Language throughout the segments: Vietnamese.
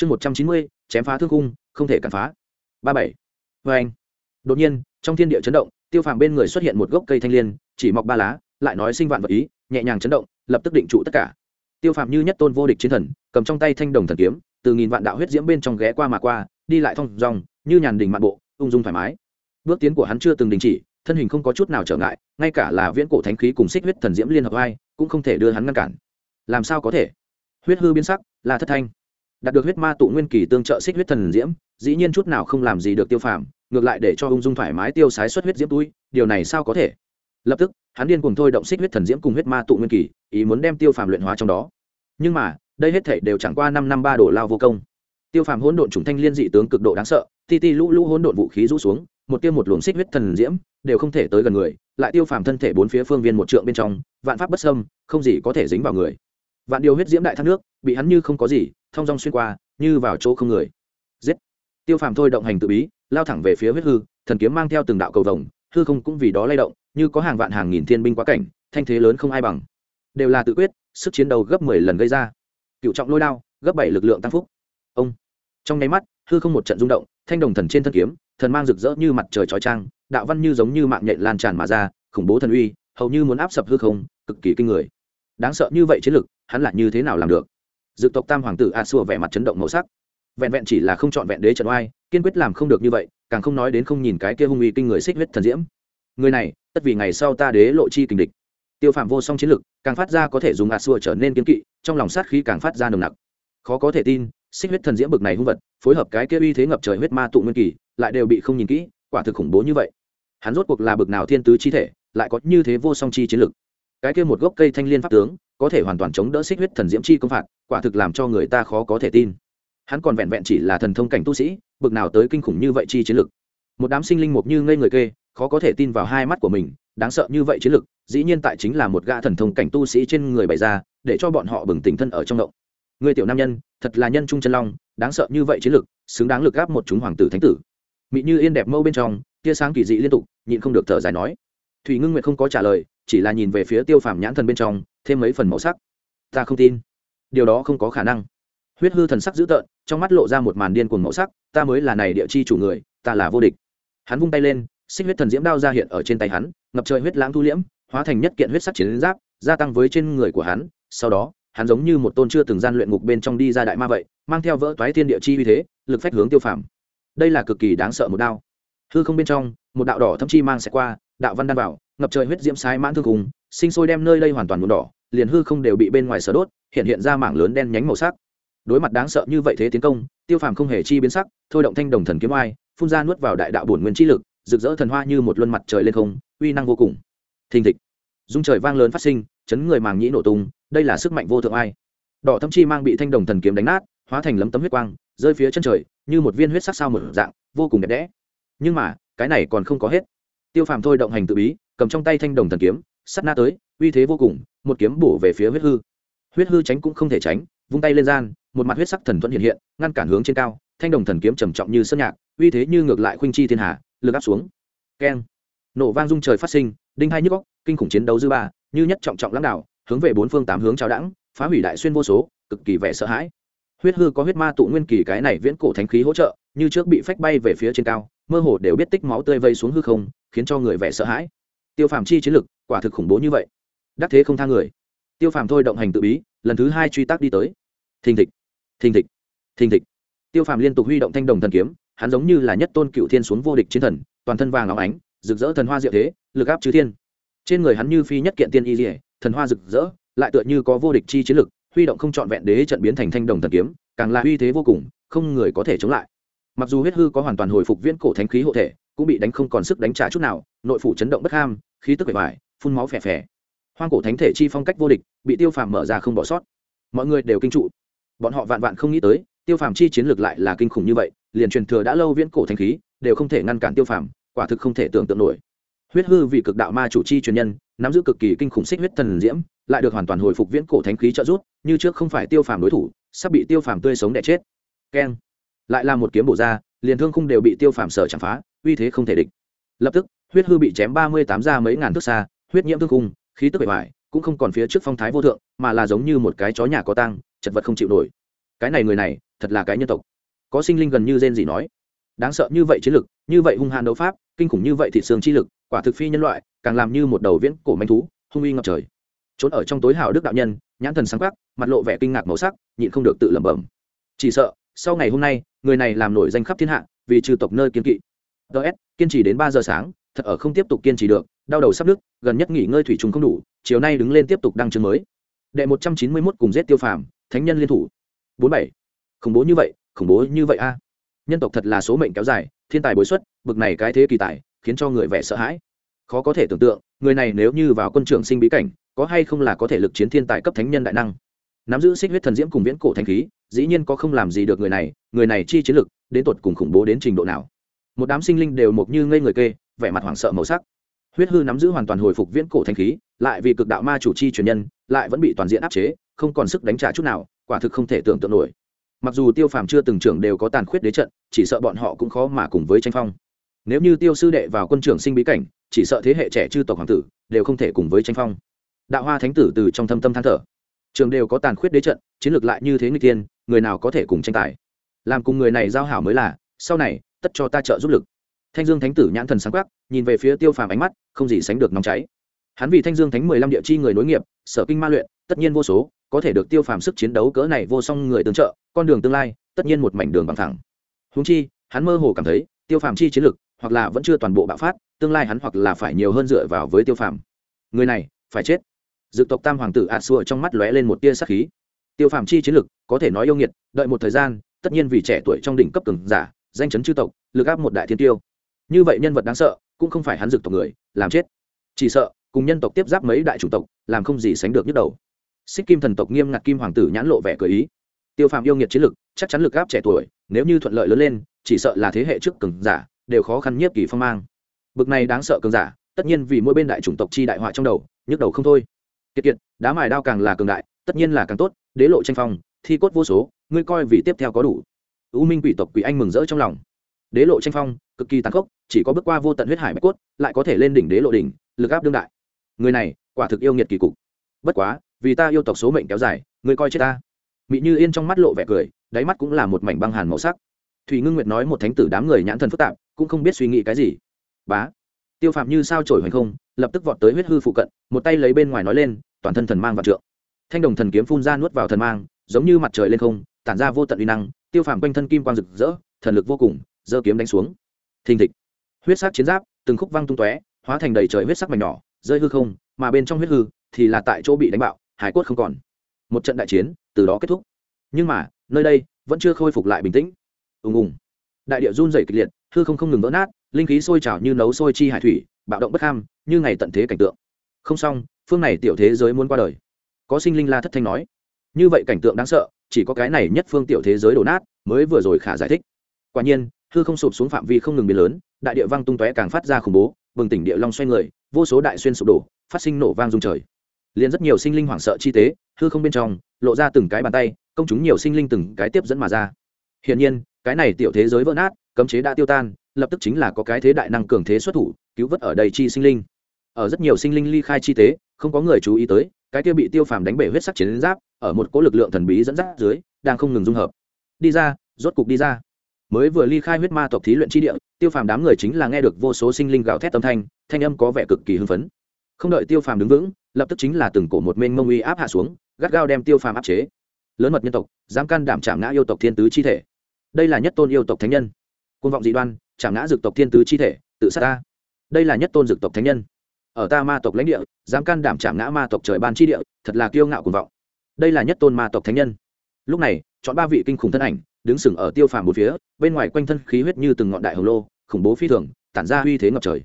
chương một trăm chín mươi chém phá thương cung không thể cản phá. Ba bảy. Vê anh. Đột nhiên trong thiên địa chấn động tiêu phàm bên người xuất hiện một gốc cây thanh l i ê n chỉ mọc ba lá lại nói sinh vạn vật ý nhẹ nhàng chấn động lập tức định trụ tất cả. Tiêu phàm như nhất tôn vô địch chiến thần cầm trong tay thanh đồng thần kiếm từ nghìn vạn đạo huyết diễm bên trong ghé qua mà qua đi lại thong dòng như nhàn đình mạn bộ ung dung thoải mái. Bước tiến của hắn chưa từng đình chỉ thân hình không có chút nào trở ngại ngay cả là viễn cổ thánh khí cùng xích huyết thần diễm liên hợp hai, cũng không thể đưa hắn ngăn cản. Làm sao có thể? Huyết hư biến sắc là thất thanh đạt được huyết ma tụ nguyên kỳ tương trợ xích huyết thần diễm, dĩ nhiên chút nào không làm gì được tiêu phàm, ngược lại để cho ung dung thoải mái tiêu sái xuất huyết diễm túi, điều này sao có thể? Lập tức, hắn điên cùng thôi động xích huyết thần diễm cùng huyết ma tụ nguyên kỳ, ý muốn đem tiêu phàm luyện hóa trong đó. Nhưng mà, đây hết thể đều chẳng qua năm năm ba đổ lao vô công. Tiêu phàm hỗn độn chủng thanh liên dị tướng cực độ đáng sợ, ti ti lũ lũ hỗn độn vũ khí rũ xuống, một tiêu một luồng xích huyết thần diễm đều không thể tới gần người, lại tiêu phàm thân thể bốn phía phương viên một trượng bên trong, vạn pháp bất sâm không gì có thể dính vào người. Vạn điều huyết diễm đại thác nước bị hắn như không có gì, thong dong xuyên qua, như vào chỗ không người. Giết. Tiêu phàm thôi động hành tự bí, lao thẳng về phía huyết hư, thần kiếm mang theo từng đạo cầu vồng, hư không cũng vì đó lay động, như có hàng vạn hàng nghìn thiên binh quá cảnh, thanh thế lớn không ai bằng. Đều là tự quyết, sức chiến đấu gấp mười lần gây ra. Cựu trọng lôi đao, gấp bảy lực lượng tăng phúc. Ông. Trong nháy mắt, hư không một trận rung động, thanh đồng thần trên thân kiếm, thần mang rực rỡ như mặt trời trói trang, đạo văn như giống như mạng nhện lan tràn mà ra, khủng bố thần uy, hầu như muốn áp sập hư không, cực kỳ kinh người. Đáng sợ như vậy chiến lực, hắn là như thế nào làm được? Dự tộc tam hoàng tử a xua vẻ mặt chấn động màu sắc. Vẹn vẹn chỉ là không chọn vẹn đế trận oai, kiên quyết làm không được như vậy, càng không nói đến không nhìn cái kia hung uy kinh người xích huyết thần diễm. Người này, tất vì ngày sau ta đế lộ chi kình địch. Tiêu phạm vô song chiến lực, càng phát ra có thể dùng a xua trở nên kiên kỵ, trong lòng sát khí càng phát ra nồng nặc. Khó có thể tin, xích huyết thần diễm bực này hung vật, phối hợp cái kia uy thế ngập trời huyết ma tụ nguyên kỳ, lại đều bị không nhìn kỹ, quả thực khủng bố như vậy. Hắn rốt cuộc là bực nào thiên tứ chi thể, lại có như thế vô song chi chiến lực. Cái kia một gốc cây thanh liên pháp tướng, có thể hoàn toàn chống đỡ xích huyết thần diễm chi công phạt quả thực làm cho người ta khó có thể tin. Hắn còn vẹn vẹn chỉ là thần thông cảnh tu sĩ, bực nào tới kinh khủng như vậy chi chiến lực. Một đám sinh linh mục như ngây người kê, khó có thể tin vào hai mắt của mình, đáng sợ như vậy chiến lực, dĩ nhiên tại chính là một gã thần thông cảnh tu sĩ trên người bày ra, để cho bọn họ bừng tỉnh thân ở trong động. Người tiểu nam nhân, thật là nhân trung chân long, đáng sợ như vậy chiến lực, xứng đáng lực gáp một chúng hoàng tử thánh tử. Mị như yên đẹp mâu bên trong, tia sáng kỳ dị liên tục, nhịn không được thở dài nói. Thủy ngưng nguyệt không có trả lời, chỉ là nhìn về phía tiêu phàm nhãn thần bên trong, thêm mấy phần màu sắc. Ta không tin điều đó không có khả năng. Huyết hư thần sắc dữ tợn, trong mắt lộ ra một màn điên cuồng màu sắc, ta mới là này địa chi chủ người, ta là vô địch. Hắn vung tay lên, xích huyết thần diễm đao ra hiện ở trên tay hắn, ngập trời huyết lãng thu liễm, hóa thành nhất kiện huyết sắc chiến giáp, gia tăng với trên người của hắn. Sau đó, hắn giống như một tôn chưa từng gian luyện ngục bên trong đi ra đại ma vậy, mang theo vỡ toái thiên địa chi uy thế, lực phách hướng tiêu phàm. Đây là cực kỳ đáng sợ một đao. Hư không bên trong, một đạo đỏ thâm chi mang sẽ qua, đạo văn đan bảo ngập trời huyết diễm sái mãn thương cùng, sinh sôi đem nơi đây hoàn toàn nhuộm đỏ liền hư không đều bị bên ngoài sở đốt, hiện hiện ra mảng lớn đen nhánh màu sắc. Đối mặt đáng sợ như vậy thế tiến công, tiêu phàm không hề chi biến sắc, thôi động thanh đồng thần kiếm oai, phun ra nuốt vào đại đạo bổn nguyên chi lực, rực rỡ thần hoa như một luân mặt trời lên không, uy năng vô cùng. Thình thịch. Dung trời vang lớn phát sinh, chấn người màng nhĩ nổ tung, đây là sức mạnh vô thượng ai đỏ thâm chi mang bị thanh đồng thần kiếm đánh nát, hóa thành lấm tấm huyết quang, rơi phía chân trời, như một viên huyết sắc sao một dạng, vô cùng đẹp đẽ. Nhưng mà, cái này còn không có hết. Tiêu phàm thôi động hành tự bí, cầm trong tay thanh đồng thần kiếm, sắt na tới, uy thế vô cùng một kiếm bổ về phía huyết hư. Huyết hư tránh cũng không thể tránh, vung tay lên gian, một mặt huyết sắc thần thuẫn hiện hiện, ngăn cản hướng trên cao, thanh đồng thần kiếm trầm trọng như sơn nhạc, uy thế như ngược lại khuynh chi thiên hà, lực áp xuống. Keng. Nổ vang dung trời phát sinh, đinh hai nhức góc kinh khủng chiến đấu dư ba, như nhất trọng trọng lãng đạo hướng về bốn phương tám hướng trao đẳng phá hủy đại xuyên vô số, cực kỳ vẻ sợ hãi. Huyết hư có huyết ma tụ nguyên kỳ cái này viễn cổ thánh khí hỗ trợ, như trước bị phách bay về phía trên cao, mơ hồ đều biết tích máu tươi vây xuống hư không, khiến cho người vẻ sợ hãi. Tiêu phàm chi chiến lực, quả thực khủng bố như vậy đắc thế không tha người. Tiêu phàm thôi động hành tự bí, lần thứ hai truy tác đi tới. Thình thịch thình thịch thình thịch. Tiêu phàm liên tục huy động thanh đồng thần kiếm, hắn giống như là nhất tôn cựu thiên xuống vô địch chiến thần, toàn thân vàng óng ánh, rực rỡ thần hoa diệu thế, lực áp chư thiên. Trên người hắn như phi nhất kiện tiên y dỉa thần hoa rực rỡ, lại tựa như có vô địch chi chiến lực, huy động không trọn vẹn đế trận biến thành thanh đồng thần kiếm, càng là uy thế vô cùng, không người có thể chống lại. Mặc dù huyết hư có hoàn toàn hồi phục viễn cổ thánh khí hộ thể, cũng bị đánh không còn sức đánh trả chút nào, nội phủ chấn động bất ham, khí tức bể vải phun máu phè phè hoang cổ thánh thể chi phong cách vô địch, bị tiêu phàm mở ra không bỏ sót. Mọi người đều kinh trụ. Bọn họ vạn vạn không nghĩ tới, tiêu phàm chi chiến lược lại là kinh khủng như vậy, liền truyền thừa đã lâu viễn cổ thánh khí, đều không thể ngăn cản tiêu phàm, quả thực không thể tưởng tượng nổi. Huyết hư vì cực đạo ma chủ chi truyền nhân, nắm giữ cực kỳ kinh khủng xích huyết thần diễm, lại được hoàn toàn hồi phục viễn cổ thánh khí trợ rút như trước không phải tiêu phàm đối thủ, sắp bị tiêu phàm tươi sống đẻ chết. Keng. Lại là một kiếm bổ ra, liền thương khung đều bị tiêu phàm sở chạm phá, uy thế không thể địch. Lập tức, huyết hư bị chém ba mươi tám ra mấy ngàn thước xa, huyết nhiễm thương khung khí tức bề ngoài cũng không còn phía trước phong thái vô thượng, mà là giống như một cái chó nhà có tăng chật vật không chịu nổi. Cái này người này, thật là cái nhân tộc. Có sinh linh gần như rên gì nói. Đáng sợ như vậy chiến lực, như vậy hung hãn đấu pháp, kinh khủng như vậy thị xương chi lực, quả thực phi nhân loại, càng làm như một đầu viễn cổ manh thú, hung uy ngập trời. Trốn ở trong tối hào đức đạo nhân, nhãn thần sáng khắc mặt lộ vẻ kinh ngạc màu sắc, nhịn không được tự lẩm bẩm. Chỉ sợ, sau ngày hôm nay, người này làm nổi danh khắp thiên hạ, vì trừ tộc nơi kiên kỵ. Ts kiên trì đến ba giờ sáng, thật ở không tiếp tục kiên trì được đau đầu sắp nứt, gần nhất nghỉ ngơi thủy trùng không đủ, chiều nay đứng lên tiếp tục đăng chương mới. Đệ một trăm chín mươi mốt cùng giết tiêu phàm, thánh nhân liên thủ. Bốn bảy. Khủng bố như vậy, khủng bố như vậy a. Nhân tộc thật là số mệnh kéo dài, thiên tài bối xuất, bực này cái thế kỳ tài, khiến cho người vẻ sợ hãi. Khó có thể tưởng tượng, người này nếu như vào quân trưởng sinh bí cảnh, có hay không là có thể lực chiến thiên tài cấp thánh nhân đại năng. Nắm giữ xích huyết thần diễm cùng viễn cổ thánh khí, dĩ nhiên có không làm gì được người này người này chi chiến lực, đến tột cùng khủng bố đến trình độ nào. Một đám sinh linh đều mộc như ngây người kê, vẻ mặt hoảng sợ màu sắc huyết hư nắm giữ hoàn toàn hồi phục viễn cổ thanh khí, lại vì cực đạo ma chủ chi truyền nhân, lại vẫn bị toàn diện áp chế, không còn sức đánh trả chút nào, quả thực không thể tưởng tượng nổi. Mặc dù tiêu phàm chưa từng trưởng đều có tàn khuyết đế trận, chỉ sợ bọn họ cũng khó mà cùng với tranh phong. Nếu như tiêu sư đệ vào quân trưởng sinh bí cảnh, chỉ sợ thế hệ trẻ chư tộc hoàng tử đều không thể cùng với tranh phong. Đạo hoa thánh tử từ trong thâm tâm than thở. Trường đều có tàn khuyết đế trận, chiến lược lại như thế người tiên người nào có thể cùng tranh tài? Làm cùng người này giao hảo mới là, sau này, tất cho ta trợ giúp lực thanh dương thánh tử nhãn thần sáng quắc, nhìn về phía tiêu phàm ánh mắt, không gì sánh được nóng cháy. Hắn vì thanh dương thánh mười lăm địa chi người nối nghiệp, sở kinh ma luyện, tất nhiên vô số, có thể được tiêu phàm sức chiến đấu cỡ này vô song người tương trợ, con đường tương lai, tất nhiên một mảnh đường bằng thẳng. Húng chi, hắn mơ hồ cảm thấy, tiêu phàm chi chiến lực, hoặc là vẫn chưa toàn bộ bạo phát, tương lai hắn hoặc là phải nhiều hơn dựa vào với tiêu phàm. Người này, phải chết. Dự tộc tam hoàng tử ạt xua trong mắt lóe lên một tia sắc khí. Tiêu phàm chi chiến lực, có thể nói yêu nghiệt, đợi một thời gian, tất nhiên vì trẻ tuổi trong đỉnh cấp cường giả, danh chấn chư tộc, lực áp một đại thiên tiêu như vậy nhân vật đáng sợ, cũng không phải hắn dực tộc người, làm chết. Chỉ sợ, cùng nhân tộc tiếp giáp mấy đại chủng tộc, làm không gì sánh được nhức đầu. Xích kim thần tộc nghiêm ngặt kim hoàng tử nhãn lộ vẻ cười ý. Tiêu phàm yêu nghiệt chiến lực, chắc chắn lực áp trẻ tuổi, nếu như thuận lợi lớn lên, chỉ sợ là thế hệ trước cường giả, đều khó khăn nhiếp kỳ phong mang. Bực này đáng sợ cường giả, tất nhiên vì mỗi bên đại chủng tộc chi đại họa trong đầu, nhức đầu không thôi. Kiệt kiệt, đá mài đao càng là cường đại, tất nhiên là càng tốt, đế lộ tranh phong, thi cốt vô số, ngươi coi vì tiếp theo có đủ. U minh quỷ tộc quỷ anh mừng rỡ trong lòng. Đế lộ tranh phong cực kỳ tàn khốc, chỉ có bước qua vô tận huyết hải bạch cốt, lại có thể lên đỉnh đế lộ đỉnh, lực áp đương đại. Người này, quả thực yêu nghiệt kỳ cục. Bất quá, vì ta yêu tộc số mệnh kéo dài, người coi chết ta. Mị như yên trong mắt lộ vẻ cười, đáy mắt cũng là một mảnh băng hàn màu sắc. Thùy ngưng nguyệt nói một thánh tử đám người nhãn thần phức tạp, cũng không biết suy nghĩ cái gì. Bá, tiêu phạm như sao trổi hoành không, lập tức vọt tới huyết hư phụ cận, một tay lấy bên ngoài nói lên, toàn thân thần mang vào trượng. Thanh đồng thần kiếm phun ra nuốt vào thần mang, giống như mặt trời lên không, tản ra vô tận uy năng, tiêu phạm quanh thân kim quang rực rỡ, thần lực vô cùng, giơ kiếm đánh xuống thình thịch. Huyết sắc chiến giáp, từng khúc văng tung tóe, hóa thành đầy trời huyết sắc mảnh nhỏ, rơi hư không, mà bên trong huyết hư thì là tại chỗ bị đánh bạo, hải cốt không còn. Một trận đại chiến, từ đó kết thúc. Nhưng mà, nơi đây vẫn chưa khôi phục lại bình tĩnh. Ùng ùng. Đại địa run rẩy kịch liệt, hư không không ngừng vỡ nát, linh khí sôi trào như nấu sôi chi hải thủy, bạo động bất ham, như ngày tận thế cảnh tượng. Không xong, phương này tiểu thế giới muốn qua đời. Có sinh linh la thất thanh nói. Như vậy cảnh tượng đáng sợ, chỉ có cái này nhất phương tiểu thế giới đổ nát, mới vừa rồi khả giải thích. Quả nhiên hư không sụp xuống phạm vi không ngừng biến lớn, đại địa văng tung tóe càng phát ra khủng bố, bừng tỉnh địa long xoay người, vô số đại xuyên sụp đổ, phát sinh nổ vang rung trời. Liền rất nhiều sinh linh hoảng sợ chi tế, hư không bên trong, lộ ra từng cái bàn tay, công chúng nhiều sinh linh từng cái tiếp dẫn mà ra. Hiển nhiên, cái này tiểu thế giới vỡ nát, cấm chế đã tiêu tan, lập tức chính là có cái thế đại năng cường thế xuất thủ, cứu vớt ở đây chi sinh linh. Ở rất nhiều sinh linh ly khai chi tế, không có người chú ý tới, cái kia bị tiêu phàm đánh bể huyết sắc chiến giáp, ở một cỗ lực lượng thần bí dẫn dắt dưới, đang không ngừng dung hợp. Đi ra, rốt cục đi ra mới vừa ly khai huyết ma tộc thí luyện chi địa, tiêu phàm đám người chính là nghe được vô số sinh linh gào thét âm thanh thanh âm có vẻ cực kỳ hưng phấn. Không đợi tiêu phàm đứng vững, lập tức chính là từng cổ một mênh mông uy áp hạ xuống, gắt gao đem tiêu phàm áp chế. Lớn mật nhân tộc, dám can đảm chạm ngã yêu tộc thiên tứ chi thể. Đây là nhất tôn yêu tộc thánh nhân. Côn vọng dị đoan, chạm ngã dực tộc thiên tứ chi thể, tự sát ta. Đây là nhất tôn dực tộc thánh nhân. Ở ta ma tộc lãnh địa, dám can đảm chạm ngã ma tộc trời ban chi địa, thật là kiêu ngạo cuồng vọng. Đây là nhất tôn ma tộc thánh nhân. Lúc này, chọn ba vị kinh khủng thân ảnh đứng sừng ở tiêu phàm một phía, bên ngoài quanh thân khí huyết như từng ngọn đại hồng lô, khủng bố phi thường, tản ra uy thế ngập trời.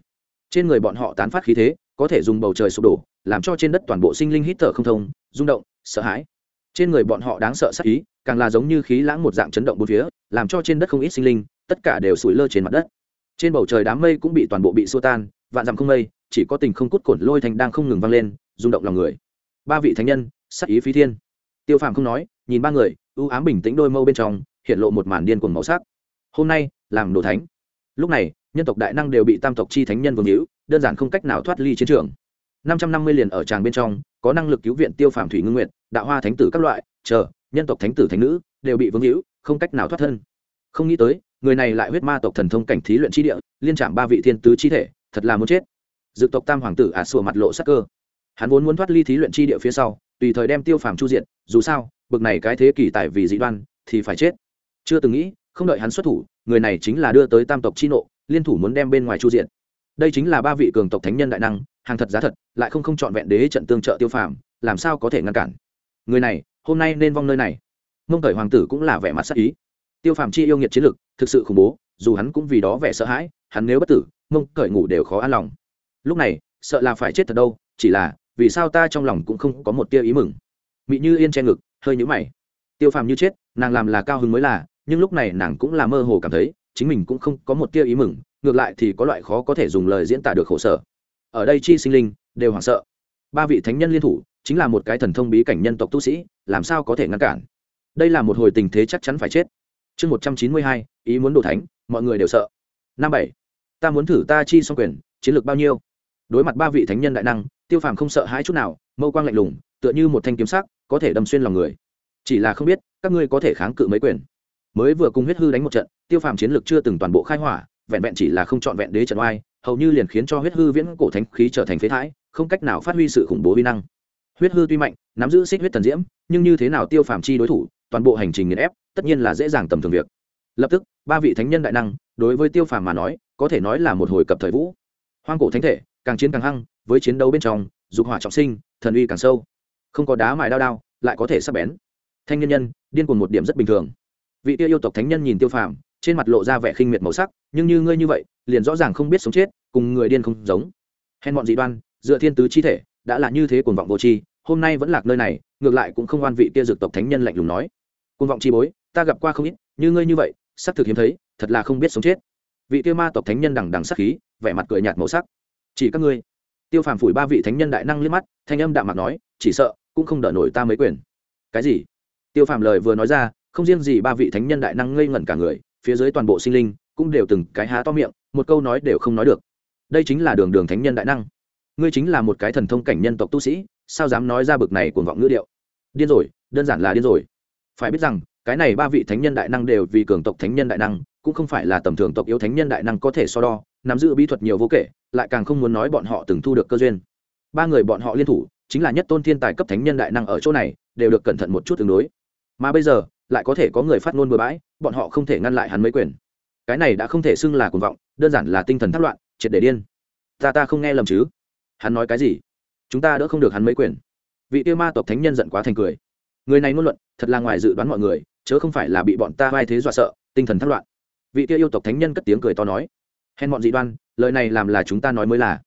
Trên người bọn họ tán phát khí thế, có thể dùng bầu trời sụp đổ, làm cho trên đất toàn bộ sinh linh hít thở không thông, rung động, sợ hãi. Trên người bọn họ đáng sợ sắc ý, càng là giống như khí lãng một dạng chấn động bốn phía, làm cho trên đất không ít sinh linh, tất cả đều sủi lơ trên mặt đất. Trên bầu trời đám mây cũng bị toàn bộ bị xua tan, vạn dặm không mây, chỉ có tình không cút cổn lôi thành đang không ngừng vang lên, rung động lòng người. Ba vị thánh nhân sắc ý phi thiên. Tiêu phàm không nói, nhìn ba người ưu ám bình tĩnh đôi mâu bên trong hiện lộ một màn điên cuồng màu sắc. Hôm nay, làm đồ thánh. Lúc này, nhân tộc đại năng đều bị tam tộc chi thánh nhân vương hữu, đơn giản không cách nào thoát ly chiến trường. Năm trăm năm mươi liền ở tràng bên trong, có năng lực cứu viện tiêu phàm thủy ngưng nguyện đạo hoa thánh tử các loại, chờ, nhân tộc thánh tử thánh nữ, đều bị vương hữu, không cách nào thoát thân. Không nghĩ tới, người này lại huyết ma tộc thần thông cảnh thí luyện chi địa, liên trạm ba vị thiên tứ chi thể, thật là muốn chết. Dự tộc tam hoàng tử ả à sủa mặt lộ sắc cơ. Hắn vốn muốn thoát ly thí luyện chi địa phía sau, tùy thời đem tiêu phàm chu diện dù sao, bực này cái thế kỷ tại vì dị đoan, thì phải chết chưa từng nghĩ, không đợi hắn xuất thủ, người này chính là đưa tới tam tộc chi nộ, liên thủ muốn đem bên ngoài chu diện đây chính là ba vị cường tộc thánh nhân đại năng, hàng thật giá thật, lại không không chọn vẹn đế trận tương trợ tiêu phàm, làm sao có thể ngăn cản? Người này, hôm nay nên vong nơi này. Mông thời hoàng tử cũng là vẻ mặt sắc ý. Tiêu phàm chi yêu nghiệt chiến lực, thực sự khủng bố, dù hắn cũng vì đó vẻ sợ hãi, hắn nếu bất tử, mông cởi ngủ đều khó an lòng. Lúc này, sợ là phải chết thật đâu, chỉ là, vì sao ta trong lòng cũng không có một tia ý mừng? Mị như yên che ngực, hơi nhũ mày. Tiêu phàm như chết, nàng làm là cao hứng mới là nhưng lúc này nàng cũng là mơ hồ cảm thấy, chính mình cũng không có một tia ý mừng, ngược lại thì có loại khó có thể dùng lời diễn tả được khổ sở. Ở đây chi sinh linh đều hoảng sợ. Ba vị thánh nhân liên thủ, chính là một cái thần thông bí cảnh nhân tộc tu sĩ, làm sao có thể ngăn cản? Đây là một hồi tình thế chắc chắn phải chết. Chương một trăm chín mươi hai, ý muốn đổ thánh, mọi người đều sợ. Năm bảy, ta muốn thử ta chi xong quyền, chiến lược bao nhiêu? Đối mặt ba vị thánh nhân đại năng, tiêu phàm không sợ hãi chút nào, mâu quang lạnh lùng, tựa như một thanh kiếm sắc, có thể đâm xuyên lòng người. Chỉ là không biết, các ngươi có thể kháng cự mấy quyền? Mới vừa cùng huyết hư đánh một trận, tiêu phàm chiến lược chưa từng toàn bộ khai hỏa, vẹn vẹn chỉ là không chọn vẹn đế trận oai, hầu như liền khiến cho huyết hư viễn cổ thánh khí trở thành phế thái không cách nào phát huy sự khủng bố vi năng. Huyết hư tuy mạnh, nắm giữ xích huyết thần diễm, nhưng như thế nào tiêu phàm chi đối thủ, toàn bộ hành trình nghiền ép, tất nhiên là dễ dàng tầm thường việc. Lập tức, ba vị thánh nhân đại năng, đối với tiêu phàm mà nói, có thể nói là một hồi cập thời vũ. Hoang cổ thánh thể, càng chiến càng hăng, với chiến đấu bên trong, dục hỏa trọng sinh, thần uy càng sâu. Không có đá mài đao đao, lại có thể sắp bén. Thanh nhân nhân, điên cuồng một điểm rất bình thường vị tiêu yêu tộc thánh nhân nhìn tiêu phàm, trên mặt lộ ra vẻ khinh miệt màu sắc, nhưng như ngươi như vậy, liền rõ ràng không biết sống chết, cùng người điên không giống. Hèn bọn dị đoan, dựa thiên tứ chi thể, đã là như thế cuồng vọng vô tri, hôm nay vẫn lạc nơi này, ngược lại cũng không oan vị kia dược tộc thánh nhân lạnh lùng nói. Cuồng vọng chi bối, ta gặp qua không ít, như ngươi như vậy sắc thực hiếm thấy, thật là không biết sống chết. Vị kia ma tộc thánh nhân đằng đằng sắc khí, vẻ mặt cười nhạt màu sắc. Chỉ các ngươi. Tiêu phàm phủi ba vị thánh nhân đại năng liếc mắt, thanh âm đạm mặt nói, chỉ sợ, cũng không đỡ nổi ta mấy quyền. Cái gì? Tiêu phàm lời vừa nói ra không riêng gì ba vị thánh nhân đại năng ngây ngẩn cả người, phía dưới toàn bộ sinh linh cũng đều từng cái há to miệng, một câu nói đều không nói được. Đây chính là đường đường thánh nhân đại năng. Ngươi chính là một cái thần thông cảnh nhân tộc tu sĩ, sao dám nói ra bực này cuồng vọng ngữ điệu? Điên rồi, đơn giản là điên rồi. Phải biết rằng, cái này ba vị thánh nhân đại năng đều vì cường tộc thánh nhân đại năng, cũng không phải là tầm thường tộc yếu thánh nhân đại năng có thể so đo, nắm giữ bí thuật nhiều vô kể, lại càng không muốn nói bọn họ từng thu được cơ duyên. Ba người bọn họ liên thủ, chính là nhất tôn thiên tài cấp thánh nhân đại năng ở chỗ này, đều được cẩn thận một chút tương đối. Mà bây giờ lại có thể có người phát ngôn bừa bãi, bọn họ không thể ngăn lại hắn mấy quyền. Cái này đã không thể xưng là cuồng vọng, đơn giản là tinh thần thất loạn, triệt để điên. Ta ta không nghe lầm chứ? Hắn nói cái gì? Chúng ta đỡ không được hắn mấy quyền. Vị tiêu ma tộc thánh nhân giận quá thành cười. Người này ngôn luận, thật là ngoài dự đoán mọi người, chớ không phải là bị bọn ta vai thế dọa sợ, tinh thần thất loạn. Vị tiêu yêu tộc thánh nhân cất tiếng cười to nói. Hèn bọn dị đoan, lời này làm là chúng ta nói mới là.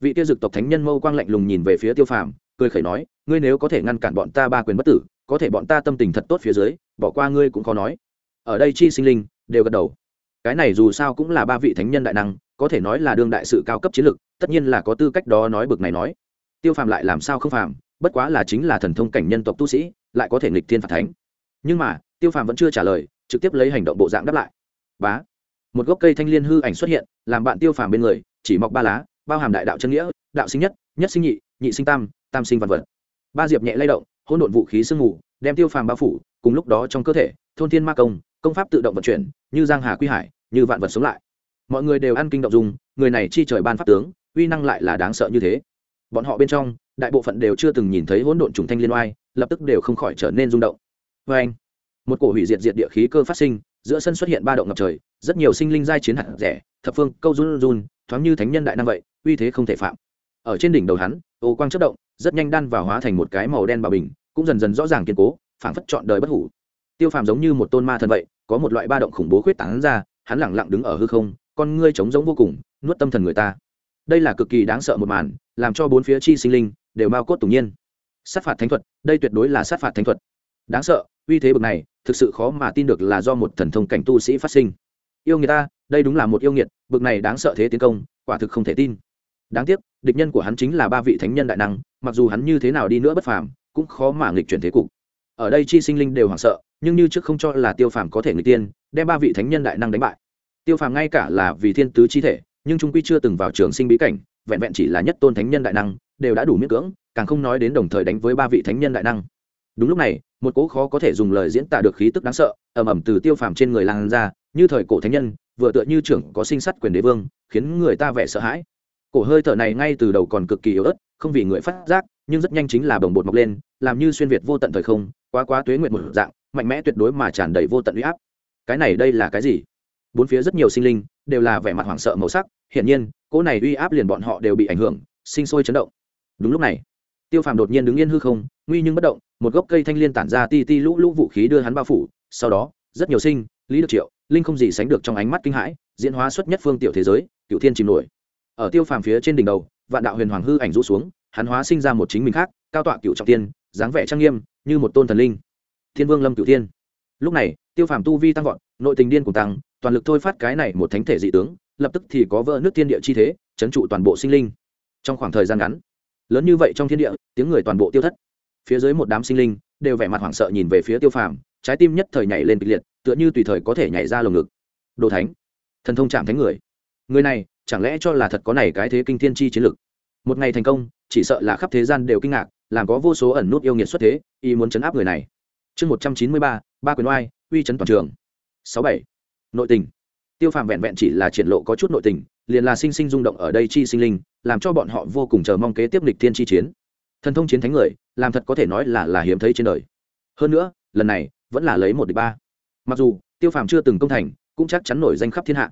Vị tiêu dực tộc thánh nhân mâu quang lạnh lùng nhìn về phía tiêu phàm, cười khẩy nói, ngươi nếu có thể ngăn cản bọn ta ba quyền bất tử, có thể bọn ta tâm tình thật tốt phía dưới bỏ qua ngươi cũng khó nói. Ở đây chi sinh linh đều gật đầu. Cái này dù sao cũng là ba vị thánh nhân đại năng, có thể nói là đương đại sự cao cấp chiến lược, tất nhiên là có tư cách đó nói bực này nói. Tiêu phàm lại làm sao không phàm, bất quá là chính là thần thông cảnh nhân tộc tu sĩ, lại có thể nghịch thiên phạt thánh. Nhưng mà, tiêu phàm vẫn chưa trả lời, trực tiếp lấy hành động bộ dạng đáp lại. Bá, một gốc cây thanh liên hư ảnh xuất hiện, làm bạn tiêu phàm bên người, chỉ mọc ba lá, bao hàm đại đạo chân nghĩa, đạo sinh nhất nhất sinh nhị nhị sinh tam tam sinh văn vật. Ba diệp nhẹ lay động, hỗn độn vũ khí sương mù đem tiêu phàm bao phủ, cùng lúc đó trong cơ thể, thôn thiên ma công công pháp tự động vận chuyển, như giang hà quy hải, như vạn vật sống lại. Mọi người đều ăn kinh động dùng người này chi trời ban pháp tướng, uy năng lại là đáng sợ như thế. Bọn họ bên trong, đại bộ phận đều chưa từng nhìn thấy hỗn độn trùng thanh liên oai, lập tức đều không khỏi trở nên rung động. Vê anh, một cổ hủy diệt diệt địa khí cơ phát sinh, giữa sân xuất hiện ba động ngập trời, rất nhiều sinh linh giai chiến hạt rẻ, thập phương, câu run run, thoáng như thánh nhân đại nam vậy, uy thế không thể phạm. Ở trên đỉnh đầu hắn, ô quang chất động, rất nhanh đan vào hóa thành một cái màu đen bảo bình cũng dần dần rõ ràng kiên cố, phảng phất chọn đời bất hủ. Tiêu phàm giống như một tôn ma thần vậy, có một loại ba động khủng bố khuyết tán ra, hắn lẳng lặng đứng ở hư không, con ngươi trống giống vô cùng, nuốt tâm thần người ta. Đây là cực kỳ đáng sợ một màn, làm cho bốn phía chi sinh linh đều mau cốt tủng nhiên. Sát phạt thánh thuật, đây tuyệt đối là sát phạt thánh thuật. Đáng sợ, uy thế bực này, thực sự khó mà tin được là do một thần thông cảnh tu sĩ phát sinh. Yêu người ta, đây đúng là một yêu nghiệt, bực này đáng sợ thế tiến công, quả thực không thể tin. Đáng tiếc, địch nhân của hắn chính là ba vị thánh nhân đại năng, mặc dù hắn như thế nào đi nữa bất phàm cũng khó mà nghịch chuyển thế cục. Ở đây chi sinh linh đều hoảng sợ, nhưng như trước không cho là tiêu phàm có thể nghịch tiên, đem ba vị thánh nhân đại năng đánh bại. Tiêu phàm ngay cả là vì thiên tứ chi thể, nhưng trung quy chưa từng vào trường sinh bí cảnh, vẹn vẹn chỉ là nhất tôn thánh nhân đại năng, đều đã đủ miễn cưỡng, càng không nói đến đồng thời đánh với ba vị thánh nhân đại năng. Đúng lúc này, một cỗ khó có thể dùng lời diễn tả được khí tức đáng sợ, ầm ầm từ tiêu phàm trên người lan ra, như thời cổ thánh nhân, vừa tựa như trưởng có sinh sắt quyền đế vương, khiến người ta vẻ sợ hãi. Cổ hơi thở này ngay từ đầu còn cực kỳ yếu ớt, không vì người phát giác nhưng rất nhanh chính là bồng bột mọc lên, làm như xuyên việt vô tận thời không, quá quá tuế nguyện một dạng, mạnh mẽ tuyệt đối mà tràn đầy vô tận uy áp. Cái này đây là cái gì? Bốn phía rất nhiều sinh linh đều là vẻ mặt hoảng sợ màu sắc, hiển nhiên, cỗ này uy áp liền bọn họ đều bị ảnh hưởng, sinh sôi chấn động. Đúng lúc này, tiêu phàm đột nhiên đứng yên hư không, nguy nhưng bất động, một gốc cây thanh liên tản ra ti ti lũ lũ vũ khí đưa hắn bao phủ, sau đó, rất nhiều sinh, lý được triệu, linh không gì sánh được trong ánh mắt kinh hãi, diễn hóa xuất nhất phương tiểu thế giới cựu thiên chìm nổi. Ở tiêu phàm phía trên đỉnh đầu, vạn đạo huyền hoàng hư ảnh rũ xuống hắn hóa sinh ra một chính mình khác, cao tọa cựu trọng tiên, dáng vẻ trang nghiêm, như một tôn thần linh. Thiên vương lâm cựu tiên. lúc này, tiêu phàm tu vi tăng vọt, nội tình điên cùng tăng, toàn lực thôi phát cái này một thánh thể dị tướng, lập tức thì có vỡ nước thiên địa chi thế, chấn trụ toàn bộ sinh linh. Trong khoảng thời gian ngắn, lớn như vậy trong thiên địa, tiếng người toàn bộ tiêu thất. Phía dưới một đám sinh linh đều vẻ mặt hoảng sợ nhìn về phía tiêu phàm, trái tim nhất thời nhảy lên kịch liệt, tựa như tùy thời có thể nhảy ra lồng ngực. Đồ thánh, thần thông chạm thánh người. Người này chẳng lẽ cho là thật có này cái thế kinh thiên chi chiến lực? Một ngày thành công, chỉ sợ là khắp thế gian đều kinh ngạc, làm có vô số ẩn nút yêu nghiệt xuất thế y muốn chấn áp người này. Chương một trăm chín mươi ba ba quyền oai, uy chấn toàn trường. Sáu bảy. Nội tình. Tiêu phàm vẹn vẹn chỉ là triển lộ có chút nội tình, liền là sinh sinh rung động ở đây chi sinh linh, làm cho bọn họ vô cùng chờ mong kế tiếp lịch thiên chi chiến. Thần thông chiến thánh người, làm thật có thể nói là là hiếm thấy trên đời. Hơn nữa, lần này, vẫn là lấy một địch ba. Mặc dù, tiêu phàm chưa từng công thành, cũng chắc chắn nổi danh khắp thiên hạ.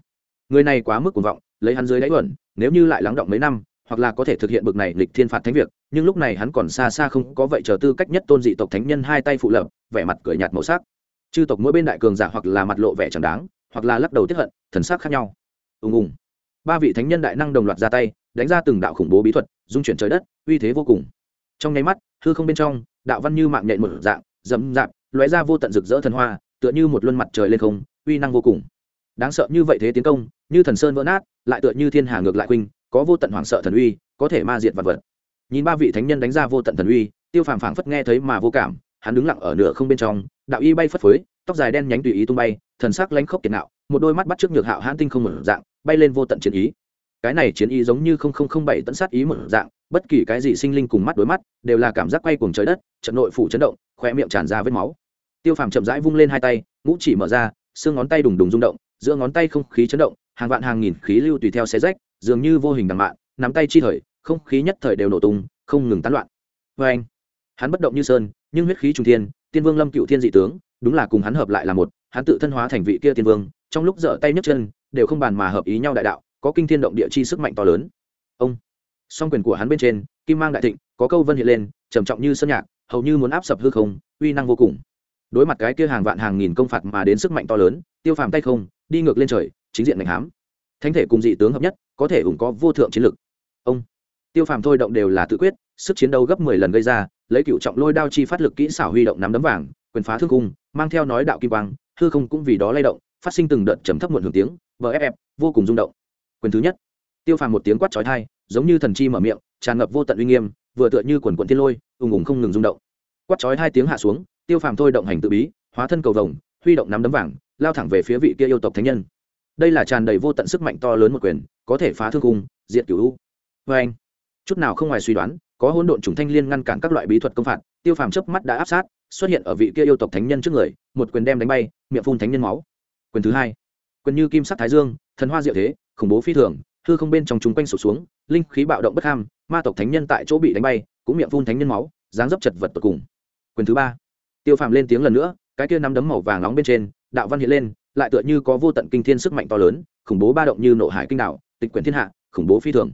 Người này quá mức cuồng vọng, lấy hắn dưới đáy uẩn, nếu như lại lắng động mấy năm hoặc là có thể thực hiện bực này lịch thiên phạt thánh việc, nhưng lúc này hắn còn xa xa không có vậy chờ tư cách nhất tôn dị tộc thánh nhân hai tay phụ lập, vẻ mặt cười nhạt màu sắc. Chư tộc mỗi bên đại cường giả hoặc là mặt lộ vẻ chẳng đáng, hoặc là lắc đầu tiếp hận, thần sắc khác nhau. Ùng ùng. Ba vị thánh nhân đại năng đồng loạt ra tay, đánh ra từng đạo khủng bố bí thuật dung chuyển trời đất, uy thế vô cùng. Trong nháy mắt, hư không bên trong, đạo văn như mạng nhện một dạng dẫm dạp lóe ra vô tận rực rỡ thần hoa, tựa như một luân mặt trời lên không, uy năng vô cùng. Đáng sợ như vậy thế tiến công, như thần sơn vỡ nát, lại tựa như thiên hà ngược lại khuynh có vô tận hoảng sợ thần uy, có thể ma diệt vật vật. Nhìn ba vị thánh nhân đánh ra vô tận thần uy, tiêu phàm phảng phất nghe thấy mà vô cảm, hắn đứng lặng ở nửa không bên trong, đạo y bay phất phới, tóc dài đen nhánh tùy ý tung bay, thần sắc lánh khốc kiệt nạo, một đôi mắt bắt trước nhược hạo hãn tinh không một dạng, bay lên vô tận chiến ý. Cái này chiến ý giống như không không không bảy tận sát ý một dạng, bất kỳ cái gì sinh linh cùng mắt đối mắt, đều là cảm giác quay cuồng trời đất, trận nội phủ chấn động khoe miệng tràn ra vết máu. Tiêu phàm chậm rãi vung lên hai tay, ngũ chỉ mở ra, xương ngón tay đùng đùng rung động, giữa ngón tay không khí chấn động, hàng vạn hàng nghìn khí lưu tùy theo xe rách dường như vô hình đằng mạn, nắm tay chi thời, không khí nhất thời đều nổ tung, không ngừng tán loạn. Vê anh. Hắn bất động như sơn, nhưng huyết khí trung thiên, tiên vương lâm cựu thiên dị tướng, đúng là cùng hắn hợp lại là một, hắn tự thân hóa thành vị kia tiên vương, trong lúc dở tay nhấc chân, đều không bàn mà hợp ý nhau đại đạo, có kinh thiên động địa chi sức mạnh to lớn. Ông. Song quyền của hắn bên trên, kim mang đại thịnh, có câu vân hiện lên, trầm trọng như sơn nhạc, hầu như muốn áp sập hư không, uy năng vô cùng. Đối mặt cái kia hàng vạn hàng nghìn công phạt mà đến sức mạnh to lớn, tiêu phàm tay không, đi ngược lên trời, chính diện ngành hám thánh thể cùng dị tướng hợp nhất, có thể ủng có vô thượng chiến lực. Ông. Tiêu phàm thôi động đều là tự quyết, sức chiến đấu gấp mười lần gây ra, lấy cựu trọng lôi đao chi phát lực kỹ xảo huy động nắm đấm vàng, quyền phá thương cung, mang theo nói đạo kim quang, hư không cũng vì đó lay động, phát sinh từng đợt trầm thấp muộn hưởng tiếng vff vô cùng rung động. Quyền thứ nhất. Tiêu phàm một tiếng quát trói thai giống như thần chi mở miệng, tràn ngập vô tận uy nghiêm, vừa tựa như quần quận thiên lôi, ùng ùng không ngừng rung động. Quát trói hai tiếng hạ xuống, tiêu phàm thôi động hành tự bí, hóa thân cầu vồng, huy động nắm đấm vàng, lao thẳng về phía vị kia yêu tộc thánh nhân đây là tràn đầy vô tận sức mạnh to lớn một quyền, có thể phá thương cung diện cửu u. Vê anh, chút nào không ngoài suy đoán, có hỗn độn trùng thanh liên ngăn cản các loại bí thuật công phạt, tiêu phàm chớp mắt đã áp sát, xuất hiện ở vị kia yêu tộc thánh nhân trước người, một quyền đem đánh bay, miệng phun thánh nhân máu. Quyền thứ hai, quyền như kim sắc thái dương, thần hoa diệu thế, khủng bố phi thường, hư không bên trong chúng quanh sụp xuống, linh khí bạo động bất ham, ma tộc thánh nhân tại chỗ bị đánh bay, cũng miệng phun thánh nhân máu, dáng dấp chật vật tột cùng. Quyền thứ ba, tiêu phàm lên tiếng lần nữa, cái kia nắm đấm màu vàng nóng bên trên, đạo văn hiện lên lại tựa như có vô tận kinh thiên sức mạnh to lớn, khủng bố ba động như nộ hải kinh đạo tịch quyển thiên hạ, khủng bố phi thường.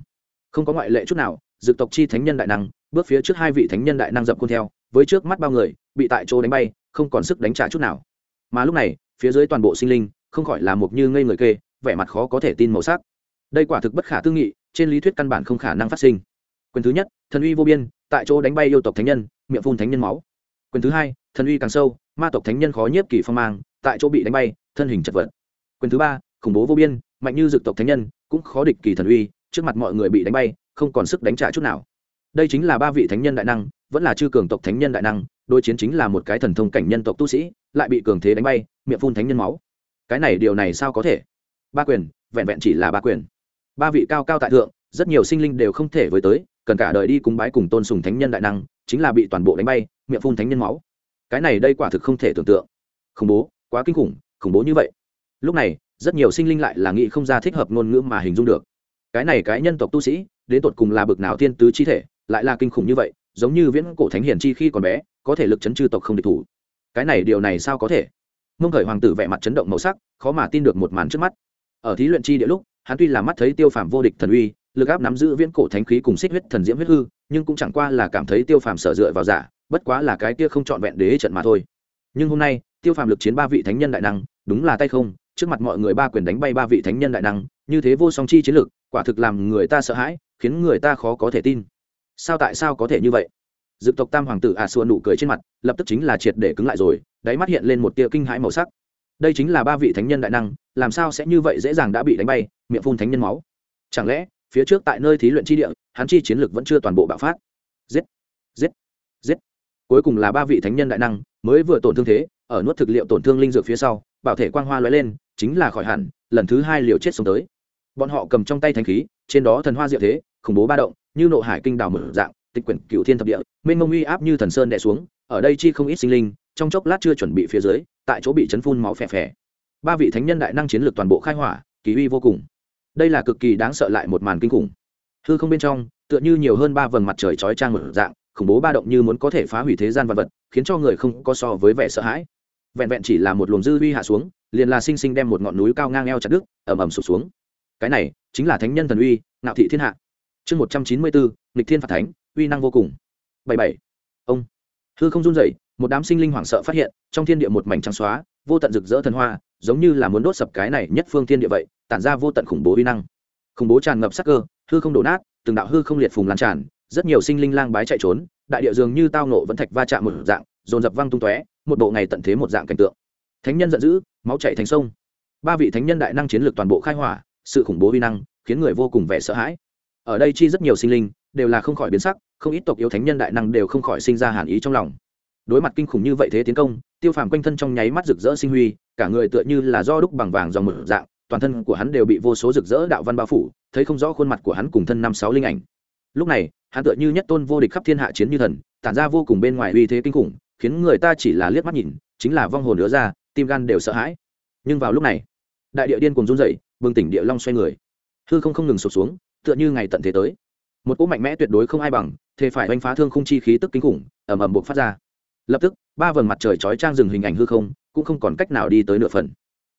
Không có ngoại lệ chút nào dực tộc chi thánh nhân đại năng, bước phía trước hai vị thánh nhân đại năng dập khuôn theo, với trước mắt bao người, bị tại chỗ đánh bay, không còn sức đánh trả chút nào. Mà lúc này, phía dưới toàn bộ sinh linh, không khỏi là một như ngây người kê, vẻ mặt khó có thể tin màu sắc. Đây quả thực bất khả tư nghị, trên lý thuyết căn bản không khả năng phát sinh. Quyền thứ nhất, thần uy vô biên, tại chỗ đánh bay yêu tộc thánh nhân, miệng phun thánh nhân máu. Quyền thứ hai, thần uy càng sâu, ma tộc thánh nhân khó nhiếp kỳ phong mang tại chỗ bị đánh bay, thân hình chật vật. Quyền thứ ba, khủng bố vô biên, mạnh như dực tộc thánh nhân, cũng khó địch kỳ thần uy, trước mặt mọi người bị đánh bay, không còn sức đánh trả chút nào. Đây chính là ba vị thánh nhân đại năng, vẫn là chư cường tộc thánh nhân đại năng, đối chiến chính là một cái thần thông cảnh nhân tộc tu sĩ, lại bị cường thế đánh bay, miệng phun thánh nhân máu. Cái này điều này sao có thể? Ba quyền, vẹn vẹn chỉ là ba quyền. Ba vị cao cao tại thượng, rất nhiều sinh linh đều không thể với tới, cần cả đời đi cúng bái cùng tôn sùng thánh nhân đại năng, chính là bị toàn bộ đánh bay, miệng phun thánh nhân máu. Cái này đây quả thực không thể tưởng tượng. Khủng bố quá kinh khủng khủng bố như vậy. Lúc này, rất nhiều sinh linh lại là nghĩ không ra thích hợp ngôn ngữ mà hình dung được. Cái này cái nhân tộc tu sĩ, đến tột cùng là bực nào thiên tứ chi thể, lại là kinh khủng như vậy, giống như viễn cổ thánh hiển chi khi còn bé, có thể lực chấn chư tộc không địch thủ. Cái này điều này sao có thể? Mông khởi hoàng tử vẻ mặt chấn động màu sắc, khó mà tin được một màn trước mắt. Ở thí luyện chi địa lúc, hắn tuy là mắt thấy tiêu phàm vô địch thần uy, lực áp nắm giữ viễn cổ thánh khí cùng xích huyết thần diễm huyết hư, nhưng cũng chẳng qua là cảm thấy tiêu phàm sở dựa vào giả, bất quá là cái kia không trọn vẹn đế trận mà thôi. Nhưng hôm nay tiêu phàm lực chiến ba vị thánh nhân đại năng, đúng là tay không, trước mặt mọi người ba quyền đánh bay ba vị thánh nhân đại năng, như thế vô song chi chiến lực, quả thực làm người ta sợ hãi, khiến người ta khó có thể tin. Sao tại sao có thể như vậy? Dự tộc tam hoàng tử a xua nụ cười trên mặt, lập tức chính là triệt để cứng lại rồi, đáy mắt hiện lên một tia kinh hãi màu sắc. Đây chính là ba vị thánh nhân đại năng, làm sao sẽ như vậy dễ dàng đã bị đánh bay, miệng phun thánh nhân máu. Chẳng lẽ, phía trước tại nơi thí luyện chi địa, hắn chi chiến lực vẫn chưa toàn bộ bạo phát? Giết! Giết! Giết! Cuối cùng là ba vị thánh nhân đại năng mới vừa tổn thương thế ở nuốt thực liệu tổn thương linh dược phía sau, bảo thể quang hoa lóe lên, chính là khỏi hẳn, lần thứ hai liều chết xuống tới. Bọn họ cầm trong tay thanh khí, trên đó thần hoa diệu thế, khủng bố ba động, như nộ hải kinh đào mở dạng, tịch quyển cựu thiên thập địa, mênh mông uy áp như thần sơn đè xuống, ở đây chi không ít sinh linh, trong chốc lát chưa chuẩn bị phía dưới, tại chỗ bị chấn phun máu phè phè. Ba vị thánh nhân đại năng chiến lược toàn bộ khai hỏa, kỳ uy vô cùng. Đây là cực kỳ đáng sợ lại một màn kinh khủng. Hư không bên trong, tựa như nhiều hơn ba vầng mặt trời chói trang mở dạng, khủng bố ba động như muốn có thể phá hủy thế gian vật vật, khiến cho người không có so với vẻ sợ hãi vẹn vẹn chỉ là một luồng dư uy hạ xuống, liền là sinh sinh đem một ngọn núi cao ngang eo chặt đứt ẩm ẩm sụp xuống. Cái này chính là thánh nhân thần uy nạo thị thiên hạ. Chương một trăm chín mươi bốn, nghịch thiên phạt thánh, uy năng vô cùng. Bảy bảy. Ông. Hư không run rẩy, một đám sinh linh hoảng sợ phát hiện, trong thiên địa một mảnh trắng xóa, vô tận rực rỡ thần hoa, giống như là muốn đốt sập cái này nhất phương thiên địa vậy, tản ra vô tận khủng bố uy năng. Khủng bố tràn ngập sắc cơ, hư không đổ nát, từng đạo hư không liệt phùng lan tràn, rất nhiều sinh linh lang bái chạy trốn, đại địa dường như tao nộ vẫn thạch va chạm một dạng dồn dập văng tung tóe, một bộ ngày tận thế một dạng cảnh tượng. Thánh nhân giận dữ, máu chạy thành sông. Ba vị thánh nhân đại năng chiến lược toàn bộ khai hỏa, sự khủng bố uy năng khiến người vô cùng vẻ sợ hãi. Ở đây chi rất nhiều sinh linh đều là không khỏi biến sắc, không ít tộc yếu thánh nhân đại năng đều không khỏi sinh ra hàn ý trong lòng. Đối mặt kinh khủng như vậy thế tiến công, tiêu phàm quanh thân trong nháy mắt rực rỡ sinh huy, cả người tựa như là do đúc bằng vàng dòng mở dạng, toàn thân của hắn đều bị vô số rực rỡ đạo văn bao phủ, thấy không rõ khuôn mặt của hắn cùng thân năm sáu linh ảnh. Lúc này, hắn tựa như nhất tôn vô địch khắp thiên hạ chiến như thần, tản ra vô cùng bên ngoài uy thế kinh khủng khiến người ta chỉ là liếc mắt nhìn, chính là vong hồn nữa ra, tim gan đều sợ hãi. Nhưng vào lúc này, đại địa điên cùng run dậy bừng tỉnh địa long xoay người. Hư không không ngừng sụp xuống, tựa như ngày tận thế tới. Một cỗ mạnh mẽ tuyệt đối không ai bằng, thế phải oanh phá thương không chi khí tức kinh khủng ẩm ẩm buộc phát ra. Lập tức, ba vầng mặt trời chói trang dừng hình ảnh hư không, cũng không còn cách nào đi tới nửa phần.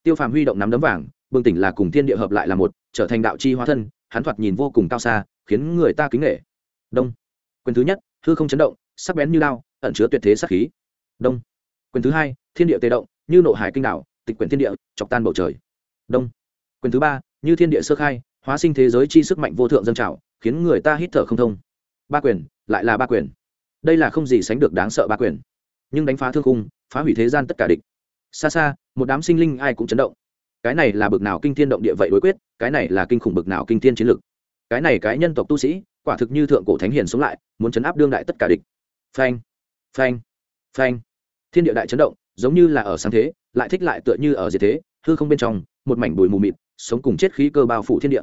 Tiêu phàm huy động nắm đấm vàng, bừng tỉnh là cùng thiên địa hợp lại là một, trở thành đạo chi hóa thân, hắn thoạt nhìn vô cùng cao xa, khiến người ta kính nghệ đông. Quyền thứ nhất, hư không chấn động, sắc bén như lao ẩn chứa tuyệt thế sát khí. Đông. Quyền thứ hai thiên địa tê động như nộ hải kinh đảo, tịch quyển thiên địa chọc tan bầu trời. Đông. Quyền thứ ba như thiên địa sơ khai hóa sinh thế giới chi sức mạnh vô thượng dân trào khiến người ta hít thở không thông. Ba quyền lại là ba quyền. Đây là không gì sánh được đáng sợ ba quyền. Nhưng đánh phá thương khung phá hủy thế gian tất cả địch. Xa xa một đám sinh linh ai cũng chấn động. Cái này là bực nào kinh thiên động địa vậy đối quyết cái này là kinh khủng bực nào kinh thiên chiến lực. Cái này cái nhân tộc tu sĩ quả thực như thượng cổ thánh hiền sống lại muốn chấn áp đương đại tất cả địch. Phanh phanh. Phanh. Thiên địa đại chấn động, giống như là ở sáng thế, lại thích lại tựa như ở diệt thế, hư không bên trong, một mảnh bụi mù mịt, sống cùng chết khí cơ bao phủ thiên địa.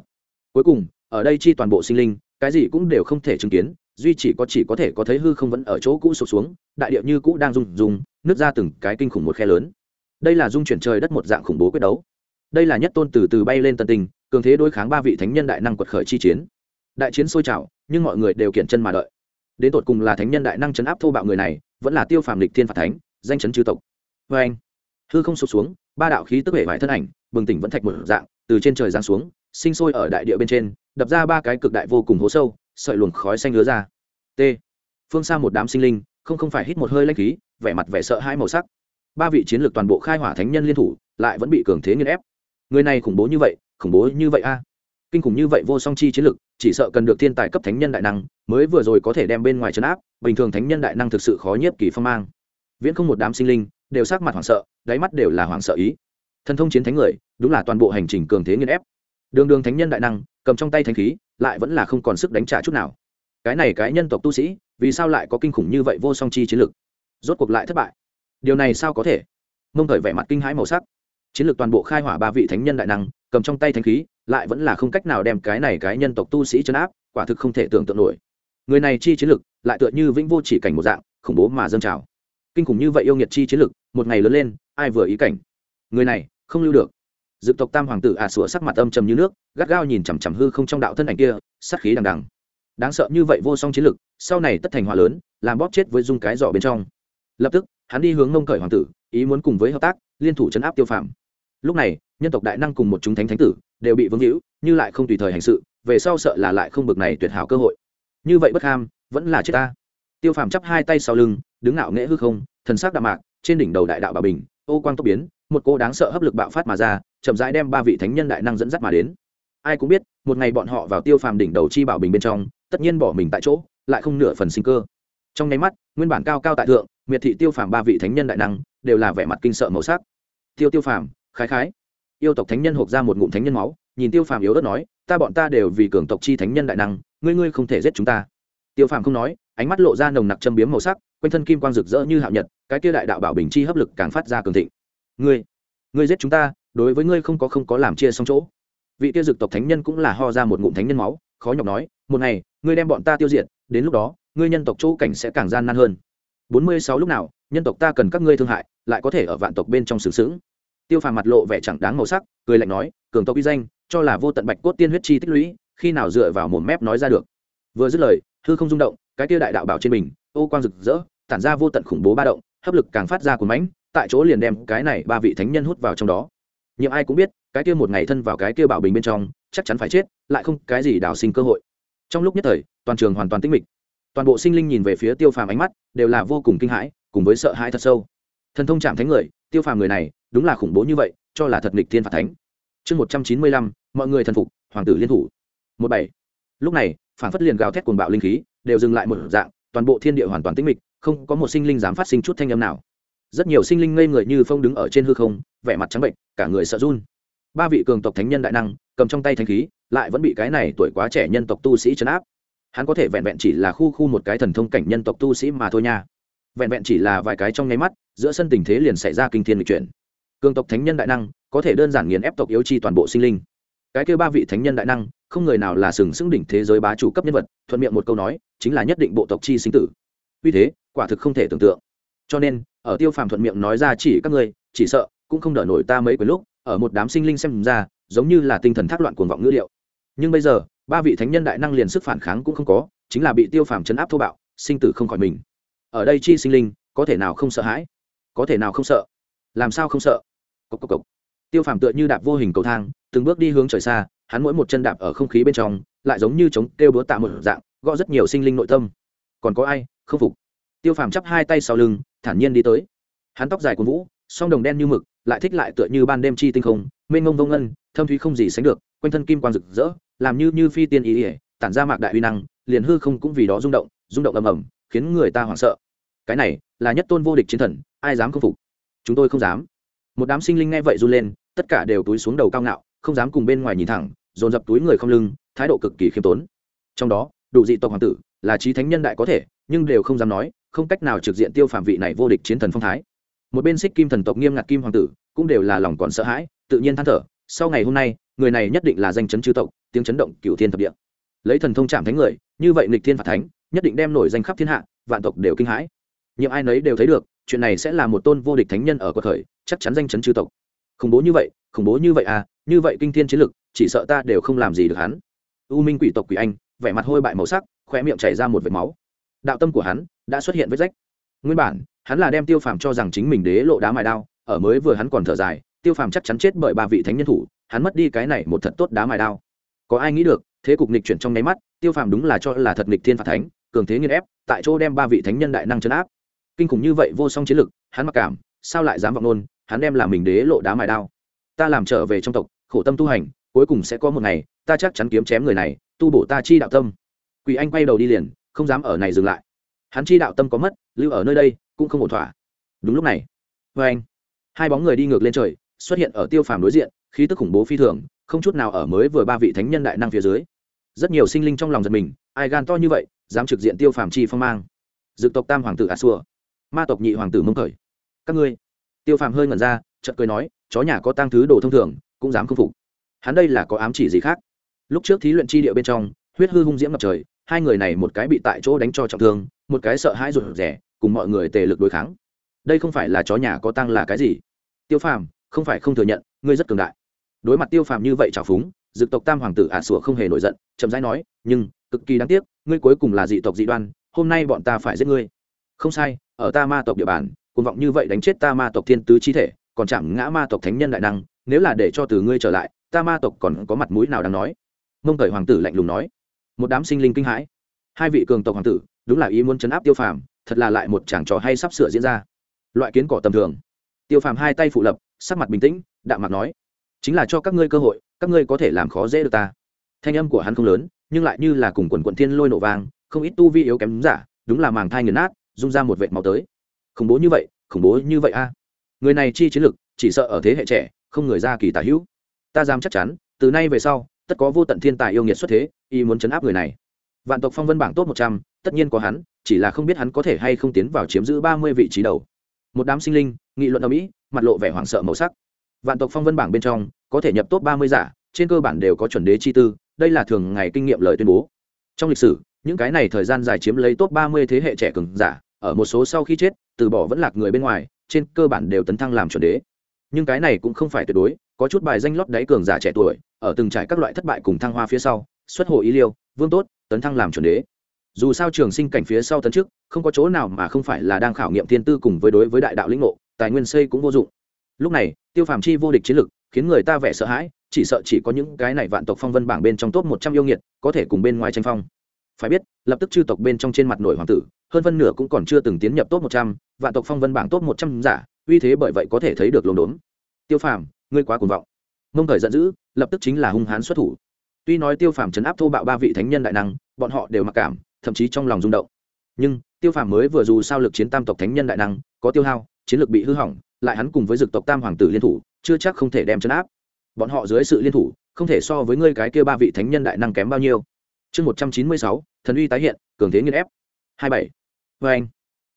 Cuối cùng, ở đây chi toàn bộ sinh linh, cái gì cũng đều không thể chứng kiến, duy chỉ có chỉ có thể có thấy hư không vẫn ở chỗ cũ sụp xuống, đại địa như cũ đang rung rung, nứt ra từng cái kinh khủng một khe lớn. Đây là dung chuyển trời đất một dạng khủng bố quyết đấu. Đây là nhất tôn từ từ bay lên tân tình cường thế đối kháng ba vị thánh nhân đại năng quật khởi chi chiến. Đại chiến sôi trào, nhưng mọi người đều kiển chân mà đợi đến tột cùng là thánh nhân đại năng chấn áp thô bạo người này, vẫn là tiêu phàm lịch thiên phạt thánh, danh chấn chư tộc. Vê anh, hư không sụp xuống, ba đạo khí tức hệ vải thân ảnh, bừng tỉnh vẫn thạch một dạng, từ trên trời giáng xuống, sinh sôi ở đại địa bên trên, đập ra ba cái cực đại vô cùng hố sâu, sợi luồng khói xanh lứa ra. T. Phương xa một đám sinh linh, không không phải hít một hơi lanh khí, vẻ mặt vẻ sợ hai màu sắc. Ba vị chiến lược toàn bộ khai hỏa thánh nhân liên thủ, lại vẫn bị cường thế nghiên ép. Người này khủng bố như vậy, khủng bố như vậy a kinh khủng như vậy vô song chi chiến lược chỉ sợ cần được thiên tài cấp thánh nhân đại năng, mới vừa rồi có thể đem bên ngoài trấn áp, bình thường thánh nhân đại năng thực sự khó nhiếp kỳ phong mang. Viễn không một đám sinh linh, đều sắc mặt hoảng sợ, đáy mắt đều là hoảng sợ ý. Thần thông chiến thánh người, đúng là toàn bộ hành trình cường thế nghiên ép. Đường đường thánh nhân đại năng, cầm trong tay thánh khí, lại vẫn là không còn sức đánh trả chút nào. Cái này cái nhân tộc tu sĩ, vì sao lại có kinh khủng như vậy vô song chi chiến lược rốt cuộc lại thất bại. Điều này sao có thể? Mông thời vẻ mặt kinh hãi màu sắc. Chiến lược toàn bộ khai hỏa ba vị thánh nhân đại năng, cầm trong tay thánh khí lại vẫn là không cách nào đem cái này cái nhân tộc tu sĩ chấn áp quả thực không thể tưởng tượng nổi. Người này chi chiến lực, lại tựa như vĩnh vô chỉ cảnh một dạng khủng bố mà dâng trào. Kinh khủng như vậy yêu nghiệt chi chiến lực một ngày lớn lên ai vừa ý cảnh? Người này không lưu được. Dự tộc tam hoàng tử ả à sủa sắc mặt âm trầm như nước gắt gao nhìn chằm chằm hư không trong đạo thân ảnh kia sắc khí đằng đằng. Đáng sợ như vậy vô song chiến lực sau này tất thành hòa lớn làm bóp chết với dung cái giỏ bên trong. Lập tức hắn đi hướng mông cởi hoàng tử ý muốn cùng với hợp tác liên thủ chấn áp tiêu phạm lúc này nhân tộc đại năng cùng một chúng thánh thánh tử đều bị vương hữu như lại không tùy thời hành sự, về sau sợ là lại không bực này tuyệt hảo cơ hội. Như vậy bất ham, vẫn là chết ta. Tiêu phàm chắp hai tay sau lưng, đứng ngạo nghễ hư không, thần sắc đạm mạc, trên đỉnh đầu đại đạo bà bình, ô quang tốc biến, một cô đáng sợ hấp lực bạo phát mà ra, chậm rãi đem ba vị thánh nhân đại năng dẫn dắt mà đến. Ai cũng biết, một ngày bọn họ vào tiêu phàm đỉnh đầu chi bảo bình bên trong, tất nhiên bỏ mình tại chỗ, lại không nửa phần sinh cơ. Trong nháy mắt, nguyên bản cao cao tại thượng, miệt thị tiêu phàm ba vị thánh nhân đại năng, đều là vẻ mặt kinh sợ màu sắc. Tiêu tiêu phàm, khái khái yêu tộc thánh nhân hộp ra một ngụm thánh nhân máu, nhìn tiêu phàm yếu ớt nói, ta bọn ta đều vì cường tộc chi thánh nhân đại năng, ngươi ngươi không thể giết chúng ta. Tiêu phàm không nói, ánh mắt lộ ra nồng nặc châm biếm màu sắc, quanh thân kim quang rực rỡ như hạo nhật, cái kia đại đạo bảo bình chi hấp lực càng phát ra cường thịnh. Ngươi ngươi giết chúng ta, đối với ngươi không có không có làm chia xong chỗ. Vị tiêu dực tộc thánh nhân cũng là ho ra một ngụm thánh nhân máu, khó nhọc nói, một ngày, ngươi đem bọn ta tiêu diệt, đến lúc đó, ngươi nhân tộc chỗ cảnh sẽ càng gian nan hơn. Bốn mươi sáu lúc nào, nhân tộc ta cần các ngươi thương hại, lại có thể ở vạn tộc bên trong sướng sướng tiêu phàm mặt lộ vẻ chẳng đáng màu sắc, cười lạnh nói, cường tộc uy danh, cho là vô tận bạch cốt tiên huyết chi tích lũy, khi nào dựa vào một mép nói ra được? Vừa dứt lời, hư không rung động, cái tiêu đại đạo bảo trên mình, ô quang rực rỡ, tản ra vô tận khủng bố ba động, hấp lực càng phát ra của mãnh, tại chỗ liền đem cái này ba vị thánh nhân hút vào trong đó. Nhưng ai cũng biết, cái kia một ngày thân vào cái kia bảo bình bên trong, chắc chắn phải chết, lại không cái gì đào sinh cơ hội. Trong lúc nhất thời, toàn trường hoàn toàn tĩnh mịch. Toàn bộ sinh linh nhìn về phía tiêu phàm ánh mắt, đều là vô cùng kinh hãi, cùng với sợ hãi thật sâu. Thần thông chạm thánh người, tiêu phàm người này đúng là khủng bố như vậy, cho là thật nghịch thiên phạt thánh. Chương một trăm chín mươi lăm, mọi người thần phục, hoàng tử liên thủ. Một bảy. Lúc này, phản phất liền gào thét cuồng bạo linh khí, đều dừng lại một dạng, toàn bộ thiên địa hoàn toàn tĩnh mịch, không có một sinh linh dám phát sinh chút thanh âm nào. Rất nhiều sinh linh ngây người như phong đứng ở trên hư không, vẻ mặt trắng bệnh, cả người sợ run. Ba vị cường tộc thánh nhân đại năng, cầm trong tay thanh khí, lại vẫn bị cái này tuổi quá trẻ nhân tộc tu sĩ chấn áp. Hắn có thể vẹn vẹn chỉ là khu khu một cái thần thông cảnh nhân tộc tu sĩ mà thôi nha. Vẹn vẹn chỉ là vài cái trong nháy mắt, giữa sân tình thế liền xảy ra kinh thiên lịch chuyển cường tộc thánh nhân đại năng, có thể đơn giản nghiền ép tộc yếu chi toàn bộ sinh linh. Cái kêu ba vị thánh nhân đại năng, không người nào là sừng sững đỉnh thế giới bá chủ cấp nhân vật, thuận miệng một câu nói, chính là nhất định bộ tộc chi sinh tử. Vì thế, quả thực không thể tưởng tượng. Cho nên, ở tiêu phàm thuận miệng nói ra chỉ các ngươi, chỉ sợ, cũng không đỡ nổi ta mấy cái lúc, ở một đám sinh linh xem ra, giống như là tinh thần thác loạn cuồng vọng ngữ liệu nhưng bây giờ, ba vị thánh nhân đại năng liền sức phản kháng cũng không có, chính là bị tiêu phàm chấn áp thô bạo, sinh tử không khỏi mình. Ở đây chi sinh linh, có thể nào không sợ hãi? Có thể nào không sợ? Làm sao không sợ? Cốc cốc cốc. tiêu phàm tựa như đạp vô hình cầu thang, từng bước đi hướng trời xa, hắn mỗi một chân đạp ở không khí bên trong, lại giống như chống kêu búa tạ một dạng, gõ rất nhiều sinh linh nội tâm. Còn có ai? Không phục. Tiêu phàm chắp hai tay sau lưng, thản nhiên đi tới. Hắn tóc dài cuốn vũ, song đồng đen như mực, lại thích lại tựa như ban đêm chi tinh không, mênh ngông vông ngân, thâm thúy không gì sánh được, quanh thân kim quang rực rỡ, làm như như phi tiên ý ý, tản ra mạc đại uy năng, liền hư không cũng vì đó rung động rung động ầm ầm, khiến người ta hoảng sợ. Cái này là nhất tôn vô địch chiến thần, ai dám không phục? Chúng tôi không dám một đám sinh linh nghe vậy run lên, tất cả đều túi xuống đầu cao ngạo, không dám cùng bên ngoài nhìn thẳng, dồn dập túi người không lưng, thái độ cực kỳ khiêm tốn. Trong đó, đủ dị tộc hoàng tử, là trí thánh nhân đại có thể, nhưng đều không dám nói, không cách nào trực diện tiêu phạm vị này vô địch chiến thần phong thái. Một bên xích kim thần tộc nghiêm ngặt kim hoàng tử, cũng đều là lòng còn sợ hãi, tự nhiên than thở, sau ngày hôm nay, người này nhất định là danh chấn chư tộc, tiếng chấn động cửu thiên thập địa. Lấy thần thông chạm thánh người, như vậy nghịch thiên phạt thánh, nhất định đem nổi danh khắp thiên hạ, vạn tộc đều kinh hãi nhưng ai nấy đều thấy được, chuyện này sẽ là một tôn vô địch thánh nhân ở cuộc khởi, chắc chắn danh chấn chư tộc. Khủng bố như vậy, khủng bố như vậy à như vậy kinh thiên chiến lực, chỉ sợ ta đều không làm gì được hắn. U minh quỷ tộc quỷ anh, vẻ mặt hôi bại màu sắc khoe miệng chảy ra một vệt máu. Đạo tâm của hắn đã xuất hiện vết rách. Nguyên bản, hắn là đem tiêu phàm cho rằng chính mình đế lộ đá mài đao, ở mới vừa hắn còn thở dài, tiêu phàm chắc chắn chết bởi ba vị thánh nhân thủ, hắn mất đi cái này một thật tốt đá mài đao. Có ai nghĩ được, thế cục nịch chuyển trong nháy mắt, tiêu phàm đúng là cho là thật nịch thiên phạt thánh, cường thế nghiên ép, tại chỗ đem ba vị thánh nhân đại năng chấn áp kinh khủng như vậy vô song chiến lực, hắn mặc cảm, sao lại dám vọng nôn hắn đem làm mình đế lộ đá mài đao. Ta làm trở về trong tộc, khổ tâm tu hành, cuối cùng sẽ có một ngày, ta chắc chắn kiếm chém người này, tu bổ ta chi đạo tâm. Quỷ anh quay đầu đi liền, không dám ở này dừng lại. Hắn chi đạo tâm có mất, lưu ở nơi đây, cũng không ổn thỏa. Đúng lúc này vê anh, hai bóng người đi ngược lên trời, xuất hiện ở tiêu phàm đối diện, khí tức khủng bố phi thường, không chút nào ở mới vừa ba vị thánh nhân đại năng phía dưới. Rất nhiều sinh linh trong lòng giật mình, ai gan to như vậy, dám trực diện tiêu phàm chi phong mang. Dực tộc tam hoàng tử a xua ma tộc nhị hoàng tử mông khởi. Các ngươi. Tiêu phàm hơi ngẩn ra, chợt cười nói, chó nhà có tăng thứ đồ thông thường, cũng dám khâm phục. Hắn đây là có ám chỉ gì khác? Lúc trước thí luyện chi địa bên trong, huyết hư hung diễm ngập trời, hai người này một cái bị tại chỗ đánh cho trọng thương, một cái sợ hãi rụt rẻ cùng mọi người tề lực đối kháng. Đây không phải là chó nhà có tăng là cái gì? Tiêu phàm, không phải không thừa nhận, ngươi rất cường đại. Đối mặt tiêu phàm như vậy trào phúng, dực tộc tam hoàng tử ả sủa không hề nổi giận, chậm rãi nói, nhưng, cực kỳ đáng tiếc, ngươi cuối cùng là dị tộc dị đoan, hôm nay bọn ta phải giết ngươi không sai, ở ta ma tộc địa bàn, cuồng vọng như vậy đánh chết ta ma tộc thiên tứ chi thể, còn chạm ngã ma tộc thánh nhân đại năng, nếu là để cho từ ngươi trở lại, ta ma tộc còn có mặt mũi nào đang nói? Mông thời hoàng tử lạnh lùng nói. Một đám sinh linh kinh hãi. Hai vị cường tộc hoàng tử, đúng là ý muốn chấn áp tiêu phàm, thật là lại một chàng trò hay sắp sửa diễn ra. Loại kiến cỏ tầm thường. Tiêu phàm hai tay phụ lập, sắc mặt bình tĩnh, đạm mặt nói, chính là cho các ngươi cơ hội, các ngươi có thể làm khó dễ được ta. Thanh âm của hắn không lớn, nhưng lại như là cùng quần quận thiên lôi nổ vang, không ít tu vi yếu kém giả, đúng là màng thai nghiền nát rung ra một vệt máu tới. Khủng bố như vậy, khủng bố như vậy a. Người này chi chiến lực, chỉ sợ ở thế hệ trẻ, không người ra kỳ tả hữu. Ta dám chắc chắn, từ nay về sau, tất có vô tận thiên tài yêu nghiệt xuất thế y muốn chấn áp người này. Vạn tộc phong vân bảng tốt một trăm, tất nhiên có hắn, chỉ là không biết hắn có thể hay không tiến vào chiếm giữ ba mươi vị trí đầu. Một đám sinh linh, nghị luận ở mỹ, mặt lộ vẻ hoảng sợ màu sắc. Vạn tộc phong vân bảng bên trong, có thể nhập top ba mươi giả, trên cơ bản đều có chuẩn đế chi tư, đây là thường ngày kinh nghiệm lời tuyên bố. Trong lịch sử những cái này thời gian dài chiếm lấy top ba mươi thế hệ trẻ cường giả, ở một số sau khi chết, từ bỏ vẫn lạc người bên ngoài, trên cơ bản đều tấn thăng làm chuẩn đế. Nhưng cái này cũng không phải tuyệt đối, có chút bài danh lót đáy cường giả trẻ tuổi, ở từng trải các loại thất bại cùng thăng hoa phía sau, xuất hồ ý liêu, vương tốt, tấn thăng làm chuẩn đế. Dù sao trường sinh cảnh phía sau tấn trước không có chỗ nào mà không phải là đang khảo nghiệm thiên tư cùng với đối với đại đạo lĩnh ngộ, tài nguyên xây cũng vô dụng. Lúc này, tiêu phàm chi vô địch chiến lực, khiến người ta vẻ sợ hãi, chỉ sợ chỉ có những cái này vạn tộc phong vân bảng bên trong top một trăm yêu nghiệt, có thể cùng bên ngoài tranh phong phải biết, lập tức chư tộc bên trong trên mặt nổi hoàng tử, hơn phân nửa cũng còn chưa từng tiến nhập top một trăm, vạn tộc phong vân bảng top một trăm giả, uy thế bởi vậy có thể thấy được lồn đốn. Tiêu phàm, ngươi quá cuồng vọng. Mông thời giận dữ, lập tức chính là hung hán xuất thủ. Tuy nói tiêu phàm chấn áp thô bạo ba vị thánh nhân đại năng, bọn họ đều mặc cảm, thậm chí trong lòng rung động. Nhưng, tiêu phàm mới vừa dù sao lực chiến tam tộc thánh nhân đại năng, có tiêu hao, chiến lược bị hư hỏng, lại hắn cùng với dực tộc tam hoàng tử liên thủ, chưa chắc không thể đem chấn áp. Bọn họ dưới sự liên thủ, không thể so với ngươi cái kia ba vị thánh nhân đại năng kém bao nhiêu chương một trăm chín mươi sáu, thần uy tái hiện, cường thế nghiên ép. Hai bảy. Vê anh.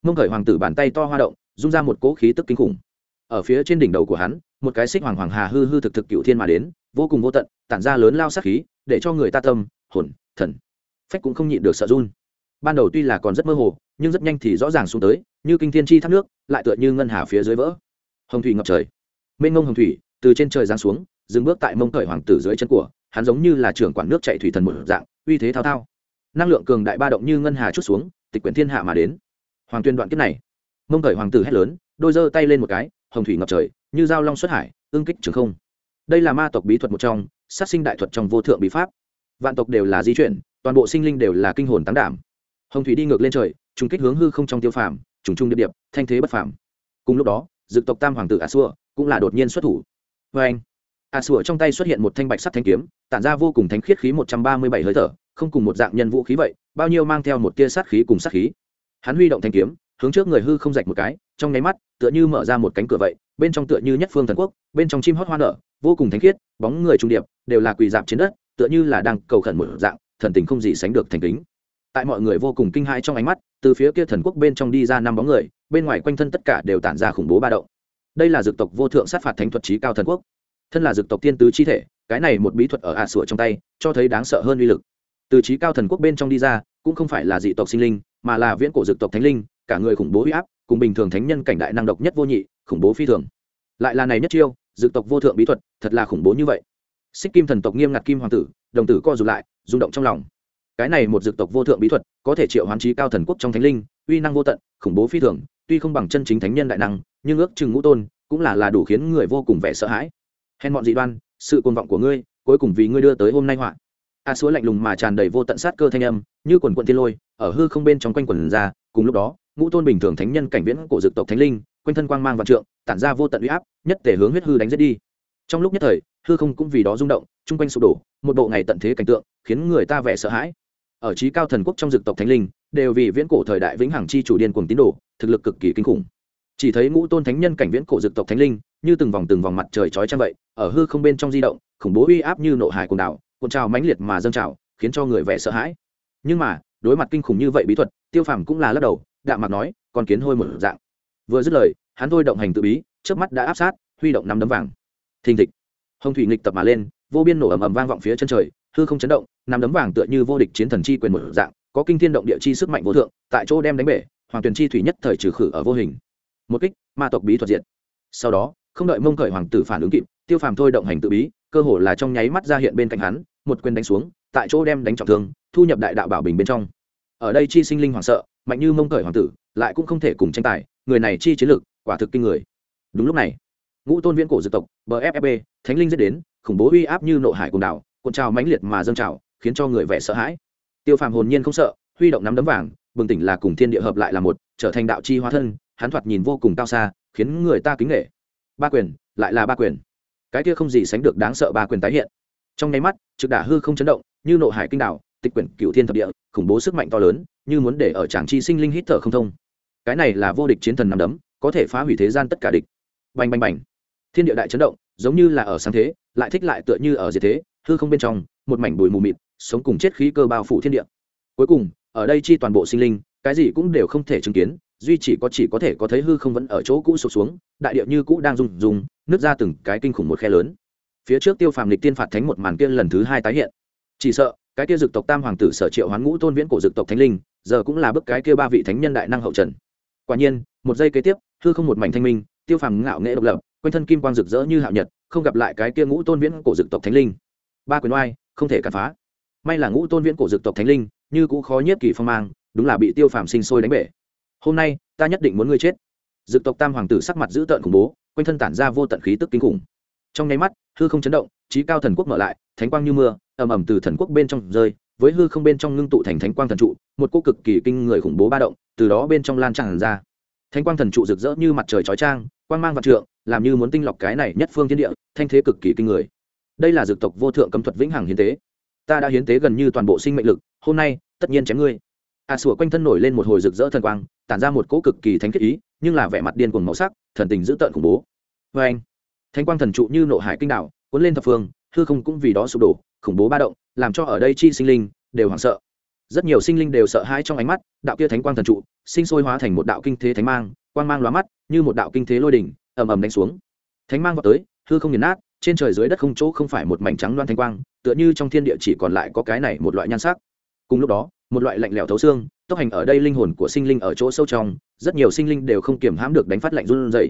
Mông khởi hoàng tử bàn tay to hoa động, rung ra một cỗ khí tức kinh khủng. Ở phía trên đỉnh đầu của hắn, một cái xích hoàng hoàng hà hư hư thực thực cựu thiên mà đến, vô cùng vô tận, tản ra lớn lao sát khí, để cho người ta tâm, hồn, thần. Phách cũng không nhịn được sợ run. Ban đầu tuy là còn rất mơ hồ, nhưng rất nhanh thì rõ ràng xuống tới, như kinh thiên chi thác nước, lại tựa như ngân hà phía dưới vỡ. Hồng thủy ngập trời. Mênh ngông hồng thủy từ trên trời giáng xuống, dừng bước tại mông khởi hoàng tử dưới chân của hắn giống như là trưởng quản nước chạy thủy thần một dạng, uy thế thao thao. Năng lượng cường đại ba động như ngân hà chút xuống, tịch quyển thiên hạ mà đến. Hoàng tuyên đoạn kiếp này, mông cởi hoàng tử hét lớn, đôi giơ tay lên một cái, hồng thủy ngập trời, như dao long xuất hải ương kích trường không. Đây là ma tộc bí thuật một trong, sát sinh đại thuật trong vô thượng bí pháp. Vạn tộc đều là di chuyển, toàn bộ sinh linh đều là kinh hồn tán đảm. Hồng thủy đi ngược lên trời, trùng kích hướng hư không trong tiêu phàm, trùng trung điệp điệp, thanh thế bất phàm. Cùng lúc đó, dực tộc tam hoàng tử a xua cũng là đột nhiên xuất thủ. Vê anh a sủa trong tay xuất hiện một thanh bạch sắt thanh kiếm, tản ra vô cùng thánh khiết khí một trăm ba mươi bảy hơi thở, không cùng một dạng nhân vũ khí vậy, bao nhiêu mang theo một tia sát khí cùng sát khí. Hắn huy động thanh kiếm, hướng trước người hư không rạch một cái, trong nháy mắt, tựa như mở ra một cánh cửa vậy, bên trong tựa như nhất phương thần quốc, bên trong chim hót hoa nở, vô cùng thánh khiết, bóng người trung điệp, đều là quỳ dạp trên đất, tựa như là đang cầu khẩn một dạng, thần tình không gì sánh được thành kính. Tại mọi người vô cùng kinh hãi trong ánh mắt, từ phía kia thần quốc bên trong đi ra năm bóng người, bên ngoài quanh thân tất cả đều tản ra khủng bố ba động. Đây là dược tộc vô thượng sát phạt thánh thuật trí cao thần quốc thân là dược tộc tiên tứ chi thể, cái này một bí thuật ở ả sủa trong tay, cho thấy đáng sợ hơn uy lực. Từ trí cao thần quốc bên trong đi ra, cũng không phải là dị tộc sinh linh, mà là viễn cổ dược tộc thánh linh, cả người khủng bố huy áp, cùng bình thường thánh nhân cảnh đại năng độc nhất vô nhị, khủng bố phi thường. Lại là này nhất chiêu, dược tộc vô thượng bí thuật, thật là khủng bố như vậy. Xích kim thần tộc nghiêm ngặt kim hoàng tử, đồng tử co rụt lại, rung động trong lòng. Cái này một dược tộc vô thượng bí thuật, có thể triệu hoán trí cao thần quốc trong thánh linh, uy năng vô tận, khủng bố phi thường, tuy không bằng chân chính thánh nhân đại năng, nhưng ước chừng ngũ tôn, cũng là là đủ khiến người vô cùng vẻ sợ hãi hèn bọn dị đoan, sự côn vọng của ngươi, cuối cùng vì ngươi đưa tới hôm nay họa. A à lạnh lùng mà tràn đầy vô tận sát cơ thanh âm, như quần quận thiên lôi, ở hư không bên trong quanh quần ra, cùng lúc đó, ngũ tôn bình thường thánh nhân cảnh viễn cổ dược tộc thánh linh, quanh thân quang mang vạn trượng, tản ra vô tận uy áp, nhất thể hướng huyết hư đánh giết đi. Trong lúc nhất thời, hư không cũng vì đó rung động, chung quanh sụp đổ, một bộ ngày tận thế cảnh tượng, khiến người ta vẻ sợ hãi. Ở trí cao thần quốc trong dược tộc thánh linh, đều vì viễn cổ thời đại vĩnh hằng chi chủ điên cuồng tín đồ, thực lực cực kỳ kinh khủng. Chỉ thấy ngũ tôn thánh nhân cảnh viễn cổ dược tộc thánh linh, như từng vòng từng vòng mặt trời trói trang vậy ở hư không bên trong di động, khủng bố uy áp như nộ hải cồn đảo, cuộn trào mãnh liệt mà dâng trào, khiến cho người vẻ sợ hãi. Nhưng mà, đối mặt kinh khủng như vậy bí thuật, tiêu phàm cũng là lắc đầu, đạm mặt nói, con kiến hôi một dạng. Vừa dứt lời, hắn thôi động hành tự bí trước mắt đã áp sát, huy động năm đấm vàng. Thình thịch. Hồng thủy nghịch tập mà lên, vô biên nổ ầm ầm vang vọng phía chân trời, hư không chấn động, năm đấm vàng tựa như vô địch chiến thần chi quyền một dạng, có kinh thiên động địa chi sức mạnh vô thượng, tại chỗ đem đánh bể, hoàng tuyền chi thủy nhất thời trừ khử ở vô hình. Một kích, ma tộc bí thuật diệt. Sau đó, không đợi mông khởi hoàng tử phản ứng kịp tiêu phàm thôi động hành tự bí, cơ hồ là trong nháy mắt ra hiện bên cạnh hắn, một quyền đánh xuống, tại chỗ đem đánh trọng thương, thu nhập đại đạo bảo bình bên trong. Ở đây chi sinh linh hoảng sợ, mạnh như mông cởi hoàng tử, lại cũng không thể cùng tranh tài, người này chi chiến lược quả thực kinh người. Đúng lúc này, ngũ tôn viễn cổ dược tộc bffb thánh linh dết đến, khủng bố uy áp như nộ hải cùng đảo, cuộn trào mãnh liệt mà dâng trào, khiến cho người vẻ sợ hãi. Tiêu phàm hồn nhiên không sợ, huy động nắm đấm vàng, bừng tỉnh là cùng thiên địa hợp lại là một, trở thành đạo chi hóa thân, hắn thoạt nhìn vô cùng cao xa, khiến người ta kính nghệ ba quyền, lại là ba quyền cái kia không gì sánh được đáng sợ ba quyền tái hiện. Trong nháy mắt, trực đả hư không chấn động, như nộ hải kinh đảo, tịch quyển cựu thiên thập địa, khủng bố sức mạnh to lớn, như muốn để ở tràng chi sinh linh hít thở không thông. Cái này là vô địch chiến thần nằm đấm, có thể phá hủy thế gian tất cả địch. Bành bành bành. Thiên địa đại chấn động, giống như là ở sáng thế, lại thích lại tựa như ở diệt thế, hư không bên trong, một mảnh bụi mù mịt, sống cùng chết khí cơ bao phủ thiên địa. Cuối cùng, ở đây chi toàn bộ sinh linh, cái gì cũng đều không thể chứng kiến duy chỉ có chỉ có thể có thấy hư không vẫn ở chỗ cũ sụp xuống, đại địa như cũ đang rung rung, nứt ra từng cái kinh khủng một khe lớn. Phía trước tiêu phàm lịch tiên phạt thánh một màn kia lần thứ hai tái hiện. Chỉ sợ, cái kia dực tộc tam hoàng tử sở triệu hoán ngũ tôn viễn cổ dực tộc thánh linh, giờ cũng là bức cái kia ba vị thánh nhân đại năng hậu trần. Quả nhiên, một giây kế tiếp, hư không một mảnh thanh minh, tiêu phàm ngạo nghệ độc lập, quanh thân kim quang rực rỡ như hạo nhật, không gặp lại cái kia ngũ tôn viễn cổ dực tộc thánh linh. Ba quyền oai, không thể cản phá. May là ngũ tôn viễn cổ dực tộc thánh linh, như cũng khó nhất kỳ phong mang, đúng là bị tiêu phàm sinh sôi đánh bể hôm nay, ta nhất định muốn ngươi chết. Dực tộc tam hoàng tử sắc mặt dữ tợn khủng bố, quanh thân tản ra vô tận khí tức kinh khủng. Trong nháy mắt, hư không chấn động trí cao thần quốc mở lại, thánh quang như mưa, ầm ầm từ thần quốc bên trong rơi, với hư không bên trong ngưng tụ thành thánh quang thần trụ, một cô cực kỳ kinh người khủng bố ba động, từ đó bên trong lan tràn ra. Thánh quang thần trụ rực rỡ như mặt trời chói trang quang mang vạn trượng, làm như muốn tinh lọc cái này nhất phương thiên địa, thanh thế cực kỳ kinh người. Đây là dược tộc vô thượng cấm thuật vĩnh hằng hiến tế. Ta đã hiến tế gần như toàn bộ sinh mệnh lực, hôm nay, tất nhiên chém ngươi. A sủa quanh thân nổi lên một hồi rực rỡ thần quang tản ra một cỗ cực kỳ thánh kết ý, nhưng là vẻ mặt điên cuồng màu sắc, thần tình dữ tợn khủng bố. Vê anh, thánh quang thần trụ như nộ hải kinh đạo, cuốn lên thập phương, hư không cũng vì đó sụp đổ, khủng bố ba động, làm cho ở đây chi sinh linh đều hoảng sợ. Rất nhiều sinh linh đều sợ hãi trong ánh mắt, đạo kia thánh quang thần trụ, sinh sôi hóa thành một đạo kinh thế thánh mang, quang mang lóa mắt, như một đạo kinh thế lôi đỉnh, ầm ầm đánh xuống. Thánh mang vào tới, hư không nghiền nát, trên trời dưới đất không chỗ không phải một mảnh trắng loan thanh quang, tựa như trong thiên địa chỉ còn lại có cái này một loại nhan sắc. Cùng lúc đó một loại lạnh lẽo thấu xương, tốc hành ở đây linh hồn của sinh linh ở chỗ sâu trong, rất nhiều sinh linh đều không kiềm hãm được đánh phát lạnh run dày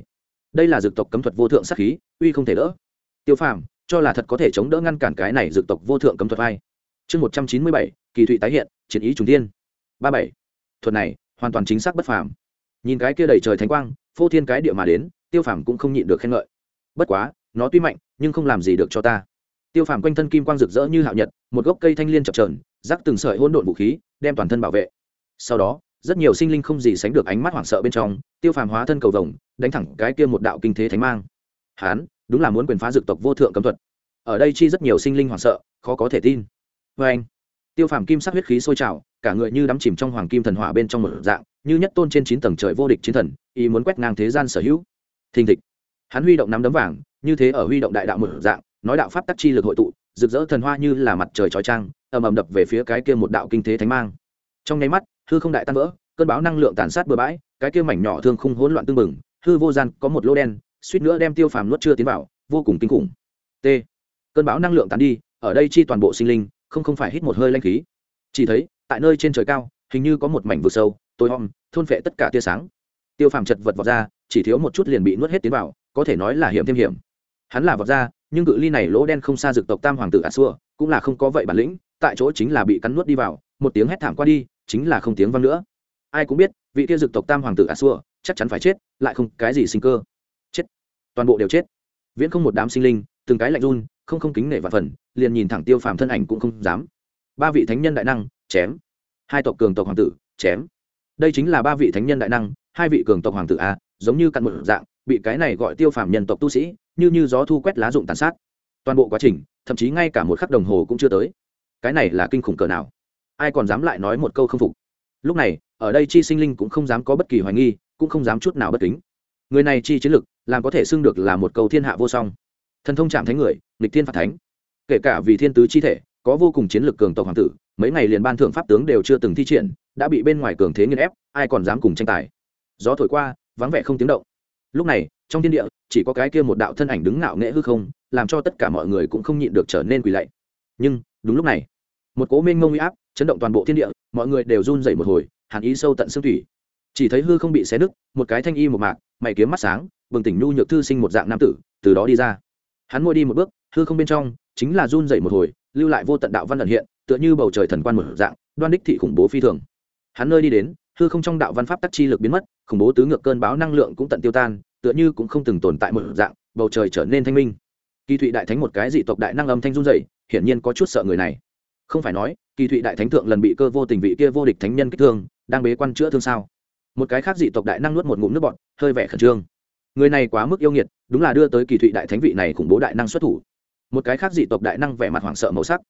đây là dược tộc cấm thuật vô thượng sắc khí, uy không thể đỡ. Tiêu phàm, cho là thật có thể chống đỡ ngăn cản cái này dược tộc vô thượng cấm thuật vai. Chương một trăm chín mươi bảy, kỳ thụy tái hiện, chiến ý trùng tiên ba bảy. Thuật này, hoàn toàn chính xác bất phàm. Nhìn cái kia đầy trời thánh quang, phô thiên cái địa mà đến, tiêu phàm cũng không nhịn được khen ngợi. Bất quá, nó tuy mạnh, nhưng không làm gì được cho ta. Tiêu phàm quanh thân kim quang rực rỡ như hạo nhật, một gốc cây thanh l i ê n chập trờn rắc từng sợi hỗn độn vũ khí, đem toàn thân bảo vệ. Sau đó, rất nhiều sinh linh không gì sánh được ánh mắt hoảng sợ bên trong, tiêu phàm hóa thân cầu vồng, đánh thẳng cái kia một đạo kinh thế thánh mang. Hán, đúng là muốn quyền phá dược tộc vô thượng cấm thuật. Ở đây chi rất nhiều sinh linh hoảng sợ, khó có thể tin. Vê anh, tiêu phàm kim sắc huyết khí sôi trào, cả người như đắm chìm trong hoàng kim thần hỏa bên trong một dạng, như nhất tôn trên chín tầng trời vô địch chiến thần, ý muốn quét ngang thế gian sở hữu. Thình thịch. Hắn huy động nắm đấm vàng, như thế ở huy động đại đạo một dạng, nói đạo pháp tắc chi lực hội tụ, rực rỡ thần hoa như là mặt trời trói trang ầm ầm đập về phía cái kia một đạo kinh thế thánh mang. Trong nháy mắt, hư không đại tan vỡ, cơn bão năng lượng tàn sát bừa bãi, cái kia mảnh nhỏ thương không hỗn loạn tương bừng, hư vô gian có một lô đen, suýt nữa đem tiêu phàm nuốt chưa tiến vào, vô cùng kinh khủng. T. Cơn bão năng lượng tàn đi, ở đây chi toàn bộ sinh linh, không không phải hít một hơi lanh khí. Chỉ thấy, tại nơi trên trời cao, hình như có một mảnh vực sâu, tối om, thôn phệ tất cả tia sáng. Tiêu phàm chật vật vọt ra, chỉ thiếu một chút liền bị nuốt hết tiến vào, có thể nói là hiểm thêm hiểm. Hắn là vọt ra, nhưng cự ly này lỗ đen không xa dực tộc tam hoàng tử ả xua cũng là không có vậy bản lĩnh tại chỗ chính là bị cắn nuốt đi vào, một tiếng hét thảm qua đi, chính là không tiếng vang nữa. Ai cũng biết, vị kia dực tộc tam hoàng tử a xua chắc chắn phải chết, lại không cái gì sinh cơ. Chết. Toàn bộ đều chết. Viễn không một đám sinh linh, từng cái lạnh run, không không kính nể và phần, liền nhìn thẳng tiêu phàm thân ảnh cũng không dám. Ba vị thánh nhân đại năng, chém. Hai tộc cường tộc hoàng tử, chém. Đây chính là ba vị thánh nhân đại năng, hai vị cường tộc hoàng tử a, giống như cặn một dạng, bị cái này gọi tiêu phàm nhân tộc tu sĩ, như như gió thu quét lá dụng tàn sát. Toàn bộ quá trình, thậm chí ngay cả một khắc đồng hồ cũng chưa tới cái này là kinh khủng cỡ nào? Ai còn dám lại nói một câu không phục? Lúc này, ở đây chi sinh linh cũng không dám có bất kỳ hoài nghi, cũng không dám chút nào bất kính. Người này chi chiến lực, làm có thể xưng được là một câu thiên hạ vô song. Thần thông chạm thánh người, nghịch thiên phạt thánh. Kể cả vì thiên tứ chi thể, có vô cùng chiến lực cường tộc hoàng tử, mấy ngày liền ban thượng pháp tướng đều chưa từng thi triển, đã bị bên ngoài cường thế nghiên ép, ai còn dám cùng tranh tài? Gió thổi qua, vắng vẻ không tiếng động. Lúc này, trong thiên địa, chỉ có cái kia một đạo thân ảnh đứng ngạo nghễ hư không, làm cho tất cả mọi người cũng không nhịn được trở nên quỳ lạy. Nhưng đúng lúc này, một cố minh mông uy áp chấn động toàn bộ thiên địa, mọi người đều run dậy một hồi, hàn ý sâu tận xương thủy. Chỉ thấy hư không bị xé nứt, một cái thanh y một mạc, mày kiếm mắt sáng, bừng tỉnh nhu nhược thư sinh một dạng nam tử, từ đó đi ra. Hắn môi đi một bước, hư không bên trong chính là run dậy một hồi, lưu lại vô tận đạo văn ẩn hiện, tựa như bầu trời thần quan một dạng, đoan đích thị khủng bố phi thường. Hắn nơi đi đến, hư không trong đạo văn pháp tắc chi lực biến mất, khủng bố tứ ngược cơn báo năng lượng cũng tận tiêu tan, tựa như cũng không từng tồn tại một dạng, bầu trời trở nên thanh minh. Kỳ thụy đại thánh một cái dị tộc đại năng âm thanh run dậy hiển nhiên có chút sợ người này. Không phải nói, kỳ thụy đại thánh thượng lần bị cơ vô tình vị kia vô địch thánh nhân kích thương, đang bế quan chữa thương sao? Một cái khác dị tộc đại năng nuốt một ngụm nước bọt, hơi vẻ khẩn trương. Người này quá mức yêu nghiệt, đúng là đưa tới kỳ thụy đại thánh vị này khủng bố đại năng xuất thủ. Một cái khác dị tộc đại năng vẻ mặt hoảng sợ màu sắc.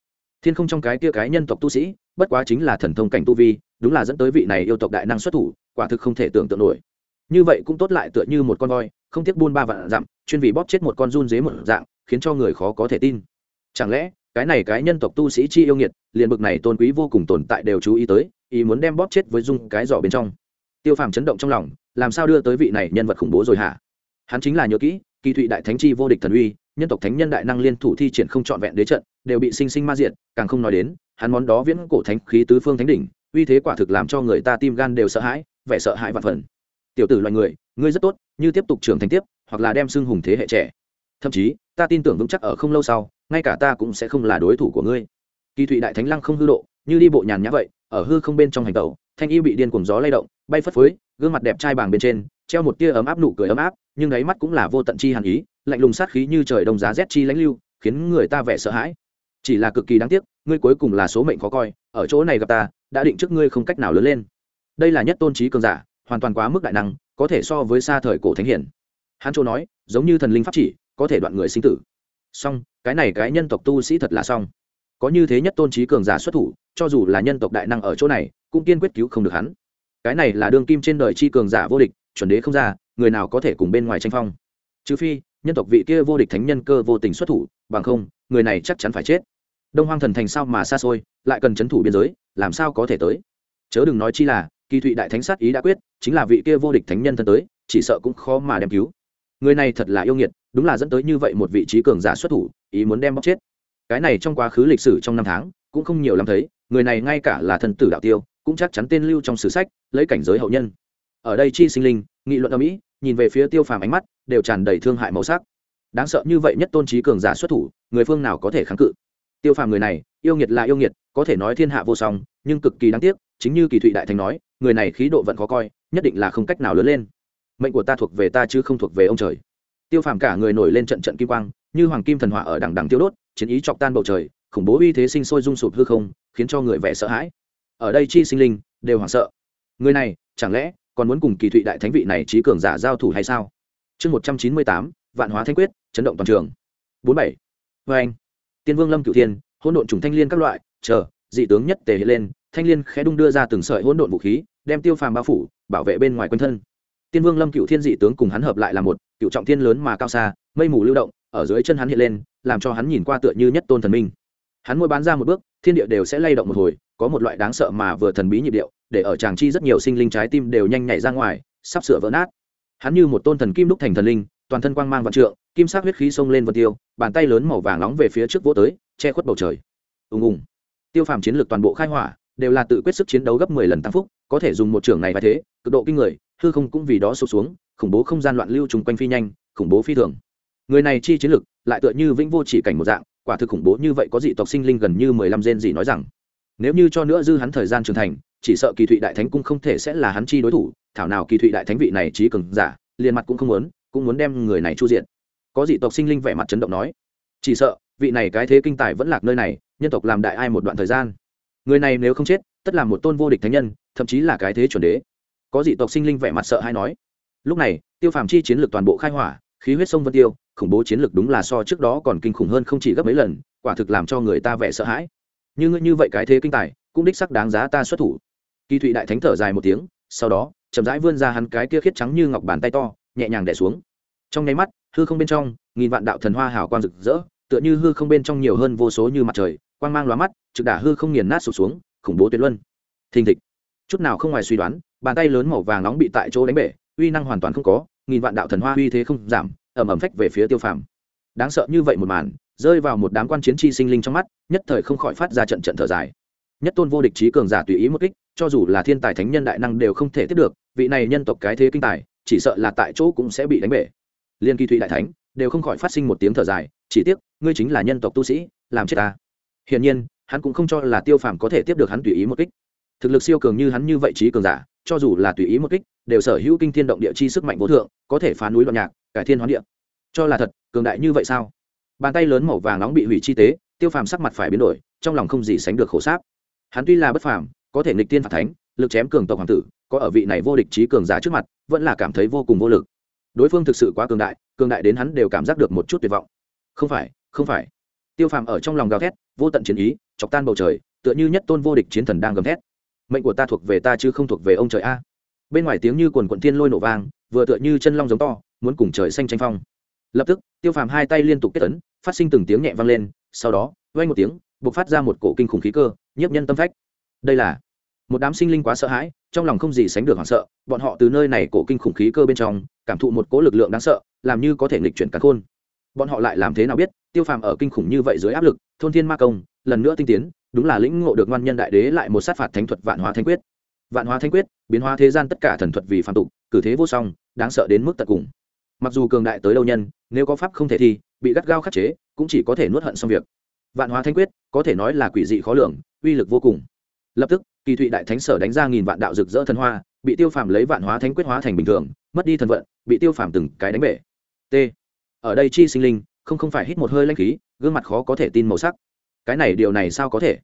Thiên không trong cái kia cái nhân tộc tu sĩ, bất quá chính là thần thông cảnh tu vi, đúng là dẫn tới vị này yêu tộc đại năng xuất thủ, quả thực không thể tưởng tượng nổi. Như vậy cũng tốt lại tựa như một con voi, không tiếc buôn ba vạn dặm, chuyên vì bóp chết một con run dế một dạng, khiến cho người khó có thể tin. Chẳng lẽ cái này cái nhân tộc tu sĩ chi yêu nghiệt, liền bực này tôn quý vô cùng tồn tại đều chú ý tới, ý muốn đem bóp chết với dung cái giỏ bên trong. Tiêu phàm chấn động trong lòng, làm sao đưa tới vị này nhân vật khủng bố rồi hả? Hắn chính là nhớ kỹ, kỳ thụy đại thánh chi vô địch thần uy, nhân tộc thánh nhân đại năng liên thủ thi triển không trọn vẹn đế trận, đều bị sinh sinh ma diện càng không nói đến, hắn món đó viễn cổ thánh khí tứ phương thánh đỉnh, uy thế quả thực làm cho người ta tim gan đều sợ hãi, vẻ sợ hãi vạn phần. Tiểu tử loài người, ngươi rất tốt, như tiếp tục trưởng thành tiếp, hoặc là đem xưng hùng thế hệ trẻ. Thậm chí, ta tin tưởng vững chắc ở không lâu sau ngay cả ta cũng sẽ không là đối thủ của ngươi. Kỳ thụy đại thánh lăng không hư độ, như đi bộ nhàn nhã vậy, ở hư không bên trong hành tẩu, thanh y bị điên cuồng gió lay động, bay phất phới, gương mặt đẹp trai bàng bên trên, treo một tia ấm áp nụ cười ấm áp, nhưng đáy mắt cũng là vô tận chi hàn ý, lạnh lùng sát khí như trời đông giá rét chi lãnh lưu, khiến người ta vẻ sợ hãi. Chỉ là cực kỳ đáng tiếc, ngươi cuối cùng là số mệnh khó coi, ở chỗ này gặp ta, đã định trước ngươi không cách nào lớn lên. Đây là nhất tôn trí cường giả, hoàn toàn quá mức đại năng, có thể so với xa thời cổ thánh hiển. Hán châu nói, giống như thần linh pháp chỉ, có thể đoạn người sinh tử song cái này cái nhân tộc tu sĩ thật là xong. Có như thế nhất tôn trí cường giả xuất thủ, cho dù là nhân tộc đại năng ở chỗ này, cũng kiên quyết cứu không được hắn. Cái này là đương kim trên đời chi cường giả vô địch, chuẩn đế không ra, người nào có thể cùng bên ngoài tranh phong? Trừ phi, nhân tộc vị kia vô địch thánh nhân cơ vô tình xuất thủ, bằng không, người này chắc chắn phải chết. Đông hoang thần thành sao mà xa xôi, lại cần c h ấ n thủ biên giới, làm sao có thể tới? Chớ đừng nói chi là, kỳ thụy đại thánh sát ý đã quyết, chính là vị kia vô địch thánh nhân thân tới, chỉ sợ cũng khó mà đem cứu người này thật là yêu nghiệt, đúng là dẫn tới như vậy một vị trí cường giả xuất thủ, ý muốn đem bóc chết. Cái này trong quá khứ lịch sử trong năm tháng, cũng không nhiều lắm thấy, người này ngay cả là thần tử đạo tiêu, cũng chắc chắn tên lưu trong sử sách, lấy cảnh giới hậu nhân. Ở đây chi sinh linh, nghị luận ở mỹ, nhìn về phía tiêu phàm ánh mắt, đều tràn đầy thương hại màu sắc. Đáng sợ như vậy nhất tôn trí cường giả xuất thủ, người phương nào có thể kháng cự? Tiêu phàm người này, yêu nghiệt là yêu nghiệt, có thể nói thiên hạ vô song, nhưng cực kỳ đáng tiếc, chính như kỳ thụy đại thành nói, người này khí độ vẫn khó coi, nhất định là không cách nào lớn lên mệnh của ta thuộc về ta chứ không thuộc về ông trời. Tiêu phàm cả người nổi lên trận trận kim quang, như hoàng kim thần hỏa ở đằng đằng tiêu đốt, chiến ý chọc tan bầu trời, khủng bố uy thế sinh sôi rung sụp hư không, khiến cho người vẻ sợ hãi. Ở đây chi sinh linh đều hoảng sợ. Người này, chẳng lẽ còn muốn cùng kỳ thụy đại thánh vị này trí cường giả giao thủ hay sao? Chương một trăm chín mươi tám, vạn hóa thanh quyết, chấn động toàn trường. Bốn bảy. Vê anh. Tiên vương lâm cửu thiên, hỗn độn trùng thanh liên các loại, chờ, dị tướng nhất tề hiện lên, thanh liên khẽ đung đưa ra từng sợi hỗn độn vũ khí, đem tiêu phàm bao phủ, bảo vệ bên ngoài quân thân tiên vương lâm cửu thiên dị tướng cùng hắn hợp lại là một, cựu trọng thiên lớn mà cao xa, mây mù lưu động, ở dưới chân hắn hiện lên, làm cho hắn nhìn qua tựa như nhất tôn thần minh. Hắn mỗi bán ra một bước, thiên địa đều sẽ lay động một hồi, có một loại đáng sợ mà vừa thần bí nhịp điệu, để ở chàng chi rất nhiều sinh linh trái tim đều nhanh nhảy ra ngoài, sắp sửa vỡ nát. Hắn như một tôn thần kim đúc thành thần linh, toàn thân quang mang vạn trượng, kim sắc huyết khí xông lên vân tiêu, bàn tay lớn màu vàng nóng về phía trước vỗ tới, che khuất bầu trời. Ùng ùng. Tiêu phàm chiến lược toàn bộ khai hỏa, đều là tự quyết sức chiến đấu gấp mười lần tăng phúc, có thể dùng một trường này và thế, cực độ kinh người hư không cũng vì đó sụp xuống, khủng bố không gian loạn lưu trùng quanh phi nhanh, khủng bố phi thường. Người này chi chiến lực, lại tựa như vĩnh vô chỉ cảnh một dạng, quả thực khủng bố như vậy có dị tộc sinh linh gần như mười lăm gen gì nói rằng. Nếu như cho nữa dư hắn thời gian trưởng thành, chỉ sợ kỳ thụy đại thánh cung không thể sẽ là hắn chi đối thủ, thảo nào kỳ thụy đại thánh vị này trí cường giả, liền mặt cũng không muốn, cũng muốn đem người này chu diện có dị tộc sinh linh vẻ mặt chấn động nói, chỉ sợ, vị này cái thế kinh tài vẫn lạc nơi này, nhân tộc làm đại ai một đoạn thời gian. Người này nếu không chết, tất là một tôn vô địch thánh nhân, thậm chí là cái thế chuẩn đế có dị tộc sinh linh vẻ mặt sợ hay nói. Lúc này, tiêu phàm chi chiến lược toàn bộ khai hỏa, khí huyết sông vân tiêu, khủng bố chiến lược đúng là so trước đó còn kinh khủng hơn không chỉ gấp mấy lần, quả thực làm cho người ta vẻ sợ hãi. Như ngươi như vậy cái thế kinh tài, cũng đích sắc đáng giá ta xuất thủ. Kỳ thụy đại thánh thở dài một tiếng, sau đó, chậm rãi vươn ra hắn cái kia khiết trắng như ngọc bàn tay to, nhẹ nhàng đẻ xuống. Trong nháy mắt, hư không bên trong, nghìn vạn đạo thần hoa hào quang rực rỡ, tựa như hư không bên trong nhiều hơn vô số như mặt trời, quang mang lóa mắt, trực đả hư không nghiền nát sụp xuống, khủng bố tuyệt luân. Thình thịch. Chút nào không ngoài suy đoán bàn tay lớn màu vàng nóng bị tại chỗ đánh bể, uy năng hoàn toàn không có, nghìn vạn đạo thần hoa uy thế không giảm ẩm ẩm phách về phía tiêu phàm. Đáng sợ như vậy một màn, rơi vào một đám quan chiến chi sinh linh trong mắt, nhất thời không khỏi phát ra trận trận thở dài. Nhất tôn vô địch trí cường giả tùy ý một kích, cho dù là thiên tài thánh nhân đại năng đều không thể tiếp được, vị này nhân tộc cái thế kinh tài, chỉ sợ là tại chỗ cũng sẽ bị đánh bể. Liên kỳ thụy đại thánh, đều không khỏi phát sinh một tiếng thở dài, chỉ tiếc, ngươi chính là nhân tộc tu sĩ, làm chết ta. Hiển nhiên, hắn cũng không cho là tiêu phàm có thể tiếp được hắn tùy ý một kích. Thực lực siêu cường như hắn như vậy trí cường giả cho dù là tùy ý một kích, đều sở hữu kinh thiên động địa chi sức mạnh vô thượng, có thể phá núi loạn nhạc, cải thiên hoán địa. Cho là thật, cường đại như vậy sao? Bàn tay lớn màu vàng nóng bị hủy chi tế, tiêu phàm sắc mặt phải biến đổi, trong lòng không gì sánh được khổ sáp. Hắn tuy là bất phàm, có thể nghịch tiên phạt thánh, lực chém cường tộc hoàng tử, có ở vị này vô địch trí cường giả trước mặt, vẫn là cảm thấy vô cùng vô lực. Đối phương thực sự quá cường đại cường đại đến hắn đều cảm giác được một chút tuyệt vọng. Không phải không phải. Tiêu phàm ở trong lòng gào thét, vô tận chiến ý, chọc tan bầu trời, tựa như nhất tôn vô địch chiến thần đang gầm thét mệnh của ta thuộc về ta chứ không thuộc về ông trời a. Bên ngoài tiếng như quần quận thiên lôi nổ vang, vừa tựa như chân long giống to, muốn cùng trời xanh tranh phong. Lập tức, tiêu phàm hai tay liên tục kết tấn phát sinh từng tiếng nhẹ vang lên, sau đó vay một tiếng b ộ c phát ra một cổ kinh khủng khí cơ, nhiếp nhân tâm phách. Đây là một đám sinh linh quá sợ hãi, trong lòng không gì sánh được hoảng sợ, bọn họ từ nơi này cổ kinh khủng khí cơ bên trong, cảm thụ một cỗ lực lượng đáng sợ, làm như có thể nghịch chuyển cả khôn. Bọn họ lại làm thế nào biết? Tiêu phàm ở kinh khủng như vậy dưới áp lực, thôn thiên ma công, lần nữa tinh tiến đúng là lĩnh ngộ được ngoan nhân đại đế lại một sát phạt thánh thuật vạn hóa thánh quyết. Vạn hóa thánh quyết, biến hóa thế gian tất cả thần thuật vì phàm tục, cử thế vô song, đáng sợ đến mức tận cùng. Mặc dù cường đại tới đâu nhân, nếu có pháp không thể thi, bị gắt gao khắc chế, cũng chỉ có thể nuốt hận xong việc. Vạn hóa thánh quyết, có thể nói là quỷ dị khó lường, uy lực vô cùng. Lập tức, kỳ thụy đại thánh sở đánh ra nghìn vạn đạo rực rỡ thần hoa, bị tiêu phàm lấy vạn hóa thánh quyết hóa thành bình thường, mất đi thần vận, bị tiêu phàm từng cái đánh bể. T. Ở đây chi sinh linh, không không phải hít một hơi lanh khí, gương mặt khó có thể tin màu sắc cái này điều này sao có thể?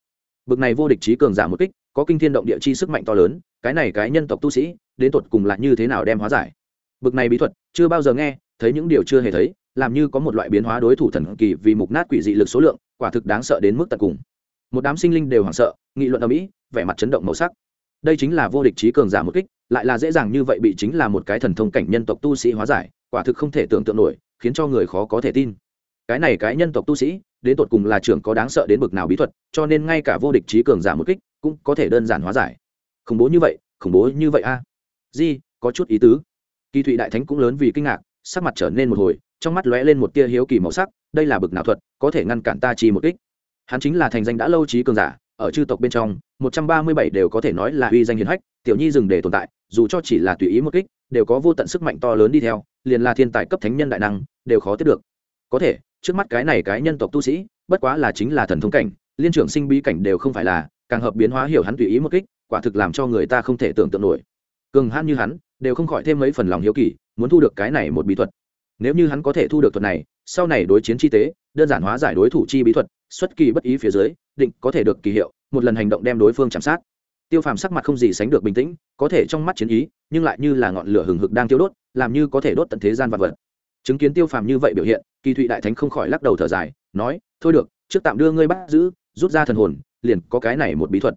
Bực này vô địch trí cường giả một kích, có kinh thiên động địa chi sức mạnh to lớn, cái này cái nhân tộc tu sĩ, đến tột cùng là như thế nào đem hóa giải? Bực này bí thuật, chưa bao giờ nghe, thấy những điều chưa hề thấy, làm như có một loại biến hóa đối thủ thần kỳ vì mục nát quỷ dị lực số lượng, quả thực đáng sợ đến mức tận cùng. Một đám sinh linh đều hoảng sợ, nghị luận ở mỹ vẻ mặt chấn động màu sắc. Đây chính là vô địch trí cường giả một kích, lại là dễ dàng như vậy bị chính là một cái thần thông cảnh nhân tộc tu sĩ hóa giải, quả thực không thể tưởng tượng nổi, khiến cho người khó có thể tin. Cái này cái nhân tộc tu sĩ đến tột cùng là trưởng có đáng sợ đến bực nào bí thuật, cho nên ngay cả vô địch trí cường giả một kích cũng có thể đơn giản hóa giải. Khủng bố như vậy, khủng bố như vậy a. À? di, có chút ý tứ. Kỳ thụy đại thánh cũng lớn vì kinh ngạc, sắc mặt trở nên một hồi, trong mắt lóe lên một tia hiếu kỳ màu sắc, đây là bực nào thuật, có thể ngăn cản ta chi một kích. Hắn chính là thành danh đã lâu trí cường giả, ở chư tộc bên trong, một trăm ba mươi bảy đều có thể nói là uy danh hiền hách, tiểu nhi dừng để tồn tại, dù cho chỉ là tùy ý một kích, đều có vô tận sức mạnh to lớn đi theo, liền là thiên tài cấp thánh nhân đại năng, đều khó tiếp được. Có thể trước mắt cái này cái nhân tộc tu sĩ, bất quá là chính là thần thông cảnh, liên trưởng sinh bí cảnh đều không phải là, càng hợp biến hóa hiểu hắn tùy ý một kích, quả thực làm cho người ta không thể tưởng tượng nổi. Cường hãn như hắn, đều không khỏi thêm mấy phần lòng hiếu kỳ, muốn thu được cái này một bí thuật. Nếu như hắn có thể thu được thuật này, sau này đối chiến chi tế, đơn giản hóa giải đối thủ chi bí thuật, xuất kỳ bất ý phía dưới, định có thể được kỳ hiệu, một lần hành động đem đối phương chạm sát. Tiêu phàm sắc mặt không gì sánh được bình tĩnh, có thể trong mắt chiến ý, nhưng lại như là ngọn lửa hừng hực đang tiêu đốt, làm như có thể đốt tận thế gian vật vật chứng kiến tiêu phàm như vậy biểu hiện, kỳ thụy đại thánh không khỏi lắc đầu thở dài, nói, thôi được, trước tạm đưa ngươi bắt giữ, rút ra thần hồn, liền có cái này một bí thuật.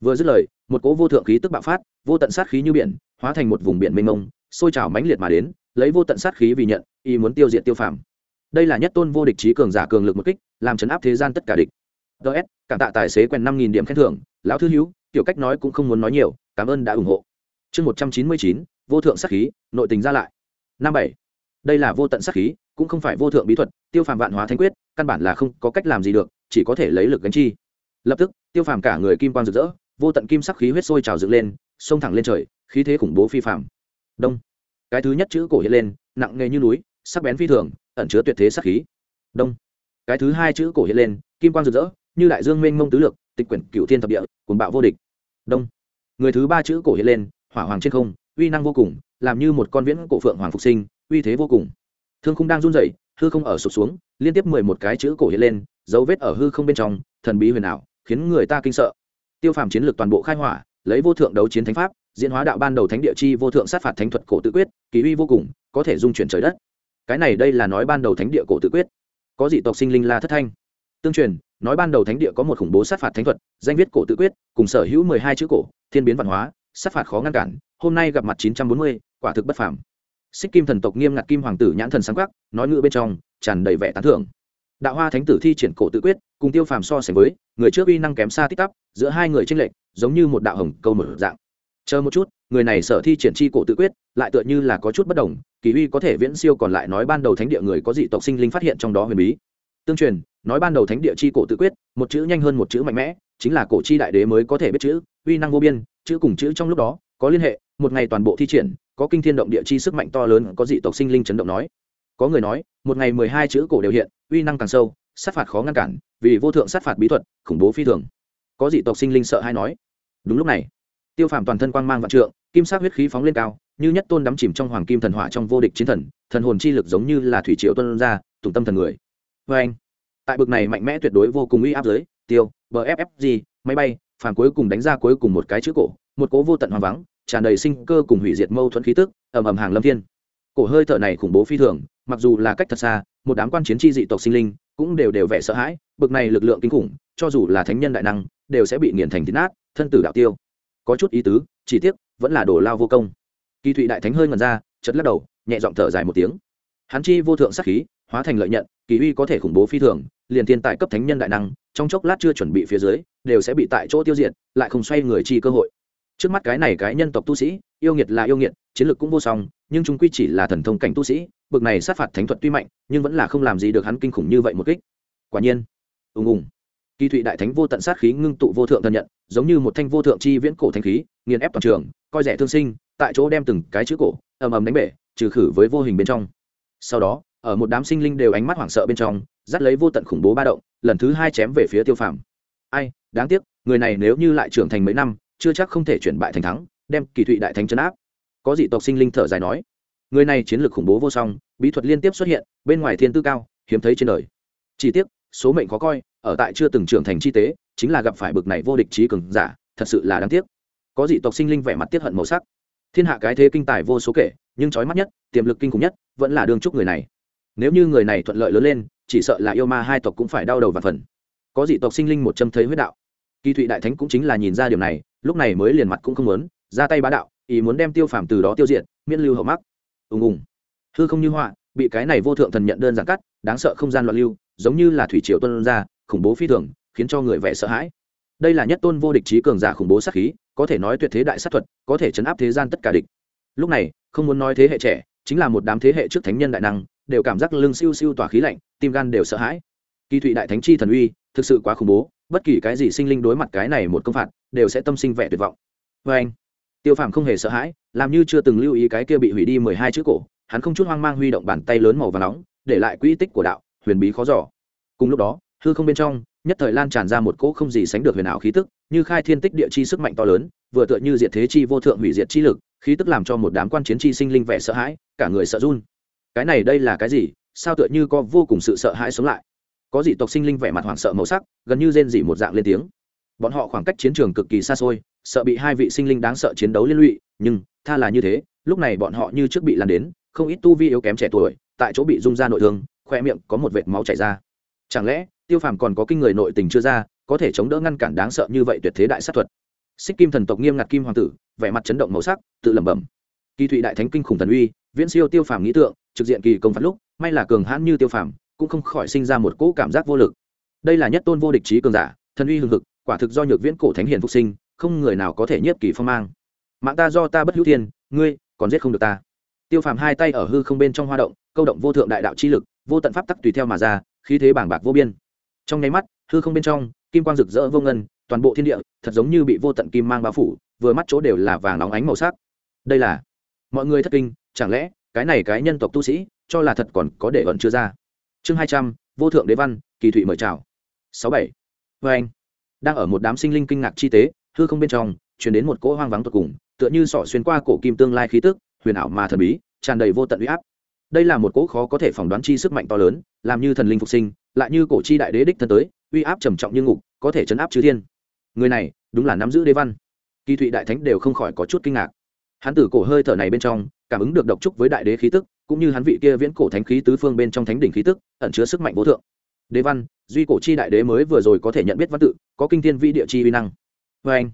Vừa dứt lời, một cỗ vô thượng khí tức bạo phát, vô tận sát khí như biển, hóa thành một vùng biển mênh mông, sôi trào mãnh liệt mà đến, lấy vô tận sát khí vì nhận y muốn tiêu diệt tiêu phàm. Đây là nhất tôn vô địch trí cường giả cường lực một kích, làm chấn áp thế gian tất cả địch. Ts cảm tạ tài xế quen năm nghìn điểm khen thưởng, lão thư hữu, tiểu cách nói cũng không muốn nói nhiều, cảm ơn đã ủng hộ. Chương một trăm chín mươi chín, vô thượng sát khí, nội tình ra lại. Năm bảy đây là vô tận sát khí, cũng không phải vô thượng bí thuật, tiêu phàm vạn hóa thanh quyết, căn bản là không có cách làm gì được, chỉ có thể lấy lực gánh chi. Lập tức, tiêu phàm cả người kim quang rực rỡ, vô tận kim sắc khí huyết sôi trào dựng lên, xông thẳng lên trời, khí thế khủng bố phi phàm. Đông. Cái thứ nhất chữ cổ hiện lên, nặng nề như núi, sắc bén phi thường, ẩn chứa tuyệt thế sắc khí. Đông. Cái thứ hai chữ cổ hiện lên, kim quang rực rỡ, như đại dương mênh mông tứ lược, tịch quyển cựu thiên thập địa, cuồng bạo vô địch. Đông. Người thứ ba chữ cổ hiện lên, hỏa hoàng trên không, uy năng vô cùng, làm như một con viễn cổ phượng hoàng phục sinh uy thế vô cùng. Thương không đang run rẩy, hư không ở sụp xuống, liên tiếp mười một cái chữ cổ hiện lên, dấu vết ở hư không bên trong, thần bí huyền ảo, khiến người ta kinh sợ. Tiêu phàm chiến lược toàn bộ khai hỏa, lấy vô thượng đấu chiến thánh pháp, diễn hóa đạo ban đầu thánh địa chi vô thượng sát phạt thánh thuật cổ tự quyết, kỳ uy vô cùng, có thể dung chuyển trời đất. Cái này đây là nói ban đầu thánh địa cổ tự quyết. Có dị tộc sinh linh la thất thanh. Tương truyền, nói ban đầu thánh địa có một khủng bố sát phạt thánh thuật, danh viết cổ tự quyết, cùng sở hữu mười hai chữ cổ, thiên biến văn hóa, sát phạt khó ngăn cản, hôm nay gặp mặt chín trăm bốn mươi, quả thực bất phàm xích kim thần tộc nghiêm ngặt kim hoàng tử nhãn thần sáng quắc, nói ngữ bên trong, tràn đầy vẻ tán thưởng. Đạo hoa thánh tử thi triển cổ tự quyết, cùng tiêu phàm so sánh với, người trước uy năng kém xa tích tắp, giữa hai người tranh lệch, giống như một đạo hồng câu mở dạng. Chờ một chút, người này sở thi triển chi cổ tự quyết, lại tựa như là có chút bất đồng, kỳ uy có thể viễn siêu còn lại nói ban đầu thánh địa người có dị tộc sinh linh phát hiện trong đó huyền bí. Tương truyền, nói ban đầu thánh địa chi cổ tự quyết, một chữ nhanh hơn một chữ mạnh mẽ, chính là cổ chi đại đế mới có thể biết chữ, uy năng vô biên, chữ cùng chữ trong lúc đó, có liên hệ, một ngày toàn bộ thi triển có kinh thiên động địa chi sức mạnh to lớn, có dị tộc sinh linh chấn động nói. Có người nói, một ngày mười hai chữ cổ đều hiện, uy năng càng sâu, sát phạt khó ngăn cản, vì vô thượng sát phạt bí thuật, khủng bố phi thường. Có dị tộc sinh linh sợ hay nói. Đúng lúc này, tiêu phàm toàn thân quang mang vạn trượng, kim sắc huyết khí phóng lên cao, như nhất tôn đắm chìm trong hoàng kim thần hỏa trong vô địch chiến thần thần hồn chi lực giống như là thủy triệu tuân ra tùng tâm thần người. Vê anh, tại bực này mạnh mẽ tuyệt đối vô cùng uy áp giới, tiêu bffg máy bay, phàm cuối cùng đánh ra cuối cùng một cái chữ cổ, một cố vô tận hoang vắng tràn đầy sinh cơ cùng hủy diệt mâu thuẫn khí tức, ầm ầm hàng lâm thiên. Cổ hơi thở này khủng bố phi thường, mặc dù là cách thật xa, một đám quan chiến tri dị tộc sinh linh cũng đều đều vẻ sợ hãi, bực này lực lượng kinh khủng, cho dù là thánh nhân đại năng, đều sẽ bị nghiền thành thịt nát, thân tử đạo tiêu. Có chút ý tứ, chỉ tiếc, vẫn là đổ lao vô công. Kỳ thụy đại thánh hơi ngần ra chật lắc đầu, nhẹ giọng thở dài một tiếng. Hắn chi vô thượng sắc khí, hóa thành lợi nhận, kỳ uy có thể khủng bố phi thường, liền thiên tại cấp thánh nhân đại năng, trong chốc lát chưa chuẩn bị phía dưới, đều sẽ bị tại chỗ tiêu diệt, lại không xoay người chi cơ hội trước mắt cái này cái nhân tộc tu sĩ, yêu nghiệt là yêu nghiệt, chiến lược cũng vô song, nhưng chúng quy chỉ là thần thông cảnh tu sĩ, bực này sát phạt thánh thuật tuy mạnh, nhưng vẫn là không làm gì được hắn kinh khủng như vậy một kích. Quả nhiên, ùng ùng. Kỳ thụy đại thánh vô tận sát khí ngưng tụ vô thượng thần nhận, giống như một thanh vô thượng chi viễn cổ thanh khí, nghiền ép toàn trường, coi rẻ thương sinh, tại chỗ đem từng cái chữ cổ, ầm ầm đánh bể, trừ khử với vô hình bên trong. Sau đó, ở một đám sinh linh đều ánh mắt hoảng sợ bên trong, dắt lấy vô tận khủng bố ba động, lần thứ hai chém về phía tiêu phàm. Ai, đáng tiếc, người này nếu như lại trưởng thành mấy năm chưa chắc không thể chuyển bại thành thắng, đem kỳ thụy đại thánh chấn áp. Có dị tộc sinh linh thở dài nói, người này chiến lược khủng bố vô song, bí thuật liên tiếp xuất hiện, bên ngoài thiên tư cao, hiếm thấy trên đời. Chỉ tiếc, số mệnh khó coi, ở tại chưa từng trưởng thành chi tế, chính là gặp phải bực này vô địch trí cường giả, thật sự là đáng tiếc. Có dị tộc sinh linh vẻ mặt tiếc hận màu sắc. Thiên hạ cái thế kinh tài vô số kể, nhưng trói mắt nhất, tiềm lực kinh khủng nhất, vẫn là đương trúc người này. Nếu như người này thuận lợi lớn lên, chỉ sợ là yêu ma hai tộc cũng phải đau đầu và phần. Có dị tộc sinh linh một châm thấy huyết đạo. Kỳ thụy đại thánh cũng chính là nhìn ra điều này lúc này mới liền mặt cũng không muốn, ra tay bá đạo, ý muốn đem tiêu phàm từ đó tiêu diệt, miễn lưu hậu mắc. Ùng ùng. Hư không như họa, bị cái này vô thượng thần nhận đơn giản cắt, đáng sợ không gian loạn lưu, giống như là thủy triều tuân ra, khủng bố phi thường, khiến cho người vẻ sợ hãi. Đây là nhất tôn vô địch trí cường giả khủng bố sát khí, có thể nói tuyệt thế đại sát thuật, có thể chấn áp thế gian tất cả địch. Lúc này, không muốn nói thế hệ trẻ, chính là một đám thế hệ trước thánh nhân đại năng, đều cảm giác lưng siêu siêu tỏa khí lạnh, tim gan đều sợ hãi. Kỳ thụy đại thánh chi thần uy thực sự quá khủng bố, bất kỳ cái gì sinh linh đối mặt cái này một công phạt, đều sẽ tâm sinh vẻ tuyệt vọng. Vê anh, tiêu phàm không hề sợ hãi, làm như chưa từng lưu ý cái kia bị hủy đi mười hai chữ cổ, hắn không chút hoang mang huy động bàn tay lớn màu và nóng, để lại quỹ tích của đạo, huyền bí khó giỏ cùng lúc đó, hư không bên trong, nhất thời lan tràn ra một cỗ không gì sánh được huyền ảo khí tức, như khai thiên tích địa chi sức mạnh to lớn, vừa tựa như diệt thế chi vô thượng hủy diệt chi lực, khí tức làm cho một đám quan chiến chi sinh linh vẻ sợ hãi, cả người sợ run. Cái này đây là cái gì? Sao tựa như có vô cùng sự sợ hãi sống lại? Có dị tộc sinh linh vẻ mặt hoảng sợ màu sắc, gần như rên dị một dạng lên tiếng. Bọn họ khoảng cách chiến trường cực kỳ xa xôi, sợ bị hai vị sinh linh đáng sợ chiến đấu liên lụy, nhưng, tha là như thế, lúc này bọn họ như trước bị lan đến, không ít tu vi yếu kém trẻ tuổi, tại chỗ bị rung ra nội thương, khoe miệng có một vệt máu chảy ra. Chẳng lẽ, tiêu phàm còn có kinh người nội tình chưa ra, có thể chống đỡ ngăn cản đáng sợ như vậy tuyệt thế đại sát thuật? Xích kim thần tộc nghiêm ngặt kim hoàng tử, vẻ mặt chấn động màu sắc, tự lẩm bẩm. Kỳ thụy đại thánh kinh khủng thần uy, viễn siêu tiêu phàm nghĩ tượng, trực diện kỳ công phạt lúc, may là cường hãn như tiêu phàm cũng không khỏi sinh ra một cỗ cảm giác vô lực. Đây là nhất tôn vô địch trí cường giả, thần uy hừng hực, quả thực do nhược viễn cổ thánh hiền phục sinh, không người nào có thể nhiếp kỳ phong mang. Mạng ta do ta bất hữu thiên, ngươi còn giết không được ta. Tiêu phàm hai tay ở hư không bên trong hoa động, câu động vô thượng đại đạo chi lực, vô tận pháp tắc tùy theo mà ra, khí thế bảng bạc vô biên. Trong nháy mắt, hư không bên trong, kim quang rực rỡ vô ngân, toàn bộ thiên địa, thật giống như bị vô tận kim mang bao phủ, vừa mắt chỗ đều là vàng nóng ánh màu sắc. Đây là, mọi người thất kinh, chẳng lẽ cái này cái nhân tộc tu sĩ, cho là thật còn có để ẩn chưa ra? Chương hai trăm, vô thượng đế văn, kỳ thụy mời chào. Sáu bảy. Vê anh. Đang ở một đám sinh linh kinh ngạc chi tế, hư không bên trong chuyển đến một cỗ hoang vắng tột cùng, tựa như sỏ xuyên qua cổ kim tương lai khí tức, huyền ảo mà thần bí, tràn đầy vô tận uy áp. Đây là một cỗ khó có thể phỏng đoán chi sức mạnh to lớn, làm như thần linh phục sinh, lại như cổ chi đại đế đích thân tới, uy áp trầm trọng như ngục, có thể chấn áp chư thiên. Người này, đúng là nắm giữ đế văn. Kỳ thụy đại thánh đều không khỏi có chút kinh ngạc. Hắn từ cổ hơi thở này bên trong, cảm ứng được độc trúc với đại đế khí tức cũng như hắn vị kia viễn cổ thánh khí tứ phương bên trong thánh đỉnh khí tức, ẩn chứa sức mạnh vô thượng. Đế văn, duy cổ chi đại đế mới vừa rồi có thể nhận biết văn tự, có kinh thiên vĩ địa chi uy năng. Vê anh,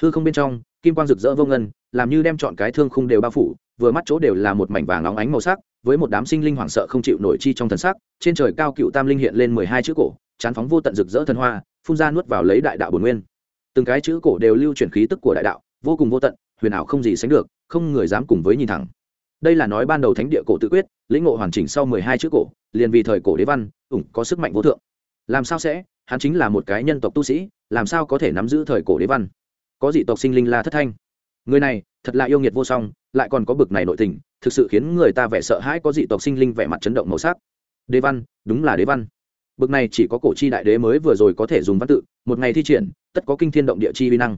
hư không bên trong, kim quang rực rỡ vô ngân, làm như đem chọn cái thương khung đều bao phủ, vừa mắt chỗ đều là một mảnh vàng óng ánh màu sắc, với một đám sinh linh hoảng sợ không chịu nổi chi trong thần sắc, trên trời cao cựu tam linh hiện lên mười hai chữ cổ, chán phóng vô tận rực rỡ thần hoa, phun ra nuốt vào lấy đại đạo bồn nguyên. Từng cái chữ cổ đều lưu chuyển khí tức của đại đạo, vô cùng vô tận, huyền ảo không gì sánh được, không người dám cùng với nhìn thẳng đây là nói ban đầu thánh địa cổ tự quyết, lĩnh ngộ hoàn chỉnh sau mười hai chữ cổ, liền vì thời cổ đế văn, ủng có sức mạnh vô thượng. Làm sao sẽ? Hắn chính là một cái nhân tộc tu sĩ, làm sao có thể nắm giữ thời cổ đế văn? Có dị tộc sinh linh la thất thanh. Người này, thật là yêu nghiệt vô song, lại còn có bực này nội tình, thực sự khiến người ta vẻ sợ hãi có dị tộc sinh linh vẻ mặt chấn động màu sắc. Đế văn, đúng là đế văn. Bực này chỉ có cổ chi đại đế mới vừa rồi có thể dùng văn tự, một ngày thi triển, tất có kinh thiên động địa chi vi năng.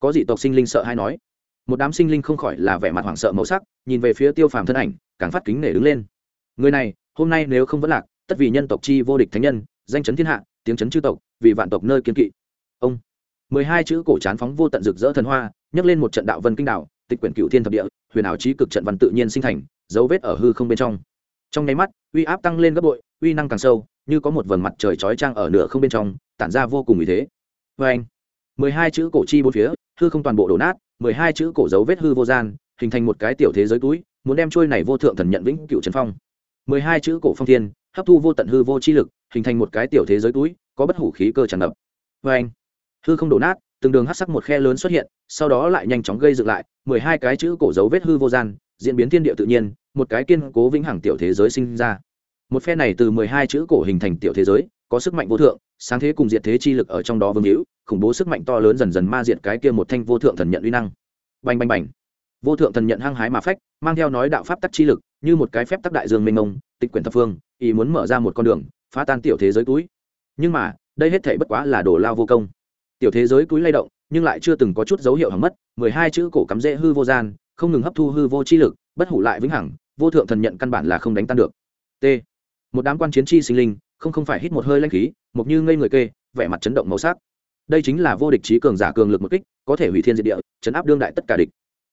Có dị tộc sinh linh sợ hay nói một đám sinh linh không khỏi là vẻ mặt hoảng sợ màu sắc, nhìn về phía tiêu phàm thân ảnh, càng phát kính nể đứng lên. Người này, hôm nay nếu không vẫn lạc, tất vì nhân tộc chi vô địch thánh nhân, danh chấn thiên hạ, tiếng chấn chư tộc, vì vạn tộc nơi kiên kỵ. Ông, mười hai chữ cổ trán phóng vô tận rực rỡ thần hoa, nhấc lên một trận đạo vân kinh đạo tịch quyển cựu thiên thập địa, huyền ảo trí cực trận văn tự nhiên sinh thành, dấu vết ở hư không bên trong. Trong nháy mắt, uy áp tăng lên gấp bội, uy năng càng sâu, như có một vầng mặt trời chói trang ở nửa không bên trong, tản ra vô cùng ý thế. Vê anh mười hai chữ cổ chi bốn phía, hư không toàn bộ đổ nát mười hai chữ cổ dấu vết hư vô gian, hình thành một cái tiểu thế giới túi, muốn đem trôi này vô thượng thần nhận vĩnh cựu trần phong. mười hai chữ cổ phong thiên, hấp thu vô tận hư vô chi lực, hình thành một cái tiểu thế giới túi, có bất hủ khí cơ tràn ngập. Vê anh, hư không đổ nát, từng đường hát sắc một khe lớn xuất hiện, sau đó lại nhanh chóng gây dựng lại, mười hai cái chữ cổ dấu vết hư vô gian, diễn biến thiên địa tự nhiên, một cái kiên cố vĩnh hằng tiểu thế giới sinh ra. Một phe này từ mười hai chữ cổ hình thành tiểu thế giới, có sức mạnh vô thượng sáng thế cùng diệt thế chi lực ở trong đó vương hữu, khủng bố sức mạnh to lớn dần dần ma diệt cái kia một thanh vô thượng thần nhận uy năng. Bành bành bành. Vô thượng thần nhận hăng hái mà phách, mang theo nói đạo pháp tắc chi lực, như một cái phép tắc đại dương mênh mông, tịch quyển thập phương, ý muốn mở ra một con đường, phá tan tiểu thế giới túi. Nhưng mà, đây hết thể bất quá là đổ lao vô công. Tiểu thế giới túi lay động, nhưng lại chưa từng có chút dấu hiệu hỏng mất, mười hai chữ cổ cắm rễ hư vô gian, không ngừng hấp thu hư vô chi lực, bất hủ lại vĩnh hằng, vô thượng thần nhận căn bản là không đánh tan được. T. Một đám quan chiến chi sinh linh, không không phải hít một hơi lanh khí mục như ngây người kê, vẻ mặt chấn động màu sắc. Đây chính là vô địch trí cường giả cường lực một kích, có thể hủy thiên diệt địa, chấn áp đương đại tất cả địch.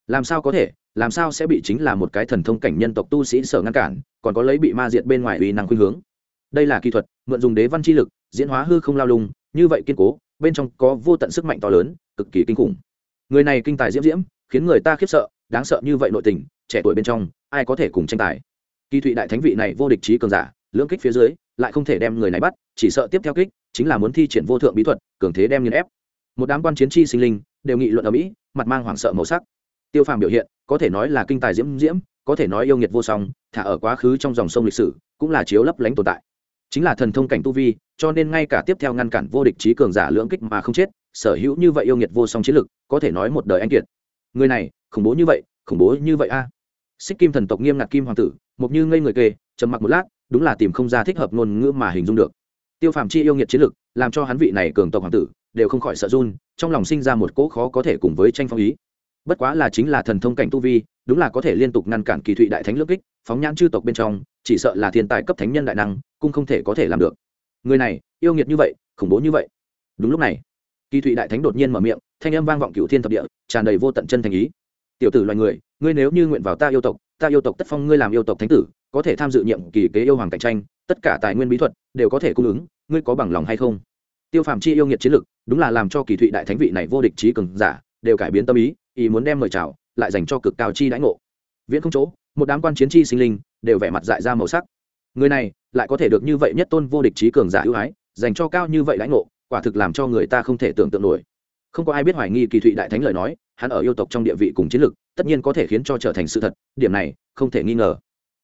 Làm sao có thể? Làm sao sẽ bị chính là một cái thần thông cảnh nhân tộc tu sĩ sở ngăn cản, còn có lấy bị ma diệt bên ngoài uy năng khuynh hướng? Đây là kỹ thuật, mượn dùng đế văn chi lực, diễn hóa hư không lao lung, như vậy kiên cố, bên trong có vô tận sức mạnh to lớn, cực kỳ kinh khủng. Người này kinh tài diễm diễm, khiến người ta khiếp sợ, đáng sợ như vậy nội tình, trẻ tuổi bên trong, ai có thể cùng tranh tài? Kỳ thụy đại thánh vị này vô địch trí cường giả, lưỡng kích phía dưới lại không thể đem người này bắt chỉ sợ tiếp theo kích chính là muốn thi triển vô thượng bí thuật cường thế đem nghiền ép. Một đám quan chiến chi sinh linh đều nghị luận ở mỹ mặt mang hoảng sợ màu sắc. Tiêu phàm biểu hiện có thể nói là kinh tài diễm diễm có thể nói yêu nghiệt vô song thả ở quá khứ trong dòng sông lịch sử cũng là chiếu lấp lánh tồn tại. Chính là thần thông cảnh tu vi cho nên ngay cả tiếp theo ngăn cản vô địch trí cường giả lưỡng kích mà không chết sở hữu như vậy yêu nghiệt vô song chiến lực có thể nói một đời anh kiệt. Người này khủng bố như vậy khủng bố như vậy a. À. xích kim thần tộc nghiêm ngặt kim hoàng tử mục như ngây người kề, trầm mặc một lát đúng là tìm không ra thích hợp ngôn ngữ mà hình dung được. Tiêu phàm chi yêu nghiệt chiến lực, làm cho hắn vị này cường tộc hoàng tử, đều không khỏi sợ run, trong lòng sinh ra một cỗ khó có thể cùng với tranh phong ý. Bất quá là chính là thần thông cảnh tu vi, đúng là có thể liên tục ngăn cản kỳ thụy đại thánh lưỡng kích, phóng nhãn chư tộc bên trong, chỉ sợ là thiên tài cấp thánh nhân đại năng, cũng không thể có thể làm được. Người này, yêu nghiệt như vậy, khủng bố như vậy. Đúng lúc này, kỳ thụy đại thánh đột nhiên mở miệng, thanh âm vang vọng cựu thiên thập địa, tràn đầy vô tận chân thành ý. Tiểu tử loài người, ngươi nếu như nguyện vào ta yêu tộc, ta yêu tộc tất phong ngươi làm yêu tộc thánh tử có thể tham dự nhiệm kỳ kế yêu hoàng cạnh tranh, tất cả tài nguyên bí thuật đều có thể cung ứng, ngươi có bằng lòng hay không? Tiêu phàm chi yêu nghiệt chiến lực, đúng là làm cho kỳ thụy đại thánh vị này vô địch trí cường giả, đều cải biến tâm ý ý muốn đem mời chào, lại dành cho cực cao chi đãi ngộ. Viễn không chỗ, một đám quan chiến chi sinh linh đều vẻ mặt dại ra màu sắc. Người này lại có thể được như vậy nhất tôn vô địch trí cường giả ưu ái, dành cho cao như vậy đãi ngộ, quả thực làm cho người ta không thể tưởng tượng nổi. Không có ai biết hoài nghi kỳ thụy đại thánh lời nói, hắn ở yêu tộc trong địa vị cùng chiến lược tất nhiên có thể khiến cho trở thành sự thật, điểm này không thể nghi ngờ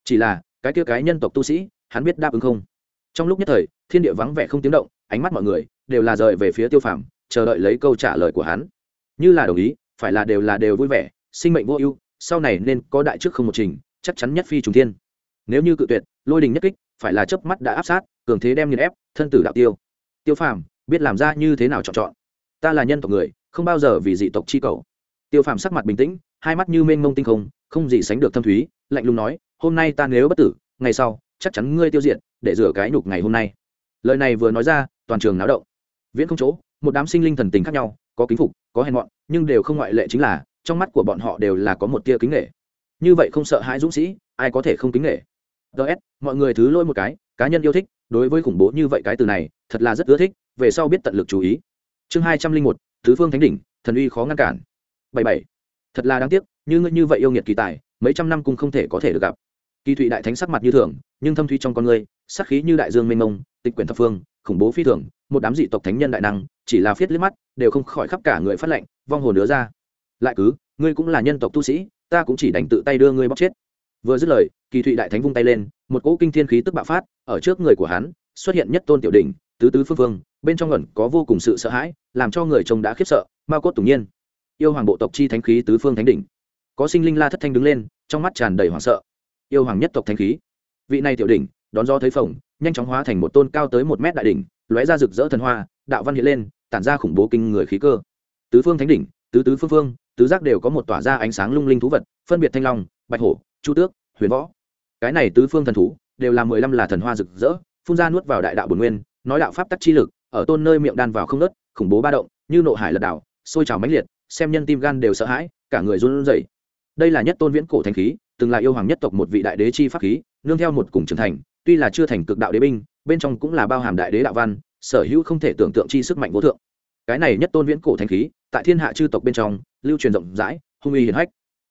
chỉ là, cái kia cái nhân tộc tu sĩ, hắn biết đáp ứng không? Trong lúc nhất thời, thiên địa vắng vẻ không tiếng động, ánh mắt mọi người đều là rời về phía tiêu phàm, chờ đợi lấy câu trả lời của hắn. Như là đồng ý, phải là đều là đều vui vẻ, sinh mệnh vô ưu, sau này nên có đại trước không một trình, chắc chắn nhất phi trùng thiên. Nếu như cự tuyệt, lôi đình nhất kích, phải là chớp mắt đã áp sát, cường thế đem nghiền ép, thân tử đạo tiêu. Tiêu phàm, biết làm ra như thế nào chọn chọn? Ta là nhân tộc người, không bao giờ vì dị tộc chi cầu. Tiêu phàm sắc mặt bình tĩnh, hai mắt như mênh mông tinh không không gì sánh được thâm thúy, lạnh lùng nói hôm nay ta nếu bất tử, ngày sau, chắc chắn ngươi tiêu diệt, để rửa cái nhục ngày hôm nay. Lời này vừa nói ra, toàn trường náo động. Viễn không chỗ, một đám sinh linh thần tình khác nhau, có kính phục, có hèn mọn, nhưng đều không ngoại lệ chính là, trong mắt của bọn họ đều là có một tia kính nghệ như vậy không sợ hãi dũng sĩ, ai có thể không kính nghệ ts mọi người thứ lôi một cái, cá nhân yêu thích, đối với khủng bố như vậy cái từ này, thật là rất ưa thích, về sau biết tận lực chú ý. Chương hai trăm linh một, thứ phương thánh đỉnh, thần uy khó ngăn cản. Bảy bảy. Thật là đáng tiếc, như ngươi như vậy yêu nghiệt kỳ tài, mấy trăm năm cũng không thể có thể được gặp kỳ thụy đại thánh sắc mặt như thường, nhưng thâm thuy trong con người, sắc khí như đại dương mênh mông, tịch quyển thập phương, khủng bố phi thường, một đám dị tộc thánh nhân đại năng, chỉ là phiết liếc mắt, đều không khỏi khắp cả người phát lệnh, vong hồn đứa ra. Lại cứ, ngươi cũng là nhân tộc tu sĩ, ta cũng chỉ đành tự tay đưa ngươi bóc chết. Vừa dứt lời, kỳ thụy đại thánh vung tay lên, một cỗ kinh thiên khí tức bạo phát, ở trước người của hắn, xuất hiện nhất tôn tiểu đỉnh, tứ tứ phương phương, bên trong ẩn có vô cùng sự sợ hãi, làm cho người trông đã khiếp sợ mao cốt tủng nhiên. Yêu hoàng bộ tộc chi thánh khí tứ phương thánh đỉnh. Có sinh linh la thất thanh đứng lên, trong mắt tràn đầy hoảng sợ yêu hoàng nhất tộc thánh khí. Vị này tiểu đỉnh, đón do thấy phồng, nhanh chóng hóa thành một tôn cao tới một mét đại đỉnh, lóe ra rực rỡ thần hoa, đạo văn hiện lên, tản ra khủng bố kinh người khí cơ. Tứ phương thánh đỉnh, tứ tứ phương phương, tứ giác đều có một tỏa ra ánh sáng lung linh thú vật, phân biệt thanh long, bạch hổ, chu tước, huyền võ. Cái này tứ phương thần thú đều là mười lăm là thần hoa rực rỡ, phun ra nuốt vào đại đạo bồn nguyên, nói đạo pháp tắc chi lực, ở tôn nơi miệng đan vào không nớt khủng bố ba động, như nộ hải lật đảo, sôi trào mãnh liệt, xem nhân tim gan đều sợ hãi, cả người run rẩy. Đây là nhất tôn viễn cổ thanh khí từng là yêu hoàng nhất tộc một vị đại đế chi pháp khí, nương theo một cùng trưởng thành, tuy là chưa thành cực đạo đế binh, bên trong cũng là bao hàm đại đế đạo văn, sở hữu không thể tưởng tượng chi sức mạnh vô thượng. Cái này nhất tôn viễn cổ thanh khí, tại thiên hạ chư tộc bên trong, lưu truyền rộng rãi, hung uy hiển hách.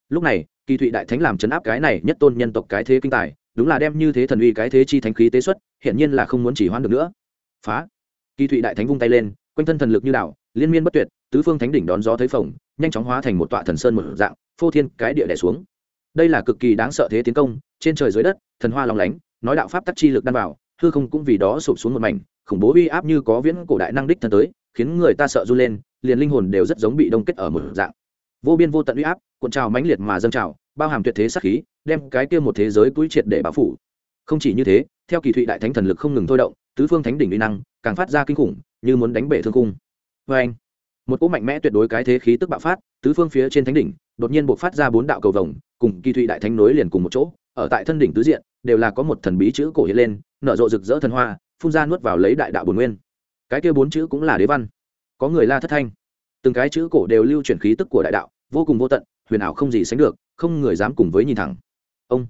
Lúc này, kỳ thụy đại thánh làm chấn áp cái này nhất tôn nhân tộc cái thế kinh tài, đúng là đem như thế thần uy cái thế chi thánh khí tế xuất hiện nhiên là không muốn chỉ hoãn được nữa. Phá! Kỳ thụy đại thánh vung tay lên, quanh thân thần lực như đạo liên miên bất tuyệt, tứ phương thánh đỉnh đón gió thấy phồng, nhanh chóng hóa thành một tọa thần sơn một dạng, phô thiên cái địa đẻ xuống đây là cực kỳ đáng sợ thế tiến công, trên trời dưới đất, thần hoa lòng lánh, nói đạo pháp tắc chi lực đan vào, hư không cũng vì đó sụp xuống một mảnh, khủng bố uy áp như có viễn cổ đại năng đích thân tới, khiến người ta sợ run lên, liền linh hồn đều rất giống bị đông kết ở một dạng. Vô biên vô tận uy áp, cuộn trào mãnh liệt mà dâng trào, bao hàm tuyệt thế sắc khí, đem cái kia một thế giới túi triệt để báo phủ. Không chỉ như thế, theo kỳ thụy đại thánh thần lực không ngừng thôi động, tứ phương thánh đỉnh uy năng càng phát ra kinh khủng, như muốn đánh bể thương cung. Vê anh, một cỗ mạnh mẽ tuyệt đối cái thế khí tức bạo phát, tứ phương phía trên thánh đỉnh đột nhiên buộc phát ra bốn đạo cầu vồng cùng kỳ thụy đại thánh nối liền cùng một chỗ, ở tại thân đỉnh tứ diện, đều là có một thần bí chữ cổ hiện lên, nở rộ rực rỡ thần hoa, phun ra nuốt vào lấy đại đạo bồn nguyên. Cái kia bốn chữ cũng là đế văn. Có người la thất thanh. Từng cái chữ cổ đều lưu chuyển khí tức của đại đạo, vô cùng vô tận, huyền ảo không gì sánh được, không người dám cùng với nhìn thẳng. Ông,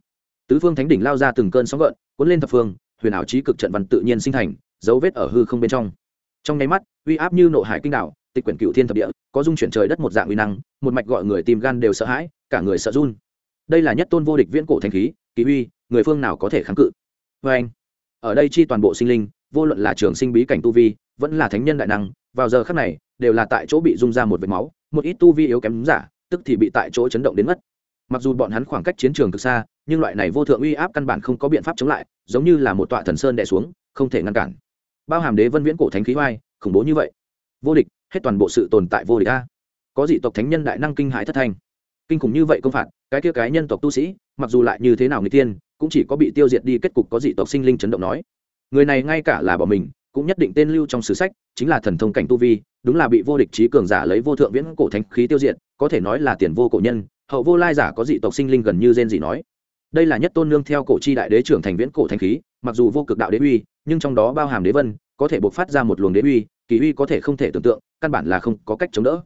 tứ phương thánh đỉnh lao ra từng cơn sóng gợn, cuốn lên thập phương, huyền ảo trí cực trận văn tự nhiên sinh thành, dấu vết ở hư không bên trong. Trong nháy mắt, uy áp như nộ hải kinh đảo, tịch quyển cựu thiên thập địa, có dung chuyển trời đất một dạng uy năng, một mạch gọi người tìm gan đều sợ hãi, cả người sợ run đây là nhất tôn vô địch viễn cổ thanh khí, kỳ uy, người phương nào có thể kháng cự? Vê anh, ở đây chi toàn bộ sinh linh, vô luận là trường sinh bí cảnh tu vi, vẫn là thánh nhân đại năng, vào giờ khắc này, đều là tại chỗ bị rung ra một vệt máu, một ít tu vi yếu kém giả, tức thì bị tại chỗ chấn động đến mất. Mặc dù bọn hắn khoảng cách chiến trường cực xa, nhưng loại này vô thượng uy áp căn bản không có biện pháp chống lại, giống như là một tọa thần sơn đè xuống, không thể ngăn cản. Bao hàm đế vân viễn cổ thánh khí hoai khủng bố như vậy. Vô địch, hết toàn bộ sự tồn tại vô địch a. Có dị tộc thánh nhân đại năng kinh hãi thất thanh kinh khủng như vậy công phạt, cái kia cái nhân tộc tu sĩ, mặc dù lại như thế nào người tiên, cũng chỉ có bị tiêu diệt đi, kết cục có dị tộc sinh linh chấn động nói. Người này ngay cả là bỏ mình, cũng nhất định tên lưu trong sử sách, chính là thần thông cảnh tu vi, đúng là bị vô địch trí cường giả lấy vô thượng viễn cổ thánh khí tiêu diệt, có thể nói là tiền vô cổ nhân, hậu vô lai giả có dị tộc sinh linh gần như gen gì nói. Đây là nhất tôn nương theo cổ chi đại đế trưởng thành viễn cổ thánh khí, mặc dù vô cực đạo đế uy, nhưng trong đó bao hàm đế vân, có thể buộc phát ra một luồng đế uy, kỳ uy có thể không thể tưởng tượng, căn bản là không có cách chống đỡ.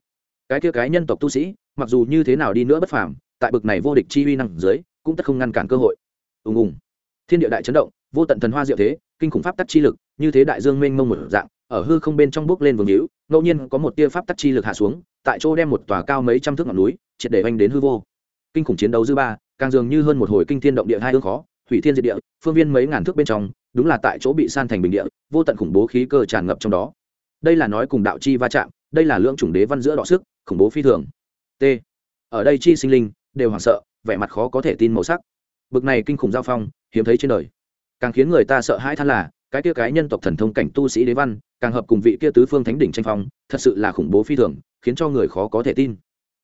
Cái kia cái nhân tộc tu sĩ mặc dù như thế nào đi nữa bất phàm, tại bực này vô địch chi uy năng dưới, cũng tất không ngăn cản cơ hội. Ùng ùng. Thiên địa đại chấn động, vô tận thần hoa diệu thế, kinh khủng pháp tắc chi lực, như thế đại dương mênh mông một dạng, ở hư không bên trong bước lên vương hữu, ngẫu nhiên có một tia pháp tắc chi lực hạ xuống, tại chỗ đem một tòa cao mấy trăm thước ngọn núi, triệt để oanh đến hư vô. Kinh khủng chiến đấu dư ba, càng dường như hơn một hồi kinh thiên động địa hai hương khó, hủy thiên diệt địa, phương viên mấy ngàn thước bên trong, đúng là tại chỗ bị san thành bình địa, vô tận khủng bố khí cơ tràn ngập trong đó. Đây là nói cùng đạo chi va chạm, đây là lượng chủng đế văn giữa đọ sức, khủng bố phi thường t. Ở đây chi sinh linh đều hoảng sợ, vẻ mặt khó có thể tin màu sắc. Bực này kinh khủng giao phong, hiếm thấy trên đời. Càng khiến người ta sợ hãi than là, cái kia cái nhân tộc thần thông cảnh tu sĩ đế văn, càng hợp cùng vị kia tứ phương thánh đỉnh tranh phong, thật sự là khủng bố phi thường, khiến cho người khó có thể tin.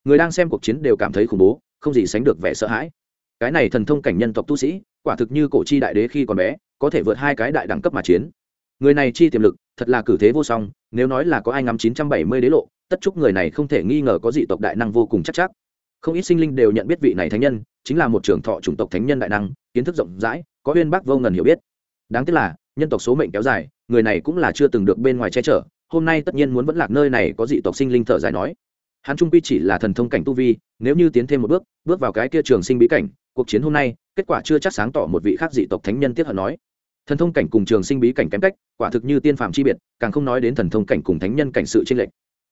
Người đang xem cuộc chiến đều cảm thấy khủng bố, không gì sánh được vẻ sợ hãi. Cái này thần thông cảnh nhân tộc tu sĩ, quả thực như cổ chi đại đế khi còn bé, có thể vượt hai cái đại đẳng cấp mà chiến. Người này chi tiềm lực, thật là cử thế vô song, nếu nói là có ai ngắm chín trăm bảy mươi đế lộ tất chúc người này không thể nghi ngờ có dị tộc đại năng vô cùng chắc chắc. Không ít sinh linh đều nhận biết vị này thánh nhân, chính là một trưởng thọ chủng tộc thánh nhân đại năng, kiến thức rộng rãi, có uyên bác vô ngần hiểu biết. Đáng tiếc là, nhân tộc số mệnh kéo dài, người này cũng là chưa từng được bên ngoài che chở, hôm nay tất nhiên muốn vẫn lạc nơi này có dị tộc sinh linh thở dài nói. Hắn trung quy chỉ là thần thông cảnh tu vi, nếu như tiến thêm một bước bước vào cái kia trường sinh bí cảnh, cuộc chiến hôm nay, kết quả chưa chắc sáng tỏ một vị khác dị tộc thánh nhân tiếp hận nói. Thần thông cảnh cùng trường sinh bí cảnh kém cách, quả thực như tiên phạm chi biệt, càng không nói đến thần thông cảnh cùng thánh nhân cảnh sự tranh lệch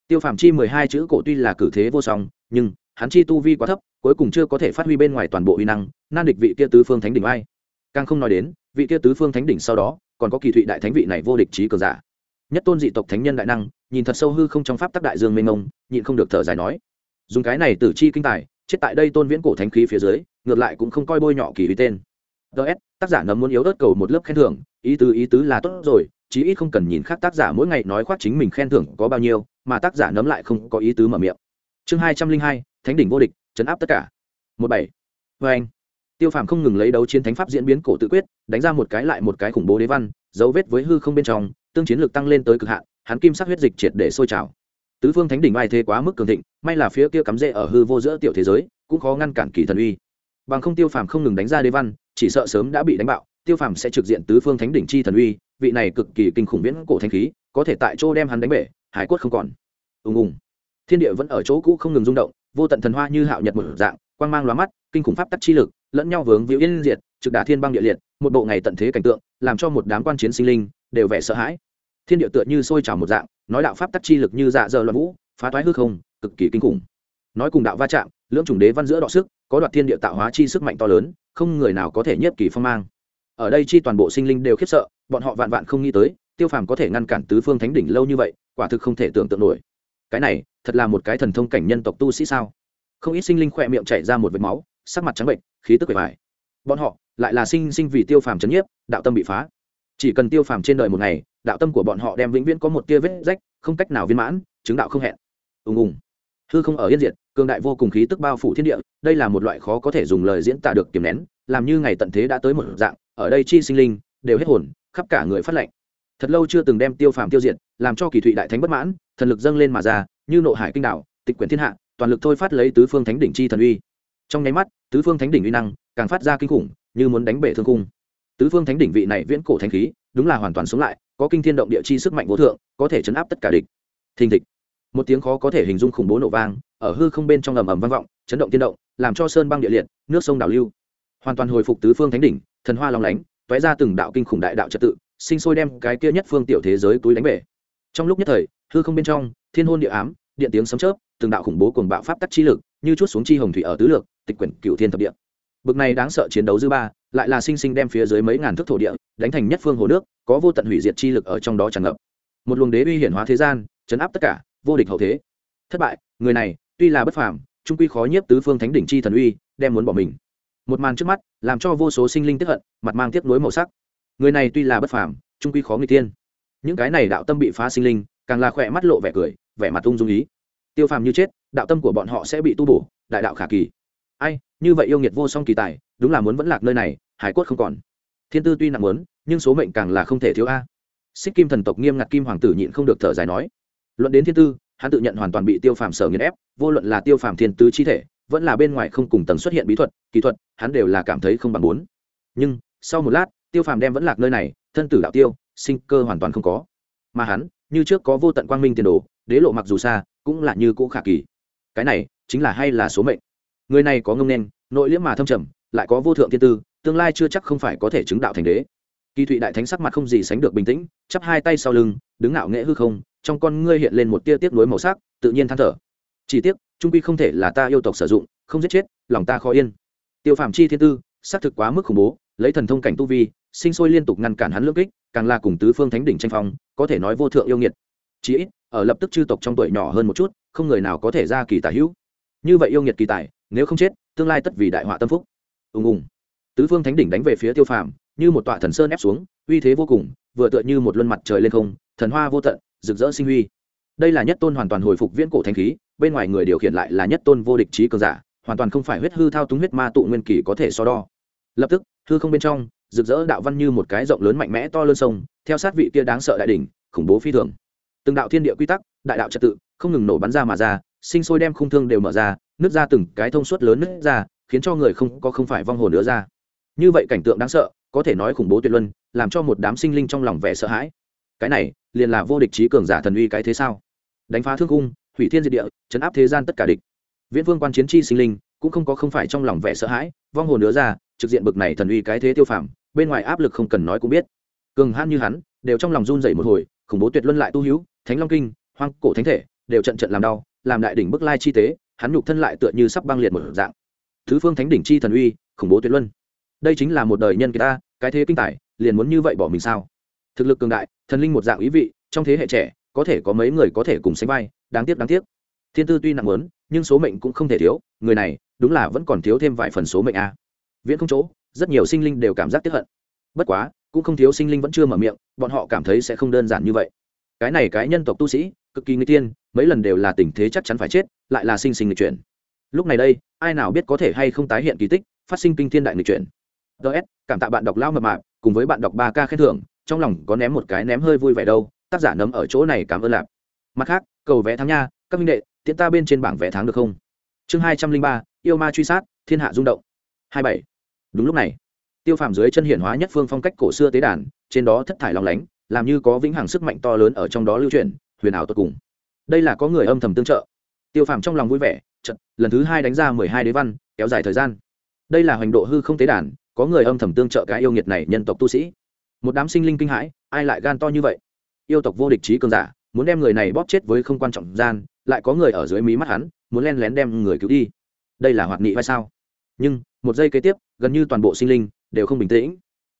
tiêu phạm chi mười hai chữ cổ tuy là cử thế vô song, nhưng hắn chi tu vi quá thấp, cuối cùng chưa có thể phát huy bên ngoài toàn bộ uy năng, nan địch vị kia tứ phương thánh đỉnh ai. Càng không nói đến, vị kia tứ phương thánh đỉnh sau đó, còn có kỳ thụy đại thánh vị này vô địch trí cờ giả. Nhất tôn dị tộc thánh nhân đại năng, nhìn thật sâu hư không trong pháp tắc đại dương mênh mông, nhịn không được thở dài nói, dùng cái này tử chi kinh tài, chết tại đây tôn viễn cổ thánh khí phía dưới, ngược lại cũng không coi bôi nhọ kỳ uy tên. Ts tác giả nấm muốn yếu ớt cầu một lớp khen thưởng, ý tứ ý tứ là tốt rồi chí ít không cần nhìn khác tác giả mỗi ngày nói khoác chính mình khen thưởng có bao nhiêu, mà tác giả nấm lại không có ý tứ mở miệng. Chương hai trăm linh hai, thánh đỉnh vô địch, chấn áp tất cả. Một bảy. Vê anh. Tiêu phàm không ngừng lấy đấu chiến thánh pháp diễn biến cổ tự quyết, đánh ra một cái lại một cái khủng bố đế văn, dấu vết với hư không bên trong, tương chiến lực tăng lên tới cực hạn, hắn kim sắc huyết dịch triệt để sôi trào. Tứ phương thánh đỉnh ai thế quá mức cường thịnh, may là phía kia cắm rễ ở hư vô giữa tiểu thế giới, cũng khó ngăn cản kỳ thần uy. Bằng không tiêu phàm không ngừng đánh ra đế văn, chỉ sợ sớm đã bị đánh bạo, tiêu phàm sẽ trực diện tứ phương thánh đỉnh chi thần uy vị này cực kỳ kinh khủng viễn cổ thanh khí, có thể tại chỗ đem hắn đánh bể, hải quất không còn. Ùng ùng. Thiên địa vẫn ở chỗ cũ không ngừng rung động, vô tận thần hoa như hạo nhật một dạng, quang mang lóa mắt, kinh khủng pháp tắc chi lực, lẫn nhau vướng víu yên diệt, trực đả thiên băng địa liệt, một bộ ngày tận thế cảnh tượng, làm cho một đám quan chiến sinh linh đều vẻ sợ hãi. Thiên địa tựa như sôi trào một dạng, nói đạo pháp tắc chi lực như dạ dờ loạn vũ, phá toái hư không, cực kỳ kinh khủng. Nói cùng đạo va chạm, lưỡng chủng đế văn giữa đọ sức, có đoạt thiên địa tạo hóa chi sức mạnh to lớn, không người nào có thể nhất kỳ phong mang ở đây chi toàn bộ sinh linh đều khiếp sợ, bọn họ vạn vạn không nghĩ tới, tiêu phàm có thể ngăn cản tứ phương thánh đỉnh lâu như vậy, quả thực không thể tưởng tượng nổi. Cái này, thật là một cái thần thông cảnh nhân tộc tu sĩ sao? Không ít sinh linh khỏe miệng chảy ra một vệt máu, sắc mặt trắng bệnh, khí tức bề bài bọn họ lại là sinh sinh vì tiêu phàm chấn nhiếp, đạo tâm bị phá. Chỉ cần tiêu phàm trên đời một ngày, đạo tâm của bọn họ đem vĩnh viễn có một tia vết rách, không cách nào viên mãn, chứng đạo không hẹn. Ùng ùng. Hư không ở yên diệt, cường đại vô cùng khí tức bao phủ thiên địa, đây là một loại khó có thể dùng lời diễn tả được kiềm nén, làm như ngày tận thế đã tới một dạng ở đây chi sinh linh đều hết hồn khắp cả người phát lệnh thật lâu chưa từng đem tiêu phàm tiêu diệt làm cho kỳ thụy đại thánh bất mãn thần lực dâng lên mà ra như nộ hải kinh đảo, tịch quyển thiên hạ toàn lực thôi phát lấy tứ phương thánh đỉnh chi thần uy. Trong nháy mắt tứ phương thánh đỉnh uy năng càng phát ra kinh khủng như muốn đánh bể thương cung tứ phương thánh đỉnh vị này viễn cổ thánh khí đúng là hoàn toàn sống lại có kinh thiên động địa chi sức mạnh vô thượng có thể chấn áp tất cả địch. Thình thịch. Một tiếng khó có thể hình dung khủng bố nổ vang ở hư không bên trong ầm ầm vang vọng chấn động tiên động làm cho sơn băng địa liệt nước sông đảo lưu. Hoàn toàn hồi phục tứ phương thánh đỉnh thần hoa long lánh, toé ra từng đạo kinh khủng đại đạo trật tự, sinh sôi đem cái kia nhất phương tiểu thế giới túi đánh bể trong lúc nhất thời, hư không bên trong, thiên hôn địa ám, điện tiếng sấm chớp, từng đạo khủng bố cùng bạo pháp tắc chi lực, như chút xuống chi hồng thủy ở tứ lược, tịch quyển cựu thiên thập địa. Bực này đáng sợ chiến đấu dư ba, lại là sinh sinh đem phía dưới mấy ngàn thước thổ địa, đánh thành nhất phương hồ nước, có vô tận hủy diệt chi lực ở trong đó tràn ngập. Một luồng đế uy hiển hóa thế gian, chấn áp tất cả, vô địch hậu thế. Thất bại, người này, tuy là bất phàm, trung quy khó nhiếp tứ phương thánh đỉnh chi thần uy, đem muốn bỏ mình một màn trước mắt làm cho vô số sinh linh tiếp hận, mặt mang tiếp nối màu sắc. Người này tuy là bất phàm, trung quy khó người tiên. Những cái này đạo tâm bị phá sinh linh, càng là khỏe mắt lộ vẻ cười, vẻ mặt ung dung ý. Tiêu phàm như chết, đạo tâm của bọn họ sẽ bị tu bổ, đại đạo khả kỳ. Ai, như vậy yêu nghiệt vô song kỳ tài, đúng là muốn vẫn lạc nơi này, hải quất không còn. Thiên tư tuy nặng muốn, nhưng số mệnh càng là không thể thiếu a. Xích kim thần tộc nghiêm ngặt kim hoàng tử nhịn không được thở dài nói. Luận đến thiên tư, hắn tự nhận hoàn toàn bị tiêu phàm sở nghiền ép, vô luận là tiêu phàm thiên tứ chi thể, vẫn là bên ngoài không cùng tầng xuất hiện bí thuật kỹ thuật hắn đều là cảm thấy không bằng bốn nhưng, sau một lát, tiêu phàm đem vẫn lạc nơi này, thân tử đạo tiêu, sinh cơ hoàn toàn không có. Mà hắn, như trước có vô tận quang minh tiền đồ, đế lộ mặc dù xa, cũng là như cũ khả kỳ. Cái này, chính là hay là số mệnh? Người này có ngông đen nội liễm mà thâm trầm, lại có vô thượng thiên tư, tương lai chưa chắc không phải có thể chứng đạo thành đế. Kỳ thụy đại thánh sắc mặt không gì sánh được bình tĩnh, chắp hai tay sau lưng, đứng ngạo nghễ hư không, trong con ngươi hiện lên một tia tiếc nuối màu sắc, tự nhiên than thở. Chỉ tiếc, trung quy không thể là ta yêu tộc sử dụng, không giết chết, lòng ta khó yên tiêu phạm chi thiên tư, xác thực quá mức khủng bố, lấy thần thông cảnh tu vi, sinh sôi liên tục ngăn cản hắn lưỡng kích, càng là cùng tứ phương thánh đỉnh tranh phong, có thể nói vô thượng yêu nghiệt. Chí ít, ở lập tức chư tộc trong tuổi nhỏ hơn một chút, không người nào có thể ra kỳ tài hữu. Như vậy yêu nghiệt kỳ tài, nếu không chết, tương lai tất vì đại họa tâm phúc. Ùng ùng. Tứ phương thánh đỉnh đánh về phía tiêu phàm, như một tọa thần sơn ép xuống, uy thế vô cùng, vừa tựa như một luân mặt trời lên không, thần hoa vô tận, rực rỡ sinh huy. Đây là nhất tôn hoàn toàn hồi phục viễn cổ thanh khí, bên ngoài người điều khiển lại là nhất tôn vô địch trí cường giả hoàn toàn không phải huyết hư thao túng huyết ma tụ nguyên kỳ có thể so đo. Lập tức, hư không bên trong, rực rỡ đạo văn như một cái rộng lớn mạnh mẽ to lớn sông, theo sát vị kia đáng sợ đại đỉnh, khủng bố phi thường. Từng đạo thiên địa quy tắc, đại đạo trật tự, không ngừng nổ bắn ra mà ra, sinh sôi đem khung thương đều mở ra, nứt ra từng cái thông suốt lớn nứt ra, khiến cho người không có không phải vong hồn nữa ra. Như vậy cảnh tượng đáng sợ, có thể nói khủng bố tuyệt luân, làm cho một đám sinh linh trong lòng vẻ sợ hãi. Cái này, liền là vô địch trí cường giả thần uy cái thế sao? Đánh phá thương cung, hủy thiên diệt địa, chấn áp thế gian tất cả địch viễn vương quan chiến chi sinh linh, cũng không có không phải trong lòng vẻ sợ hãi, vong hồn nữa ra, trực diện bực này thần uy cái thế tiêu phàm, bên ngoài áp lực không cần nói cũng biết. Cường han như hắn, đều trong lòng run dậy một hồi, khủng bố tuyệt luân lại tu hữu, thánh long kinh, hoang cổ thánh thể, đều trận trận làm đau, làm đại đỉnh bức lai chi tế, hắn nhục thân lại tựa như sắp băng liệt một dạng. Thứ phương thánh đỉnh chi thần uy, khủng bố tuyệt luân. Đây chính là một đời nhân kỳ ta, cái thế kinh tài, liền muốn như vậy bỏ mình sao? Thực lực cường đại, thần linh một dạng ý vị, trong thế hệ trẻ, có thể có mấy người có thể cùng sánh vai, đáng tiếc đáng tiếc thiên tư tuy nặng lớn, nhưng số mệnh cũng không thể thiếu, người này, đúng là vẫn còn thiếu thêm vài phần số mệnh a. Viễn không chỗ, rất nhiều sinh linh đều cảm giác tiếc hận. Bất quá, cũng không thiếu sinh linh vẫn chưa mở miệng, bọn họ cảm thấy sẽ không đơn giản như vậy. Cái này cái nhân tộc tu sĩ, cực kỳ nguy tiên, mấy lần đều là tình thế chắc chắn phải chết, lại là sinh sinh người chuyển. Lúc này đây, ai nào biết có thể hay không tái hiện kỳ tích, phát sinh kinh thiên đại người chuyển. Ts cảm tạ bạn đọc lao mập mạp, cùng với bạn đọc ba ca khen thưởng, trong lòng có ném một cái ném hơi vui vẻ đâu, tác giả nấm ở chỗ này cảm ơn lạp mặt khác, cầu vé thắng nha, các minh đệ tiễn ta bên trên bảng vẽ tháng được không? Chương hai trăm linh ba, yêu ma truy sát, thiên hạ rung động. Hai bảy. Đúng lúc này, tiêu phàm dưới chân hiển hóa nhất phương phong cách cổ xưa tế đàn, trên đó thất thải lòng lánh, làm như có vĩnh hằng sức mạnh to lớn ở trong đó lưu truyền huyền ảo tột cùng. Đây là có người âm thầm tương trợ. Tiêu phàm trong lòng vui vẻ trận lần thứ hai đánh ra mười hai đế văn, kéo dài thời gian. Đây là hoành độ hư không tế đàn, có người âm thầm tương trợ cái yêu nghiệt này nhân tộc tu sĩ. Một đám sinh linh kinh hãi, ai lại gan to như vậy? Yêu tộc vô địch trí cường giả, muốn đem người này bóp chết với không quan trọng gian lại có người ở dưới mí mắt hắn, muốn len lén đem người cứu đi. Đây là hoạt nghị vai sao? Nhưng, một giây kế tiếp, gần như toàn bộ sinh linh đều không bình tĩnh.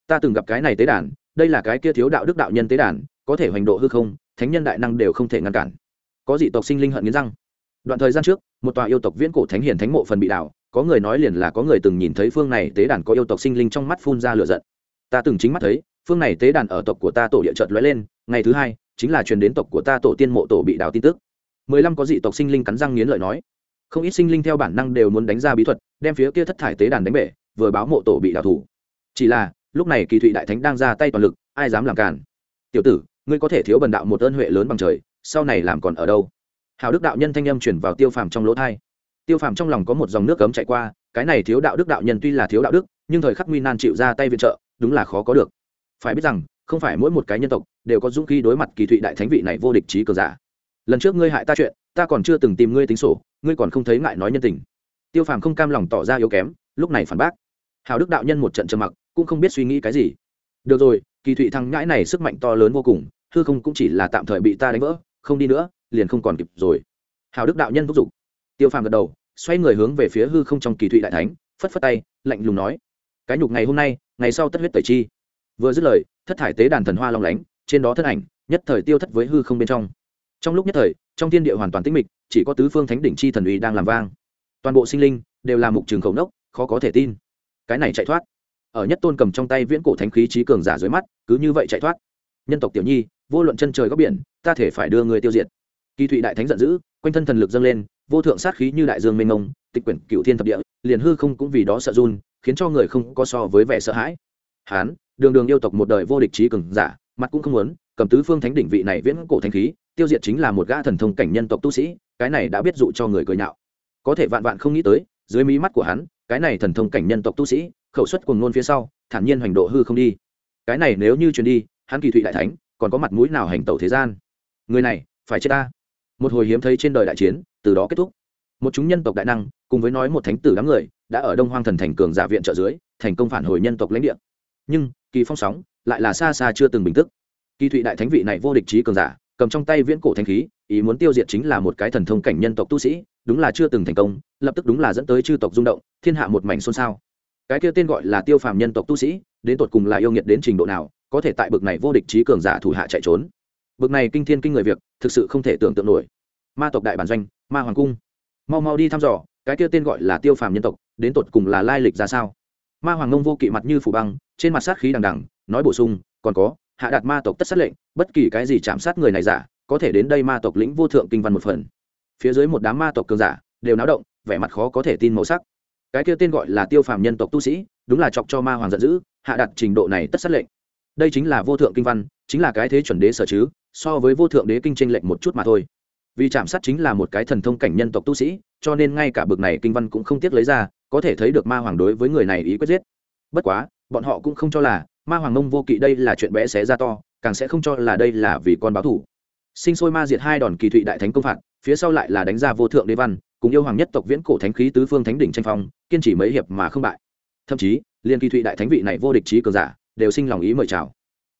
Ta từng gặp cái này tế đàn, đây là cái kia thiếu đạo đức đạo nhân tế đàn, có thể hoành độ hư không, thánh nhân đại năng đều không thể ngăn cản. Có dị tộc sinh linh hận nghiến răng. Đoạn thời gian trước, một tòa yêu tộc viễn cổ thánh hiền thánh mộ phần bị đảo, có người nói liền là có người từng nhìn thấy phương này tế đàn có yêu tộc sinh linh trong mắt phun ra lửa giận. Ta từng chính mắt thấy, phương này tế đàn ở tộc của ta tổ địa chợt lóe lên, ngày thứ hai, chính là truyền đến tộc của ta tổ tiên mộ tổ bị đào tin tức mười lăm có dị tộc sinh linh cắn răng nghiến lợi nói. Không ít sinh linh theo bản năng đều muốn đánh ra bí thuật, đem phía kia thất thải tế đàn đánh bể, vừa báo mộ tổ bị đào thủ. Chỉ là, lúc này kỳ thụy đại thánh đang ra tay toàn lực, ai dám làm cản tiểu tử, ngươi có thể thiếu bần đạo một ơn huệ lớn bằng trời, sau này làm còn ở đâu? Hào đức đạo nhân thanh âm chuyển vào tiêu phàm trong lỗ thai. Tiêu phàm trong lòng có một dòng nước cấm chạy qua, cái này thiếu đạo đức đạo nhân tuy là thiếu đạo đức, nhưng thời khắc nguy nan chịu ra tay viện trợ, đúng là khó có được. Phải biết rằng, không phải mỗi một cái nhân tộc đều có dũng khí đối mặt kỳ thụy đại thánh vị này vô địch trí cờ giả lần trước ngươi hại ta chuyện, ta còn chưa từng tìm ngươi tính sổ, ngươi còn không thấy ngại nói nhân tình. Tiêu phàm không cam lòng tỏ ra yếu kém, lúc này phản bác. Hào đức đạo nhân một trận trầm mặc, cũng không biết suy nghĩ cái gì. Được rồi, kỳ thụy thăng ngãi này sức mạnh to lớn vô cùng, hư không cũng chỉ là tạm thời bị ta đánh vỡ, không đi nữa, liền không còn kịp rồi. Hào đức đạo nhân thúc giục. Tiêu phàm gật đầu, xoay người hướng về phía hư không trong kỳ thụy đại thánh, phất phất tay, lạnh lùng nói, cái nhục ngày hôm nay, ngày sau tất huyết tẩy chi. Vừa dứt lời, thất thải tế đàn thần hoa long lánh, trên đó thân ảnh, nhất thời tiêu thất với hư không bên trong trong lúc nhất thời, trong thiên địa hoàn toàn tĩnh mịch, chỉ có tứ phương thánh đỉnh chi thần uy đang làm vang. Toàn bộ sinh linh đều là mục trường khẩu nốc, khó có thể tin. Cái này chạy thoát. Ở nhất tôn cầm trong tay viễn cổ thánh khí trí cường giả dưới mắt, cứ như vậy chạy thoát. Nhân tộc tiểu nhi, vô luận chân trời góc biển, ta thể phải đưa người tiêu diệt. Kỳ thụy đại thánh giận dữ, quanh thân thần lực dâng lên, vô thượng sát khí như đại dương mênh mông, tịch quyển cựu thiên thập địa, liền hư không cũng vì đó sợ run, khiến cho người không có so với vẻ sợ hãi. Hán, đường đường yêu tộc một đời vô địch trí cường giả, mặt cũng không muốn, cầm tứ phương thánh đỉnh vị này viễn cổ thánh khí tiêu diệt chính là một gã thần thông cảnh nhân tộc tu sĩ, cái này đã biết dụ cho người cười nhạo. Có thể vạn vạn không nghĩ tới, dưới mí mắt của hắn, cái này thần thông cảnh nhân tộc tu sĩ, khẩu suất cùng nôn phía sau, thản nhiên hoành độ hư không đi. Cái này nếu như truyền đi, hắn kỳ thụy đại thánh, còn có mặt mũi nào hành tẩu thế gian? Người này, phải chết ta. Một hồi hiếm thấy trên đời đại chiến, từ đó kết thúc. Một chúng nhân tộc đại năng, cùng với nói một thánh tử đám người, đã ở đông hoang thần thành cường giả viện trợ dưới, thành công phản hồi nhân tộc lãnh địa. Nhưng, kỳ phong sóng, lại là xa xa chưa từng bình tức. Kỳ thụy đại thánh vị này vô địch trí cường giả cầm trong tay viễn cổ thanh khí, ý muốn tiêu diệt chính là một cái thần thông cảnh nhân tộc tu sĩ, đúng là chưa từng thành công, lập tức đúng là dẫn tới chư tộc rung động, thiên hạ một mảnh xôn xao. Cái kia tên gọi là tiêu phàm nhân tộc tu sĩ, đến tột cùng là yêu nghiệt đến trình độ nào, có thể tại bực này vô địch trí cường giả thủ hạ chạy trốn. Bực này kinh thiên kinh người việc, thực sự không thể tưởng tượng nổi. Ma tộc đại bản doanh, ma hoàng cung. Mau mau đi thăm dò, cái kia tên gọi là tiêu phàm nhân tộc, đến tột cùng là lai lịch ra sao? Ma hoàng ngông vô kỵ mặt như phủ băng, trên mặt sát khí đằng đằng, nói bổ sung, còn có hạ đạt ma tộc tất sát lệnh, bất kỳ cái gì chạm sát người này giả, có thể đến đây ma tộc lĩnh vô thượng kinh văn một phần. Phía dưới một đám ma tộc cường giả, đều náo động, vẻ mặt khó có thể tin màu sắc. Cái kia tên gọi là tiêu phàm nhân tộc tu sĩ, đúng là chọc cho ma hoàng giận dữ, hạ đặt trình độ này tất sát lệnh. Đây chính là vô thượng kinh văn, chính là cái thế chuẩn đế sở chứ, so với vô thượng đế kinh tranh lệnh một chút mà thôi. Vì chạm sát chính là một cái thần thông cảnh nhân tộc tu sĩ, cho nên ngay cả bực này kinh văn cũng không tiếc lấy ra, có thể thấy được ma hoàng đối với người này ý quyết giết. Bất quá, bọn họ cũng không cho là ma hoàng mông vô kỵ đây là chuyện bé xé ra to, càng sẽ không cho là đây là vì con báo thủ. Sinh sôi ma diệt hai đòn kỳ thụy đại thánh công phạt, phía sau lại là đánh ra vô thượng đế văn, cùng yêu hoàng nhất tộc viễn cổ thánh khí tứ phương thánh đỉnh tranh phong, kiên trì mấy hiệp mà không bại. Thậm chí, liên kỳ thụy đại thánh vị này vô địch trí cường giả, đều sinh lòng ý mời chào.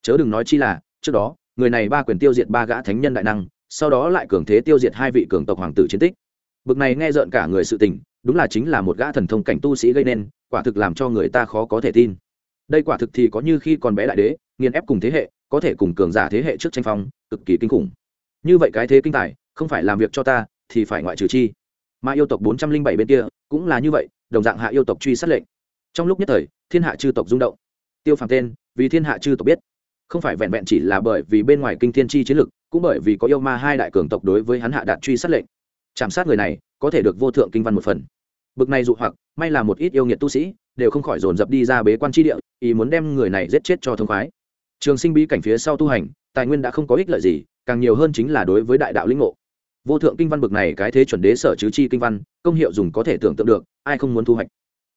Chớ đừng nói chi là, trước đó, người này ba quyền tiêu diệt ba gã thánh nhân đại năng, sau đó lại cường thế tiêu diệt hai vị cường tộc hoàng tử chiến tích. Bực này nghe rợn cả người sự tình, đúng là chính là một gã thần thông cảnh tu sĩ gây nên, quả thực làm cho người ta khó có thể tin đây quả thực thì có như khi còn bé đại đế, nghiền ép cùng thế hệ, có thể cùng cường giả thế hệ trước tranh phong, cực kỳ kinh khủng. Như vậy cái thế kinh tài, không phải làm việc cho ta, thì phải ngoại trừ chi. Mà yêu tộc bốn trăm linh bảy bên kia, cũng là như vậy, đồng dạng hạ yêu tộc truy sát lệnh. Trong lúc nhất thời, thiên hạ chư tộc rung động. Tiêu phàm tên, vì thiên hạ chư tộc biết. Không phải vẹn vẹn chỉ là bởi vì bên ngoài kinh thiên chi chiến lực, cũng bởi vì có yêu ma hai đại cường tộc đối với hắn hạ đạt truy sát lệnh. Chạm sát người này, có thể được vô thượng kinh văn một phần. Bực này dụ hoặc, may là một ít yêu nghiệt tu sĩ đều không khỏi dồn dập đi ra bế quan tri địa, ý muốn đem người này giết chết cho thông khoái. Trường sinh bí cảnh phía sau tu hành, tài nguyên đã không có ích lợi gì, càng nhiều hơn chính là đối với đại đạo lĩnh ngộ. Vô thượng kinh văn bực này cái thế chuẩn đế sở chứ chi kinh văn, công hiệu dùng có thể tưởng tượng được, ai không muốn thu hoạch.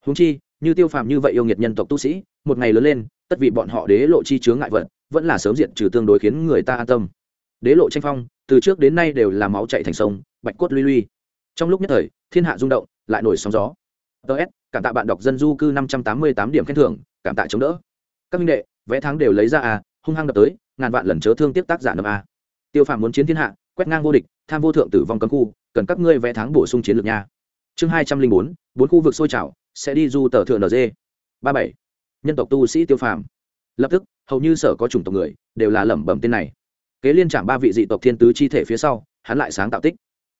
Húng chi, như tiêu phàm như vậy yêu nghiệt nhân tộc tu sĩ, một ngày lớn lên, tất vì bọn họ đế lộ chi chướng ngại vật, vẫn là sớm diện trừ tương đối khiến người ta an tâm. Đế lộ tranh phong, từ trước đến nay đều là máu chạy thành sông, bạch cốt luy luy trong lúc nhất thời, thiên hạ rung động, lại nổi sóng gió. Ts cảm tạ bạn đọc dân du cư năm trăm tám mươi tám điểm khen thưởng, cảm tạ chống đỡ. Các minh đệ vẽ tháng đều lấy ra à hung hăng đập tới, ngàn vạn lần chớ thương tiếp tác giả nâm a. Tiêu phàm muốn chiến thiên hạ, quét ngang vô địch, tham vô thượng tử vong cấm khu, cần các ngươi vẽ tháng bổ sung chiến lược nha. Chương hai trăm linh bốn bốn khu vực sôi trào, sẽ đi du tờ thượng nd ba bảy. Nhân tộc tu sĩ tiêu phàm. Lập tức, hầu như sở có chủng tộc người, đều là lẩm bẩm tên này. Kế liên trạm ba vị dị tộc thiên tứ chi thể phía sau, hắn lại sáng tạo tích.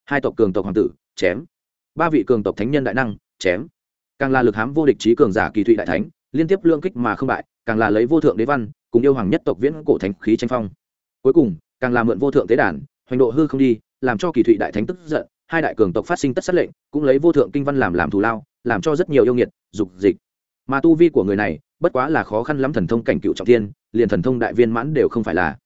Hai tộc cường tộc hoàng tử, chém. Ba vị cường tộc thánh nhân đại năng, chém càng là lực hám vô địch trí cường giả kỳ thụy đại thánh, liên tiếp lương kích mà không bại, càng là lấy vô thượng đế văn, cùng yêu hoàng nhất tộc viễn cổ thánh khí tranh phong. Cuối cùng, càng là mượn vô thượng tế đàn, hoành độ hư không đi, làm cho kỳ thụy đại thánh tức giận, hai đại cường tộc phát sinh tất sát lệnh, cũng lấy vô thượng kinh văn làm làm thù lao, làm cho rất nhiều yêu nghiệt, dục dịch. Mà tu vi của người này, bất quá là khó khăn lắm thần thông cảnh cựu trọng thiên, liền thần thông đại viên mãn đều không phải là.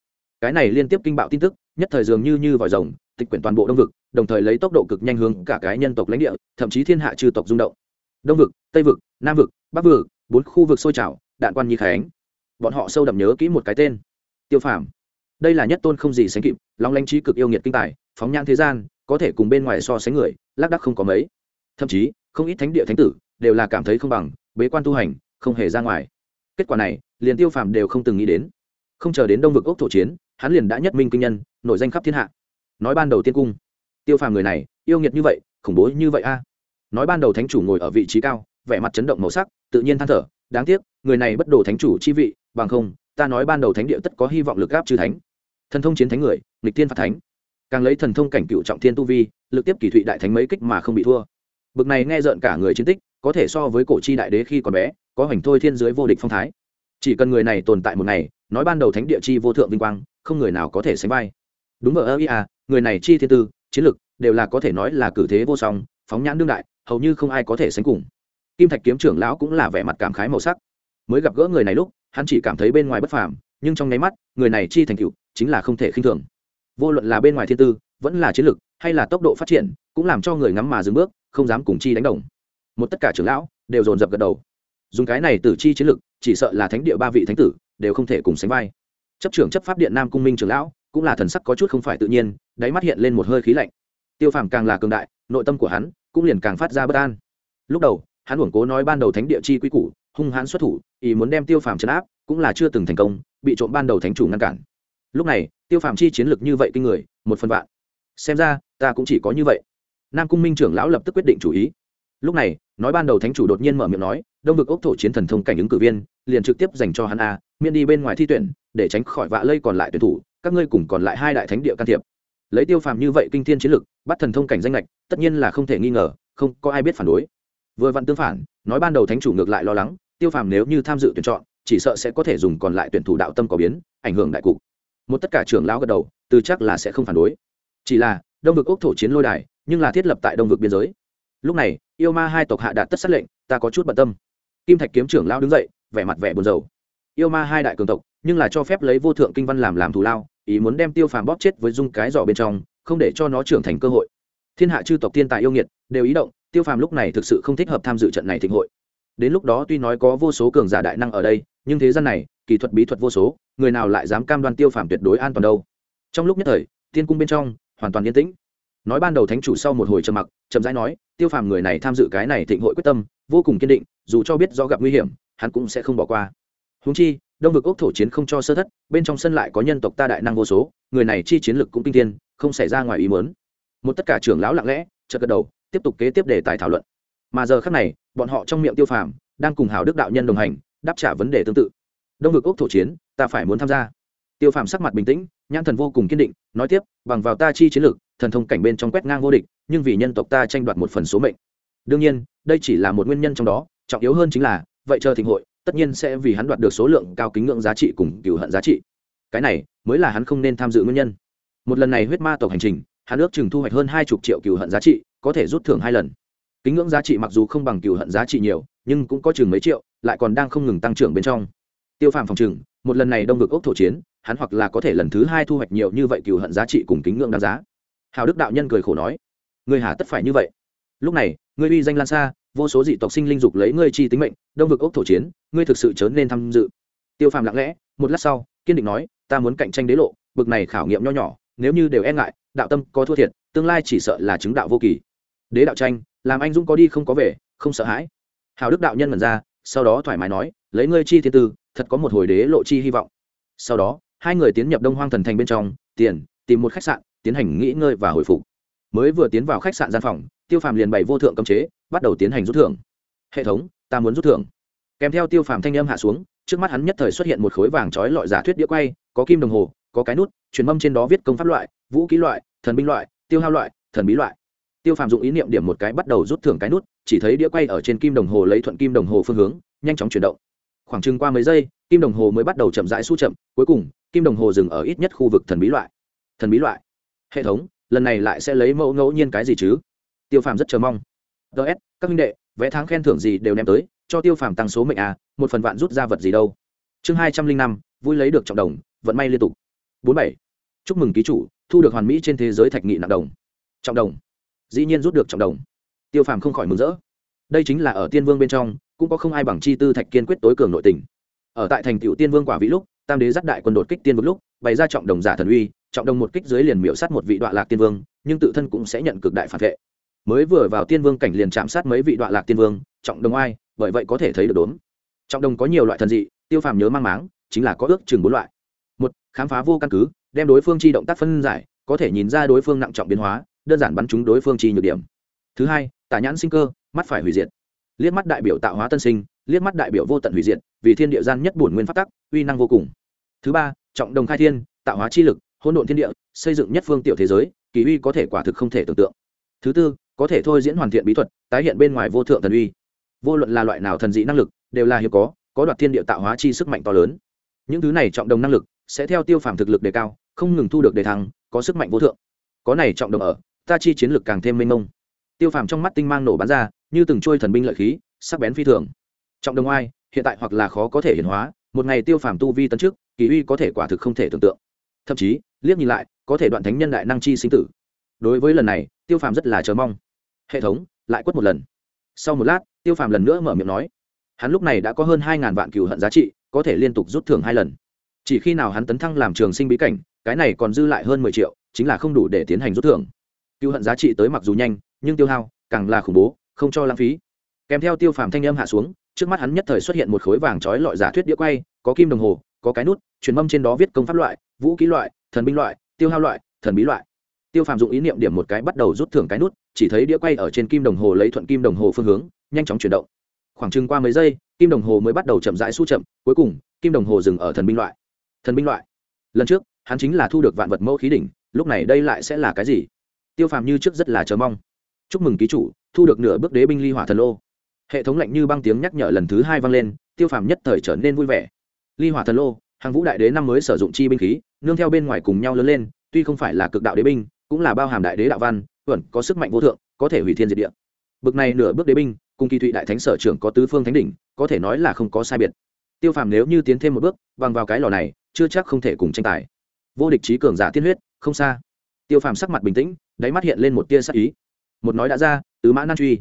Cái này liên tiếp kinh bạo tin tức, nhất thời dường như như vòi rồng, tịch quyển toàn bộ đông vực, đồng thời lấy tốc độ cực nhanh hướng cả cái nhân tộc lãnh địa, thậm chí thiên hạ trừ tộc rung động đông vực, tây vực, nam vực, bắc vực, bốn khu vực sôi trào, đạn quan nhi khánh. Bọn họ sâu đậm nhớ kỹ một cái tên. Tiêu phàm. Đây là nhất tôn không gì sánh kịp, long lanh trí cực yêu nghiệt kinh tài, phóng nhãn thế gian, có thể cùng bên ngoài so sánh người, lác đắc không có mấy. Thậm chí, không ít thánh địa thánh tử đều là cảm thấy không bằng, bế quan tu hành, không hề ra ngoài. Kết quả này, liền tiêu phàm đều không từng nghĩ đến. Không chờ đến đông vực ốc thổ chiến, hắn liền đã nhất minh kinh nhân, nổi danh khắp thiên hạ. Nói ban đầu tiên cung. Tiêu phàm người này, yêu nghiệt như vậy, khủng bố như vậy a nói ban đầu thánh chủ ngồi ở vị trí cao, vẻ mặt chấn động màu sắc, tự nhiên than thở, đáng tiếc, người này bất đồ thánh chủ chi vị, bằng không, ta nói ban đầu thánh địa tất có hy vọng lực gáp chư thánh. Thần thông chiến thánh người, nghịch tiên phạt thánh. Càng lấy thần thông cảnh cựu trọng thiên tu vi, lực tiếp kỳ thụy đại thánh mấy kích mà không bị thua. Bực này nghe rợn cả người chiến tích, có thể so với cổ chi đại đế khi còn bé, có hoành thôi thiên dưới vô địch phong thái. Chỉ cần người này tồn tại một ngày, nói ban đầu thánh địa chi vô thượng vinh quang, không người nào có thể sánh vai. Đúng ở ơ ia người này chi thiên tư, chiến lực, đều là có thể nói là cử thế vô song, phóng nhãn đương đại hầu như không ai có thể sánh cùng. Kim thạch kiếm trưởng lão cũng là vẻ mặt cảm khái màu sắc. Mới gặp gỡ người này lúc, hắn chỉ cảm thấy bên ngoài bất phàm, nhưng trong nháy mắt, người này chi thành cựu chính là không thể khinh thường. Vô luận là bên ngoài thiên tư, vẫn là chiến lực, hay là tốc độ phát triển, cũng làm cho người ngắm mà dừng bước, không dám cùng chi đánh đồng. Một tất cả trưởng lão, đều dồn dập gật đầu. Dùng cái này tử chi chiến lực, chỉ sợ là thánh địa ba vị thánh tử, đều không thể cùng sánh vai. Chấp trưởng chấp pháp điện nam cung minh trưởng lão, cũng là thần sắc có chút không phải tự nhiên, đáy mắt hiện lên một hơi khí lạnh. Tiêu phàm càng là cường đại, nội tâm của hắn cũng liền càng phát ra bất an. Lúc đầu, hắn uổng cố nói ban đầu thánh địa chi quy củ, hung hãn xuất thủ, ý muốn đem tiêu phàm chấn áp, cũng là chưa từng thành công, bị trộm ban đầu thánh chủ ngăn cản. Lúc này, tiêu phàm chi chiến lược như vậy kinh người, một phần vạn. Xem ra, ta cũng chỉ có như vậy. Nam cung minh trưởng lão lập tức quyết định chủ ý. Lúc này, nói ban đầu thánh chủ đột nhiên mở miệng nói, đông vực ốc thổ chiến thần thông cảnh ứng cử viên, liền trực tiếp dành cho hắn a, miễn đi bên ngoài thi tuyển, để tránh khỏi vạ lây còn lại tuyển thủ, các ngươi cùng còn lại hai đại thánh địa can thiệp lấy tiêu phàm như vậy kinh thiên chiến lực, bắt thần thông cảnh danh lệch tất nhiên là không thể nghi ngờ, không có ai biết phản đối. Vừa vặn tương phản, nói ban đầu thánh chủ ngược lại lo lắng, tiêu phàm nếu như tham dự tuyển chọn, chỉ sợ sẽ có thể dùng còn lại tuyển thủ đạo tâm có biến, ảnh hưởng đại cục. Một tất cả trưởng lão gật đầu, từ chắc là sẽ không phản đối. Chỉ là, đông vực ốc thổ chiến lôi đài, nhưng là thiết lập tại đông vực biên giới. Lúc này, yêu ma hai tộc hạ đạt tất sát lệnh, ta có chút bận tâm. Kim thạch kiếm trưởng lão đứng dậy, vẻ mặt vẻ buồn rầu yêu ma hai đại cường tộc, nhưng là cho phép lấy vô thượng kinh văn làm làm thù lao, ý muốn đem tiêu phàm bóp chết với dung cái giỏ bên trong, không để cho nó trưởng thành cơ hội. Thiên hạ chư tộc tiên tài yêu nghiệt, đều ý động, tiêu phàm lúc này thực sự không thích hợp tham dự trận này thịnh hội. Đến lúc đó tuy nói có vô số cường giả đại năng ở đây, nhưng thế gian này kỹ thuật bí thuật vô số, người nào lại dám cam đoan tiêu phàm tuyệt đối an toàn đâu. Trong lúc nhất thời, tiên cung bên trong, hoàn toàn yên tĩnh. Nói ban đầu thánh chủ sau một hồi trầm mặc, chậm rãi nói, tiêu phàm người này tham dự cái này thịnh hội quyết tâm, vô cùng kiên định, dù cho biết do gặp nguy hiểm, hắn cũng sẽ không bỏ qua húng chi, đông vực ốc thổ chiến không cho sơ thất, bên trong sân lại có nhân tộc ta đại năng vô số, người này chi chiến lực cũng kinh thiên, không xảy ra ngoài ý mớn một tất cả trưởng lão lặng lẽ, chợt gật đầu, tiếp tục kế tiếp đề tài thảo luận. Mà giờ khác này, bọn họ trong miệng tiêu phàm, đang cùng hảo đức đạo nhân đồng hành, đáp trả vấn đề tương tự. Đông vực ốc thổ chiến, ta phải muốn tham gia. Tiêu phàm sắc mặt bình tĩnh, nhãn thần vô cùng kiên định, nói tiếp, bằng vào ta chi chiến lược thần thông cảnh bên trong quét ngang vô địch, nhưng vì nhân tộc ta tranh đoạt một phần số mệnh. Đương nhiên, đây chỉ là một nguyên nhân trong đó, trọng yếu hơn chính là, vậy chờ thịnh hội tất nhiên sẽ vì hắn đoạt được số lượng cao kính ngưỡng giá trị cùng cựu hận giá trị. Cái này mới là hắn không nên tham dự nguyên nhân. Một lần này huyết ma tộc hành trình, hắn ước chừng thu hoạch hơn hai chục triệu cựu hận giá trị, có thể rút thưởng hai lần. Kính ngưỡng giá trị mặc dù không bằng cựu hận giá trị nhiều, nhưng cũng có chừng mấy triệu, lại còn đang không ngừng tăng trưởng bên trong. Tiêu phàm phòng chừng một lần này đông vực ốc thổ chiến, hắn hoặc là có thể lần thứ hai thu hoạch nhiều như vậy cựu hận giá trị cùng kính ngưỡng đáng giá. Hào đức đạo nhân cười khổ nói người hà tất phải như vậy. Lúc này người uy danh lan xa vô số dị tộc sinh linh dục lấy ngươi chi tính mệnh, đông vực ốc thổ chiến, ngươi thực sự chớ nên tham dự. Tiêu phàm lặng lẽ, một lát sau, kiên định nói, ta muốn cạnh tranh đế lộ, bực này khảo nghiệm nho nhỏ, nếu như đều e ngại, đạo tâm có thua thiệt, tương lai chỉ sợ là chứng đạo vô kỳ. Đế đạo tranh, làm anh dũng có đi không có về, không sợ hãi. Hào đức đạo nhân mần ra, sau đó thoải mái nói, lấy ngươi chi thiên tư, thật có một hồi đế lộ chi hy vọng. Sau đó, hai người tiến nhập đông hoang thần thành bên trong, tiền, tìm một khách sạn, tiến hành nghỉ ngơi và hồi phục. Mới vừa tiến vào khách sạn gian phòng, tiêu phàm liền bày vô thượng cấm chế bắt đầu tiến hành rút thưởng. Hệ thống, ta muốn rút thưởng. Kèm theo tiêu phàm thanh âm hạ xuống, trước mắt hắn nhất thời xuất hiện một khối vàng trói lọi giả thuyết đĩa quay, có kim đồng hồ, có cái nút, truyền mâm trên đó viết công pháp loại, vũ ký loại, thần binh loại, tiêu hao loại, thần bí loại. Tiêu phàm dụng ý niệm điểm một cái bắt đầu rút thưởng cái nút, chỉ thấy đĩa quay ở trên kim đồng hồ lấy thuận kim đồng hồ phương hướng, nhanh chóng chuyển động. Khoảng chừng qua mấy giây, kim đồng hồ mới bắt đầu chậm rãi su chậm, cuối cùng, kim đồng hồ dừng ở ít nhất khu vực thần bí loại. Thần bí loại. Hệ thống, lần này lại sẽ lấy mẫu ngẫu nhiên cái gì chứ? Tiêu phàm rất chờ mong ts các minh đệ vẽ tháng khen thưởng gì đều ném tới, cho tiêu phàm tăng số mệnh a một phần vạn rút ra vật gì đâu. Chương hai trăm linh năm, vui lấy được trọng đồng, vận may liên tục. Bốn bảy. Chúc mừng ký chủ, thu được hoàn mỹ trên thế giới thạch nghị nặng đồng. Trọng đồng. Dĩ nhiên rút được trọng đồng. Tiêu phàm không khỏi mừng rỡ. Đây chính là ở tiên vương bên trong, cũng có không ai bằng chi tư thạch kiên quyết tối cường nội tình. Ở tại thành cựu tiên vương quả vĩ lúc, tam đế dắt đại quân đột kích tiên vương lúc, bày ra trọng đồng giả thần uy, trọng đồng một kích dưới liền miễu sát một vị đoạn lạc tiên vương, nhưng tự thân cũng sẽ nhận cực đại phản vệ mới vừa vào tiên vương cảnh liền chạm sát mấy vị đoạn lạc tiên vương, trọng đồng ai, bởi vậy có thể thấy được đốn trọng đồng có nhiều loại thần dị, tiêu phàm nhớ mang máng, chính là có ước chừng bốn loại. Một, khám phá vô căn cứ, đem đối phương chi động tác phân giải, có thể nhìn ra đối phương nặng trọng biến hóa, đơn giản bắn trúng đối phương chi nhược điểm. Thứ hai tả nhãn sinh cơ, mắt phải hủy diệt. Liếc mắt đại biểu tạo hóa tân sinh, liếc mắt đại biểu vô tận hủy diệt, vì thiên địa gian nhất bổn nguyên phát tắc, uy năng vô cùng. Thứ ba, trọng đồng khai thiên, tạo hóa chi lực, hỗn độn thiên địa, xây dựng nhất phương tiểu thế giới, kỳ uy có thể quả thực không thể tưởng tượng. Thứ tư có thể thôi diễn hoàn thiện bí thuật, tái hiện bên ngoài vô thượng thần uy. Vô luận là loại nào thần dị năng lực, đều là hiếm có có đoạt thiên địa tạo hóa chi sức mạnh to lớn. Những thứ này trọng đồng năng lực sẽ theo tiêu phàm thực lực đề cao, không ngừng thu được đề thăng, có sức mạnh vô thượng. Có này trọng đồng ở, ta chi chiến lực càng thêm mênh mông. Tiêu phàm trong mắt tinh mang nổ bắn ra, như từng trôi thần binh lợi khí, sắc bén phi thường. Trọng đồng ai hiện tại hoặc là khó có thể hiển hóa, một ngày tiêu phàm tu vi tấn trước kỳ uy có thể quả thực không thể tưởng tượng. Thậm chí, liếc nhìn lại, có thể đoạn thánh nhân đại năng chi sinh tử. Đối với lần này tiêu phàm rất là chờ mong. Hệ thống, lại quất một lần. Sau một lát, tiêu phàm lần nữa mở miệng nói, hắn lúc này đã có hơn hai ngàn vạn cựu hận giá trị, có thể liên tục rút thưởng hai lần. Chỉ khi nào hắn tấn thăng làm trường sinh bí cảnh, cái này còn dư lại hơn mười triệu, chính là không đủ để tiến hành rút thưởng. Cựu hận giá trị tới mặc dù nhanh, nhưng tiêu hao càng là khủng bố, không cho lãng phí. Kèm theo tiêu phàm thanh âm hạ xuống, trước mắt hắn nhất thời xuất hiện một khối vàng trói lọi giả thuyết đĩa quay, có kim đồng hồ, có cái nút, truyền mâm trên đó viết công pháp loại, vũ ký loại, thần binh loại, tiêu hao loại, thần bí loại tiêu phàm dụng ý niệm điểm một cái bắt đầu rút thưởng cái nút, chỉ thấy đĩa quay ở trên kim đồng hồ lấy thuận kim đồng hồ phương hướng, nhanh chóng chuyển động. Khoảng chừng qua mấy giây, kim đồng hồ mới bắt đầu chậm rãi su chậm, cuối cùng, kim đồng hồ dừng ở thần binh loại. Thần binh loại. Lần trước, hắn chính là thu được vạn vật mẫu khí đỉnh, lúc này đây lại sẽ là cái gì? Tiêu phàm như trước rất là chờ mong. Chúc mừng ký chủ, thu được nửa bước đế binh ly hỏa thần lô. Hệ thống lạnh như băng tiếng nhắc nhở lần thứ hai vang lên, tiêu phàm nhất thời trở nên vui vẻ. Ly hỏa thần lô, hàng vũ đại đế năm mới sử dụng chi binh khí, nương theo bên ngoài cùng nhau lớn lên, tuy không phải là cực đạo đế binh cũng là bao hàm đại đế đạo văn, vẫn có sức mạnh vô thượng, có thể hủy thiên diệt địa. Bực này nửa bước đế binh, cùng kỳ thụy đại thánh sở trưởng có tứ phương thánh đỉnh, có thể nói là không có sai biệt. Tiêu phàm nếu như tiến thêm một bước, bằng vào cái lò này, chưa chắc không thể cùng tranh tài. Vô địch trí cường giả tiên huyết, không xa. Tiêu phàm sắc mặt bình tĩnh, đáy mắt hiện lên một tia sắc ý. Một nói đã ra, tứ mã nan truy.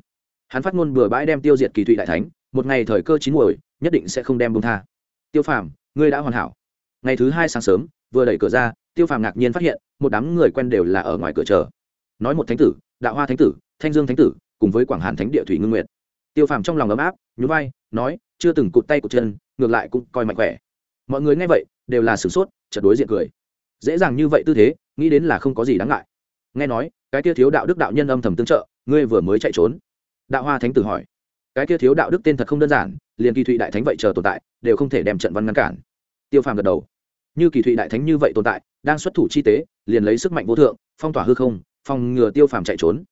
Hắn phát ngôn bừa bãi đem tiêu diệt kỳ thụy đại thánh, một ngày thời cơ chín muồi, nhất định sẽ không đem bông tha. Tiêu phàm, ngươi đã hoàn hảo. Ngày thứ hai sáng sớm, vừa đẩy cửa ra tiêu phàm ngạc nhiên phát hiện, một đám người quen đều là ở ngoài cửa chờ. Nói một thánh tử, đạo hoa thánh tử, thanh dương thánh tử, cùng với quảng hàn thánh địa thủy ngưng nguyệt. Tiêu phàm trong lòng ấm áp, nhún vai, nói, chưa từng cụt tay cụt chân, ngược lại cũng coi mạnh khỏe. Mọi người nghe vậy, đều là sửng sốt, chợt đối diện cười. Dễ dàng như vậy tư thế, nghĩ đến là không có gì đáng ngại. Nghe nói, cái kia thiếu đạo đức đạo nhân âm thầm tương trợ, ngươi vừa mới chạy trốn. Đạo hoa thánh tử hỏi. Cái kia thiếu đạo đức tên thật không đơn giản, liền kỳ thụy đại thánh vậy chờ tồn tại, đều không thể đem trận văn ngăn cản. Tiêu phàm gật đầu như kỳ thụy đại thánh như vậy tồn tại, đang xuất thủ chi tế, liền lấy sức mạnh vô thượng, phong tỏa hư không, phòng ngừa tiêu phàm chạy trốn.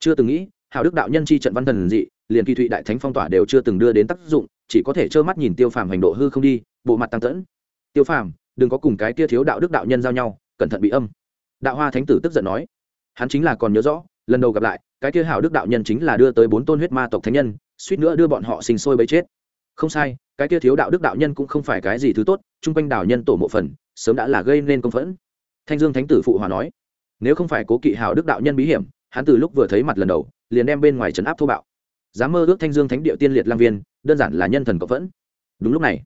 Chưa từng nghĩ, hào đức đạo nhân chi trận văn thần dị, liền kỳ thụy đại thánh phong tỏa đều chưa từng đưa đến tác dụng, chỉ có thể trơ mắt nhìn tiêu phàm hành độ hư không đi, bộ mặt tăng tẫn. Tiêu phàm, đừng có cùng cái tia thiếu đạo đức đạo nhân giao nhau, cẩn thận bị âm. Đạo hoa thánh tử tức giận nói. Hắn chính là còn nhớ rõ, lần đầu gặp lại, cái tia hào đức đạo nhân chính là đưa tới bốn tôn huyết ma tộc thánh nhân, suýt nữa đưa bọn họ sinh sôi bấy chết không sai, cái kia thiếu đạo đức đạo nhân cũng không phải cái gì thứ tốt, chung quanh đạo nhân tổ mộ phần, sớm đã là gây nên công phẫn. Thanh dương thánh tử phụ hòa nói, nếu không phải cố kỵ hào đức đạo nhân bí hiểm, hắn từ lúc vừa thấy mặt lần đầu, liền đem bên ngoài trấn áp thô bạo. Dám mơ ước thanh dương thánh địa tiên liệt lang viên, đơn giản là nhân thần cộng phẫn. đúng lúc này,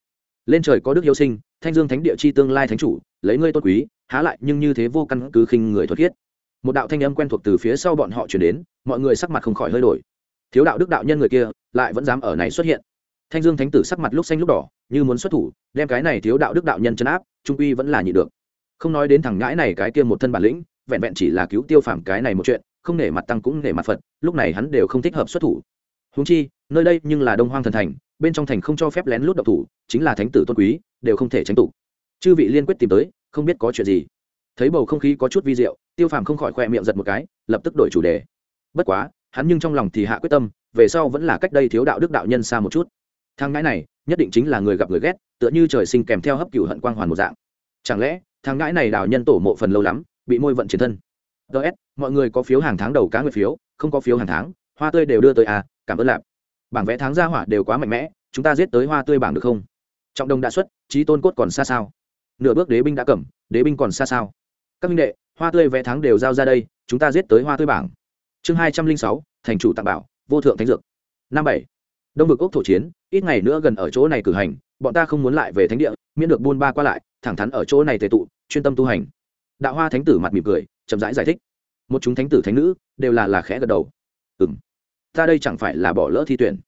lên trời có đức yêu sinh, thanh dương thánh địa chi tương lai thánh chủ, lấy ngươi tốt quý, há lại nhưng như thế vô căn cứ khinh người thuật thiết một đạo thanh âm quen thuộc từ phía sau bọn họ chuyển đến, mọi người sắc mặt không khỏi hơi đổi. Thiếu đạo đức đạo nhân người kia, lại vẫn dám ở này xuất hiện thanh dương thánh tử sắc mặt lúc xanh lúc đỏ, như muốn xuất thủ, đem cái này thiếu đạo đức đạo nhân chấn áp, trung quy vẫn là nhị được. Không nói đến thằng ngãi này cái kia một thân bản lĩnh, vẹn vẹn chỉ là cứu tiêu Phàm cái này một chuyện, không nể mặt tăng cũng nể mặt phật, lúc này hắn đều không thích hợp xuất thủ. Húng chi, nơi đây nhưng là đông hoang thần thành, bên trong thành không cho phép lén lút độc thủ, chính là thánh tử tôn quý, đều không thể tránh tụ. Chư vị liên quyết tìm tới, không biết có chuyện gì. Thấy bầu không khí có chút vi diệu, tiêu phàm không khỏi khoe miệng giật một cái, lập tức đổi chủ đề. Bất quá, hắn nhưng trong lòng thì hạ quyết tâm, về sau vẫn là cách đây thiếu đạo đức đạo nhân xa một chút thang ngãi này, nhất định chính là người gặp người ghét, tựa như trời sinh kèm theo hấp cựu hận quang hoàn một dạng. Chẳng lẽ thang ngãi này đào nhân tổ mộ phần lâu lắm, bị môi vận chiến thân? Ts mọi người có phiếu hàng tháng đầu cá nguyệt phiếu, không có phiếu hàng tháng, hoa tươi đều đưa tới à cảm ơn lạp. Bảng vẽ tháng gia hỏa đều quá mạnh mẽ, chúng ta giết tới hoa tươi bảng được không? Trọng đồng đã xuất, trí tôn cốt còn xa sao? Nửa bước đế binh đã cầm, đế binh còn xa sao? Các minh đệ, hoa tươi vẽ tháng đều giao ra đây, chúng ta giết tới hoa tươi bảng. Chương hai trăm linh sáu, thành chủ tặng bảo, vô thượng thánh dược. Năm bảy đông vực ốc thổ chiến ít ngày nữa gần ở chỗ này cử hành bọn ta không muốn lại về thánh địa miễn được buôn ba qua lại thẳng thắn ở chỗ này tề tụ chuyên tâm tu hành. Đạo hoa thánh tử mặt mỉm cười chậm rãi giải, giải thích. Một chúng thánh tử thánh nữ đều là là khẽ gật đầu. Ừ m ta đây chẳng phải là bỏ lỡ thi tuyển.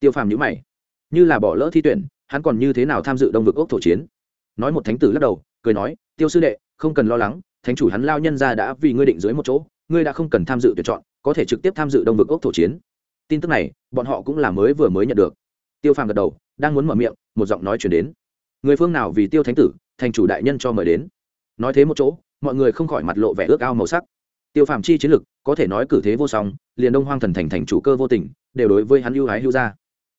Tiêu phàm nhữ mày. Như là bỏ lỡ thi tuyển hắn còn như thế nào tham dự đông vực ốc thổ chiến? Nói một thánh tử lắc đầu cười nói tiêu sư đệ không cần lo lắng thánh chủ hắn lao nhân ra đã vì ngươi định dưới một chỗ ngươi đã không cần tham dự tuyển chọn có thể trực tiếp tham dự đông vực ốc thổ chiến tin tức này, bọn họ cũng là mới vừa mới nhận được. Tiêu phàm gật đầu, đang muốn mở miệng, một giọng nói chuyển đến. Người phương nào vì tiêu thánh tử, thành chủ đại nhân cho mời đến. Nói thế một chỗ, mọi người không khỏi mặt lộ vẻ ước ao màu sắc. Tiêu phàm chi chiến lực, có thể nói cử thế vô song, liền đông hoang thần thành thành chủ cơ vô tình, đều đối với hắn ưu ái hưu ra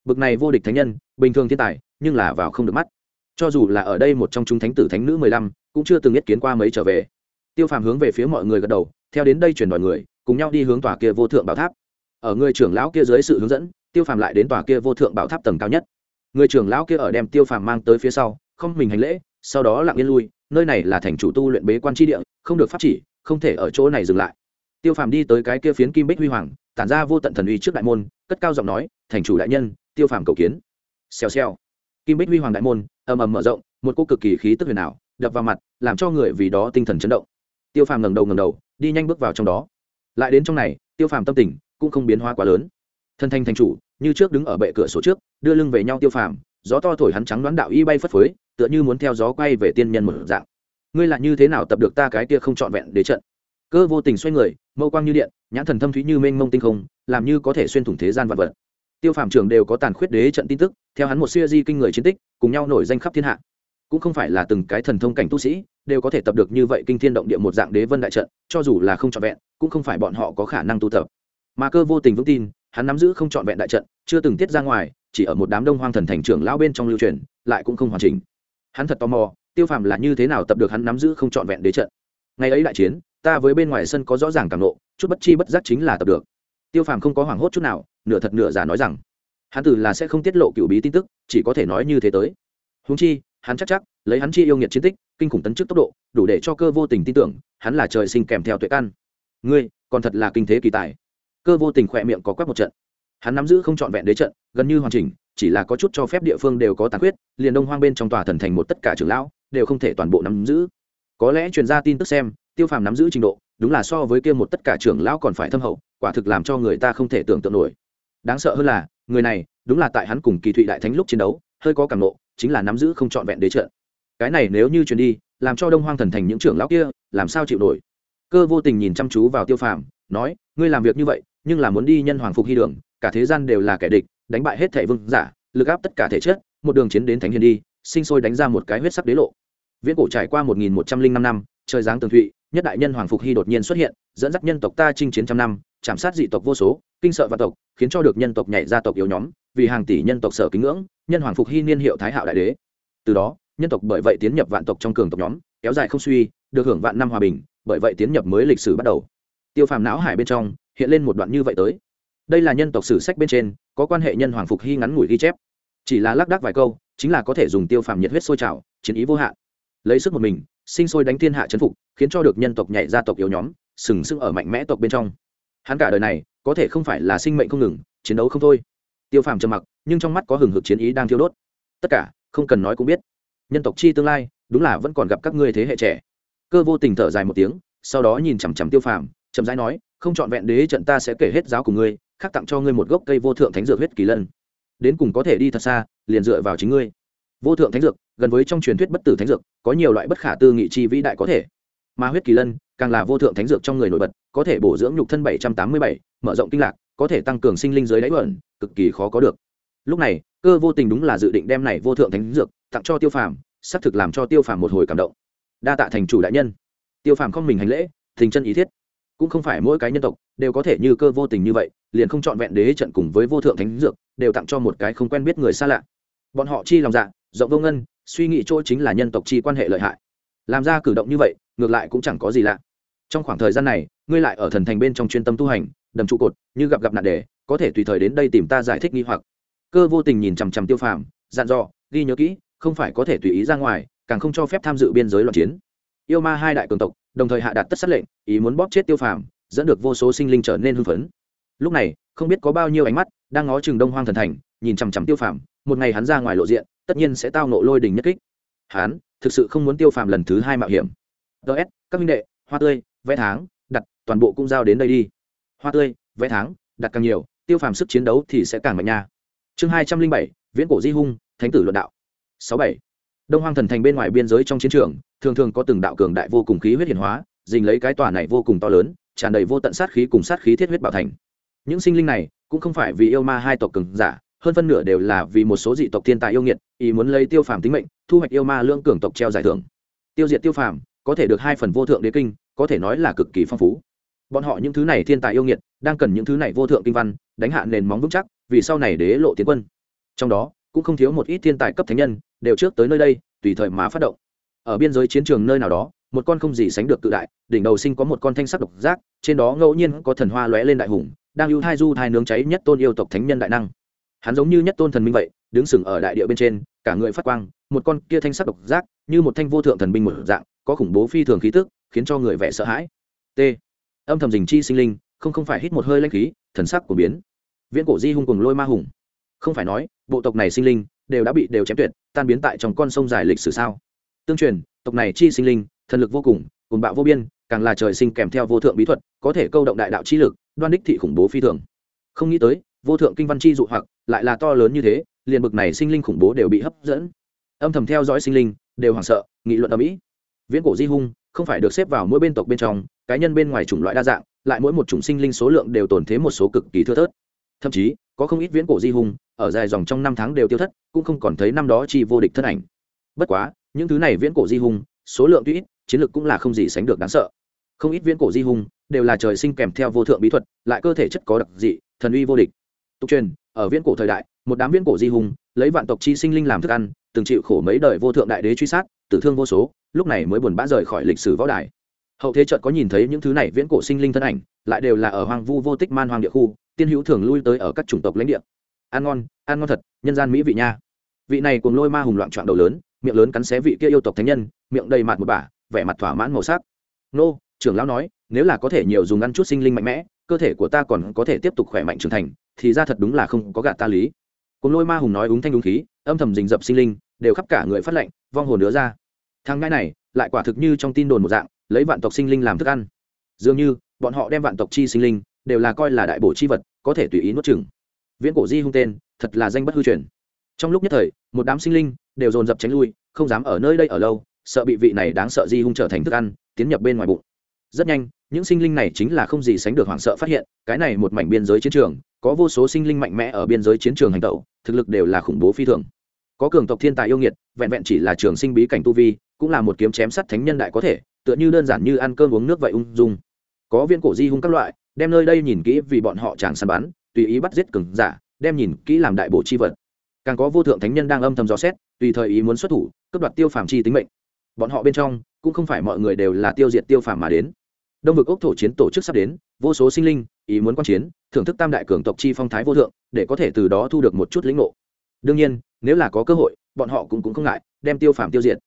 bực này vô địch thánh nhân, bình thường thiên tài, nhưng là vào không được mắt. Cho dù là ở đây một trong chúng thánh tử thánh nữ mười lăm, cũng chưa từng nhất kiến qua mấy trở về. Tiêu phàm hướng về phía mọi người gật đầu, theo đến đây chuyển đòi người, cùng nhau đi hướng tòa kia vô thượng bảo tháp ở người trưởng lão kia dưới sự hướng dẫn, tiêu phàm lại đến tòa kia vô thượng bảo tháp tầng cao nhất. Người trưởng lão kia ở đem tiêu phàm mang tới phía sau, không mình hành lễ, sau đó lặng yên lui, nơi này là thành chủ tu luyện bế quan tri địa, không được phát chỉ, không thể ở chỗ này dừng lại. Tiêu phàm đi tới cái kia phiến kim bích huy hoàng, tản ra vô tận thần uy trước đại môn, cất cao giọng nói, thành chủ đại nhân, tiêu phàm cầu kiến. Xèo xèo. Kim bích huy hoàng đại môn, ầm ầm mở rộng, một cô cực kỳ khí tức huyền ảo, đập vào mặt, làm cho người vì đó tinh thần chấn động. Tiêu phàm ngẩng đầu ngẩng đầu, đi nhanh bước vào trong đó. Lại đến trong này, tiêu phàm tâm tình cũng không biến hóa quá lớn. Thân thanh thành chủ, như trước đứng ở bệ cửa sổ trước, đưa lưng về nhau tiêu phàm, gió to thổi hắn trắng đoán đạo y bay phất phới, tựa như muốn theo gió quay về tiên nhân một dạng. Ngươi là như thế nào tập được ta cái kia không trọn vẹn đế trận? Cơ vô tình xoay người, mâu quang như điện, nhãn thần thâm thúy như mênh mông tinh không, làm như có thể xuyên thủng thế gian vật vật. Tiêu phàm trưởng đều có tàn khuyết đế trận tin tức, theo hắn một siêu di kinh người chiến tích, cùng nhau nổi danh khắp thiên hạ. Cũng không phải là từng cái thần thông cảnh tu sĩ, đều có thể tập được như vậy kinh thiên động địa một dạng đế vân đại trận, cho dù là không trọn vẹn, cũng không phải bọn họ có khả năng tu tập mà cơ vô tình vững tin, hắn nắm giữ không trọn vẹn đại trận, chưa từng tiết ra ngoài, chỉ ở một đám đông hoang thần thành trưởng lao bên trong lưu truyền, lại cũng không hoàn chỉnh. Hắn thật tò mò, tiêu phàm là như thế nào tập được hắn nắm giữ không trọn vẹn đế trận. Ngày ấy đại chiến, ta với bên ngoài sân có rõ ràng cảm lộ chút bất chi bất giác chính là tập được. Tiêu phàm không có hoảng hốt chút nào, nửa thật nửa giả nói rằng, hắn tử là sẽ không tiết lộ cựu bí tin tức, chỉ có thể nói như thế tới. Húng chi, hắn chắc chắc, lấy hắn chi yêu nghiệt chiến tích, kinh khủng tấn trước tốc độ, đủ để cho cơ vô tình tin tưởng, hắn là trời sinh kèm theo tuệ căn. Ngươi, còn thật là kinh thế kỳ tài cơ vô tình khỏe miệng có quét một trận. Hắn nắm giữ không trọn vẹn đế trận, gần như hoàn chỉnh, chỉ là có chút cho phép địa phương đều có tàn khuyết, liền đông hoang bên trong tòa thần thành một tất cả trưởng lão, đều không thể toàn bộ nắm giữ. Có lẽ truyền ra tin tức xem, tiêu phàm nắm giữ trình độ, đúng là so với kia một tất cả trưởng lão còn phải thâm hậu, quả thực làm cho người ta không thể tưởng tượng nổi. Đáng sợ hơn là, người này, đúng là tại hắn cùng kỳ thụy đại thánh lúc chiến đấu, hơi có cảm nộ, chính là nắm giữ không trọn vẹn đế trận. Cái này nếu như truyền đi, làm cho đông hoang thần thành những trưởng lão kia, làm sao chịu nổi? Cơ vô tình nhìn chăm chú vào tiêu phàm, nói, ngươi làm việc như vậy nhưng là muốn đi nhân hoàng phục hy đường, cả thế gian đều là kẻ địch, đánh bại hết thể vương giả, lực áp tất cả thể chất, một đường chiến đến thánh hiền đi, sinh sôi đánh ra một cái huyết sắc đế lộ. Viễn cổ trải qua một nghìn một trăm linh năm năm, trời giáng tường thụy, nhất đại nhân hoàng phục hy đột nhiên xuất hiện, dẫn dắt nhân tộc ta chinh chiến trăm năm, chạm sát dị tộc vô số, kinh sợ và tộc, khiến cho được nhân tộc nhảy ra tộc yếu nhóm, vì hàng tỷ nhân tộc sở kính ngưỡng, nhân hoàng phục hy niên hiệu thái hạo đại đế. Từ đó, nhân tộc bởi vậy tiến nhập vạn tộc trong cường tộc nhóm, kéo dài không suy, được hưởng vạn năm hòa bình, bởi vậy tiến nhập mới lịch sử bắt đầu. Tiêu phàm não hải bên trong hiện lên một đoạn như vậy tới. Đây là nhân tộc sử sách bên trên, có quan hệ nhân hoàng phục hy ngắn ngủi ghi chép. Chỉ là lác đác vài câu, chính là có thể dùng tiêu phàm nhiệt huyết sôi trào, chiến ý vô hạn. Lấy sức một mình, sinh sôi đánh thiên hạ chấn phục, khiến cho được nhân tộc nhảy ra tộc yếu nhóm, sừng sững ở mạnh mẽ tộc bên trong. Hắn cả đời này, có thể không phải là sinh mệnh không ngừng, chiến đấu không thôi. Tiêu phàm trầm mặc, nhưng trong mắt có hừng hực chiến ý đang thiêu đốt. Tất cả, không cần nói cũng biết. Nhân tộc chi tương lai, đúng là vẫn còn gặp các ngươi thế hệ trẻ. Cơ vô tình thở dài một tiếng, sau đó nhìn chằm chằm tiêu phàm, chậm rãi nói không chọn vẹn đế trận ta sẽ kể hết giáo của ngươi, khắc tặng cho ngươi một gốc cây vô thượng thánh dược huyết kỳ lân. Đến cùng có thể đi thật xa, liền dựa vào chính ngươi. Vô thượng thánh dược, gần với trong truyền thuyết bất tử thánh dược, có nhiều loại bất khả tư nghị chi vĩ đại có thể. Mà huyết kỳ lân, càng là vô thượng thánh dược trong người nổi bật, có thể bổ dưỡng nhục thân bảy trăm tám mươi bảy, mở rộng kinh lạc, có thể tăng cường sinh linh dưới đáy bẩn cực kỳ khó có được. Lúc này, cơ vô tình đúng là dự định đem này vô thượng thánh dược tặng cho tiêu phàm, xác thực làm cho tiêu phàm một hồi cảm động. Đa tạ thành chủ đại nhân. Tiêu phàm không mình hành lễ, thình chân ý thiết cũng không phải mỗi cái nhân tộc đều có thể như cơ vô tình như vậy, liền không chọn vẹn đế trận cùng với vô thượng thánh dược, đều tặng cho một cái không quen biết người xa lạ. Bọn họ chi lòng dạ rộng vô ngân, suy nghĩ chỗ chính là nhân tộc chi quan hệ lợi hại. Làm ra cử động như vậy, ngược lại cũng chẳng có gì lạ. Trong khoảng thời gian này, ngươi lại ở thần thành bên trong chuyên tâm tu hành, đầm trụ cột, như gặp gặp nạn đề có thể tùy thời đến đây tìm ta giải thích nghi hoặc. Cơ vô tình nhìn chằm chằm tiêu phàm, dặn dò, ghi nhớ kỹ, không phải có thể tùy ý ra ngoài, càng không cho phép tham dự biên giới loạn chiến yêu ma hai đại cường tộc, đồng thời hạ đạt tất sát lệnh, ý muốn bóp chết tiêu phàm, dẫn được vô số sinh linh trở nên hưng phấn. Lúc này, không biết có bao nhiêu ánh mắt đang ngó chừng đông hoang thần thành, nhìn chằm chằm tiêu phàm, một ngày hắn ra ngoài lộ diện, tất nhiên sẽ tao nộ lôi đình nhất kích. Hắn thực sự không muốn tiêu phàm lần thứ hai mạo hiểm. Ts các minh đệ, hoa tươi, vẽ tháng, đặt, toàn bộ cũng giao đến đây đi. Hoa tươi, vẽ tháng, đặt càng nhiều, tiêu phàm sức chiến đấu thì sẽ càng mạnh nha. Chương hai trăm linh bảy, viễn cổ di hung, thánh tử luận đạo. Sáu bảy đông hoang thần thành bên ngoài biên giới trong chiến trường, thường thường có từng đạo cường đại vô cùng khí huyết hiển hóa dình lấy cái tòa này vô cùng to lớn, tràn đầy vô tận sát khí cùng sát khí thiết huyết bảo thành. Những sinh linh này cũng không phải vì yêu ma hai tộc cường giả, hơn phân nửa đều là vì một số dị tộc thiên tài yêu nghiệt, ý muốn lấy tiêu phàm tính mệnh, thu hoạch yêu ma lưỡng cường tộc treo giải thưởng. Tiêu diệt tiêu phàm, có thể được hai phần vô thượng đế kinh, có thể nói là cực kỳ phong phú. Bọn họ những thứ này thiên tài yêu nghiệt, đang cần những thứ này vô thượng kinh văn, đánh hạ nền móng vững chắc, vì sau này đế lộ tiến quân. Trong đó, cũng không thiếu một ít thiên tài cấp thánh nhân đều trước tới nơi đây, tùy thời mà phát động. Ở biên giới chiến trường nơi nào đó, một con không gì sánh được cự đại, đỉnh đầu sinh có một con thanh sắc độc giác, trên đó ngẫu nhiên có thần hoa lóe lên đại hùng, đang ưu thai du thai nướng cháy nhất tôn yêu tộc thánh nhân đại năng. Hắn giống như nhất tôn thần minh vậy, đứng sừng ở đại địa bên trên, cả người phát quang, một con kia thanh sắc độc giác, như một thanh vô thượng thần binh một dạng, có khủng bố phi thường khí tức, khiến cho người vẻ sợ hãi. T. Âm thầm dình chi sinh linh, không không phải hít một hơi lanh khí, thần sắc của biến. Viễn cổ di hung cùng lôi ma hùng. Không phải nói, bộ tộc này sinh linh đều đã bị đều chém tuyệt, tan biến tại trong con sông dài lịch sử sao? Tương truyền, tộc này chi sinh linh, thần lực vô cùng cùng bạo vô biên, càng là trời sinh kèm theo vô thượng bí thuật, có thể câu động đại đạo chi lực, đoan đích thị khủng bố phi thường. Không nghĩ tới, vô thượng kinh văn chi dụ hoặc, lại là to lớn như thế, liền bực này sinh linh khủng bố đều bị hấp dẫn. Âm thầm theo dõi sinh linh, đều hoảng sợ, nghị luận ở mỹ. Viễn cổ di hung, không phải được xếp vào mỗi bên tộc bên trong, cá nhân bên ngoài chủng loại đa dạng, lại mỗi một chủng sinh linh số lượng đều tồn thế một số cực kỳ thưa thớt. Thậm chí có không ít viễn cổ di hùng ở dài dòng trong năm tháng đều tiêu thất, cũng không còn thấy năm đó chi vô địch thân ảnh. Bất quá, những thứ này viễn cổ di hùng số lượng tuy ít, chiến lược cũng là không gì sánh được đáng sợ. Không ít viễn cổ di hùng đều là trời sinh kèm theo vô thượng bí thuật, lại cơ thể chất có đặc dị, thần uy vô địch. Tục truyền, ở viễn cổ thời đại, một đám viễn cổ di hùng lấy vạn tộc chi sinh linh làm thức ăn, từng chịu khổ mấy đời vô thượng đại đế truy sát, tử thương vô số, lúc này mới buồn bã rời khỏi lịch sử võ đài. Hậu thế chợt có nhìn thấy những thứ này viễn cổ sinh linh thân ảnh, lại đều là ở hoang vu vô tích man hoang địa khu tiên hữu thường lui tới ở các chủng tộc lãnh địa. Ăn ngon ăn ngon thật, nhân gian mỹ vị nha. Vị này cùng lôi ma hùng loạn trọn đầu lớn, miệng lớn cắn xé vị kia yêu tộc thánh nhân, miệng đầy mặt một bả, vẻ mặt thỏa mãn màu sắc. Nô, trưởng lão nói, nếu là có thể nhiều dùng ăn chút sinh linh mạnh mẽ, cơ thể của ta còn có thể tiếp tục khỏe mạnh trưởng thành, thì ra thật đúng là không có gạt ta lý. Cùng lôi ma hùng nói đúng thanh đúng khí, âm thầm rình rập sinh linh, đều khắp cả người phát lệnh vong hồn nữa ra. Thằng ngãi này, lại quả thực như trong tin đồn một dạng, lấy vạn tộc sinh linh làm thức ăn. Dường như, bọn họ đem vạn tộc chi sinh linh đều là coi là đại bổ chi vật, có thể tùy ý nuốt chừng viễn cổ di hung tên, thật là danh bất hư truyền. Trong lúc nhất thời, một đám sinh linh đều dồn dập tránh lui, không dám ở nơi đây ở lâu, sợ bị vị này đáng sợ di hung trở thành thức ăn, tiến nhập bên ngoài bụng. Rất nhanh, những sinh linh này chính là không gì sánh được hoảng sợ phát hiện, cái này một mảnh biên giới chiến trường, có vô số sinh linh mạnh mẽ ở biên giới chiến trường hành tẩu, thực lực đều là khủng bố phi thường. Có cường tộc thiên tài yêu nghiệt, vẹn vẹn chỉ là trường sinh bí cảnh tu vi, cũng là một kiếm chém sắt thánh nhân đại có thể, tựa như đơn giản như ăn cơm uống nước vậy ung dung. Có viên cổ di hung các loại đem nơi đây nhìn kỹ vì bọn họ chàng săn bắn tùy ý bắt giết cường giả đem nhìn kỹ làm đại bộ chi vật. Càng có vô thượng thánh nhân đang âm thầm dò xét tùy thời ý muốn xuất thủ cướp đoạt tiêu phàm chi tính mệnh. Bọn họ bên trong cũng không phải mọi người đều là tiêu diệt tiêu phàm mà đến. Đông vực ốc thổ chiến tổ chức sắp đến vô số sinh linh ý muốn quan chiến thưởng thức tam đại cường tộc chi phong thái vô thượng để có thể từ đó thu được một chút lĩnh ngộ. Đương nhiên nếu là có cơ hội bọn họ cũng, cũng không ngại đem tiêu phàm tiêu diệt.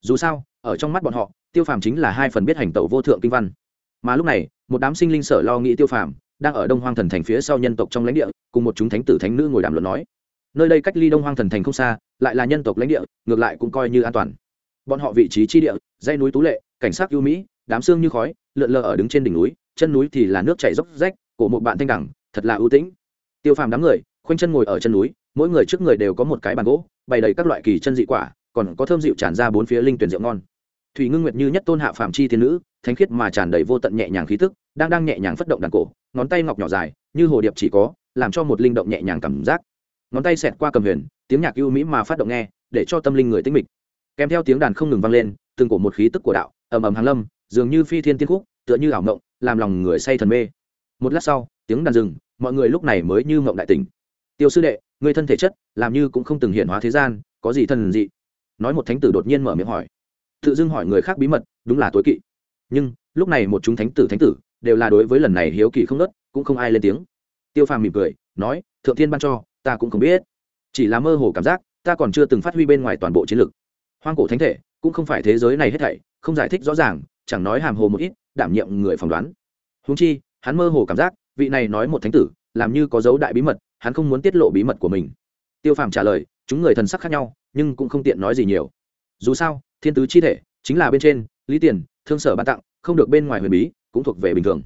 Dù sao ở trong mắt bọn họ tiêu phàm chính là hai phần biết hành tẩu vô thượng kinh văn. Mà lúc này một đám sinh linh sở lo nghĩ tiêu phàm, đang ở đông hoang thần thành phía sau nhân tộc trong lãnh địa, cùng một chúng thánh tử thánh nữ ngồi đàm luận nói. Nơi đây cách ly đông hoang thần thành không xa, lại là nhân tộc lãnh địa, ngược lại cũng coi như an toàn. Bọn họ vị trí chi địa dây núi tú lệ, cảnh sát ưu mỹ, đám xương như khói, lượn lờ ở đứng trên đỉnh núi, chân núi thì là nước chảy dốc rách, cổ một bạn thanh đẳng, thật là ưu tĩnh. Tiêu phàm đám người, khoanh chân ngồi ở chân núi, mỗi người trước người đều có một cái bàn gỗ, bày đầy các loại kỳ chân dị quả, còn có thơm dịu tràn ra bốn phía linh tuyển rượu ngon. Thủy ngưng nguyệt như nhất tôn hạ phàm chi thiên nữ thánh khiết mà tràn đầy vô tận nhẹ nhàng khí tức, đang đang nhẹ nhàng phất động đàn cổ, ngón tay ngọc nhỏ dài, như hồ điệp chỉ có, làm cho một linh động nhẹ nhàng cảm giác. Ngón tay xẹt qua cầm huyền, tiếng nhạc ưu mỹ mà phát động nghe, để cho tâm linh người tinh mịch. Kèm theo tiếng đàn không ngừng vang lên, từng cổ một khí tức của đạo, ầm ầm hàng lâm, dường như phi thiên tiên khúc, tựa như ảo mộng, làm lòng người say thần mê. Một lát sau, tiếng đàn dừng, mọi người lúc này mới như mộng đại tỉnh. Tiêu sư đệ, người thân thể chất, làm như cũng không từng hiện hóa thế gian, có gì thần dị? Nói một thánh tử đột nhiên mở miệng hỏi. Tự dưng hỏi người khác bí mật, đúng là tối kỵ nhưng lúc này một chúng thánh tử thánh tử đều là đối với lần này hiếu kỳ không nớt, cũng không ai lên tiếng. Tiêu phàm mỉm cười, nói, thượng thiên ban cho, ta cũng không biết. Chỉ là mơ hồ cảm giác, ta còn chưa từng phát huy bên ngoài toàn bộ chiến lược hoang cổ thánh thể, cũng không phải thế giới này hết thảy, không giải thích rõ ràng, chẳng nói hàm hồ một ít, đảm nhiệm người phỏng đoán. Húng chi, hắn mơ hồ cảm giác, vị này nói một thánh tử, làm như có dấu đại bí mật, hắn không muốn tiết lộ bí mật của mình. Tiêu phàm trả lời, chúng người thần sắc khác nhau, nhưng cũng không tiện nói gì nhiều. Dù sao, thiên tứ chi thể chính là bên trên, lý tiền thương sở ban tặng, không được bên ngoài huyền bí, cũng thuộc về bình thường.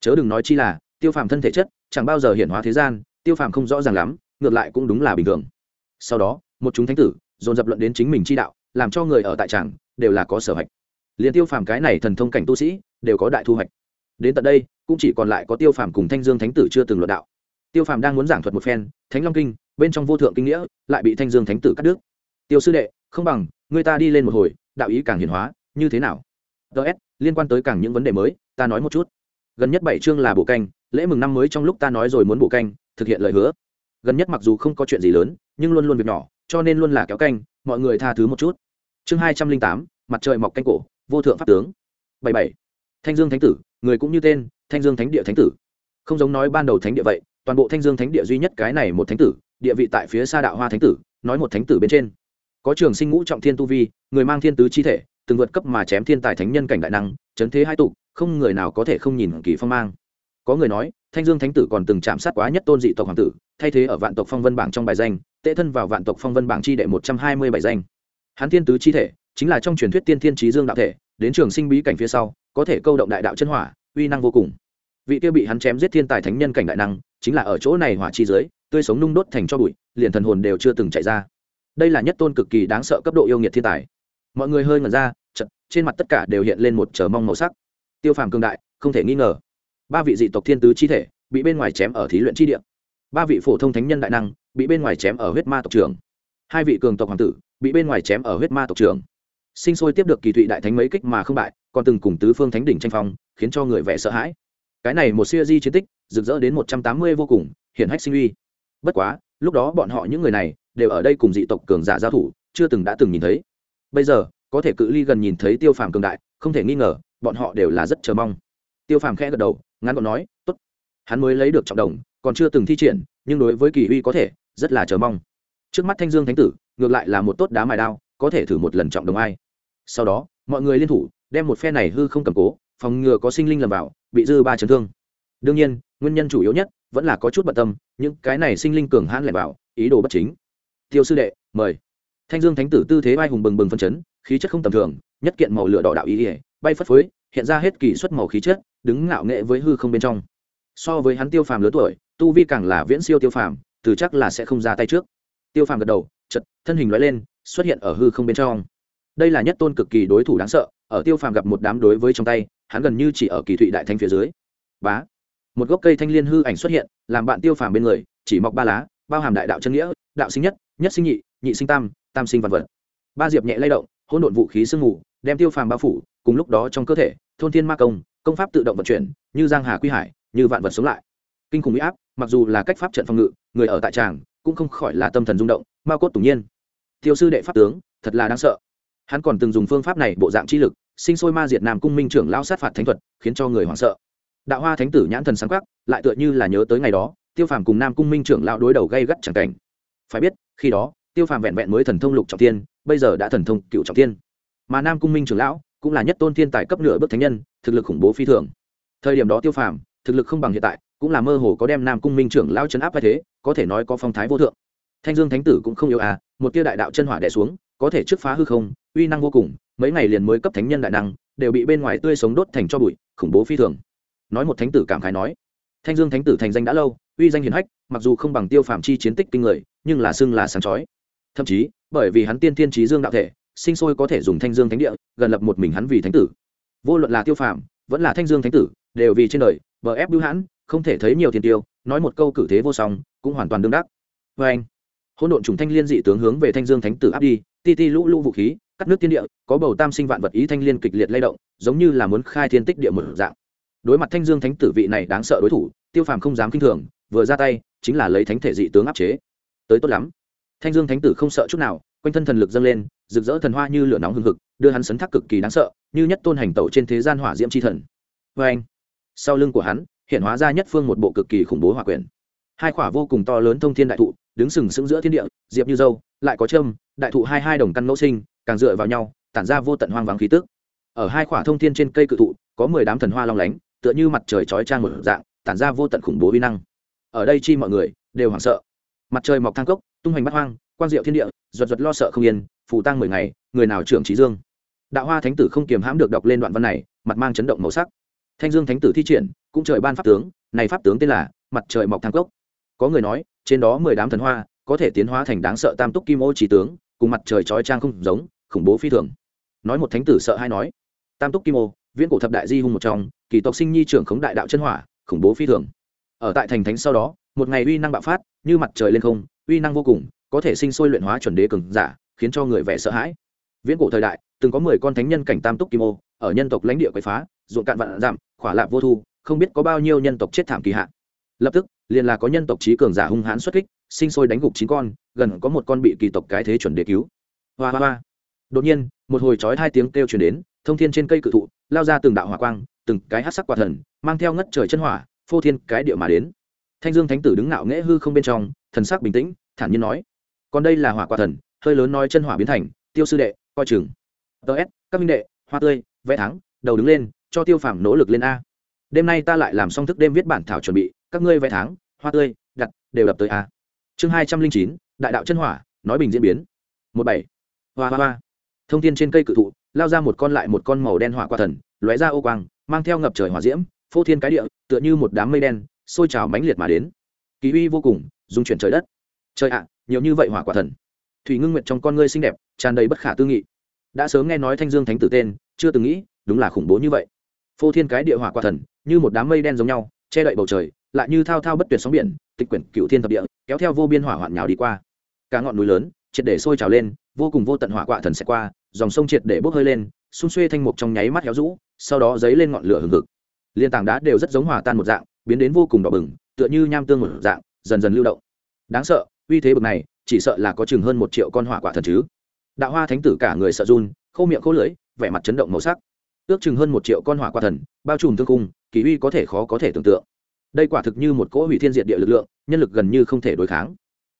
Chớ đừng nói chi là, tiêu phàm thân thể chất, chẳng bao giờ hiển hóa thế gian, tiêu phàm không rõ ràng lắm, ngược lại cũng đúng là bình thường. Sau đó, một chúng thánh tử, dồn dập luận đến chính mình chi đạo, làm cho người ở tại tràng, đều là có sở hạch. Liền tiêu phàm cái này thần thông cảnh tu sĩ, đều có đại thu hoạch. Đến tận đây, cũng chỉ còn lại có tiêu phàm cùng thanh dương thánh tử chưa từng luận đạo. Tiêu phàm đang muốn giảng thuật một phen, thánh long kinh, bên trong vô thượng kinh nghĩa, lại bị thanh dương thánh tử cắt đứt. Tiêu sư đệ, không bằng, người ta đi lên một hồi, đạo ý càng hiển hóa, như thế nào? Ts liên quan tới càng những vấn đề mới, ta nói một chút. Gần nhất bảy chương là bổ canh, lễ mừng năm mới trong lúc ta nói rồi muốn bổ canh, thực hiện lời hứa. Gần nhất mặc dù không có chuyện gì lớn, nhưng luôn luôn việc nhỏ, cho nên luôn là kéo canh, mọi người tha thứ một chút. Chương hai trăm linh tám, mặt trời mọc canh cổ, vô thượng pháp tướng. Bảy bảy. Thanh dương thánh tử, người cũng như tên, thanh dương thánh địa thánh tử. Không giống nói ban đầu thánh địa vậy, toàn bộ thanh dương thánh địa duy nhất cái này một thánh tử, địa vị tại phía xa đạo hoa thánh tử, nói một thánh tử bên trên. Có trường sinh ngũ trọng thiên tu vi, người mang thiên tứ chi thể từng vượt cấp mà chém thiên tài thánh nhân cảnh đại năng, chấn thế hai tụ, không người nào có thể không nhìn kỳ phong mang. Có người nói, thanh dương thánh tử còn từng chạm sát quá nhất tôn dị tộc hoàng tử, thay thế ở vạn tộc phong vân bảng trong bài danh, tệ thân vào vạn tộc phong vân bảng chi đệ một trăm hai mươi bảy danh. Hắn thiên tứ chi thể, chính là trong truyền thuyết tiên thiên trí dương đạo thể, đến trường sinh bí cảnh phía sau, có thể câu động đại đạo chân hỏa, uy năng vô cùng. Vị kia bị hắn chém giết thiên tài thánh nhân cảnh đại năng, chính là ở chỗ này hỏa chi dưới, tươi sống nung đốt thành cho bụi, liền thần hồn đều chưa từng chạy ra. Đây là nhất tôn cực kỳ đáng sợ cấp độ yêu nghiệt thiên tài. Mọi người hơi ngẩn ra trên mặt tất cả đều hiện lên một chờ mong màu sắc. Tiêu phàm cường đại, không thể nghi ngờ. Ba vị dị tộc thiên tứ chi thể, bị bên ngoài chém ở thí luyện chi địa. Ba vị phổ thông thánh nhân đại năng, bị bên ngoài chém ở huyết ma tộc trưởng. Hai vị cường tộc hoàng tử, bị bên ngoài chém ở huyết ma tộc trưởng. Sinh sôi tiếp được kỳ thụy đại thánh mấy kích mà không bại, còn từng cùng tứ phương thánh đỉnh tranh phong, khiến cho người vẻ sợ hãi. Cái này một siêu di chiến tích, rực rỡ đến một trăm tám mươi vô cùng, hiển hách sinh uy. Bất quá, lúc đó bọn họ những người này, đều ở đây cùng dị tộc cường giả giao thủ, chưa từng đã từng nhìn thấy. Bây giờ có thể cự ly gần nhìn thấy tiêu phàm cường đại, không thể nghi ngờ, bọn họ đều là rất chờ mong. Tiêu phàm khẽ gật đầu, ngắn gọn nói t ố t hắn mới lấy được trọng đồng, còn chưa từng thi triển, nhưng đối với kỳ uy có thể, rất là chờ mong. Trước mắt thanh dương thánh tử, ngược lại là một tốt đá mài đao, có thể thử một lần trọng đồng ai. Sau đó, mọi người liên thủ, đem một phe này hư không cầm cố, phòng ngừa có sinh linh lầm vào, bị dư ba chấn thương. Đương nhiên, nguyên nhân chủ yếu nhất vẫn là có chút bận tâm, những cái này sinh linh cường hãn lẻ vào, ý đồ bất chính. Tiêu sư đệ, mời. Thanh dương thánh tử tư thế vai hùng bừng bừng phân chấn khí chất không tầm thường, nhất kiện màu lửa đỏ đạo ý ỉa bay phất phới, hiện ra hết kỳ xuất màu khí chất, đứng ngạo nghệ với hư không bên trong. So với hắn tiêu phàm lớn tuổi, tu vi càng là viễn siêu tiêu phàm, từ chắc là sẽ không ra tay trước. Tiêu phàm gật đầu chật thân hình loại lên, xuất hiện ở hư không bên trong. Đây là nhất tôn cực kỳ đối thủ đáng sợ, ở tiêu phàm gặp một đám đối với trong tay, hắn gần như chỉ ở kỳ thụy đại thanh phía dưới. Bá! Một gốc cây thanh liên hư ảnh xuất hiện, làm bạn tiêu phàm bên người, chỉ mọc ba lá, bao hàm đại đạo chân nghĩa, đạo sinh nhất nhất sinh nhị nhị sinh tam tam sinh văn vật. Ba diệp nhẹ lay động hỗn độn vũ khí sương mù, đem tiêu phàm bao phủ, cùng lúc đó trong cơ thể, thôn thiên ma công công pháp tự động vận chuyển, như giang hà quy hải, như vạn vật sống lại. Kinh khủng huy áp, mặc dù là cách pháp trận phòng ngự, người ở tại tràng, cũng không khỏi là tâm thần rung động, ma cốt tủng nhiên. Tiêu sư đệ pháp tướng, thật là đáng sợ. Hắn còn từng dùng phương pháp này bộ dạng chi lực, sinh sôi ma diệt nam cung minh trưởng lao sát phạt thánh thuật, khiến cho người hoảng sợ. Đạo hoa thánh tử nhãn thần sáng khắc lại tựa như là nhớ tới ngày đó, tiêu phàm cùng nam cung minh trưởng lao đối đầu gây gắt chẳng cảnh. Phải biết, khi đó, tiêu phàm vẹn vẹn mới thần thông lục trọng tiên bây giờ đã thần thông cựu trọng thiên, mà nam cung minh trưởng lão cũng là nhất tôn thiên tài cấp nửa bước thánh nhân thực lực khủng bố phi thường. Thời điểm đó tiêu phàm thực lực không bằng hiện tại cũng là mơ hồ có đem nam cung minh trưởng lao chấn áp thay thế có thể nói có phong thái vô thượng. Thanh dương thánh tử cũng không yêu à một tia đại đạo chân hỏa đẻ xuống có thể trước phá hư không uy năng vô cùng mấy ngày liền mới cấp thánh nhân đại năng đều bị bên ngoài tươi sống đốt thành cho bụi khủng bố phi thường. Nói một thánh tử cảm khái nói thanh dương thánh tử thành danh đã lâu uy danh hiền hách mặc dù không bằng tiêu phàm chi chiến tích kinh người nhưng là xưng là sáng chói. Thậm chí bởi vì hắn tiên tiên trí dương đạo thể, sinh sôi có thể dùng thanh dương thánh địa, gần lập một mình hắn vì thánh tử. Vô luận là tiêu phạm vẫn là thanh dương thánh tử, đều vì trên đời vợ ép bưu hãn, không thể thấy nhiều tiền tiêu, nói một câu cử thế vô song, cũng hoàn toàn đương đắc. Vê anh, hỗn độn trùng thanh liên dị tướng hướng về thanh dương thánh tử áp đi, ti ti lũ lũ vũ khí, cắt nước tiên địa, có bầu tam sinh vạn vật ý thanh liên kịch liệt lay động, giống như là muốn khai thiên tích địa một dạng. Đối mặt thanh dương thánh tử vị này đáng sợ đối thủ, tiêu phàm không dám kinh thường, vừa ra tay, chính là lấy thánh thể dị tướng áp chế. Tới tốt lắm thanh dương thánh tử không sợ chút nào, quanh thân thần lực dâng lên, rực rỡ thần hoa như lửa nóng hừng hực, đưa hắn sấn thác cực kỳ đáng sợ, như nhất tôn hành tẩu trên thế gian hỏa diễm c h i thần. Vê anh, sau lưng của hắn, hiện hóa ra nhất phương một bộ cực kỳ khủng bố hỏa quyền. hai khỏa vô cùng to lớn thông thiên đại thụ, đứng sừng sững giữa thiên địa, diệp như dâu, lại có trâm đại thụ hai hai đồng căn ngẫu sinh, càng dựa vào nhau, tản ra vô tận hoang vắng khí tức. Ở hai khỏa thông thiên trên cây cự thụ, có mười đám thần hoa long lánh, tựa như mặt trời chói trang một dạng, tản ra vô tận khủng bố vi năng. Ở đây chi mọi người đều hoảng sợ mặt trời mọc thang cốc, tung hoành bắt hoang quan diệu thiên địa, ruột ruột lo sợ không yên, phù tăng mười ngày, người nào trưởng trí dương. Đạo hoa thánh tử không kiềm hãm được đọc lên đoạn văn này, mặt mang chấn động màu sắc. Thanh dương thánh tử thi triển, cũng trời ban pháp tướng, này pháp tướng tên là mặt trời mọc thang cốc. Có người nói, trên đó mười đám thần hoa, có thể tiến hóa thành đáng sợ tam túc kim ô trí tướng, cùng mặt trời trói trang không giống, khủng bố phi thường. Nói một thánh tử sợ hay nói, tam túc kim ô, viễn cổ thập đại di hung một trong, kỳ tộc sinh nhi trưởng khống đại đạo chân hỏa, khủng bố phi thường. Ở tại thành thánh sau đó một ngày uy năng bạo phát, như mặt trời lên không, uy năng vô cùng, có thể sinh sôi luyện hóa chuẩn đế cường giả, khiến cho người vẻ sợ hãi. Viễn cổ thời đại, từng có mười con thánh nhân cảnh tam túc kim ô, ở nhân tộc lãnh địa quậy phá, ruộng cạn vạn giảm, khỏa lạc vô thu, không biết có bao nhiêu nhân tộc chết thảm kỳ hạn. Lập tức, liền là có nhân tộc trí cường giả hung hãn xuất kích, sinh sôi đánh gục chín con, gần có một con bị kỳ tộc cái thế chuẩn đế cứu. Hoa hoa hoa. Đột nhiên, một hồi chói hai tiếng kêu chuyển đến, thông thiên trên cây cự thụ, lao ra từng đạo hỏa quang, từng cái hát sắc quả thần, mang theo ngất trời chân hỏa, phô thiên cái địa mà đến thanh dương thánh tử đứng ngạo nghễ hư không bên trong, thần sắc bình tĩnh, thản nhiên nói, còn đây là hỏa quả thần, hơi lớn nói chân hỏa biến thành, tiêu sư đệ, coi chừng. Ts các minh đệ, hoa tươi, vẽ thắng, đầu đứng lên, cho tiêu phàm nỗ lực lên a. Đêm nay ta lại làm xong thức đêm viết bản thảo chuẩn bị, các ngươi vẽ tháng hoa tươi, đặt, đều đập tới a. Chương hai trăm linh chín, đại đạo chân hỏa, nói bình diễn biến. Một bảy. Hoa hoa hoa. Thông tin trên cây cự thụ, lao ra một con lại một con màu đen hỏa quả thần, lóe ra ô quang, mang theo ngập trời hỏa diễm, phô thiên cái địa, tựa như một đám mây đen sôi trào mãnh liệt mà đến. Kỳ uy vô cùng dung chuyển trời đất. Trời ạ, nhiều như vậy hỏa quả thần. Thủy ngưng nguyệt trong con ngươi xinh đẹp, tràn đầy bất khả tư nghị. Đã sớm nghe nói thanh dương thánh tử tên, chưa từng nghĩ, đúng là khủng bố như vậy. Phô thiên cái địa hỏa quả thần, như một đám mây đen giống nhau, che đậy bầu trời, lại như thao thao bất tuyệt sóng biển, tịch quyển cựu thiên thập địa, kéo theo vô biên hỏa hoạn nhào đi qua. Cả ngọn núi lớn, triệt để sôi trào lên, vô cùng vô tận hỏa quạ thần sẽ qua, dòng sông triệt để bốc hơi lên, xung xuê thanh mục trong nháy mắt héo rũ, sau đó dấy lên ngọn lửa hừng hực. Liên tảng đá đều rất giống hòa tan một dạng biến đến vô cùng đỏ bừng, tựa như nham tương một dạng, dần dần lưu động. Đáng sợ, uy thế bực này, chỉ sợ là có chừng hơn một triệu con hỏa quả thần chứ. Đạo hoa thánh tử cả người sợ run, khô miệng khô lưỡi, vẻ mặt chấn động màu sắc. Ước chừng hơn một triệu con hỏa quả thần, bao trùm thương cung kỳ uy có thể khó có thể tưởng tượng. Đây quả thực như một cỗ hủy thiên diệt địa lực lượng, nhân lực gần như không thể đối kháng.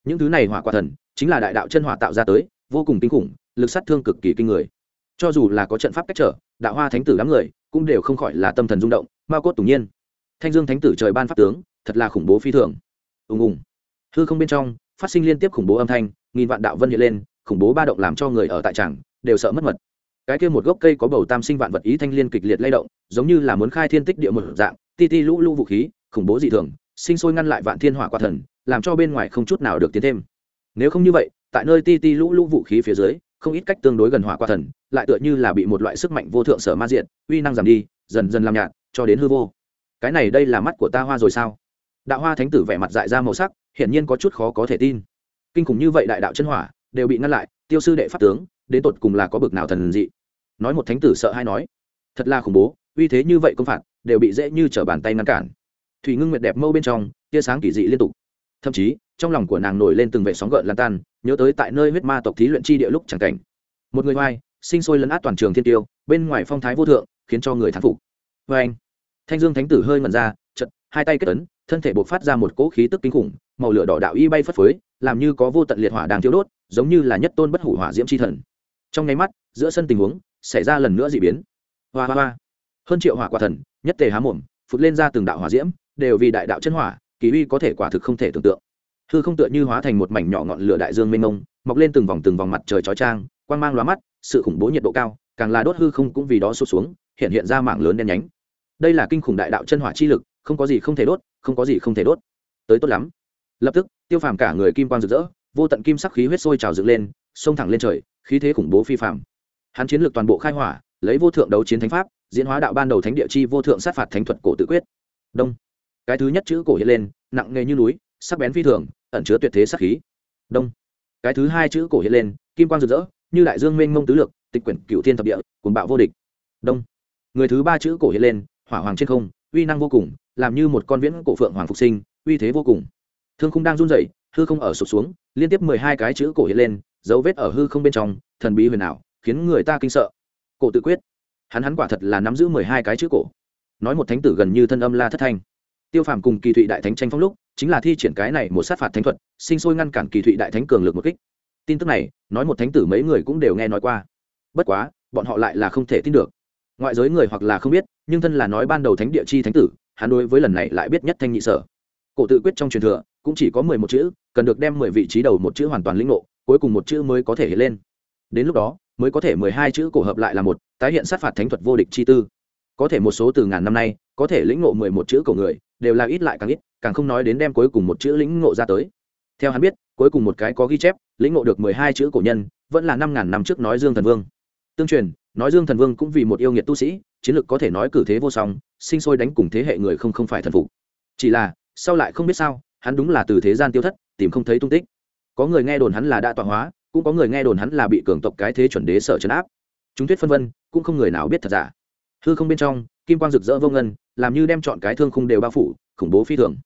Những thứ này hỏa quả thần, chính là đại đạo chân hỏa tạo ra tới, vô cùng kinh khủng, lực sát thương cực kỳ kinh người. Cho dù là có trận pháp cách trở, đạo hoa thánh tử đám người, cũng đều không khỏi là tâm thần rung động mao cốt tủng nhiên thanh dương thánh tử trời ban pháp tướng, thật là khủng bố phi thường. Ùng ùng. Hư không bên trong, phát sinh liên tiếp khủng bố âm thanh, nghìn vạn đạo vân hiện lên, khủng bố ba động làm cho người ở tại tràng, đều sợ mất mật. Cái kia một gốc cây có bầu tam sinh vạn vật ý thanh liên kịch liệt lay động, giống như là muốn khai thiên tích địa một dạng, ti ti lũ lũ vũ khí, khủng bố dị thường, sinh sôi ngăn lại vạn thiên hỏa quả thần, làm cho bên ngoài không chút nào được tiến thêm. Nếu không như vậy, tại nơi ti ti lũ lũ vũ khí phía dưới, không ít cách tương đối gần hỏa quả thần, lại tựa như là bị một loại sức mạnh vô thượng sở ma diện, uy năng giảm đi, dần dần làm nhạt, cho đến hư vô cái này đây là mắt của ta hoa rồi sao? Đạo hoa thánh tử vẻ mặt dại ra màu sắc, hiển nhiên có chút khó có thể tin. Kinh khủng như vậy đại đạo chân hỏa, đều bị ngăn lại, tiêu sư đệ pháp tướng, đến tột cùng là có bực nào thần dị? Nói một thánh tử sợ hay nói, thật là khủng bố, uy thế như vậy công phạt, đều bị dễ như trở bàn tay ngăn cản. Thủy ngưng nguyệt đẹp mâu bên trong, tia sáng kỳ dị liên tục. Thậm chí, trong lòng của nàng nổi lên từng vệ sóng gợn lan tan, nhớ tới tại nơi huyết ma tộc thí luyện chi địa lúc chẳng cảnh. Một người hoai sinh sôi lấn át toàn trường thiên tiêu, bên ngoài phong thái vô thượng, khiến cho người thán phục. Vê anh thanh dương thánh tử hơi mần ra chật hai tay kết ấn, thân thể buộc phát ra một cỗ khí tức kinh khủng, màu lửa đỏ đạo y bay phất phới, làm như có vô tận liệt hỏa đang thiếu đốt, giống như là nhất tôn bất hủ hỏa diễm c h i thần. Trong nháy mắt, giữa sân tình huống, xảy ra lần nữa d ị biến. Hoa hoa hoa. Hơn triệu hỏa quả thần, nhất tề há mồm, phụt lên ra từng đạo hỏa diễm, đều vì đại đạo chân hỏa, kỳ uy có thể quả thực không thể tưởng tượng. Hư không tựa như hóa thành một mảnh nhỏ ngọn lửa đại dương mênh mông, mọc lên từng vòng từng vòng mặt trời chói trang quang mang lóa mắt, sự khủng bố nhiệt độ cao, càng là đốt hư không cũng vì đó sụt xuống, hiện hiện ra mạng lớn đen nhánh đây là kinh khủng đại đạo chân hỏa chi lực, không có gì không thể đốt, không có gì không thể đốt. Tới tốt lắm. Lập tức, tiêu phàm cả người kim quang rực rỡ, vô tận kim sắc khí huyết sôi trào dựng lên, xông thẳng lên trời, khí thế khủng bố phi phàm. Hắn chiến lược toàn bộ khai hỏa, lấy vô thượng đấu chiến thánh pháp, diễn hóa đạo ban đầu thánh địa chi vô thượng sát phạt thánh thuật cổ tự quyết. Đông. Cái thứ nhất chữ cổ hiện lên, nặng nghề như núi, sắc bén phi thường, ẩn chứa tuyệt thế sắc khí. Đông. Cái thứ hai chữ cổ hiện lên, kim quang rực rỡ, như đại dương mênh mông tứ lược, tịch quyển cựu thiên thập địa, cuồng bạo vô địch. Đông. Người thứ ba chữ cổ hiện lên hỏa hoàng trên không, uy năng vô cùng, làm như một con viễn cổ phượng hoàng phục sinh, uy thế vô cùng. Thương không đang run rẩy, hư không ở sụp xuống, liên tiếp mười hai cái chữ cổ hiện lên, dấu vết ở hư không bên trong, thần bí huyền ảo, khiến người ta kinh sợ. Cổ tự quyết. Hắn hắn quả thật là nắm giữ mười hai cái chữ cổ. Nói một thánh tử gần như thân âm la thất thanh. Tiêu phàm cùng kỳ thụy đại thánh tranh phong lúc, chính là thi triển cái này một sát phạt thánh thuật, sinh sôi ngăn cản kỳ thụy đại thánh cường lực một kích. Tin tức này, nói một thánh tử mấy người cũng đều nghe nói qua. Bất quá, bọn họ lại là không thể tin được ngoại giới người hoặc là không biết, nhưng thân là nói ban đầu thánh địa chi thánh tử, hắn đối với lần này lại biết nhất thanh nhị sở. Cổ tự quyết trong truyền thừa, cũng chỉ có mười một chữ, cần được đem mười vị trí đầu một chữ hoàn toàn lĩnh ngộ, cuối cùng một chữ mới có thể hiện lên. Đến lúc đó, mới có thể mười hai chữ cổ hợp lại là một, tái hiện sát phạt thánh thuật vô địch chi tư. Có thể một số từ ngàn năm nay, có thể lĩnh ngộ mười một chữ cổ người, đều là ít lại càng ít, càng không nói đến đem cuối cùng một chữ lĩnh ngộ ra tới. Theo hắn biết, cuối cùng một cái có ghi chép, lĩnh ngộ được mười hai chữ cổ nhân, vẫn là năm ngàn năm trước nói dương thần vương tương truyền, nói dương thần vương cũng vì một yêu nghiệt tu sĩ, chiến lược có thể nói cử thế vô song, sinh sôi đánh cùng thế hệ người không không phải thần phục. Chỉ là, sau lại không biết sao, hắn đúng là từ thế gian tiêu thất, tìm không thấy tung tích. Có người nghe đồn hắn là đã tọa hóa, cũng có người nghe đồn hắn là bị cường tộc cái thế chuẩn đế sở trấn áp. Chúng thuyết phân vân, cũng không người nào biết thật giả. Hư không bên trong, kim quang rực rỡ vô ngân, làm như đem chọn cái thương khung đều bao phủ, khủng bố phi thường.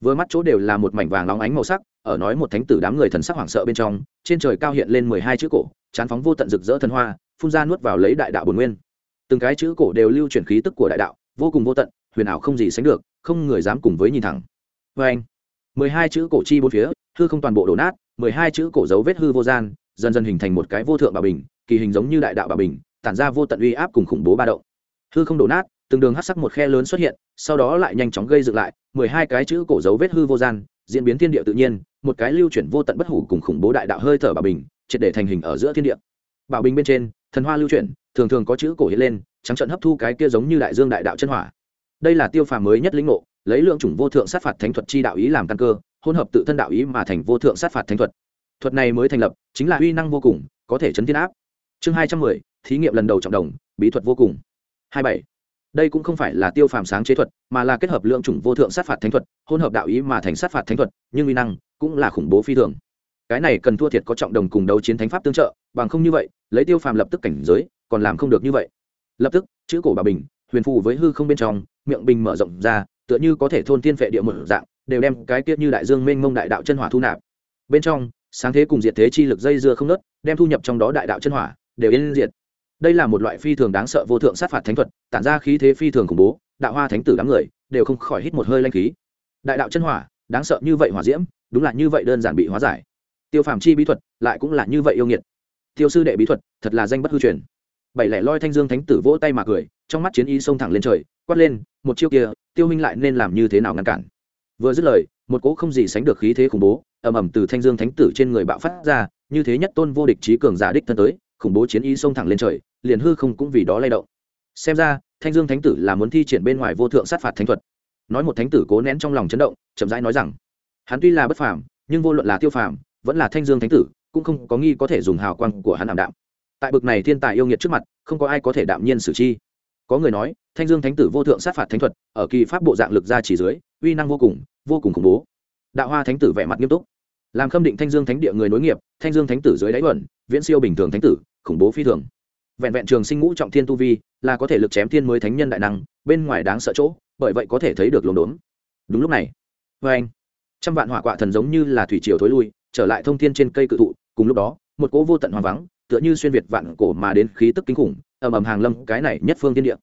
Vừa mắt chỗ đều là một mảnh vàng nóng ánh màu sắc, ở nói một thánh tử đám người thần sắc hoảng sợ bên trong, trên trời cao hiện lên mười hai chữ cổ, chán phóng vô tận rực rỡ thần hoa phun ra nuốt vào lấy đại đạo bồn nguyên. Từng cái chữ cổ đều lưu chuyển khí tức của đại đạo, vô cùng vô tận, huyền ảo không gì sánh được, không người dám cùng với nhìn thẳng. Vê anh, mười hai chữ cổ chi bốn phía, hư không toàn bộ đổ nát, mười hai chữ cổ dấu vết hư vô gian, dần dần hình thành một cái vô thượng bảo bình, kỳ hình giống như đại đạo bảo bình, tản ra vô tận uy áp cùng khủng bố ba động. Hư không đổ nát, từng đường hát sắc một khe lớn xuất hiện, sau đó lại nhanh chóng gây dựng lại, mười hai cái chữ cổ dấu vết hư vô gian, diễn biến thiên địa tự nhiên, một cái lưu chuyển vô tận bất hủ cùng khủng bố đại đạo hơi thở bảo bình, triệt để thành hình ở giữa thiên địa bảo bình bên trên, thần hoa lưu chuyển, thường thường có chữ cổ hiện lên, trắng trận hấp thu cái kia giống như đại dương đại đạo chân hỏa. Đây là tiêu phàm mới nhất lĩnh ngộ, lấy lượng chủng vô thượng sát phạt thánh thuật chi đạo ý làm căn cơ, hỗn hợp tự thân đạo ý mà thành vô thượng sát phạt thánh thuật. Thuật này mới thành lập, chính là uy năng vô cùng, có thể chấn thiên áp. Chương hai trăm mười, thí nghiệm lần đầu trọng đồng, bí thuật vô cùng. Hai bảy. Đây cũng không phải là tiêu phàm sáng chế thuật, mà là kết hợp lượng chủng vô thượng sát phạt thánh thuật, hỗn hợp đạo ý mà thành sát phạt thánh thuật, nhưng uy năng cũng là khủng bố phi thường cái này cần thua thiệt có trọng đồng cùng đấu chiến thánh pháp tương trợ, bằng không như vậy, lấy tiêu phàm lập tức cảnh giới, còn làm không được như vậy. Lập tức, chữ cổ bà bình, huyền phù với hư không bên trong, miệng bình mở rộng ra, tựa như có thể thôn tiên vệ địa một dạng, đều đem cái tiết như đại dương mênh mông đại đạo chân hỏa thu nạp. Bên trong, sáng thế cùng diệt thế chi lực dây dưa không nớt đem thu nhập trong đó đại đạo chân hỏa, đều yên diệt. Đây là một loại phi thường đáng sợ vô thượng sát phạt thánh thuật, tản ra khí thế phi thường khủng bố, đạo hoa thánh tử đám người, đều không khỏi hít một hơi lanh khí. Đại đạo chân hỏa, đáng sợ như vậy hỏa diễm, đúng là như vậy đơn giản bị hóa giải tiêu phàm chi bí thuật lại cũng là như vậy yêu nghiệt. Tiêu sư đệ bí thuật thật là danh bất hư truyền. Bảy lẻ loi thanh dương thánh tử vỗ tay mà cười, trong mắt chiến y xông thẳng lên trời, quát lên, một chiêu kia, tiêu minh lại nên làm như thế nào ngăn cản? Vừa dứt lời, một cỗ không gì sánh được khí thế khủng bố, ầm ầm từ thanh dương thánh tử trên người bạo phát ra, như thế nhất tôn vô địch trí cường giả đích thân tới, khủng bố chiến y xông thẳng lên trời, liền hư không cũng vì đó lay động. Xem ra, thanh dương thánh tử là muốn thi triển bên ngoài vô thượng sát phạt thánh thuật. Nói một thánh tử cố nén trong lòng chấn động, chậm rãi nói rằng, hắn tuy là bất phàm, nhưng vô luận là tiêu phàm vẫn là thanh dương thánh tử, cũng không có nghi có thể dùng hào quang của hắn ảm đạm. Tại bực này thiên tài yêu nghiệt trước mặt, không có ai có thể đạm nhiên xử chi. Có người nói, thanh dương thánh tử vô thượng sát phạt thánh thuật, ở kỳ pháp bộ dạng lực ra chỉ dưới, uy năng vô cùng vô cùng khủng bố. Đạo hoa thánh tử vẻ mặt nghiêm túc. Làm khâm định thanh dương thánh địa người nối nghiệp, thanh dương thánh tử dưới đáy bẩn viễn siêu bình thường thánh tử, khủng bố phi thường. Vẹn vẹn trường sinh ngũ trọng thiên tu vi, là có thể lực chém thiên mới thánh nhân đại năng, bên ngoài đáng sợ chỗ, bởi vậy có thể thấy được lồn đốn đúng lúc này vê anh trăm vạn hỏa quạ thần giống như là thủy triều thối lui trở lại thông thiên trên cây cự thụ, cùng lúc đó, một cỗ vô tận hoang vắng, tựa như xuyên việt vạn cổ mà đến khí tức kinh khủng, ầm ầm hàng lâm cái này nhất phương thiên địa.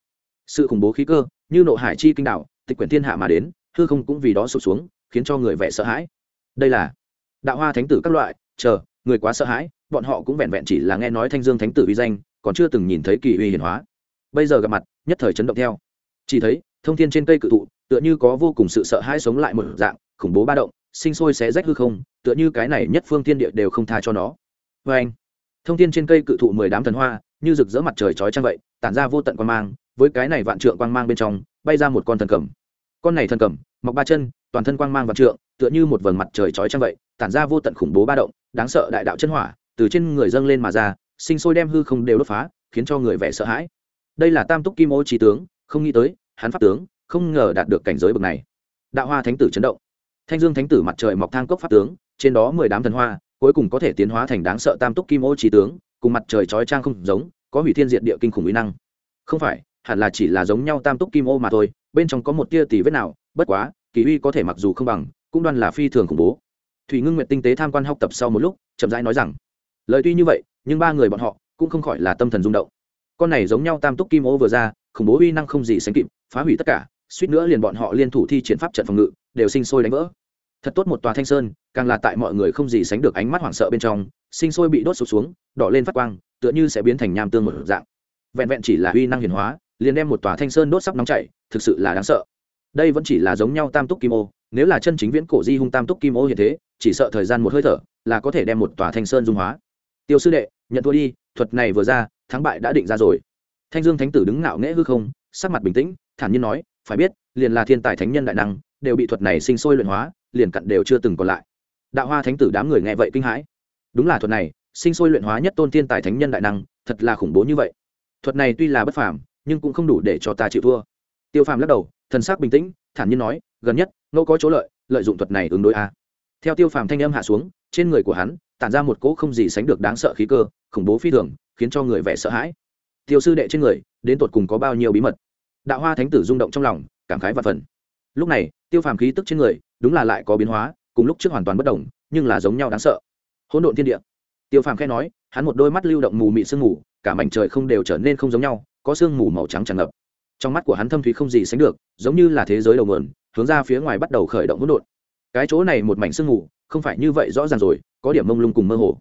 Sự khủng bố khí cơ, như nộ hải chi kinh đạo, tịch quyển thiên hạ mà đến, hư không cũng vì đó sụp xuống, khiến cho người vẻ sợ hãi. Đây là đạo hoa thánh tử các loại, chờ, người quá sợ hãi, bọn họ cũng vẹn vẹn chỉ là nghe nói thanh dương thánh tử uy danh, còn chưa từng nhìn thấy kỳ uy hiển hóa. Bây giờ gặp mặt, nhất thời chấn động theo. Chỉ thấy, thông thiên trên cây cự thụ, tựa như có vô cùng sự sợ hãi sống lại một dạng, khủng bố ba động sinh sôi xé rách hư không, tựa như cái này nhất phương thiên địa đều không tha cho nó. Vê anh, thông thiên trên cây cự thụ mười đám thần hoa, như rực rỡ mặt trời chói chang vậy, tản ra vô tận quan mang, với cái này vạn trượng quang mang bên trong, bay ra một con thần cầm con này thần cầm mọc ba chân, toàn thân quang mang vạn trượng, tựa như một vầng mặt trời chói chang vậy, tản ra vô tận khủng bố ba động, đáng sợ đại đạo chân hỏa, từ trên người dâng lên mà ra, sinh sôi đem hư không đều đốt phá, khiến cho người vẻ sợ hãi. Đây là tam túc kim ô trí tướng, không nghĩ tới, hắn pháp tướng, không ngờ đạt được cảnh giới bậc này. Đạo hoa thánh tử chấn động thanh dương thánh tử mặt trời mọc thang cốc pháp tướng, trên đó mười đám thần hoa, cuối cùng có thể tiến hóa thành đáng sợ tam túc kim ô trí tướng, cùng mặt trời chói trang không giống, có hủy thiên diện địa kinh khủng uy năng. Không phải, hẳn là chỉ là giống nhau tam túc kim ô mà thôi, bên trong có một tia tỷ vết nào, bất quá, kỳ uy có thể mặc dù không bằng, cũng đoan là phi thường khủng bố. Thủy ngưng nguyện tinh tế tham quan học tập sau một lúc, chậm rãi nói rằng, lời tuy như vậy, nhưng ba người bọn họ cũng không khỏi là tâm thần rung động. Con này giống nhau tam túc kim ô vừa ra, khủng bố uy năng không gì sánh kịp, phá hủy tất cả suýt nữa liền bọn họ liên thủ thi triển pháp trận phòng ngự, đều sinh sôi đánh vỡ. Thật tốt một tòa thanh sơn, càng là tại mọi người không gì sánh được ánh mắt hoảng sợ bên trong, sinh sôi bị đốt sụp xuống, đỏ lên phát quang, tựa như sẽ biến thành nham tương một dạng. Vẹn vẹn chỉ là uy năng hiển hóa, liền đem một tòa thanh sơn đốt sắp nóng chảy, thực sự là đáng sợ. Đây vẫn chỉ là giống nhau tam túc kim ô, nếu là chân chính viễn cổ di hung tam túc kim ô hiện thế, chỉ sợ thời gian một hơi thở là có thể đem một tòa thanh sơn dung hóa. Tiêu sư đệ, nhận thua đi, thuật này vừa ra, thắng bại đã định ra rồi. Thanh dương thánh tử đứng ngạo nghễ hư không, sắc mặt bình tĩnh, thản nhiên nói phải biết, liền là thiên tài thánh nhân đại năng, đều bị thuật này sinh sôi luyện hóa, liền cặn đều chưa từng còn lại. Đạo hoa thánh tử đám người nghe vậy kinh hãi. Đúng là thuật này, sinh sôi luyện hóa nhất tôn thiên tài thánh nhân đại năng, thật là khủng bố như vậy. Thuật này tuy là bất phàm, nhưng cũng không đủ để cho ta chịu thua. Tiêu phàm lắc đầu, thần sắc bình tĩnh, thản nhiên nói, gần nhất, ngẫu có chỗ lợi lợi dụng thuật này ứng đối a. Theo tiêu phàm thanh âm hạ xuống, trên người của hắn, tản ra một cỗ không gì sánh được đáng sợ khí cơ, khủng bố phi thường, khiến cho người vẻ sợ hãi. Tiêu sư đệ trên người, đến tột cùng có bao nhiêu bí mật? Đạo hoa thánh tử rung động trong lòng, cảm khái và phần. Lúc này, tiêu phàm khí tức trên người, đúng là lại có biến hóa, cùng lúc trước hoàn toàn bất đồng, nhưng là giống nhau đáng sợ. Hỗn độn thiên địa. Tiêu phàm khẽ nói, hắn một đôi mắt lưu động mù mị sương mù, cả mảnh trời không đều trở nên không giống nhau, có sương mù màu trắng tràn ngập. Trong mắt của hắn thâm thúy không gì sánh được, giống như là thế giới đầu mườn hướng ra phía ngoài bắt đầu khởi động hỗn độn. Cái chỗ này một mảnh sương mù, không phải như vậy rõ ràng rồi, có điểm mông lung cùng mơ hồ.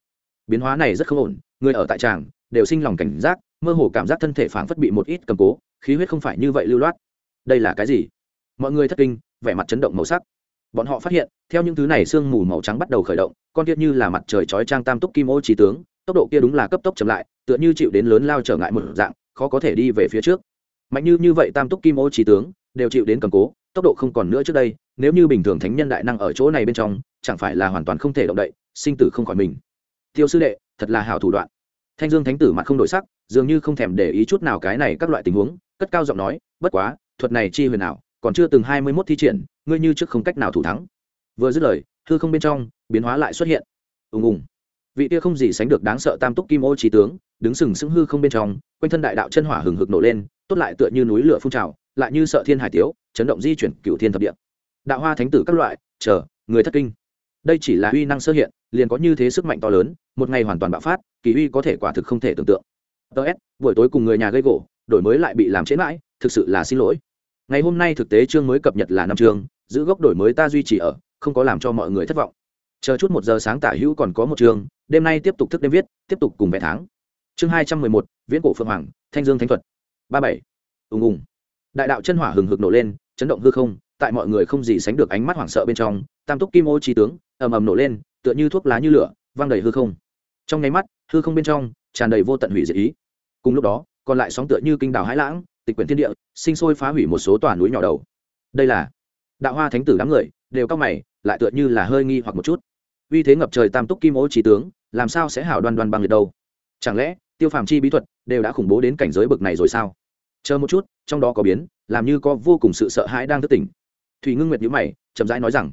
Biến hóa này rất không ổn, người ở tại tràng, đều sinh lòng cảnh giác mơ hồ cảm giác thân thể phảng phất bị một ít cầm cố, khí huyết không phải như vậy lưu loát. Đây là cái gì? Mọi người thất kinh, vẻ mặt chấn động màu sắc. Bọn họ phát hiện, theo những thứ này sương mù màu trắng bắt đầu khởi động, con kia như là mặt trời chói trang tam túc kim ô trí tướng, tốc độ kia đúng là cấp tốc chậm lại, tựa như chịu đến lớn lao trở ngại một dạng, khó có thể đi về phía trước. Mạnh như như vậy tam túc kim ô trí tướng, đều chịu đến cầm cố, tốc độ không còn nữa trước đây, nếu như bình thường thánh nhân đại năng ở chỗ này bên trong, chẳng phải là hoàn toàn không thể động đậy, sinh tử không khỏi mình. Tiêu sư đệ, thật là hảo thủ đoạn thanh dương thánh tử mặt không đổi sắc, dường như không thèm để ý chút nào cái này các loại tình huống, cất cao giọng nói, bất quá, thuật này chi huyền nào còn chưa từng hai mươi mốt thi triển, ngươi như trước không cách nào thủ thắng. Vừa dứt lời, hư không bên trong, biến hóa lại xuất hiện. Ùng ùng. Vị tia không gì sánh được đáng sợ tam túc kim ô trí tướng, đứng sừng sững hư không bên trong, quanh thân đại đạo chân hỏa hừng hực nổ lên, tốt lại tựa như núi lửa phun trào, lại như sợ thiên hải tiếu, chấn động di chuyển cựu thiên thập địa. Đạo hoa thánh tử các loại, chờ, người thất kinh. Đây chỉ là uy năng sơ hiện liền có như thế sức mạnh to lớn, một ngày hoàn toàn bạo phát, kỳ uy có thể quả thực không thể tưởng tượng. Ts buổi tối cùng người nhà gây gỗ, đổi mới lại bị làm chết mãi, thực sự là xin lỗi. Ngày hôm nay thực tế chương mới cập nhật là năm chương, giữ gốc đổi mới ta duy trì ở, không có làm cho mọi người thất vọng. Chờ chút một giờ sáng tả hữu còn có một chương, đêm nay tiếp tục thức đêm viết, tiếp tục cùng vẽ tháng. Chương hai trăm mười một, viễn cổ phượng hoàng, thanh dương thánh thuật. Ba bảy. Ùng ùng. Đại đạo chân hỏa hừng hực nổ lên, chấn động hư không, tại mọi người không gì sánh được ánh mắt hoảng sợ bên trong, tam túc kim ô trí tướng, ầm ầm nổ lên tựa như thuốc lá như lửa, văng đầy hư không. Trong nháy mắt, hư không bên trong tràn đầy vô tận hủy diệt ý. Cùng lúc đó, còn lại sóng tựa như kinh đảo hãi lãng, tịch quyển thiên địa, sinh sôi phá hủy một số tòa núi nhỏ đầu. Đây là đạo hoa thánh tử đám người, đều cao mày, lại tựa như là hơi nghi hoặc một chút. Uy thế ngập trời tam túc kim ô trí tướng, làm sao sẽ hảo đoan đoan bằng liệt đâu? Chẳng lẽ, tiêu phàm chi bí thuật đều đã khủng bố đến cảnh giới bực này rồi sao? Chờ một chút, trong đó có biến, làm như có vô cùng sự sợ hãi đang thức tỉnh. Thủy ngưng nguyệt nhữ mày, chậm rãi nói rằng,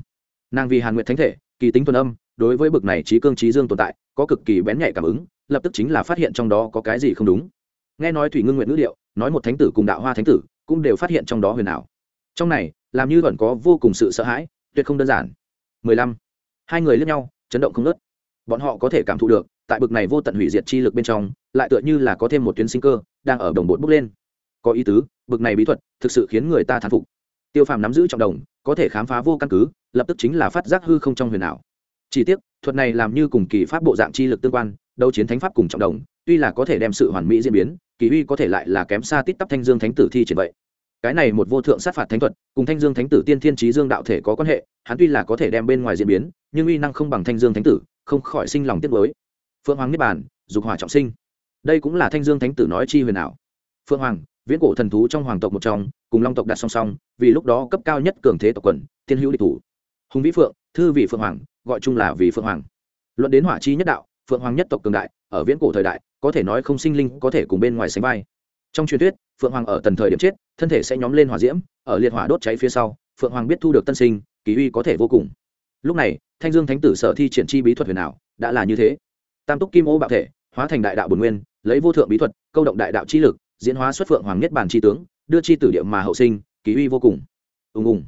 nàng vì hàn nguyệt thánh thể, kỳ tính tuần âm đối với bực này trí cương trí dương tồn tại, có cực kỳ bén nhạy cảm ứng, lập tức chính là phát hiện trong đó có cái gì không đúng. Nghe nói thủy ngưng nguyện ngữ điệu, nói một thánh tử cùng đạo hoa thánh tử, cũng đều phát hiện trong đó huyền ảo. Trong này, làm như vẫn có vô cùng sự sợ hãi, tuyệt không đơn giản. Mười lăm, hai người lướt nhau, chấn động không nớt bọn họ có thể cảm thụ được, tại bực này vô tận hủy diệt chi lực bên trong, lại tựa như là có thêm một tuyến sinh cơ, đang ở đồng bột bốc lên. Có ý tứ, bực này bí thuật thực sự khiến người ta thán phục. Tiêu phàm nắm giữ trọng đồng, có thể khám phá vô căn cứ, lập tức chính là phát giác hư không trong huyền ảo chỉ tiếc, thuật này làm như cùng kỳ pháp bộ dạng chi lực tương quan, đấu chiến thánh pháp cùng trọng đồng, tuy là có thể đem sự hoàn mỹ diễn biến, kỳ uy có thể lại là kém xa tít tắp thanh dương thánh tử thi triển vậy. Cái này một vô thượng sát phạt thánh thuật, cùng thanh dương thánh tử tiên thiên trí dương đạo thể có quan hệ, hắn tuy là có thể đem bên ngoài diễn biến, nhưng uy năng không bằng thanh dương thánh tử, không khỏi sinh lòng tiếc mới phượng hoàng niết bàn, dục hỏa trọng sinh. Đây cũng là thanh dương thánh tử nói chi huyền ảo. Phượng hoàng, viễn cổ thần thú trong hoàng tộc một trong, cùng long tộc đặt song song, vì lúc đó cấp cao nhất cường thế tộc quần, thiên hữu địch thủ. Hùng vĩ phượng, thư vị phượng hoàng gọi chung là vì phượng hoàng. Luận đến hỏa chi nhất đạo, phượng hoàng nhất tộc cường đại, ở viễn cổ thời đại, có thể nói không sinh linh có thể cùng bên ngoài sánh vai. Trong truyền thuyết, phượng hoàng ở tần thời điểm chết, thân thể sẽ nhóm lên hỏa diễm, ở liệt hỏa đốt cháy phía sau, phượng hoàng biết thu được tân sinh, kỳ uy có thể vô cùng. Lúc này, thanh dương thánh tử sở thi triển chi bí thuật huyền ảo, đã là như thế. Tam túc kim ô bạo thể, hóa thành đại đạo bồn nguyên, lấy vô thượng bí thuật, câu động đại đạo chi lực, diễn hóa xuất phượng hoàng nhất bản chi tướng, đưa chi tử địa mà hậu sinh, kỳ uy vô cùng. Ùng ùng.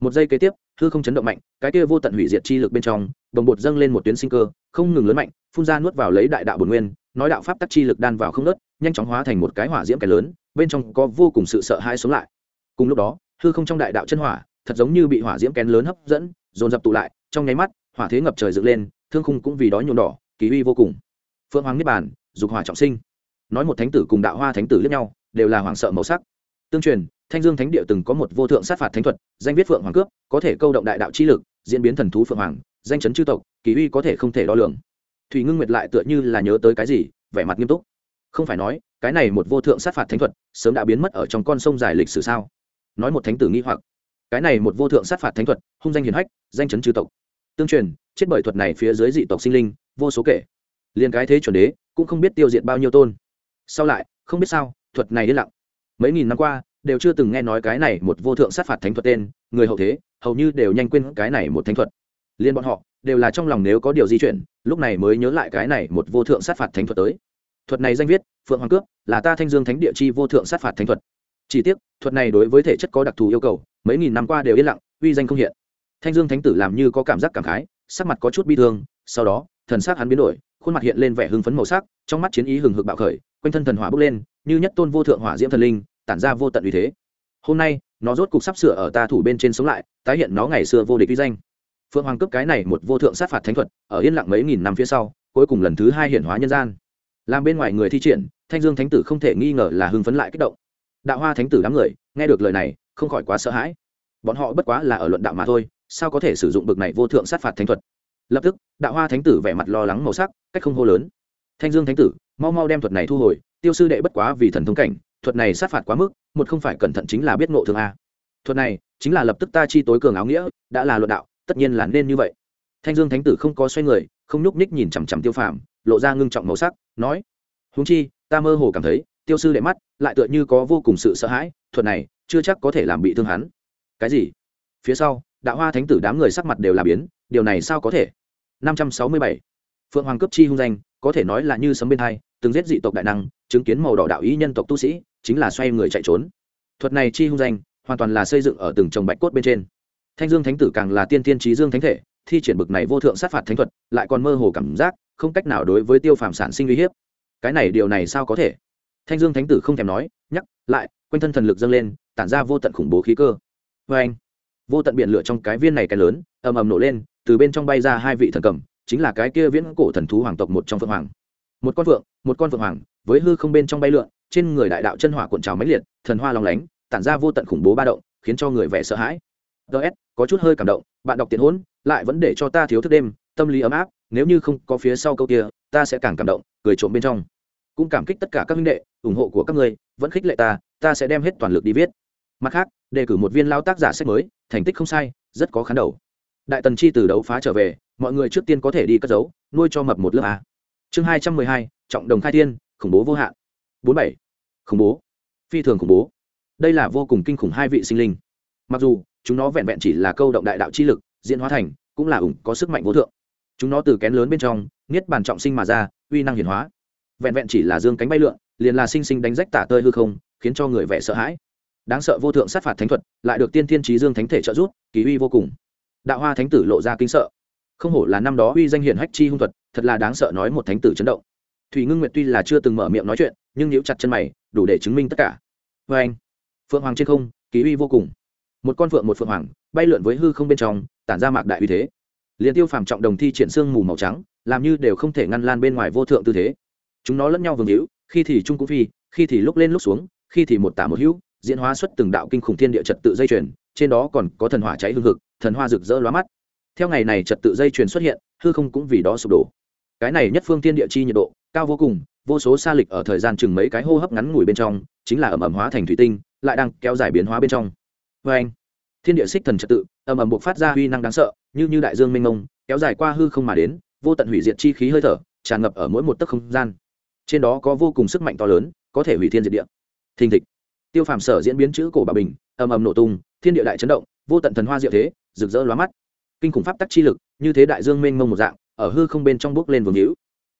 Một giây kế tiếp hư không chấn động mạnh, cái kia vô tận hủy diệt chi lực bên trong, đồng bột dâng lên một tuyến sinh cơ, không ngừng lớn mạnh, phun ra nuốt vào lấy đại đạo bồn nguyên, nói đạo pháp tắc chi lực đan vào không nớt nhanh chóng hóa thành một cái hỏa diễm cái lớn, bên trong có vô cùng sự sợ hãi sống lại. Cùng lúc đó, hư không trong đại đạo chân hỏa, thật giống như bị hỏa diễm kén lớn hấp dẫn, dồn dập tụ lại, trong nháy mắt, hỏa thế ngập trời dựng lên, thương khung cũng vì đó nhuộm đỏ, kỳ uy vô cùng. Phượng hoàng niết bàn, dục hỏa trọng sinh. Nói một thánh tử cùng đạo hoa thánh tử lẫn nhau, đều là hoàng sợ màu sắc. Tương truyền thanh dương thánh địa từng có một vô thượng sát phạt thánh thuật, danh viết phượng hoàng cướp, có thể câu động đại đạo chi lực, diễn biến thần thú phượng hoàng, danh chấn chư tộc, kỳ uy có thể không thể đo lường. Thủy ngưng nguyệt lại tựa như là nhớ tới cái gì, vẻ mặt nghiêm túc. Không phải nói, cái này một vô thượng sát phạt thánh thuật, sớm đã biến mất ở trong con sông dài lịch sử sao? Nói một thánh tử nghi hoặc. Cái này một vô thượng sát phạt thánh thuật, hung danh hiền hách, danh chấn chư tộc. Tương truyền, chết bởi thuật này phía dưới dị tộc sinh linh, vô số kể. Liền cái thế chuẩn đế, cũng không biết tiêu diệt bao nhiêu tôn. Sau lại, không biết sao, thuật này đi lặng. Mấy nghìn năm qua đều chưa từng nghe nói cái này một vô thượng sát phạt thánh thuật tên, người hậu thế, hầu như đều nhanh quên cái này một thánh thuật. Liên bọn họ, đều là trong lòng nếu có điều di chuyển, lúc này mới nhớ lại cái này một vô thượng sát phạt thánh thuật tới. Thuật này danh viết, phượng hoàng cướp là ta thanh dương thánh địa chi vô thượng sát phạt thánh thuật. Chỉ tiếc, thuật này đối với thể chất có đặc thù yêu cầu, mấy nghìn năm qua đều yên lặng, uy danh không hiện. Thanh dương thánh tử làm như có cảm giác cảm khái, sắc mặt có chút bi thương, sau đó, thần sắc hắn biến đổi, khuôn mặt hiện lên vẻ hưng phấn màu sắc, trong mắt chiến ý hừng hực bạo khởi, quanh thân thần hỏa bốc lên, như nhất tôn vô thượng hỏa diễm thần linh tản ra vô tận uy thế. Hôm nay, nó rốt cục sắp sửa ở ta thủ bên trên sống lại, tái hiện nó ngày xưa vô địch uy danh. Phượng hoàng cướp cái này một vô thượng sát phạt thánh thuật, ở yên lặng mấy nghìn năm phía sau, cuối cùng lần thứ hai hiển hóa nhân gian. Làm bên ngoài người thi triển, thanh dương thánh tử không thể nghi ngờ là hưng phấn lại kích động. Đạo hoa thánh tử đám người, nghe được lời này, không khỏi quá sợ hãi. Bọn họ bất quá là ở luận đạo mà thôi, sao có thể sử dụng bực này vô thượng sát phạt thánh thuật? Lập tức, đạo hoa thánh tử vẻ mặt lo lắng màu sắc, cách không hô lớn. Thanh dương thánh tử, mau mau đem thuật này thu hồi, tiêu sư đệ bất quá vì thần thông cảnh thuật này sát phạt quá mức, một không phải cẩn thận chính là biết ngộ thương a. Thuật này chính là lập tức ta chi tối cường áo nghĩa, đã là luận đạo, tất nhiên là nên như vậy. Thanh dương thánh tử không có xoay người, không nhúc ních nhìn chằm chằm tiêu phàm, lộ ra ngưng trọng màu sắc, nói húng chi, ta mơ hồ cảm thấy, tiêu sư đệ mắt lại tựa như có vô cùng sự sợ hãi, thuật này chưa chắc có thể làm bị thương hắn. Cái gì? Phía sau, đạo hoa thánh tử đám người sắc mặt đều là biến, điều này sao có thể? năm trăm sáu mươi bảy. Phượng hoàng cấp chi hung danh, có thể nói là như sấm bên hai, từng giết dị tộc đại năng, chứng kiến màu đỏ đạo ý nhân tộc tu sĩ chính là xoay người chạy trốn. Thuật này chi hung danh, hoàn toàn là xây dựng ở từng trồng bạch cốt bên trên. Thanh dương thánh tử càng là tiên tiên trí dương thánh thể, thi triển bực này vô thượng sát phạt thánh thuật, lại còn mơ hồ cảm giác, không cách nào đối với tiêu phàm sản sinh uy hiếp. Cái này điều này sao có thể? Thanh dương thánh tử không thèm nói, nhắc lại, quanh thân thần lực dâng lên, tản ra vô tận khủng bố khí cơ. Vê anh, vô tận biển lửa trong cái viên này cái lớn, ầm ầm nổ lên, từ bên trong bay ra hai vị thần cầm, chính là cái kia viễn cổ thần thú hoàng tộc một trong phượng hoàng. Một con phượng, một con phượng hoàng, với hư không bên trong bay lượn trên người đại đạo chân hỏa cuộn trào mãnh liệt thần hoa lòng lánh tản ra vô tận khủng bố ba động khiến cho người vẻ sợ hãi. Ts có chút hơi cảm động bạn đọc tiền hỗn lại vẫn để cho ta thiếu thức đêm tâm lý ấm áp nếu như không có phía sau câu kia ta sẽ càng cảm động cười trộm bên trong. Cũng cảm kích tất cả các minh đệ ủng hộ của các người, vẫn khích lệ ta ta sẽ đem hết toàn lực đi viết. Mặt khác đề cử một viên lao tác giả sách mới thành tích không sai rất có khán đầu. Đại tần chi từ đấu phá trở về mọi người trước tiên có thể đi cất giấu nuôi cho mập một lớp a. Chương hai trăm mười hai trọng đồng khai tiên khủng bố vô hạn bốn bảy. Khủng bố. Phi thường khủng bố. Đây là vô cùng kinh khủng hai vị sinh linh. Mặc dù, chúng nó vẹn vẹn chỉ là câu động đại đạo chi lực, diễn hóa thành, cũng là ủng có sức mạnh vô thượng. Chúng nó từ kén lớn bên trong, niết bàn trọng sinh mà ra, uy năng hiển hóa. Vẹn vẹn chỉ là dương cánh bay lượn, liền là sinh sinh đánh rách tả tơi hư không, khiến cho người vẻ sợ hãi. Đáng sợ vô thượng sát phạt thánh thuật, lại được tiên thiên trí dương thánh thể trợ giúp, kỳ uy vô cùng. Đạo hoa thánh tử lộ ra kinh sợ. Không hổ là năm đó uy danh hiển hách chi hung thuật, thật là đáng sợ nói một thánh tử chấn động. Thủy ngưng nguyệt tuy là chưa từng mở miệng nói chuyện nhưng nhíu chặt chân mày, đủ để chứng minh tất cả. Vê anh, phượng hoàng trên không, ký uy vô cùng. Một con phượng một phượng hoàng, bay lượn với hư không bên trong, tản ra mạc đại uy thế. Liền tiêu phàm trọng đồng thi triển xương mù màu trắng, làm như đều không thể ngăn lan bên ngoài vô thượng tư thế. Chúng nó lẫn nhau vương hữu, khi thì trung cũng phi, khi thì lúc lên lúc xuống, khi thì một tả một hữu, diễn hóa xuất từng đạo kinh khủng thiên địa trật tự dây chuyền, trên đó còn có thần hỏa cháy hương hực, thần hoa rực rỡ lóa mắt. Theo ngày này trật tự dây chuyền xuất hiện, hư không cũng vì đó sụp đổ. Cái này nhất phương thiên địa chi nhiệt độ, cao vô cùng vô số xa lịch ở thời gian chừng mấy cái hô hấp ngắn ngủi bên trong, chính là ẩm ẩm hóa thành thủy tinh, lại đang kéo dài biến hóa bên trong. Vê anh, thiên địa xích thần trật tự ẩm ẩm buộc phát ra huy năng đáng sợ, như như đại dương mênh mông, kéo dài qua hư không mà đến, vô tận hủy diệt chi khí hơi thở, tràn ngập ở mỗi một tấc không gian. Trên đó có vô cùng sức mạnh to lớn, có thể hủy thiên diệt địa. Thình thịch. Tiêu phàm sở diễn biến chữ cổ bà bình, ầm ầm nổ tung, thiên địa đại chấn động, vô tận thần hoa diệu thế, rực rỡ lóa mắt. Kinh khủng pháp tắc chi lực, như thế đại dương mênh mông một dạng, ở hư không bên trong bước lên vương hữu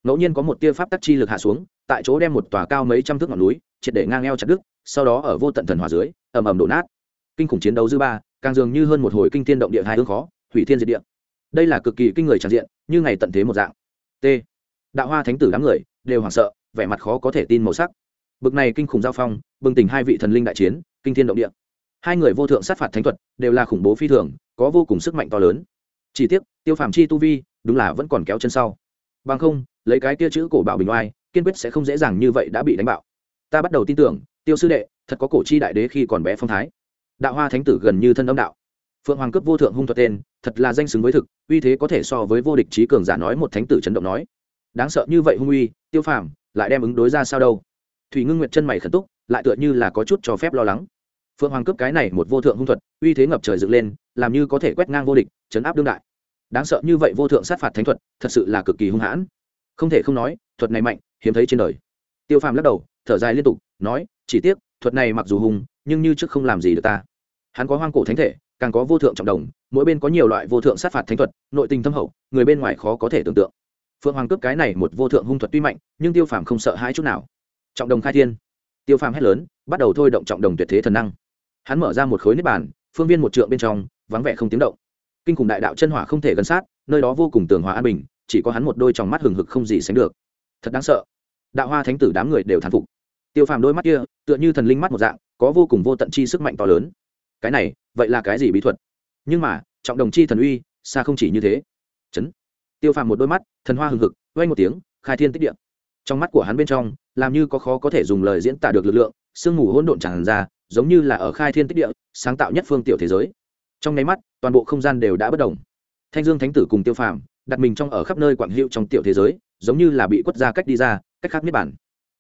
ngẫu nhiên có một tia pháp tắc chi lực hạ xuống, tại chỗ đem một tòa cao mấy trăm thước ngọn núi, triệt để ngang eo chặt đứt, sau đó ở vô tận thần hỏa dưới, ầm ầm đổ nát. Kinh khủng chiến đấu dư ba, càng dường như hơn một hồi kinh thiên động địa hai hương khó, hủy thiên diệt địa. Đây là cực kỳ kinh người tràn diện, như ngày tận thế một dạng. T. Đạo hoa thánh tử đám người, đều hoảng sợ, vẻ mặt khó có thể tin màu sắc. Bực này kinh khủng giao phong, bừng tỉnh hai vị thần linh đại chiến, kinh thiên động địa. Hai người vô thượng sát phạt thánh thuật, đều là khủng bố phi thường, có vô cùng sức mạnh to lớn. Chỉ tiếc, tiêu phàm chi tu vi, đúng là vẫn còn kéo chân sau bằng không, lấy cái kia chữ cổ bảo bình oai, kiên quyết sẽ không dễ dàng như vậy đã bị đánh bạo. Ta bắt đầu tin tưởng, tiêu sư đệ, thật có cổ chi đại đế khi còn bé phong thái. Đạo hoa thánh tử gần như thân âm đạo. Phượng hoàng cướp vô thượng hung thuật tên, thật là danh xứng với thực, uy thế có thể so với vô địch trí cường giả nói một thánh tử chấn động nói. Đáng sợ như vậy hung uy, tiêu phàm, lại đem ứng đối ra sao đâu? Thủy ngưng nguyệt chân mày khẩn túc, lại tựa như là có chút cho phép lo lắng. Phượng hoàng cướp cái này một vô thượng hung thuật, uy thế ngập trời dựng lên, làm như có thể quét ngang vô địch, chấn áp đương đại đáng sợ như vậy vô thượng sát phạt thánh thuật, thật sự là cực kỳ hung hãn. Không thể không nói, thuật này mạnh, hiếm thấy trên đời. Tiêu phàm lắc đầu, thở dài liên tục, nói, chỉ tiếc, thuật này mặc dù hùng nhưng như trước không làm gì được ta. Hắn có hoang cổ thánh thể, càng có vô thượng trọng đồng, mỗi bên có nhiều loại vô thượng sát phạt thánh thuật, nội tình thâm hậu, người bên ngoài khó có thể tưởng tượng. Phượng hoàng cướp cái này một vô thượng hung thuật tuy mạnh, nhưng tiêu phàm không sợ hãi chút nào. Trọng đồng khai thiên. Tiêu phàm hét lớn, bắt đầu thôi động trọng đồng tuyệt thế thần năng. Hắn mở ra một khối nếp bàn, phương viên một trượng bên trong, vắng vẻ không tiếng động kinh khủng đại đạo chân hỏa không thể gần sát, nơi đó vô cùng tường hòa an bình, chỉ có hắn một đôi tròng mắt hừng hực không gì sánh được. Thật đáng sợ. Đạo hoa thánh tử đám người đều thán phục. Tiêu phàm đôi mắt kia, tựa như thần linh mắt một dạng, có vô cùng vô tận chi sức mạnh to lớn. Cái này, vậy là cái gì bí thuật? Nhưng mà, trọng đồng chi thần uy, xa không chỉ như thế. Chấn. Tiêu phàm một đôi mắt, thần hoa hừng hực vay một tiếng, khai thiên tích địa. Trong mắt của hắn bên trong, làm như có khó có thể dùng lời diễn tả được lực lượng, sương mù hỗn độn tràn ra, giống như là ở khai thiên tích địa, sáng tạo nhất phương tiểu thế giới trong nháy mắt, toàn bộ không gian đều đã bất đồng thanh dương thánh tử cùng tiêu phàm đặt mình trong ở khắp nơi quảng hiệu trong tiểu thế giới, giống như là bị quất ra cách đi ra, cách khác niết bản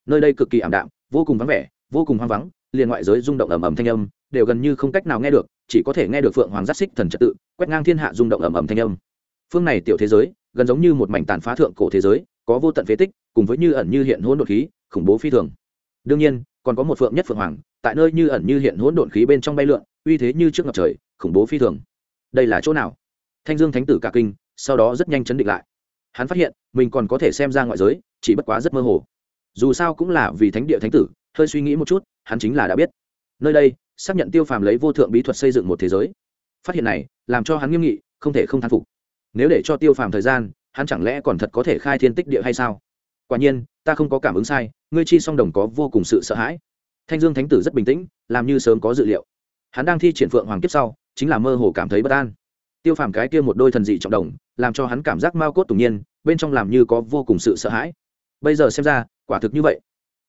nơi đây cực kỳ ảm đạm, vô cùng vắng vẻ, vô cùng hoang vắng, liền ngoại giới rung động ầm ầm thanh âm, đều gần như không cách nào nghe được, chỉ có thể nghe được phượng hoàng giáp xích thần trật tự, quét ngang thiên hạ rung động ầm ầm thanh âm. Phương này tiểu thế giới, gần giống như một mảnh tàn phá thượng cổ thế giới, có vô tận phế tích, cùng với như ẩn như hiện hỗn độn khí, khủng bố phi thường. Đương nhiên, còn có một phượng nhất phượng hoàng, tại nơi như ẩn như hiện hỗn độn khí bên trong bay lượn uy thế như trước ngập trời, khủng bố phi thường. Đây là chỗ nào? Thanh dương thánh tử cả kinh, sau đó rất nhanh chấn định lại. Hắn phát hiện, mình còn có thể xem ra ngoại giới, chỉ bất quá rất mơ hồ. Dù sao cũng là vì thánh địa thánh tử, hơi suy nghĩ một chút, hắn chính là đã biết. Nơi đây, xác nhận tiêu phàm lấy vô thượng bí thuật xây dựng một thế giới. Phát hiện này, làm cho hắn nghiêm nghị, không thể không thán phục. Nếu để cho tiêu phàm thời gian, hắn chẳng lẽ còn thật có thể khai thiên tích địa hay sao? Quả nhiên, ta không có cảm ứng sai, ngươi chi song đồng có vô cùng sự sợ hãi. Thanh dương thánh tử rất bình tĩnh, làm như sớm có dự liệu hắn đang thi triển phượng hoàng kiếp sau, chính là mơ hồ cảm thấy bất an. Tiêu phàm cái kia một đôi thần dị trọng đồng, làm cho hắn cảm giác mao cốt tủng nhiên, bên trong làm như có vô cùng sự sợ hãi. Bây giờ xem ra, quả thực như vậy.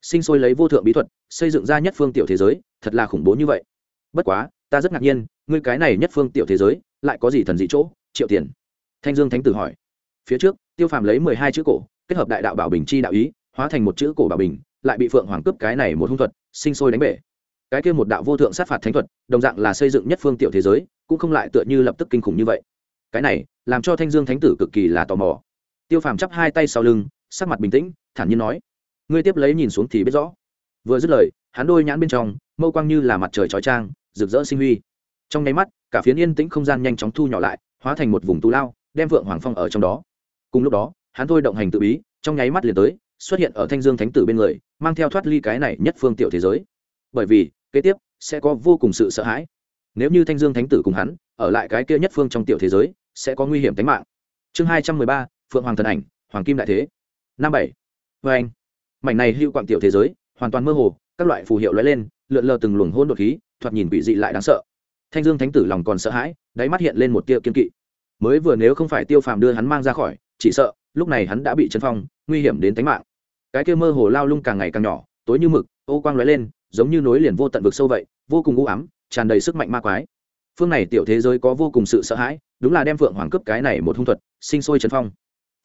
Sinh sôi lấy vô thượng bí thuật, xây dựng ra nhất phương tiểu thế giới, thật là khủng bố như vậy. Bất quá, ta rất ngạc nhiên, ngươi cái này nhất phương tiểu thế giới, lại có gì thần dị chỗ? Triệu tiền. Thanh dương thánh tử hỏi. Phía trước, tiêu phàm lấy mười hai chữ cổ, kết hợp đại đạo bảo bình chi đạo ý, hóa thành một chữ cổ bảo bình, lại bị phượng hoàng cướp cái này một hung thuật, sinh sôi đánh bể cái kia một đạo vô thượng sát phạt thánh thuật, đồng dạng là xây dựng nhất phương tiểu thế giới, cũng không lại tựa như lập tức kinh khủng như vậy. Cái này, làm cho thanh dương thánh tử cực kỳ là tò mò. Tiêu phàm chắp hai tay sau lưng, sắc mặt bình tĩnh, thản nhiên nói, ngươi tiếp lấy nhìn xuống thì biết rõ. Vừa dứt lời, hắn đôi nhãn bên trong, mâu quang như là mặt trời chói trang rực rỡ sinh huy. Trong nháy mắt, cả phiến yên tĩnh không gian nhanh chóng thu nhỏ lại, hóa thành một vùng tu lao, đem vượng hoàng phong ở trong đó. Cùng lúc đó, hắn thôi động hành tự bí, trong nháy mắt liền tới, xuất hiện ở thanh dương thánh tử bên người, mang theo thoát ly cái này nhất phương tiểu thế giới. Bởi vì kế tiếp, sẽ có vô cùng sự sợ hãi. Nếu như thanh dương thánh tử cùng hắn ở lại cái kia nhất phương trong tiểu thế giới, sẽ có nguy hiểm tính mạng. Chương hai trăm mười ba, phượng hoàng thần ảnh, hoàng kim đại thế. Năm bảy. Vê anh, mảnh này hữu quạng tiểu thế giới, hoàn toàn mơ hồ, các loại phù hiệu lóe lên, lượn lờ từng luồng hôn đột khí, thoạt nhìn bị dị lại đáng sợ. Thanh dương thánh tử lòng còn sợ hãi, đáy mắt hiện lên một tia kiên kỵ. Mới vừa nếu không phải tiêu phàm đưa hắn mang ra khỏi, chỉ sợ, lúc này hắn đã bị chấn phong, nguy hiểm đến tính mạng. Cái kia mơ hồ lao lung càng ngày càng nhỏ, tối như mực, ô quang lóe lên giống như nối liền vô tận vực sâu vậy, vô cùng u ám, tràn đầy sức mạnh ma quái. Phương này tiểu thế giới có vô cùng sự sợ hãi, đúng là đem phượng hoàng cướp cái này một hung thuật, sinh sôi chấn phong.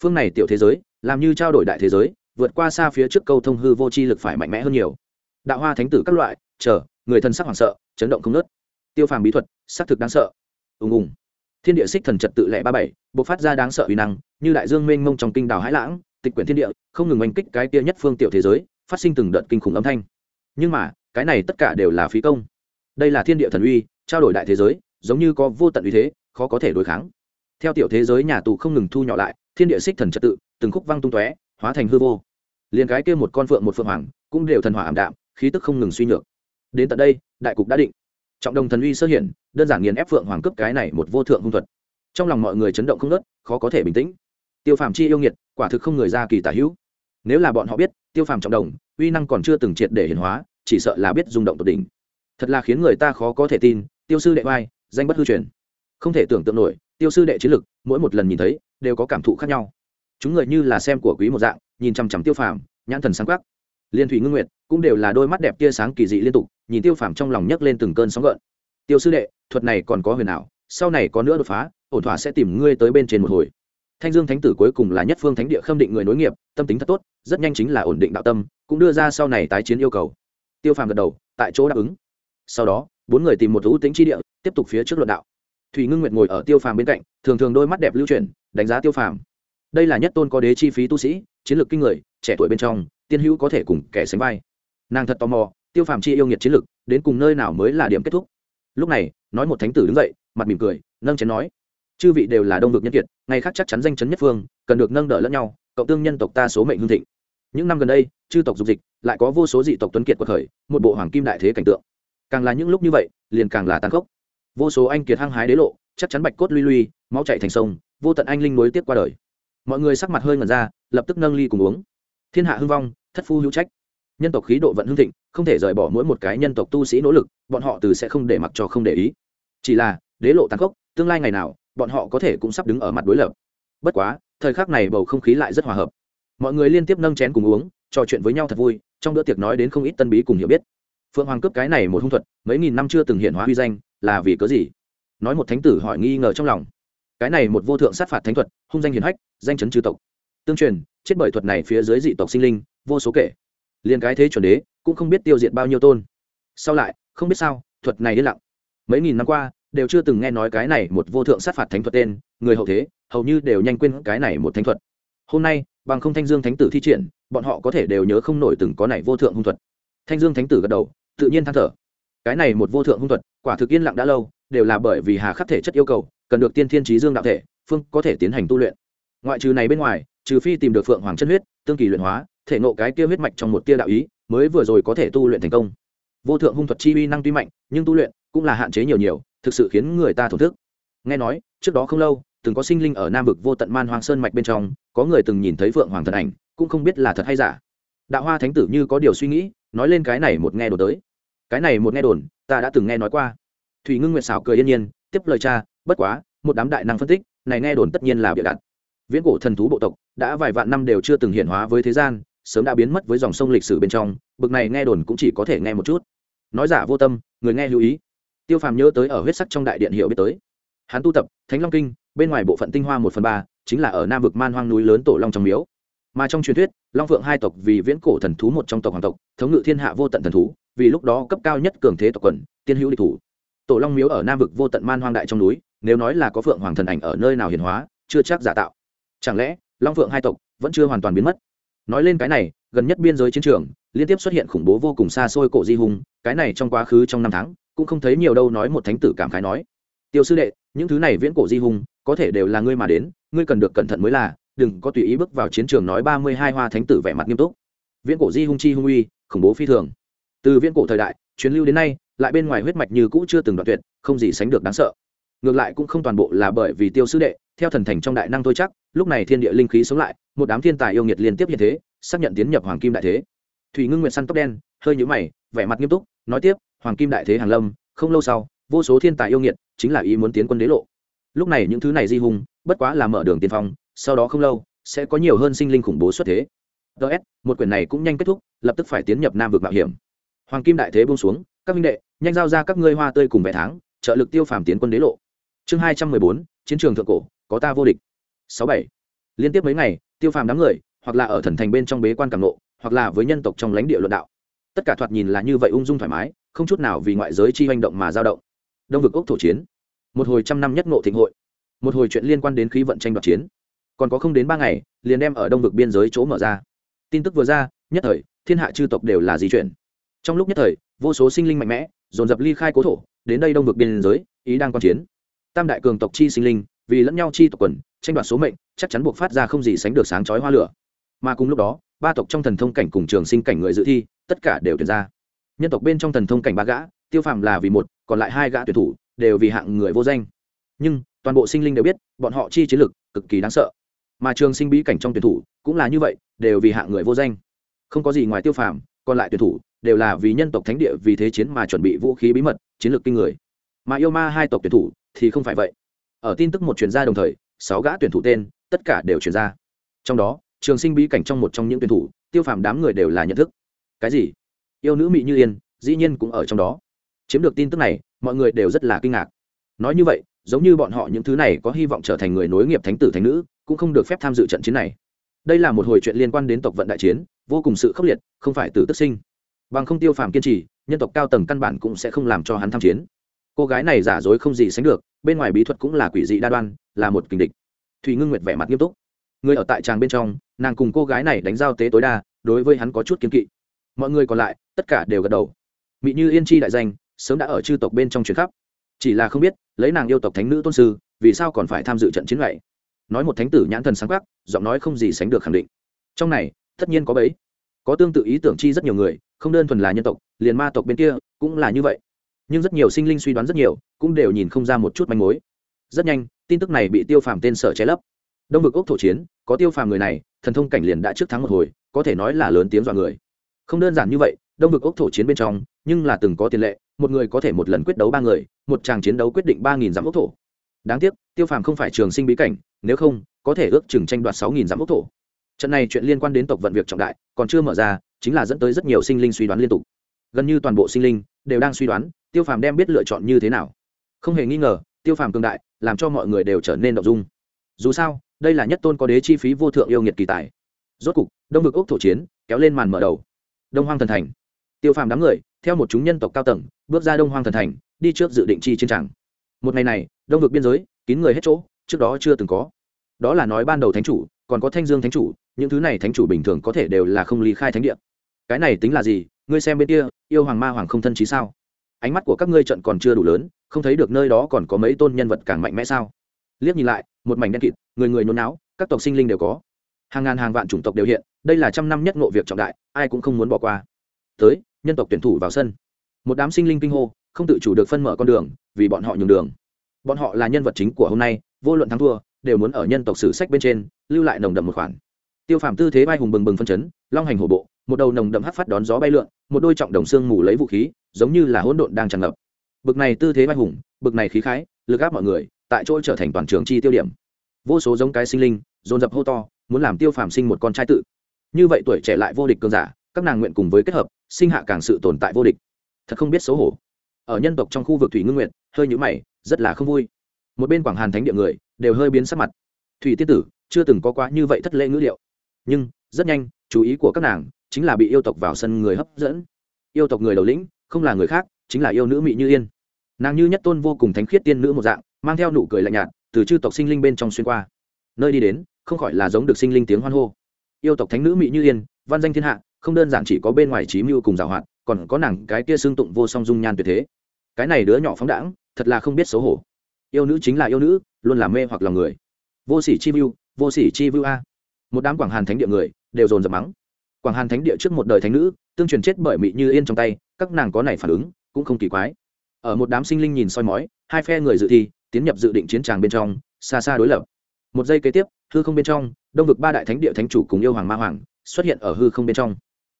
Phương này tiểu thế giới, làm như trao đổi đại thế giới, vượt qua xa phía trước câu thông hư vô chi lực phải mạnh mẽ hơn nhiều. Đạo hoa thánh tử các loại, chờ, người thân sắc hoảng sợ, chấn động không nớt tiêu phàm bí thuật, xác thực đáng sợ. Ùng ùng. Thiên địa xích thần trật tự lệ ba bảy, bộc phát ra đáng sợ uy năng, như đại dương mênh mông trong kinh đảo hãi lãng, tịch quyển thiên địa, không ngừng oanh kích cái kia nhất phương tiểu thế giới, phát sinh từng đợt kinh khủng âm thanh nhưng mà, cái này tất cả đều là phí công. Đây là thiên địa thần uy, trao đổi đại thế giới, giống như có vô tận uy thế, khó có thể đối kháng. Theo tiểu thế giới nhà tù không ngừng thu nhỏ lại, thiên địa xích thần trật tự, từng khúc văng tung tóe, hóa thành hư vô. Liền cái kia một con phượng một phượng hoàng, cũng đều thần hỏa ảm đạm, khí tức không ngừng suy nhược. Đến tận đây, đại cục đã định. Trọng đồng thần uy sơ hiển đơn giản nghiền ép phượng hoàng cấp cái này một vô thượng hung thuật. Trong lòng mọi người chấn động không nớt khó có thể bình tĩnh. Tiêu phàm chi yêu nghiệt, quả thực không người ra kỳ tả hữu. Nếu là bọn họ biết tiêu phàm trọng đồng, uy năng còn chưa từng triệt để hiển hóa, chỉ sợ là biết rung động tột đỉnh. Thật là khiến người ta khó có thể tin, tiêu sư đệ vai, danh bất hư truyền. Không thể tưởng tượng nổi, tiêu sư đệ chiến lực, mỗi một lần nhìn thấy, đều có cảm thụ khác nhau. Chúng người như là xem của quý một dạng, nhìn chằm chằm tiêu phàm, nhãn thần sáng quắc. Liên thủy ngưng nguyệt cũng đều là đôi mắt đẹp tia sáng kỳ dị liên tục, nhìn tiêu phàm trong lòng nhấc lên từng cơn sóng gợn. Tiêu sư đệ, thuật này còn có huyền ảo, sau này có nữa đột phá, ổn thỏa sẽ tìm ngươi tới bên trên một hồi thanh dương thánh tử cuối cùng là nhất phương thánh địa khâm định người nối nghiệp, tâm tính thật tốt, rất nhanh chính là ổn định đạo tâm, cũng đưa ra sau này tái chiến yêu cầu. Tiêu phàm gật đầu, tại chỗ đáp ứng. Sau đó, bốn người tìm một ưu tính chi địa, tiếp tục phía trước luận đạo. Thủy ngưng nguyệt ngồi ở tiêu phàm bên cạnh, thường thường đôi mắt đẹp lưu chuyển, đánh giá tiêu phàm. Đây là nhất tôn có đế chi phí tu sĩ, chiến lược kinh người, trẻ tuổi bên trong, tiên hữu có thể cùng kẻ sánh vai. Nàng thật tò mò, tiêu phàm chi yêu nghiệt chiến lược, đến cùng nơi nào mới là điểm kết thúc? Lúc này, nói một thánh tử đứng dậy, mặt mỉm cười, nâng chén nói chư vị đều là đông vực nhân kiệt, ngày khác chắc chắn danh chấn nhất phương, cần được nâng đỡ lẫn nhau, cộng tương nhân tộc ta số mệnh hương thịnh. Những năm gần đây, chư tộc dục dịch, lại có vô số dị tộc tuấn kiệt của khởi, một bộ hoàng kim đại thế cảnh tượng. Càng là những lúc như vậy, liền càng là tàn khốc. Vô số anh kiệt hăng hái đế lộ, chắc chắn bạch cốt luy luy máu chạy thành sông, vô tận anh linh nối tiếp qua đời. Mọi người sắc mặt hơi ngần ra, lập tức nâng ly cùng uống. Thiên hạ hưng vong, thất phu hữu trách. Nhân tộc khí độ vận hưng thịnh, không thể rời bỏ mỗi một cái nhân tộc tu sĩ nỗ lực, bọn họ từ sẽ không để mặc cho không để ý. Chỉ là, đế lộ tàn khốc, tương lai ngày nào bọn họ có thể cũng sắp đứng ở mặt đối lập. Bất quá, thời khắc này bầu không khí lại rất hòa hợp. Mọi người liên tiếp nâng chén cùng uống, trò chuyện với nhau thật vui, trong bữa tiệc nói đến không ít tân bí cùng hiểu biết. Phượng hoàng cướp cái này một hung thuật, mấy nghìn năm chưa từng hiện hóa huy danh, là vì cớ gì? Nói một thánh tử hỏi nghi ngờ trong lòng. Cái này một vô thượng sát phạt thánh thuật, hung danh hiền hách, danh chấn trừ tộc. Tương truyền, chết bởi thuật này phía dưới dị tộc sinh linh, vô số kể. Liền cái thế chuẩn đế, cũng không biết tiêu diệt bao nhiêu tôn. Sau lại, không biết sao, thuật này yên lặng. Mấy nghìn năm qua đều chưa từng nghe nói cái này một vô thượng sát phạt thánh thuật tên, người hậu thế, hầu như đều nhanh quên cái này một thánh thuật. Hôm nay, bằng không thanh dương thánh tử thi triển, bọn họ có thể đều nhớ không nổi từng có này vô thượng hung thuật. Thanh dương thánh tử gật đầu, tự nhiên than thở. Cái này một vô thượng hung thuật, quả thực yên lặng đã lâu, đều là bởi vì hà khắc thể chất yêu cầu, cần được tiên thiên trí dương đạo thể, phương có thể tiến hành tu luyện. Ngoại trừ này bên ngoài, trừ phi tìm được phượng hoàng chân huyết, tương kỳ luyện hóa, thể nộ cái kia huyết mạch trong một tia đạo ý, mới vừa rồi có thể tu luyện thành công. Vô thượng hung thuật chi uy năng tuy mạnh, nhưng tu luyện cũng là hạn chế nhiều nhiều, thực sự khiến người ta thổn thức. Nghe nói, trước đó không lâu, từng có sinh linh ở nam vực vô tận man hoang sơn mạch bên trong, có người từng nhìn thấy phượng hoàng thần ảnh, cũng không biết là thật hay giả. Đạo hoa thánh tử như có điều suy nghĩ, nói lên cái này một nghe đồn tới. Cái này một nghe đồn, ta đã từng nghe nói qua. Thủy ngưng nguyệt xảo cười yên nhiên, tiếp lời cha, bất quá, một đám đại năng phân tích, này nghe đồn tất nhiên là bịa đặt. Viễn cổ thần thú bộ tộc, đã vài vạn năm đều chưa từng hiện hóa với thế gian, sớm đã biến mất với dòng sông lịch sử bên trong, bực này nghe đồn cũng chỉ có thể nghe một chút. Nói giả vô tâm, người nghe lưu ý tiêu phàm nhớ tới ở huyết sắc trong đại điện hiệu biết tới. Hắn tu tập, thánh long kinh, bên ngoài bộ phận tinh hoa một phần ba, chính là ở nam vực man hoang núi lớn tổ long trong miếu. Mà trong truyền thuyết, long phượng hai tộc vì viễn cổ thần thú một trong tộc hoàng tộc, thống ngự thiên hạ vô tận thần thú, vì lúc đó cấp cao nhất cường thế tộc quần, tiên hữu địch thủ. Tổ long miếu ở nam vực vô tận man hoang đại trong núi, nếu nói là có phượng hoàng thần ảnh ở nơi nào hiền hóa, chưa chắc giả tạo. Chẳng lẽ, long phượng hai tộc vẫn chưa hoàn toàn biến mất? Nói lên cái này, gần nhất biên giới chiến trường, liên tiếp xuất hiện khủng bố vô cùng xa xôi cổ di hùng, cái này trong quá khứ trong năm tháng cũng không thấy nhiều đâu nói một thánh tử cảm khái nói. Tiêu sư đệ, những thứ này viễn cổ di hùng, có thể đều là ngươi mà đến, ngươi cần được cẩn thận mới là, đừng có tùy ý bước vào chiến trường nói ba mươi hai hoa thánh tử vẻ mặt nghiêm túc. Viễn cổ di hung chi hung uy, khủng bố phi thường. Từ viễn cổ thời đại, truyền lưu đến nay, lại bên ngoài huyết mạch như cũ chưa từng đoạn tuyệt, không gì sánh được đáng sợ. Ngược lại cũng không toàn bộ là bởi vì tiêu sư đệ, theo thần thành trong đại năng thôi chắc, lúc này thiên địa linh khí sống lại, một đám thiên tài yêu nghiệt liên tiếp hiện thế, xác nhận tiến nhập hoàng kim đại thế. Thủy ngưng nguyệt săn tóc đen, hơi nhũ mày, vẻ mặt nghiêm túc, nói tiếp hoàng kim đại thế hàng lâm, không lâu sau, vô số thiên tài yêu nghiệt chính là ý muốn tiến quân đế lộ. Lúc này những thứ này di hùng bất quá là mở đường tiên phong, sau đó không lâu, sẽ có nhiều hơn sinh linh khủng bố xuất thế. Ts một quyển này cũng nhanh kết thúc, lập tức phải tiến nhập nam vực mạo hiểm. Hoàng kim đại thế buông xuống, các minh đệ, nhanh giao ra các ngươi hoa tươi cùng vẻ tháng, trợ lực tiêu phàm tiến quân đế lộ. Chương hai trăm mười bốn, chiến trường thượng cổ, có ta vô địch. Sáu bảy. Liên tiếp mấy ngày, tiêu phàm đám người, hoặc là ở thần thành bên trong bế quan càng lộ hoặc là với nhân tộc trong lãnh địa luận đạo. Tất cả thoạt nhìn là như vậy ung dung thoải mái không chút nào vì ngoại giới chi hành động mà dao động. Đông vực ốc thổ chiến. Một hồi trăm năm nhất ngộ thịnh hội. Một hồi chuyện liên quan đến khí vận tranh đoạt chiến. Còn có không đến ba ngày, liền đem ở đông vực biên giới chỗ mở ra. Tin tức vừa ra, nhất thời, thiên hạ chư tộc đều là di chuyển. Trong lúc nhất thời, vô số sinh linh mạnh mẽ, dồn dập ly khai cố thổ, đến đây đông vực biên giới, ý đang quan chiến. Tam đại cường tộc chi sinh linh, vì lẫn nhau chi tộc quần, tranh đoạt số mệnh, chắc chắn buộc phát ra không gì sánh được sáng chói hoa lửa. Mà cùng lúc đó, ba tộc trong thần thông cảnh cùng trường sinh cảnh người dự thi, tất cả đều tuyển ra nhân tộc bên trong thần thông cảnh ba gã, tiêu phàm là vì một, còn lại hai gã tuyển thủ đều vì hạng người vô danh. Nhưng, toàn bộ sinh linh đều biết, bọn họ chi chiến lực cực kỳ đáng sợ. Mà trường sinh bí cảnh trong tuyển thủ cũng là như vậy, đều vì hạng người vô danh. Không có gì ngoài tiêu phàm, còn lại tuyển thủ đều là vì nhân tộc thánh địa vì thế chiến mà chuẩn bị vũ khí bí mật, chiến lược kinh người. Mà yêu ma hai tộc tuyển thủ thì không phải vậy. Ở tin tức một chuyên gia đồng thời, sáu gã tuyển thủ tên, tất cả đều chuyển ra. Trong đó, trường sinh bí cảnh trong một trong những tuyển thủ, tiêu phàm đám người đều là nhận thức. Cái gì? Yêu nữ mỹ như yên, dĩ nhiên cũng ở trong đó. Chiếm được tin tức này, mọi người đều rất là kinh ngạc. Nói như vậy, giống như bọn họ những thứ này có hy vọng trở thành người nối nghiệp thánh tử thánh nữ, cũng không được phép tham dự trận chiến này. Đây là một hồi chuyện liên quan đến tộc vận đại chiến, vô cùng sự khốc liệt, không phải từ tức sinh. Bằng không tiêu phàm kiên trì, nhân tộc cao tầng căn bản cũng sẽ không làm cho hắn tham chiến. Cô gái này giả dối không gì sánh được, bên ngoài bí thuật cũng là quỷ dị đa đoan, là một kình địch. Thùy ngưng nguyệt vẻ mặt nghiêm túc. Người ở tại tràng bên trong, nàng cùng cô gái này đánh giao tế tối đa, đối với hắn có chút kiến kỵ mọi người còn lại, tất cả đều gật đầu. Mỹ như yên chi đại danh, sớm đã ở chư tộc bên trong chuyến khắp. Chỉ là không biết, lấy nàng yêu tộc thánh nữ tôn sư, vì sao còn phải tham dự trận chiến này nói một thánh tử nhãn thần sáng khắc giọng nói không gì sánh được khẳng định. Trong này, tất nhiên có bấy. Có tương tự ý tưởng chi rất nhiều người, không đơn thuần là nhân tộc, liền ma tộc bên kia cũng là như vậy. Nhưng rất nhiều sinh linh suy đoán rất nhiều, cũng đều nhìn không ra một chút manh mối. Rất nhanh, tin tức này bị tiêu phàm tên sở che lấp. Đông vực ốc thổ chiến, có tiêu phàm người này, thần thông cảnh liền đã trước thắng một hồi, có thể nói là lớn tiếng dọa người không đơn giản như vậy, đông vực ốc thổ chiến bên trong, nhưng là từng có tiền lệ, một người có thể một lần quyết đấu ba người, một tràng chiến đấu quyết định ba nghìn dặm ốc thổ. Đáng tiếc, tiêu phàm không phải trường sinh bí cảnh, nếu không, có thể ước chừng tranh đoạt sáu nghìn dặm ốc thổ. Trận này chuyện liên quan đến tộc vận việc trọng đại, còn chưa mở ra, chính là dẫn tới rất nhiều sinh linh suy đoán liên tục. Gần như toàn bộ sinh linh đều đang suy đoán, tiêu phàm đem biết lựa chọn như thế nào. Không hề nghi ngờ, tiêu phàm cường đại, làm cho mọi người đều trở nên đ dung. Dù sao, đây là nhất tôn có đế chi phí vô thượng yêu nghiệt kỳ tài. Rốt cục, đông vực ốc thổ chiến, kéo lên màn mở đầu đông hoang thần thành. Tiêu phàm đám người, theo một chúng nhân tộc cao tầng, bước ra đông hoang thần thành, đi trước dự định chi chiến tràng. Một ngày này, đông vực biên giới, kín người hết chỗ, trước đó chưa từng có. Đó là nói ban đầu thánh chủ, còn có thanh dương thánh chủ, những thứ này thánh chủ bình thường có thể đều là không ly khai thánh địa. Cái này tính là gì? Ngươi xem bên kia, yêu hoàng ma hoàng không thân trí sao? Ánh mắt của các ngươi trận còn chưa đủ lớn, không thấy được nơi đó còn có mấy tôn nhân vật càng mạnh mẽ sao? Liếc nhìn lại, một mảnh đen kịt, người người nôn não các tộc sinh linh đều có hàng ngàn hàng vạn chủng tộc đều hiện, đây là trăm năm nhất ngộ việc trọng đại, ai cũng không muốn bỏ qua. Tới, nhân tộc tuyển thủ vào sân. Một đám sinh linh kinh hô, không tự chủ được phân mở con đường, vì bọn họ nhường đường. Bọn họ là nhân vật chính của hôm nay, vô luận thắng thua, đều muốn ở nhân tộc sử sách bên trên, lưu lại nồng đậm một khoản. Tiêu phàm tư thế bay hùng bừng bừng phân chấn, long hành hổ bộ, một đầu nồng đậm hắt phát đón gió bay lượn, một đôi trọng đồng xương mù lấy vũ khí, giống như là hỗn độn đang tràn ngập. Bực này tư thế bay hùng, bực này khí khái, lực áp mọi người, tại chỗ trở thành toàn trường chi tiêu điểm. Vô số giống cái sinh linh, dồn dập hô to muốn làm tiêu phàm sinh một con trai tự. Như vậy tuổi trẻ lại vô địch cơn giả, các nàng nguyện cùng với kết hợp, sinh hạ càng sự tồn tại vô địch. Thật không biết xấu hổ. Ở nhân tộc trong khu vực thủy ngưng nguyện hơi nhũ mày, rất là không vui. Một bên quảng hàn thánh địa người, đều hơi biến sắc mặt. Thủy tiên tử, chưa từng có quá như vậy thất lễ ngữ liệu. Nhưng, rất nhanh, chú ý của các nàng chính là bị yêu tộc vào sân người hấp dẫn. Yêu tộc người đầu lĩnh, không là người khác, chính là yêu nữ mỹ như yên. Nàng như nhất tôn vô cùng thánh khiết tiên nữ một dạng, mang theo nụ cười lạnh nhạt từ chư tộc sinh linh bên trong xuyên qua. Nơi đi đến không khỏi là giống được sinh linh tiếng hoan hô. Yêu tộc thánh nữ mỹ như yên, văn danh thiên hạ, không đơn giản chỉ có bên ngoài trí mưu cùng giảo hoạt, còn có nàng cái kia xương tụng vô song dung nhan tuyệt thế. Cái này đứa nhỏ phóng đãng, thật là không biết xấu hổ. Yêu nữ chính là yêu nữ, luôn là mê hoặc lòng người. Vô sỉ chi mưu vô sỉ chi view a. Một đám quảng hàn thánh địa người, đều dồn dập mắng. Quảng hàn thánh địa trước một đời thánh nữ, tương truyền chết bởi mỹ như yên trong tay, các nàng có này phản ứng, cũng không kỳ quái. Ở một đám sinh linh nhìn soi mói, hai phe người dự thi, tiến nhập dự định chiến tràng bên trong, xa xa đối lập. Một giây kế tiếp hư không bên trong, đông vực ba đại thánh địa thánh chủ cùng yêu hoàng ma hoàng xuất hiện ở hư không bên trong.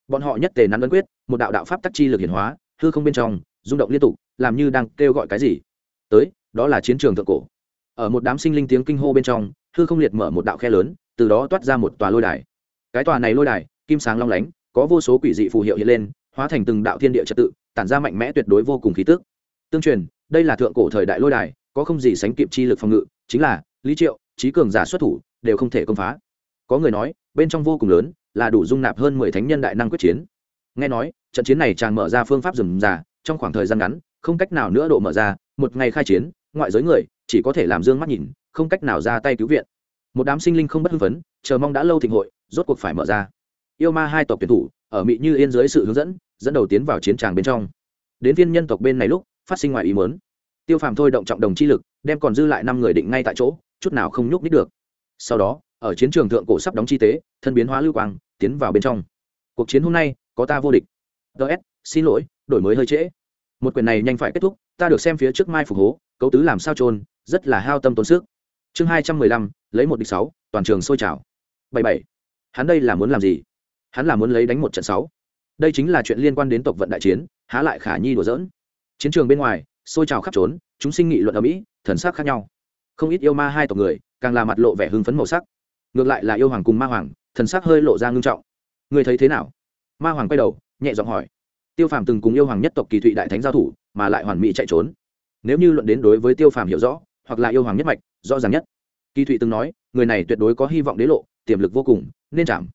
Bọn họ nhất tề nắn ấn quyết, một đạo đạo pháp tắc chi lực hiển hóa, hư không bên trong, rung động liên tục, làm như đang kêu gọi cái gì. Tới, đó là chiến trường thượng cổ. Ở một đám sinh linh tiếng kinh hô bên trong, hư không liệt mở một đạo khe lớn, từ đó toát ra một tòa lôi đài. Cái tòa này lôi đài, kim sáng long lánh, có vô số quỷ dị phù hiệu hiện lên, hóa thành từng đạo thiên địa trật tự, tản ra mạnh mẽ tuyệt đối vô cùng khí tức. Tương truyền, đây là thượng cổ thời đại lôi đài, có không gì sánh kịp chi lực phòng ngự, chính là lý triệu, trí cường giả xuất thủ đều không thể công phá. Có người nói, bên trong vô cùng lớn, là đủ dung nạp hơn mười thánh nhân đại năng quyết chiến. Nghe nói, trận chiến này chàng mở ra phương pháp rừng già trong khoảng thời gian ngắn, không cách nào nữa độ mở ra, một ngày khai chiến, ngoại giới người, chỉ có thể làm dương mắt nhìn, không cách nào ra tay cứu viện. Một đám sinh linh không bất hưng phấn chờ mong đã lâu thịnh hội, rốt cuộc phải mở ra. Yêu ma hai tộc tuyển thủ, ở mỹ như yên dưới sự hướng dẫn dẫn đầu tiến vào chiến tràng bên trong. Đến viên nhân tộc bên này lúc, phát sinh ngoài ý mớn tiêu phàm thôi động trọng đồng chi lực, đem còn dư lại năm người định ngay tại chỗ, chút nào không nhúc nít được sau đó, ở chiến trường thượng cổ sắp đóng chi tế, thân biến hóa lưu quang, tiến vào bên trong. Cuộc chiến hôm nay, có ta vô địch. Ts xin lỗi, đổi mới hơi trễ. Một quyền này nhanh phải kết thúc, ta được xem phía trước mai phục hố, cấu tứ làm sao trôn rất là hao tâm tốn sức. Chương hai trăm mười lăm, lấy một địch sáu, toàn trường sôi trào. Bảy bảy. Hắn đây là muốn làm gì? Hắn là muốn lấy đánh một trận sáu. Đây chính là chuyện liên quan đến tộc vận đại chiến, há lại khả nhi đùa dỡn chiến trường bên ngoài, sôi trào khắp trốn, chúng sinh nghị luận ở mỹ, thần sắc khác nhau. Không ít yêu ma hai tộc người càng là mặt lộ vẻ hưng phấn màu sắc. Ngược lại là yêu hoàng cùng ma hoàng, thần sắc hơi lộ ra ngưng trọng. Người thấy thế nào? Ma hoàng quay đầu, nhẹ giọng hỏi. Tiêu phàm từng cùng yêu hoàng nhất tộc kỳ thụy đại thánh giao thủ, mà lại hoàn mỹ chạy trốn. Nếu như luận đến đối với tiêu phàm hiểu rõ, hoặc là yêu hoàng nhất mạch, rõ ràng nhất. Kỳ thụy từng nói, người này tuyệt đối có hy vọng đế lộ, tiềm lực vô cùng, nên chạm.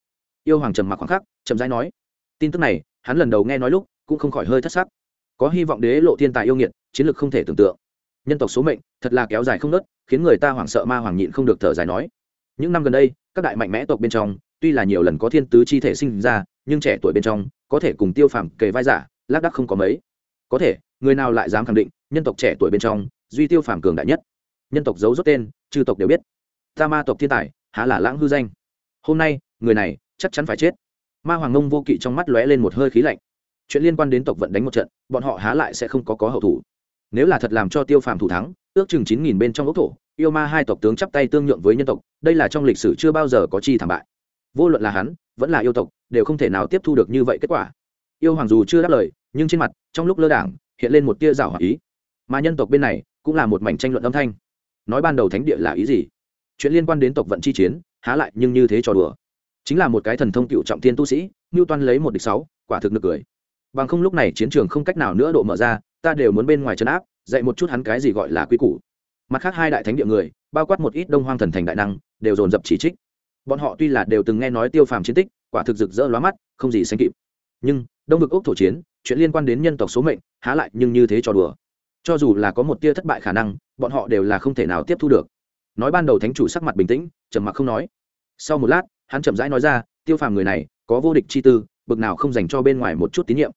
Yêu hoàng trầm mặc khoảng khắc, chậm rãi nói. Tin tức này, hắn lần đầu nghe nói lúc, cũng không khỏi hơi thất sắc. Có hy vọng đế lộ thiên tài yêu nghiệt, chiến lược không thể tưởng tượng. Nhân tộc số mệnh, thật là kéo dài không nớt khiến người ta hoảng sợ ma hoàng nhịn không được thở dài nói. Những năm gần đây, các đại mạnh mẽ tộc bên trong, tuy là nhiều lần có thiên tứ chi thể sinh ra, nhưng trẻ tuổi bên trong, có thể cùng tiêu phàm kề vai giả, lác đắc không có mấy. Có thể, người nào lại dám khẳng định, nhân tộc trẻ tuổi bên trong, duy tiêu phàm cường đại nhất? Nhân tộc giấu rốt tên, chư tộc đều biết. Ta ma tộc thiên tài, há là lãng hư danh. Hôm nay, người này, chắc chắn phải chết. Ma hoàng ngông vô kỵ trong mắt lóe lên một hơi khí lạnh. Chuyện liên quan đến tộc vận đánh một trận, bọn họ há lại sẽ không có có hậu thủ. Nếu là thật làm cho tiêu phàm thủ thắng ước chừng chín nghìn bên trong ốc thổ, yêu ma hai tộc tướng chắp tay tương nhượng với nhân tộc, đây là trong lịch sử chưa bao giờ có chi thảm bại. Vô luận là hắn, vẫn là yêu tộc, đều không thể nào tiếp thu được như vậy kết quả. Yêu hoàng dù chưa đáp lời, nhưng trên mặt, trong lúc lơ đảng, hiện lên một tia rào hòa ý. Mà nhân tộc bên này, cũng là một mảnh tranh luận âm thanh. Nói ban đầu thánh địa là ý gì? Chuyện liên quan đến tộc vận chi chiến, há lại nhưng như thế trò đùa. Chính là một cái thần thông cựu trọng thiên tu sĩ ngưu toan lấy một địch sáu, quả thực nực cười. Bằng không lúc này chiến trường không cách nào nữa độ mở ra, ta đều muốn bên ngoài trấn áp dạy một chút hắn cái gì gọi là quy củ. Mặt khác hai đại thánh địa người, bao quát một ít đông hoang thần thành đại năng, đều dồn dập chỉ trích. Bọn họ tuy là đều từng nghe nói tiêu phàm chiến tích, quả thực rực rỡ lóa mắt, không gì sánh kịp. Nhưng, đông vực ốc thổ chiến, chuyện liên quan đến nhân tộc số mệnh, há lại nhưng như thế cho đùa. Cho dù là có một tia thất bại khả năng, bọn họ đều là không thể nào tiếp thu được. Nói ban đầu thánh chủ sắc mặt bình tĩnh, trầm mặc không nói. Sau một lát, hắn chậm rãi nói ra, tiêu phàm người này, có vô địch chi tư, bực nào không dành cho bên ngoài một chút tín nhiệm.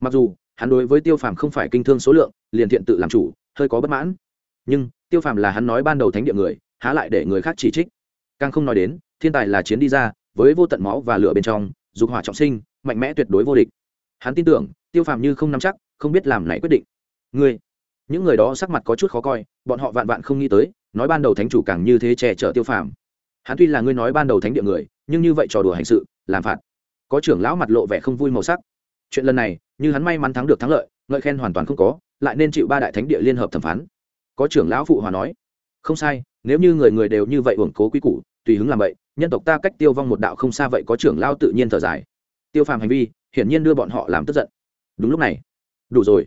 Mặc dù hắn đối với tiêu phàm không phải kinh thương số lượng, liền thiện tự làm chủ, hơi có bất mãn. Nhưng, tiêu phàm là hắn nói ban đầu thánh địa người, há lại để người khác chỉ trích. Càng không nói đến, thiên tài là chiến đi ra, với vô tận máu và lửa bên trong, dục hỏa trọng sinh, mạnh mẽ tuyệt đối vô địch. Hắn tin tưởng, tiêu phàm như không nắm chắc, không biết làm này quyết định. Ngươi, những người đó sắc mặt có chút khó coi, bọn họ vạn vạn không nghĩ tới, nói ban đầu thánh chủ càng như thế che chở tiêu phàm. Hắn tuy là ngươi nói ban đầu thánh địa người, nhưng như vậy trò đùa hành sự, làm phạt. Có trưởng lão mặt lộ vẻ không vui màu sắc. Chuyện lần này như hắn may mắn thắng được thắng lợi, ngợi khen hoàn toàn không có, lại nên chịu ba đại thánh địa liên hợp thẩm phán. Có trưởng lão phụ hòa nói, không sai, nếu như người người đều như vậy uổng cố quý củ, tùy hứng làm vậy, nhân tộc ta cách tiêu vong một đạo không xa vậy có trưởng lão tự nhiên thở dài. Tiêu phàm hành vi, hiển nhiên đưa bọn họ làm tức giận. Đúng lúc này, đủ rồi.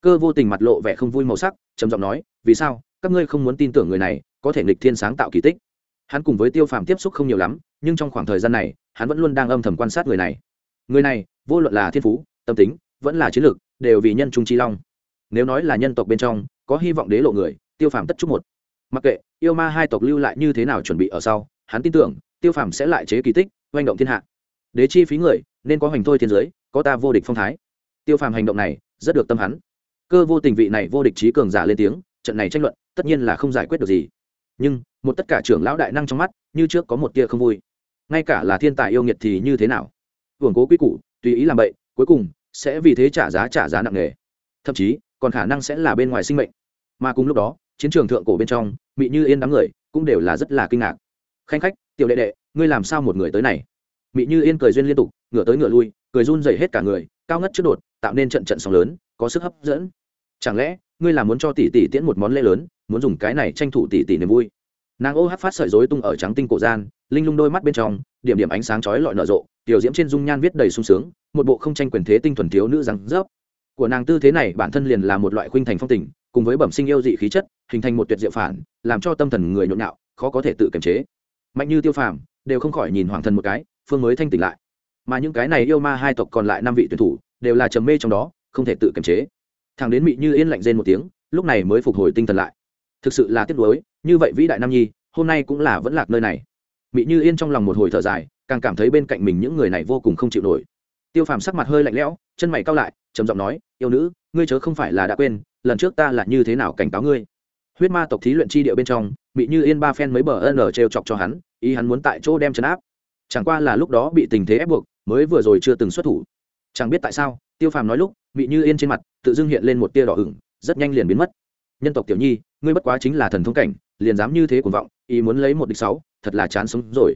Cơ vô tình mặt lộ vẻ không vui màu sắc, trầm giọng nói, vì sao? Các ngươi không muốn tin tưởng người này, có thể nghịch thiên sáng tạo kỳ tích. Hắn cùng với tiêu phàm tiếp xúc không nhiều lắm, nhưng trong khoảng thời gian này, hắn vẫn luôn đang âm thầm quan sát người này. Người này, vô luận là thiên phú, tâm tính vẫn là chiến lược, đều vì nhân trung chi long. Nếu nói là nhân tộc bên trong, có hy vọng đế lộ người, tiêu phàm tất chúc một. Mặc kệ, yêu ma hai tộc lưu lại như thế nào chuẩn bị ở sau, hắn tin tưởng, tiêu phàm sẽ lại chế kỳ tích oanh động thiên hạ. Đế chi phí người, nên có hoành thôi thiên giới, có ta vô địch phong thái. Tiêu phàm hành động này, rất được tâm hắn. Cơ vô tình vị này vô địch trí cường giả lên tiếng, trận này tranh luận, tất nhiên là không giải quyết được gì. Nhưng, một tất cả trưởng lão đại năng trong mắt, như trước có một tia không vui. Ngay cả là thiên tài yêu nghiệt thì như thế nào? Hưởng cố quy củ, tùy ý làm vậy cuối cùng sẽ vì thế trả giá trả giá nặng nề. Thậm chí, còn khả năng sẽ là bên ngoài sinh mệnh. Mà cùng lúc đó, chiến trường thượng cổ bên trong bị như yên đám người cũng đều là rất là kinh ngạc. Khanh khách, tiểu đệ đệ, ngươi làm sao một người tới này? Mị như yên cười duyên liên tục, ngửa tới ngửa lui, cười run dày hết cả người, cao ngất trước đột, tạo nên trận trận sóng lớn, có sức hấp dẫn. Chẳng lẽ, ngươi là muốn cho tỷ tỷ tiễn một món lễ lớn, muốn dùng cái này tranh thủ tỷ tỷ niềm vui? Nàng ô hát phát sợi dối tung ở trắng tinh cổ gian, linh lung đôi mắt bên trong, điểm điểm ánh sáng chói lọi nở rộ, tiểu diễm trên dung nhan viết đầy sung sướng, một bộ không tranh quyền thế tinh thuần thiếu nữ rắn rớp của nàng tư thế này bản thân liền là một loại khuynh thành phong tình, cùng với bẩm sinh yêu dị khí chất, hình thành một tuyệt diệu phản, làm cho tâm thần người nhộn nhạo, khó có thể tự kiềm chế. Mạnh như tiêu phàm, đều không khỏi nhìn hoàng thần một cái, phương mới thanh tỉnh lại. Mà những cái này yêu ma hai tộc còn lại năm vị tuyển thủ, đều là trầm mê trong đó, không thể tự kiềm chế. Thằng đến mị như yên lạnh rên một tiếng, lúc này mới phục hồi tinh thần lại thực sự là tiếc nuối, như vậy vĩ đại nam nhi, hôm nay cũng là vẫn lạc nơi này. Mỹ như yên trong lòng một hồi thở dài, càng cảm thấy bên cạnh mình những người này vô cùng không chịu nổi. Tiêu phàm sắc mặt hơi lạnh lẽo, chân mày cao lại, trầm giọng nói, yêu nữ, ngươi chớ không phải là đã quên, lần trước ta là như thế nào cảnh cáo ngươi? Huyết ma tộc thí luyện chi địa bên trong bị như yên ba phen mấy bờ ân ở trêu chọc cho hắn, ý hắn muốn tại chỗ đem chấn áp. Chẳng qua là lúc đó bị tình thế ép buộc, mới vừa rồi chưa từng xuất thủ. Chẳng biết tại sao, tiêu phàm nói lúc bị như yên trên mặt, tự dưng hiện lên một tia đỏ ửng, rất nhanh liền biến mất. Nhân tộc tiểu nhi ngươi bất quá chính là thần thông cảnh, liền dám như thế cuồng vọng, ý muốn lấy một địch sáu, thật là chán sống rồi.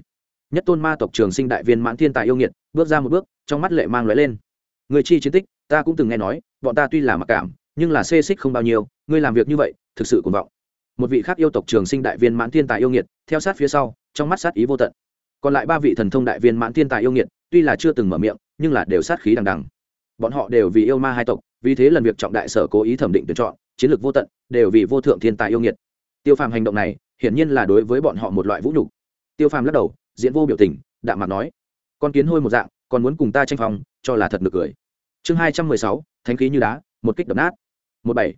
Nhất tôn ma tộc trường sinh đại viên mãn thiên tài yêu nghiệt, bước ra một bước, trong mắt lệ mang lóe lên. Người chi chiến tích, ta cũng từng nghe nói, bọn ta tuy là mặc cảm, nhưng là xê xích không bao nhiêu, ngươi làm việc như vậy, thực sự cuồng vọng. Một vị khác yêu tộc trường sinh đại viên mãn thiên tài yêu nghiệt, theo sát phía sau, trong mắt sát ý vô tận. Còn lại ba vị thần thông đại viên mãn thiên tài yêu nghiệt, tuy là chưa từng mở miệng, nhưng là đều sát khí đằng đằng. Bọn họ đều vì yêu ma hai tộc, vì thế lần việc trọng đại sở cố ý thẩm định tuyển chọn chiến lược vô tận, đều vì vô thượng thiên tài yêu nghiệt. Tiêu phàm hành động này, hiển nhiên là đối với bọn họ một loại vũ nhục. Tiêu phàm lắc đầu, diễn vô biểu tình, đạm mặt nói, con kiến hôi một dạng, còn muốn cùng ta tranh phòng cho là thật nực cười. Chương hai trăm mười sáu, thánh khí như đá, một kích đập nát. Một bảy.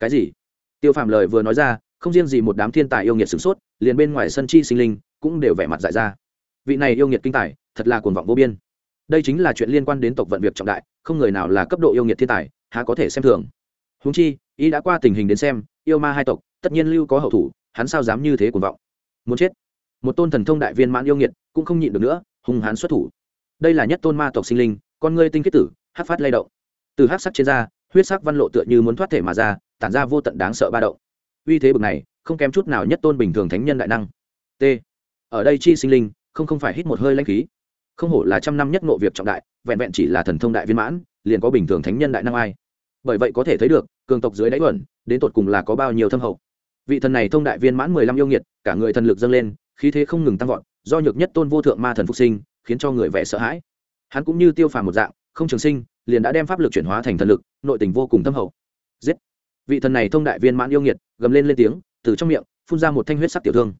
Cái gì? Tiêu phàm lời vừa nói ra, không riêng gì một đám thiên tài yêu nghiệt sửng sốt, liền bên ngoài sân chi sinh linh cũng đều vẻ mặt dại ra. Vị này yêu nghiệt kinh tài, thật là cuồng vọng vô biên. Đây chính là chuyện liên quan đến tộc vận việc trọng đại, không người nào là cấp độ yêu nghiệt thiên tài, há có thể xem thường. Húng chi ý đã qua tình hình đến xem, yêu ma hai tộc, tất nhiên lưu có hậu thủ, hắn sao dám như thế cuồng vọng? Muốn chết. Một tôn thần thông đại viên mãn yêu nghiệt cũng không nhịn được nữa hùng hán xuất thủ. Đây là nhất tôn ma tộc sinh linh, con ngươi tinh kết tử hát phát lay động. Từ hát sắc trên da, huyết sắc văn lộ tựa như muốn thoát thể mà ra, tản ra vô tận đáng sợ ba động. Uy thế bực này, không kém chút nào nhất tôn bình thường thánh nhân đại năng. T. Ở đây chi sinh linh, không không phải hít một hơi lãnh khí. Không hổ là trăm năm nhất ngộ việc trọng đại, vẹn vẹn chỉ là thần thông đại viên mãn, liền có bình thường thánh nhân đại năng ai. Bởi vậy có thể thấy được cường tộc dưới đáy thuận đến tột cùng là có bao nhiêu thâm hậu. Vị thần này thông đại viên mãn mười lăm yêu nghiệt, cả người thần lực dâng lên, khí thế không ngừng tăng vọt, do nhược nhất tôn vô thượng ma thần phục sinh, khiến cho người vẻ sợ hãi. Hắn cũng như tiêu phàm một dạng, không trường sinh, liền đã đem pháp lực chuyển hóa thành thần lực, nội tình vô cùng thâm hậu. Giết! Vị thần này thông đại viên mãn yêu nghiệt, gầm lên lên tiếng, từ trong miệng, phun ra một thanh huyết sắc tiểu thương.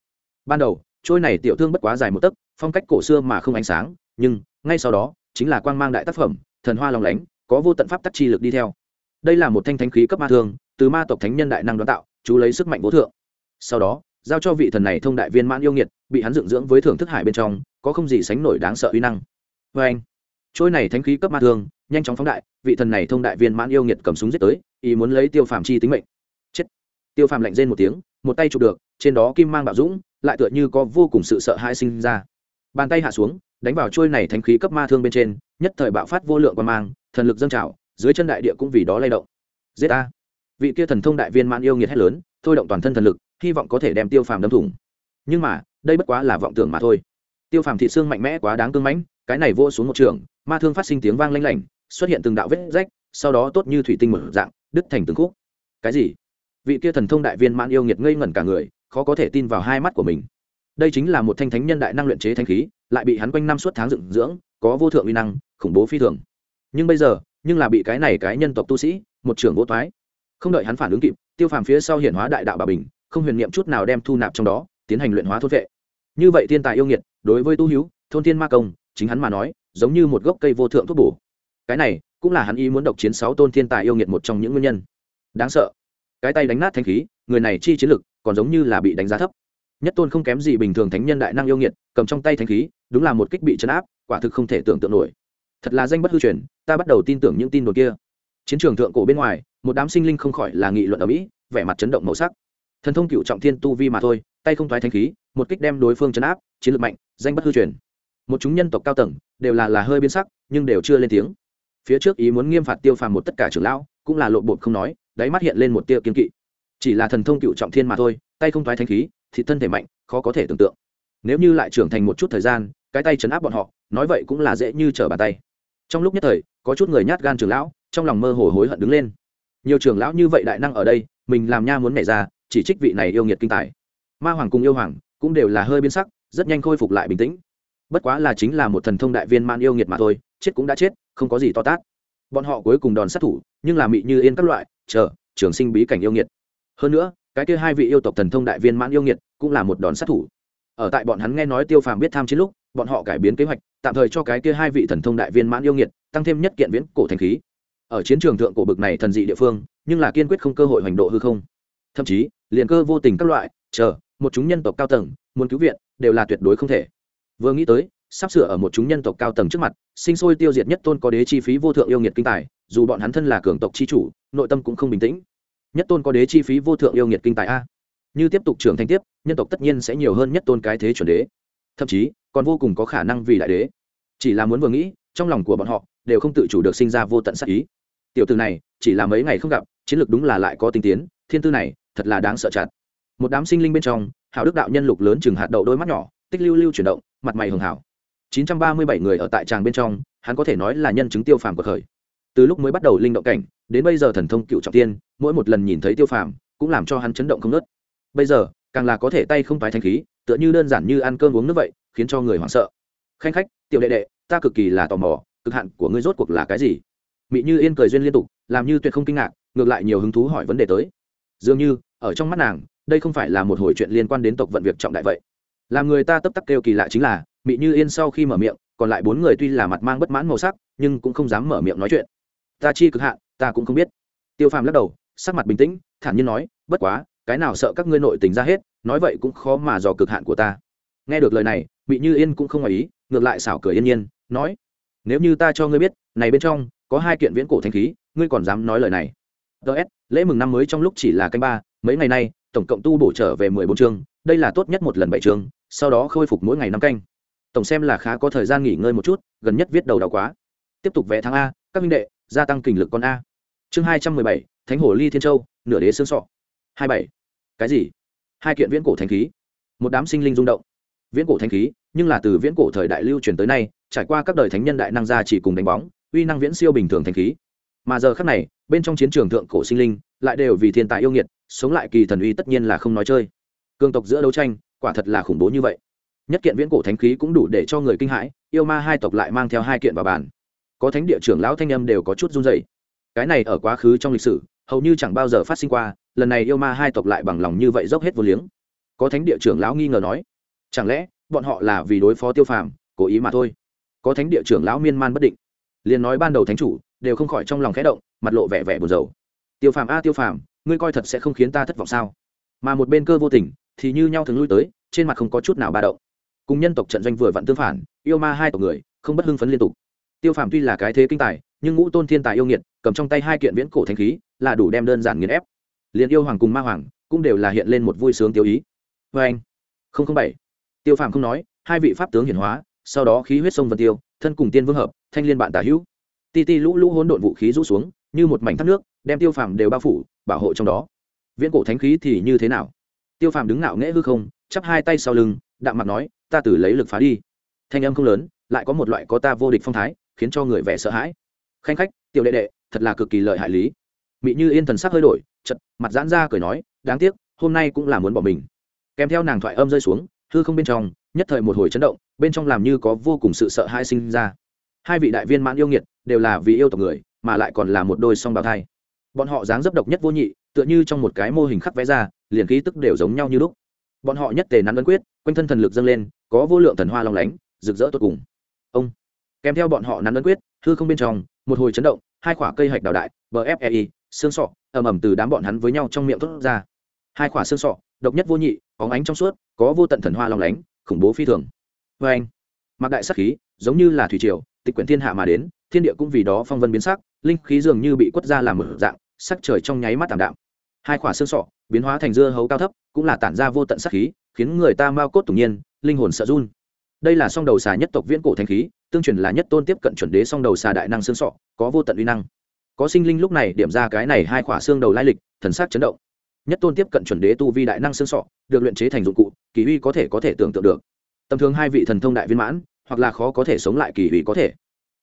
Ban đầu, trôi này tiểu thương bất quá dài một tấc, phong cách cổ xưa mà không ánh sáng, nhưng, ngay sau đó, chính là quang mang đại tác phẩm, thần hoa lòng lánh, có vô tận pháp tắc chi lực đi theo đây là một thanh thánh khí cấp ma thương, từ ma tộc thánh nhân đại năng đón tạo, chú lấy sức mạnh vô thượng. Sau đó, giao cho vị thần này thông đại viên mãn yêu nghiệt, bị hắn dựng dưỡng với thưởng thức hải bên trong, có không gì sánh nổi đáng sợ uy năng. Vê anh, trôi này thánh khí cấp ma thương, nhanh chóng phóng đại, vị thần này thông đại viên mãn yêu nghiệt cầm súng giết tới, ý muốn lấy tiêu phàm chi tính mệnh. Chết. Tiêu phàm lạnh rên một tiếng, một tay chụp được, trên đó kim mang bạo dũng, lại tựa như có vô cùng sự sợ hãi sinh ra. Bàn tay hạ xuống, đánh vào trôi này thánh khí cấp ma thương bên trên, nhất thời bạo phát vô lượng quan mang, thần lực dâng trào dưới chân đại địa cũng vì đó lay động. Giết a vị kia thần thông đại viên mãn yêu nghiệt hét lớn, thôi động toàn thân thần lực, hy vọng có thể đem tiêu phàm đâm thủng. Nhưng mà, đây bất quá là vọng tưởng mà thôi. Tiêu phàm thị xương mạnh mẽ quá đáng cưng mãnh, cái này vô xuống một trường, ma thương phát sinh tiếng vang lanh lảnh, xuất hiện từng đạo vết rách, sau đó tốt như thủy tinh mở dạng, đứt thành từng khúc. Cái gì? Vị kia thần thông đại viên mãn yêu nghiệt ngây ngẩn cả người, khó có thể tin vào hai mắt của mình. Đây chính là một thanh thánh nhân đại năng luyện chế thanh khí, lại bị hắn quanh năm suốt tháng dựng dưỡng, có vô thượng uy năng, khủng bố phi thường. Nhưng bây giờ nhưng là bị cái này cái nhân tộc tu sĩ, một trưởng vô thoái không đợi hắn phản ứng kịp, tiêu phàm phía sau hiển hóa đại đạo bà bình, không huyền niệm chút nào đem thu nạp trong đó, tiến hành luyện hóa thốt vệ. Như vậy thiên tài yêu nghiệt, đối với tu hữu thôn thiên ma công, chính hắn mà nói, giống như một gốc cây vô thượng thuốc bổ. Cái này, cũng là hắn ý muốn độc chiến sáu tôn thiên tài yêu nghiệt một trong những nguyên nhân. Đáng sợ. Cái tay đánh nát thanh khí, người này chi chiến lực, còn giống như là bị đánh giá thấp. Nhất tôn không kém gì bình thường thánh nhân đại năng yêu nghiệt, cầm trong tay thanh khí, đúng là một kích bị chấn áp, quả thực không thể tưởng tượng nổi thật là danh bất hư truyền, ta bắt đầu tin tưởng những tin đồn kia. Chiến trường thượng cổ bên ngoài, một đám sinh linh không khỏi là nghị luận ở mỹ, vẻ mặt chấn động màu sắc. Thần thông cựu trọng thiên tu vi mà thôi, tay không thoái thanh khí, một kích đem đối phương chấn áp, chiến lược mạnh, danh bất hư truyền. Một chúng nhân tộc cao tầng, đều là là hơi biến sắc, nhưng đều chưa lên tiếng. Phía trước ý muốn nghiêm phạt tiêu phàm một tất cả trưởng lão, cũng là lộ bột không nói, đáy mắt hiện lên một tia kiên kỵ. Chỉ là thần thông cựu trọng thiên mà thôi, tay không thoái thanh khí, thì thân thể mạnh, khó có thể tưởng tượng. Nếu như lại trưởng thành một chút thời gian, cái tay chấn áp bọn họ, nói vậy cũng là dễ như trở bàn tay trong lúc nhất thời, có chút người nhát gan trưởng lão, trong lòng mơ hồ hối hận đứng lên. Nhiều trưởng lão như vậy đại năng ở đây, mình làm nha muốn nhảy ra, chỉ trích vị này yêu nghiệt kinh tài. Ma hoàng cùng yêu hoàng cũng đều là hơi biến sắc, rất nhanh khôi phục lại bình tĩnh. Bất quá là chính là một thần thông đại viên man yêu nghiệt mà thôi, chết cũng đã chết, không có gì to tát. Bọn họ cuối cùng đòn sát thủ, nhưng là mị như yên các loại, chờ, trường sinh bí cảnh yêu nghiệt. Hơn nữa, cái kia hai vị yêu tộc thần thông đại viên mãn yêu nghiệt cũng là một đòn sát thủ. Ở tại bọn hắn nghe nói tiêu phàm biết tham chiến lúc bọn họ cải biến kế hoạch, tạm thời cho cái kia hai vị thần thông đại viên mãn yêu nghiệt tăng thêm nhất kiện viễn cổ thành khí. Ở chiến trường thượng cổ bực này thần dị địa phương, nhưng là kiên quyết không cơ hội hoành độ hư không. Thậm chí, liền cơ vô tình các loại, chờ, một chúng nhân tộc cao tầng, muốn cứu viện, đều là tuyệt đối không thể. Vừa nghĩ tới, sắp sửa ở một chúng nhân tộc cao tầng trước mặt, sinh sôi tiêu diệt nhất tôn có đế chi phí vô thượng yêu nghiệt kinh tài, dù bọn hắn thân là cường tộc chi chủ, nội tâm cũng không bình tĩnh. Nhất tôn có đế chi phí vô thượng yêu nghiệt kinh tài a. Như tiếp tục trưởng thành tiếp, nhân tộc tất nhiên sẽ nhiều hơn nhất tôn cái thế chuẩn đế. Thậm chí còn vô cùng có khả năng vì đại đế. Chỉ là muốn vừa nghĩ, trong lòng của bọn họ đều không tự chủ được sinh ra vô tận sắc ý. Tiểu từ này, chỉ là mấy ngày không gặp, chiến lược đúng là lại có tinh tiến, thiên tư này thật là đáng sợ chặt. Một đám sinh linh bên trong hảo đức đạo nhân lục lớn chừng hạt đậu đôi mắt nhỏ, tích lưu lưu chuyển động, mặt mày hường hảo. 937 người ở tại tràng bên trong, hắn có thể nói là nhân chứng tiêu phàm của khởi. Từ lúc mới bắt đầu linh động cảnh, đến bây giờ thần thông cựu trọng tiên, mỗi một lần nhìn thấy tiêu phàm, cũng làm cho hắn chấn động không nớt bây giờ, càng là có thể tay không tái thanh khí, tựa như đơn giản như ăn cơm uống nước vậy khiến cho người hoảng sợ. Khanh khách, tiểu đệ đệ, ta cực kỳ là tò mò, cực hạn của ngươi rốt cuộc là cái gì? Mị như yên cười duyên liên tục, làm như tuyệt không kinh ngạc, ngược lại nhiều hứng thú hỏi vấn đề tới. Dường như, ở trong mắt nàng, đây không phải là một hồi chuyện liên quan đến tộc vận việc trọng đại vậy. Làm người ta tấp tắc kêu kỳ lạ chính là, mị như yên sau khi mở miệng, còn lại bốn người tuy là mặt mang bất mãn màu sắc, nhưng cũng không dám mở miệng nói chuyện. Ta chi cực hạn, ta cũng không biết. Tiêu phàm lắc đầu, sắc mặt bình tĩnh, thản nhiên nói, bất quá, cái nào sợ các ngươi nội tình ra hết, nói vậy cũng khó mà dò cực hạn của ta nghe được lời này bị như yên cũng không ngoài ý, ngược lại xảo cười yên nhiên, nói, nếu như ta cho ngươi biết, này bên trong có hai kiện viễn cổ thanh khí, ngươi còn dám nói lời này. Ts lễ mừng năm mới trong lúc chỉ là canh ba, mấy ngày nay, tổng cộng tu bổ trở về mười bốn chương, đây là tốt nhất một lần bảy chương, sau đó khôi phục mỗi ngày năm canh. Tổng xem là khá có thời gian nghỉ ngơi một chút, gần nhất viết đầu đau quá. Tiếp tục vẽ tháng a, các minh đệ, gia tăng kình lực con a. Chương hai trăm mười bảy, thánh hồ ly thiên châu, nửa đế xương sọ. Hai bảy. Cái gì? Hai kiện viễn cổ thanh khí. Một đám sinh linh rung động viễn cổ thanh khí, nhưng là từ viễn cổ thời đại lưu truyền tới nay, trải qua các đời thánh nhân đại năng gia chỉ cùng đánh bóng, uy năng viễn siêu bình thường thanh khí. Mà giờ khác này, bên trong chiến trường thượng cổ sinh linh, lại đều vì thiên tài yêu nghiệt, sống lại kỳ thần uy tất nhiên là không nói chơi. Cương tộc giữa đấu tranh, quả thật là khủng bố như vậy. Nhất kiện viễn cổ thánh khí cũng đủ để cho người kinh hãi, yêu ma hai tộc lại mang theo hai kiện vào bàn có thánh địa trưởng lão thanh âm đều có chút run dày cái này ở quá khứ trong lịch sử, hầu như chẳng bao giờ phát sinh qua, lần này yêu ma hai tộc lại bằng lòng như vậy dốc hết vô liếng. Có thánh địa trưởng lão nghi ngờ nói chẳng lẽ, bọn họ là vì đối phó tiêu phàm, cố ý mà thôi? Có thánh địa trưởng lão miên man bất định. Liền nói ban đầu thánh chủ, đều không khỏi trong lòng khẽ động, mặt lộ vẻ vẻ buồn rầu. Tiêu phàm, a tiêu phàm, ngươi coi thật sẽ không khiến ta thất vọng sao? Mà một bên cơ vô tình, thì như nhau thường lui tới, trên mặt không có chút nào ba động. Cùng nhân tộc trận doanh vừa vặn tương phản, yêu ma hai tộc người, không bất hưng phấn liên tục. Tiêu phàm tuy là cái thế kinh tài, nhưng ngũ tôn thiên tài yêu nghiệt, cầm trong tay hai kiện viễn cổ thanh khí, là đủ đem đơn giản nghiền ép. Liền yêu hoàng cùng ma hoàng, cũng đều là hiện lên một vui sướng tiêu ý. Vê anh không không bảy tiêu phàm không nói, hai vị pháp tướng hiển hóa, sau đó khí huyết sông vân tiêu, thân cùng tiên vương hợp, thanh liên bạn tả hữu. Ti ti lũ lũ hỗn độn vũ khí rũ xuống, như một mảnh thác nước, đem tiêu phàm đều bao phủ, bảo hộ trong đó. Viễn cổ thánh khí thì như thế nào? Tiêu phàm đứng ngạo nghễ hư không, chắp hai tay sau lưng, đạm mặt nói, ta tử lấy lực phá đi. Thanh âm không lớn, lại có một loại có ta vô địch phong thái, khiến cho người vẻ sợ hãi. Khanh khách, tiểu đệ đệ, thật là cực kỳ lợi hại lý. Mị như yên thần sắc hơi đổi chật mặt giãn ra cười nói, đáng tiếc, hôm nay cũng là muốn bỏ mình. Kèm theo nàng thoại âm rơi xuống hư không bên trong, nhất thời một hồi chấn động, bên trong làm như có vô cùng sự sợ hãi sinh ra. Hai vị đại viên mãn yêu nghiệt đều là vì yêu tộc người, mà lại còn là một đôi song bào thai. Bọn họ dáng dấp độc nhất vô nhị, tựa như trong một cái mô hình khắc vẽ ra, liền ký tức đều giống nhau như lúc. Bọn họ nhất tề nắn ấn quyết, quanh thân thần lực dâng lên, có vô lượng thần hoa long lánh, rực rỡ tốt cùng. Ông, kèm theo bọn họ nắn ấn quyết, hư không bên trong, một hồi chấn động, hai quả cây hạch đào đại bfei xương sọ, ầm ầm từ đám bọn hắn với nhau trong miệng thốt ra. Hai quả xương sọ độc nhất vô nhị, óng ánh trong suốt, có vô tận thần hoa long lánh, khủng bố phi thường. Vê anh, mặc đại sắc khí, giống như là thủy triều, tịch quyển thiên hạ mà đến, thiên địa cũng vì đó phong vân biến sắc, linh khí dường như bị quất ra làm mở dạng, sắc trời trong nháy mắt tảm đạm. Hai quả xương sọ, biến hóa thành dưa hấu cao thấp, cũng là tản ra vô tận sắc khí, khiến người ta mau cốt tủng nhiên, linh hồn sợ run. Đây là song đầu xà nhất tộc viễn cổ thanh khí, tương truyền là nhất tôn tiếp cận chuẩn đế song đầu xà đại năng xương sọ, có vô tận uy năng. Có sinh linh lúc này điểm ra cái này hai khỏa xương đầu lai lịch, thần sắc chấn động nhất tôn tiếp cận chuẩn đế tu vi đại năng xương sọ, được luyện chế thành dụng cụ, kỳ uy có thể có thể tưởng tượng được. Tầm thường hai vị thần thông đại viên mãn, hoặc là khó có thể sống lại kỳ uy có thể.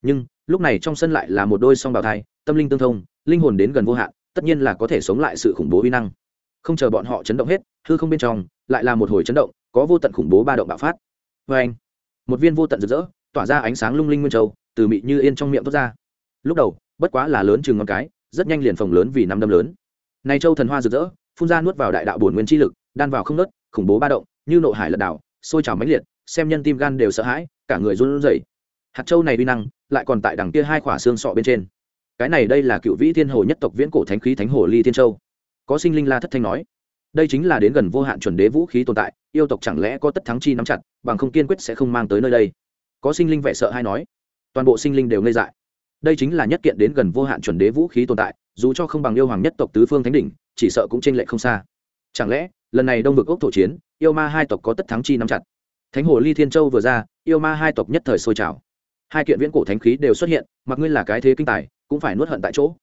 Nhưng, lúc này trong sân lại là một đôi song bào thai, tâm linh tương thông, linh hồn đến gần vô hạn, tất nhiên là có thể sống lại sự khủng bố uy năng. Không chờ bọn họ chấn động hết, hư không bên trong, lại là một hồi chấn động, có vô tận khủng bố ba động bạo phát. Vê anh, một viên vô tận rực rỡ, tỏa ra ánh sáng lung linh nguyên châu, từ mị như yên trong miệng thoát ra. Lúc đầu, bất quá là lớn chừng ngón cái, rất nhanh liền phồng lớn vì năm đâm lớn. Này châu thần hoa rực rỡ phun ra nuốt vào đại đạo bổn nguyên chi lực, đan vào không nớt, khủng bố ba động, như nộ hải lật đảo, sôi trào mãnh liệt, xem nhân tim gan đều sợ hãi, cả người run rẩy. Hạt châu này uy năng, lại còn tại đằng kia hai khỏa xương sọ bên trên. Cái này đây là cựu vĩ thiên hồ nhất tộc viễn cổ thánh khí thánh hồ ly thiên châu. Có sinh linh la thất thanh nói, đây chính là đến gần vô hạn chuẩn đế vũ khí tồn tại, yêu tộc chẳng lẽ có tất thắng chi nắm chặt, bằng không kiên quyết sẽ không mang tới nơi đây. Có sinh linh vẻ sợ hay nói, toàn bộ sinh linh đều ngây dại. Đây chính là nhất kiện đến gần vô hạn chuẩn đế vũ khí tồn tại dù cho không bằng yêu hoàng nhất tộc tứ phương thánh đỉnh, chỉ sợ cũng tranh lệch không xa. Chẳng lẽ, lần này đông vực ốc thổ chiến, yêu ma hai tộc có tất thắng chi nắm chặt? Thánh hồ ly thiên châu vừa ra, yêu ma hai tộc nhất thời sôi trào. Hai kiện viễn cổ thánh khí đều xuất hiện, mặc ngươi là cái thế kinh tài, cũng phải nuốt hận tại chỗ.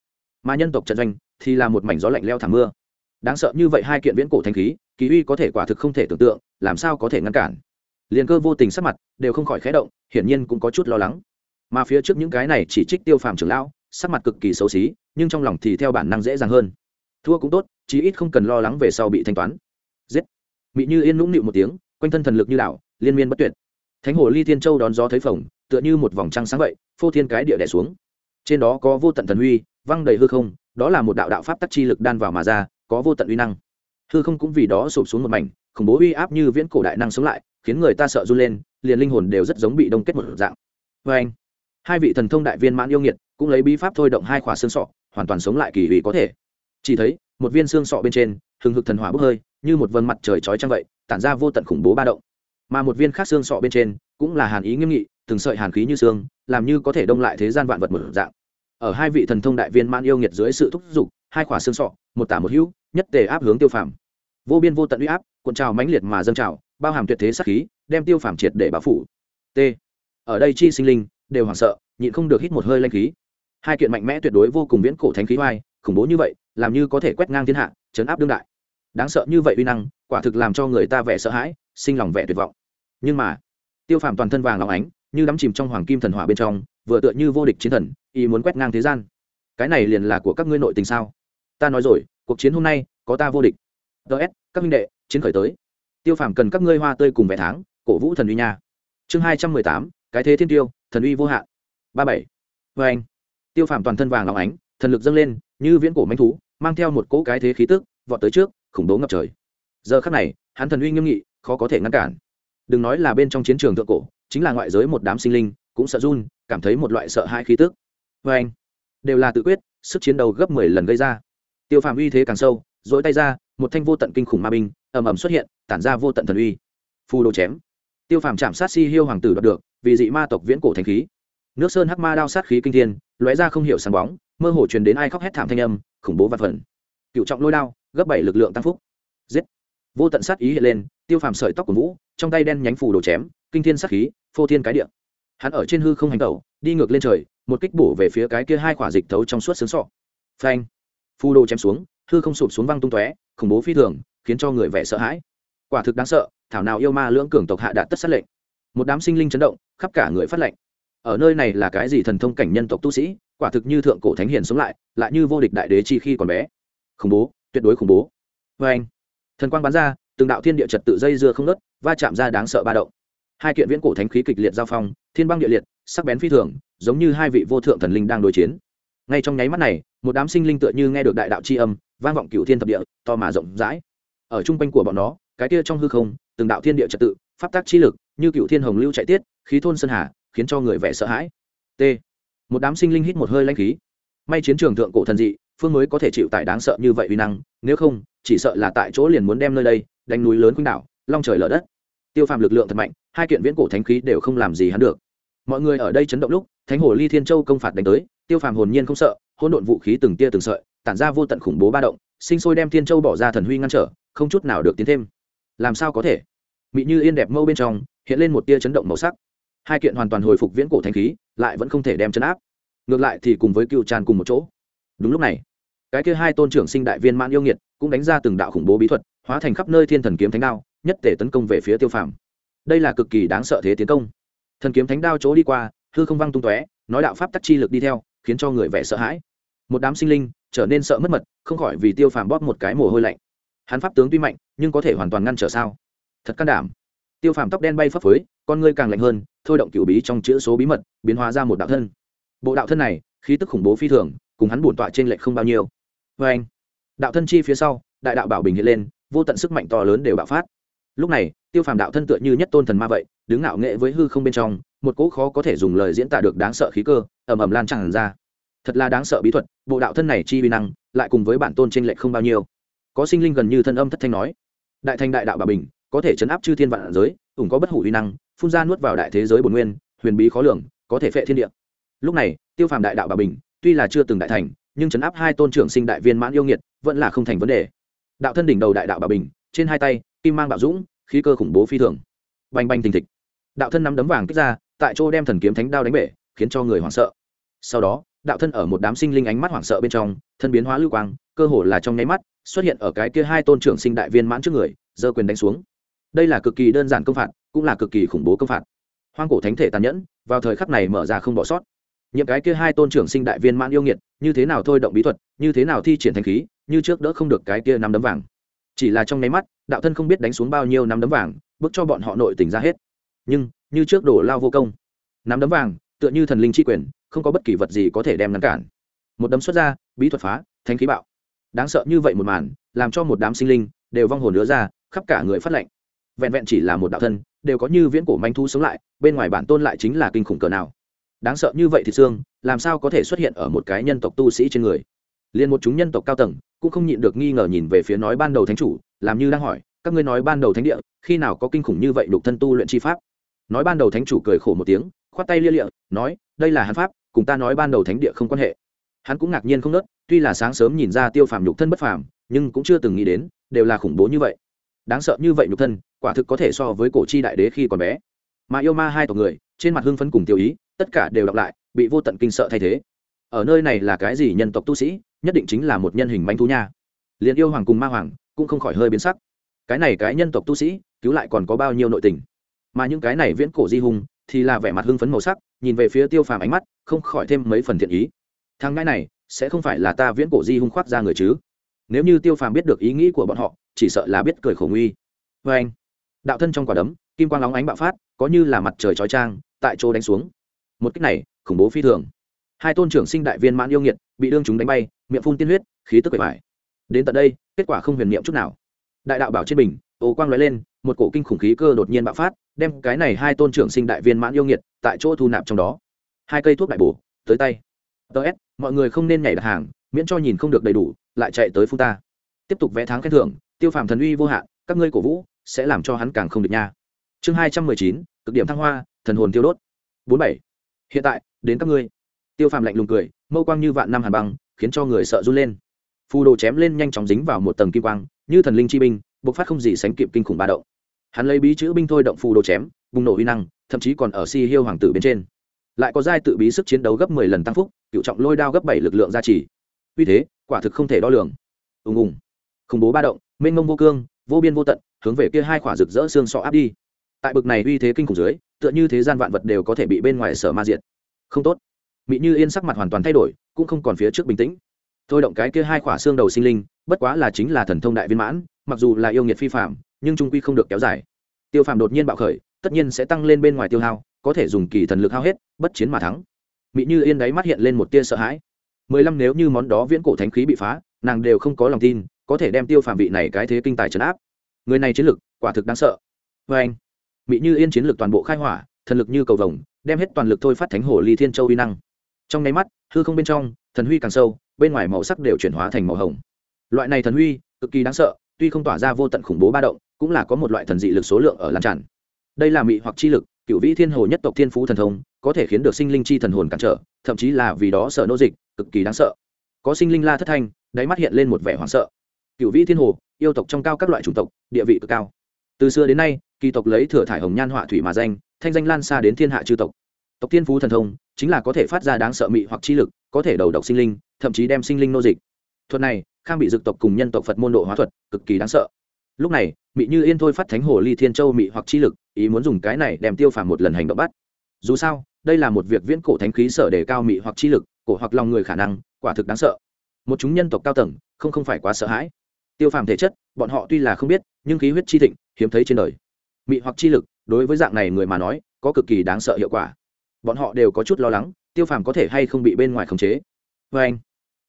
Mà nhân tộc trận doanh, thì là một mảnh gió lạnh leo thẳng mưa. Đáng sợ như vậy hai kiện viễn cổ thánh khí, kỳ uy có thể quả thực không thể tưởng tượng, làm sao có thể ngăn cản? Liền cơ vô tình sắc mặt đều không khỏi khẽ động, hiển nhiên cũng có chút lo lắng. Mà phía trước những cái này chỉ trích tiêu phàm trưởng lão sắc mặt cực kỳ xấu xí, nhưng trong lòng thì theo bản năng dễ dàng hơn. Thua cũng tốt, chí ít không cần lo lắng về sau bị thanh toán. Giết. Mị như yên nũng nịu một tiếng, quanh thân thần lực như đảo, liên miên bất tuyệt. Thánh hồ ly thiên châu đón gió thấy phồng, tựa như một vòng trăng sáng vậy, phô thiên cái địa đẻ xuống. Trên đó có vô tận thần huy, văng đầy hư không, đó là một đạo đạo pháp tắc chi lực đan vào mà ra, có vô tận uy năng. Hư không cũng vì đó sụp xuống một mảnh, khủng bố uy áp như viễn cổ đại năng sống lại, khiến người ta sợ run lên, liền linh hồn đều rất giống bị đông kết một dạng. Vê anh hai vị thần thông đại viên mãn yêu nghiệt cũng lấy bí pháp thôi động hai khỏa xương sọ, hoàn toàn sống lại kỳ hủy có thể. Chỉ thấy, một viên xương sọ bên trên, hừng hực thần hỏa bốc hơi, như một vần mặt trời trói trăng vậy, tản ra vô tận khủng bố ba động. Mà một viên khác xương sọ bên trên, cũng là hàn ý nghiêm nghị, từng sợi hàn khí như xương, làm như có thể đông lại thế gian vạn vật một dạng. Ở hai vị thần thông đại viên mãn yêu nghiệt dưới sự thúc giục, hai khỏa xương sọ, một tả một hữu, nhất tề áp hướng tiêu phàm. Vô biên vô tận uy áp, cuộn trào mãnh liệt mà dâng trào, bao hàm tuyệt thế sắc khí, đem tiêu phàm triệt để báo phủ. T. Ở đây chi sinh linh đều hoảng sợ, nhịn không được hít một hơi lanh khí. Hai kiện mạnh mẽ tuyệt đối vô cùng viễn cổ thánh khí oai, khủng bố như vậy, làm như có thể quét ngang thiên hạ, chấn áp đương đại. Đáng sợ như vậy uy năng, quả thực làm cho người ta vẻ sợ hãi, sinh lòng vẻ tuyệt vọng. Nhưng mà, tiêu phàm toàn thân vàng óng ánh, như đắm chìm trong hoàng kim thần hỏa bên trong, vừa tựa như vô địch chiến thần, ý muốn quét ngang thế gian. Cái này liền là của các ngươi nội tình sao? Ta nói rồi, cuộc chiến hôm nay, có ta vô địch. Ts các minh đệ, chiến khởi tới. Tiêu phàm cần các ngươi hoa tươi cùng vẻ tháng, cổ vũ thần uy nha. Chương hai trăm mười tám, cái thế thiên tiêu thần uy vô hạn. Ba bảy. Vê anh. Tiêu phàm toàn thân vàng óng ánh, thần lực dâng lên, như viễn cổ manh thú, mang theo một cỗ cái thế khí tức, vọt tới trước, khủng bố ngập trời. Giờ khắc này, hắn thần uy nghiêm nghị, khó có thể ngăn cản. Đừng nói là bên trong chiến trường thượng cổ, chính là ngoại giới một đám sinh linh, cũng sợ run, cảm thấy một loại sợ hãi khí tức. Vê anh. Đều là tự quyết, sức chiến đấu gấp mười lần gây ra. Tiêu phàm uy thế càng sâu dỗi tay ra, một thanh vô tận kinh khủng ma binh, ầm ầm xuất hiện, tản ra vô tận thần uy. Phù đồ chém tiêu phàm chạm sát si hiêu hoàng tử đoạt được, vì dị ma tộc viễn cổ thành khí. Nước sơn hắc ma đao sát khí kinh thiên, lóe ra không hiểu sáng bóng, mơ hồ truyền đến ai khóc hét thảm thanh âm, khủng bố và phần. Cựu trọng lôi đao, gấp bảy lực lượng tăng phúc. Giết. Vô tận sát ý hiện lên, tiêu phàm sợi tóc của vũ, trong tay đen nhánh phù đồ chém, kinh thiên sát khí, phô thiên cái địa. Hắn ở trên hư không hành tẩu, đi ngược lên trời, một kích bổ về phía cái kia hai quả dịch thấu trong suốt sướng sọ. Phanh. Phù đồ chém xuống, hư không sụp xuống văng tung tóe, khủng bố phi thường, khiến cho người vẻ sợ hãi quả thực đáng sợ, thảo nào yêu ma lưỡng cường tộc hạ đạt tất sát lệnh. Một đám sinh linh chấn động, khắp cả người phát lệnh. Ở nơi này là cái gì thần thông cảnh nhân tộc tu sĩ, quả thực như thượng cổ thánh hiền sống lại lại như vô địch đại đế chi khi còn bé. Khủng bố, tuyệt đối khủng bố. Vê anh. Thần quang bắn ra, từng đạo thiên địa trật tự dây dưa không nớt va chạm ra đáng sợ ba động. Hai kiện viễn cổ thánh khí kịch liệt giao phong, thiên băng địa liệt, sắc bén phi thường, giống như hai vị vô thượng thần linh đang đối chiến. Ngay trong nháy mắt này, một đám sinh linh tựa như nghe được đại đạo c h i âm, vang vọng cựu thiên thập địa, to mà rộng rãi. Ở chung quanh của bọn nó cái kia trong hư không, từng đạo thiên địa trật tự, pháp tác chi lực, như cựu thiên hồng lưu chạy tiết, khí thôn sơn hà, khiến cho người vẻ sợ hãi. T. Một đám sinh linh hít một hơi lanh khí. May chiến trường thượng cổ thần dị, phương mới có thể chịu tải đáng sợ như vậy uy năng, nếu không, chỉ sợ là tại chỗ liền muốn đem nơi đây, đánh núi lớn khuynh đảo, long trời lở đất. Tiêu phàm lực lượng thật mạnh, hai kiện viễn cổ thánh khí đều không làm gì hắn được. Mọi người ở đây chấn động lúc, thánh hồ ly thiên châu công phạt đánh tới, tiêu phàm hồn nhiên không sợ, hỗn độn vũ khí từng tia từng sợi, tản ra vô tận khủng bố ba động, sinh sôi đem thiên châu bỏ ra thần huy ngăn trở, không chút nào được tiến thêm làm sao có thể? Mị như yên đẹp mâu bên trong, hiện lên một tia chấn động màu sắc. Hai kiện hoàn toàn hồi phục viễn cổ thanh khí, lại vẫn không thể đem chấn áp. Ngược lại thì cùng với cựu tràn cùng một chỗ. Đúng lúc này, cái kia hai tôn trưởng sinh đại viên mãn yêu nghiệt cũng đánh ra từng đạo khủng bố bí thuật, hóa thành khắp nơi thiên thần kiếm thánh đao, nhất thể tấn công về phía tiêu phàm. Đây là cực kỳ đáng sợ thế tiến công. Thần kiếm thánh đao chỗ đi qua, hư không văng tung tóe, nói đạo pháp tắc chi lực đi theo, khiến cho người vẻ sợ hãi. Một đám sinh linh trở nên sợ mất mật, không khỏi vì tiêu phàm bóp một cái mồ hôi lạnh. Hắn pháp tướng tuy mạnh nhưng có thể hoàn toàn ngăn trở sao? Thật can đảm. Tiêu phàm tóc đen bay phấp phới, con ngươi càng lạnh hơn, thôi động cựu bí trong chữ số bí mật, biến hóa ra một đạo thân. Bộ đạo thân này, khí tức khủng bố phi thường, cùng hắn bổn tọa trên lệch không bao nhiêu. Vê anh, đạo thân chi phía sau, đại đạo bảo bình hiện lên, vô tận sức mạnh to lớn đều bạo phát. Lúc này, tiêu phàm đạo thân tựa như nhất tôn thần ma vậy, đứng ngạo nghệ với hư không bên trong, một cỗ khó có thể dùng lời diễn tả được đáng sợ khí cơ, ầm ầm lan tràn ra. Thật là đáng sợ bí thuật, bộ đạo thân này chi vi năng, lại cùng với bản tôn trên lệch không bao nhiêu. Có sinh linh gần như thân âm thất thanh nói đại thành đại đạo bà bình, có thể chấn áp chư thiên vạn giới, ủng có bất hủ uy năng, phun ra nuốt vào đại thế giới bồn nguyên, huyền bí khó lường, có thể phệ thiên địa. Lúc này, tiêu phàm đại đạo bà bình, tuy là chưa từng đại thành, nhưng chấn áp hai tôn trưởng sinh đại viên mãn yêu nghiệt, vẫn là không thành vấn đề. Đạo thân đỉnh đầu đại đạo bà bình, trên hai tay, kim mang bạo dũng, khí cơ khủng bố phi thường. Bành bành thình thịch. Đạo thân nắm đấm vàng kích ra, tại chỗ đem thần kiếm thánh đao đánh bể, khiến cho người hoảng sợ. Sau đó đạo thân ở một đám sinh linh ánh mắt hoảng sợ bên trong, thân biến hóa lưu quang, cơ hồ là trong nháy mắt, xuất hiện ở cái kia hai tôn trưởng sinh đại viên mãn trước người, giơ quyền đánh xuống. Đây là cực kỳ đơn giản công phạt, cũng là cực kỳ khủng bố công phạt. Hoang cổ thánh thể tàn nhẫn, vào thời khắc này mở ra không bỏ sót. Những cái kia hai tôn trưởng sinh đại viên mãn yêu nghiệt, như thế nào thôi động bí thuật, như thế nào thi triển thanh khí, như trước đỡ không được cái kia năm đấm vàng. Chỉ là trong nháy mắt, đạo thân không biết đánh xuống bao nhiêu năm đấm vàng, bước cho bọn họ nội tỉnh ra hết. Nhưng, như trước đổ lao vô công nắm đấm vàng, tựa như thần linh tri quyền không có bất kỳ vật gì có thể đem ngăn cản. Một đấm xuất ra, bí thuật phá thanh khí bạo. Đáng sợ như vậy một màn, làm cho một đám sinh linh đều vong hồn nữa ra, khắp cả người phát lệnh vẹn vẹn chỉ là một đạo thân, đều có như viễn cổ manh thu sống lại, bên ngoài bản tôn lại chính là kinh khủng cỡ nào. Đáng sợ như vậy thì xương, làm sao có thể xuất hiện ở một cái nhân tộc tu sĩ trên người? Liền một chúng nhân tộc cao tầng, cũng không nhịn được nghi ngờ nhìn về phía nói ban đầu thánh chủ, làm như đang hỏi, các ngươi nói ban đầu thánh địa, khi nào có kinh khủng như vậy lục thân tu luyện chi pháp? Nói ban đầu thánh chủ cười khổ một tiếng, khoát tay lia lịa, nói, đây là hắn pháp cùng ta nói ban đầu thánh địa không quan hệ. Hắn cũng ngạc nhiên không nớt, tuy là sáng sớm nhìn ra tiêu phàm nhục thân bất phàm, nhưng cũng chưa từng nghĩ đến, đều là khủng bố như vậy. Đáng sợ như vậy nhục thân, quả thực có thể so với cổ chi đại đế khi còn bé. Mà yêu ma hai tộc người, trên mặt hưng phấn cùng tiêu ý, tất cả đều đọc lại, bị vô tận kinh sợ thay thế. Ở nơi này là cái gì nhân tộc tu sĩ, nhất định chính là một nhân hình manh thú nha. Liền yêu hoàng cùng ma hoàng, cũng không khỏi hơi biến sắc. Cái này cái nhân tộc tu sĩ, cứu lại còn có bao nhiêu nội tình. Mà những cái này viễn cổ di hùng thì là vẻ mặt hưng phấn màu sắc, nhìn về phía tiêu phàm ánh mắt, không khỏi thêm mấy phần thiện ý. Thằng ngãi này, sẽ không phải là ta viễn cổ di hung khoác ra người chứ? Nếu như tiêu phàm biết được ý nghĩ của bọn họ, chỉ sợ là biết cười khổ nguy. Vê anh, đạo thân trong quả đấm, kim quang lóng ánh bạo phát, có như là mặt trời trói trang tại chỗ đánh xuống. Một cách này, khủng bố phi thường. Hai tôn trưởng sinh đại viên mãn yêu nghiệt, bị đương chúng đánh bay, miệng phun tiên huyết, khí tức bề vải đến tận đây, kết quả không huyền niệm chút nào. Đại đạo bảo trên bình ồ quang lóe lên, một cổ kinh khủng khí cơ đột nhiên bạo phát đem cái này hai tôn trưởng sinh đại viên mãn yêu nghiệt tại chỗ thu nạp trong đó. Hai cây thuốc đại bổ, tới tay. Ts mọi người không nên nhảy đặt hàng, miễn cho nhìn không được đầy đủ, lại chạy tới phu ta. Tiếp tục vẽ tháng khen thưởng, tiêu phàm thần uy vô hạn, các ngươi cổ vũ, sẽ làm cho hắn càng không được nha. Chương hai trăm mười chín, cực điểm thăng hoa, thần hồn tiêu đốt. Bốn bảy. Hiện tại, đến các ngươi. Tiêu phàm lạnh lùng cười, mâu quang như vạn năm hàn băng, khiến cho người sợ run lên. Phù đồ chém lên nhanh chóng dính vào một tầng kim quang, như thần linh chi binh, bộc phát không gì sánh kịp kinh khủng ba động hắn lấy bí chữ binh thôi động phù đồ chém, bùng nổ uy năng, thậm chí còn ở si hiêu hoàng tử bên trên. Lại có giai tự bí sức chiến đấu gấp mười lần tăng phúc, cựu trọng lôi đao gấp bảy lực lượng gia trì. Uy thế, quả thực không thể đo lường. Ùng ùng. Khủng bố ba động, mênh mông vô cương, vô biên vô tận, hướng về kia hai khỏa rực rỡ xương sọ áp đi. Tại bực này uy thế kinh khủng dưới, tựa như thế gian vạn vật đều có thể bị bên ngoài sở ma diệt. Không tốt. Mỹ như yên sắc mặt hoàn toàn thay đổi, cũng không còn phía trước bình tĩnh. Thôi động cái kia hai khỏa xương đầu sinh linh, bất quá là chính là thần thông đại viên mãn, mặc dù là yêu nghiệt phi phạm nhưng trung quy không được kéo dài. Tiêu phàm đột nhiên bạo khởi, tất nhiên sẽ tăng lên bên ngoài tiêu hao, có thể dùng kỳ thần lực hao hết, bất chiến mà thắng. Mỹ như yên đáy mắt hiện lên một tia sợ hãi. Mười lăm nếu như món đó viễn cổ thánh khí bị phá, nàng đều không có lòng tin, có thể đem tiêu phàm vị này cái thế kinh tài trấn áp. Người này chiến lực, quả thực đáng sợ. Vê anh mỹ như yên chiến lực toàn bộ khai hỏa, thần lực như cầu vồng, đem hết toàn lực thôi phát thánh hồ ly thiên châu uy năng. Trong nháy mắt, hư không bên trong, thần huy càng sâu, bên ngoài màu sắc đều chuyển hóa thành màu hồng. Loại này thần huy, cực kỳ đáng sợ tuy không tỏa ra vô tận khủng bố ba động, cũng là có một loại thần dị lực số lượng ở lan tràn. Đây là mị hoặc chi lực, cựu vĩ thiên hồ nhất tộc thiên phú thần thông, có thể khiến được sinh linh chi thần hồn cản trở, thậm chí là vì đó sợ nô dịch, cực kỳ đáng sợ. Có sinh linh la thất thanh, đáy mắt hiện lên một vẻ hoảng sợ. Cựu vĩ thiên hồ, yêu tộc trong cao các loại chủng tộc, địa vị cực cao. Từ xưa đến nay, kỳ tộc lấy thừa thải hồng nhan họa thủy mà danh, thanh danh lan xa đến thiên hạ chư tộc. Tộc thiên phú thần thông, chính là có thể phát ra đáng sợ mị hoặc chi lực, có thể đầu độc sinh linh, thậm chí đem sinh linh nô dịch. Thuật này khang bị dực tộc cùng nhân tộc phật môn độ hóa thuật, cực kỳ đáng sợ. Lúc này, mị như yên thôi phát thánh hồ ly thiên châu mị hoặc chi lực, ý muốn dùng cái này đem tiêu phàm một lần hành động bắt. Dù sao, đây là một việc viễn cổ thánh khí sở đề cao mị hoặc chi lực, cổ hoặc lòng người khả năng, quả thực đáng sợ. Một chúng nhân tộc cao tầng, không không phải quá sợ hãi. Tiêu phàm thể chất, bọn họ tuy là không biết, nhưng khí huyết chi thịnh, hiếm thấy trên đời. Mị hoặc chi lực, đối với dạng này người mà nói, có cực kỳ đáng sợ hiệu quả. Bọn họ đều có chút lo lắng, tiêu phàm có thể hay không bị bên ngoài khống chế. Vê anh.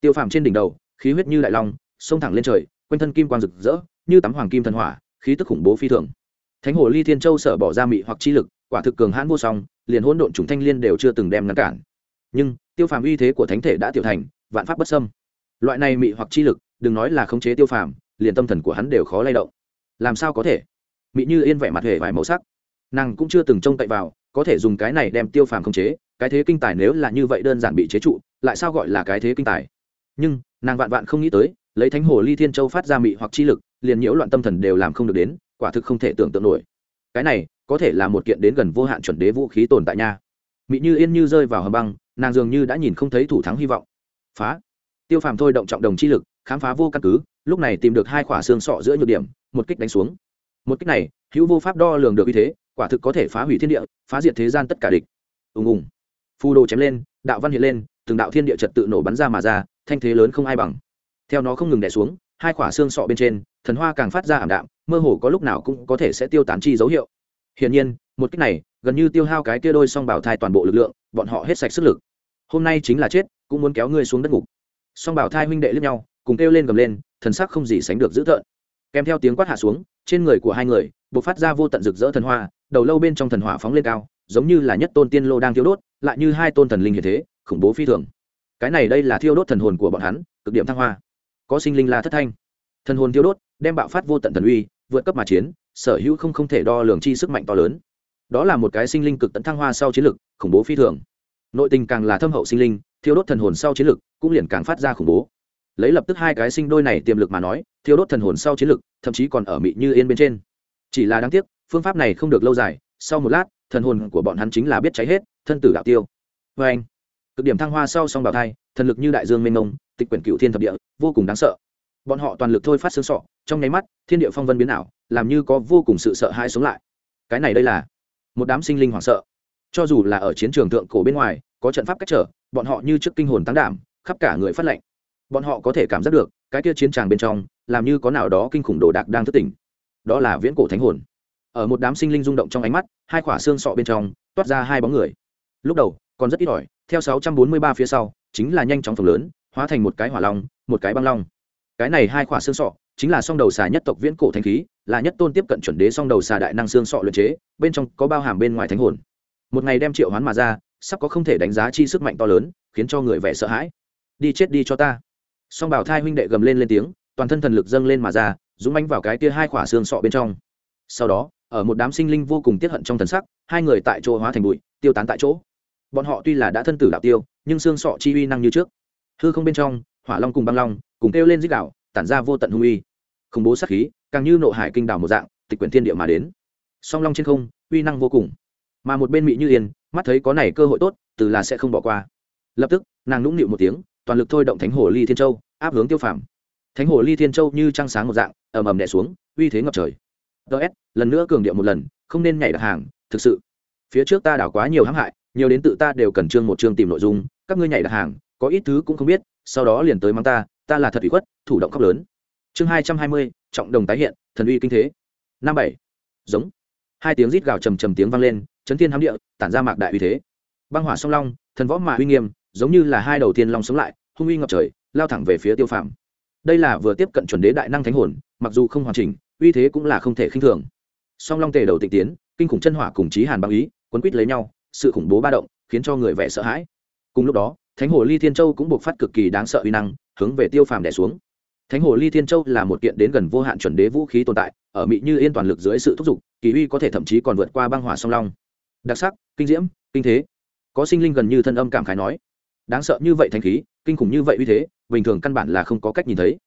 Tiêu phàm trên đỉnh đầu khí huyết như đại long xông thẳng lên trời, quanh thân kim quang rực rỡ, như tắm hoàng kim thần hỏa, khí tức khủng bố phi thường. Thánh hồ ly thiên châu sở bỏ ra mị hoặc chi lực, quả thực cường hãn vô song, liền hỗn độn chủng thanh liên đều chưa từng đem ngăn cản. Nhưng, tiêu phàm uy thế của thánh thể đã tiểu thành, vạn pháp bất xâm. Loại này mị hoặc chi lực, đừng nói là khống chế tiêu phàm, liền tâm thần của hắn đều khó lay động. Làm sao có thể? Mị như yên vẻ mặt hề vài màu sắc. Nàng cũng chưa từng trông cậy vào, có thể dùng cái này đem tiêu phàm khống chế, cái thế kinh tài nếu là như vậy đơn giản bị chế trụ, lại sao gọi là cái thế kinh tài? Nhưng nàng vạn vạn không nghĩ tới, lấy thánh hồ ly thiên châu phát ra mị hoặc chi lực, liền nhiễu loạn tâm thần đều làm không được đến, quả thực không thể tưởng tượng nổi. Cái này, có thể là một kiện đến gần vô hạn chuẩn đế vũ khí tồn tại nha. Mị như yên như rơi vào hầm băng, nàng dường như đã nhìn không thấy thủ thắng hy vọng. Phá. Tiêu phàm thôi động trọng đồng chi lực, khám phá vô căn cứ, lúc này tìm được hai khỏa xương sọ giữa nhược điểm, một kích đánh xuống. Một kích này, hữu vô pháp đo lường được uy thế, quả thực có thể phá hủy thiên địa, phá diệt thế gian tất cả địch. Ùng ùng. Phù đồ chém lên, đạo văn hiện lên, từng đạo thiên địa trật tự nổ bắn ra mà ra thanh thế lớn không ai bằng. Theo nó không ngừng đè xuống, hai khỏa xương sọ bên trên, thần hoa càng phát ra ảm đạm, mơ hồ có lúc nào cũng có thể sẽ tiêu tán chi dấu hiệu. Hiển nhiên, một cách này, gần như tiêu hao cái kia đôi song bảo thai toàn bộ lực lượng, bọn họ hết sạch sức lực. Hôm nay chính là chết, cũng muốn kéo ngươi xuống đất ngục. Song bảo thai huynh đệ lướt nhau, cùng kêu lên gầm lên, thần sắc không gì sánh được dữ tợn. Kèm theo tiếng quát hạ xuống, trên người của hai người b ộ c phát ra vô tận rực rỡ thần hoa, đầu lâu bên trong thần hỏa phóng lên cao, giống như là nhất tôn tiên lô đang thiêu đốt, lại như hai tôn thần linh hiện thế, khủng bố phi thường cái này đây là thiêu đốt thần hồn của bọn hắn, cực điểm thăng hoa. Có sinh linh là thất thanh. Thần hồn thiêu đốt, đem bạo phát vô tận thần uy, vượt cấp mà chiến, sở hữu không không thể đo lường chi sức mạnh to lớn. Đó là một cái sinh linh cực tận thăng hoa sau chiến lực, khủng bố phi thường. Nội tình càng là thâm hậu sinh linh, thiêu đốt thần hồn sau chiến lực cũng liền càng phát ra khủng bố. Lấy lập tức hai cái sinh đôi này tiềm lực mà nói, thiêu đốt thần hồn sau chiến lực, thậm chí còn ở mị như yên bên trên. Chỉ là đáng tiếc, phương pháp này không được lâu dài, sau một lát, thần hồn của bọn hắn chính là biết cháy hết, thân tử đạo tiêu. Vê anh cực điểm thăng hoa sau song bào thai, thần lực như đại dương mênh mông, tịch quyển cựu thiên thập địa, vô cùng đáng sợ. Bọn họ toàn lực thôi phát xương sọ, trong nháy mắt, thiên địa phong vân biến ảo, làm như có vô cùng sự sợ hãi sống lại. Cái này đây là một đám sinh linh hoảng sợ. Cho dù là ở chiến trường thượng cổ bên ngoài, có trận pháp cách trở, bọn họ như trước kinh hồn tăng đảm, khắp cả người phát lệnh bọn họ có thể cảm giác được, cái kia chiến tràng bên trong, làm như có nào đó kinh khủng đồ đạc đang thức tỉnh. Đó là viễn cổ thánh hồn. Ở một đám sinh linh rung động trong ánh mắt, hai khỏa xương sọ bên trong, toát ra hai bóng người. Lúc đầu còn rất ít ỏi, theo 643 phía sau, chính là nhanh chóng phồng lớn, hóa thành một cái hỏa long, một cái băng long. Cái này hai khỏa xương sọ, chính là song đầu xà nhất tộc viễn cổ thanh khí, là nhất tôn tiếp cận chuẩn đế song đầu xà đại năng xương sọ luyện chế, bên trong có bao hàm bên ngoài thánh hồn. Một ngày đem triệu hoán mà ra, sắp có không thể đánh giá chi sức mạnh to lớn, khiến cho người vẻ sợ hãi. Đi chết đi cho ta. Song bảo thai huynh đệ gầm lên lên tiếng, toàn thân thần lực dâng lên mà ra, dũng bánh vào cái kia hai khỏa xương sọ bên trong. Sau đó, ở một đám sinh linh vô cùng tiết hận trong thần sắc, hai người tại chỗ hóa thành bụi, tiêu tán tại chỗ bọn họ tuy là đã thân tử đạo tiêu, nhưng xương sọ chi uy năng như trước. Hư không bên trong, hỏa long cùng băng long, cùng kêu lên dích đạo, tản ra vô tận hung uy. Khủng bố sát khí, càng như nộ hải kinh đảo một dạng, tịch quyển thiên địa mà đến. Song long trên không, uy năng vô cùng. Mà một bên mỹ như yên, mắt thấy có này cơ hội tốt, từ là sẽ không bỏ qua. Lập tức, nàng nũng nịu một tiếng, toàn lực thôi động thánh hồ ly thiên châu, áp hướng tiêu phàm. Thánh hồ ly thiên châu như trăng sáng một dạng, ầm ầm đè xuống, uy thế ngập trời. Ts lần nữa cường điệu một lần, không nên nhảy đặt hàng, thực sự. Phía trước ta đảo quá nhiều hãm hại nhiều đến tự ta đều cần chương một chương tìm nội dung, các ngươi nhảy đặt hàng, có ít thứ cũng không biết, sau đó liền tới mắng ta ta là thật ủy khuất, thủ động khóc lớn. Chương hai trăm hai mươi, trọng đồng tái hiện, thần uy kinh thế. Năm bảy, giống. Hai tiếng rít gào trầm trầm tiếng vang lên, chấn thiên hám địa, tản ra mạc đại uy thế. Băng hỏa song long, thần võ mạ uy nghiêm, giống như là hai đầu tiên long sống lại, hung uy ngập trời, lao thẳng về phía tiêu phạm đây là vừa tiếp cận chuẩn đế đại năng thánh hồn, mặc dù không hoàn chỉnh, uy thế cũng là không thể khinh thường. Song long tề đầu tịch tiến, kinh khủng chân hỏa cùng chí hàn băng ý, quấn quýt lấy nhau sự khủng bố ba động, khiến cho người vẻ sợ hãi. Cùng lúc đó, thánh hồ ly thiên châu cũng buộc phát cực kỳ đáng sợ uy năng, hướng về tiêu phàm đẻ xuống. Thánh hồ ly thiên châu là một kiện đến gần vô hạn chuẩn đế vũ khí tồn tại, ở mỹ như yên toàn lực dưới sự thúc giục, kỳ uy có thể thậm chí còn vượt qua băng hỏa song long. Đặc sắc, kinh diễm, kinh thế. Có sinh linh gần như thân âm cảm khái nói. Đáng sợ như vậy thanh khí, kinh khủng như vậy uy thế, bình thường căn bản là không có cách nhìn thấy.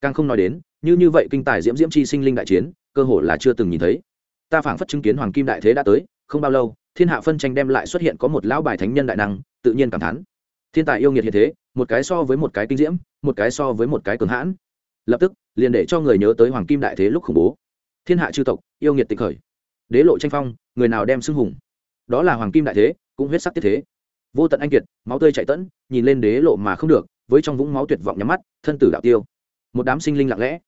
Càng không nói đến, như như vậy kinh tài diễm diễm chi sinh linh đại chiến, cơ hội là chưa từng nhìn thấy. Ta phảng phất chứng kiến hoàng kim đại thế đã tới, không bao lâu thiên hạ phân tranh đem lại xuất hiện có một lão bài thánh nhân đại năng, tự nhiên cảm thán. Thiên tài yêu nghiệt hiện thế, một cái so với một cái kinh diễm, một cái so với một cái cường hãn. Lập tức, liền để cho người nhớ tới hoàng kim đại thế lúc khủng bố. Thiên hạ chư tộc, yêu nghiệt tịch khởi. Đế lộ tranh phong, người nào đem xưng hùng? Đó là hoàng kim đại thế, cũng huyết sắc tiết thế. Vô tận anh kiệt, máu tươi chạy tẫn, nhìn lên đế lộ mà không được, với trong vũng máu tuyệt vọng nhắm mắt, thân tử đạo tiêu. Một đám sinh linh lặng lẽ.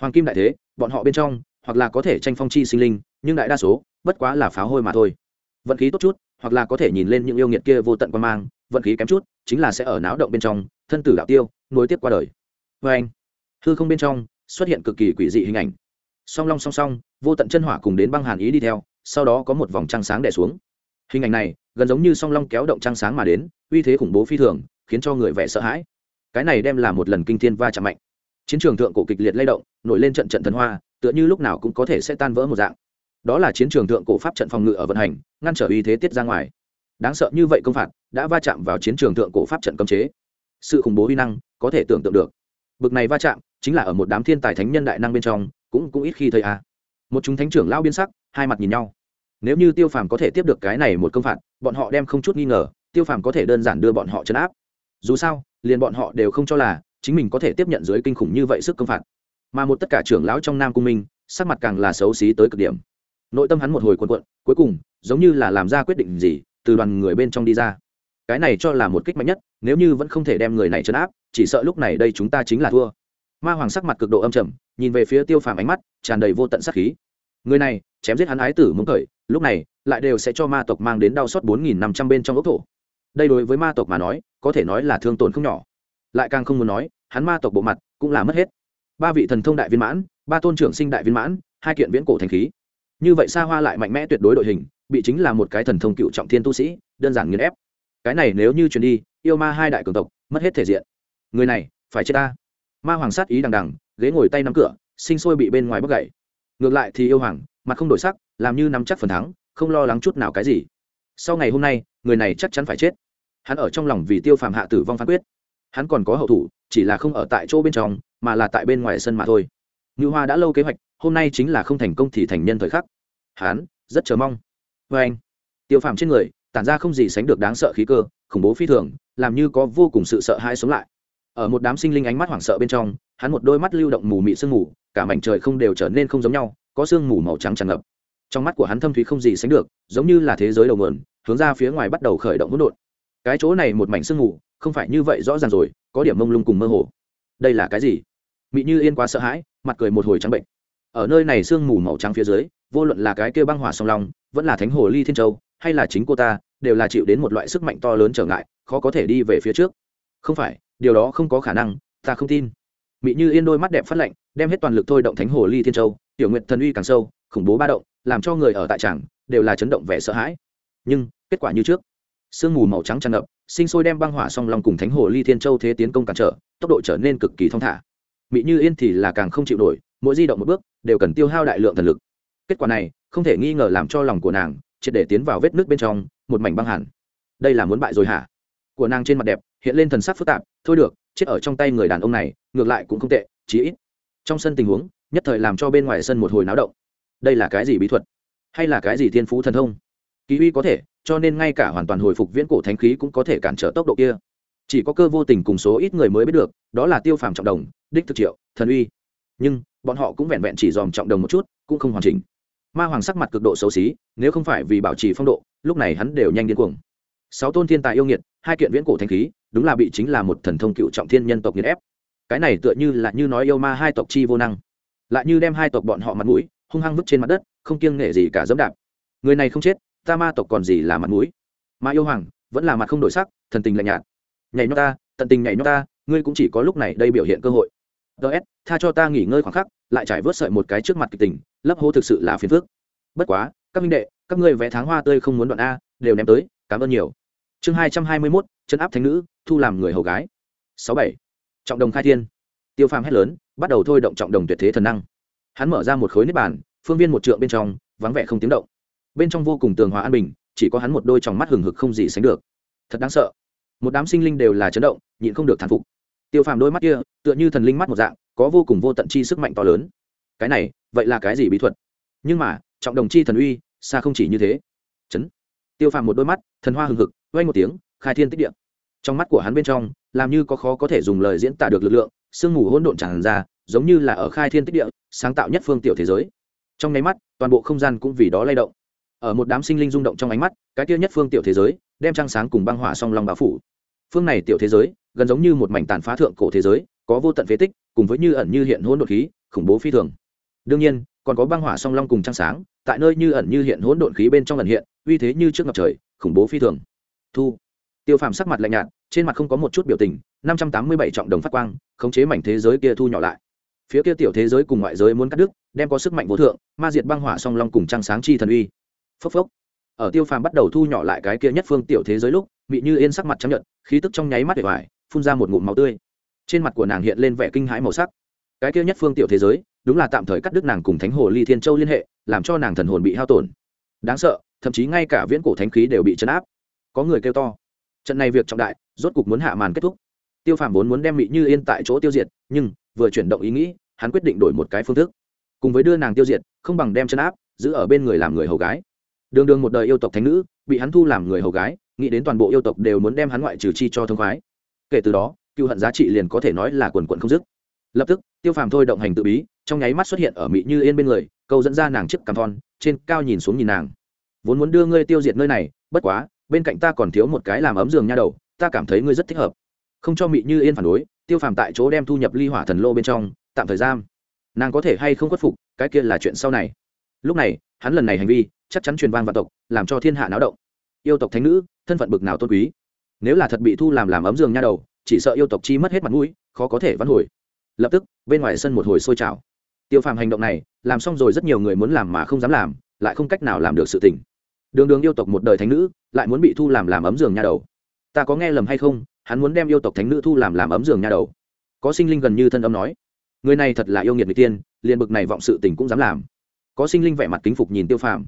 Hoàng kim đại thế, bọn họ bên trong, hoặc là có thể tranh phong chi sinh linh, nhưng đại đa số, bất quá là pháo hôi mà thôi vận khí tốt chút, hoặc là có thể nhìn lên những yêu nghiệt kia vô tận quan mang, vận khí kém chút, chính là sẽ ở náo động bên trong, thân tử đạo tiêu, nối tiếp qua đời. Vê anh, hư không bên trong, xuất hiện cực kỳ quỷ dị hình ảnh. Song long song song, vô tận chân hỏa cùng đến băng hàn ý đi theo, sau đó có một vòng trăng sáng đẻ xuống. Hình ảnh này, gần giống như song long kéo động trăng sáng mà đến, uy thế khủng bố phi thường, khiến cho người vẻ sợ hãi. Cái này đem là một lần kinh thiên va chạm mạnh. Chiến trường thượng cổ kịch liệt lay động, nổi lên trận trận thần hoa, tựa như lúc nào cũng có thể sẽ tan vỡ một dạng đó là chiến trường thượng cổ pháp trận phòng ngự ở vận hành, ngăn trở uy thế tiết ra ngoài. Đáng sợ như vậy công phạt đã va chạm vào chiến trường thượng cổ pháp trận cấm chế. Sự khủng bố uy năng có thể tưởng tượng được. Bực này va chạm chính là ở một đám thiên tài thánh nhân đại năng bên trong, cũng cũng ít khi thấy a. À. một chúng thánh trưởng lao biên sắc, hai mặt nhìn nhau. Nếu như tiêu phàm có thể tiếp được cái này một công phạt, bọn họ đem không chút nghi ngờ, tiêu phàm có thể đơn giản đưa bọn họ chấn áp. Dù sao, liền bọn họ đều không cho là chính mình có thể tiếp nhận dưới kinh khủng như vậy sức công phạt. Mà một tất cả trưởng lão trong nam cung minh, sắc mặt càng là xấu xí tới cực điểm nội tâm hắn một hồi cuộn cuộn, cuối cùng, giống như là làm ra quyết định gì, từ đoàn người bên trong đi ra. Cái này cho là một kích mạnh nhất, nếu như vẫn không thể đem người này chấn áp, chỉ sợ lúc này đây chúng ta chính là thua. Ma hoàng sắc mặt cực độ âm trầm, nhìn về phía tiêu phàm ánh mắt, tràn đầy vô tận sắc khí. Người này, chém giết hắn ái tử muốn khởi, lúc này, lại đều sẽ cho ma tộc mang đến đau xót bốn nghìn năm trăm bên trong ốc thổ. Đây đối với ma tộc mà nói, có thể nói là thương tổn không nhỏ. Lại càng không muốn nói, hắn ma tộc bộ mặt cũng là mất hết. Ba vị thần thông đại viên mãn, ba tôn trưởng sinh đại viên mãn, hai kiện viễn cổ thành khí như vậy xa hoa lại mạnh mẽ tuyệt đối đội hình, bị chính là một cái thần thông cựu trọng thiên tu sĩ, đơn giản nghiền ép. Cái này nếu như truyền đi, yêu ma hai đại cường tộc, mất hết thể diện. Người này, phải chết ta. Ma hoàng sát ý đằng đằng, ghế ngồi tay nắm cửa, sinh sôi bị bên ngoài bóc gậy. Ngược lại thì yêu hoàng, mặt không đổi sắc, làm như nắm chắc phần thắng, không lo lắng chút nào cái gì. Sau ngày hôm nay, người này chắc chắn phải chết. Hắn ở trong lòng vì tiêu phàm hạ tử vong phán quyết. Hắn còn có hậu thủ, chỉ là không ở tại chỗ bên trong, mà là tại bên ngoài sân mà thôi. Ngư hoa đã lâu kế hoạch hôm nay chính là không thành công thì thành nhân thời khắc. Hắn rất chờ mong. Vê anh, tiêu phàm trên người, tản ra không gì sánh được đáng sợ khí cơ, khủng bố phi thường, làm như có vô cùng sự sợ hãi sống lại. Ở một đám sinh linh ánh mắt hoảng sợ bên trong, hắn một đôi mắt lưu động mù mị sương mù, cả mảnh trời không đều trở nên không giống nhau, có sương mù màu trắng tràn ngập. Trong mắt của hắn thâm thúy không gì sánh được, giống như là thế giới đầu nguồn, hướng ra phía ngoài bắt đầu khởi động hỗn độn. Cái chỗ này một mảnh sương mù, không phải như vậy rõ ràng rồi, có điểm mông lung cùng mơ hồ. Đây là cái gì? Mị như yên quá sợ hãi, mặt cười một hồi trắng bệnh ở nơi này sương mù màu trắng phía dưới, vô luận là cái kia băng hỏa song long, vẫn là thánh hồ ly thiên châu, hay là chính cô ta, đều là chịu đến một loại sức mạnh to lớn trở ngại, khó có thể đi về phía trước. Không phải, điều đó không có khả năng, ta không tin. Mỹ như yên đôi mắt đẹp phát lạnh, đem hết toàn lực thôi động thánh hồ ly thiên châu, tiểu nguyện thần uy càng sâu, khủng bố ba động, làm cho người ở tại tràng, đều là chấn động vẻ sợ hãi. Nhưng, kết quả như trước. Sương mù màu trắng tràn ngập, sinh sôi đem băng hỏa song long cùng thánh hồ ly thiên châu thế tiến công cản trở, tốc độ trở nên cực kỳ thong thả. Mỹ như yên thì là càng không chịu nổi mỗi di động một bước, đều cần tiêu hao đại lượng thần lực. Kết quả này, không thể nghi ngờ làm cho lòng của nàng triệt để tiến vào vết nước bên trong, một mảnh băng hẳn. Đây là muốn bại rồi hả? Của nàng trên mặt đẹp, hiện lên thần sắc phức tạp, thôi được, chết ở trong tay người đàn ông này, ngược lại cũng không tệ, chí ít. Trong sân tình huống, nhất thời làm cho bên ngoài sân một hồi náo động. Đây là cái gì bí thuật? Hay là cái gì thiên phú thần thông? Kỳ uy có thể, cho nên ngay cả hoàn toàn hồi phục viễn cổ thánh khí cũng có thể cản trở tốc độ kia. Chỉ có cơ vô tình cùng số ít người mới biết được, đó là tiêu phàm trọng đồng, đích thực triệu, thần uy. Nhưng bọn họ cũng vẹn vẹn chỉ dòm trọng đồng một chút, cũng không hoàn chỉnh. Ma hoàng sắc mặt cực độ xấu xí, nếu không phải vì bảo trì phong độ, lúc này hắn đều nhanh điên cuồng. Sáu tôn thiên tài yêu nghiệt, hai kiện viễn cổ thanh khí, đúng là bị chính là một thần thông cựu trọng thiên nhân tộc nghiệt ép. Cái này tựa như là như nói yêu ma hai tộc chi vô năng. Lại như đem hai tộc bọn họ mặt mũi, hung hăng vứt trên mặt đất, không kiêng nể gì cả dẫm đạp. Người này không chết, ta ma tộc còn gì là mặt mũi? Ma yêu hoàng, vẫn là mặt không đổi sắc, thần tình lạnh nhạt. Nhảy nhót ta, tận tình nhảy nhót ta, ngươi cũng chỉ có lúc này đây biểu hiện cơ hội ts tha cho ta nghỉ ngơi khoảng khắc, lại trải vớt sợi một cái trước mặt kịch tình, lấp hô thực sự là phiền phức. Bất quá, các minh đệ, các ngươi vẽ tháng hoa tươi không muốn đoạn a, đều ném tới, cảm ơn nhiều. Chương hai trăm hai mươi mốt chân áp thánh nữ, thu làm người hầu gái. Sáu bảy. Trọng đồng khai thiên. Tiêu phàm hét lớn, bắt đầu thôi động trọng đồng tuyệt thế thần năng. Hắn mở ra một khối nếp bàn, phương viên một trượng bên trong, vắng vẻ không tiếng động. Bên trong vô cùng tường hòa an bình, chỉ có hắn một đôi tròng mắt hừng hực không gì sánh được. Thật đáng sợ. Một đám sinh linh đều là chấn động, nhịn không được thán phục tiêu phàm đôi mắt kia, tựa như thần linh mắt một dạng, có vô cùng vô tận chi sức mạnh to lớn. Cái này, vậy là cái gì bí thuật? Nhưng mà, trọng đồng chi thần uy, xa không chỉ như thế. Chấn. Tiêu phàm một đôi mắt, thần hoa hừng hực vay một tiếng, khai thiên tích điện trong mắt của hắn bên trong, làm như có khó có thể dùng lời diễn tả được lực lượng, sương mù hỗn độn tràn ra, giống như là ở khai thiên tích địa, sáng tạo nhất phương tiểu thế giới. Trong nháy mắt, toàn bộ không gian cũng vì đó lay động. Ở một đám sinh linh rung động trong ánh mắt, cái kia nhất phương tiểu thế giới, đem trăng sáng cùng băng hỏa song long bao phủ. Phương này tiểu thế giới gần giống như một mảnh tàn phá thượng cổ thế giới, có vô tận phế tích, cùng với như ẩn như hiện hỗn độn khí, khủng bố phi thường. Đương nhiên, còn có băng hỏa song long cùng trăng sáng, tại nơi như ẩn như hiện hỗn độn khí bên trong ẩn hiện, uy thế như trước ngập trời, khủng bố phi thường. Thu. Tiêu phàm sắc mặt lạnh nhạt, trên mặt không có một chút biểu tình, năm trăm tám mươi bảy trọng đồng phát quang, khống chế mảnh thế giới kia thu nhỏ lại. Phía kia tiểu thế giới cùng ngoại giới muốn cắt đứt, đem có sức mạnh vô thượng, ma diệt băng hỏa song long cùng trăng sáng chi thần uy. Phốc phốc. Ở tiêu phàm bắt đầu thu nhỏ lại cái kia nhất phương tiểu thế giới lúc bị như yên sắc mặt chấp nhận khí tức trong nháy mắt để vải phun ra một ngụm máu tươi. Trên mặt của nàng hiện lên vẻ kinh hãi màu sắc. Cái kia nhất phương tiểu thế giới, đúng là tạm thời cắt đứt nàng cùng thánh hồ ly thiên châu liên hệ, làm cho nàng thần hồn bị hao tổn. Đáng sợ, thậm chí ngay cả viễn cổ thánh khí đều bị chấn áp. Có người kêu to. Trận này việc trọng đại, rốt cục muốn hạ màn kết thúc. Tiêu phàm vốn muốn đem mỹ như yên tại chỗ tiêu diệt, nhưng vừa chuyển động ý nghĩ, hắn quyết định đổi một cái phương thức. Cùng với đưa nàng tiêu diệt, không bằng đem chân áp, giữ ở bên người làm người hầu gái. Đường đường một đời yêu tộc thánh nữ, bị hắn thu làm người hầu gái, nghĩ đến toàn bộ yêu tộc đều muốn đem hắn ngoại trừ chi cho thông khoái kể từ đó, cựu hận giá trị liền có thể nói là quần quận không dứt. Lập tức, tiêu phàm thôi động hành tự bí, trong nháy mắt xuất hiện ở mỹ như yên bên người, câu dẫn ra nàng trước cằm thon, trên cao nhìn xuống nhìn nàng. Vốn muốn đưa ngươi tiêu diệt nơi này, bất quá, bên cạnh ta còn thiếu một cái làm ấm giường nha đầu, ta cảm thấy ngươi rất thích hợp. Không cho mỹ như yên phản đối, tiêu phàm tại chỗ đem thu nhập ly hỏa thần lô bên trong, tạm thời giam. Nàng có thể hay không khuất phục, cái kia là chuyện sau này. Lúc này, hắn lần này hành vi, chắc chắn truyền vang vạn tộc, làm cho thiên hạ náo động. Yêu tộc thánh nữ, thân phận bực nào tôn quý nếu là thật bị thu làm làm ấm giường nha đầu, chỉ sợ yêu tộc chi mất hết mặt mũi, khó có thể vãn hồi. Lập tức, bên ngoài sân một hồi sôi trào. Tiêu phàm hành động này, làm xong rồi rất nhiều người muốn làm mà không dám làm, lại không cách nào làm được sự tình. Đường đường yêu tộc một đời thánh nữ, lại muốn bị thu làm làm ấm giường nha đầu. Ta có nghe lầm hay không? Hắn muốn đem yêu tộc thánh nữ thu làm làm ấm giường nha đầu. Có sinh linh gần như thân âm nói. Người này thật là yêu nghiệt người tiên, liền bực này vọng sự tình cũng dám làm. Có sinh linh vẻ mặt kính phục nhìn tiêu phàm.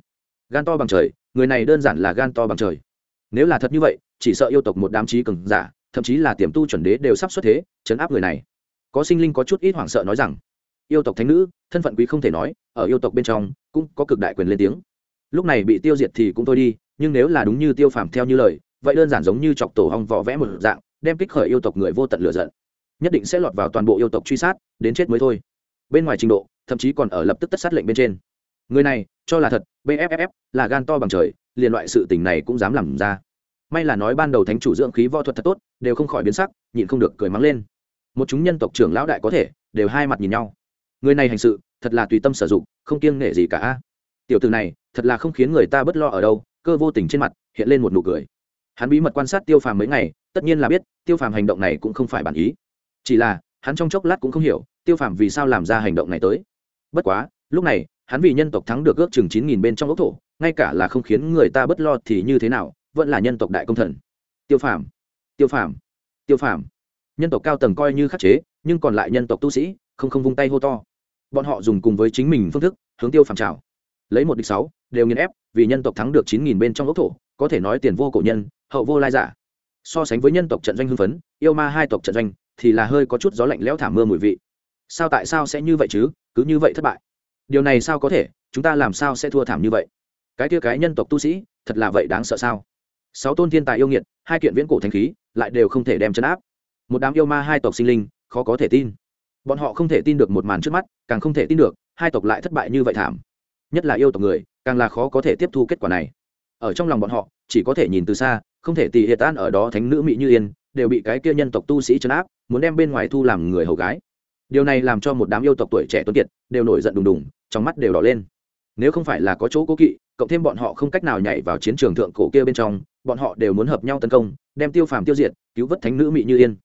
Gan to bằng trời, người này đơn giản là gan to bằng trời nếu là thật như vậy, chỉ sợ yêu tộc một đám trí cường giả, thậm chí là tiềm tu chuẩn đế đều sắp xuất thế chấn áp người này. Có sinh linh có chút ít hoảng sợ nói rằng, yêu tộc thánh nữ, thân phận quý không thể nói, ở yêu tộc bên trong, cũng có cực đại quyền lên tiếng. Lúc này bị tiêu diệt thì cũng thôi đi, nhưng nếu là đúng như tiêu phàm theo như lời, vậy đơn giản giống như chọc tổ hong vỏ vẽ một dạng, đem kích khởi yêu tộc người vô tận lựa giận. Nhất định sẽ lọt vào toàn bộ yêu tộc truy sát, đến chết mới thôi. Bên ngoài trình độ, thậm chí còn ở lập tức tất sát lệnh bên trên người này, cho là thật bff là gan to bằng trời, liền loại sự tình này cũng dám làm ra. May là nói ban đầu thánh chủ dưỡng khí võ thuật thật tốt, đều không khỏi biến sắc, nhịn không được cười mắng lên. Một chúng nhân tộc trưởng lão đại có thể, đều hai mặt nhìn nhau. Người này hành sự, thật là tùy tâm sử dụng, không kiêng nể gì cả. Tiểu từ này, thật là không khiến người ta bất lo ở đâu, cơ vô tình trên mặt, hiện lên một nụ cười. Hắn bí mật quan sát tiêu phàm mấy ngày, tất nhiên là biết, tiêu phàm hành động này cũng không phải bản ý. Chỉ là, hắn trong chốc lát cũng không hiểu, tiêu phàm vì sao làm ra hành động này tới. Bất quá, lúc này hắn vì nhân tộc thắng được ước chừng chín nghìn bên trong ốc thổ, ngay cả là không khiến người ta bất lo thì như thế nào, vẫn là nhân tộc đại công thần. Tiêu phàm tiêu phàm tiêu phàm. Nhân tộc cao tầng coi như khắc chế, nhưng còn lại nhân tộc tu sĩ, không không vung tay hô to. Bọn họ dùng cùng với chính mình phương thức, hướng tiêu phàm trào lấy một địch sáu, đều nghiền ép, vì nhân tộc thắng được chín nghìn bên trong ốc thổ, có thể nói tiền vô cổ nhân, hậu vô lai giả. So sánh với nhân tộc trận doanh hưng phấn, yêu ma hai tộc trận doanh, thì là hơi có chút gió lạnh lẽo thảm mưa mùi vị. Sao tại sao sẽ như vậy chứ? Cứ như vậy thất bại điều này sao có thể? Chúng ta làm sao sẽ thua thảm như vậy? Cái kia cái nhân tộc tu sĩ, thật là vậy đáng sợ sao? Sáu tôn thiên tài yêu nghiệt, hai kiện viễn cổ thanh khí, lại đều không thể đem chấn áp. Một đám yêu ma hai tộc sinh linh, khó có thể tin. Bọn họ không thể tin được một màn trước mắt, càng không thể tin được, hai tộc lại thất bại như vậy thảm. Nhất là yêu tộc người, càng là khó có thể tiếp thu kết quả này. Ở trong lòng bọn họ, chỉ có thể nhìn từ xa, không thể tỉ hiệt tan ở đó thánh nữ mỹ như yên, đều bị cái kia nhân tộc tu sĩ chấn áp, muốn đem bên ngoài thu làm người hầu gái điều này làm cho một đám yêu tộc tuổi trẻ tuấn kiệt đều nổi giận đùng đùng, trong mắt đều đỏ lên. Nếu không phải là có chỗ cố kỵ, cộng thêm bọn họ không cách nào nhảy vào chiến trường thượng cổ kia bên trong, bọn họ đều muốn hợp nhau tấn công, đem tiêu phàm tiêu diệt, cứu vớt thánh nữ mỹ như yên.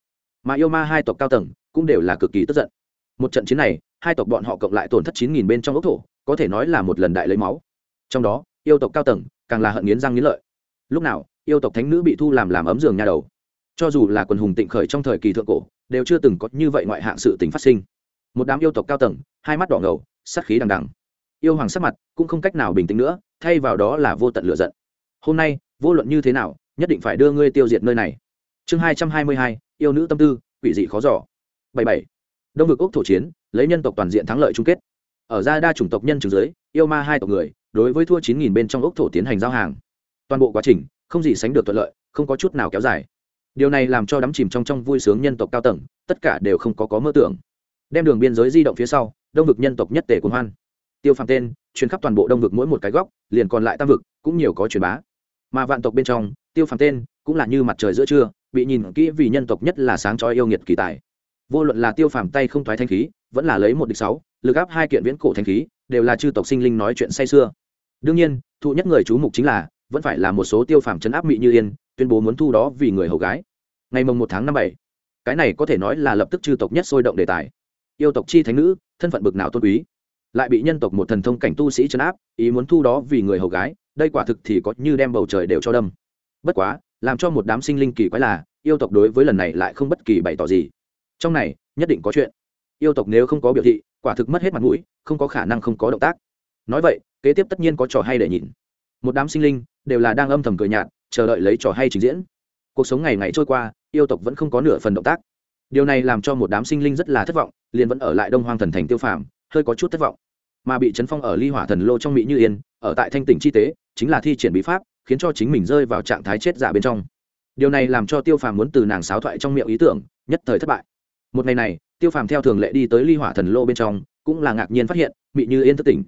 Mà yêu ma hai tộc cao tầng cũng đều là cực kỳ tức giận. Một trận chiến này, hai tộc bọn họ cộng lại tổn thất chín nghìn bên trong ốc thổ, có thể nói là một lần đại lấy máu. Trong đó, yêu tộc cao tầng càng là hận nghiến răng nghiến lợi. Lúc nào, yêu tộc thánh nữ bị thu làm làm ấm giường nhà đầu. Cho dù là quần hùng tịnh khởi trong thời kỳ thượng cổ đều chưa từng có như vậy ngoại hạng sự tình phát sinh. Một đám yêu tộc cao tầng, hai mắt đỏ ngầu, sát khí đằng đằng. Yêu hoàng sắc mặt cũng không cách nào bình tĩnh nữa, thay vào đó là vô tận lựa giận. Hôm nay, vô luận như thế nào, nhất định phải đưa ngươi tiêu diệt nơi này. Chương hai trăm hai mươi hai, yêu nữ tâm tư, quỷ dị khó giỏ bảy bảy. Đông vực úc thổ chiến, lấy nhân tộc toàn diện thắng lợi chung kết. Ở ra đa chủng tộc nhân trường giới, yêu ma hai tộc người, đối với thua chín nghìn bên trong ốc thổ tiến hành giao hàng. Toàn bộ quá trình, không gì sánh được thuận lợi, không có chút nào kéo dài điều này làm cho đắm chìm trong trong vui sướng nhân tộc cao tầng, tất cả đều không có có mơ tưởng. Đem đường biên giới di động phía sau, đông vực nhân tộc nhất tể cuồng hoan. Tiêu phàm tên chuyến khắp toàn bộ đông vực mỗi một cái góc, liền còn lại tam vực, cũng nhiều có truyền bá. Mà vạn tộc bên trong, tiêu phàm tên, cũng là như mặt trời giữa trưa, bị nhìn kỹ vì nhân tộc nhất là sáng trói yêu nghiệt kỳ tài. Vô luận là tiêu phàm tay không thoái thanh khí, vẫn là lấy một địch sáu, lực áp hai kiện viễn cổ thanh khí, đều là chư tộc sinh linh nói chuyện say xưa đương nhiên, thụ nhất người chú mục chính là, vẫn phải là một số tiêu phàm chấn áp mỹ như yên tuyên bố muốn thu đó vì người hầu gái. Ngày mồng một tháng năm bảy, cái này có thể nói là lập tức chư tộc nhất sôi động đề tài. Yêu tộc chi thánh nữ, thân phận bực nào tôn quý, lại bị nhân tộc một thần thông cảnh tu sĩ chấn áp, ý muốn thu đó vì người hầu gái, đây quả thực thì có như đem bầu trời đều cho đâm. Bất quá, làm cho một đám sinh linh kỳ quái là, yêu tộc đối với lần này lại không bất kỳ bày tỏ gì. Trong này, nhất định có chuyện. Yêu tộc nếu không có biểu thị, quả thực mất hết mặt mũi, không có khả năng không có động tác. Nói vậy, kế tiếp tất nhiên có trò hay để nhìn. Một đám sinh linh đều là đang âm thầm cười nhạt chờ đợi lấy trò hay trình diễn. Cuộc sống ngày ngày trôi qua, yêu tộc vẫn không có nửa phần động tác. Điều này làm cho một đám sinh linh rất là thất vọng, liền vẫn ở lại đông hoang thần thành tiêu phàm, hơi có chút thất vọng. Mà bị chấn phong ở ly hỏa thần lô trong mỹ như yên, ở tại thanh tỉnh chi tế, chính là thi triển bí pháp, khiến cho chính mình rơi vào trạng thái chết giả bên trong. Điều này làm cho tiêu phàm muốn từ nàng sáo thoại trong miệng ý tưởng, nhất thời thất bại. Một ngày này, tiêu phàm theo thường lệ đi tới ly hỏa thần lô bên trong, cũng là ngạc nhiên phát hiện, mỹ như yên thất tỉnh.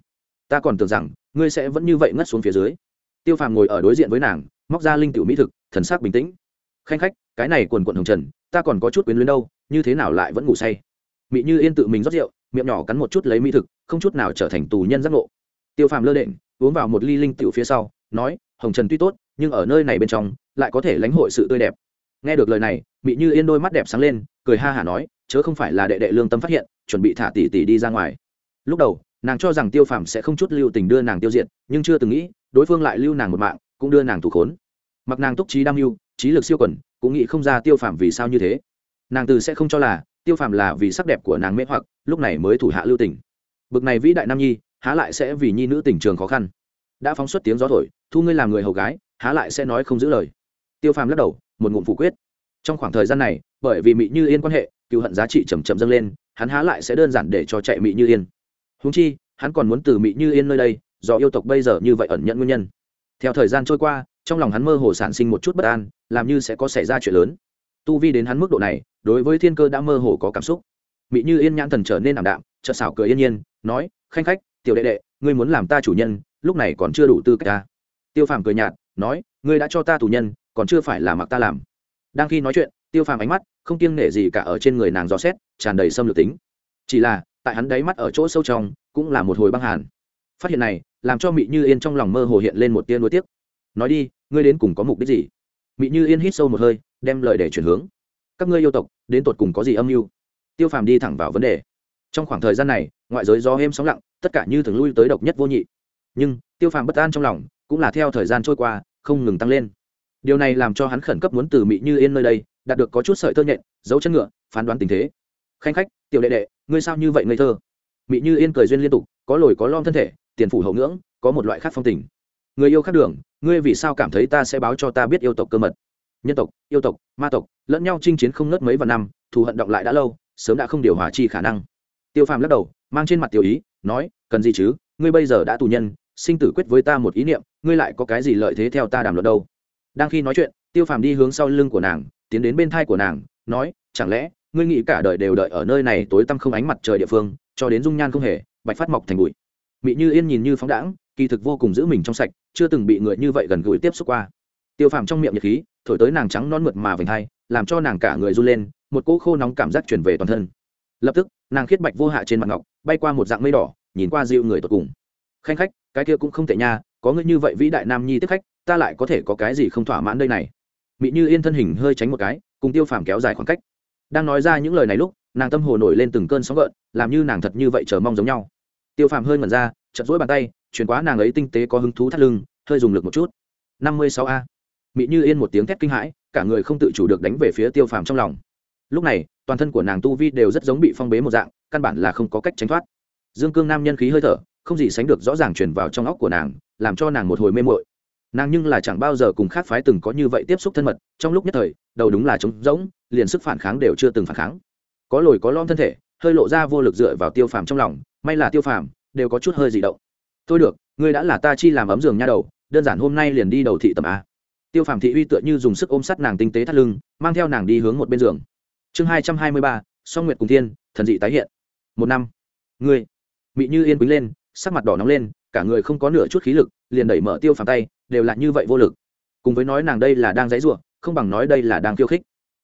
Ta còn tưởng rằng, ngươi sẽ vẫn như vậy ngất xuống phía dưới. Tiêu phàm ngồi ở đối diện với nàng móc ra linh tiểu mỹ thực, thần sắc bình tĩnh. Khanh khách, cái này quần quận hồng trần, ta còn có chút quyến luyến đâu, như thế nào lại vẫn ngủ say? Mị như yên tự mình rót rượu, miệng nhỏ cắn một chút lấy mỹ thực, không chút nào trở thành tù nhân giác ngộ. Tiêu phàm lơ đễnh, uống vào một ly linh tiểu phía sau, nói, hồng trần tuy tốt, nhưng ở nơi này bên trong, lại có thể lãnh hội sự tươi đẹp. Nghe được lời này, Mị như yên đôi mắt đẹp sáng lên, cười ha hả nói, chớ không phải là đệ đệ lương tâm phát hiện, chuẩn bị thả tỷ tỷ đi ra ngoài. Lúc đầu, nàng cho rằng tiêu phàm sẽ không chút lưu tình đưa nàng tiêu diệt, nhưng chưa từng nghĩ, đối phương lại lưu nàng một mạng cũng đưa nàng thủ khốn. Mặc nàng túc trí đam mưu, trí lực siêu quẩn cũng nghĩ không ra tiêu phàm vì sao như thế. Nàng từ sẽ không cho là tiêu phàm là vì sắc đẹp của nàng mễ hoặc, lúc này mới thủ hạ lưu tình. Bực này vĩ đại nam nhi, há lại sẽ vì nhi nữ tình trường khó khăn. Đã phóng xuất tiếng gió thổi, thu ngươi làm người hầu gái, há lại sẽ nói không giữ lời. Tiêu phàm lắc đầu, một ngụm phủ quyết. Trong khoảng thời gian này, bởi vì mỹ như yên quan hệ, cựu hận giá trị chầm chậm dâng lên, hắn há lại sẽ đơn giản để cho chạy mỹ như yên. Húng chi, hắn còn muốn từ mỹ như yên nơi đây, do yêu tộc bây giờ như vậy ẩn nhận nguyên nhân theo thời gian trôi qua, trong lòng hắn mơ hồ sản sinh một chút bất an, làm như sẽ có xảy ra chuyện lớn. Tu vi đến hắn mức độ này, đối với thiên cơ đã mơ hồ có cảm xúc. Mỹ như yên nhãn thần trở nên ảm đạm, chợt xảo cười yên nhiên, nói, khanh khách, tiểu đệ đệ, ngươi muốn làm ta chủ nhân, lúc này còn chưa đủ tư cách ta. Tiêu phàm cười nhạt, nói, ngươi đã cho ta tù nhân, còn chưa phải là mặc ta làm. Đang khi nói chuyện, tiêu phàm ánh mắt không kiêng nể gì cả ở trên người nàng dò xét, tràn đầy xâm lược tính. Chỉ là, tại hắn đáy mắt ở chỗ sâu trong, cũng là một hồi băng hàn. Phát hiện này làm cho mị như yên trong lòng mơ hồ hiện lên một tia nuối tiếc. Nói đi, ngươi đến cùng có mục đích gì? Mị như yên hít sâu một hơi, đem lời để chuyển hướng. Các ngươi yêu tộc, đến tột cùng có gì âm mưu? Tiêu phàm đi thẳng vào vấn đề. Trong khoảng thời gian này, ngoại giới gió êm sóng lặng, tất cả như thường lui tới độc nhất vô nhị. Nhưng, tiêu phàm bất an trong lòng, cũng là theo thời gian trôi qua, không ngừng tăng lên. Điều này làm cho hắn khẩn cấp muốn từ Mị như yên nơi đây, đạt được có chút sợi tơ nhện dấu chân ngựa, phán đoán tình thế. Khanh khách, tiểu đệ đệ, ngươi sao như vậy ngây thơ? Mị như yên cười duyên liên tục, có lồi có lom thân thể tiền phủ hậu ngưỡng, có một loại khác phong tình. Người yêu khác đường, ngươi vì sao cảm thấy ta sẽ báo cho ta biết yêu tộc cơ mật? Nhân tộc, yêu tộc, ma tộc, lẫn nhau chinh chiến không nớt mấy vạn năm, thù hận động lại đã lâu, sớm đã không điều hòa chi khả năng. Tiêu phàm lắc đầu, mang trên mặt tiểu ý, nói, cần gì chứ, ngươi bây giờ đã tù nhân, sinh tử quyết với ta một ý niệm, ngươi lại có cái gì lợi thế theo ta đàm luận đâu? Đang khi nói chuyện, tiêu phàm đi hướng sau lưng của nàng, tiến đến bên thai của nàng, nói, chẳng lẽ, ngươi nghĩ cả đời đều đợi ở nơi này tối tăm không ánh mặt trời địa phương, cho đến dung nhan không hề, bạch phát mọc thành bụi? Mị như yên nhìn như phóng đãng, kỳ thực vô cùng giữ mình trong sạch, chưa từng bị người như vậy gần gũi tiếp xúc qua. Tiêu phàm trong miệng nhiệt khí, thổi tới nàng trắng non mượt mà vành thai làm cho nàng cả người run lên, một cỗ khô nóng cảm giác truyền về toàn thân. Lập tức, nàng khiết bạch vô hạ trên mặt ngọc, bay qua một dạng mây đỏ, nhìn qua dịu người tột cùng. Khanh khách, cái kia cũng không tệ nha, có ngươi như vậy vĩ đại nam nhi tiếp khách, ta lại có thể có cái gì không thỏa mãn đây này? Mỹ như yên thân hình hơi tránh một cái, cùng tiêu phàm kéo dài khoảng cách. Đang nói ra những lời này lúc, nàng tâm hồ nổi lên từng cơn sóng gợn, làm như nàng thật như vậy chờ mong giống nhau tiêu phàm hơi ngẩn ra chật rỗi bàn tay, chuyển quá nàng ấy tinh tế có hứng thú thắt lưng, hơi dùng lực một chút. Năm mươi sáu a. Mỹ như yên một tiếng thét kinh hãi, cả người không tự chủ được đánh về phía tiêu phàm trong lòng. Lúc này, toàn thân của nàng tu vi đều rất giống bị phong bế một dạng, căn bản là không có cách tránh thoát. Dương cương nam nhân khí hơi thở, không gì sánh được rõ ràng truyền vào trong óc của nàng, làm cho nàng một hồi mê mội nàng nhưng là chẳng bao giờ cùng khác phái từng có như vậy tiếp xúc thân mật, trong lúc nhất thời, đầu đúng là trống rỗng, liền sức phản kháng đều chưa từng phản kháng. Có lồi có lom thân thể, hơi lộ ra vô lực dựa vào tiêu phàm trong lòng may là tiêu phàm, đều có chút hơi dị động. Thôi được, ngươi đã là ta chi làm ấm giường nha đầu, đơn giản hôm nay liền đi đầu thị tầm a. Tiêu phàm thị uy tựa như dùng sức ôm sắt nàng tinh tế thắt lưng, mang theo nàng đi hướng một bên giường. Chương hai trăm hai mươi ba, song nguyệt cùng thiên, thần dị tái hiện. Một năm. Ngươi. Mị như yên quýnh lên, sắc mặt đỏ nóng lên, cả người không có nửa chút khí lực, liền đẩy mở tiêu phàm tay, đều là như vậy vô lực. Cùng với nói nàng đây là đang dãy ruộng không bằng nói đây là đang khiêu khích.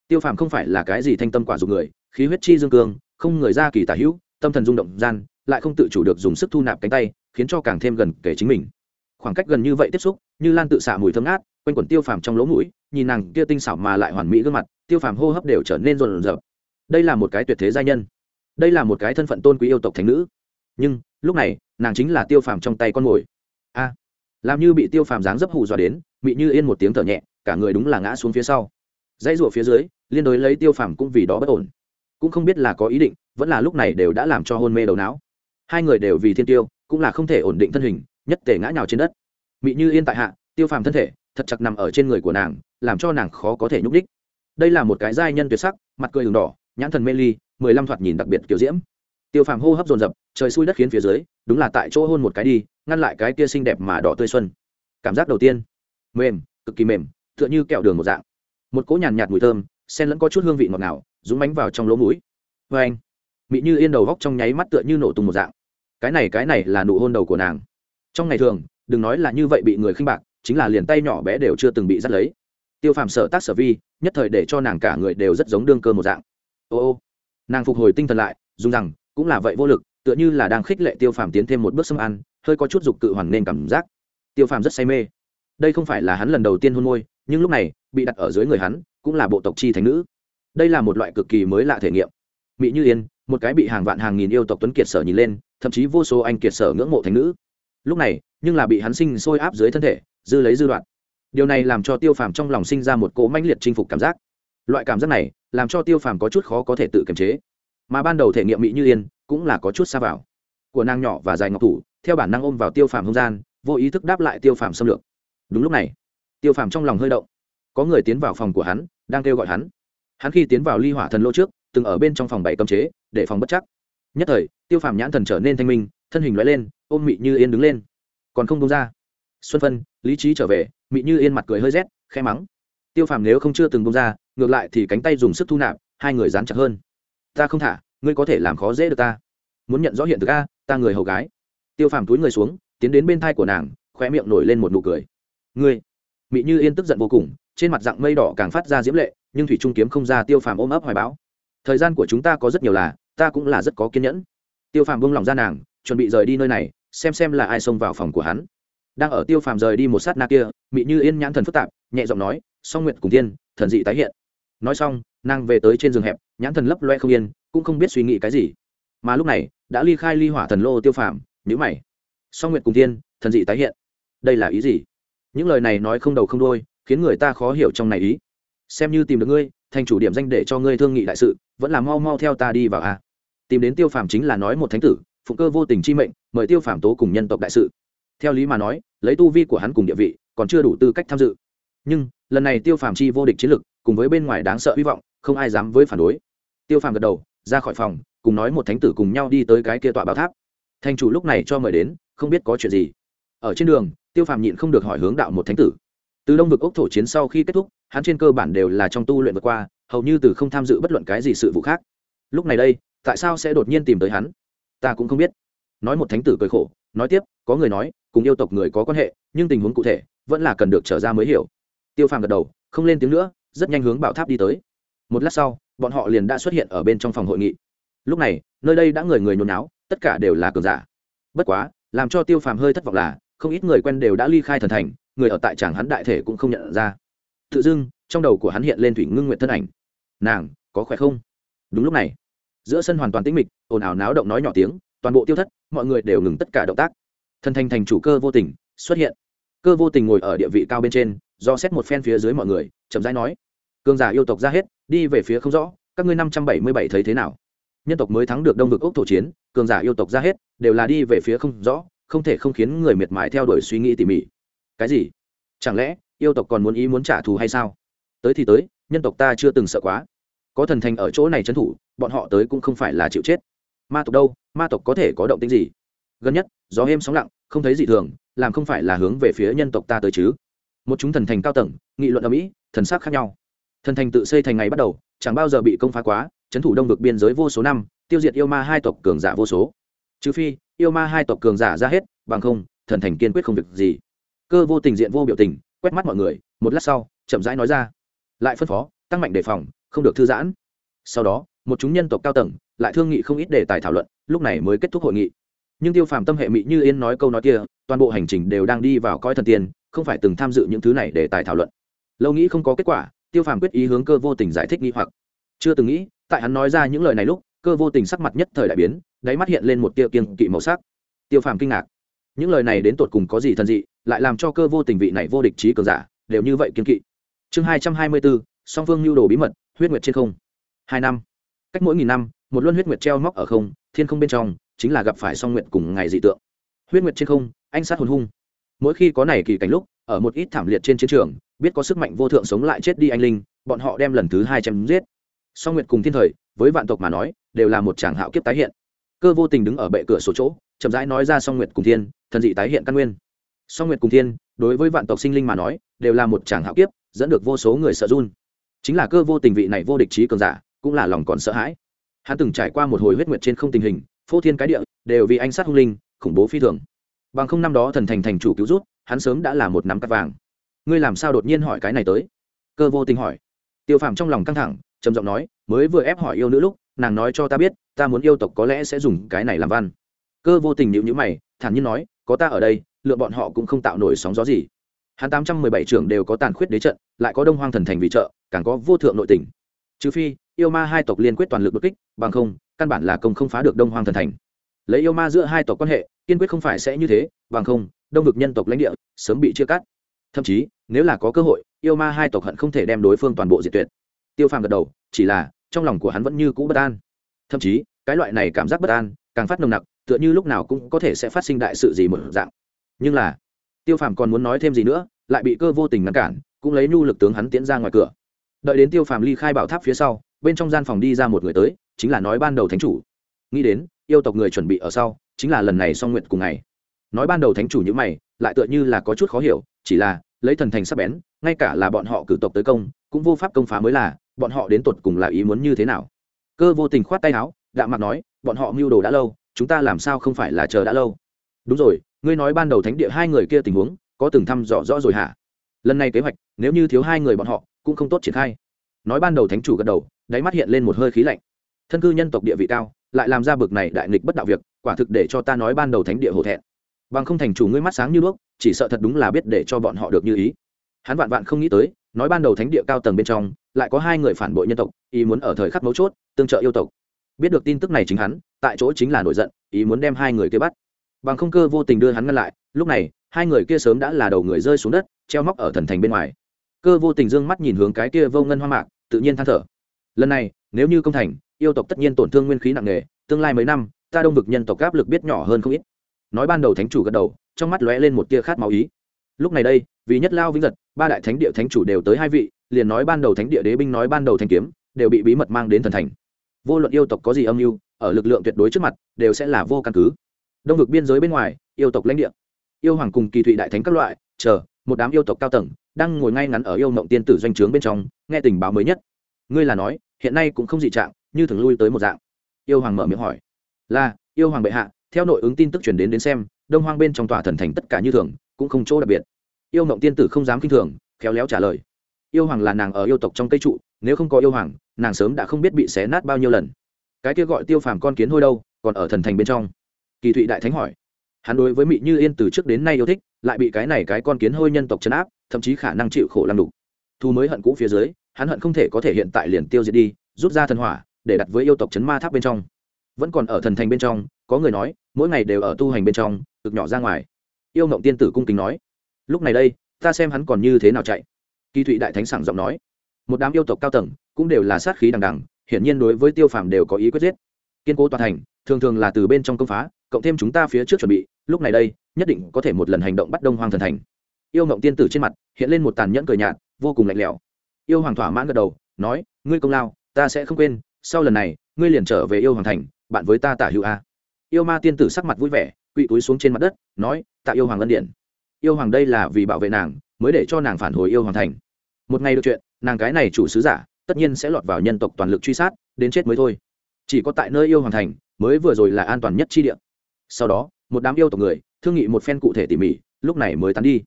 Tiêu phàm không phải là cái gì thanh tâm quả dục người, khí huyết chi dương cương không người ra kỳ tả hữu, tâm thần rung động gian lại không tự chủ được dùng sức thu nạp cánh tay, khiến cho càng thêm gần kể chính mình. Khoảng cách gần như vậy tiếp xúc, như lan tự xạ mùi thơm ngát, quanh quẩn tiêu phàm trong lỗ mũi, nhìn nàng kia tinh xảo mà lại hoàn mỹ gương mặt, tiêu phàm hô hấp đều trở nên rộn rợp đây là một cái tuyệt thế gia nhân. Đây là một cái thân phận tôn quý yêu tộc thánh nữ. Nhưng, lúc này, nàng chính là tiêu phàm trong tay con mồi. A. Làm như bị tiêu phàm dáng dấp hù dọa đến bị như yên một tiếng thở nhẹ, cả người đúng là ngã xuống phía sau. Dãy rụa phía dưới, liên đối lấy tiêu phàm cũng vì đó bất ổn. Cũng không biết là có ý định, vẫn là lúc này đều đã làm cho hôn mê đầu não hai người đều vì thiên tiêu, cũng là không thể ổn định thân hình, nhất tể ngã nhào trên đất. Mị như yên tại hạ, tiêu phàm thân thể, thật chặt nằm ở trên người của nàng, làm cho nàng khó có thể nhúc đích đây là một cái giai nhân tuyệt sắc, mặt cười đường đỏ, nhãn thần mê ly, mười lăm thoạt nhìn đặc biệt kiểu diễm. Tiêu phàm hô hấp dồn dập, trời xui đất khiến phía dưới, đúng là tại chỗ hôn một cái đi, ngăn lại cái kia xinh đẹp mà đỏ tươi xuân. Cảm giác đầu tiên, mềm, cực kỳ mềm, tựa như kẹo đường một dạng. Một cỗ nhàn nhạt mùi thơm sen lẫn có chút hương vị ngọt ngào rúng bánh vào trong lỗ mũi. Vê anh mị như yên đầu góc trong nháy mắt tựa như nổ tung một dạng. Cái này cái này là nụ hôn đầu của nàng. Trong ngày thường, đừng nói là như vậy bị người khinh bạc, chính là liền tay nhỏ bé đều chưa từng bị dắt lấy. Tiêu phàm sợ tác sở vi, nhất thời để cho nàng cả người đều rất giống đương cơ một dạng. Ô ô, nàng phục hồi tinh thần lại, dùng rằng, cũng là vậy vô lực, tựa như là đang khích lệ tiêu phàm tiến thêm một bước xâm ăn, hơi có chút dục cự hoàng nên cảm giác. Tiêu phàm rất say mê. Đây không phải là hắn lần đầu tiên hôn môi, nhưng lúc này, bị đặt ở dưới người hắn, cũng là bộ tộc chi thành nữ. Đây là một loại cực kỳ mới lạ thể nghiệm. Mỹ như yên một cái bị hàng vạn hàng nghìn yêu tộc tuấn kiệt sở nhìn lên, thậm chí vô số anh kiệt sở ngưỡng mộ thành nữ. Lúc này, nhưng là bị hắn sinh sôi áp dưới thân thể, dư lấy dư đoạn. Điều này làm cho tiêu phàm trong lòng sinh ra một cỗ mãnh liệt chinh phục cảm giác. Loại cảm giác này, làm cho tiêu phàm có chút khó có thể tự kiềm chế. Mà ban đầu thể nghiệm mỹ như yên cũng là có chút xa vào. Của nàng nhỏ và dài ngọc thủ, theo bản năng ôm vào tiêu phàm không gian, vô ý thức đáp lại tiêu phàm xâm lược. Đúng lúc này, tiêu phàm trong lòng hơi động. Có người tiến vào phòng của hắn, đang kêu gọi hắn. Hắn khi tiến vào ly hỏa thần lô trước, từng ở bên trong phòng bảy cấm chế để phòng bất chắc. Nhất thời, tiêu phàm nhãn thần trở nên thanh minh, thân hình loại lên, ôm mị như yên đứng lên. Còn không công ra. Xuân phân, lý trí trở về, mị như yên mặt cười hơi rét khe mắng. Tiêu phàm nếu không chưa từng bông ra, ngược lại thì cánh tay dùng sức thu nạp, hai người dán chặt hơn. Ta không thả, ngươi có thể làm khó dễ được ta. Muốn nhận rõ hiện thực a, ta người hầu gái. Tiêu phàm túi người xuống, tiến đến bên thai của nàng khoe miệng nổi lên một nụ cười. Ngươi. Mị như yên tức giận vô cùng, trên mặt dạng mây đỏ càng phát ra diễm lệ, nhưng thủy trung kiếm không ra tiêu phàm ôm ấp hoài báo thời gian của chúng ta có rất nhiều là ta cũng là rất có kiên nhẫn. Tiêu phàm buông lòng ra nàng, chuẩn bị rời đi nơi này, xem xem là ai xông vào phòng của hắn. Đang ở tiêu phàm rời đi một sát na kia, mị như yên nhãn thần phức tạp, nhẹ giọng nói, song nguyện cùng tiên thần dị tái hiện. Nói xong, nàng về tới trên giường hẹp, nhãn thần lấp loe không yên, cũng không biết suy nghĩ cái gì. Mà lúc này, đã ly khai ly hỏa thần lô tiêu phàm nhữ mày. Song nguyện cùng tiên thần dị tái hiện. Đây là ý gì? Những lời này nói không đầu không đôi khiến người ta khó hiểu trong này ý. Xem như tìm được ngươi, thành chủ điểm danh để cho ngươi thương nghị đại sự, vẫn là mau mau theo ta đi vào à? Tìm đến tiêu phàm chính là nói một thánh tử phụng cơ vô tình chi mệnh, mời tiêu phàm tố cùng nhân tộc đại sự. Theo lý mà nói, lấy tu vi của hắn cùng địa vị, còn chưa đủ tư cách tham dự. Nhưng, lần này tiêu phàm chi vô địch chiến lực, cùng với bên ngoài đáng sợ hy vọng, không ai dám với phản đối. Tiêu phàm gật đầu, ra khỏi phòng, cùng nói một thánh tử cùng nhau đi tới cái kia tọa bảo tháp. Thành chủ lúc này cho mời đến, không biết có chuyện gì. Ở trên đường, tiêu phàm nhịn không được hỏi hướng đạo một thánh tử. Từ đông vực ốc thổ chiến sau khi kết thúc, hắn trên cơ bản đều là trong tu luyện vượt qua, hầu như từ không tham dự bất luận cái gì sự vụ khác. Lúc này đây tại sao sẽ đột nhiên tìm tới hắn? Ta cũng không biết. Nói một thánh tử cười khổ, nói tiếp, có người nói, cùng yêu tộc người có quan hệ, nhưng tình huống cụ thể, vẫn là cần được trở ra mới hiểu. Tiêu phàm gật đầu, không lên tiếng nữa, rất nhanh hướng bảo tháp đi tới. Một lát sau, bọn họ liền đã xuất hiện ở bên trong phòng hội nghị. Lúc này, nơi đây đã người người nhốn náo, tất cả đều là cường giả. Bất quá, làm cho tiêu phàm hơi thất vọng là, không ít người quen đều đã ly khai thần thành, người ở tại tràng hắn đại thể cũng không nhận ra. Tự dưng, trong đầu của hắn hiện lên thủy ngưng nguyện thân ảnh. Nàng, có khỏe không? Đúng lúc này giữa sân hoàn toàn tĩnh mịch, ồn ào náo động nói nhỏ tiếng, toàn bộ tiêu thất, mọi người đều ngừng tất cả động tác. Thần thành thành chủ cơ vô tình xuất hiện. Cơ vô tình ngồi ở địa vị cao bên trên, do xét một phen phía dưới mọi người, chậm rãi nói cương giả yêu tộc ra hết, đi về phía không rõ, các ngươi năm trăm bảy mươi bảy thấy thế nào? Nhân tộc mới thắng được đông vực ốc thổ chiến, cường giả yêu tộc ra hết, đều là đi về phía không rõ, không thể không khiến người miệt mài theo đuổi suy nghĩ tỉ mỉ. Cái gì? Chẳng lẽ yêu tộc còn muốn ý muốn trả thù hay sao? Tới thì tới, nhân tộc ta chưa từng sợ quá có thần thành ở chỗ này trấn thủ, bọn họ tới cũng không phải là chịu chết. Ma tộc đâu? Ma tộc có thể có động tính gì? Gần nhất, gió êm sóng lặng, không thấy gì thường, làm không phải là hướng về phía nhân tộc ta tới chứ? Một chúng thần thành cao tầng, nghị luận ở mỹ thần sắc khác nhau. Thần thành tự xây thành ngày bắt đầu, chẳng bao giờ bị công phá quá, trấn thủ đông vực biên giới vô số năm, tiêu diệt yêu ma hai tộc cường giả vô số. Trừ phi, yêu ma hai tộc cường giả ra hết, bằng không, thần thành kiên quyết không việc gì. Cơ vô tình diện vô biểu tình, quét mắt mọi người, một lát sau, chậm rãi nói ra. Lại phân phó, tăng mạnh đề phòng không được thư giãn. Sau đó, một chúng nhân tộc cao tầng lại thương nghị không ít đề tài thảo luận, lúc này mới kết thúc hội nghị. Nhưng tiêu phàm tâm hệ mỹ như yên nói câu nói kia, toàn bộ hành trình đều đang đi vào coi thần tiên, không phải từng tham dự những thứ này để tài thảo luận. Lâu nghĩ không có kết quả, tiêu phàm quyết ý hướng cơ vô tình giải thích nghi hoặc. Chưa từng nghĩ, tại hắn nói ra những lời này lúc, cơ vô tình sắc mặt nhất thời đại biến, đáy mắt hiện lên một tia kiên kỵ màu sắc. Tiêu phàm kinh ngạc. Những lời này đến tột cùng có gì thần dị, lại làm cho cơ vô tình vị này vô địch trí cường giả, đều như vậy kiên kỵ. Chương hai trăm hai mươi bốn, song phương lưu đồ bí mật huyết nguyệt trên không. Hai năm. Cách mỗi nghìn năm, một luân huyết nguyệt treo móc ở không, thiên không bên trong, chính là gặp phải song nguyện cùng ngày dị tượng. Huyết nguyệt trên không, anh sát hồn hung. Mỗi khi có này kỳ cảnh lúc, ở một ít thảm liệt trên chiến trường, biết có sức mạnh vô thượng sống lại chết đi anh linh, bọn họ đem lần thứ hai chém giết. Song nguyệt cùng thiên thời, với vạn tộc mà nói, đều là một tràng hạo kiếp tái hiện. Cơ vô tình đứng ở bệ cửa sổ chỗ, chậm rãi nói ra song nguyệt cùng thiên, thần dị tái hiện căn nguyên. Song nguyệt cùng thiên, đối với vạn tộc sinh linh mà nói, đều là một tràng hạo kiếp, dẫn được vô số người sợ run chính là cơ vô tình vị này vô địch trí cường giả, cũng là lòng còn sợ hãi. Hắn từng trải qua một hồi huyết nguyệt trên không tình hình, phô thiên cái địa, đều vì anh sát hung linh, khủng bố phi thường. Bằng không năm đó thần thành thành chủ cứu rút hắn sớm đã là một nắm cắt vàng. Ngươi làm sao đột nhiên hỏi cái này tới? Cơ vô tình hỏi. Tiêu phàm trong lòng căng thẳng, trầm giọng nói, mới vừa ép hỏi yêu nữ lúc, nàng nói cho ta biết, ta muốn yêu tộc có lẽ sẽ dùng cái này làm văn. Cơ vô tình nhịu nhữ mày, thản nhiên nói, có ta ở đây, lựa bọn họ cũng không tạo nổi sóng gió gì hắn tám trăm mười bảy trưởng đều có tàn khuyết đế trận, lại có đông hoang thần thành vì trợ, càng có vô thượng nội tỉnh trừ phi, yêu ma hai tộc liên quyết toàn lực đột kích, bằng không, căn bản là công không phá được đông hoang thần thành. Lấy yêu ma giữa hai tộc quan hệ, kiên quyết không phải sẽ như thế, bằng không, đông vực nhân tộc lãnh địa sớm bị chia cắt. Thậm chí, nếu là có cơ hội, yêu ma hai tộc hận không thể đem đối phương toàn bộ diệt tuyệt. Tiêu phàm gật đầu, chỉ là, trong lòng của hắn vẫn như cũ bất an. Thậm chí, cái loại này cảm giác bất an, càng phát nồng nặc, tựa như lúc nào cũng có thể sẽ phát sinh đại sự gì một dạng. Nhưng là tiêu phàm còn muốn nói thêm gì nữa, lại bị cơ vô tình ngăn cản, cũng lấy nhu lực tướng hắn tiến ra ngoài cửa. Đợi đến tiêu phàm ly khai bảo tháp phía sau, bên trong gian phòng đi ra một người tới, chính là nói ban đầu thánh chủ. Nghĩ đến, yêu tộc người chuẩn bị ở sau, chính là lần này song nguyện cùng ngày. Nói ban đầu thánh chủ như mày, lại tựa như là có chút khó hiểu, chỉ là, lấy thần thành sắp bén, ngay cả là bọn họ cử tộc tới công, cũng vô pháp công phá mới là, bọn họ đến tột cùng là ý muốn như thế nào. Cơ vô tình khoát tay áo, đạm mặt nói, bọn họ mưu đồ đã lâu, chúng ta làm sao không phải là chờ đã lâu? Đúng rồi ngươi nói ban đầu thánh địa hai người kia tình huống, có từng thăm dò rõ rồi hả? Lần này kế hoạch, nếu như thiếu hai người bọn họ, cũng không tốt triển khai. Nói ban đầu thánh chủ gật đầu, đáy mắt hiện lên một hơi khí lạnh. Thân cư nhân tộc địa vị cao, lại làm ra bực này đại nghịch bất đạo việc, quả thực để cho ta nói ban đầu thánh địa hổ thẹn. Bằng không thành chủ ngươi mắt sáng như đuốc, chỉ sợ thật đúng là biết để cho bọn họ được như ý. Hắn vạn vạn không nghĩ tới, nói ban đầu thánh địa cao tầng bên trong, lại có hai người phản bội nhân tộc, ý muốn ở thời khắc mấu chốt, tương trợ yêu tộc. Biết được tin tức này chính hắn, tại chỗ chính là nổi giận, ý muốn đem hai người kia bắt bằng không cơ vô tình đưa hắn ngăn lại, lúc này, hai người kia sớm đã là đầu người rơi xuống đất, treo móc ở thần thành bên ngoài. Cơ vô tình dương mắt nhìn hướng cái kia vô ngân hoa mạc, tự nhiên than thở. Lần này, nếu như công thành, yêu tộc tất nhiên tổn thương nguyên khí nặng nề, tương lai mấy năm, ta đông vực nhân tộc áp lực biết nhỏ hơn không ít. Nói ban đầu thánh chủ gật đầu, trong mắt lóe lên một tia khát máu ý. Lúc này đây, vì nhất lao vĩnh giật, ba đại thánh địa thánh chủ đều tới hai vị, liền nói ban đầu thánh địa đế binh, nói ban đầu thanh kiếm, đều bị bí mật mang đến thần thành. Vô luận yêu tộc có gì âm mưu, ở lực lượng tuyệt đối trước mặt, đều sẽ là vô căn cứ đông vực biên giới bên ngoài, yêu tộc lãnh địa. Yêu hoàng cùng kỳ thụy đại thánh các loại, chờ, một đám yêu tộc cao tầng, đang ngồi ngay ngắn ở yêu mộng tiên tử doanh trướng bên trong, nghe tình báo mới nhất. Ngươi là nói, hiện nay cũng không dị trạng, như thường lui tới một dạng. Yêu hoàng mở miệng hỏi. Là, yêu hoàng bệ hạ, theo nội ứng tin tức chuyển đến đến xem, đông hoang bên trong tòa thần thành tất cả như thường, cũng không chỗ đặc biệt. Yêu mộng tiên tử không dám k i n h thường, khéo léo trả lời. Yêu hoàng là nàng ở yêu tộc trong cây trụ, nếu không có yêu hoàng, nàng sớm đã không biết bị xé nát bao nhiêu lần. Cái kia gọi tiêu phàm con kiến hôi đâu, còn ở thần thành bên trong kỳ thụy đại thánh hỏi. Hắn đối với mỹ như yên từ trước đến nay yêu thích, lại bị cái này cái con kiến hôi nhân tộc chấn áp, thậm chí khả năng chịu khổ làm đục. Thu mới hận cũ phía dưới, hắn hận không thể có thể hiện tại liền tiêu diệt đi, rút ra thần hỏa, để đặt với yêu tộc chấn ma tháp bên trong. Vẫn còn ở thần thành bên trong, có người nói, mỗi ngày đều ở tu hành bên trong, cực nhỏ ra ngoài. Yêu ngộng tiên tử cung kính nói. Lúc này đây, ta xem hắn còn như thế nào chạy. Kỳ thụy đại thánh sảng giọng nói. Một đám yêu tộc cao tầng, cũng đều là sát khí đằng đằng, hiển nhiên đối với tiêu phàm đều có ý quyết giết. Kiên cố toàn thành, thường thường là từ bên trong công phá cộng thêm chúng ta phía trước chuẩn bị, lúc này đây, nhất định có thể một lần hành động bắt đông hoàng thần thành. Yêu ngộng tiên tử trên mặt hiện lên một tàn nhẫn cười nhạt, vô cùng lạnh lẽo. Yêu hoàng thỏa mãn gật đầu, nói, ngươi công lao, ta sẽ không quên, sau lần này, ngươi liền trở về yêu hoàng thành, bạn với ta tả hữu a. Yêu ma tiên tử sắc mặt vui vẻ quỵ túi xuống trên mặt đất, nói, tạ yêu hoàng ân điện. Yêu hoàng đây là vì bảo vệ nàng, mới để cho nàng phản hồi yêu hoàng thành. Một ngày được chuyện, nàng cái này chủ sứ giả, tất nhiên sẽ lọt vào nhân tộc toàn lực truy sát, đến chết mới thôi. Chỉ có tại nơi yêu hoàng thành, mới vừa rồi là an toàn nhất chi địa sau đó, một đám yêu tộc người thương nghị một phen cụ thể tỉ mỉ, lúc này mới tán đi.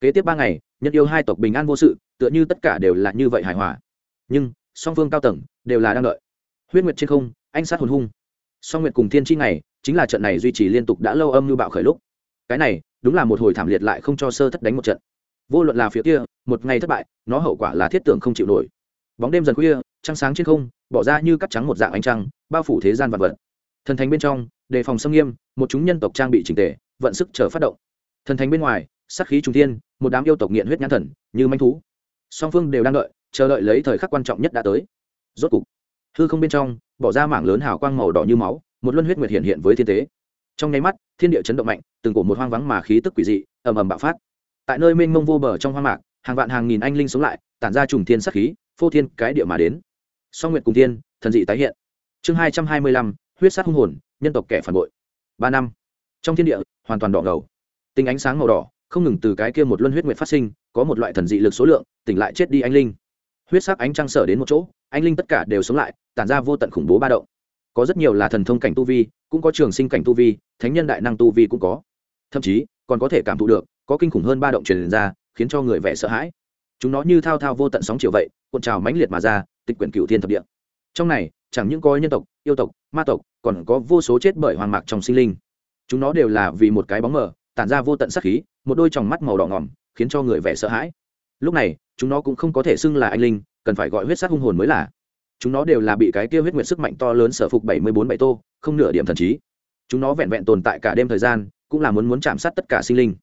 Kế tiếp ba ngày, nhân yêu hai tộc bình an vô sự, tựa như tất cả đều là như vậy hài hòa. Nhưng, song phương cao tầng đều là đang đợi. Huyết nguyệt trên không anh sát hồn hung. Song nguyệt cùng thiên chi ngày, chính là trận này duy trì liên tục đã lâu âm như bạo khởi lúc. Cái này, đúng là một hồi thảm liệt lại không cho sơ thất đánh một trận. Vô luận là phía kia, một ngày thất bại, nó hậu quả là thiết tưởng không chịu nổi. Bóng đêm dần khuya, trăng sáng trên không, bỏ ra như cắt trắng một dạng ánh trăng, bao phủ thế gian vật vật. Thần thánh bên trong đề phòng xâm nghiêm, một chúng nhân tộc trang bị trình tề, vận sức chờ phát động. Thần thánh bên ngoài sắc khí trung thiên, một đám yêu tộc nghiện huyết nhãn thần, như manh thú. Song phương đều đang đợi, chờ đợi lấy thời khắc quan trọng nhất đã tới. Rốt cục, hư không bên trong, bỏ ra mảng lớn hào quang màu đỏ như máu, một luân huyết nguyệt hiện hiện với thiên tế. Trong nháy mắt, thiên địa chấn động mạnh, từng cổ một hoang vắng mà khí tức quỷ dị, ầm ầm bạo phát. Tại nơi mênh mông vô bờ trong hoang mạc, hàng vạn hàng nghìn anh linh sống lại, tản ra trùng thiên sắc khí, phô thiên cái địa mà đến. Song nguyệt cùng thiên, thần dị tái hiện. Chương hai trăm hai mươi lăm, huyết sát hung hồn nhân tộc kẻ phản bội. Ba năm. Trong thiên địa, hoàn toàn đỏ ngầu. Tinh ánh sáng màu đỏ, không ngừng từ cái kia một luân huyết nguyệt phát sinh, có một loại thần dị lực số lượng, tỉnh lại chết đi anh linh. Huyết sắc ánh trăng sở đến một chỗ, anh linh tất cả đều sống lại, tản ra vô tận khủng bố ba động. Có rất nhiều là thần thông cảnh tu vi, cũng có trường sinh cảnh tu vi, thánh nhân đại năng tu vi cũng có. Thậm chí, còn có thể cảm thụ được, có kinh khủng hơn ba động truyền ra, khiến cho người vẻ sợ hãi. Chúng nó như thao thao vô tận sóng chiều vậy, cuộn trào mãnh liệt mà ra, tịch quyển cựu thiên thập địa. Trong này, chẳng những có nhân tộc, yêu tộc, ma tộc còn có vô số chết bởi hoàng mạc trong sinh linh. Chúng nó đều là vì một cái bóng mờ, tản ra vô tận sắc khí, một đôi tròng mắt màu đỏ ngỏm, khiến cho người vẻ sợ hãi. Lúc này, chúng nó cũng không có thể xưng là anh linh, cần phải gọi huyết sắc hung hồn mới là. Chúng nó đều là bị cái kia huyết nguyện sức mạnh to lớn sở phục bảy mươi bốn bảy tô, không nửa điểm thần trí. Chúng nó vẹn vẹn tồn tại cả đêm thời gian, cũng là muốn muốn chạm sát tất cả sinh linh.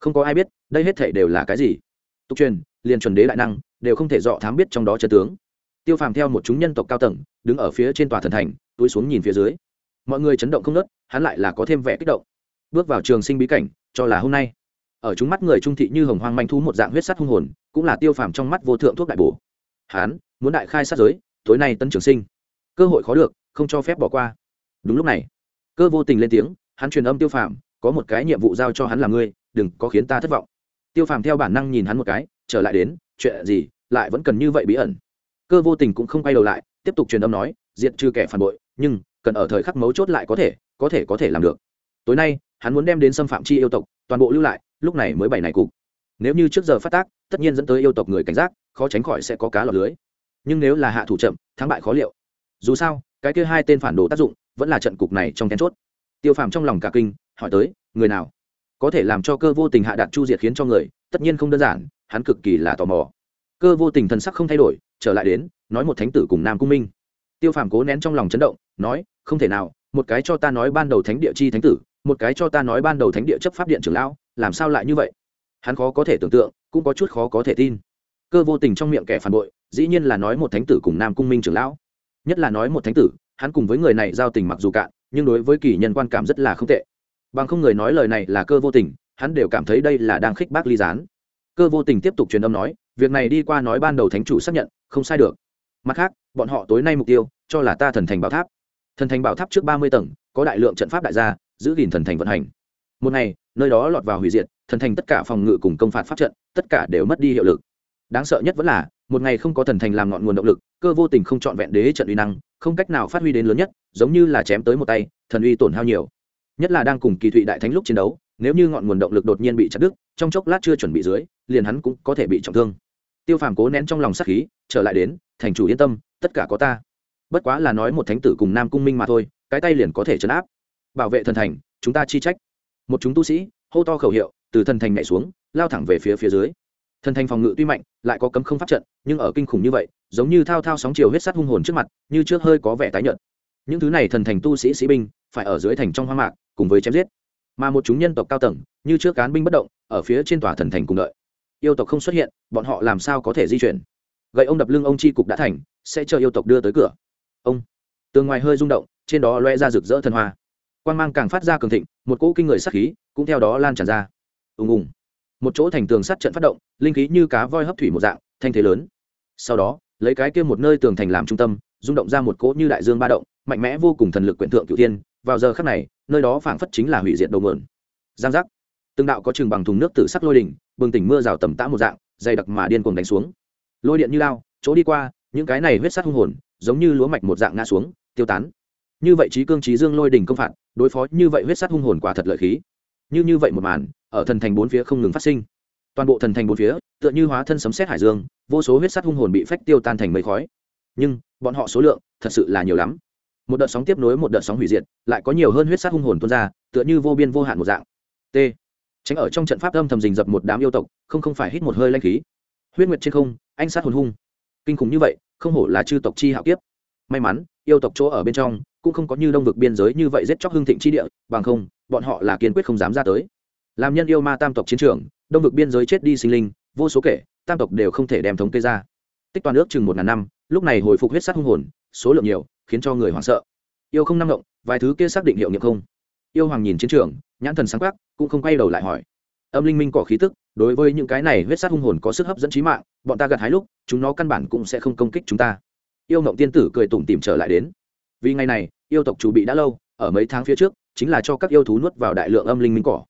Không có ai biết, đây hết thể đều là cái gì. Tục truyền, liền chuẩn đế đại năng, đều không thể dọ thám biết trong đó chân tướng. Tiêu phàm theo một chúng nhân tộc cao tầng, đứng ở phía trên tòa thần thành, túi xuống nhìn phía dưới mọi người chấn động không nớt, hắn lại là có thêm vẻ kích động. Bước vào trường sinh bí cảnh, cho là hôm nay. Ở chúng mắt người trung thị như hồng hoang manh thú một dạng huyết sắt hung hồn, cũng là tiêu phàm trong mắt vô thượng thuốc đại bổ. Hắn, muốn đại khai sát giới, tối nay tân trường sinh. Cơ hội khó được, không cho phép bỏ qua. Đúng lúc này, cơ vô tình lên tiếng, hắn truyền âm tiêu phàm, có một cái nhiệm vụ giao cho hắn là ngươi, đừng có khiến ta thất vọng. Tiêu phàm theo bản năng nhìn hắn một cái, trở lại đến, chuyện gì, lại vẫn cần như vậy bí ẩn. Cơ vô tình cũng không quay đầu lại, tiếp tục truyền âm nói diện trừ kẻ phản bội, nhưng cần ở thời khắc mấu chốt lại có thể có thể có thể làm được. Tối nay, hắn muốn đem đến xâm phạm chi yêu tộc, toàn bộ lưu lại, lúc này mới bảy này cục. Nếu như trước giờ phát tác, tất nhiên dẫn tới yêu tộc người cảnh giác, khó tránh khỏi sẽ có cá lọt lưới. Nhưng nếu là hạ thủ chậm, thắng bại khó liệu. Dù sao, cái kia hai tên phản đồ tác dụng, vẫn là trận cục này trong then chốt. Tiêu phàm trong lòng cả kinh, hỏi tới, người nào? Có thể làm cho cơ vô tình hạ đạt chu diệt khiến cho người, tất nhiên không đơn giản, hắn cực kỳ là tò mò. Cơ vô tình thần sắc không thay đổi, trở lại đến, nói một thánh tử cùng nam cung minh. Tiêu phàm cố nén trong lòng chấn động, nói không thể nào, một cái cho ta nói ban đầu thánh địa chi thánh tử, một cái cho ta nói ban đầu thánh địa chấp pháp điện trưởng lão, làm sao lại như vậy? Hắn khó có thể tưởng tượng, cũng có chút khó có thể tin. Cơ vô tình trong miệng kẻ phản bội, dĩ nhiên là nói một thánh tử cùng nam cung minh trưởng lão. Nhất là nói một thánh tử, hắn cùng với người này giao tình mặc dù cạn, nhưng đối với kỳ nhân quan cảm rất là không tệ. Bằng không người nói lời này là cơ vô tình, hắn đều cảm thấy đây là đang khích bác ly gián. Cơ vô tình tiếp tục truyền âm nói, việc này đi qua nói ban đầu thánh chủ xác nhận, không sai được. Mặt khác, bọn họ tối nay mục tiêu, cho là ta thần thành bảo tháp thần thành bảo tháp trước ba mươi tầng, có đại lượng trận pháp đại gia, giữ gìn thần thành vận hành. Một ngày, nơi đó lọt vào hủy diệt, thần thành tất cả phòng ngự cùng công phạt pháp trận, tất cả đều mất đi hiệu lực. Đáng sợ nhất vẫn là, một ngày không có thần thành làm ngọn nguồn động lực, cơ vô tình không chọn vẹn đế trận uy năng, không cách nào phát huy đến lớn nhất, giống như là chém tới một tay, thần uy tổn hao nhiều. Nhất là đang cùng kỳ thụy đại thánh lúc chiến đấu, nếu như ngọn nguồn động lực đột nhiên bị chặt đứt, trong chốc lát chưa chuẩn bị dưới, liền hắn cũng có thể bị trọng thương. Tiêu phàm cố nén trong lòng sát khí, trở lại đến, thành chủ yên tâm, tất cả có ta bất quá là nói một thánh tử cùng nam cung minh mà thôi, cái tay liền có thể chấn áp. Bảo vệ thần thành, chúng ta chi trách. Một chúng tu sĩ, hô to khẩu hiệu, từ thần thành nhảy xuống, lao thẳng về phía phía dưới. Thần thành phòng ngự tuy mạnh, lại có cấm không pháp trận, nhưng ở kinh khủng như vậy, giống như thao thao sóng chiều huyết sắt hung hồn trước mặt, như trước hơi có vẻ tái nhợt. Những thứ này thần thành tu sĩ sĩ binh, phải ở dưới thành trong hoang mạc, cùng với chém giết. Mà một chúng nhân tộc cao tầng, như trước cán binh bất động, ở phía trên tòa thần thành cùng đợi. Yêu tộc không xuất hiện, bọn họ làm sao có thể di chuyển? Gậy ông đập lưng ông chi cục đã thành, sẽ chờ yêu tộc đưa tới cửa ông. Tường ngoài hơi rung động, trên đó loe ra rực rỡ thần hoa. Quan g mang càng phát ra cường thịnh, một cỗ kinh người sắc khí cũng theo đó lan tràn ra. Ùng ùng. Một chỗ thành tường sắt trận phát động, linh khí như cá voi hấp thủy một dạng, thanh thế lớn. Sau đó, lấy cái kia một nơi tường thành làm trung tâm, rung động ra một cỗ như đại dương ba động, mạnh mẽ vô cùng thần lực quyển thượng cửu tiên. vào giờ khắc này, nơi đó phảng phất chính là hủy diệt đầu mượn giang giác. Từng đạo có chừng bằng thùng nước tử sắc lôi đỉnh, bừng tỉnh mưa rào tầm tã một dạng, dày đặc mà điên cuồng đánh xuống. Lôi điện như lao, chỗ đi qua, những cái này huyết sát hung hồn giống như lúa mạch một dạng ngã xuống, tiêu tán. Như vậy trí cương trí dương lôi đỉnh công phạt, đối phó như vậy huyết sát hung hồn quả thật lợi khí. Như như vậy một màn, ở thần thành bốn phía không ngừng phát sinh. Toàn bộ thần thành bốn phía, tựa như hóa thân sấm xét hải dương, vô số huyết sát hung hồn bị phách tiêu tan thành mây khói. Nhưng, bọn họ số lượng thật sự là nhiều lắm. Một đợt sóng tiếp nối một đợt sóng hủy diệt, lại có nhiều hơn huyết sát hung hồn tuôn ra, tựa như vô biên vô hạn một dạng. T. Tránh ở trong trận pháp âm thầm rình dập một đám yêu tộc, không không phải hít một hơi lanh khí. Huyết nguyệt trên không anh sát hồn hung. Kinh khủng như vậy không hổ là chư tộc chi hạo kiếp. May mắn, yêu tộc chỗ ở bên trong cũng không có như đông vực biên giới như vậy giết chóc hưng thịnh chi địa, bằng không, bọn họ là kiên quyết không dám ra tới. Làm nhân yêu ma tam tộc chiến trường, đông vực biên giới chết đi sinh linh, vô số kể, tam tộc đều không thể đem thống kê ra. Tích toàn ước chừng một ngàn năm, lúc này hồi phục huyết sát hung hồn, số lượng nhiều, khiến cho người hoảng sợ. Yêu không năng động, vài thứ kia xác định hiệu nghiệm không. Yêu hoàng nhìn chiến trường, nhãn thần sáng quắc, cũng không quay đầu lại hỏi. Âm linh minh cỏ khí tức đối với những cái này huyết sát hung hồn có sức hấp dẫn trí mạng, bọn ta gặt hái lúc, chúng nó căn bản cũng sẽ không công kích chúng ta. Yêu mộng tiên tử cười tủm tìm trở lại đến. Vì ngày này, yêu tộc chủ bị đã lâu, ở mấy tháng phía trước, chính là cho các yêu thú nuốt vào đại lượng âm linh minh cỏ.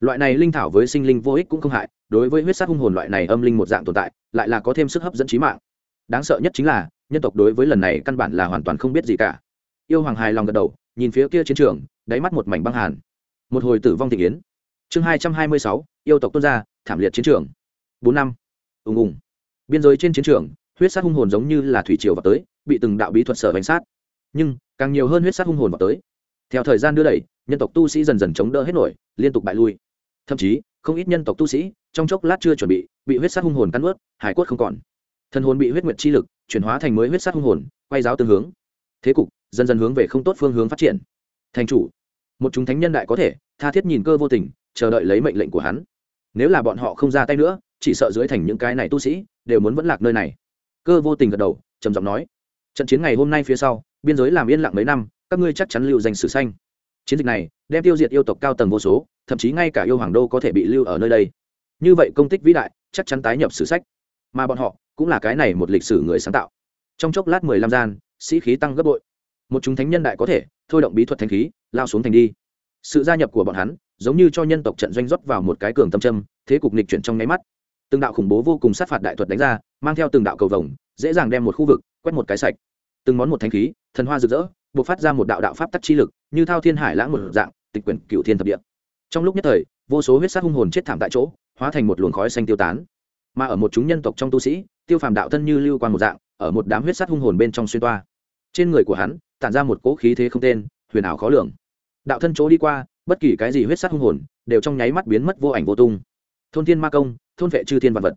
Loại này linh thảo với sinh linh vô ích cũng không hại, đối với huyết sát hung hồn loại này âm linh một dạng tồn tại, lại là có thêm sức hấp dẫn trí mạng. Đáng sợ nhất chính là, nhân tộc đối với lần này căn bản là hoàn toàn không biết gì cả. Yêu hoàng hài lòng gật đầu, nhìn phía kia chiến trường, đáy mắt một mảnh băng hàn. Một hồi tử vong thị kiến chương hai trăm hai mươi sáu, yêu tộc tuôn ra thảm liệt chiến trường. Bốn năm. Ùng ùng. Biên giới trên chiến trường, huyết sát hung hồn giống như là thủy triều vào tới, bị từng đạo bí thuật sở bánh sát. Nhưng, càng nhiều hơn huyết sát hung hồn vào tới. Theo thời gian đưa đẩy, nhân tộc tu sĩ dần dần chống đỡ hết nổi, liên tục bại lui. Thậm chí, không ít nhân tộc tu sĩ, trong chốc lát chưa chuẩn bị bị huyết sát hung hồn cắn ướt hải quất không còn. Thân hồn bị huyết nguyệt chi lực chuyển hóa thành mới huyết sát hung hồn, quay giáo tương hướng. Thế cục dần dần hướng về không tốt phương hướng phát triển. Thành chủ. Một chúng thánh nhân đại có thể, tha thiết nhìn cơ vô tình, chờ đợi lấy mệnh lệnh của hắn nếu là bọn họ không ra tay nữa, chỉ sợ dưới thành những cái này tu sĩ đều muốn vẫn lạc nơi này. Cơ vô tình gật đầu, trầm giọng nói, trận chiến ngày hôm nay phía sau, biên giới làm yên lặng mấy năm, các ngươi chắc chắn lưu danh sử xanh chiến dịch này đem tiêu diệt yêu tộc cao tầng vô số, thậm chí ngay cả yêu hoàng đô có thể bị lưu ở nơi đây. Như vậy công tích vĩ đại, chắc chắn tái nhập sử sách. Mà bọn họ cũng là cái này một lịch sử người sáng tạo. Trong chốc lát mười lăm gian, sĩ khí tăng gấp bội. Một chúng thánh nhân đại có thể thôi động bí thuật thanh khí, lao xuống thành đi. Sự gia nhập của bọn hắn giống như cho nhân tộc trận doanh rót vào một cái cường tâm châm, thế cục nịch chuyển trong nháy mắt. Từng đạo khủng bố vô cùng sát phạt đại thuật đánh ra, mang theo từng đạo cầu vồng, dễ dàng đem một khu vực quét một cái sạch. Từng món một thanh khí, thần hoa rực rỡ buộc phát ra một đạo đạo pháp tắc chi lực, như thao thiên hải lãng một dạng, tịch quyển cựu thiên thập địa. Trong lúc nhất thời, vô số huyết sát hung hồn chết thảm tại chỗ, hóa thành một luồng khói xanh tiêu tán. Mà ở một chúng nhân tộc trong tu sĩ, tiêu phàm đạo thân như lưu quan một dạng, ở một đám huyết sát hung hồn bên trong xuyên toa. Trên người của hắn, tản ra một cỗ khí thế không tên, huyền ảo khó lường. Đạo thân chỗ đi qua bất kỳ cái gì huyết sát hung hồn đều trong nháy mắt biến mất vô ảnh vô tung. Thôn thiên ma công, thôn vệ chư thiên văn vật.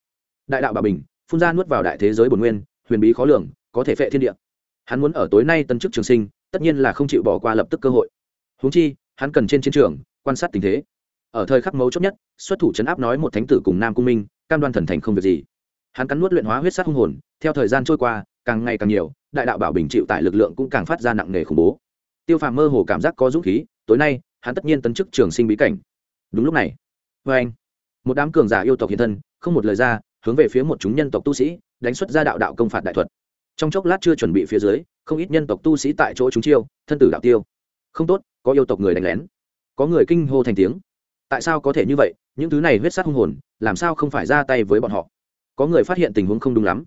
Đại đạo bà bình, phun ra nuốt vào đại thế giới bồn nguyên, huyền bí khó lường, có thể phệ thiên địa. Hắn muốn ở tối nay tân chức trường sinh, tất nhiên là không chịu bỏ qua lập tức cơ hội. Húng chi, hắn cần trên chiến trường, quan sát tình thế. Ở thời khắc mấu chốt nhất, xuất thủ chấn áp nói một thánh tử cùng nam cung minh, cam đoan thần thành không việc gì. Hắn cắn nuốt luyện hóa huyết sát hung hồn, theo thời gian trôi qua, càng ngày càng nhiều, đại đạo bảo bình chịu tại lực lượng cũng càng phát ra nặng nề khủng bố. Tiêu phàm mơ hồ cảm giác có dũng khí, tối nay hắn tất nhiên tấn chức trường sinh bí cảnh. Đúng lúc này vê anh, một đám cường giả yêu tộc hiện thân, không một lời ra, hướng về phía một chúng nhân tộc tu sĩ, đánh xuất ra đạo đạo công phạt đại thuật. Trong chốc lát chưa chuẩn bị phía dưới, không ít nhân tộc tu sĩ tại chỗ chúng chiêu, thân tử đạo tiêu. Không tốt, có yêu tộc người đánh lén. Có người kinh hô thành tiếng. Tại sao có thể như vậy? Những thứ này huyết sát hung hồn, làm sao không phải ra tay với bọn họ? Có người phát hiện tình huống không đúng lắm.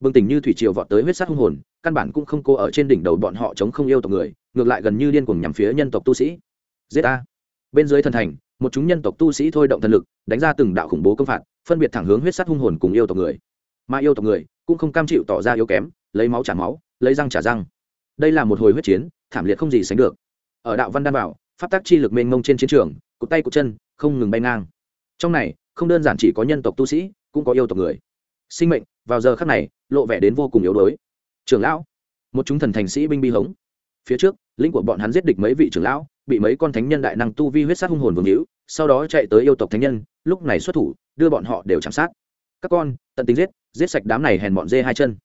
Bừng tỉnh như thủy triều vọt tới huyết sát hung hồn, căn bản cũng không cô ở trên đỉnh đầu bọn họ chống không yêu tộc người, ngược lại gần như điên cuồng nhằm phía nhân tộc tu sĩ giết a. Bên dưới thần thành, một chúng nhân tộc tu sĩ thôi động thần lực, đánh ra từng đạo khủng bố công phạt, phân biệt thẳng hướng huyết sát hung hồn cùng yêu tộc người. Mà yêu tộc người cũng không cam chịu tỏ ra yếu kém, lấy máu trả máu, lấy răng trả răng. Đây là một hồi huyết chiến, thảm liệt không gì sánh được. Ở đạo văn đan bảo phát tác chi lực mênh mông trên chiến trường, cụt tay cụt chân, không ngừng bay ngang. Trong này, không đơn giản chỉ có nhân tộc tu sĩ, cũng có yêu tộc người. Sinh mệnh, vào giờ khắc này, lộ vẻ đến vô cùng yếu đuối. Trưởng lão, một chúng thần thành sĩ binh bi hống. Phía trước, lĩnh của bọn hắn giết địch mấy vị trưởng lão bị mấy con thánh nhân đại năng tu vi huyết sát hung hồn vương hữu, sau đó chạy tới yêu tộc thánh nhân, lúc này xuất thủ, đưa bọn họ đều chạm sát. Các con, tận tình giết giết sạch đám này hèn bọn dê hai chân.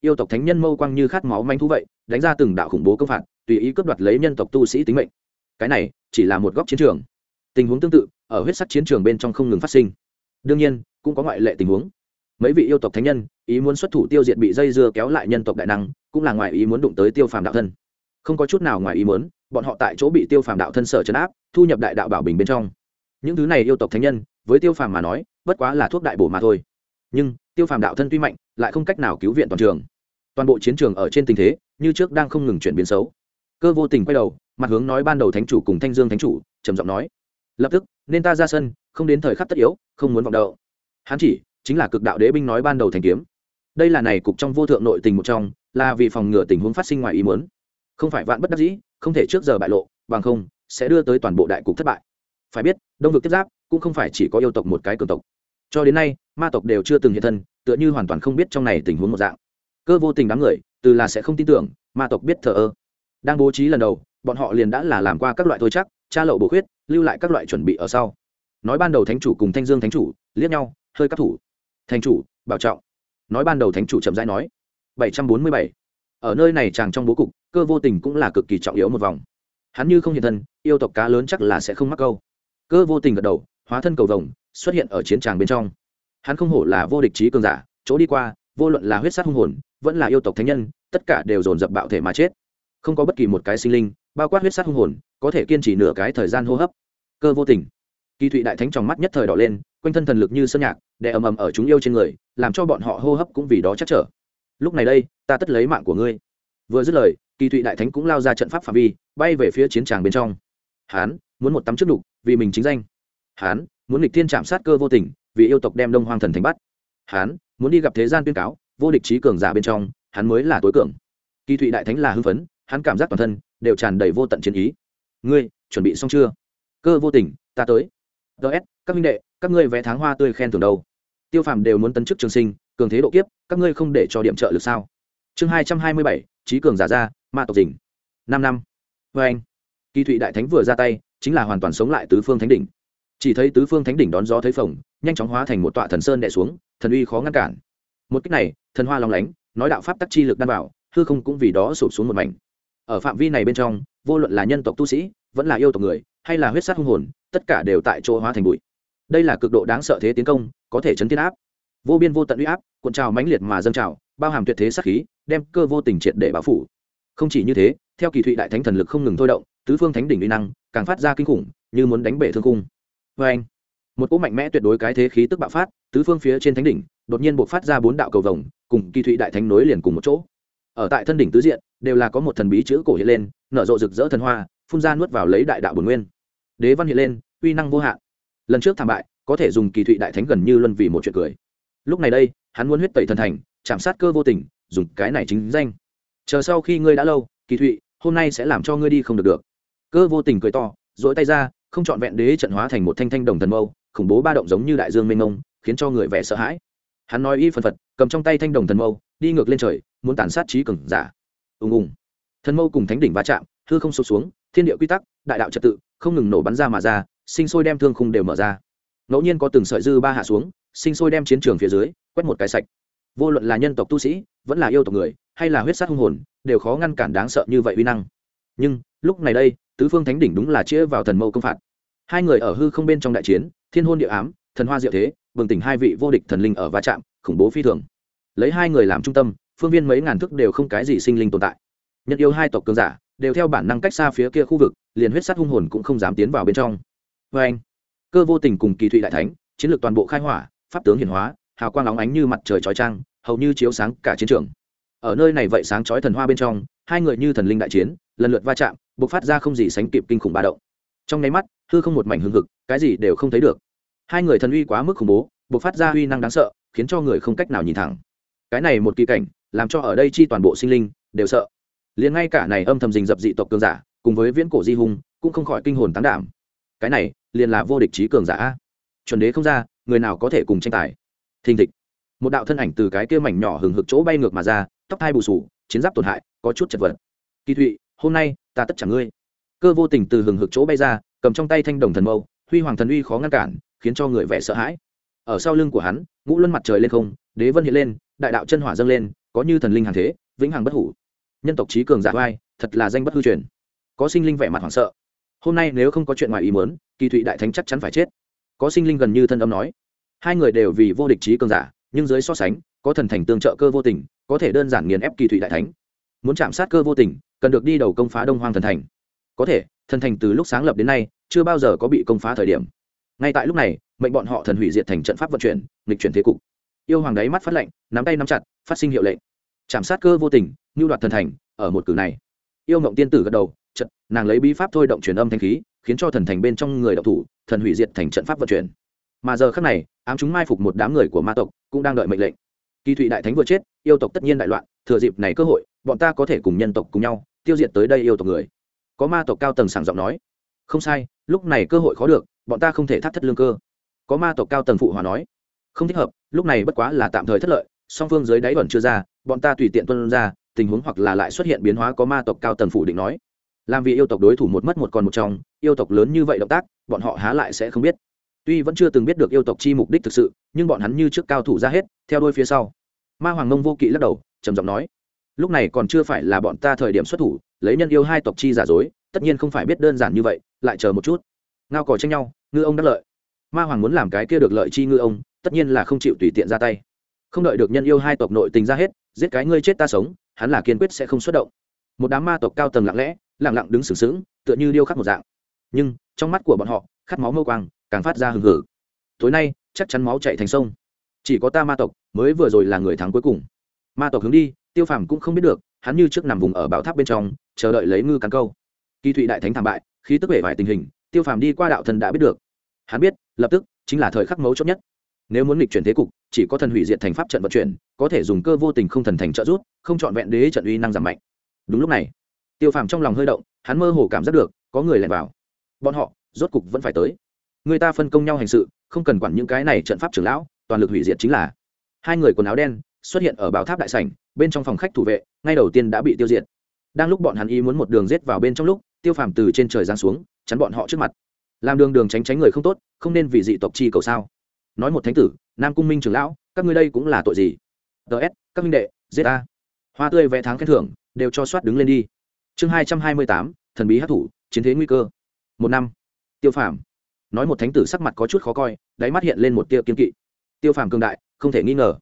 Yêu tộc thánh nhân mâu quang như khát máu manh thú vậy, đánh ra từng đạo khủng bố công phạt, tùy ý cướp đoạt lấy nhân tộc tu sĩ tính mệnh. Cái này, chỉ là một góc chiến trường. Tình huống tương tự, ở huyết sắc chiến trường bên trong không ngừng phát sinh. Đương nhiên, cũng có ngoại lệ tình huống. Mấy vị yêu tộc thánh nhân, ý muốn xuất thủ tiêu diệt bị dây dưa kéo lại nhân tộc đại năng, cũng là ngoài ý muốn đụng tới tiêu phàm đạo thân. Không có chút nào ngoài ý muốn bọn họ tại chỗ bị tiêu phàm đạo thân sở chấn áp, thu nhập đại đạo bảo bình bên trong. Những thứ này yêu tộc thánh nhân, với tiêu phàm mà nói, bất quá là thuốc đại bổ mà thôi. Nhưng, tiêu phàm đạo thân tuy mạnh, lại không cách nào cứu viện toàn trường. Toàn bộ chiến trường ở trên tình thế, như trước đang không ngừng chuyển biến xấu. Cơ vô tình quay đầu, mặt hướng nói ban đầu thánh chủ cùng thanh dương thánh chủ, trầm giọng nói. Lập tức, nên ta ra sân, không đến thời khắc tất yếu, không muốn vọng đậu. Hắn chỉ, chính là cực đạo đế binh nói ban đầu thành kiếm. Đây là này cục trong vô thượng nội tình một trong, là vì phòng ngừa tình huống phát sinh ngoài ý muốn. Không phải vạn bất đắc dĩ không thể trước giờ bại lộ, bằng không, sẽ đưa tới toàn bộ đại cục thất bại. Phải biết, đông vực tiếp giáp cũng không phải chỉ có yêu tộc một cái cường tộc. Cho đến nay, ma tộc đều chưa từng hiện thân, tựa như hoàn toàn không biết trong này tình huống một dạng. Cơ vô tình đám người, từ là sẽ không tin tưởng, ma tộc biết thờ ơ. Đang bố trí lần đầu, bọn họ liền đã là làm qua các loại thôi chắc, tra lậu bổ khuyết, lưu lại các loại chuẩn bị ở sau. Nói ban đầu thánh chủ cùng thanh dương thánh chủ, liếc nhau, hơi các thủ. Thánh chủ, bảo trọng. Nói ban đầu thánh chủ chậm rãi nói, bảy trăm bốn mươi bảy. Ở nơi này chàng trong bố cục cơ vô tình cũng là cực kỳ trọng yếu một vòng. Hắn như không hiện thân, yêu tộc cá lớn chắc là sẽ không mắc câu. Cơ vô tình gật đầu, hóa thân cầu vồng, xuất hiện ở chiến tràng bên trong. Hắn không hổ là vô địch trí cường giả, chỗ đi qua, vô luận là huyết sát hung hồn, vẫn là yêu tộc thánh nhân, tất cả đều dồn dập bạo thể mà chết. Không có bất kỳ một cái sinh linh, bao quát huyết sát hung hồn, có thể kiên trì nửa cái thời gian hô hấp. Cơ vô tình. Kỳ thụy đại thánh trong mắt nhất thời đỏ lên, quanh thân thần lực như sơn nhạc, đè ầm ầm ở chúng yêu trên người, làm cho bọn họ hô hấp cũng vì đó chắc trở. Lúc này đây, ta tất lấy mạng của ngươi. Vừa dứt lời kỳ thụy đại thánh cũng lao ra trận pháp phạm vi, bay về phía chiến tràng bên trong. Hán, muốn một tắm trước đục, vì mình chính danh. Hán, muốn lịch thiên chạm sát cơ vô tình, vì yêu tộc đem đông hoang thần thành bắt. Hán, muốn đi gặp thế gian tuyên cáo, vô địch trí cường giả bên trong, hắn mới là tối cường. Kỳ thụy đại thánh là hưng phấn, hắn cảm giác toàn thân đều tràn đầy vô tận chiến ý. Ngươi, chuẩn bị xong chưa? Cơ vô tình, ta tới. Ts các minh đệ, các ngươi vẽ tháng hoa tươi khen thưởng đâu? Tiêu phàm đều muốn tấn chức trường sinh, cường thế độ kiếp, các ngươi không để cho điểm trợ lực sao? Chương hai trăm hai mươi bảy, trí cường giả ra ma tộc dình năm năm. Vê anh. Kỳ thụy đại thánh vừa ra tay, chính là hoàn toàn sống lại tứ phương thánh đỉnh. Chỉ thấy tứ phương thánh đỉnh đón gió thấy phồng, nhanh chóng hóa thành một tọa thần sơn đẻ xuống, thần uy khó ngăn cản. Một cách này, thần hoa lòng lánh, nói đạo pháp tắc chi lực đan bảo, hư không cũng vì đó sụp xuống một mảnh. Ở phạm vi này bên trong, vô luận là nhân tộc tu sĩ, vẫn là yêu tộc người, hay là huyết sát hung hồn, tất cả đều tại chỗ hóa thành bụi. Đây là cực độ đáng sợ thế tiến công, có thể chấn thiên áp. Vô biên vô tận uy áp, cuộn trào mãnh liệt mà dâng trào, bao hàm tuyệt thế sát khí, đem cơ vô tình triệt để báo phủ không chỉ như thế, theo kỳ thụy đại thánh thần lực không ngừng thôi động, tứ phương thánh đỉnh uy năng càng phát ra kinh khủng, như muốn đánh bể thương cung vê anh, một cỗ mạnh mẽ tuyệt đối cái thế khí tức bạo phát, tứ phương phía trên thánh đỉnh đột nhiên buộc phát ra bốn đạo cầu vồng, cùng kỳ thụy đại thánh nối liền cùng một chỗ. Ở tại thân đỉnh tứ diện, đều là có một thần bí chữ cổ hiện lên, nở rộ rực rỡ thần hoa, phun ra nuốt vào lấy đại đạo bồn nguyên. Đế văn hiện lên, uy năng vô hạn. Lần trước thảm bại, có thể dùng kỳ thụy đại thánh gần như luân vì một chuyện cười. Lúc này đây, hắn muốn huyết tẩy thần thành, chạm sát cơ vô tình, dùng cái này chính danh chờ sau khi ngươi đã lâu, kỳ thụy, hôm nay sẽ làm cho ngươi đi không được được. Cơ vô tình cười to dỗi tay ra, không trọn vẹn đế trận hóa thành một thanh thanh đồng thần mâu, khủng bố ba động giống như đại dương mênh mông, khiến cho người vẻ sợ hãi. Hắn nói y phân phật, cầm trong tay thanh đồng thần mâu, đi ngược lên trời, muốn tàn sát trí cường giả. Ùng ùng. Thần mâu cùng thánh đỉnh va chạm, hư không sụp xuống, thiên địa quy tắc, đại đạo trật tự, không ngừng nổ bắn ra mà ra, sinh sôi đem thương khung đều mở ra. Ngẫu nhiên có từng sợi dư ba hạ xuống, sinh sôi đem chiến trường phía dưới, quét một cái sạch. Vô luận là nhân tộc tu sĩ, vẫn là yêu tộc người hay là huyết sát hung hồn, đều khó ngăn cản đáng sợ như vậy uy năng. Nhưng, lúc này đây, tứ phương thánh đỉnh đúng là chĩa vào thần mâu công phạt. Hai người ở hư không bên trong đại chiến, thiên hôn địa ám, thần hoa diệu thế, bừng tỉnh hai vị vô địch thần linh ở va chạm, khủng bố phi thường. Lấy hai người làm trung tâm, phương viên mấy ngàn thức đều không cái gì sinh linh tồn tại. Nhất yêu hai tộc cường giả, đều theo bản năng cách xa phía kia khu vực, liền huyết sát hung hồn cũng không dám tiến vào bên trong. Vê anh, cơ vô tình cùng kỳ thụy đại thánh, chiến lược toàn bộ khai hỏa, pháp tướng hiển hóa, hào quang óng ánh như mặt trời chói trang, hầu như chiếu sáng cả chiến trường ở nơi này vậy sáng chói thần hoa bên trong, hai người như thần linh đại chiến, lần lượt va chạm, bộc phát ra không gì sánh kịp kinh khủng ba động. Trong nháy mắt, hư không một mảnh hương hực, cái gì đều không thấy được. Hai người thần uy quá mức khủng bố, bộc phát ra uy năng đáng sợ, khiến cho người không cách nào nhìn thẳng. Cái này một kỳ cảnh, làm cho ở đây chi toàn bộ sinh linh đều sợ. Liền ngay cả này âm thầm rình dập dị tộc cường giả, cùng với viễn cổ di hùng cũng không khỏi kinh hồn tán đảm. Cái này, liền là vô địch trí cường giả. Chuẩn đế không ra, người nào có thể cùng tranh tài? Thình thịch. Một đạo thân ảnh từ cái kia mảnh nhỏ hừng hực chỗ bay ngược mà ra tóc hai bù sù chiến giáp tổn hại, có chút chật vật. Kỳ thụy, hôm nay, ta tất chẳng ngươi. Cơ vô tình từ hừng hực chỗ bay ra, cầm trong tay thanh đồng thần mâu, huy hoàng thần uy khó ngăn cản, khiến cho người vẻ sợ hãi. Ở sau lưng của hắn, ngũ luân mặt trời lên không, đế vân hiện lên, đại đạo chân hỏa dâng lên, có như thần linh hàng thế, vĩnh hằng bất hủ. Nhân tộc trí cường giả vai thật là danh bất hư truyền. Có sinh linh vẻ mặt hoảng sợ. Hôm nay nếu không có chuyện ngoài ý muốn, kỳ thụy đại thánh chắc chắn phải chết. Có sinh linh gần như thân âm nói. Hai người đều vì vô địch trí cường giả, nhưng dưới so sánh có thần thành tương trợ cơ vô tình, có thể đơn giản nghiền ép kỳ thụy đại thánh. Muốn chạm sát cơ vô tình, cần được đi đầu công phá đông hoang thần thành. Có thể, thần thành từ lúc sáng lập đến nay, chưa bao giờ có bị công phá thời điểm. Ngay tại lúc này, mệnh bọn họ thần hủy diệt thành trận pháp vận chuyển, nghịch chuyển thế cục. Yêu hoàng đáy mắt phát lệnh nắm tay nắm chặt, phát sinh hiệu lệnh. Chạm sát cơ vô tình ngưu đoạt thần thành, ở một cử này. Yêu mộng tiên tử gật đầu trận nàng lấy bí pháp thôi động truyền âm thanh khí, khiến cho thần thành bên trong người đậu thủ, thần hủy diệt thành trận pháp vận chuyển. Mà giờ khác này, ám chúng mai phục một đám người của ma tộc, cũng đang đợi mệnh lệnh kỳ thụy đại thánh vừa chết, yêu tộc tất nhiên đại loạn, thừa dịp này cơ hội, bọn ta có thể cùng nhân tộc cùng nhau, tiêu diệt tới đây yêu tộc người. Có ma tộc cao tầng sảng giọng nói. Không sai, lúc này cơ hội khó được, bọn ta không thể thắt thất lương cơ. Có ma tộc cao tầng phụ hòa nói. Không thích hợp, lúc này bất quá là tạm thời thất lợi, song phương dưới đáy vẫn chưa ra, bọn ta tùy tiện tuân ra, tình huống hoặc là lại xuất hiện biến hóa có ma tộc cao tầng phủ định nói. Làm vì yêu tộc đối thủ một mất một còn một trong, yêu tộc lớn như vậy động tác, bọn họ há lại sẽ không biết tuy vẫn chưa từng biết được yêu tộc chi mục đích thực sự, nhưng bọn hắn như trước cao thủ ra hết, theo đôi phía sau. Ma hoàng mông vô kỵ lắc đầu, trầm giọng nói, lúc này còn chưa phải là bọn ta thời điểm xuất thủ, lấy nhân yêu hai tộc chi giả dối, tất nhiên không phải biết đơn giản như vậy, lại chờ một chút. Ngao còi tranh nhau, ngư ông đắc lợi. Ma hoàng muốn làm cái kia được lợi chi ngư ông, tất nhiên là không chịu tùy tiện ra tay. Không đợi được nhân yêu hai tộc nội tình ra hết, giết cái ngươi chết ta sống, hắn là kiên quyết sẽ không xuất động. Một đám ma tộc cao tầng lặng lẽ, lặng lặng đứng sừng sững, tựa như điêu khắc một dạng. Nhưng, trong mắt của bọn họ, khát máu mâu quang càng phát ra hừng hử tối nay, chắc chắn máu chạy thành sông. Chỉ có ta ma tộc mới vừa rồi là người thắng cuối cùng. Ma tộc hướng đi, tiêu phàm cũng không biết được, hắn như trước nằm vùng ở bảo tháp bên trong, chờ đợi lấy ngư cắn câu. Kỳ thụy đại thánh thảm bại khi tức bể vài tình hình, tiêu phàm đi qua đạo thần đã biết được. Hắn biết, lập tức, chính là thời khắc mấu chốt nhất. Nếu muốn nghịch chuyển thế cục, chỉ có thần hủy diệt thành pháp trận vận chuyển, có thể dùng cơ vô tình không thần thành trợ rút không chọn vẹn đế trận uy năng giảm mạnh. Đúng lúc này, tiêu phàm trong lòng hơi động, hắn mơ hồ cảm giác được, có người lẻn vào. Bọn họ, rốt cục vẫn phải tới người ta phân công nhau hành sự, không cần quản những cái này trận pháp trưởng lão, toàn lực hủy diệt chính là. Hai người quần áo đen xuất hiện ở bảo tháp đại sảnh, bên trong phòng khách thủ vệ, ngay đầu tiên đã bị tiêu diệt. Đang lúc bọn hắn ý muốn một đường rết vào bên trong lúc, tiêu phàm từ trên trời giáng xuống, chắn bọn họ trước mặt. Làm đường đường tránh tránh người không tốt, không nên vì dị tộc chi cầu sao. Nói một thánh tử, nam cung minh trưởng lão, các ngươi đây cũng là tội gì? Ts các minh đệ, giết ta. hoa tươi vẽ tháng khen thưởng, đều cho soát đứng lên đi. Chương hai trăm hai mươi tám, thần bí hát thủ, chiến thế nguy cơ. Một năm. Tiêu phàm nói một thánh tử sắc mặt có chút khó coi, đáy mắt hiện lên một tia kiên kỵ. Tiêu phàm cường đại, không thể nghi ngờ.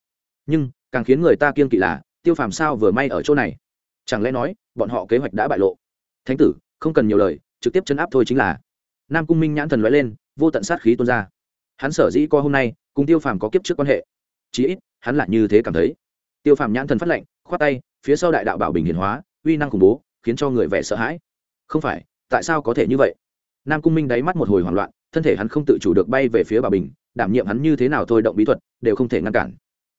Nhưng, càng khiến người ta kiên kỵ là, tiêu phàm sao vừa may ở chỗ này? Chẳng lẽ nói, bọn họ kế hoạch đã bại lộ? Thánh tử, không cần nhiều lời, trực tiếp chấn áp thôi chính là. Nam cung minh nhãn thần loại lên, vô tận sát khí tuôn ra. Hắn sở dĩ co hôm nay, cùng tiêu phàm có kiếp trước quan hệ. Chí ít, hắn là như thế cảm thấy. Tiêu phàm nhãn thần phát lệnh, khoát tay, phía sau đại đạo bảo bình hiển hóa, uy năng khủng bố, khiến cho người vẻ sợ hãi. Không phải, tại sao có thể như vậy? Nam cung minh đáy mắt một hồi hoảng loạn thân thể hắn không tự chủ được bay về phía bà bình, đảm nhiệm hắn như thế nào thôi động bí thuật, đều không thể ngăn cản.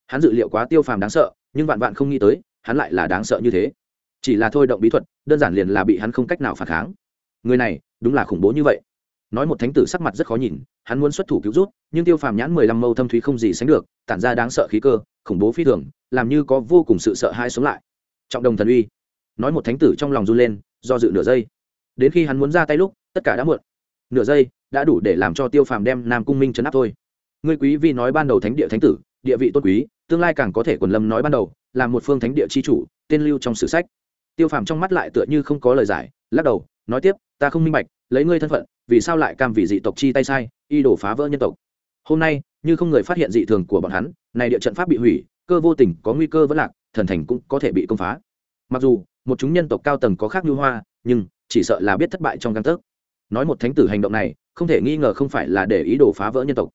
Hắn dự liệu quá tiêu phàm đáng sợ, nhưng vạn vạn không nghĩ tới, hắn lại là đáng sợ như thế. Chỉ là thôi động bí thuật, đơn giản liền là bị hắn không cách nào phản kháng. Người này, đúng là khủng bố như vậy. Nói một thánh tử sắc mặt rất khó nhìn, hắn muốn xuất thủ cứu rút, nhưng tiêu phàm nhãn mười lăm mâu thâm thúy không gì sánh được, tản ra đáng sợ khí cơ, khủng bố phi thường, làm như có vô cùng sự sợ hãi sống lại. Trọng đồng thần uy. Nói một thánh tử trong lòng run lên, do dự nửa giây. Đến khi hắn muốn ra tay lúc, tất cả đã muộn. Nửa giây đã đủ để làm cho tiêu phàm đem nam cung minh chấn áp thôi. Ngươi quý vi nói ban đầu thánh địa thánh tử, địa vị tốt quý, tương lai càng có thể quần lâm nói ban đầu, là một phương thánh địa chi chủ, tên lưu trong sử sách. Tiêu phàm trong mắt lại tựa như không có lời giải, lắc đầu, nói tiếp, ta không minh bạch, lấy ngươi thân phận, vì sao lại cam vì dị tộc chi tay sai, y đổ phá vỡ nhân tộc? Hôm nay, như không người phát hiện dị thường của bọn hắn, này địa trận pháp bị hủy, cơ vô tình có nguy cơ vẫn lạc, thần thành cũng có thể bị công phá. Mặc dù, một chúng nhân tộc cao tầng có khác như hoa, nhưng chỉ sợ là biết thất bại trong căn tấc. Nói một thánh tử hành động này không thể nghi ngờ không phải là để ý đồ phá vỡ nhân tộc.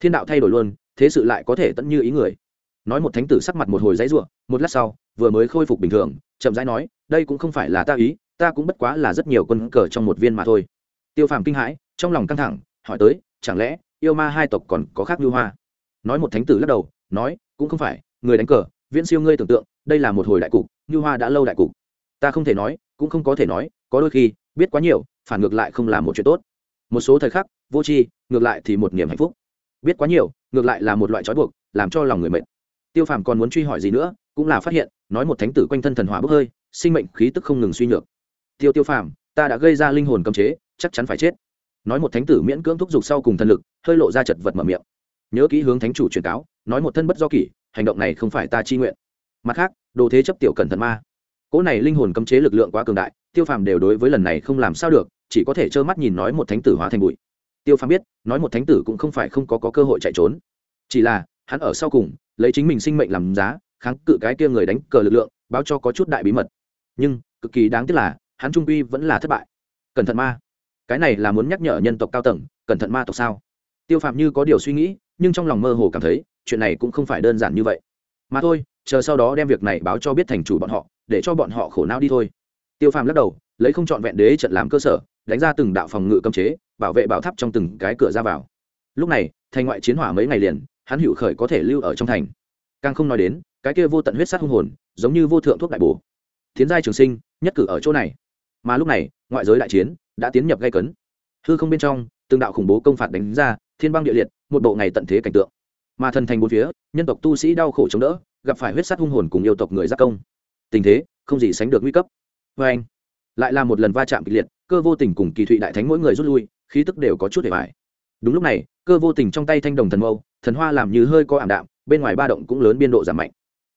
Thiên đạo thay đổi luôn, thế sự lại có thể tận như ý người. Nói một thánh tử sắc mặt một hồi dãy ruộng, một lát sau, vừa mới khôi phục bình thường, chậm rãi nói, đây cũng không phải là ta ý, ta cũng bất quá là rất nhiều quân cờ trong một viên mà thôi. Tiêu phàm kinh hãi, trong lòng căng thẳng, hỏi tới, chẳng lẽ, yêu ma hai tộc còn có khác như hoa? Nói một thánh tử lắc đầu, nói, cũng không phải, người đánh cờ, viễn siêu ngươi tưởng tượng, đây là một hồi đại cục, như hoa đã lâu đại cục. Ta không thể nói, cũng không có thể nói, có đôi khi, biết quá nhiều, phản ngược lại không là một chuyện tốt một số thời khắc, vô tri, ngược lại thì một niềm hạnh phúc. Biết quá nhiều, ngược lại là một loại trói buộc, làm cho lòng người mệt. Tiêu phàm còn muốn truy hỏi gì nữa, cũng là phát hiện, nói một thánh tử quanh thân thần hỏa bốc hơi, sinh mệnh khí tức không ngừng suy nhược. Tiêu tiêu phàm, ta đã gây ra linh hồn cấm chế, chắc chắn phải chết. Nói một thánh tử miễn cưỡng thúc giục sau cùng thần lực, hơi lộ ra chật vật mở miệng. Nhớ kỹ hướng thánh chủ truyền cáo, nói một thân bất do kỷ, hành động này không phải ta chi nguyện. Mặt khác, đồ thế chấp tiểu cẩn thận ma. Cỗ này linh hồn cấm chế lực lượng quá cường đại, tiêu phàm đều đối với lần này không làm sao được chỉ có thể trơ mắt nhìn nói một thánh tử hóa thành bụi. Tiêu phàm biết nói một thánh tử cũng không phải không có, có cơ hội chạy trốn. Chỉ là hắn ở sau cùng lấy chính mình sinh mệnh làm giá kháng cự cái kia người đánh cờ lực lượng báo cho có chút đại bí mật. Nhưng cực kỳ đáng tiếc là hắn trung uy vẫn là thất bại. Cẩn thận ma. Cái này là muốn nhắc nhở nhân tộc cao tầng cẩn thận ma tộc sao? Tiêu phạm như có điều suy nghĩ nhưng trong lòng mơ hồ cảm thấy chuyện này cũng không phải đơn giản như vậy. Mà thôi chờ sau đó đem việc này báo cho biết thành chủ bọn họ để cho bọn họ khổ não đi thôi. Tiêu phàm lắc đầu lấy không chọn vẹn đế trận làm cơ sở, đánh ra từng đạo phòng ngự cấm chế, bảo vệ bảo tháp trong từng cái cửa ra vào. Lúc này, thành ngoại chiến hỏa mấy ngày liền, hắn hữu khởi có thể lưu ở trong thành. Càng không nói đến, cái kia vô tận huyết sát hung hồn, giống như vô thượng thuốc đại bổ. Tiến giai trường sinh, nhất cử ở chỗ này. Mà lúc này, ngoại giới đại chiến đã tiến nhập gây cấn. Hư không bên trong, từng đạo khủng bố công phạt đánh ra, thiên băng địa liệt, một bộ ngày tận thế cảnh tượng. Mà thần thành bốn phía, nhân tộc tu sĩ đau khổ chống đỡ, gặp phải huyết sát hung hồn cùng yêu tộc người giác công. Tình thế, không gì sánh được nguy cấp. Vê anh lại là một lần va chạm kịch liệt, cơ vô tình cùng kỳ thụy đại thánh mỗi người rút lui, khí tức đều có chút để bài đúng lúc này, cơ vô tình trong tay thanh đồng thần mâu, thần hoa làm như hơi có ảm đạm, bên ngoài ba động cũng lớn biên độ giảm mạnh.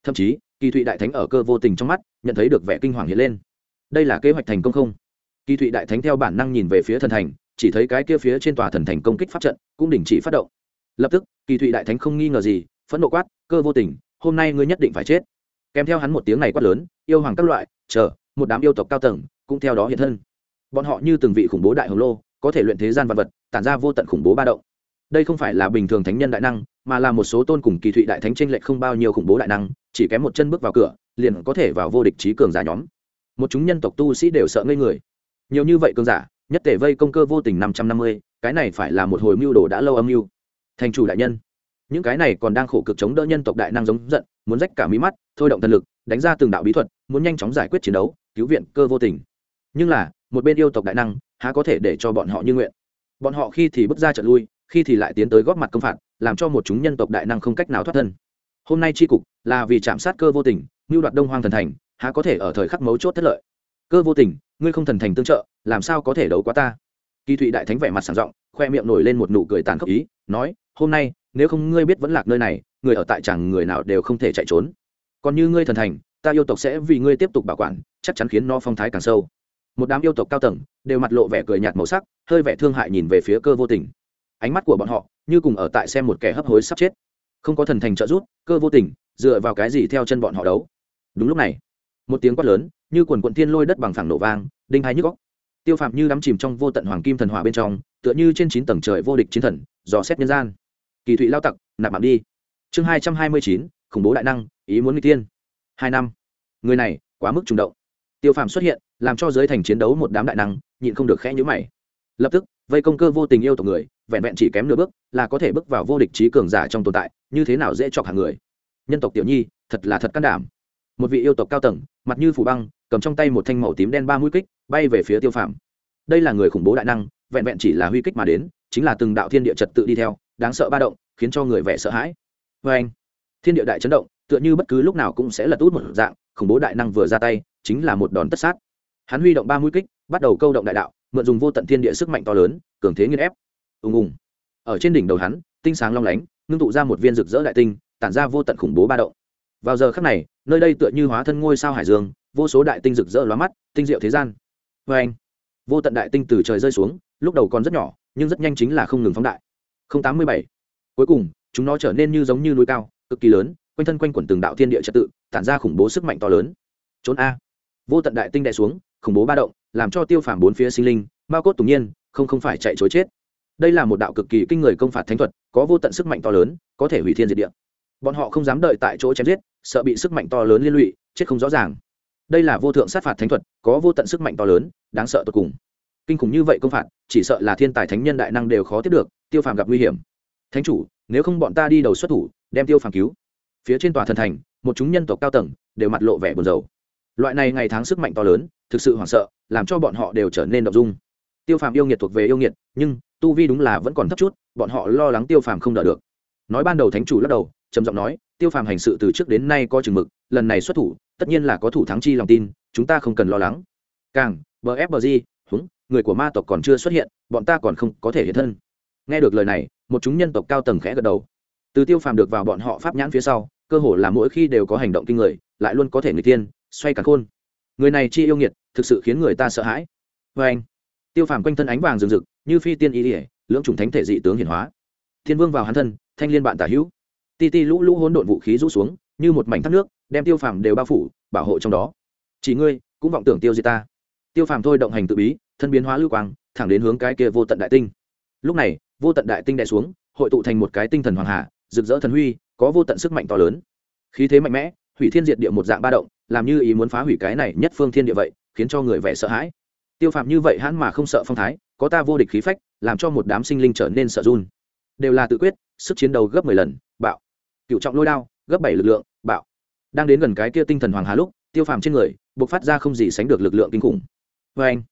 Thậm chí, kỳ thụy đại thánh ở cơ vô tình trong mắt, nhận thấy được vẻ kinh hoàng hiện lên. Đây là kế hoạch thành công không? Kỳ thụy đại thánh theo bản năng nhìn về phía thần thành, chỉ thấy cái kia phía trên tòa thần thành công kích pháp trận, cũng đình chỉ phát động. Lập tức, kỳ thụy đại thánh không nghi ngờ gì, phẫn nộ quát, cơ vô tình, hôm nay ngươi nhất định phải chết. Kèm theo hắn một tiếng này quát lớn, yêu hoàng các loại, chờ, một đám yêu tộc cao tầng cũng theo đó hiện thân. Bọn họ như từng vị khủng bố đại hồng lô, có thể luyện thế gian vật vật, tản ra vô tận khủng bố ba động. Đây không phải là bình thường thánh nhân đại năng, mà là một số tôn cùng kỳ thụy đại thánh tranh lệch không bao nhiêu khủng bố đại năng, chỉ kém một chân bước vào cửa, liền có thể vào vô địch trí cường giả nhóm. Một chúng nhân tộc tu sĩ đều sợ ngây người. Nhiều như vậy cường giả, nhất tể vây công cơ vô tình năm trăm năm mươi, cái này phải là một hồi mưu đồ đã lâu âm mưu. Thành chủ đại nhân, những cái này còn đang khổ cực chống đỡ nhân tộc đại năng giống giận, muốn rách cả mí mắt, thôi động thần lực, đánh ra từng đạo bí thuật, muốn nhanh chóng giải quyết chiến đấu, cứu viện cơ vô tình nhưng là, một bên yêu tộc đại năng, há có thể để cho bọn họ như nguyện? Bọn họ khi thì bước ra trận lui, khi thì lại tiến tới góp mặt công phạt, làm cho một chúng nhân tộc đại năng không cách nào thoát thân. Hôm nay tri cục là vì chạm sát cơ vô tình, mưu đoạt đông hoang thần thành, há có thể ở thời khắc mấu chốt thất lợi? Cơ vô tình, ngươi không thần thành tương trợ, làm sao có thể đấu quá ta? Kỳ thụy đại thánh vẻ mặt sảng giọng, khoe miệng nổi lên một nụ cười tàn khốc ý, nói, hôm nay, nếu không ngươi biết vẫn lạc nơi này, người ở tại chẳng người nào đều không thể chạy trốn. Còn như ngươi thần thành, ta yêu tộc sẽ vì ngươi tiếp tục bảo quản, chắc chắn khiến nó phong thái càng sâu một đám yêu tộc cao tầng đều mặt lộ vẻ cười nhạt màu sắc, hơi vẻ thương hại nhìn về phía cơ vô tình. Ánh mắt của bọn họ như cùng ở tại xem một kẻ hấp hối sắp chết. Không có thần thành trợ giúp, cơ vô tình dựa vào cái gì theo chân bọn họ đấu? Đúng lúc này, một tiếng quát lớn, như quần quận thiên lôi đất bằng phẳng nổ vang, đinh hai nhức góc tiêu phạm như đắm chìm trong vô tận hoàng kim thần hỏa bên trong, tựa như trên chín tầng trời vô địch chiến thần, dò xét nhân gian. Kỳ thụy lao tặc, nạp mạng đi. Chương hai trăm hai mươi chín, khủng bố đại năng, ý muốn n g tiên hai năm. Người này quá mức trùng động. Tiêu phạm xuất hiện làm cho giới thành chiến đấu một đám đại năng, nhịn không được khẽ nhữ mày. Lập tức, vây công cơ vô tình yêu tộc người, vẹn vẹn chỉ kém nửa bước là có thể bước vào vô địch trí cường giả trong tồn tại, như thế nào dễ chọc hàng người. Nhân tộc tiểu nhi, thật là thật can đảm. Một vị yêu tộc cao tầng, mặt như phủ băng, cầm trong tay một thanh màu tím đen ba mũi kích, bay về phía tiêu phạm đây là người khủng bố đại năng, vẹn vẹn chỉ là huy kích mà đến, chính là từng đạo thiên địa trật tự đi theo, đáng sợ ba động, khiến cho người vẻ sợ hãi. Vê anh. Thiên địa đại chấn động, tựa như bất cứ lúc nào cũng sẽ lật út một dạng, khủng bố đại năng vừa ra tay, chính là một đòn tất sát hắn huy động ba mũi kích, bắt đầu câu động đại đạo, mượn dùng vô tận thiên địa sức mạnh to lớn, cường thế nghiên ép. Ùng ùng. Ở trên đỉnh đầu hắn, tinh sáng long lánh, ngưng tụ ra một viên rực rỡ đại tinh, tản ra vô tận khủng bố ba động. Vào giờ khắc này, nơi đây tựa như hóa thân ngôi sao hải dương, vô số đại tinh rực rỡ lóa mắt, tinh diệu thế gian. Vê anh, vô tận đại tinh từ trời rơi xuống, lúc đầu còn rất nhỏ, nhưng rất nhanh chính là không ngừng phóng đại. Không tám mươi bảy. Cuối cùng, chúng nó trở nên như giống như núi cao, cực kỳ lớn, quanh thân quanh quẩn từng đạo thiên địa trật tự, tản ra khủng bố sức mạnh to lớn. Trốn a vô tận đại tinh đè xuống, khủng bố ba động, làm cho tiêu phàm bốn phía sinh linh bao cốt tùng nhiên, không không phải chạy chối chết. Đây là một đạo cực kỳ kinh người công phạt thánh thuật, có vô tận sức mạnh to lớn, có thể hủy thiên diệt địa. Bọn họ không dám đợi tại chỗ chém giết, sợ bị sức mạnh to lớn liên lụy, chết không rõ ràng. Đây là vô thượng sát phạt thánh thuật, có vô tận sức mạnh to lớn, đáng sợ tột cùng. Kinh khủng như vậy công phạt, chỉ sợ là thiên tài thánh nhân đại năng đều khó tiếp được, tiêu phàm gặp nguy hiểm. Thánh chủ, nếu không bọn ta đi đầu xuất thủ, đem tiêu phàm cứu. Phía trên tòa thần thành, một chúng nhân tộc cao tầng, đều mặt lộ vẻ buồn rầu loại này ngày tháng sức mạnh to lớn, thực sự hoảng sợ, làm cho bọn họ đều trở nên đ ộ n g dung. Tiêu phàm yêu nghiệt thuộc về yêu nghiệt, nhưng tu vi đúng là vẫn còn thấp chút, bọn họ lo lắng tiêu phàm không đỡ được. Nói ban đầu thánh chủ lắc đầu, trầm giọng nói, tiêu phàm hành sự từ trước đến nay có chừng mực, lần này xuất thủ, tất nhiên là có thủ thắng chi lòng tin, chúng ta không cần lo lắng. Càng, bờ ép bờ di, húng, người của ma tộc còn chưa xuất hiện, bọn ta còn không có thể hiện thân. Nghe được lời này, một chúng nhân tộc cao tầng khẽ gật đầu. Từ tiêu phàm được vào bọn họ pháp nhãn phía sau, cơ hồ là mỗi khi đều có hành động kinh người, lại luôn có thể người tiên xoay cả khôn. Người này chi yêu nghiệt, thực sự khiến người ta sợ hãi. Vê anh, tiêu phàm quanh thân ánh vàng rừng rực, như phi tiên y ỉa lưỡng trùng thánh thể dị tướng hiển hóa. Thiên vương vào hắn thân, thanh liên bạn tả hữu. Ti ti lũ lũ hỗn độn vũ khí rũ xuống, như một mảnh thác nước, đem tiêu phàm đều bao phủ, bảo hộ trong đó. Chỉ ngươi, cũng vọng tưởng tiêu diệt ta. Tiêu phàm thôi động hành tự bí, thân biến hóa lưu quang, thẳng đến hướng cái kia vô tận đại tinh. Lúc này, vô tận đại tinh đè xuống, hội tụ thành một cái tinh thần hoàng hạ, rực rỡ thần huy, có vô tận sức mạnh to lớn. Khí thế mạnh mẽ, hủy thiên diệt địa một dạng ba động làm như ý muốn phá hủy cái này nhất phương thiên địa vậy, khiến cho người vẻ sợ hãi. Tiêu phạm như vậy hắn mà không sợ phong thái, có ta vô địch khí phách, làm cho một đám sinh linh trở nên sợ run. Đều là tự quyết, sức chiến đấu gấp mười lần, bạo. Cựu trọng lôi đao, gấp bảy lực lượng, bạo. Đang đến gần cái kia tinh thần hoàng hà lúc, tiêu phàm trên người buộc phát ra không gì sánh được lực lượng kinh khủng. Vê anh,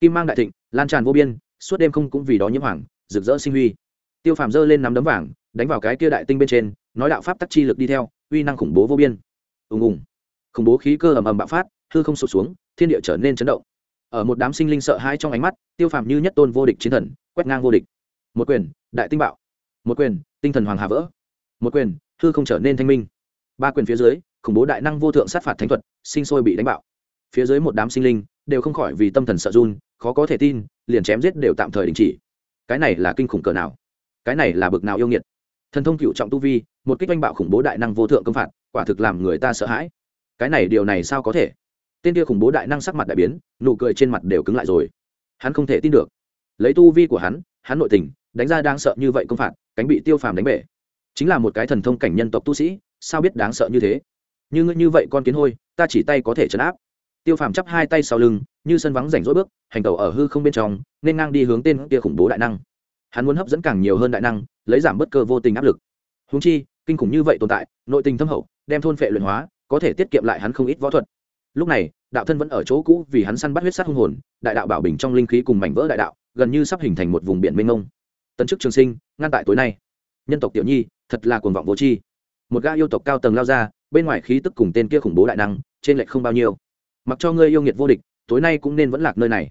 kim mang đại thịnh, lan tràn vô biên, suốt đêm không cũng vì đó nhiễm hoàng, rực rỡ sinh huy. Tiêu phàm giơ lên nắm đấm vàng, đánh vào cái kia đại tinh bên trên, nói đạo pháp tắc chi lực đi theo, uy năng khủng bố vô biên. Ùng ùng khủng bố khí cơ ầm ầm bạo phát, hư không sụt xuống, thiên địa trở nên chấn động. Ở một đám sinh linh sợ hãi trong ánh mắt, tiêu phàm như nhất tôn vô địch chiến thần, quét ngang vô địch. Một quyền, đại tinh bạo. Một quyền, tinh thần hoàng hà vỡ. Một quyền, hư không trở nên thanh minh. Ba quyền phía dưới, khủng bố đại năng vô thượng sát phạt thánh thuật, sinh sôi bị đánh bạo. Phía dưới một đám sinh linh đều không khỏi vì tâm thần sợ run, khó có thể tin, liền chém giết đều tạm thời đình chỉ. Cái này là kinh khủng cỡ nào? Cái này là bực nào yêu nghiệt? Thần thông cựu trọng tu vi, một kích oanh bạo khủng bố đại năng vô thượng công phạt, quả thực làm người ta sợ hãi cái này điều này sao có thể? Tên kia khủng bố đại năng sắc mặt đại biến, nụ cười trên mặt đều cứng lại rồi. Hắn không thể tin được. Lấy tu vi của hắn hắn nội tình, đánh ra đang sợ như vậy công phạt, cánh bị tiêu phàm đánh bể. Chính là một cái thần thông cảnh nhân tộc tu sĩ, sao biết đáng sợ như thế? Như ngươi như vậy con kiến hôi, ta chỉ tay có thể chấn áp. Tiêu phàm chắp hai tay sau lưng, như sân vắng rảnh rỗi bước, hành tẩu ở hư không bên trong, nên ngang đi hướng tên kia khủng bố đại năng. Hắn muốn hấp dẫn càng nhiều hơn đại năng, lấy giảm bất cơ vô tình áp lực. Húng chi, kinh khủng như vậy tồn tại, nội tình thâm hậu, đem thôn phệ luyện hóa có thể tiết kiệm lại hắn không ít võ thuật. Lúc này, đạo thân vẫn ở chỗ cũ vì hắn săn bắt huyết sát hung hồn, đại đạo bảo bình trong linh khí cùng mảnh vỡ đại đạo, gần như sắp hình thành một vùng biển mênh mông. Tấn chức trường sinh, ngăn tại tối nay. Nhân tộc tiểu nhi, thật là cuồng vọng vô tri. Một gã yêu tộc cao tầng lao ra, bên ngoài khí tức cùng tên kia khủng bố đại năng, trên lệch không bao nhiêu. Mặc cho ngươi yêu nghiệt vô địch, tối nay cũng nên vẫn lạc nơi này.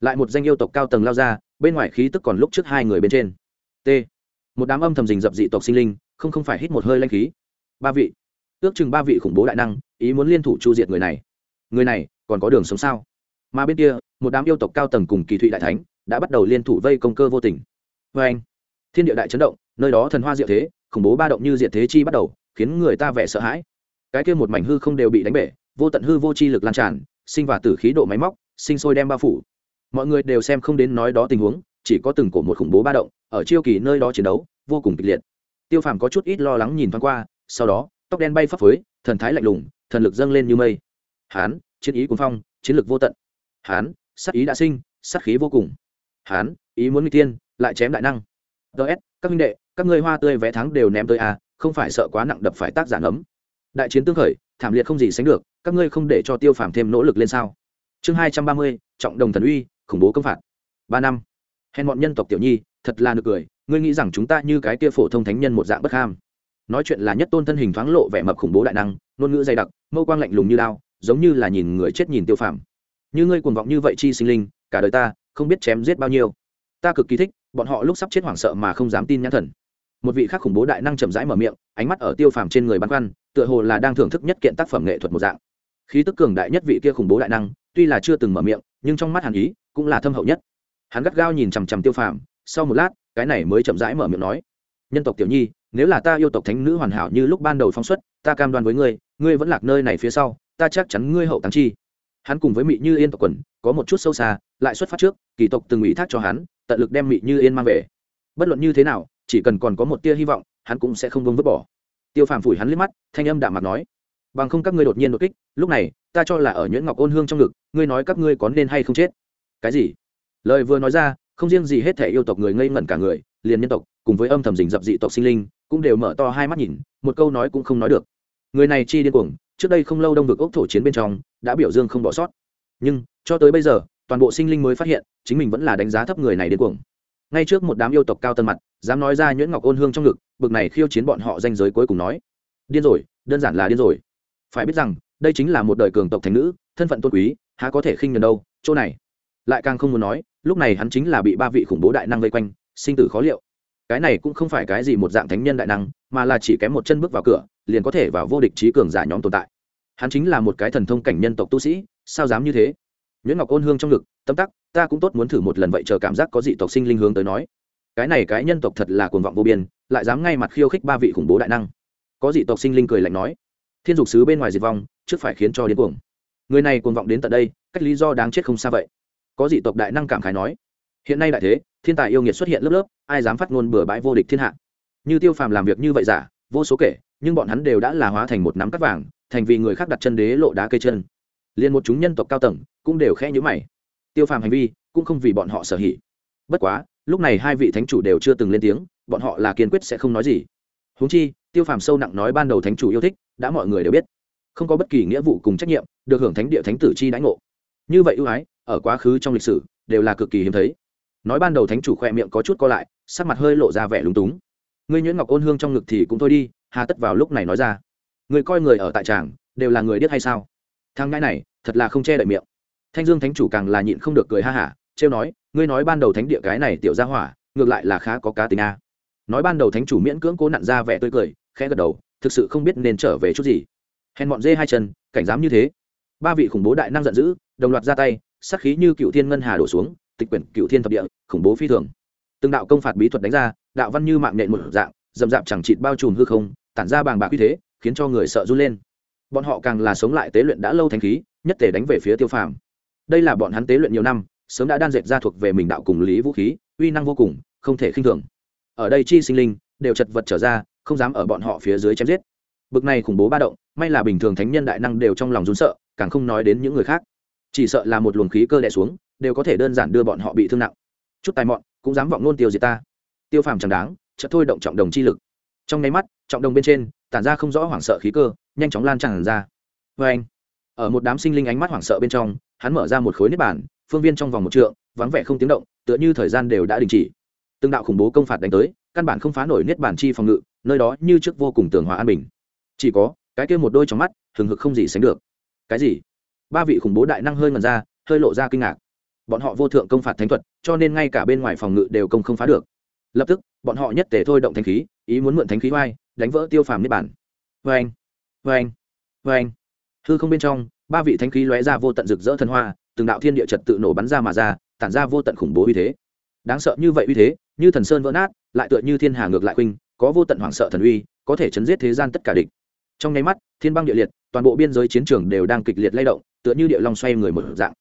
Lại một danh yêu tộc cao tầng lao ra, bên ngoài khí tức còn lúc trước hai người bên trên. T. Một đám âm thầm rình dập dị tộc sinh linh, không không phải hít một hơi lanh khí. Ba vị ước chừng ba vị khủng bố đại năng, ý muốn liên thủ chu diệt người này. Người này còn có đường sống sao? Mà bên kia, một đám yêu tộc cao tầng cùng kỳ thụy đại thánh đã bắt đầu liên thủ vây công cơ vô tình. Vê anh, thiên địa đại chấn động, nơi đó thần hoa diệu thế, khủng bố ba động như diệt thế chi bắt đầu, khiến người ta vẻ sợ hãi. Cái kia một mảnh hư không đều bị đánh bể, vô tận hư vô chi lực lan tràn, sinh và tử khí độ máy móc, sinh sôi đem bao phủ. Mọi người đều xem không đến nói đó tình huống, chỉ có từng cổ một khủng bố ba động, ở chiêu kỳ nơi đó chiến đấu, vô cùng kịch liệt. Tiêu phàm có chút ít lo lắng nhìn thoáng qua, sau đó tóc đen bay phấp phới thần thái lạnh lùng thần lực dâng lên như mây. Hán chiến ý cuồng phong chiến lực vô tận. Hán sát ý đã sinh sát khí vô cùng. Hán ý muốn nguy tiên lại chém đại năng. Ts các minh đệ các ngươi hoa tươi vé thắng đều ném tới a à, không phải sợ quá nặng đập phải tác giả ngấm. Đại chiến tương khởi thảm liệt không gì sánh được các ngươi không để cho tiêu phàm thêm nỗ lực lên sao? Chương hai trăm ba mươi trọng đồng thần uy khủng bố công phạt. Ba năm. Hèn bọn nhân tộc tiểu nhi thật là nực cười ngươi nghĩ rằng chúng ta như cái kia phổ thông thánh nhân một dạng bất ham nói chuyện là nhất tôn thân hình thoáng lộ vẻ mập khủng bố đại năng ngôn ngữ dày đặc mâu quang lạnh lùng như đao, giống như là nhìn người chết nhìn tiêu phàm. Như ngươi cuồng vọng như vậy chi sinh linh cả đời ta không biết chém giết bao nhiêu. Ta cực kỳ thích bọn họ lúc sắp chết hoảng sợ mà không dám tin nhãn thần. Một vị khác khủng bố đại năng chậm rãi mở miệng ánh mắt ở tiêu phàm trên người băn khoăn tựa hồ là đang thưởng thức nhất kiện tác phẩm nghệ thuật một dạng. Khí tức cường đại nhất vị kia khủng bố đại năng tuy là chưa từng mở miệng nhưng trong mắt hàn ý cũng là thâm hậu nhất. Hắn gắt gao nhìn chằm chằm tiêu phàm sau một lát cái này mới chậm rãi mở miệng nói nhân tộc tiểu nhi nếu là ta yêu tộc thánh nữ hoàn hảo như lúc ban đầu phong xuất, ta cam đoan với ngươi ngươi vẫn lạc nơi này phía sau, ta chắc chắn ngươi hậu tăng chi. Hắn cùng với mị như yên tộc quần, có một chút sâu xa, lại xuất phát trước, kỳ tộc từng ủy thác cho hắn, tận lực đem mị như yên mang về. Bất luận như thế nào, chỉ cần còn có một tia hy vọng, hắn cũng sẽ không vông vứt bỏ. Tiêu phàm phủi hắn liếc mắt, thanh âm đạm mặt nói, bằng không các ngươi đột nhiên đột kích, lúc này, ta cho là ở nhuyễn ngọc ôn hương trong ngực, ngươi nói các ngươi có nên hay không chết? Cái gì? Lời vừa nói ra, không riêng gì hết thể yêu tộc người ngây ngẩn cả người, liền nhân tộc, cùng với âm thầm rình dập dị tộc sinh linh cũng đều mở to hai mắt nhìn, một câu nói cũng không nói được. Người này chi điên cuồng, trước đây không lâu đông vực ốc thổ chiến bên trong, đã biểu dương không bỏ sót. Nhưng, cho tới bây giờ, toàn bộ sinh linh mới phát hiện, chính mình vẫn là đánh giá thấp người này điên cuồng. Ngay trước một đám yêu tộc cao tân mặt, dám nói ra nhuyễn ngọc ôn hương trong ngực, bực này khiêu chiến bọn họ danh giới cuối cùng nói. Điên rồi, đơn giản là điên rồi. Phải biết rằng, đây chính là một đời cường tộc thành nữ, thân phận tôn quý, há có thể khinh nhường đâu, chỗ này. Lại càng không muốn nói, lúc này hắn chính là bị ba vị khủng bố đại năng vây quanh, sinh tử khó liệu cái này cũng không phải cái gì một dạng thánh nhân đại năng, mà là chỉ kém một chân bước vào cửa, liền có thể vào vô địch trí cường giả nhóm tồn tại. Hắn chính là một cái thần thông cảnh nhân tộc tu sĩ, sao dám như thế? Nhuyễn ngọc ôn hương trong ngực, tâm tắc, ta cũng tốt muốn thử một lần vậy chờ cảm giác có dị tộc sinh linh hướng tới nói. Cái này cái nhân tộc thật là cuồng vọng vô biên, lại dám ngay mặt khiêu khích ba vị khủng bố đại năng. Có dị tộc sinh linh cười lạnh nói, thiên dục sứ bên ngoài diệt vong, trước phải khiến cho điên cuồng. Người này cuồng vọng đến tận đây, cách lý do đáng chết không xa vậy. Có dị tộc đại năng cảm khái nói, hiện nay đại thế thiên tài yêu nghiệt xuất hiện lớp lớp, ai dám phát ngôn bừa bãi vô địch thiên hạ? Như tiêu phàm làm việc như vậy giả, vô số kể, nhưng bọn hắn đều đã là hóa thành một nắm cắt vàng, thành vì người khác đặt chân đế lộ đá cây chân. Liền một chúng nhân tộc cao tầng cũng đều khẽ nhữ mày. Tiêu phàm hành vi cũng không vì bọn họ sở hỉ. Bất quá, lúc này hai vị thánh chủ đều chưa từng lên tiếng, bọn họ là kiên quyết sẽ không nói gì. Húng chi, tiêu phàm sâu nặng nói ban đầu thánh chủ yêu thích, đã mọi người đều biết. Không có bất kỳ nghĩa vụ cùng trách nhiệm, được hưởng thánh địa thánh tử chi đãi ngộ. Như vậy ưu ái, ở quá khứ trong lịch sử, đều là cực kỳ hiếm thấy nói ban đầu thánh chủ khoe miệng có chút co lại, sắc mặt hơi lộ ra vẻ lúng túng. Ngươi nhuyễn ngọc ôn hương trong ngực thì cũng thôi đi, hà tất vào lúc này nói ra. Người coi người ở tại tràng, đều là người điếc hay sao? Thang ngãi này, thật là không che đậy miệng. Thanh dương thánh chủ càng là nhịn không được cười ha hả, trêu nói, ngươi nói ban đầu thánh địa cái này tiểu ra hỏa, ngược lại là khá có cá tính a. Nói ban đầu thánh chủ miễn cưỡng cố nặn ra vẻ tươi cười, khẽ gật đầu, thực sự không biết nên trở về chút gì. Hèn bọn dê hai chân, cảnh dám như thế. Ba vị khủng bố đại năng giận dữ, đồng loạt ra tay sắc khí như cựu thiên ngân hà đổ xuống tịch quyển cựu thiên thập địa, khủng bố phi thường. Từng đạo công phạt bí thuật đánh ra, đạo văn như mạng nhện một dạng dầm dạp chẳng chịt bao trùm hư không, tản ra bàng bạc uy thế, khiến cho người sợ run lên. Bọn họ càng là sống lại tế luyện đã lâu thành khí, nhất thể đánh về phía tiêu phàm. Đây là bọn hắn tế luyện nhiều năm, sớm đã đan dệt ra thuộc về mình đạo cùng lý vũ khí, uy năng vô cùng, không thể khinh thường. Ở đây chi sinh linh, đều chật vật trở ra, không dám ở bọn họ phía dưới chém giết. Bực này khủng bố ba động, may là bình thường thánh nhân đại năng đều trong lòng run sợ, càng không nói đến những người khác. Chỉ sợ là một luồng khí cơ đè xuống đều có thể đơn giản đưa bọn họ bị thương nặng. Chút tài mọn, cũng dám vọng nôn tiêu diệt ta. Tiêu phàm chẳng đáng, chợt thôi động trọng đồng chi lực. Trong nháy mắt, trọng đồng bên trên, tản ra không rõ hoảng sợ khí cơ, nhanh chóng lan tràn ra. Vê anh, ở một đám sinh linh ánh mắt hoảng sợ bên trong, hắn mở ra một khối nếp bản phương viên trong vòng một trượng, vắng vẻ không tiếng động, tựa như thời gian đều đã đình chỉ. Từng đạo khủng bố công phạt đánh tới, căn bản không phá nổi nếp bản chi phòng ngự, nơi đó như trước vô cùng tường hòa an bình. Chỉ có, cái kia một đôi trong mắt, hừng hực không gì sánh được. Cái gì? Ba vị khủng bố đại năng hơi ngần ra, hơi lộ ra kinh ngạc bọn họ vô thượng công phạt thánh thuật, cho nên ngay cả bên ngoài phòng ngự đều công không phá được. Lập tức, bọn họ nhất tề thôi động thánh khí, ý muốn mượn thánh khí oai, đánh vỡ tiêu phàm niết bản vê anh vê anh vê anh hư không bên trong, ba vị thánh khí lóe ra vô tận rực rỡ thần hoa, từng đạo thiên địa trật tự nổ bắn ra mà ra, tản ra vô tận khủng bố uy thế. Đáng sợ như vậy uy thế, như thần sơn vỡ nát, lại tựa như thiên hà ngược lại khuynh, có vô tận hoảng sợ thần uy, có thể chấn giết thế gian tất cả địch. Trong nháy mắt, thiên băng địa liệt, toàn bộ biên giới chiến trường đều đang kịch liệt lay động, tựa như địa long xoay người một dạng.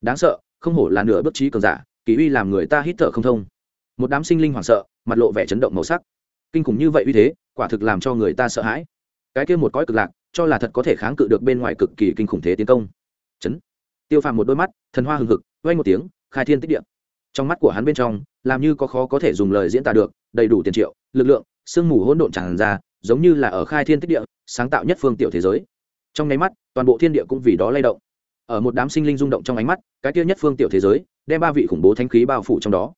Đáng sợ không hổ là nửa bước trí cường giả, kỳ uy làm người ta hít thở không thông. Một đám sinh linh hoảng sợ, mặt lộ vẻ chấn động màu sắc. Kinh khủng như vậy uy thế, quả thực làm cho người ta sợ hãi. Cái kia một cõi cực lạc, cho là thật có thể kháng cự được bên ngoài cực kỳ kinh khủng thế tiến công. Chấn. Tiêu phàm một đôi mắt, thần hoa hừng hực vây một tiếng, khai thiên tích điện trong mắt của hắn bên trong, làm như có khó có thể dùng lời diễn tả được, đầy đủ tiền triệu, lực lượng, sương mù hỗn độn tràn ra, giống như là ở khai thiên tích địa, sáng tạo nhất phương tiểu thế giới. Trong nháy mắt, toàn bộ thiên địa cũng vì đó lay động ở một đám sinh linh rung động trong ánh mắt, cái kia nhất phương tiểu thế giới, đem ba vị khủng bố thanh khí bao phủ trong đó.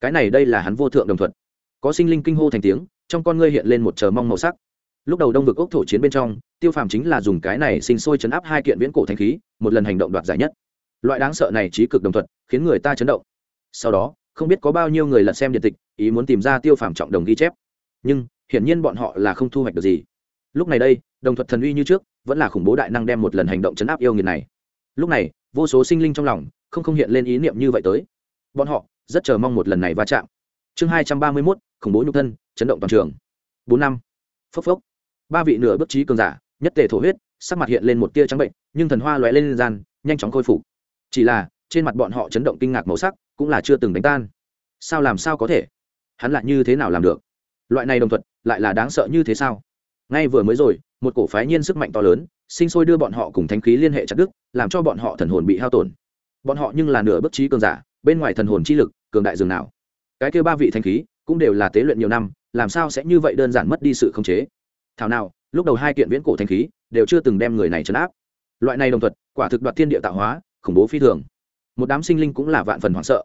Cái này đây là hắn vô thượng đồng thuận có sinh linh kinh hô thành tiếng, trong con ngươi hiện lên một chờ mong màu sắc. Lúc đầu đông vực ốc thổ chiến bên trong, tiêu phàm chính là dùng cái này sinh sôi chấn áp hai kiện viễn cổ thanh khí, một lần hành động đoạt giải nhất. Loại đáng sợ này trí cực đồng thuận khiến người ta chấn động. Sau đó, không biết có bao nhiêu người lật xem điện tịch, ý muốn tìm ra tiêu phàm trọng đồng ghi chép. Nhưng, hiển nhiên bọn họ là không thu hoạch được gì. Lúc này đây, đồng thuật thần uy như trước, vẫn là khủng bố đại năng đem một lần hành động chấn áp yêu nghiệt này lúc này, vô số sinh linh trong lòng không không hiện lên ý niệm như vậy tới. Bọn họ rất chờ mong một lần này va chạm. Chương hai trăm ba mươi mốt, khủng bố nhục thân, chấn động toàn trường. Bốn năm. Phốc phốc. Ba vị nửa bất trí cường giả, nhất tề thổ huyết, sắc mặt hiện lên một tia trắng bệnh, nhưng thần hoa lóe lên gian, nhanh chóng khôi phục. Chỉ là, trên mặt bọn họ chấn động kinh ngạc màu sắc cũng là chưa từng đánh tan. Sao làm sao có thể? Hắn lại như thế nào làm được? Loại này đồng thuận lại là đáng sợ như thế sao? Ngay vừa mới rồi một cổ phái nhiên sức mạnh to lớn, sinh sôi đưa bọn họ cùng thánh khí liên hệ chặt đức làm cho bọn họ thần hồn bị hao tổn. Bọn họ nhưng là nửa bất trí cường giả, bên ngoài thần hồn chi lực, cường đại dường nào. Cái kêu ba vị thánh khí cũng đều là tế luyện nhiều năm, làm sao sẽ như vậy đơn giản mất đi sự khống chế? Thảo nào, lúc đầu hai kiện viễn cổ thánh khí đều chưa từng đem người này trấn áp. Loại này đồng thuật, quả thực đoạt thiên địa tạo hóa, khủng bố phi thường. Một đám sinh linh cũng là vạn phần hoảng sợ.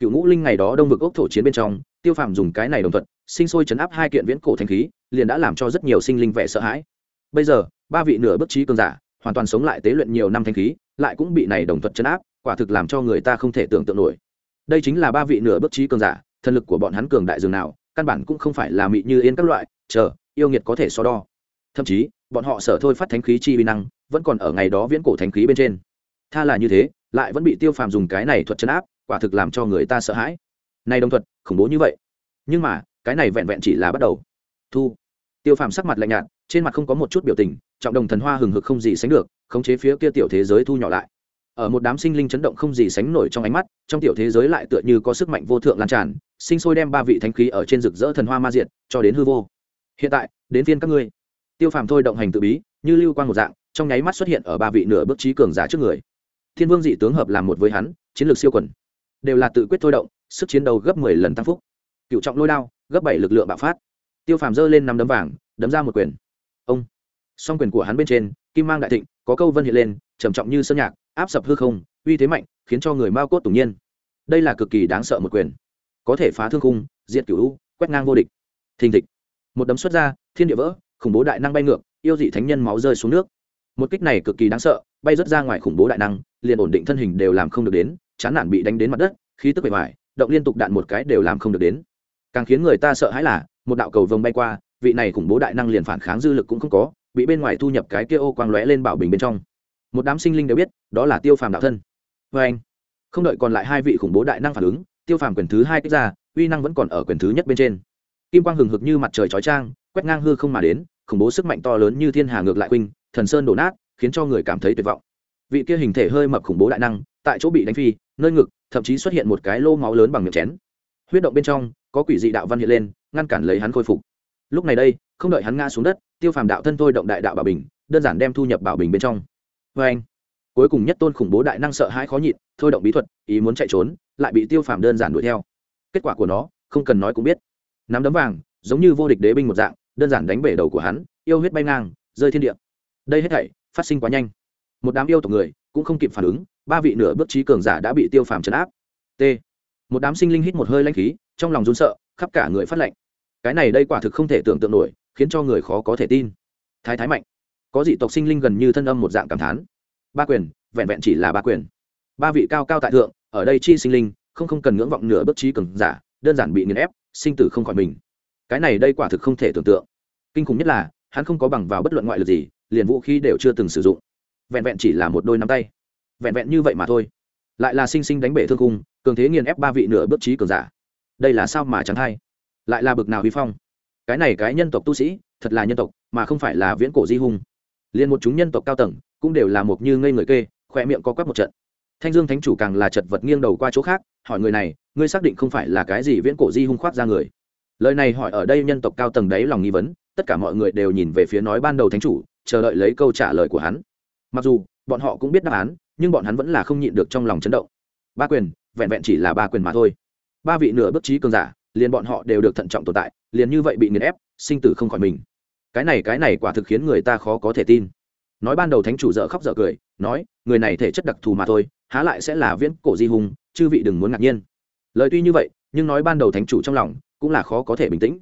Cựu ngũ linh ngày đó đông vực ốc thổ chiến bên trong, tiêu phàm dùng cái này đồng thuật, sinh sôi chấn áp hai kiện viễn cổ thanh khí, liền đã làm cho rất nhiều sinh linh vẻ sợ hãi bây giờ, ba vị nửa bất trí cường giả, hoàn toàn sống lại tế luyện nhiều năm thanh khí, lại cũng bị này đồng thuật chấn áp, quả thực làm cho người ta không thể tưởng tượng nổi. Đây chính là ba vị nửa bất trí cường giả thần lực của bọn hắn cường đại dường nào, căn bản cũng không phải là mị như yên các loại, chờ, yêu nghiệt có thể so đo. Thậm chí, bọn họ sở thôi phát thánh khí chi vi năng, vẫn còn ở ngày đó viễn cổ thánh khí bên trên. Tha là như thế, lại vẫn bị tiêu phàm dùng cái này thuật chấn áp, quả thực làm cho người ta sợ hãi. Này đồng thuật, khủng bố như vậy. Nhưng mà, cái này vẹn vẹn chỉ là bắt đầu. Thu. Tiêu phàm sắc mặt lạnh nhạt trên mặt không có một chút biểu tình, trọng đồng thần hoa hừng hực không gì sánh được, khống chế phía kia tiểu thế giới thu nhỏ lại. Ở một đám sinh linh chấn động không gì sánh nổi trong ánh mắt, trong tiểu thế giới lại tựa như có sức mạnh vô thượng lan tràn, sinh sôi đem ba vị thánh khí ở trên rực rỡ thần hoa ma diệt, cho đến hư vô. Hiện tại, đến phiên các ngươi. Tiêu phàm thôi động hành tự bí, như lưu quan một dạng, trong nháy mắt xuất hiện ở ba vị nửa bước trí cường giả trước người. Thiên vương dị tướng hợp làm một với hắn, chiến lược siêu quần. Đều là tự quyết thôi động, sức chiến đấu gấp mười lần tăng phúc. Cựu trọng lôi đao, gấp bảy lực lượng bạo phát. Tiêu phàm giơ lên năm đấm vàng, đấm ra một quyền ông. Song quyền của hắn bên trên, kim mang đại thịnh, có câu vân hiện lên, trầm trọng như sơn nhạc, áp sập hư không, uy thế mạnh, khiến cho người mao cốt tủng nhiên. Đây là cực kỳ đáng sợ một quyền. Có thể phá thương khung, diệt cửu quét ngang vô địch. Thình thịch. Một đấm xuất ra, thiên địa vỡ, khủng bố đại năng bay ngược, yêu dị thánh nhân máu rơi xuống nước. Một kích này cực kỳ đáng sợ, bay rớt ra ngoài khủng bố đại năng, liền ổn định thân hình đều làm không được đến, chán nản bị đánh đến mặt đất, khí tức bề ngoài động liên tục đạn một cái đều làm không được đến. Càng khiến người ta sợ hãi là, một đạo cầu vồng bay qua vị này khủng bố đại năng liền phản kháng dư lực cũng không có, bị bên ngoài thu nhập cái kia ô quang lóe lên bảo bình bên trong. Một đám sinh linh đều biết, đó là tiêu phàm đạo thân. Vê anh, không đợi còn lại hai vị khủng bố đại năng phản ứng, tiêu phàm quyền thứ hai kích ra, uy năng vẫn còn ở quyền thứ nhất bên trên. Kim quang hừng hực như mặt trời chói trang quét ngang hư không mà đến, khủng bố sức mạnh to lớn như thiên hà ngược lại huynh thần sơn đổ nát, khiến cho người cảm thấy tuyệt vọng. Vị kia hình thể hơi mập khủng bố đại năng, tại chỗ bị đánh phi, nơi ngực, thậm chí xuất hiện một cái lô máu lớn bằng miệng chén. Huyết động bên trong, có quỷ dị đạo văn hiện lên, ngăn cản lấy hắn khôi phục lúc này đây, không đợi hắn ngã xuống đất, tiêu phàm đạo thân thôi động đại đạo bảo bình, đơn giản đem thu nhập bảo bình bên trong. Vê anh, cuối cùng nhất tôn khủng bố đại năng sợ hãi khó nhịn, thôi động bí thuật, ý muốn chạy trốn, lại bị tiêu phàm đơn giản đuổi theo. Kết quả của nó, không cần nói cũng biết. Nắm đấm vàng, giống như vô địch đế binh một dạng, đơn giản đánh bể đầu của hắn, yêu huyết bay ngang, rơi thiên địa. Đây hết thảy, phát sinh quá nhanh. Một đám yêu tộc người, cũng không kịp phản ứng, ba vị nửa bước trí cường giả đã bị tiêu phàm chấn áp. T. Một đám sinh linh hít một hơi lanh khí, trong lòng run sợ, khắp cả người phát lạnh cái này đây quả thực không thể tưởng tượng nổi, khiến cho người khó có thể tin. Thái thái mạnh. Có dị tộc sinh linh gần như thân âm một dạng cảm thán. Ba quyền, vẹn vẹn chỉ là ba quyền. Ba vị cao cao tại thượng, ở đây chi sinh linh, không không cần ngưỡng vọng nửa bước trí cường giả, đơn giản bị nghiền ép, sinh tử không khỏi mình. Cái này đây quả thực không thể tưởng tượng. Kinh khủng nhất là, hắn không có bằng vào bất luận ngoại lực gì, liền vũ khí đều chưa từng sử dụng. Vẹn vẹn chỉ là một đôi nắm tay. Vẹn vẹn như vậy mà thôi. Lại là sinh sinh đánh bể thương cung, cường thế nghiền ép ba vị nửa bước trí cường giả. Đây là sao mà chẳng hay? Lại là bực nào vi phong. Cái này cái nhân tộc tu sĩ, thật là nhân tộc, mà không phải là viễn cổ di hung. Liền một chúng nhân tộc cao tầng, cũng đều là một như ngây người kê khoe miệng co quắp một trận. Thanh dương thánh chủ càng là chật vật nghiêng đầu qua chỗ khác, hỏi người này, ngươi xác định không phải là cái gì viễn cổ di hung khoác ra người? Lời này hỏi ở đây nhân tộc cao tầng đấy lòng nghi vấn, tất cả mọi người đều nhìn về phía nói ban đầu thánh chủ, chờ đợi lấy câu trả lời của hắn. Mặc dù, bọn họ cũng biết đáp án, nhưng bọn hắn vẫn là không nhịn được trong lòng chấn động. Ba quyền, vẹn vẹn chỉ là ba quyền mà thôi. Ba vị nửa bất trí cường giả liền bọn họ đều được thận trọng tồn tại, liền như vậy bị nghiền ép, sinh tử không khỏi mình. Cái này cái này quả thực khiến người ta khó có thể tin. Nói ban đầu thánh chủ dợ khóc dợ cười, nói, người này thể chất đặc thù mà thôi, há lại sẽ là viễn cổ di hùng chư vị đừng muốn ngạc nhiên. Lời tuy như vậy, nhưng nói ban đầu thánh chủ trong lòng cũng là khó có thể bình tĩnh.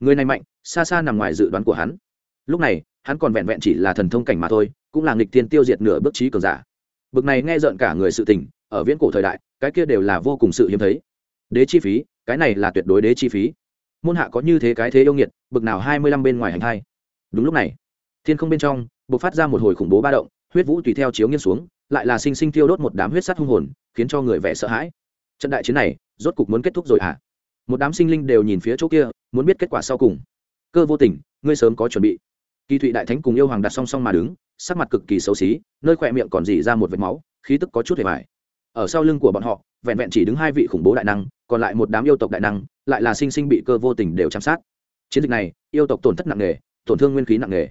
Người này mạnh, xa xa nằm ngoài dự đoán của hắn. Lúc này, hắn còn vẹn vẹn chỉ là thần thông cảnh mà thôi, cũng là nghịch tiên tiêu diệt nửa bước trí cường giả. Bực này nghe rợn cả người sự tình, ở viễn cổ thời đại, cái kia đều là vô cùng sự hiếm thấy. Đế chi phí cái này là tuyệt đối đế chi phí. Môn hạ có như thế cái thế yêu nghiệt, bực nào hai mươi lăm bên ngoài hành hai. Đúng lúc này, thiên không bên trong b ộ c phát ra một hồi khủng bố ba động, huyết vũ tùy theo chiếu nghiêng xuống, lại là sinh sinh tiêu đốt một đám huyết sắt hung hồn, khiến cho người vẻ sợ hãi. Trận đại chiến này, rốt cục muốn kết thúc rồi hả? À? một đám sinh linh đều nhìn phía chỗ kia, muốn biết kết quả sau cùng. Cơ vô tình, ngươi sớm có chuẩn bị. Kỳ thụy đại thánh cùng yêu hoàng đặt song song mà đứng, sắc mặt cực kỳ xấu xí, nơi khỏe miệng còn dỉ ra một vệt máu, khí tức có chút hề vải ở sau lưng của bọn họ, vẹn vẹn chỉ đứng hai vị khủng bố đại năng, còn lại một đám yêu tộc đại năng, lại là sinh sinh bị cơ vô tình đều chăm sát. Chiến dịch này, yêu tộc tổn thất nặng nề, tổn thương nguyên khí nặng nề.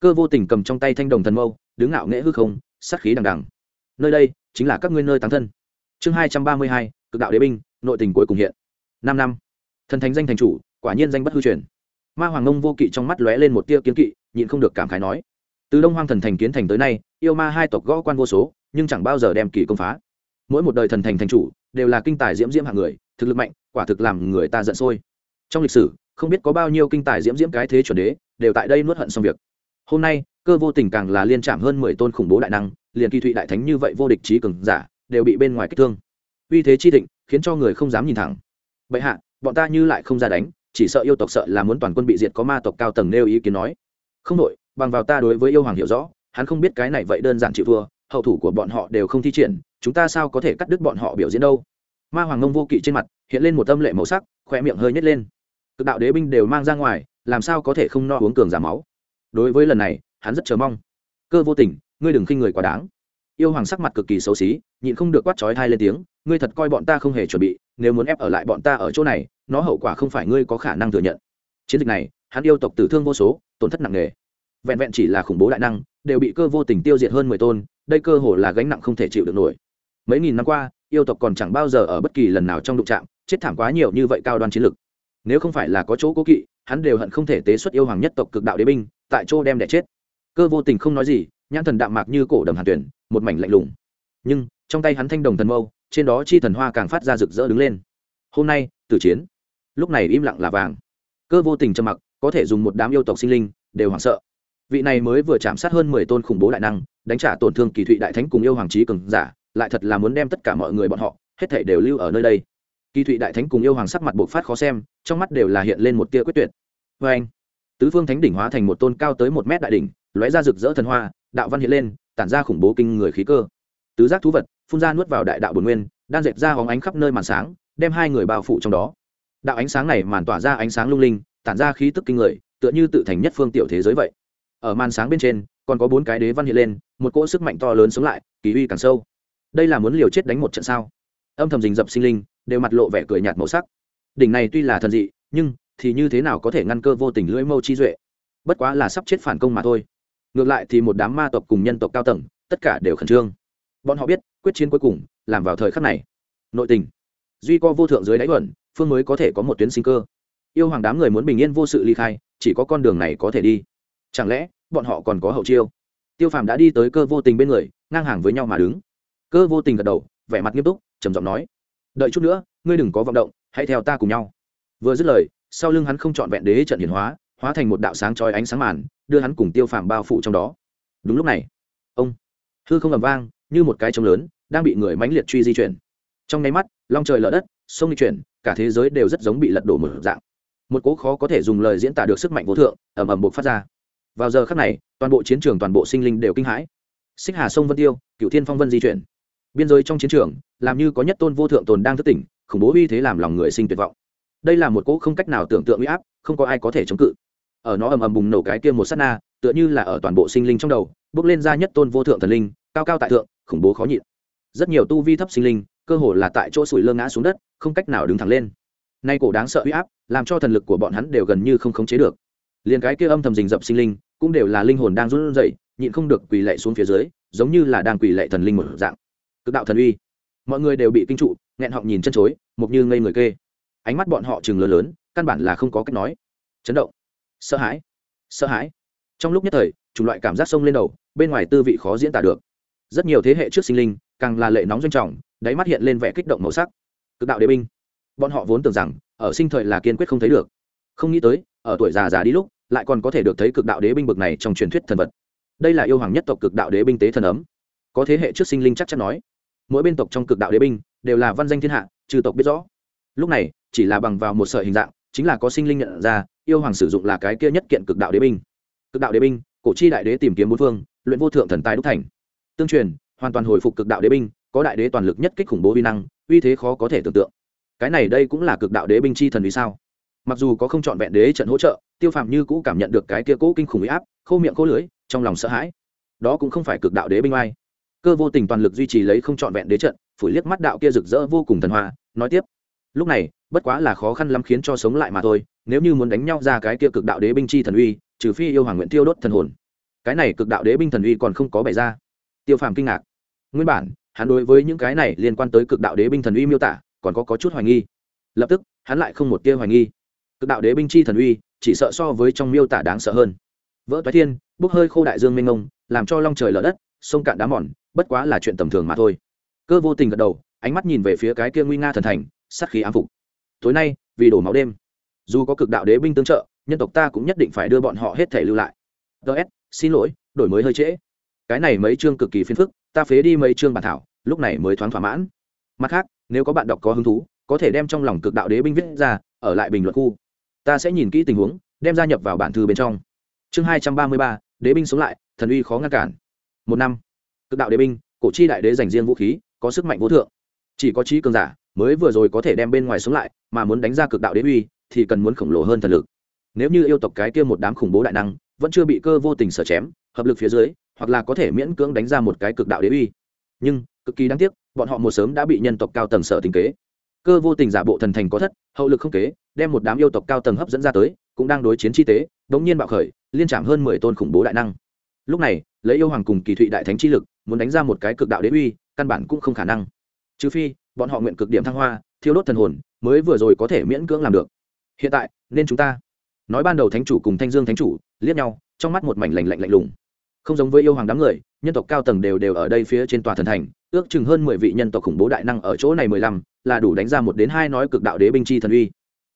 Cơ vô tình cầm trong tay thanh đồng thần mâu, đứng ngạo nghễ hư không, sát khí đằng đằng. Nơi đây chính là các ngươi nơi tán thân. Chương hai trăm ba mươi hai, cực đạo đế binh, nội tình cuối cùng hiện. Năm năm. Thần thánh danh thành chủ, quả nhiên danh bất hư truyền. Ma hoàng ngông vô kỵ trong mắt lóe lên một tia kiến kỵ, nhịn không được cảm khái nói từ đông hoang thần thành kiến thành tới nay, yêu ma hai tộc gõ quan vô số, nhưng chẳng bao giờ đem kỳ công phá mỗi một đời thần thành thành chủ đều là kinh tài diễm diễm hạng người, thực lực mạnh, quả thực làm người ta giận sôi. Trong lịch sử, không biết có bao nhiêu kinh tài diễm diễm cái thế chuẩn đế đều tại đây nuốt hận xong việc. Hôm nay, cơ vô tình càng là liên chạm hơn mười tôn khủng bố đại năng, liền kỳ thụy đại thánh như vậy vô địch trí cường giả đều bị bên ngoài kích thương. Uy thế chi thịnh, khiến cho người không dám nhìn thẳng. Bệ hạ, bọn ta như lại không ra đánh, chỉ sợ yêu tộc sợ là muốn toàn quân bị diệt có ma tộc cao tầng nêu ý kiến nói. Không đội bằng vào ta đối với yêu hoàng hiểu rõ, hắn không biết cái này vậy đơn giản chịu thua hậu thủ của bọn họ đều không thi triển, chúng ta sao có thể cắt đứt bọn họ biểu diễn đâu? Ma hoàng ngông vô kỵ trên mặt, hiện lên một tâm lệ màu sắc khoe miệng hơi nhét lên. Cực đạo đế binh đều mang ra ngoài, làm sao có thể không no uống cường giả máu? Đối với lần này, hắn rất chờ mong. Cơ vô tình, ngươi đừng khinh người quá đáng. Yêu hoàng sắc mặt cực kỳ xấu xí, nhịn không được quát trói thai lên tiếng, ngươi thật coi bọn ta không hề chuẩn bị, nếu muốn ép ở lại bọn ta ở chỗ này, nó hậu quả không phải ngươi có khả năng thừa nhận. Chiến dịch này, hắn yêu tộc tử thương vô số, tổn thất nặng nề. Vẹn vẹn chỉ là khủng bố đại năng, đều bị cơ vô tình tiêu diệt hơn mười tôn đây cơ hồ là gánh nặng không thể chịu được nổi. Mấy nghìn năm qua, yêu tộc còn chẳng bao giờ ở bất kỳ lần nào trong đụng trạm chết thảm quá nhiều như vậy cao đoan chiến lực. Nếu không phải là có chỗ cố kỵ, hắn đều hận không thể tế xuất yêu hoàng nhất tộc cực đạo đế binh, tại chỗ đem đẻ chết. Cơ vô tình không nói gì, nhãn thần đạm mạc như cổ đầm hàn tuyển, một mảnh lạnh lùng. Nhưng, trong tay hắn thanh đồng thần mâu, trên đó chi thần hoa càng phát ra rực rỡ đứng lên. Hôm nay, tử chiến. Lúc này im lặng là vàng. Cơ vô tình trầm mặc, có thể dùng một đám yêu tộc sinh linh, đều hoảng sợ. Vị này mới vừa chạm sát hơn mười tôn khủng bố đại năng đánh trả tổn thương kỳ thụy đại thánh cùng yêu hoàng trí cường giả, lại thật là muốn đem tất cả mọi người bọn họ, hết thể đều lưu ở nơi đây. Kỳ thụy đại thánh cùng yêu hoàng sắc mặt bộc phát khó xem, trong mắt đều là hiện lên một tia quyết tuyệt. Vê anh, tứ phương thánh đỉnh hóa thành một tôn cao tới một mét đại đỉnh, lóe ra rực rỡ thần hoa, đạo văn hiện lên, tản ra khủng bố kinh người khí cơ. Tứ giác thú vật, phun ra nuốt vào đại đạo bồn nguyên đang dệt ra hóng ánh khắp nơi màn sáng, đem hai người bao phủ trong đó. Đạo ánh sáng này màn tỏa ra ánh sáng lung linh, tản ra khí tức kinh người, tựa như tự thành nhất phương tiểu thế giới vậy. Ở màn sáng bên trên còn có bốn cái đế văn hiện lên, một cỗ sức mạnh to lớn sống lại, kỳ uy càng sâu. Đây là muốn liều chết đánh một trận sao? Âm thầm rình rập sinh linh, đều mặt lộ vẻ cười nhạt màu sắc. Đỉnh này tuy là thần dị, nhưng thì như thế nào có thể ngăn cơ vô tình lưỡi mâu chi duệ? Bất quá là sắp chết phản công mà thôi. Ngược lại thì một đám ma tộc cùng nhân tộc cao tầng, tất cả đều khẩn trương. Bọn họ biết, quyết chiến cuối cùng làm vào thời khắc này. Nội tình. Duy co vô thượng dưới đáy thuận phương mới có thể có một tuyến sinh cơ. Yêu hoàng đám người muốn bình yên vô sự ly khai, chỉ có con đường này có thể đi. Chẳng lẽ bọn họ còn có hậu chiêu. Tiêu phàm đã đi tới cơ vô tình bên người, ngang hàng với nhau mà đứng. Cơ vô tình gật đầu, vẻ mặt nghiêm túc, trầm giọng nói, đợi chút nữa, ngươi đừng có vọng động, hãy theo ta cùng nhau. Vừa dứt lời, sau lưng hắn không chọn vẹn đế trận hiển hóa hóa thành một đạo sáng trói ánh sáng màn, đưa hắn cùng tiêu phàm bao phủ trong đó. Đúng lúc này, ông, hư không ầm vang, như một cái trống lớn, đang bị người mãnh liệt truy di chuyển. Trong nháy mắt, long trời lở đất, sông di chuyển, cả thế giới đều rất giống bị lật đổ một dạng. Một cố khó có thể dùng lời diễn tả được sức mạnh vô thượng, ầm ầm buộc phát ra vào giờ khắc này, toàn bộ chiến trường, toàn bộ sinh linh đều kinh hãi. Xích hà sông vân tiêu cựu thiên phong vân di chuyển. Biên giới trong chiến trường, làm như có nhất tôn vô thượng tồn đang thức tỉnh, khủng bố uy thế làm lòng người sinh tuyệt vọng. Đây là một cỗ không cách nào tưởng tượng uy áp, không có ai có thể chống cự. Ở nó ầm ầm bùng nổ cái kia một sát na, tựa như là ở toàn bộ sinh linh trong đầu, bước lên ra nhất tôn vô thượng thần linh, cao cao tại thượng, khủng bố khó nhịn. Rất nhiều tu vi thấp sinh linh, cơ hồ là tại chỗ sủi lơ ngã xuống đất, không cách nào đứng thẳng lên. Nay cổ đáng sợ uy áp, làm cho thần lực của bọn hắn đều gần như không khống chế được. Liền cái kia âm thầm rình rập sinh linh cũng đều là linh hồn đang run rẩy, nhịn không được quỳ lạy xuống phía dưới, giống như là đang quỳ lạy thần linh một dạng. Cực đạo thần uy. Mọi người đều bị kinh trụ, nghẹn họng nhìn chân chối, mục như ngây người kê. Ánh mắt bọn họ chừng lớn lớn, căn bản là không có cách nói. Chấn động. Sợ hãi. Sợ hãi. Trong lúc nhất thời, chủng loại cảm giác sông lên đầu, bên ngoài tư vị khó diễn tả được. Rất nhiều thế hệ trước sinh linh, càng là lệ nóng doanh trọng, đáy mắt hiện lên vẻ kích động màu sắc. Cực đạo đế binh. Bọn họ vốn tưởng rằng, ở sinh thời là kiên quyết không thấy được. Không nghĩ tới, ở tuổi già già đi lúc lại còn có thể được thấy cực đạo đế binh bực này trong truyền thuyết thần vật. Đây là yêu hoàng nhất tộc cực đạo đế binh tế thần ấm. Có thế hệ trước sinh linh chắc chắn nói, mỗi bên tộc trong cực đạo đế binh đều là văn danh thiên hạ, trừ tộc biết rõ. Lúc này, chỉ là bằng vào một sợi hình dạng, chính là có sinh linh nhận ra, yêu hoàng sử dụng là cái kia nhất kiện cực đạo đế binh. Cực đạo đế binh, cổ chi đại đế tìm kiếm bốn phương, luyện vô thượng thần tài đúc thành. Tương truyền, hoàn toàn hồi phục cực đạo đế binh, có đại đế toàn lực nhất kích khủng bố vi năng, uy thế khó có thể tưởng tượng. Cái này đây cũng là cực đạo đế binh chi thần vì sao? Mặc dù có không chọn vẹn đế trận hỗ trợ tiêu phàm như cũ cảm nhận được cái kia cố kinh khủng huy áp khô miệng khô lưới trong lòng sợ hãi. Đó cũng không phải cực đạo đế binh ai cơ vô tình toàn lực duy trì lấy không trọn vẹn đế trận phủi liếc mắt đạo kia rực rỡ vô cùng thần hoa nói tiếp. Lúc này bất quá là khó khăn lắm khiến cho sống lại mà thôi nếu như muốn đánh nhau ra cái kia cực đạo đế binh chi thần uy trừ phi yêu hoàng nguyện tiêu đốt thần hồn. Cái này cực đạo đế binh thần uy còn không có bày ra. Tiêu phàm kinh ngạc. Nguyên bản hắn đối với những cái này liên quan tới cực đạo đế binh thần uy miêu tả còn có, có chút hoài nghi. Lập tức hắn lại không một tia hoài nghi. Cực đạo đế binh chi thần uy chỉ sợ so với trong miêu tả đáng sợ hơn. Vỡ toái thiên, bốc hơi khô đại dương mênh ngông làm cho long trời lở đất, sông cạn đá mòn, bất quá là chuyện tầm thường mà thôi. Cơ vô tình gật đầu, ánh mắt nhìn về phía cái kia nguy nga thần thành, sát khí ám phục. Tối nay, vì đổ máu đêm, dù có cực đạo đế binh tương trợ, nhân tộc ta cũng nhất định phải đưa bọn họ hết thể lưu lại. Ts xin lỗi, đổi mới hơi trễ. Cái này mấy chương cực kỳ phiền phức, ta phế đi mấy chương bản thảo, lúc này mới thoáng thỏa mãn. Mặt khác, nếu có bạn đọc có hứng thú, có thể đem trong lòng cực đạo đế binh viết ra, ở lại bình luận khu ta sẽ nhìn kỹ tình huống, đem gia nhập vào bản thư bên trong. Chương hai trăm ba mươi ba, đế binh sống lại, thần uy khó ngăn cản. Một năm, cực đạo đế binh, cổ chi đại đế dành riêng vũ khí, có sức mạnh vô thượng. Chỉ có trí cường giả mới vừa rồi có thể đem bên ngoài sống lại, mà muốn đánh ra cực đạo đế uy thì cần muốn khổng lồ hơn thần lực. Nếu như yêu tộc cái kia một đám khủng bố đại năng vẫn chưa bị cơ vô tình sở chém, hợp lực phía dưới, hoặc là có thể miễn cưỡng đánh ra một cái cực đạo đế uy. Nhưng, cực kỳ đáng tiếc, bọn họ một sớm đã bị nhân tộc cao tầng sở tình kế cơ vô tình giả bộ thần thành có thất, hậu lực không kế, đem một đám yêu tộc cao tầng hấp dẫn ra tới, cũng đang đối chiến chi tế, đống nhiên bạo khởi, liên trảm hơn mười tôn khủng bố đại năng. Lúc này, lấy yêu hoàng cùng kỳ thụy đại thánh chi lực, muốn đánh ra một cái cực đạo đế uy, căn bản cũng không khả năng. Trừ phi, bọn họ nguyện cực điểm thăng hoa, thiêu đốt thần hồn, mới vừa rồi có thể miễn cưỡng làm được. Hiện tại, nên chúng ta. Nói ban đầu thánh chủ cùng thanh dương thánh chủ, liếc nhau, trong mắt một mảnh lạnh lạnh lạnh lùng không giống với yêu hoàng đám người, nhân tộc cao tầng đều đều ở đây phía trên tòa thần thành, ước chừng hơn mười vị nhân tộc khủng bố đại năng ở chỗ này mười lăm, là đủ đánh ra một đến hai nói cực đạo đế binh chi thần uy.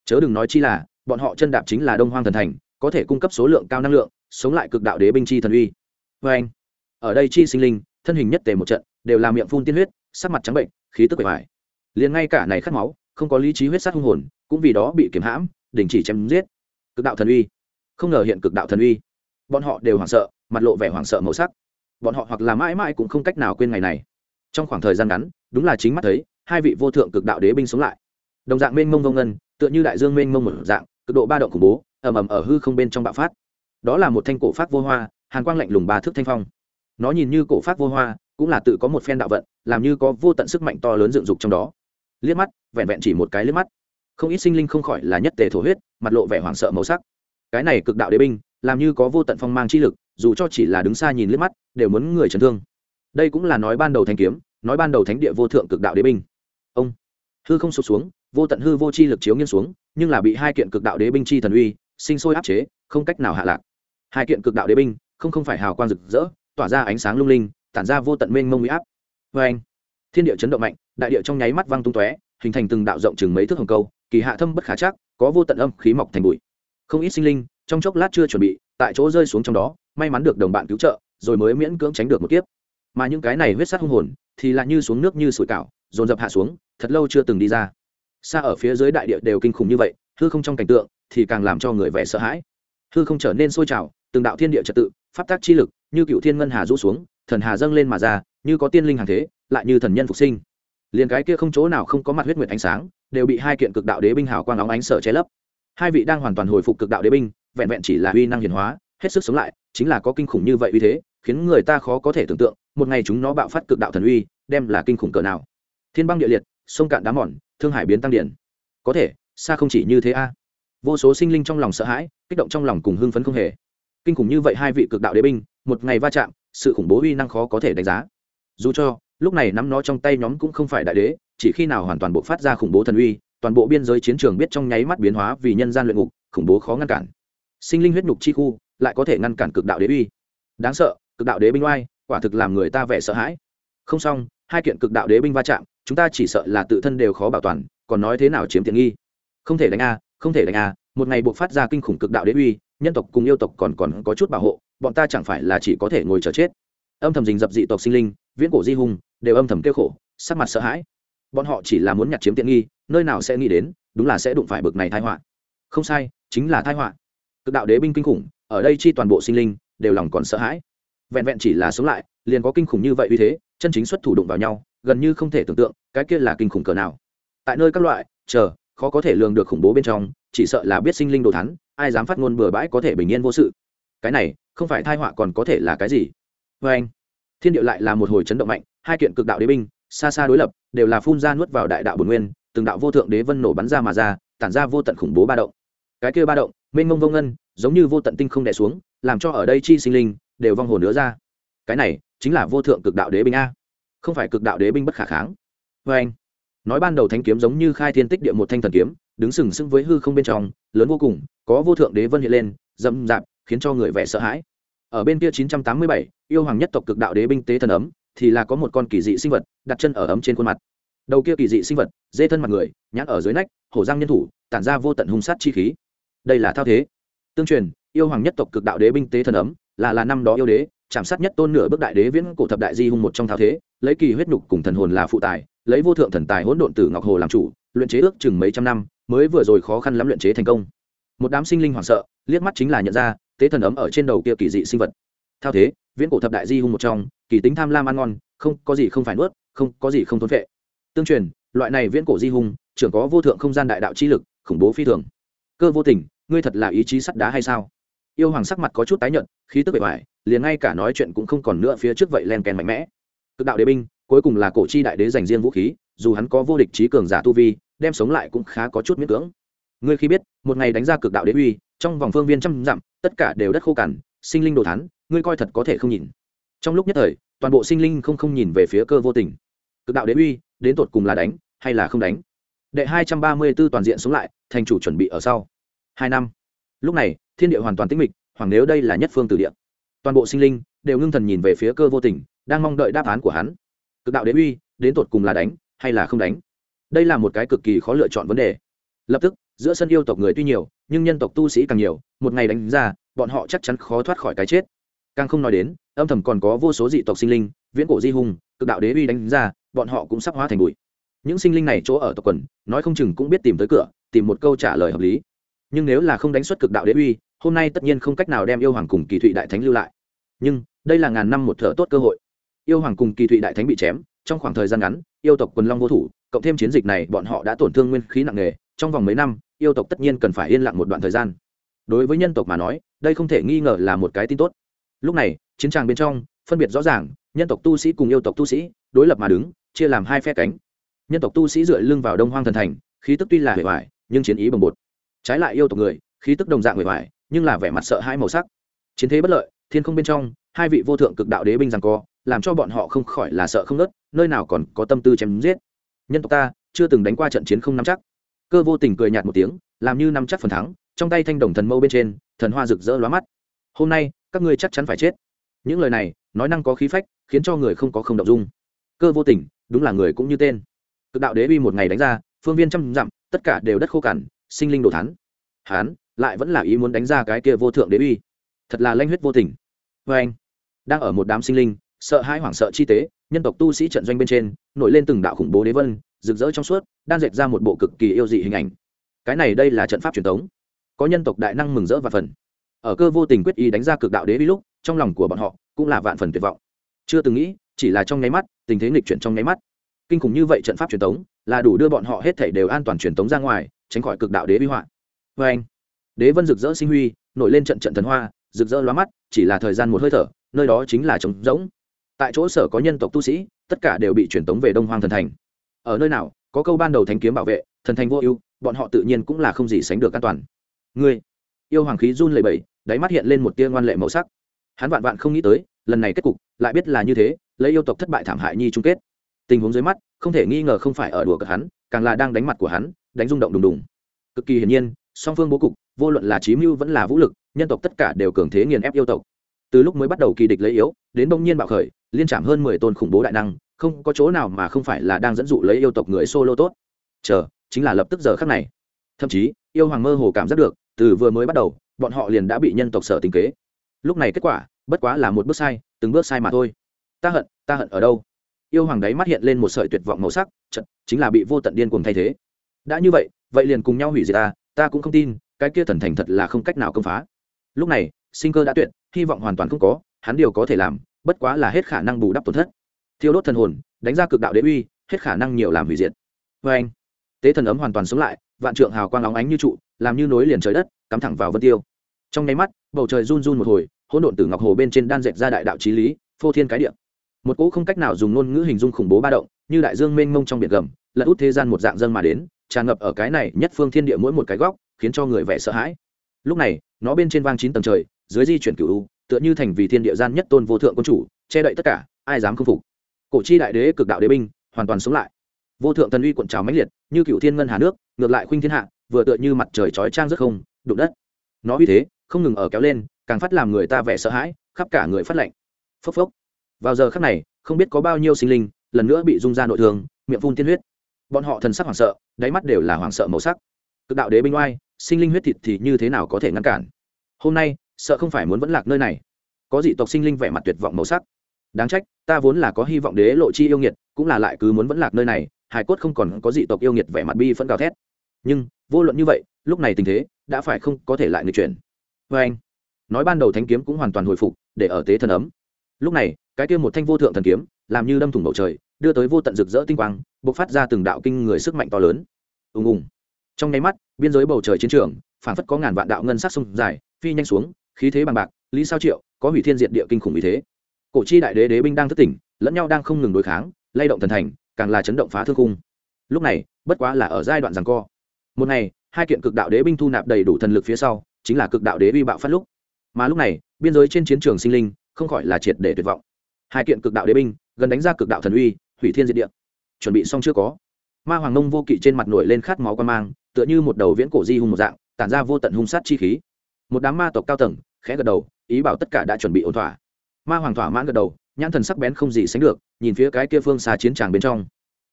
Chớ đừng nói chi là, bọn họ chân đạp chính là đông hoang thần thành, có thể cung cấp số lượng cao năng lượng, sống lại cực đạo đế binh chi thần uy. Vê anh, ở đây chi sinh linh, thân hình nhất tề một trận, đều là miệng phun tiên huyết, sắc mặt trắng bệnh, khí tức bề ngoài liền ngay cả này khát máu, không có lý trí huyết sát hung hồn, cũng vì đó bị kiểm hãm, đình chỉ chém giết. Cực đạo thần uy. Không ngờ hiện cực đạo thần uy bọn họ đều hoảng sợ, mặt lộ vẻ hoảng sợ màu sắc. Bọn họ hoặc là mãi mãi cũng không cách nào quên ngày này. Trong khoảng thời gian ngắn, đúng là chính mắt thấy, hai vị vô thượng cực đạo đế binh sống lại. Đồng dạng mênh mông vô ngân, tựa như đại dương mênh mông một dạng, cực độ ba động khủng bố, ầm ầm ở hư không bên trong bạo phát. Đó là một thanh cổ phát vô hoa, hàn quang lạnh lùng ba thước thanh phong. Nó nhìn như cổ phát vô hoa, cũng là tự có một phen đạo vận, làm như có vô tận sức mạnh to lớn dựng dục trong đó. Liếc mắt, vẹn vẹn chỉ một cái liếc mắt. Không ít sinh linh không khỏi là nhất tề thổ huyết, mặt lộ vẻ hoảng sợ màu sắc. Cái này cực đạo đế binh làm như có vô tận phong mang chi lực, dù cho chỉ là đứng xa nhìn liếc mắt, đều muốn người chấn thương. Đây cũng là nói ban đầu thanh kiếm, nói ban đầu thánh địa vô thượng cực đạo đế binh. Ông, hư không sụt xuống, vô tận hư vô chi lực chiếu nghiêng xuống, nhưng là bị hai kiện cực đạo đế binh chi thần uy, sinh sôi áp chế, không cách nào hạ lạc. Hai kiện cực đạo đế binh, không không phải hào quang rực rỡ, tỏa ra ánh sáng lung linh, tản ra vô tận mênh mông uy áp. Vê anh, thiên địa chấn động mạnh, đại địa trong nháy mắt văng tung tóe, hình thành từng đạo rộng chừng mấy thước hồng câu, kỳ hạ thâm bất khả chắc, có vô tận âm khí mọc thành bụi. Không ít sinh linh trong chốc lát chưa chuẩn bị, tại chỗ rơi xuống trong đó, may mắn được đồng bạn cứu trợ, rồi mới miễn cưỡng tránh được một kiếp. Mà những cái này huyết sát hung hồn, thì là như xuống nước như sủi cảo, dồn dập hạ xuống, thật lâu chưa từng đi ra. Xa ở phía dưới đại địa đều kinh khủng như vậy, hư không trong cảnh tượng, thì càng làm cho người vẻ sợ hãi. Hư không trở nên sôi trào, từng đạo thiên địa trật tự, pháp tác chi lực, như cựu thiên ngân hà rũ xuống, thần hà dâng lên mà ra, như có tiên linh hàng thế, lại như thần nhân phục sinh. Liền cái kia không chỗ nào không có mặt huyết nguyệt ánh sáng, đều bị hai kiện cực đạo đế binh hào quang óng ánh sợ che lấp. Hai vị đang hoàn toàn hồi phục cực đạo đế binh vẹn vẹn chỉ là uy năng hiển hóa, hết sức sống lại, chính là có kinh khủng như vậy uy thế, khiến người ta khó có thể tưởng tượng, một ngày chúng nó bạo phát cực đạo thần uy, đem là kinh khủng cỡ nào. Thiên băng địa liệt, sông cạn đá mòn, thương hải biến tăng điển. Có thể, xa không chỉ như thế a. Vô số sinh linh trong lòng sợ hãi, kích động trong lòng cùng hưng phấn không hề. Kinh khủng như vậy hai vị cực đạo đế binh, một ngày va chạm, sự khủng bố uy năng khó có thể đánh giá. Dù cho, lúc này nắm nó trong tay nhóm cũng không phải đại đế, chỉ khi nào hoàn toàn bộ phát ra khủng bố thần uy, toàn bộ biên giới chiến trường biết trong nháy mắt biến hóa vì nhân gian luyện ngục, khủng bố khó ngăn cản sinh linh huyết nhục chi khu lại có thể ngăn cản cực đạo đế uy. Đáng sợ, cực đạo đế binh oai, quả thực làm người ta vẻ sợ hãi. Không xong, hai kiện cực đạo đế binh va chạm, chúng ta chỉ sợ là tự thân đều khó bảo toàn, còn nói thế nào chiếm tiện nghi? Không thể đánh a, không thể đánh a, một ngày buộc phát ra kinh khủng cực đạo đế uy, nhân tộc cùng yêu tộc còn còn có chút bảo hộ, bọn ta chẳng phải là chỉ có thể ngồi chờ chết. Âm thầm rình dập dị tộc sinh linh, viễn cổ di hùng đều âm thầm kêu khổ, sắc mặt sợ hãi. Bọn họ chỉ là muốn nhặt chiếm tiện nghi, nơi nào sẽ nghĩ đến, đúng là sẽ đụng phải bực này thai họa. Không sai, chính là thai họa cực đạo đế binh kinh khủng, ở đây chi toàn bộ sinh linh đều lòng còn sợ hãi. Vẹn vẹn chỉ là sống lại, liền có kinh khủng như vậy uy thế, chân chính xuất thủ đụng vào nhau, gần như không thể tưởng tượng cái kia là kinh khủng cỡ nào. Tại nơi các loại, chờ, khó có thể lường được khủng bố bên trong, chỉ sợ là biết sinh linh đồ thắn, ai dám phát ngôn bừa bãi có thể bình yên vô sự. Cái này, không phải thai họa còn có thể là cái gì? Vê anh, thiên địa lại là một hồi chấn động mạnh, hai kiện cực đạo đế binh, xa xa đối lập, đều là phun ra nuốt vào đại đạo bồn nguyên, từng đạo vô thượng đế vân nổ bắn ra mà ra, tản ra vô tận khủng bố ba động cái kia ba động mênh mông vô ngân giống như vô tận tinh không đè xuống làm cho ở đây chi sinh linh đều vong hồn nữa ra. Cái này chính là vô thượng cực đạo đế binh a. Không phải cực đạo đế binh bất khả kháng. Vê anh nói ban đầu thanh kiếm giống như khai thiên tích địa một thanh thần kiếm đứng sừng sững với hư không bên trong lớn vô cùng có vô thượng đế vân hiện lên dậm dạp khiến cho người vẻ sợ hãi. Ở bên kia 987, yêu hoàng nhất tộc cực đạo đế binh tế thần ấm thì là có một con kỳ dị sinh vật đặt chân ở ấm trên khuôn mặt. Đầu kia kỳ dị sinh vật dê thân mặt người nhãn ở dưới nách hổ răng nhân thủ tản ra vô tận hung sát chi khí đây là thao thế. Tương truyền, yêu hoàng nhất tộc cực đạo đế binh tế thần ấm, là là năm đó yêu đế, chạm sát nhất tôn nửa bước đại đế viễn cổ thập đại di hung một trong thao thế, lấy kỳ huyết nhục cùng thần hồn là phụ tài, lấy vô thượng thần tài hỗn độn tử ngọc hồ làm chủ, luyện chế ước chừng mấy trăm năm, mới vừa rồi khó khăn lắm luyện chế thành công. Một đám sinh linh hoảng sợ, liếc mắt chính là nhận ra, tế thần ấm ở trên đầu kia kỳ dị sinh vật. Thao thế, viễn cổ thập đại di hung một trong, kỳ tính tham lam ăn ngon, không, có gì không phải nuốt, không, có gì không thốn vệ. Tương truyền, loại này viễn cổ di hung, trưởng có vô thượng không gian đại đạo chi lực, khủng bố phi thường. Cơ vô tình ngươi thật là ý chí sắt đá hay sao? Yêu hoàng sắc mặt có chút tái nhợt khí tức bề ngoài liền ngay cả nói chuyện cũng không còn nữa phía trước vậy len kèn mạnh mẽ. Cực đạo đế binh cuối cùng là cổ chi đại đế dành riêng vũ khí dù hắn có vô địch trí cường giả tu vi đem sống lại cũng khá có chút miễn cưỡng. Ngươi khi biết một ngày đánh ra cực đạo đế uy trong vòng phương viên trăm dặm tất cả đều đất khô cằn sinh linh đồ thán, ngươi coi thật có thể không nhìn. Trong lúc nhất thời toàn bộ sinh linh không không nhìn về phía cơ vô tình. Cực đạo đế uy đến tột cùng là đánh hay là không đánh? Đệ hai trăm ba mươi b ố toàn diện sống lại thành chủ chuẩn bị ở sau hai năm. Lúc này, thiên địa hoàn toàn tĩnh mịch, hoàng nếu đây là nhất phương từ địa. Toàn bộ sinh linh đều ngưng thần nhìn về phía cơ vô tình, đang mong đợi đáp án của hắn. Cực đạo đế uy, đến tột cùng là đánh hay là không đánh? Đây là một cái cực kỳ khó lựa chọn vấn đề. Lập tức, giữa sân yêu tộc người tuy nhiều, nhưng nhân tộc tu sĩ càng nhiều, một ngày đánh ra, bọn họ chắc chắn khó thoát khỏi cái chết. Càng không nói đến, âm thầm còn có vô số dị tộc sinh linh, viễn cổ di hùng cực đạo đế uy đánh ra, bọn họ cũng sắp hóa thành bụi. Những sinh linh này chỗ ở tộc quần, nói không chừng cũng biết tìm tới cửa, tìm một câu trả lời hợp lý nhưng nếu là không đánh xuất cực đạo đế uy, hôm nay tất nhiên không cách nào đem yêu hoàng cùng kỳ thụy đại thánh lưu lại. Nhưng, đây là ngàn năm một thợ tốt cơ hội. Yêu hoàng cùng kỳ thụy đại thánh bị chém, trong khoảng thời gian ngắn, yêu tộc quần long vô thủ, cộng thêm chiến dịch này, bọn họ đã tổn thương nguyên khí nặng nề, trong vòng mấy năm, yêu tộc tất nhiên cần phải yên lặng một đoạn thời gian. Đối với nhân tộc mà nói, đây không thể nghi ngờ là một cái tin tốt. Lúc này, chiến tràng bên trong, phân biệt rõ ràng, nhân tộc tu sĩ cùng yêu tộc tu sĩ, đối lập mà đứng, chia làm hai phe cánh. Nhân tộc tu sĩ dựa lưng vào đông hoang thần thành, khí tức tuy là hệ hoại nhưng chiến ý bồng bột trái lại yêu tộc người, khí tức đồng dạng người ngoài nhưng là vẻ mặt sợ hãi màu sắc. Chiến thế bất lợi, thiên không bên trong, hai vị vô thượng cực đạo đế binh rằng co, làm cho bọn họ không khỏi là sợ không nớt nơi nào còn có tâm tư chém giết. Nhân tộc ta, chưa từng đánh qua trận chiến không nắm chắc. Cơ vô tình cười nhạt một tiếng, làm như nắm chắc phần thắng, trong tay thanh đồng thần mâu bên trên, thần hoa rực rỡ lóa mắt. Hôm nay, các ngươi chắc chắn phải chết. Những lời này, nói năng có khí phách, khiến cho người không có không động dung. Cơ vô tình, đúng là người cũng như tên. Cực đạo đế uy một ngày đánh ra, phương viên trăm dặm, tất cả đều đất khô cằn sinh linh đồ thắn hán, lại vẫn là ý muốn đánh ra cái kia vô thượng đế uy. Thật là lanh huyết vô tình. Vê anh, đang ở một đám sinh linh, sợ hãi hoảng sợ chi tế, nhân tộc tu sĩ trận doanh bên trên, nổi lên từng đạo khủng bố đế vân, rực rỡ trong suốt đang dệt ra một bộ cực kỳ yêu dị hình ảnh. Cái này đây là trận pháp truyền thống. Có nhân tộc đại năng mừng rỡ và phần. Ở cơ vô tình quyết ý đánh ra cực đạo đế uy lúc, trong lòng của bọn họ cũng là vạn phần tuyệt vọng. Chưa từng nghĩ, chỉ là trong nháy mắt, tình thế nghịch chuyển trong nháy mắt. Kinh khủng như vậy trận pháp truyền thống, là đủ đưa bọn họ hết thảy đều an toàn truyền thống ra ngoài tránh khỏi cực đạo đế vi họa. Vê anh, đế vân rực rỡ sinh huy, nổi lên trận trận thần hoa, rực rỡ lóa mắt, chỉ là thời gian một hơi thở, nơi đó chính là trống rỗng. Tại chỗ sở có nhân tộc tu sĩ, tất cả đều bị truyền tống về đông hoang thần thành. Ở nơi nào, có câu ban đầu thanh kiếm bảo vệ, thần thành vô ưu, bọn họ tự nhiên cũng là không gì sánh được an toàn. Ngươi, yêu hoàng khí run lẩy bẩy, đáy mắt hiện lên một tia ngoan lệ màu sắc. Hắn vạn vạn không nghĩ tới, lần này kết cục, lại biết là như thế, lấy yêu tộc thất bại thảm hại nhi chung kết. Tình huống dưới mắt, không thể nghi ngờ không phải ở đùa cợt hắn, càng là đang đánh mặt của hắn đánh rung động đùng đùng. Cực kỳ hiển nhiên, song phương bố cục, vô luận là trí mưu vẫn là vũ lực, nhân tộc tất cả đều cường thế nghiền ép yêu tộc. Từ lúc mới bắt đầu kỳ địch lấy yếu, đến bỗng nhiên bạo khởi, liên trảm hơn mười tôn khủng bố đại năng, không có chỗ nào mà không phải là đang dẫn dụ lấy yêu tộc người solo tốt. Chờ, chính là lập tức giờ khắc này. Thậm chí, yêu hoàng mơ hồ cảm giác được, từ vừa mới bắt đầu, bọn họ liền đã bị nhân tộc sở tình kế. Lúc này kết quả, bất quá là một bước sai, từng bước sai mà thôi. Ta hận ta hận ở đâu? Yêu hoàng đấy mắt hiện lên một sợi tuyệt vọng màu sắc chật chính là bị vô tận điên cuồng thay thế đã như vậy vậy liền cùng nhau hủy diệt ta ta cũng không tin, cái kia thần thành thật là không cách nào công phá. Lúc này, sinh cơ đã tuyệt, hy vọng hoàn toàn không có, hắn điều có thể làm, bất quá là hết khả năng bù đắp tổn thất. Thiêu đốt thần hồn, đánh ra cực đạo đế uy, hết khả năng nhiều làm hủy diệt. Vê anh, tế thần ấm hoàn toàn sống lại, vạn trượng hào quang óng ánh như trụ, làm như nối liền trời đất, cắm thẳng vào vân tiêu. Trong nháy mắt, bầu trời run run một hồi, hỗn độn từ ngọc hồ bên trên đan dệt ra đại đạo trí lý, phô thiên cái địa. Một cỗ không cách nào dùng ngôn ngữ hình dung khủng bố ba động, như đại dương mênh mông trong biển gầm, lật út thế gian một dạng dân mà đến tràn ngập ở cái này nhất phương thiên địa mỗi một cái góc, khiến cho người vẻ sợ hãi. Lúc này, nó bên trên vang chín tầng trời, dưới di chuyển cựu tựa như thành vì thiên địa gian nhất tôn vô thượng quân chủ, che đậy tất cả, ai dám không phục. Cổ chi đại đế, cực đạo đế binh, hoàn toàn sống lại. Vô thượng thần uy cuộn trào mãnh liệt, như cựu thiên ngân hà nước, ngược lại khuynh thiên hạ, vừa tựa như mặt trời chói trang rất không, đụng đất. Nó uy thế, không ngừng ở kéo lên, càng phát làm người ta vẻ sợ hãi, khắp cả người phát lạnh. Phốc phốc. Vào giờ khắc này, không biết có bao nhiêu sinh linh, lần nữa bị rung ra nội thương, miệng phun tiên huyết bọn họ thần sắc hoảng sợ, đáy mắt đều là hoảng sợ màu sắc. Cực đạo đế binh oai, sinh linh huyết thịt thì như thế nào có thể ngăn cản? Hôm nay, sợ không phải muốn vẫn lạc nơi này. Có dị tộc sinh linh vẻ mặt tuyệt vọng màu sắc. Đáng trách, ta vốn là có hy vọng đế lộ chi yêu nghiệt, cũng là lại cứ muốn vẫn lạc nơi này hải cốt không còn có dị tộc yêu nghiệt vẻ mặt bi phẫn cao thét. Nhưng, vô luận như vậy, lúc này tình thế, đã phải không có thể lại người chuyển. Vê anh, nói ban đầu thanh kiếm cũng hoàn toàn hồi phục, để ở tế thần ấm. Lúc này, cái kia một thanh vô thượng thần kiếm, làm như đâm thủng bầu trời đưa tới vô tận rực rỡ tinh quang, bộc phát ra từng đạo kinh người sức mạnh to lớn. Ùng ùng. Trong nháy mắt, biên giới bầu trời chiến trường, phảng phất có ngàn vạn đạo ngân sắc sông dài, phi nhanh xuống, khí thế bằng bạc, lý sao triệu, có hủy thiên diệt địa kinh khủng vì thế. Cổ chi đại đế đế binh đang thức tỉnh, lẫn nhau đang không ngừng đối kháng, lay động thần thành, càng là chấn động phá thương cung lúc này, bất quá là ở giai đoạn rằng co. Một ngày, hai kiện cực đạo đế binh thu nạp đầy đủ thần lực phía sau, chính là cực đạo đế uy bạo phát lúc. Mà lúc này, biên giới trên chiến trường sinh linh, không khỏi là triệt để tuyệt vọng. Hai kiện cực đạo đế binh, gần đánh ra cực đạo thần uy hủy thiên diệt địa. Chuẩn bị xong chưa có? Ma hoàng nông vô kỵ trên mặt nổi lên khát máu quan mang, tựa như một đầu viễn cổ di hung một dạng, tản ra vô tận hung sát chi khí. Một đám ma tộc cao tầng, khẽ gật đầu, ý bảo tất cả đã chuẩn bị ổn thỏa. Ma hoàng thỏa mãn gật đầu, nhãn thần sắc bén không gì sánh được, nhìn phía cái kia phương xa chiến tràng bên trong.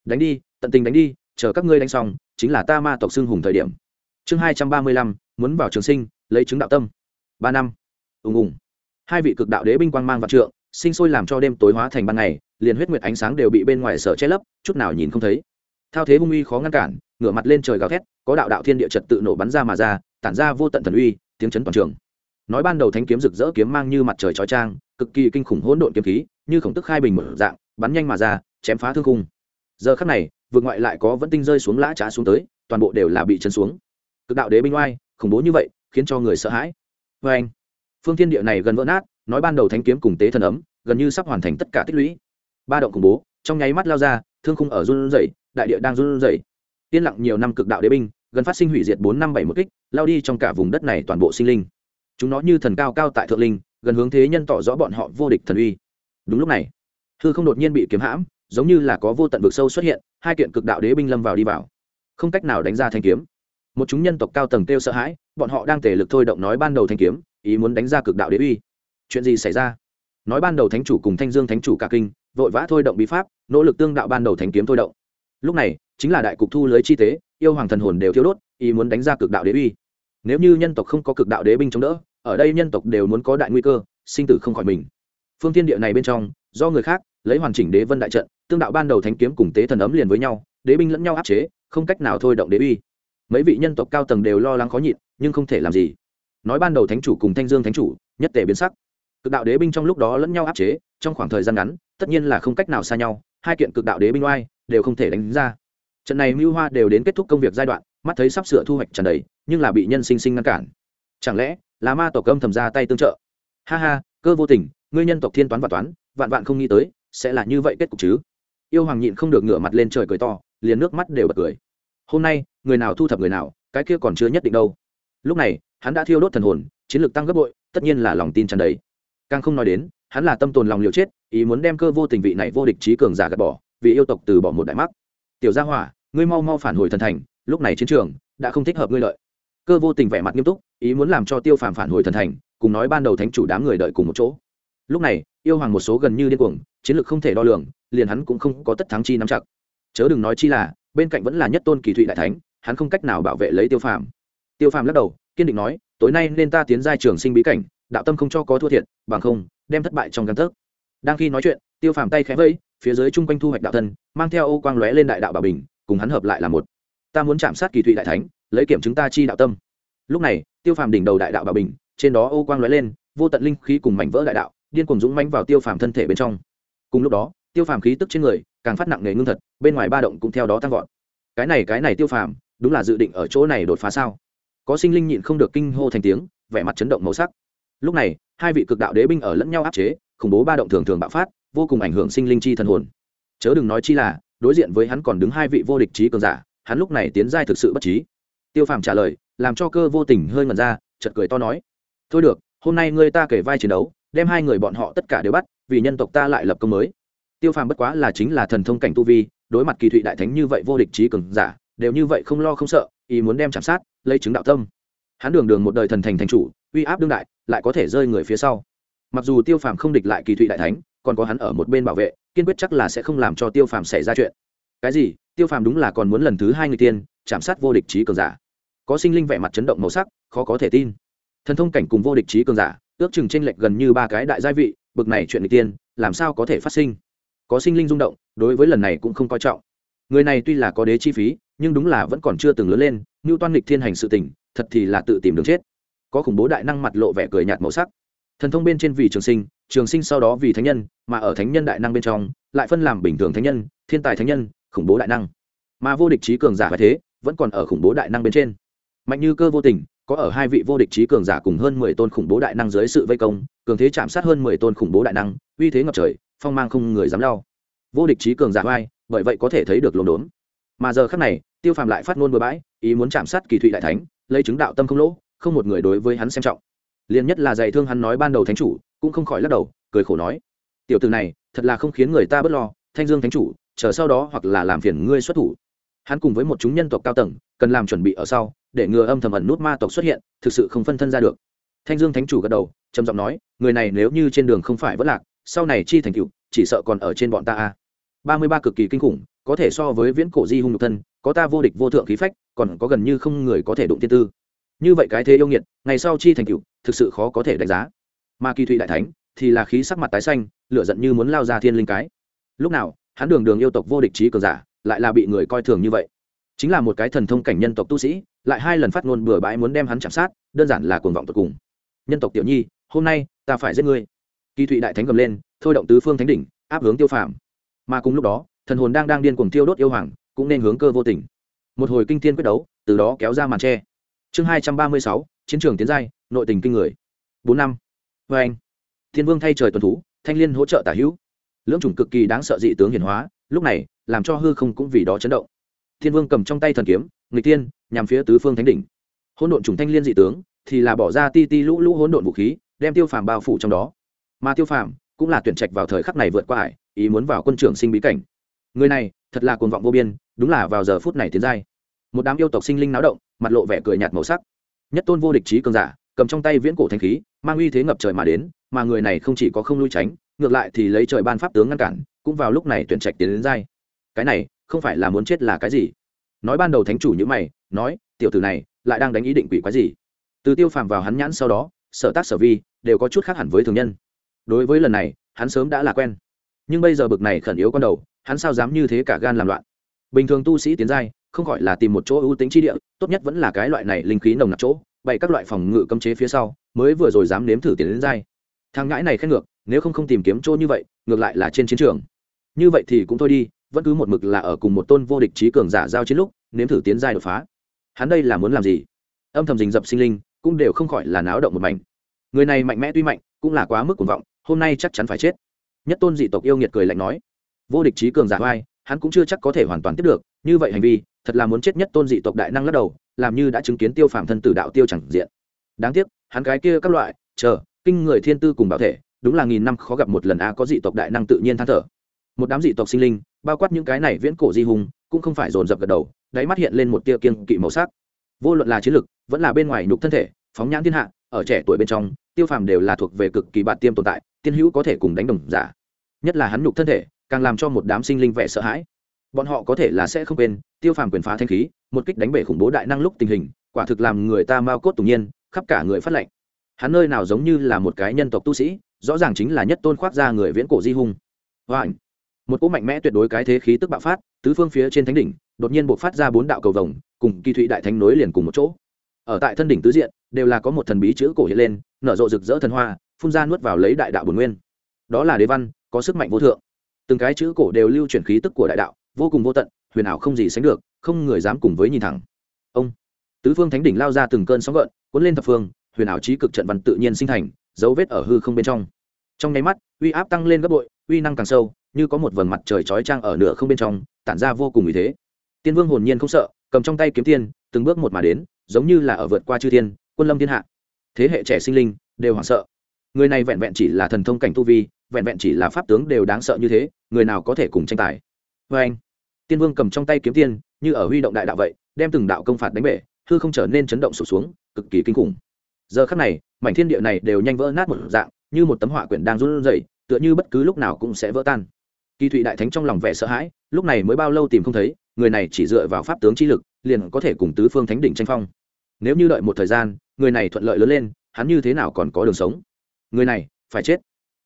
Đánh đi, tận tình đánh đi, chờ các ngươi đánh xong, chính là ta ma tộc xưng hùng thời điểm. Chương hai trăm ba mươi lăm, muốn vào trường sinh, lấy chứng đạo tâm. Ba năm. Ùng ùng. Hai vị cực đạo đế binh quang mang vạn trượng sinh sôi làm cho đêm tối hóa thành ban ngày, liền huyết nguyệt ánh sáng đều bị bên ngoài sở che lấp, chút nào nhìn không thấy. Thao thế hung uy khó ngăn cản, ngửa mặt lên trời gào thét, có đạo đạo thiên địa trật tự nổ bắn ra mà ra, tản ra vô tận thần uy, tiếng chấn toàn trường. Nói ban đầu thánh kiếm rực rỡ kiếm mang như mặt trời chói trang, cực kỳ kinh khủng hỗn độn kiếm khí, như khổng tức khai bình mở dạng, bắn nhanh mà ra, chém phá thương khung. Giờ khắc này, vượt ngoại lại có vẫn tinh rơi xuống lã trá xuống tới, toàn bộ đều là bị chấn xuống. Cực đạo đế binh oai, khủng bố như vậy, khiến cho người sợ hãi. Vê anh phương thiên địa này gần vỡ nát nói ban đầu thánh kiếm cùng tế thần ấm, gần như sắp hoàn thành tất cả tích lũy. Ba động khủng bố, trong nháy mắt lao ra, thương khung ở run rẩy, đại địa đang run rẩy. Yên lặng nhiều năm cực đạo đế binh, gần phát sinh hủy diệt bốn năm bảy một kích, lao đi trong cả vùng đất này toàn bộ sinh linh. Chúng nó như thần cao cao tại thượng linh, gần hướng thế nhân tỏ rõ bọn họ vô địch thần uy. Đúng lúc này, hư không đột nhiên bị kiếm hãm, giống như là có vô tận vực sâu xuất hiện, hai kiện cực đạo đế binh lâm vào đi vào. Không cách nào đánh ra thanh kiếm. Một chúng nhân tộc cao tầng kêu sợ hãi, bọn họ đang tề lực thôi động nói ban đầu thanh kiếm, ý muốn đánh ra cực đạo đế uy chuyện gì xảy ra? Nói ban đầu thánh chủ cùng thanh dương thánh chủ cả kinh, vội vã thôi động bí pháp, nỗ lực tương đạo ban đầu thánh kiếm thôi động. Lúc này, chính là đại cục thu lưới chi tế, yêu hoàng thần hồn đều thiêu đốt, ý muốn đánh ra cực đạo đế uy. Nếu như nhân tộc không có cực đạo đế binh chống đỡ, ở đây nhân tộc đều muốn có đại nguy cơ, sinh tử không khỏi mình. Phương thiên địa này bên trong, do người khác, lấy hoàn chỉnh đế vân đại trận, tương đạo ban đầu thánh kiếm cùng tế thần ấm liền với nhau, đế binh lẫn nhau áp chế, không cách nào thôi động đế uy. Mấy vị nhân tộc cao tầng đều lo lắng khó nhịn, nhưng không thể làm gì. Nói ban đầu thánh chủ cùng thanh dương thánh chủ, nhất tề biến sắc cực đạo đế binh trong lúc đó lẫn nhau áp chế, trong khoảng thời gian ngắn, tất nhiên là không cách nào xa nhau, hai kiện cực đạo đế binh oai đều không thể đánh ra. Trận này mưu hoa đều đến kết thúc công việc giai đoạn, mắt thấy sắp sửa thu hoạch trần đầy, nhưng là bị nhân sinh sinh ngăn cản. Chẳng lẽ là ma tổ công thầm ra tay tương trợ? Ha ha, cơ vô tình, ngươi nhân tộc thiên toán và toán, vạn vạn không nghĩ tới, sẽ là như vậy kết cục chứ. Yêu hoàng nhịn không được ngửa mặt lên trời cười to, liền nước mắt đều bật cười. Hôm nay, người nào thu thập người nào, cái kia còn chưa nhất định đâu. Lúc này, hắn đã thiêu đốt thần hồn, chiến lược tăng gấp bội, tất nhiên là lòng tin tràn đấy càng không nói đến, hắn là tâm tồn lòng liều chết, ý muốn đem cơ vô tình vị này vô địch trí cường giả gạt bỏ, vì yêu tộc từ bỏ một đại mắc. Tiểu gia hỏa, ngươi mau mau phản hồi thần thành, lúc này chiến trường đã không thích hợp ngươi lợi. Cơ vô tình vẻ mặt nghiêm túc, ý muốn làm cho tiêu phàm phản hồi thần thành, cùng nói ban đầu thánh chủ đám người đợi cùng một chỗ. Lúc này, yêu hoàng một số gần như điên cuồng, chiến lược không thể đo lường, liền hắn cũng không có tất thắng chi nắm chặt. Chớ đừng nói chi là, bên cạnh vẫn là nhất tôn kỳ thụy đại thánh, hắn không cách nào bảo vệ lấy tiêu phàm. Tiêu phàm lắc đầu, kiên định nói, tối nay nên ta tiến giai trường sinh bí cảnh đạo tâm không cho có thua thiệt, bằng không, đem thất bại trong căn thức đang khi nói chuyện, tiêu phàm tay khẽ vẫy, phía dưới chung quanh thu hoạch đạo thân, mang theo ô quang lóe lên đại đạo bảo bình, cùng hắn hợp lại là một. Ta muốn chạm sát kỳ thụy đại thánh, lấy kiểm chứng ta chi đạo tâm. Lúc này, tiêu phàm đỉnh đầu đại đạo bảo bình, trên đó ô quang lóe lên, vô tận linh khí cùng mảnh vỡ đại đạo, điên cùng dũng mãnh vào tiêu phàm thân thể bên trong. Cùng lúc đó, tiêu phàm khí tức trên người, càng phát nặng nề ngưng thật, bên ngoài ba động cũng theo đó tăng vọt. Cái này cái này tiêu phàm, đúng là dự định ở chỗ này đột phá sao? Có sinh linh nhịn không được kinh hô thành tiếng, vẻ mặt chấn động màu sắc lúc này, hai vị cực đạo đế binh ở lẫn nhau áp chế, khủng bố ba động thường thường bạo phát, vô cùng ảnh hưởng sinh linh chi thần hồn. Chớ đừng nói chi là, đối diện với hắn còn đứng hai vị vô địch trí cường giả, hắn lúc này tiến giai thực sự bất trí. Tiêu phàm trả lời, làm cho cơ vô tình hơi ngần ra chật cười to nói, thôi được, hôm nay ngươi ta kể vai chiến đấu, đem hai người bọn họ tất cả đều bắt, vì nhân tộc ta lại lập công mới. Tiêu phàm bất quá là chính là thần thông cảnh tu vi, đối mặt kỳ thụy đại thánh như vậy vô địch trí cường giả, đều như vậy không lo không sợ, ý muốn đem chạm sát, lấy chứng đạo tâm hắn đường đường một đời thần thành thành chủ, uy áp đương đại, lại có thể rơi người phía sau. Mặc dù tiêu phàm không địch lại kỳ thụy đại thánh, còn có hắn ở một bên bảo vệ, kiên quyết chắc là sẽ không làm cho tiêu phàm xảy ra chuyện. Cái gì? Tiêu phàm đúng là còn muốn lần thứ hai người tiên, chạm sát vô địch trí cường giả. Có sinh linh vẻ mặt chấn động màu sắc, khó có thể tin. Thần thông cảnh cùng vô địch trí cường giả, ước chừng tranh lệch gần như ba cái đại gia vị, bực này chuyện người tiên, làm sao có thể phát sinh? Có sinh linh rung động, đối với lần này cũng không coi trọng. Người này tuy là có đế chi phí, nhưng đúng là vẫn còn chưa từng lớn lên như toan nghịch thiên hành sự tình thật thì là tự tìm đường chết. Có khủng bố đại năng mặt lộ vẻ cười nhạt màu sắc. Thần thông bên trên vì trường sinh trường sinh sau đó vì thánh nhân, mà ở thánh nhân đại năng bên trong, lại phân làm bình thường thánh nhân, thiên tài thánh nhân, khủng bố đại năng. Mà vô địch trí cường giả và thế, vẫn còn ở khủng bố đại năng bên trên. Mạnh như cơ vô tình, có ở hai vị vô địch trí cường giả cùng hơn mười tôn khủng bố đại năng dưới sự vây công, cường thế chạm sát hơn mười tôn khủng bố đại năng, uy thế ngập trời, phong mang không người dám lao. Vô địch trí cường giả vai bởi vậy có thể thấy được lồn đốn. Mà giờ khác này, tiêu phàm lại phát ngôn bừa bãi, ý muốn chạm sát kỳ thụy đại thánh lấy chứng đạo tâm không lỗ, không một người đối với hắn xem trọng. Liền nhất là dạy thương hắn nói ban đầu thánh chủ, cũng không khỏi lắc đầu, cười khổ nói, tiểu từ này, thật là không khiến người ta bớt lo, thanh dương thánh chủ, chờ sau đó hoặc là làm phiền ngươi xuất thủ. Hắn cùng với một chúng nhân tộc cao tầng, cần làm chuẩn bị ở sau, để ngừa âm thầm ẩn nút ma tộc xuất hiện, thực sự không phân thân ra được. Thanh dương thánh chủ gật đầu, trầm giọng nói, người này nếu như trên đường không phải vất lạc, sau này chi thành cựu chỉ sợ còn ở trên bọn ta a. Ba mươi ba cực kỳ kinh khủng, có thể so với viễn cổ di hung nhục thân, có ta vô địch vô thượng khí phách còn có gần như không người có thể đụng tiên tư. Như vậy cái thế yêu nghiệt, ngày sau chi thành cựu thực sự khó có thể đánh giá. Mà kỳ thụy đại thánh, thì là khí sắc mặt tái xanh, lửa giận như muốn lao ra thiên linh cái. Lúc nào, hắn đường đường yêu tộc vô địch trí cường giả, lại là bị người coi thường như vậy. Chính là một cái thần thông cảnh nhân tộc tu sĩ, lại hai lần phát ngôn bừa bãi muốn đem hắn chạm sát, đơn giản là cuồng vọng tột cùng. Nhân tộc tiểu nhi, hôm nay, ta phải giết ngươi. Kỳ thụy đại thánh gầm lên, thôi động tứ phương thánh đỉnh, áp hướng tiêu phàm. Mà cùng lúc đó, thần hồn đang đang điên cuồng tiêu đốt yêu hoàng, cũng nên hướng cơ vô tình một hồi kinh thiên quyết đấu, từ đó kéo ra màn tre. Chương hai trăm ba mươi sáu, chiến trường tiến giai, nội tình kinh người. Bốn năm. Vê anh. Thiên vương thay trời tuần thú, thanh liên hỗ trợ tả hữu. Lưỡng chủng cực kỳ đáng sợ dị tướng hiển hóa, lúc này, làm cho hư không cũng vì đó chấn động. Thiên vương cầm trong tay thần kiếm, nghịch tiên nhằm phía tứ phương thánh đỉnh. Hỗn độn chủng thanh liên dị tướng, thì là bỏ ra ti ti lũ lũ hỗn độn vũ khí, đem tiêu phàm bao phủ trong đó. Mà tiêu phàm cũng là tuyển trạch vào thời khắc này vượt qua ải, ý muốn vào quân trưởng sinh bí cảnh người này, thật là cuồng vọng vô biên, đúng là vào giờ phút này tiến giai. Một đám yêu tộc sinh linh náo động, mặt lộ vẻ cười nhạt màu sắc. Nhất tôn vô địch trí cường giả, cầm trong tay viễn cổ thanh khí, mang uy thế ngập trời mà đến, mà người này không chỉ có không lui tránh, ngược lại thì lấy trời ban pháp tướng ngăn cản, cũng vào lúc này tuyển trạch tiến đến giai. Cái này, không phải là muốn chết là cái gì? Nói ban đầu thánh chủ như mày, nói, tiểu tử này, lại đang đánh ý định quỷ quái gì? Từ tiêu phàm vào hắn nhãn sau đó, sở tác sở vi, đều có chút khác hẳn với thường nhân. Đối với lần này, hắn sớm đã là quen nhưng bây giờ bực này khẩn yếu con đầu, hắn sao dám như thế cả gan làm loạn? Bình thường tu sĩ tiến giai, không gọi là tìm một chỗ ưu tính chi địa, tốt nhất vẫn là cái loại này linh khí nồng nặc chỗ, bày các loại phòng ngự cấm chế phía sau, mới vừa rồi dám nếm thử tiến đến giai. Thằng ngãi này khen ngược, nếu không không tìm kiếm chỗ như vậy, ngược lại là trên chiến trường. Như vậy thì cũng thôi đi, vẫn cứ một mực là ở cùng một tôn vô địch trí cường giả giao chiến lúc, nếm thử tiến giai đột phá. Hắn đây là muốn làm gì? Âm thầm rình rập sinh linh, cũng đều không khỏi là náo động một mảnh. Người này mạnh mẽ tuy mạnh, cũng là quá mức cuồng vọng, hôm nay chắc chắn phải chết nhất tôn dị tộc yêu nghiệt cười lạnh nói, vô địch trí cường giả oai, hắn cũng chưa chắc có thể hoàn toàn tiếp được, như vậy hành vi, thật là muốn chết nhất tôn dị tộc đại năng lắc đầu, làm như đã chứng kiến tiêu phạm thân tử đạo tiêu chẳng diện. Đáng tiếc, hắn cái kia các loại, chờ, kinh người thiên tư cùng bảo thể, đúng là nghìn năm khó gặp một lần a, có dị tộc đại năng tự nhiên than thở. Một đám dị tộc sinh linh, bao quát những cái này viễn cổ di hùng cũng không phải dồn dập gật đầu, đáy mắt hiện lên một tia kiên kỵ màu sắc. Vô luận là chiến lực, vẫn là bên ngoài nhục thân thể, phóng nhãn thiên hạ, ở trẻ tuổi bên trong, tiêu phàm đều là thuộc về cực kỳ bạn tiêm tồn tại tiên hữu có thể cùng đánh đồng giả. Nhất là hắn nhục thân thể, càng làm cho một đám sinh linh vẻ sợ hãi. Bọn họ có thể là sẽ không quên, tiêu phàm quyền phá thanh khí, một kích đánh bể khủng bố đại năng lúc tình hình, quả thực làm người ta mau cốt tủng nhiên, khắp cả người phát lệnh. Hắn nơi nào giống như là một cái nhân tộc tu sĩ, rõ ràng chính là nhất tôn khoác ra người viễn cổ di hung. Hoa một cỗ mạnh mẽ tuyệt đối cái thế khí tức bạo phát, tứ phương phía trên thánh đỉnh, đột nhiên buộc phát ra bốn đạo cầu vồng, cùng kỳ thụy đại thánh nối liền cùng một chỗ. Ở tại thân đỉnh tứ diện, đều là có một thần bí chữ cổ hiện lên, nở rộ rực rỡ thần hoa phun ra nuốt vào lấy đại đạo bồn nguyên. Đó là đế văn, có sức mạnh vô thượng. Từng cái chữ cổ đều lưu chuyển khí tức của đại đạo, vô cùng vô tận, huyền ảo không gì sánh được, không người dám cùng với nhìn thẳng. Ông, tứ phương thánh đỉnh lao ra từng cơn sóng gợn, cuốn lên thập phương, huyền ảo trí cực trận văn tự nhiên sinh thành, dấu vết ở hư không bên trong. Trong nháy mắt, uy áp tăng lên gấp bội, uy năng càng sâu, như có một vầng mặt trời chói trang ở nửa không bên trong, tản ra vô cùng ý thế. Tiên vương hồn nhiên không sợ, cầm trong tay kiếm tiên, từng bước một mà đến, giống như là ở vượt qua chư thiên, quân lâm thiên hạ. Thế hệ trẻ sinh linh, đều hoảng sợ người này vẹn vẹn chỉ là thần thông cảnh tu vi, vẹn vẹn chỉ là pháp tướng đều đáng sợ như thế, người nào có thể cùng tranh tài? Vê anh, tiên vương cầm trong tay kiếm tiên như ở huy động đại đạo vậy, đem từng đạo công phạt đánh bể, hư không trở nên chấn động sụp xuống, cực kỳ kinh khủng. Giờ khắc này, mảnh thiên địa này đều nhanh vỡ nát một dạng, như một tấm họa quyển đang run rẩy, tựa như bất cứ lúc nào cũng sẽ vỡ tan. Kỳ thụy đại thánh trong lòng vẻ sợ hãi, lúc này mới bao lâu tìm không thấy, người này chỉ dựa vào pháp tướng chi lực, liền có thể cùng tứ phương thánh đỉnh tranh phong. Nếu như đợi một thời gian, người này thuận lợi lớn lên, hắn như thế nào còn có đường sống? Người này, phải chết.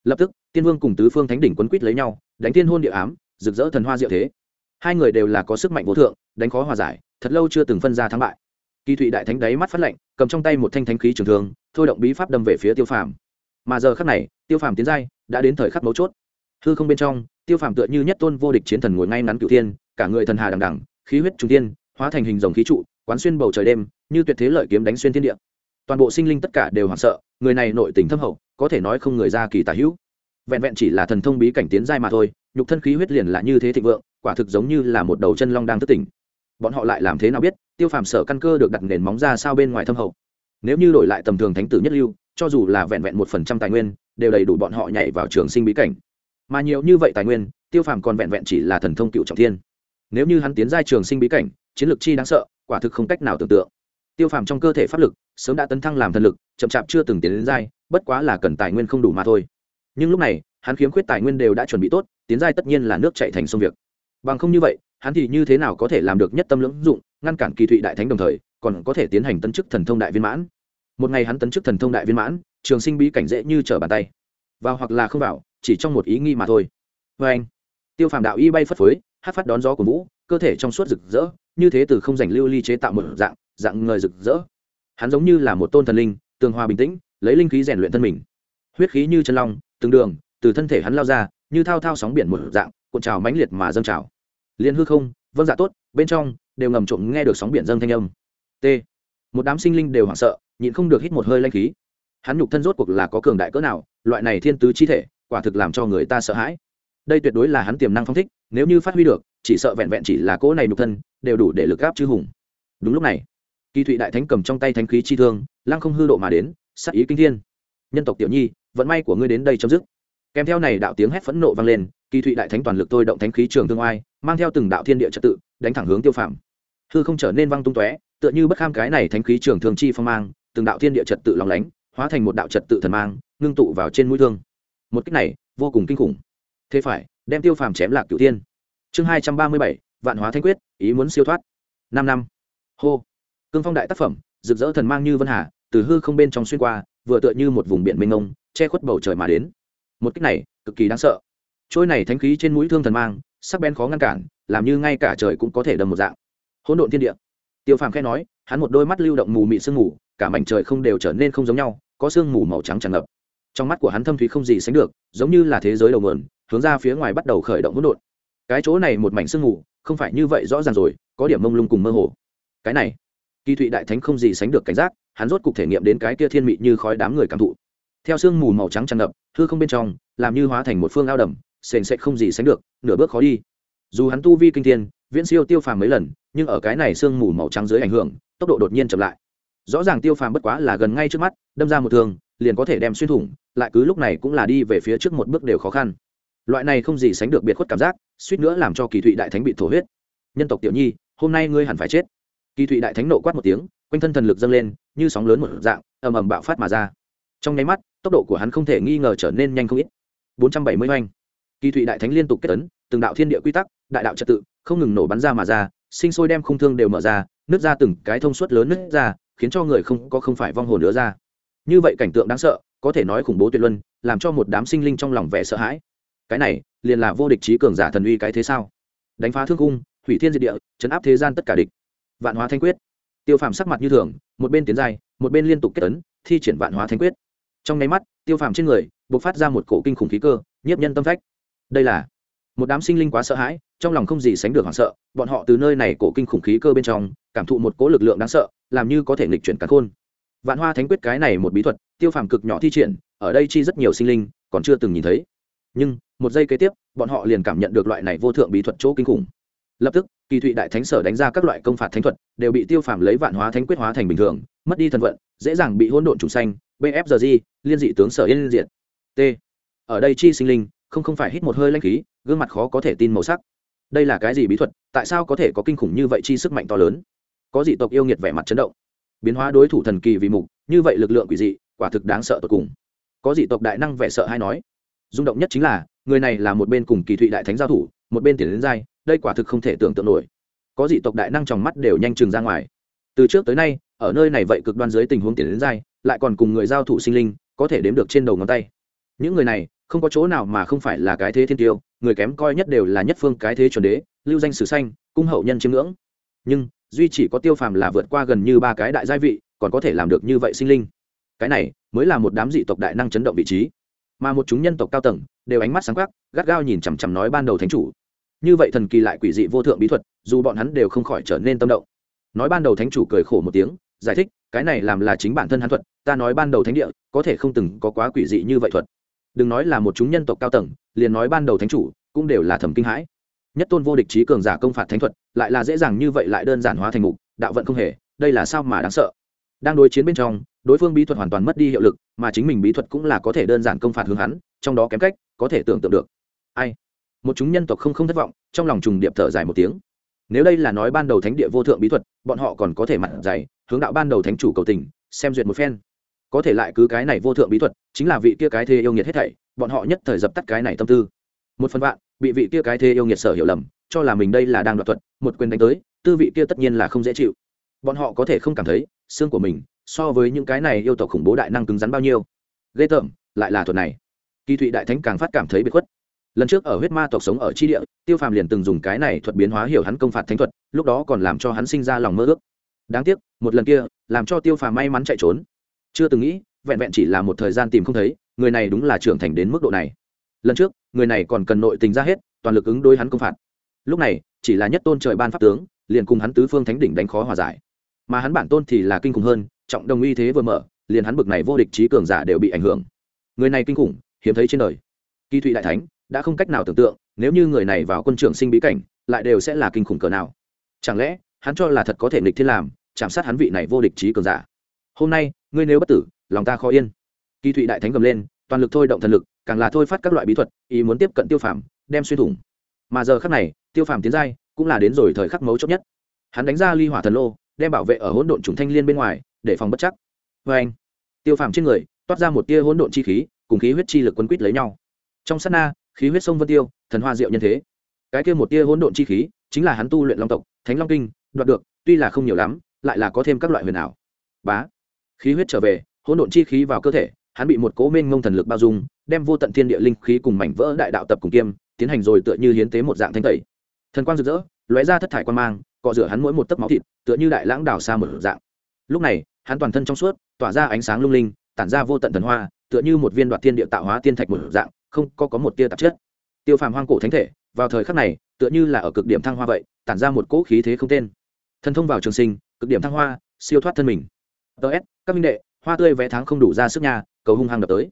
Lập tức, tiên vương cùng tứ phương thánh đỉnh quấn quýt lấy nhau, đánh tiên hôn địa ám, rực rỡ thần hoa diệu thế. Hai người đều là có sức mạnh vô thượng, đánh khó hòa giải, thật lâu chưa từng phân ra thắng bại. Kỳ thụy đại thánh đáy mắt phát lạnh, cầm trong tay một thanh thánh khí trường thường thôi động bí pháp đâm về phía tiêu phàm. Mà giờ khắc này, tiêu phàm tiến giai, đã đến thời khắc mấu chốt. Hư không bên trong, tiêu phàm tựa như nhất tôn vô địch chiến thần ngồi ngay ngắn cửu thiên, cả người thần hà đằng đằng, khí huyết trung tiên hóa thành hình dòng khí trụ, quán xuyên bầu trời đêm, như tuyệt thế lợi kiếm đánh xuyên thiên địa. Toàn bộ sinh linh tất cả đều hoảng sợ, người này nội tình thâm hậu có thể nói không người ra kỳ tả hữu. Vẹn vẹn chỉ là thần thông bí cảnh tiến giai mà thôi, nhục thân khí huyết liền là như thế thịnh vượng, quả thực giống như là một đầu chân long đang thức tỉnh. Bọn họ lại làm thế nào biết, tiêu phàm sở căn cơ được đặt nền móng ra sao bên ngoài thâm hậu. Nếu như đổi lại tầm thường thánh tử nhất lưu, cho dù là vẹn vẹn một phần trăm tài nguyên, đều đầy đủ bọn họ nhảy vào trường sinh bí cảnh. Mà nhiều như vậy tài nguyên, tiêu phàm còn vẹn vẹn chỉ là thần thông cựu trọng thiên. Nếu như hắn tiến giai trường sinh bí cảnh, chiến lược chi đáng sợ, quả thực không cách nào tưởng tượng. Tiêu phàm trong cơ thể pháp lực sớm đã tấn thăng làm thần lực, chậm chạp chưa từng tiến đến giai, bất quá là cần tài nguyên không đủ mà thôi. Nhưng lúc này, hắn khiếm khuyết tài nguyên đều đã chuẩn bị tốt, tiến giai tất nhiên là nước chạy thành sông việc. Bằng không như vậy, hắn thì như thế nào có thể làm được nhất tâm lưỡng dụng, ngăn cản kỳ thụy đại thánh đồng thời, còn có thể tiến hành tấn chức thần thông đại viên mãn. Một ngày hắn tấn chức thần thông đại viên mãn, trường sinh bí cảnh dễ như trở bàn tay. Vào hoặc là không vào, chỉ trong một ý nghi mà thôi. Vê anh, tiêu phàm đạo y bay phất phới, hát phát đón gió của vũ, cơ thể trong suốt rực rỡ, như thế từ không giành lưu ly chế tạo một dạng dạng người rực rỡ hắn giống như là một tôn thần linh, tường hòa bình tĩnh, lấy linh khí rèn luyện thân mình. Huyết khí như chân long, từng đường, từ thân thể hắn lao ra, như thao thao sóng biển một dạng, cuộn trào mãnh liệt mà dâng trào. Liên hư không vâng dạ tốt, bên trong, đều ngầm trộm nghe được sóng biển dâng thanh âm. T. Một đám sinh linh đều hoảng sợ, nhịn không được hít một hơi lanh khí. Hắn nhục thân rốt cuộc là có cường đại cỡ nào, loại này thiên tứ chi thể, quả thực làm cho người ta sợ hãi. Đây tuyệt đối là hắn tiềm năng phong thích, nếu như phát huy được, chỉ sợ vẹn vẹn chỉ là cỗ này nhục thân, đều đủ để lực gáp chư hùng. Đúng lúc này kỳ thụy đại thánh cầm trong tay thánh khí chi thương, lăng không hư độ mà đến sắc ý kinh thiên. Nhân tộc tiểu nhi, vận may của ngươi đến đây chấm dứt. Kèm theo này đạo tiếng hét phẫn nộ vang lên, kỳ thụy đại thánh toàn lực tôi động thánh khí trường thương oai, mang theo từng đạo thiên địa trật tự, đánh thẳng hướng tiêu phạm hư không trở nên văng tung tóe, tựa như bất kham cái này thánh khí trường thương chi phong mang, từng đạo thiên địa trật tự lòng lánh, hóa thành một đạo trật tự thần mang, ngưng tụ vào trên mũi thương. Một cách này, vô cùng kinh khủng. Thế phải, đem tiêu phàm chém lạc cửu tiên chương hai trăm ba mươi bảy, vạn hóa thanh quyết, ý muốn siêu thoát. Năm năm. Hô cương phong đại tác phẩm, rực rỡ thần mang như vân hà, từ hư không bên trong xuyên qua, vừa tựa như một vùng biển mênh mông, che khuất bầu trời mà đến. Một cách này, cực kỳ đáng sợ. Trôi này thánh khí trên mũi thương thần mang, sắc bén khó ngăn cản, làm như ngay cả trời cũng có thể đầm một dạng. Hỗn độn thiên địa. Tiêu phàm khẽ nói, hắn một đôi mắt lưu động mù mị sương mù, cả mảnh trời không đều trở nên không giống nhau, có sương mù màu trắng tràn ngập. Trong mắt của hắn thâm thúy không gì sánh được, giống như là thế giới đầu nguồn, hướng ra phía ngoài bắt đầu khởi động hỗn độn. Cái chỗ này một mảnh sương mù, không phải như vậy rõ ràng rồi, có điểm mông lung cùng mơ hồ. Cái này kỳ thụy đại thánh không gì sánh được cảnh giác, hắn rốt cục thể nghiệm đến cái kia thiên mị như khói đám người cảm thụ. Theo sương mù màu trắng tràn ngập, hư không bên trong, làm như hóa thành một phương ao đầm, sền sệt không gì sánh được, nửa bước khó đi. Dù hắn tu vi kinh thiên, viễn siêu tiêu phàm mấy lần, nhưng ở cái này sương mù màu trắng dưới ảnh hưởng, tốc độ đột nhiên chậm lại. Rõ ràng tiêu phàm bất quá là gần ngay trước mắt, đâm ra một thương, liền có thể đem xuyên thủng, lại cứ lúc này cũng là đi về phía trước một bước đều khó khăn. Loại này không gì sánh được biệt khuất cảm giác, suýt nữa làm cho kỳ thụy đại thánh bị thổ huyết. Nhân tộc tiểu nhi, hôm nay ngươi hẳn phải chết kỳ thụy đại thánh nộ quát một tiếng, quanh thân thần lực dâng lên, như sóng lớn một dạng, ầm ầm bạo phát mà ra. Trong nháy mắt, tốc độ của hắn không thể nghi ngờ trở nên nhanh không ít. Bốn trăm bảy mươi oanh. Kỳ thụy đại thánh liên tục kết tấn từng đạo thiên địa quy tắc, đại đạo trật tự, không ngừng nổ bắn ra mà ra, sinh sôi đem khung thương đều mở ra, nứt ra từng cái thông suốt lớn nứt ra, khiến cho người không có không phải vong hồn nữa ra. Như vậy cảnh tượng đáng sợ, có thể nói khủng bố tuyệt luân, làm cho một đám sinh linh trong lòng vẻ sợ hãi. Cái này, liền là vô địch trí cường giả thần uy cái thế sao? Đánh phá thương cung, hủy thiên diệt địa, chấn áp thế gian tất cả địch vạn hóa thanh quyết. Tiêu phàm sắc mặt như thường, một bên tiến dài một bên liên tục kết tấn thi triển vạn hóa thanh quyết. Trong nháy mắt, tiêu phàm trên người b ộ c phát ra một cổ kinh khủng khí cơ, nhiếp nhân tâm phách. Đây là một đám sinh linh quá sợ hãi, trong lòng không gì sánh được hoảng sợ, bọn họ từ nơi này cổ kinh khủng khí cơ bên trong, cảm thụ một cố lực lượng đáng sợ, làm như có thể nghịch chuyển cắn khôn. Vạn hoa thánh quyết cái này một bí thuật, tiêu phàm cực nhỏ thi triển, ở đây chi rất nhiều sinh linh, còn chưa từng nhìn thấy. Nhưng, một giây kế tiếp, bọn họ liền cảm nhận được loại này vô thượng bí thuật chỗ kinh khủng. Lập tức kỳ thụy đại thánh sở đánh ra các loại công phạt thánh thuật, đều bị tiêu phàm lấy vạn hóa thánh quyết hóa thành bình thường, mất đi thần vận, dễ dàng bị hỗn độn chủ xanh bfg liên dị tướng sở yên diệt. T. Ở đây chi sinh linh, không không phải hít một hơi lanh khí, gương mặt khó có thể tin màu sắc. Đây là cái gì bí thuật, tại sao có thể có kinh khủng như vậy chi sức mạnh to lớn? Có dị tộc yêu nghiệt vẻ mặt chấn động. Biến hóa đối thủ thần kỳ vì mục, như vậy lực lượng quỷ dị, quả thực đáng sợ tột cùng. Có dị tộc đại năng vẻ sợ hay nói. Rung động nhất chính là, người này là một bên cùng kỳ thụy đại thánh giao thủ, một bên tiền đến giai đây quả thực không thể tưởng tượng nổi. Có dị tộc đại năng trong mắt đều nhanh chừng ra ngoài. Từ trước tới nay ở nơi này vậy cực đoan dưới tình huống tiền đến dai, lại còn cùng người giao thủ sinh linh có thể đếm được trên đầu ngón tay. Những người này không có chỗ nào mà không phải là cái thế thiên tiêu người kém coi nhất đều là nhất phương cái thế chuẩn đế lưu danh sử xanh cung hậu nhân chiêm ngưỡng. Nhưng duy chỉ có tiêu phàm là vượt qua gần như ba cái đại gia vị còn có thể làm được như vậy sinh linh. Cái này mới là một đám dị tộc đại năng chấn động vị trí. Mà một chúng nhân tộc cao tầng đều ánh mắt sáng quắc gắt gao nhìn chằm chằm nói ban đầu thánh chủ như vậy thần kỳ lại quỷ dị vô thượng bí thuật, dù bọn hắn đều không khỏi trở nên tâm động. Nói ban đầu thánh chủ cười khổ một tiếng, giải thích, cái này làm là chính bản thân hắn thuật, ta nói ban đầu thánh địa, có thể không từng có quá quỷ dị như vậy thuật. Đừng nói là một chúng nhân tộc cao tầng, liền nói ban đầu thánh chủ, cũng đều là thầm kinh hãi. Nhất tôn vô địch trí cường giả công phạt thánh thuật, lại là dễ dàng như vậy lại đơn giản hóa thành mục, đạo vận không hề, đây là sao mà đáng sợ. Đang đối chiến bên trong, đối phương bí thuật hoàn toàn mất đi hiệu lực, mà chính mình bí thuật cũng là có thể đơn giản công phạt hướng hắn, trong đó kém cách, có thể tưởng tượng được. Ai? Một chúng nhân tộc không không thất vọng, trong lòng trùng điệp thở dài một tiếng. Nếu đây là nói ban đầu thánh địa vô thượng bí thuật, bọn họ còn có thể mặt dày, hướng đạo ban đầu thánh chủ cầu tình, xem duyệt một phen. Có thể lại cứ cái này vô thượng bí thuật, chính là vị kia cái thê yêu nghiệt hết thảy, bọn họ nhất thời dập tắt cái này tâm tư. Một phần vạn, bị vị kia cái thê yêu nghiệt sở hiểu lầm, cho là mình đây là đang đoạt thuật, một quyền đánh tới, tư vị kia tất nhiên là không dễ chịu. Bọn họ có thể không cảm thấy, xương của mình, so với những cái này yêu tộc khủng bố đại năng cứng rắn bao nhiêu. Ghê tởm, lại là thuật này. Kỳ thụy đại thánh càng phát cảm thấy bị khuất lần trước ở huyết ma tộc sống ở tri địa, tiêu phàm liền từng dùng cái này thuật biến hóa hiểu hắn công phạt thánh thuật, lúc đó còn làm cho hắn sinh ra lòng mơ ước. Đáng tiếc, một lần kia, làm cho tiêu phàm may mắn chạy trốn. Chưa từng nghĩ, vẹn vẹn chỉ là một thời gian tìm không thấy, người này đúng là trưởng thành đến mức độ này. Lần trước, người này còn cần nội tình ra hết, toàn lực ứng đối hắn công phạt. Lúc này, chỉ là nhất tôn trời ban pháp tướng, liền cùng hắn tứ phương thánh đỉnh đánh khó hòa giải. Mà hắn bản tôn thì là kinh khủng hơn, trọng đồng uy thế vừa mở, liền hắn bực này vô địch trí cường giả đều bị ảnh hưởng. Người này kinh khủng, hiếm thấy trên đời. Kỳ thụy đại thánh đã không cách nào tưởng tượng, nếu như người này vào quân trưởng sinh bí cảnh, lại đều sẽ là kinh khủng cỡ nào. Chẳng lẽ, hắn cho là thật có thể nghịch thiên làm, chạm sát hắn vị này vô địch trí cường giả? Hôm nay, ngươi nếu bất tử, lòng ta khó yên. Kỳ thụy đại thánh gầm lên, toàn lực thôi động thần lực, càng là thôi phát các loại bí thuật, ý muốn tiếp cận tiêu phàm, đem xuyên thủng. Mà giờ khắc này, tiêu phàm tiến giai, cũng là đến rồi thời khắc mấu chốt nhất. Hắn đánh ra ly hỏa thần lô, đem bảo vệ ở hỗn độn trùng thanh liên bên ngoài, để phòng bất chắc. Vê anh, tiêu phàm trên người, toát ra một tia hỗn độn chi khí, cùng khí huyết chi lực quân quýt lấy nhau. Trong sát na khí huyết sông vân tiêu, thần hoa diệu nhân thế. Cái kia một tia hỗn độn chi khí, chính là hắn tu luyện long tộc, thánh long kinh, đoạt được, tuy là không nhiều lắm, lại là có thêm các loại huyền ảo. Bá. Khí huyết trở về, hỗn độn chi khí vào cơ thể, hắn bị một cố mênh ngông thần lực bao dung, đem vô tận thiên địa linh khí cùng mảnh vỡ đại đạo tập cùng kiêm, tiến hành rồi tựa như hiến tế một dạng thanh tẩy. Thần quang rực rỡ, lóe ra thất thải quan mang, cọ rửa hắn mỗi một tấc máu thịt, tựa như đại lãng đào xa một dạng. Lúc này, hắn toàn thân trong suốt, tỏa ra ánh sáng lung linh, tản ra vô tận thần hoa, tựa như một viên đoạt thiên địa tạo hóa tiên thạch một dạng không có có một tia tạp chất. Tiêu phàm hoang cổ thánh thể, vào thời khắc này, tựa như là ở cực điểm thăng hoa vậy, tản ra một cỗ khí thế không tên. Thần thông vào trường sinh, cực điểm thăng hoa, siêu thoát thân mình. Ts các minh đệ, hoa tươi vé tháng không đủ ra sức nhà cầu hung hăng đập tới.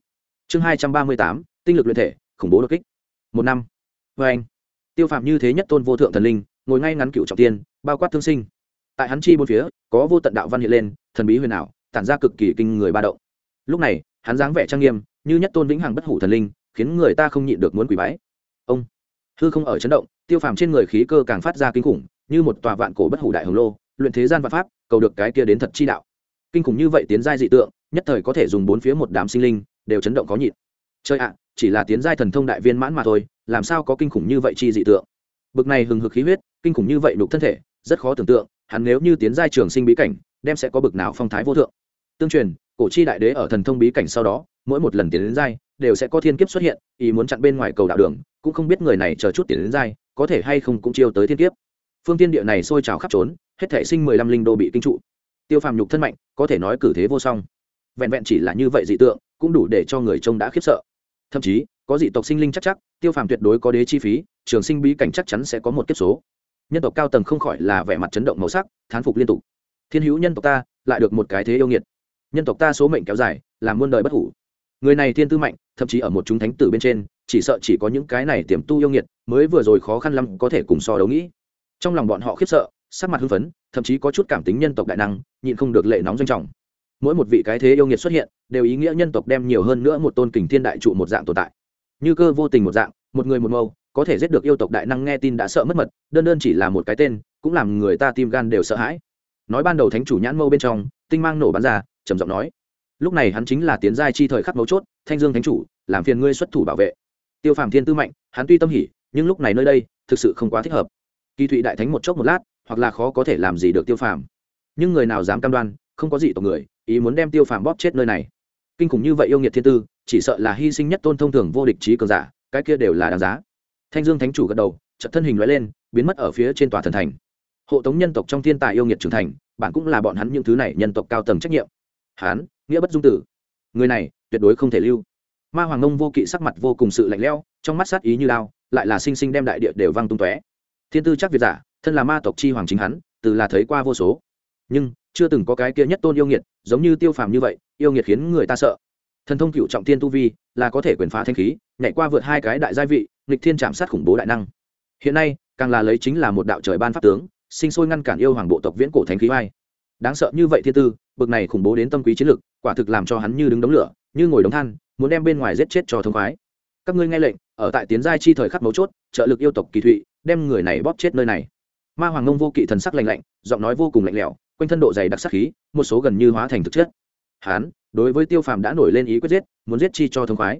Chương hai trăm ba mươi tám, tinh lực luyện thể, khủng bố đột kích. Một năm. Vê anh. Tiêu phạm như thế nhất tôn vô thượng thần linh, ngồi ngay ngắn cựu trọng tiên, bao quát thương sinh. Tại hắn chi bốn phía, có vô tận đạo văn hiện lên, thần bí huyền ảo, tản ra cực kỳ kinh người ba động. Lúc này, hắn dáng vẻ trang nghiêm, như nhất tôn vĩnh hằng bất hủ thần linh khiến người ta không nhịn được muốn quỳ bái. Ông hư không ở chấn động, tiêu phàm trên người khí cơ càng phát ra kinh khủng, như một tòa vạn cổ bất hủ đại hồng lô, luyện thế gian vạn pháp, cầu được cái kia đến thật chi đạo. Kinh khủng như vậy tiến giai dị tượng, nhất thời có thể dùng bốn phía một đám sinh linh, đều chấn động có nhịn. Chơi ạ, chỉ là tiến giai thần thông đại viên mãn mà thôi, làm sao có kinh khủng như vậy chi dị tượng? Bực này hừng hực khí huyết, kinh khủng như vậy đục thân thể, rất khó tưởng tượng, hắn nếu như tiến giai trường sinh bí cảnh, đem sẽ có bực nào phong thái vô thượng. Tương truyền, cổ chi đại đế ở thần thông bí cảnh sau đó, mỗi một lần tiến đến giai đều sẽ có thiên kiếp xuất hiện ý muốn chặn bên ngoài cầu đạo đường cũng không biết người này chờ chút tiền đến dai, có thể hay không cũng chiêu tới thiên kiếp. Phương tiên địa này sôi trào khắp trốn hết thể sinh mười lăm linh đô bị kinh trụ. Tiêu phàm nhục thân mạnh có thể nói cử thế vô song. Vẹn vẹn chỉ là như vậy dị tượng cũng đủ để cho người trông đã khiếp sợ. Thậm chí có dị tộc sinh linh chắc chắc tiêu phàm tuyệt đối có đế chi phí trường sinh bí cảnh chắc chắn sẽ có một kiếp số. Nhân tộc cao tầng không khỏi là vẻ mặt chấn động màu sắc thán phục liên tục. Thiên hữu nhân tộc ta lại được một cái thế yêu nghiệt. Nhân tộc ta số mệnh kéo dài làm muôn đời bất hủ người này thiên tư mạnh, thậm chí ở một chúng thánh tử bên trên, chỉ sợ chỉ có những cái này tiềm tu yêu nghiệt mới vừa rồi khó khăn lắm có thể cùng so đấu nghĩ. Trong lòng bọn họ khiếp sợ, sắc mặt hưng phấn, thậm chí có chút cảm tính nhân tộc đại năng, nhịn không được lệ nóng doanh trọng. Mỗi một vị cái thế yêu nghiệt xuất hiện, đều ý nghĩa nhân tộc đem nhiều hơn nữa một tôn kình thiên đại trụ một dạng tồn tại. Như cơ vô tình một dạng, một người một mâu, có thể giết được yêu tộc đại năng nghe tin đã sợ mất mật, đơn đơn chỉ là một cái tên, cũng làm người ta tim gan đều sợ hãi. Nói ban đầu thánh chủ nhãn mâu bên trong, tinh mang nổ bắn ra, trầm giọng nói lúc này hắn chính là tiến giai chi thời khắc mấu chốt, thanh dương thánh chủ, làm phiền ngươi xuất thủ bảo vệ. Tiêu phàm thiên tư mạnh, hắn tuy tâm hỉ, nhưng lúc này nơi đây, thực sự không quá thích hợp. Kỳ thụy đại thánh một chốc một lát, hoặc là khó có thể làm gì được tiêu phàm. Nhưng người nào dám cam đoan, không có gì tộc người, ý muốn đem tiêu phàm bóp chết nơi này. Kinh khủng như vậy yêu nghiệt thiên tư, chỉ sợ là hy sinh nhất tôn thông thường vô địch trí cường giả, cái kia đều là đáng giá. Thanh dương thánh chủ gật đầu, chợt thân hình loại lên, biến mất ở phía trên tòa thần thành. Hộ tống nhân tộc trong thiên tài yêu nghiệt trưởng thành, bản cũng là bọn hắn những thứ này nhân tộc cao tầng trách nhiệm. Hắn nghĩa bất dung tử. Người này, tuyệt đối không thể lưu. Ma hoàng ngông vô kỵ sắc mặt vô cùng sự lạnh lẽo, trong mắt sát ý như lao lại là sinh sinh đem đại địa đều văng tung tóe. Thiên tư chắc việt giả, thân là ma tộc chi hoàng chính hắn, từ là thấy qua vô số. Nhưng, chưa từng có cái kia nhất tôn yêu nghiệt, giống như tiêu phàm như vậy, yêu nghiệt khiến người ta sợ. Thần thông cựu trọng tiên tu vi, là có thể quyền phá thanh khí, nhảy qua vượt hai cái đại gia vị, nghịch thiên chạm sát khủng bố đại năng. Hiện nay, càng là lấy chính là một đạo trời ban pháp tướng, sinh sôi ngăn cản yêu hoàng bộ tộc viễn cổ thánh khí vai. Đáng sợ như vậy thiên tư bực này khủng bố đến tâm quý chiến lực quả thực làm cho hắn như đứng đống lửa, như ngồi đống than, muốn đem bên ngoài giết chết cho thông khoái. Các ngươi nghe lệnh, ở tại tiến giai chi thời khắc mấu chốt, trợ lực yêu tộc kỳ thụy, đem người này bóp chết nơi này. Ma hoàng ngông vô kỵ thần sắc lạnh lạnh, giọng nói vô cùng lạnh lẽo, quanh thân độ dày đặc sắc khí, một số gần như hóa thành thực chất. Hán, đối với tiêu phàm đã nổi lên ý quyết giết, muốn giết chi cho thông khoái.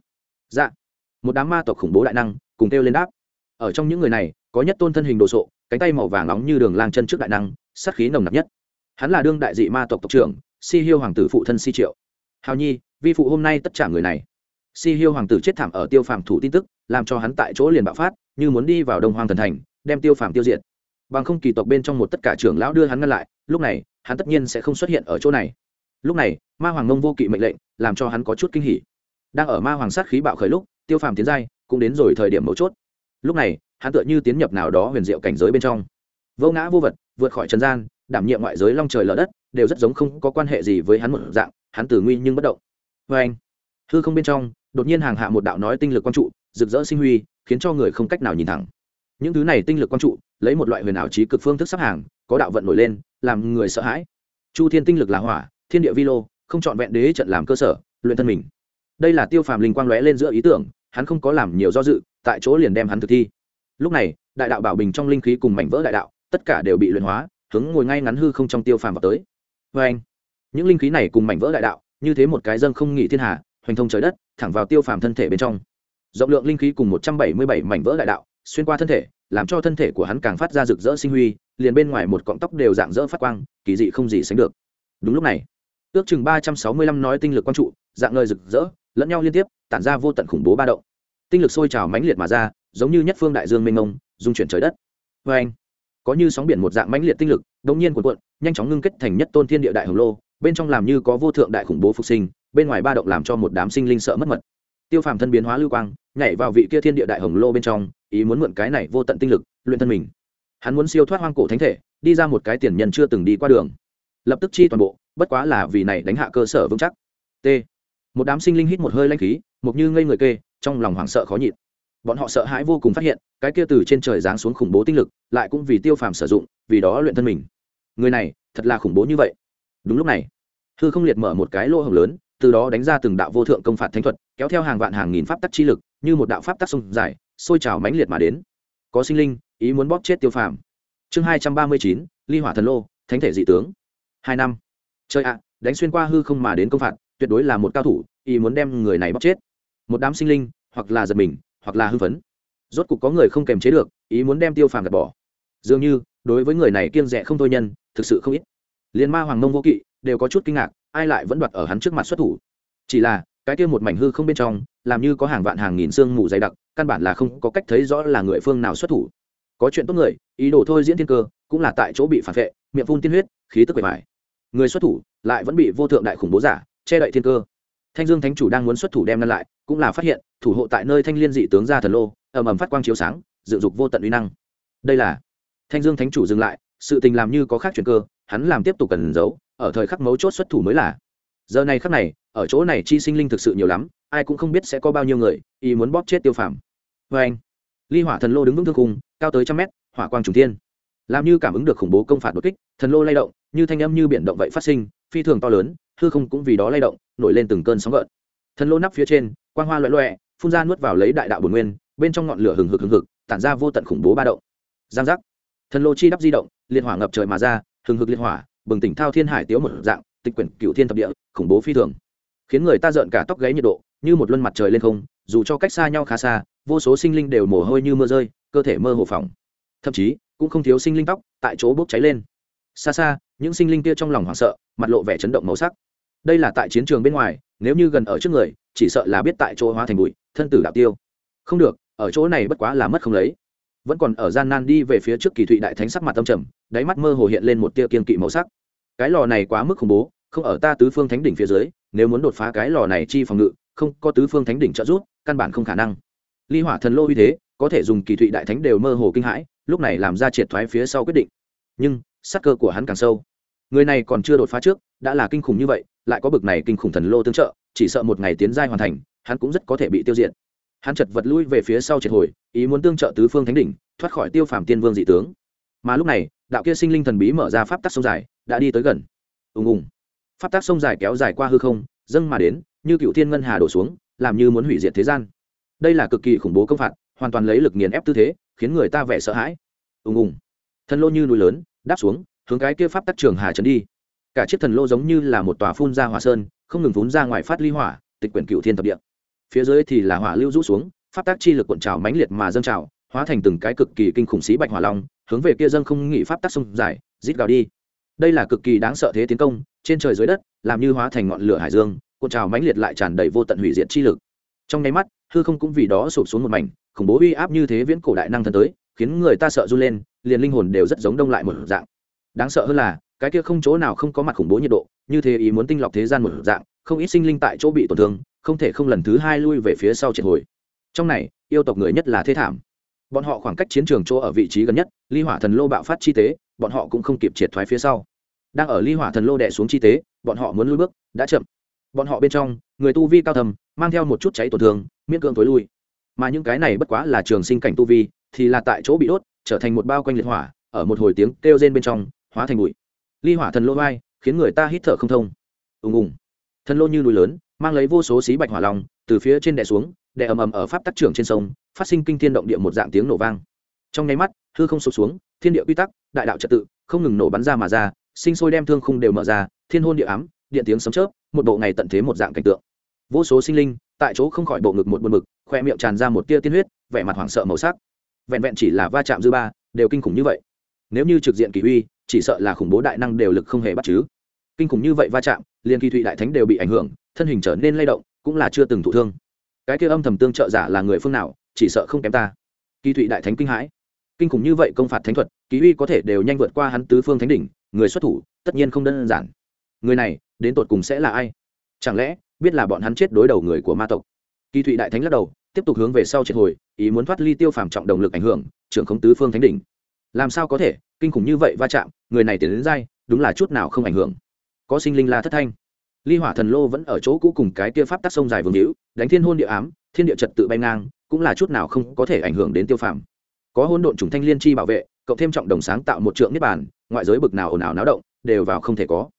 Dạ. Một đám ma tộc khủng bố đại năng, cùng kêu lên đáp. Ở trong những người này, có nhất tôn thân hình đồ sộ, cánh tay màu vàng nóng như đường lang chân trước đại năng sát khí nồng nặc nhất hắn là đương đại dị ma tộc tộc trưởng, si hiêu hoàng tử phụ thân si triệu. Hào nhi, vi phụ hôm nay tất trả người này. Si hiêu hoàng tử chết thảm ở tiêu phàm thủ tin tức, làm cho hắn tại chỗ liền bạo phát, như muốn đi vào đông hoàng thần thành, đem tiêu phàm tiêu diệt. Bằng không kỳ tộc bên trong một tất cả trưởng lão đưa hắn ngăn lại, lúc này, hắn tất nhiên sẽ không xuất hiện ở chỗ này. Lúc này, ma hoàng ngông vô kỵ mệnh lệnh, làm cho hắn có chút kinh hỉ. Đang ở ma hoàng sát khí bạo khởi lúc, tiêu phàm tiến giai, cũng đến rồi thời điểm mấu chốt. Lúc này, hắn tựa như tiến nhập nào đó huyền diệu cảnh giới bên trong. Vô ngã vô vật, vượt khỏi trần gian đảm nhiệm ngoại giới long trời lở đất, đều rất giống không có quan hệ gì với hắn một dạng, hắn tử nguy nhưng bất động. Vê anh, hư không bên trong, đột nhiên hàng hạ một đạo nói tinh lực quang trụ, rực rỡ sinh huy, khiến cho người không cách nào nhìn thẳng. Những thứ này tinh lực quang trụ, lấy một loại huyền ảo trí cực phương thức sắp hàng, có đạo vận nổi lên, làm người sợ hãi. Chu thiên tinh lực là hỏa, thiên địa vi lô, không chọn vẹn đế trận làm cơ sở, luyện thân mình. Đây là tiêu phàm linh quang lóe lên giữa ý tưởng, hắn không có làm nhiều do dự, tại chỗ liền đem hắn thực thi. Lúc này, đại đạo bảo bình trong linh khí cùng mảnh vỡ đại đạo, tất cả đều bị luyện hóa hướng ngồi ngay ngắn hư không trong tiêu phàm vào tới. Vê anh, những linh khí này cùng mảnh vỡ đại đạo, như thế một cái dâng không nghỉ thiên hà, hoành thông trời đất, thẳng vào tiêu phàm thân thể bên trong. Rộng lượng linh khí cùng một trăm bảy mươi bảy mảnh vỡ đại đạo, xuyên qua thân thể, làm cho thân thể của hắn càng phát ra rực rỡ sinh huy, liền bên ngoài một cọng tóc đều dạng rỡ phát quang, kỳ dị không gì sánh được. Đúng lúc này, ước chừng ba trăm sáu mươi lăm nói tinh lực quang trụ, dạng ngời rực rỡ, lẫn nhau liên tiếp, tản ra vô tận khủng bố ba động. Tinh lực sôi trào mãnh liệt mà ra, giống như nhất phương đại dương mênh mông dung chuyển trời đất. Vê anh có như sóng biển một dạng mãnh liệt tinh lực, đống nhiên cuộn cuộn, nhanh chóng ngưng kết thành nhất tôn thiên địa đại hồng lô, bên trong làm như có vô thượng đại khủng bố phục sinh, bên ngoài ba động làm cho một đám sinh linh sợ mất mật. Tiêu phàm thân biến hóa lưu quang, nhảy vào vị kia thiên địa đại hồng lô bên trong, ý muốn mượn cái này vô tận tinh lực, luyện thân mình. Hắn muốn siêu thoát hoang cổ thánh thể, đi ra một cái tiền nhân chưa từng đi qua đường. Lập tức chi toàn bộ, bất quá là vì này đánh hạ cơ sở vững chắc. T. Một đám sinh linh hít một hơi lanh khí, mục như ngây người kê, trong lòng hoảng sợ khó nhịn bọn họ sợ hãi vô cùng phát hiện, cái kia từ trên trời giáng xuống khủng bố tinh lực, lại cũng vì tiêu phàm sử dụng, vì đó luyện thân mình. Người này, thật là khủng bố như vậy. Đúng lúc này, hư không liệt mở một cái lỗ hồng lớn, từ đó đánh ra từng đạo vô thượng công phạt thánh thuật, kéo theo hàng vạn hàng nghìn pháp tắc chi lực, như một đạo pháp tắc sông dài, sôi trào mãnh liệt mà đến. Có sinh linh, ý muốn bóp chết tiêu phàm. Chương hai trăm ba mươi chín, ly hỏa thần lô, thánh thể dị tướng. Hai năm. Chơi ạ, đánh xuyên qua hư không mà đến công phạt, tuyệt đối là một cao thủ, ý muốn đem người này bóp chết. Một đám sinh linh, hoặc là giật mình hoặc là hưng phấn. Rốt cục có người không kềm chế được, ý muốn đem tiêu phàm gạt bỏ. Dường như, đối với người này kiêng rẻ không thôi nhân, thực sự không ít. Liên ma hoàng mông vô kỵ, đều có chút kinh ngạc, ai lại vẫn đoạt ở hắn trước mặt xuất thủ? Chỉ là, cái kia một mảnh hư không bên trong, làm như có hàng vạn hàng nghìn xương mù dày đặc, căn bản là không có cách thấy rõ là người phương nào xuất thủ. Có chuyện tốt người, ý đồ thôi diễn thiên cơ, cũng là tại chỗ bị phản vệ, miệng phun tiên huyết, khí tức bề vải người xuất thủ, lại vẫn bị vô thượng đại khủng bố giả, che đậy thiên cơ. Thanh dương thánh chủ đang muốn xuất thủ đem ngăn lại, cũng là phát hiện thủ hộ tại nơi thanh liên dị tướng ra thần lô, ầm ầm phát quang chiếu sáng, dựng dục vô tận uy năng. Đây là thanh dương thánh chủ dừng lại, sự tình làm như có khác chuyển cơ, hắn làm tiếp tục cần giấu, ở thời khắc mấu chốt xuất thủ mới là. Giờ này khắc này, ở chỗ này chi sinh linh thực sự nhiều lắm, ai cũng không biết sẽ có bao nhiêu người, ý muốn bóp chết tiêu phàm. Vê anh, ly hỏa thần lô đứng vững thương cung cao tới trăm mét, hỏa quang trùng thiên. Làm như cảm ứng được khủng bố công phạt đột kích, thần lô lay động, như thanh âm như biển động vậy phát sinh, phi thường to lớn, hư không cũng vì đó lay động, nổi lên từng cơn sóng gợn. Thần lô nắp phía trên, quang hoa loẹ loẹ phun ra nuốt vào lấy đại đạo bồn nguyên, bên trong ngọn lửa hừng hực hừng hực, tản ra vô tận khủng bố ba động. Giang giác. Thần lô chi đắp di động, liệt hỏa ngập trời mà ra, hừng hực liệt hỏa, bừng tỉnh thao thiên hải tiếu một dạng, tịch quyển cựu thiên thập địa, khủng bố phi thường. Khiến người ta rợn cả tóc gáy nhiệt độ, như một luân mặt trời lên không, dù cho cách xa nhau khá xa, vô số sinh linh đều mồ hôi như mưa rơi, cơ thể mơ hồ phỏng. Thậm chí, cũng không thiếu sinh linh tóc tại chỗ bốc cháy lên. Xa xa, những sinh linh kia trong lòng hoảng sợ, mặt lộ vẻ chấn động màu sắc. Đây là tại chiến trường bên ngoài, nếu như gần ở trước người, chỉ sợ là biết tại chỗ hóa thành bụi thân tử đạo tiêu. Không được, ở chỗ này bất quá là mất không lấy. Vẫn còn ở gian nan đi về phía trước kỳ thụy đại thánh sắc mặt tâm trầm, đáy mắt mơ hồ hiện lên một tia kiên kỵ màu sắc. Cái lò này quá mức khủng bố, không ở ta tứ phương thánh đỉnh phía dưới, nếu muốn đột phá cái lò này chi phòng ngự, không có tứ phương thánh đỉnh trợ giúp, căn bản không khả năng. Ly hỏa thần lô uy thế, có thể dùng kỳ thụy đại thánh đều mơ hồ kinh hãi, lúc này làm ra triệt thoái phía sau quyết định. Nhưng, sắc cơ của hắn càng sâu. Người này còn chưa đột phá trước, đã là kinh khủng như vậy, lại có bực này kinh khủng thần lô tương trợ, chỉ sợ một ngày tiến giai hoàn thành hắn cũng rất có thể bị tiêu diệt. Hắn chật vật lui về phía sau triệt hồi, ý muốn tương trợ tứ phương thánh đỉnh, thoát khỏi tiêu phàm tiên vương dị tướng. Mà lúc này, đạo kia sinh linh thần bí mở ra pháp tắc sông dài, đã đi tới gần. Ùng ùng. Pháp tắc sông dài kéo dài qua hư không, dâng mà đến, như cựu thiên ngân hà đổ xuống, làm như muốn hủy diệt thế gian. Đây là cực kỳ khủng bố công phạt, hoàn toàn lấy lực nghiền ép tư thế, khiến người ta vẻ sợ hãi. Ùng ùng. Thần lô như núi lớn, đáp xuống, hướng cái kia pháp tắc trường hà trấn đi. Cả chiếc thần lô giống như là một tòa phun ra hỏa sơn, không ngừng phun ra ngoài phát ly hỏa, tịch quyển cựu thiên thập địa phía dưới thì là hỏa lưu rũ xuống, pháp tác chi lực cuộn trào mãnh liệt mà dâng trào, hóa thành từng cái cực kỳ kinh khủng xí bạch hỏa long, hướng về kia dâng không nghị pháp tác sông dài, rít gào đi. Đây là cực kỳ đáng sợ thế tiến công, trên trời dưới đất, làm như hóa thành ngọn lửa hải dương, cuộn trào mãnh liệt lại tràn đầy vô tận hủy diệt chi lực. Trong nháy mắt, hư không cũng vì đó sụp xuống một mảnh, khủng bố uy áp như thế viễn cổ đại năng thân tới, khiến người ta sợ run lên, liền linh hồn đều rất giống đông lại một dạng. Đáng sợ hơn là, cái kia không chỗ nào không có mặt khủng bố nhiệt độ, như thế ý muốn tinh lọc thế gian một dạng, không ít sinh linh tại chỗ bị tổn thương không thể không lần thứ hai lui về phía sau triệt hồi. Trong này, yêu tộc người nhất là thế thảm. Bọn họ khoảng cách chiến trường chỗ ở vị trí gần nhất, ly hỏa thần lô bạo phát chi tế, bọn họ cũng không kịp triệt thoái phía sau. Đang ở ly hỏa thần lô đẻ xuống chi tế, bọn họ muốn lui bước, đã chậm. Bọn họ bên trong, người tu vi cao thầm mang theo một chút cháy tổn thương, miễn cưỡng tối lui. Mà những cái này bất quá là trường sinh cảnh tu vi, thì là tại chỗ bị đốt, trở thành một bao quanh liệt hỏa, ở một hồi tiếng kêu rên bên trong, hóa thành bụi. Ly hỏa thần lô vai, khiến người ta hít thở không thông. Ùng ùng. Thần lô như núi lớn mang lấy vô số xí bạch hỏa long từ phía trên đè xuống đè ầm ầm ở pháp tắc trưởng trên sông phát sinh kinh thiên động địa một dạng tiếng nổ vang. Trong nháy mắt hư không sụp xuống thiên địa quy tắc đại đạo trật tự không ngừng nổ bắn ra mà ra sinh sôi đem thương khung đều mở ra thiên hôn địa ám điện tiếng sấm chớp một bộ ngày tận thế một dạng cảnh tượng. Vô số sinh linh tại chỗ không khỏi bộ ngực một buồn mực, khoe miệng tràn ra một tia tiên huyết vẻ mặt hoảng sợ màu sắc. Vẹn vẹn chỉ là va chạm dư ba đều kinh khủng như vậy. Nếu như trực diện kỳ uy chỉ sợ là khủng bố đại năng đều lực không hề bắt chứ kinh khủng như vậy va chạm, liền kỳ thụy đại thánh đều bị ảnh hưởng, thân hình trở nên lay động, cũng là chưa từng thụ thương. Cái kia âm thầm tương trợ giả là người phương nào, chỉ sợ không kém ta. Kỳ thụy đại thánh kinh hãi. Kinh khủng như vậy công phạt thánh thuật, kỳ uy có thể đều nhanh vượt qua hắn tứ phương thánh đỉnh, người xuất thủ, tất nhiên không đơn giản. Người này, đến tột cùng sẽ là ai? Chẳng lẽ, biết là bọn hắn chết đối đầu người của ma tộc? Kỳ thụy đại thánh lắc đầu, tiếp tục hướng về sau triệt hồi, ý muốn thoát ly tiêu phàm trọng động lực ảnh hưởng, trưởng khống tứ phương thánh đỉnh. Làm sao có thể, kinh khủng như vậy va chạm, người này tiến đến dai, đúng là chút nào không ảnh hưởng có sinh linh la thất thanh. Ly hỏa thần lô vẫn ở chỗ cũ cùng cái kia pháp tắc sông dài vương hữu, đánh thiên hôn địa ám, thiên địa trật tự bay ngang, cũng là chút nào không có thể ảnh hưởng đến tiêu phàm. Có hôn độn chủng thanh liên chi bảo vệ, cộng thêm trọng đồng sáng tạo một trượng niết bàn, ngoại giới bực nào ồn ào náo động, đều vào không thể có.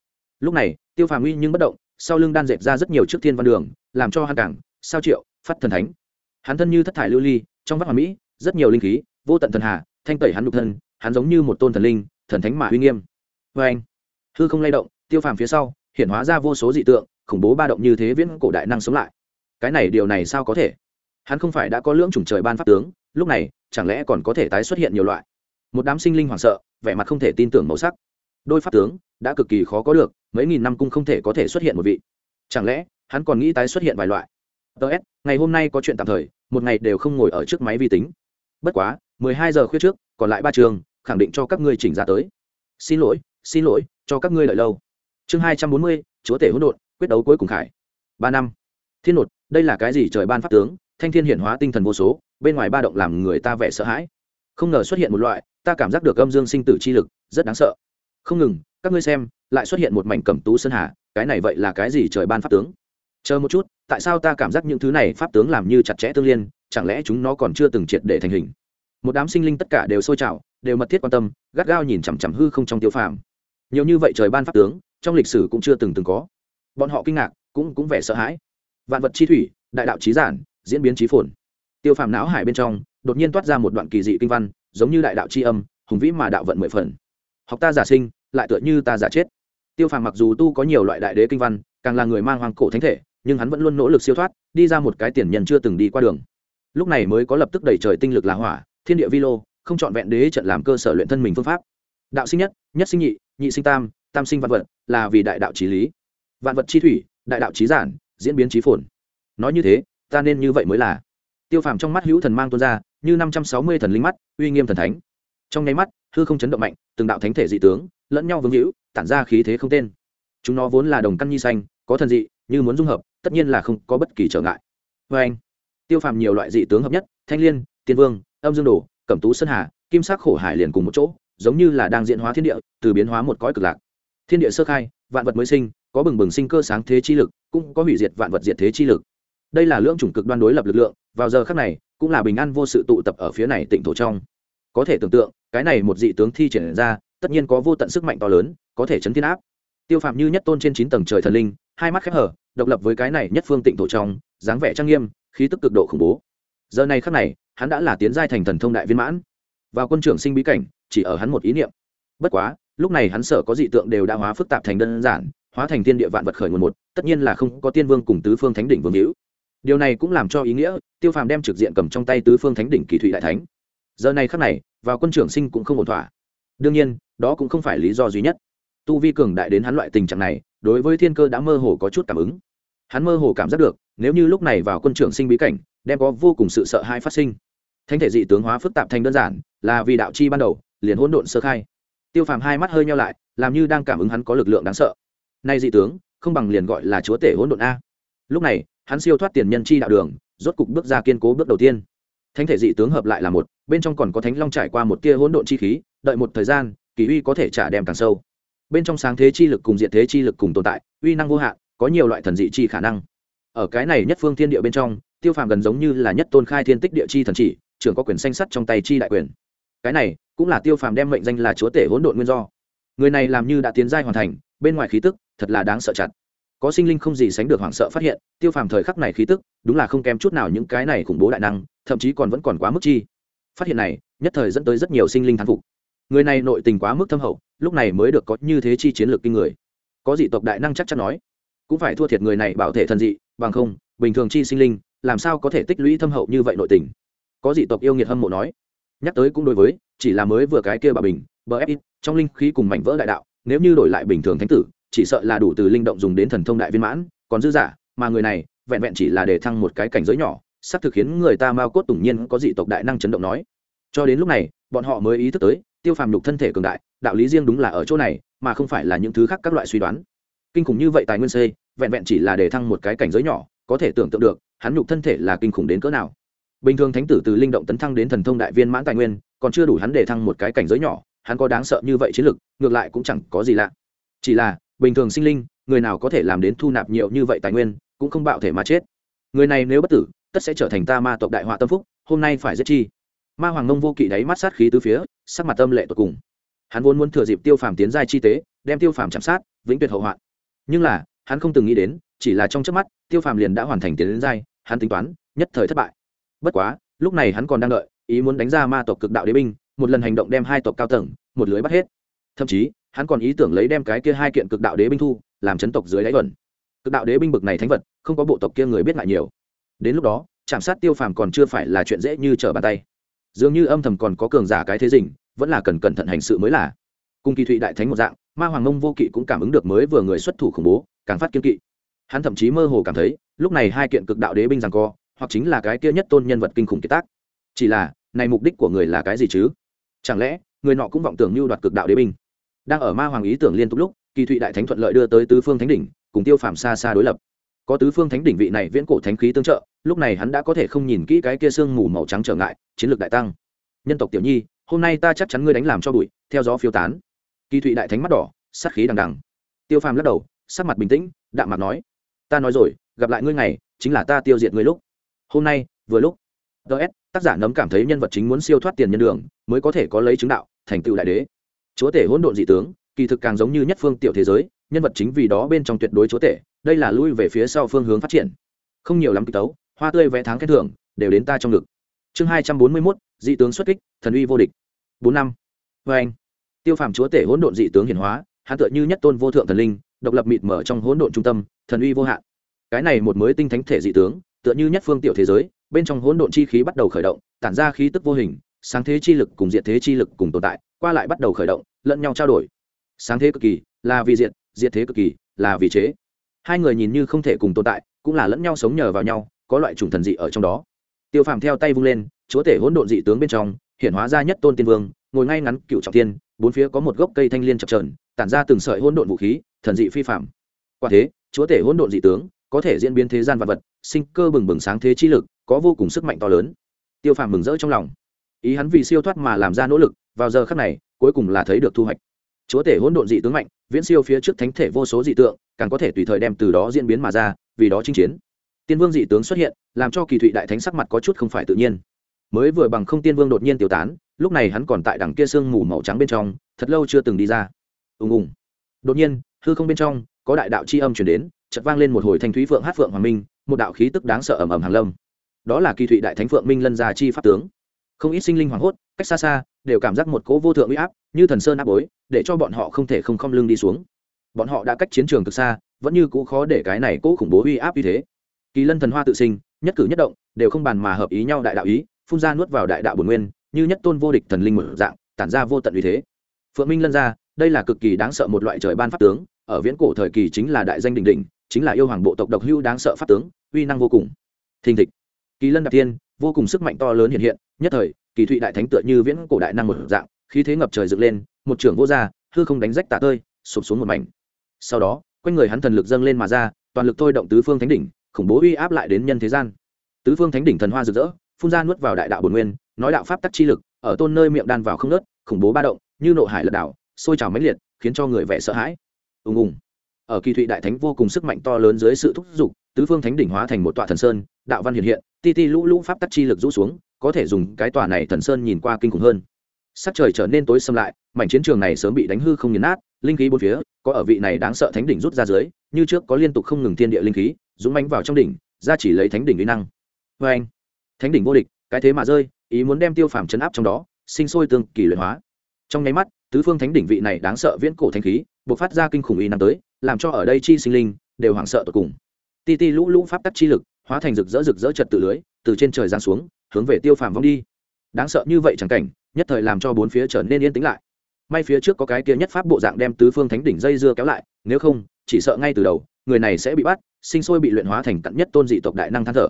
Lúc này, tiêu phàm uy nhưng bất động, sau lưng đan dẹp ra rất nhiều trước thiên văn đường, làm cho hắn cảng, sao triệu, phát thần thánh. Hắn thân như thất thải lưu ly, trong vắt hoàn mỹ, rất nhiều linh khí, vô tận thần hà, thanh tẩy hắn nhục thân, hắn giống như một tôn thần linh, thần thánh mà uy nghiêm. Vê anh. Hư không lay động tiêu phàm phía sau, hiện hóa ra vô số dị tượng, khủng bố ba động như thế viễn cổ đại năng sống lại. Cái này điều này sao có thể? Hắn không phải đã có lưỡng chủng trời ban pháp tướng, lúc này, chẳng lẽ còn có thể tái xuất hiện nhiều loại? Một đám sinh linh hoảng sợ, vẻ mặt không thể tin tưởng màu sắc. Đôi pháp tướng, đã cực kỳ khó có được, mấy nghìn năm cũng không thể có thể xuất hiện một vị. Chẳng lẽ, hắn còn nghĩ tái xuất hiện vài loại? Ts ngày hôm nay có chuyện tạm thời, một ngày đều không ngồi ở trước máy vi tính. Bất quá, mười hai giờ khuya trước, còn lại ba trường, khẳng định cho các ngươi chỉnh ra tới. Xin lỗi xin lỗi, cho các ngươi đợi lâu chương hai trăm bốn mươi, chúa tể hỗn độn, quyết đấu cuối cùng khải. Ba năm. Thiên nột, đây là cái gì trời ban pháp tướng, thanh thiên hiển hóa tinh thần vô số, bên ngoài ba động làm người ta vẻ sợ hãi. Không ngờ xuất hiện một loại, ta cảm giác được âm dương sinh tử chi lực, rất đáng sợ. Không ngừng, các ngươi xem, lại xuất hiện một mảnh cẩm tú sơn hà, cái này vậy là cái gì trời ban pháp tướng? Chờ một chút, tại sao ta cảm giác những thứ này pháp tướng làm như chặt chẽ tương liên, chẳng lẽ chúng nó còn chưa từng triệt để thành hình? Một đám sinh linh tất cả đều sôi trào, đều mật thiết quan tâm, gắt gao nhìn chằm chằm hư không trong tiêu phàm. Nhiều như vậy trời ban pháp tướng trong lịch sử cũng chưa từng từng có. Bọn họ kinh ngạc, cũng cũng vẻ sợ hãi. Vạn vật chi thủy, đại đạo trí giản, diễn biến trí phồn. Tiêu phàm não hải bên trong, đột nhiên toát ra một đoạn kỳ dị kinh văn, giống như đại đạo chi âm, hùng vĩ mà đạo vận mười phần. Học ta giả sinh, lại tựa như ta giả chết. Tiêu phàm mặc dù tu có nhiều loại đại đế kinh văn, càng là người mang hoàng cổ thánh thể, nhưng hắn vẫn luôn nỗ lực siêu thoát, đi ra một cái tiền nhân chưa từng đi qua đường. Lúc này mới có lập tức đẩy trời tinh lực là hỏa, thiên địa vi lô, không chọn vẹn đế trận làm cơ sở luyện thân mình phương pháp. Đạo sinh nhất nhất sinh nhị nhị sinh tam tam sinh vạn vật là vì đại đạo trí lý. Vạn vật chi thủy, đại đạo trí giản, diễn biến trí phồn. Nói như thế, ta nên như vậy mới là. Tiêu phàm trong mắt hữu thần mang tuôn ra, như năm trăm sáu mươi thần linh mắt, uy nghiêm thần thánh. Trong nháy mắt, hư không chấn động mạnh, từng đạo thánh thể dị tướng, lẫn nhau vương hữu, tản ra khí thế không tên. Chúng nó vốn là đồng căn nhi xanh, có thần dị, như muốn dung hợp, tất nhiên là không có bất kỳ trở ngại. Vê anh, tiêu phàm nhiều loại dị tướng hợp nhất, thanh liên, tiên vương, âm dương đồ, cẩm tú sơn hà, kim sắc khổ hải liền cùng một chỗ, giống như là đang diễn hóa thiên địa, từ biến hóa một cõi cực lạc thiên địa sơ khai, vạn vật mới sinh, có bừng bừng sinh cơ sáng thế chi lực, cũng có hủy diệt vạn vật diệt thế chi lực. Đây là lưỡng chủng cực đoan đối lập lực lượng, vào giờ khác này, cũng là bình an vô sự tụ tập ở phía này tỉnh thổ trong. Có thể tưởng tượng, cái này một dị tướng thi triển ra, tất nhiên có vô tận sức mạnh to lớn, có thể chấn thiên áp. Tiêu phạm như nhất tôn trên chín tầng trời thần linh, hai mắt khép hở, độc lập với cái này nhất phương tịnh thổ trong, dáng vẻ trang nghiêm, khí tức cực độ khủng bố. Giờ này khắc này, hắn đã là tiến giai thành thần thông đại viên mãn. Vào quân trưởng sinh bí cảnh, chỉ ở hắn một ý niệm. Bất quá lúc này hắn sợ có dị tượng đều đã hóa phức tạp thành đơn giản, hóa thành thiên địa vạn vật khởi nguồn một, tất nhiên là không có tiên vương cùng tứ phương thánh đỉnh vương hữu. Điều này cũng làm cho ý nghĩa, tiêu phàm đem trực diện cầm trong tay tứ phương thánh đỉnh kỳ thụy đại thánh. Giờ này khắc này, vào quân trưởng sinh cũng không ổn thỏa. Đương nhiên, đó cũng không phải lý do duy nhất. Tu vi cường đại đến hắn loại tình trạng này, đối với thiên cơ đã mơ hồ có chút cảm ứng. Hắn mơ hồ cảm giác được, nếu như lúc này vào quân trưởng sinh bí cảnh, đem có vô cùng sự sợ hãi phát sinh. Thánh thể dị tướng hóa phức tạp thành đơn giản, là vì đạo chi ban đầu, liền hỗn độn sơ khai tiêu phàm hai mắt hơi nhau lại, làm như đang cảm ứng hắn có lực lượng đáng sợ. Nay dị tướng, không bằng liền gọi là chúa tể hỗn độn a. Lúc này, hắn siêu thoát tiền nhân chi đạo đường, rốt cục bước ra kiên cố bước đầu tiên. Thánh thể dị tướng hợp lại là một, bên trong còn có thánh long trải qua một tia hỗn độn chi khí, đợi một thời gian, kỳ uy có thể trả đem càng sâu. Bên trong sáng thế chi lực cùng diện thế chi lực cùng tồn tại, uy năng vô hạn, có nhiều loại thần dị chi khả năng. Ở cái này nhất phương thiên địa bên trong, tiêu phàm gần giống như là nhất tôn khai thiên tích địa chi thần chỉ, trưởng có quyền xanh sắt trong tay chi đại quyền. Cái này cũng là tiêu phàm đem mệnh danh là chúa tể hỗn độn nguyên do. Người này làm như đã tiến giai hoàn thành, bên ngoài khí tức, thật là đáng sợ chặt. Có sinh linh không gì sánh được hoảng sợ phát hiện, tiêu phàm thời khắc này khí tức, đúng là không kém chút nào những cái này khủng bố đại năng, thậm chí còn vẫn còn quá mức chi. Phát hiện này, nhất thời dẫn tới rất nhiều sinh linh thán phục. Người này nội tình quá mức thâm hậu, lúc này mới được có như thế chi chiến lược kinh người. Có dị tộc đại năng chắc chắn nói, cũng phải thua thiệt người này bảo thể thần dị, bằng không, bình thường chi sinh linh, làm sao có thể tích lũy thâm hậu như vậy nội tình? Có dị tộc yêu nghiệt hâm mộ nói nhắc tới cũng đối với, chỉ là mới vừa cái kia bà bình, bờ ép trong linh khí cùng mảnh vỡ đại đạo, nếu như đổi lại bình thường thánh tử, chỉ sợ là đủ từ linh động dùng đến thần thông đại viên mãn, còn dư giả, mà người này, vẹn vẹn chỉ là để thăng một cái cảnh giới nhỏ, sắp thực khiến người ta mao cốt tủng nhiên có dị tộc đại năng chấn động nói. Cho đến lúc này, bọn họ mới ý thức tới, tiêu phàm nhục thân thể cường đại, đạo lý riêng đúng là ở chỗ này, mà không phải là những thứ khác các loại suy đoán. Kinh khủng như vậy tài nguyên c, vẹn vẹn chỉ là để thăng một cái cảnh giới nhỏ, có thể tưởng tượng được, hắn nhục thân thể là kinh khủng đến cỡ nào bình thường thánh tử từ linh động tấn thăng đến thần thông đại viên mãn tài nguyên, còn chưa đủ hắn để thăng một cái cảnh giới nhỏ, hắn có đáng sợ như vậy chiến lực, ngược lại cũng chẳng có gì lạ. Chỉ là, bình thường sinh linh, người nào có thể làm đến thu nạp nhiều như vậy tài nguyên, cũng không bạo thể mà chết. Người này nếu bất tử, tất sẽ trở thành ta ma tộc đại họa tâm phúc, hôm nay phải giết chi. Ma hoàng ngông vô kỵ đáy mắt sát khí từ phía, sắc mặt âm lệ tột cùng. Hắn vốn muốn thừa dịp tiêu phàm tiến giai chi tế, đem tiêu phàm chạm sát, vĩnh tuyệt hậu hoạn. Nhưng là, hắn không từng nghĩ đến, chỉ là trong trước mắt, tiêu phàm liền đã hoàn thành tiến đến giai, hắn tính toán, nhất thời thất bại bất quá, lúc này hắn còn đang đợi, ý muốn đánh ra ma tộc cực đạo đế binh, một lần hành động đem hai tộc cao tầng, một lưới bắt hết. Thậm chí, hắn còn ý tưởng lấy đem cái kia hai kiện cực đạo đế binh thu, làm chấn tộc dưới đáy tuần cực đạo đế binh bực này thánh vật, không có bộ tộc kia người biết ngại nhiều. Đến lúc đó chạm sát tiêu phàm còn chưa phải là chuyện dễ như trở bàn tay. Dường như âm thầm còn có cường giả cái thế dình, vẫn là cần cẩn thận hành sự mới là. Cùng kỳ thụy đại thánh một dạng, ma hoàng mông vô kỵ cũng cảm ứng được mới vừa người xuất thủ khủng bố, càng phát kiên kỵ. Hắn thậm chí mơ hồ cảm thấy, lúc này hai kiện cực đạo đế binh rằng co hoặc chính là cái kia nhất tôn nhân vật kinh khủng kiệt tác. Chỉ là, này mục đích của người là cái gì chứ? Chẳng lẽ, người nọ cũng vọng tưởng mưu đoạt cực đạo đế binh? Đang ở ma hoàng ý tưởng liên tục lúc, kỳ thụy đại thánh thuận lợi đưa tới tứ phương thánh đỉnh, cùng tiêu phàm xa xa đối lập. Có tứ phương thánh đỉnh vị này viễn cổ thánh khí tương trợ, lúc này hắn đã có thể không nhìn kỹ cái kia sương mù màu trắng trở ngại, chiến lược đại tăng. Nhân tộc tiểu nhi, hôm nay ta chắc chắn ngươi đánh làm cho bụi, theo gió phiêu tán. Kỳ thụy đại thánh mắt đỏ sát khí đằng đằng. Tiêu phàm lắc đầu, sắc mặt bình tĩnh, đạm mặt nói, ta nói rồi, gặp lại ngươi ngày, chính là ta tiêu diệt ngươi lúc hôm nay, vừa lúc ts tác giả nấm cảm thấy nhân vật chính muốn siêu thoát tiền nhân đường, mới có thể có lấy chứng đạo, thành tựu đại đế. Chúa tể hỗn độn dị tướng, kỳ thực càng giống như nhất phương tiểu thế giới, nhân vật chính vì đó bên trong tuyệt đối chúa tể, đây là lui về phía sau phương hướng phát triển. Không nhiều lắm kịch tấu, hoa tươi vẽ tháng khen thưởng, đều đến ta trong ngực. Chương hai trăm bốn mươi mốt, dị tướng xuất kích, thần uy vô địch. Bốn năm. Vê anh, tiêu phàm chúa tể hỗn độn dị tướng hiển hóa, hắn tựa như nhất tôn vô thượng thần linh, độc lập mịt mở trong hỗn độn trung tâm, thần uy vô hạn. Cái này một mới tinh thánh thể dị tướng tựa như nhất phương tiểu thế giới, bên trong hỗn độn chi khí bắt đầu khởi động, tản ra khí tức vô hình, sáng thế chi lực cùng diện thế chi lực cùng tồn tại, qua lại bắt đầu khởi động, lẫn nhau trao đổi. Sáng thế cực kỳ, là vì diện diện thế cực kỳ, là vì chế. Hai người nhìn như không thể cùng tồn tại, cũng là lẫn nhau sống nhờ vào nhau, có loại chủng thần dị ở trong đó. Tiêu phàm theo tay vung lên, chúa tể hỗn độn dị tướng bên trong, hiện hóa ra nhất tôn tiên vương, ngồi ngay ngắn cựu trọng tiên, bốn phía có một gốc cây thanh liên chập trờn tản ra từng sợi hỗn độn vũ khí, thần dị phi phạm quả thế, chúa tể hỗn độn dị tướng có thể diễn biến thế gian vật vật, sinh cơ bừng bừng sáng thế chi lực, có vô cùng sức mạnh to lớn. Tiêu phàm mừng rỡ trong lòng. Ý hắn vì siêu thoát mà làm ra nỗ lực, vào giờ khắc này, cuối cùng là thấy được thu hoạch. Chúa tể hỗn độn dị tướng mạnh, viễn siêu phía trước thánh thể vô số dị tượng, càng có thể tùy thời đem từ đó diễn biến mà ra, vì đó chinh chiến. Tiên vương dị tướng xuất hiện, làm cho kỳ thụy đại thánh sắc mặt có chút không phải tự nhiên. Mới vừa bằng không tiên vương đột nhiên tiêu tán, lúc này hắn còn tại đằng kia sương mù màu trắng bên trong, thật lâu chưa từng đi ra. Ùng ùng. Đột nhiên, hư không bên trong, có đại đạo c h i âm chuyển đến chợt vang lên một hồi thanh thúy phượng hát phượng hoàng minh, một đạo khí tức đáng sợ ẩm ẩm hàng lâm. Đó là kỳ thụy đại thánh phượng minh lân gia chi pháp tướng. Không ít sinh linh hoảng hốt, cách xa xa, đều cảm giác một cỗ vô thượng uy áp, như thần sơn áp bối, để cho bọn họ không thể không không lưng đi xuống. Bọn họ đã cách chiến trường từ xa, vẫn như cũ khó để cái này cỗ khủng bố uy áp như thế. Kỳ lân thần hoa tự sinh, nhất cử nhất động, đều không bàn mà hợp ý nhau đại đạo ý, phun ra nuốt vào đại đạo bồn nguyên, như nhất tôn vô địch thần linh một dạng, tản ra vô tận uy thế. Phượng minh lân ra đây là cực kỳ đáng sợ một loại trời ban pháp tướng, ở viễn cổ thời kỳ chính là đại danh đỉnh đỉnh chính là yêu hoàng bộ tộc độc hưu đáng sợ pháp tướng, uy năng vô cùng. Thình thịch. Kỳ lân đạp tiên vô cùng sức mạnh to lớn hiện hiện, nhất thời, kỳ thụy đại thánh tựa như viễn cổ đại năng một dạng, khí thế ngập trời dựng lên, một trưởng vô gia, hư không đánh rách tả tơi, sụp xuống một mảnh. Sau đó, quanh người hắn thần lực dâng lên mà ra, toàn lực thôi động tứ phương thánh đỉnh, khủng bố uy áp lại đến nhân thế gian. Tứ phương thánh đỉnh thần hoa rực rỡ, phun ra nuốt vào đại đạo bồn nguyên, nói đạo pháp tắc chi lực, ở tôn nơi miệng đan vào không nớt khủng bố ba động, như nộ hải lật đảo, sôi trào mãnh liệt, khiến cho người vẻ sợ hãi. Ùng ùng ở kỳ thụy đại thánh vô cùng sức mạnh to lớn dưới sự thúc giục, tứ phương thánh đỉnh hóa thành một tọa thần sơn, đạo văn hiện hiện, ti ti lũ lũ pháp tắc chi lực rũ xuống, có thể dùng cái tòa này thần sơn nhìn qua kinh khủng hơn. Sắc trời trở nên tối xâm lại, mảnh chiến trường này sớm bị đánh hư không nghiền nát, linh khí bốn phía, có ở vị này đáng sợ thánh đỉnh rút ra dưới, như trước có liên tục không ngừng thiên địa linh khí, dũng mánh vào trong đỉnh, ra chỉ lấy thánh đỉnh uy năng. Vê anh, thánh đỉnh vô địch, cái thế mà rơi, ý muốn đem tiêu phàm chấn áp trong đó, sinh sôi tương kỳ luyện hóa. Trong nháy mắt, tứ phương thánh đỉnh vị này đáng sợ viễn cổ thánh khí buộc phát ra kinh khủng uy năng tới, làm cho ở đây chi sinh linh đều hoảng sợ tột cùng. Ti ti lũ lũ pháp tắc chi lực, hóa thành rực rỡ rực rỡ trật tự lưới, từ trên trời giáng xuống, hướng về tiêu phàm vong đi. Đáng sợ như vậy chẳng cảnh, nhất thời làm cho bốn phía trở nên yên tĩnh lại. May phía trước có cái kia nhất pháp bộ dạng đem tứ phương thánh đỉnh dây dưa kéo lại, nếu không, chỉ sợ ngay từ đầu, người này sẽ bị bắt, sinh sôi bị luyện hóa thành tận nhất tôn dị tộc đại năng than thở.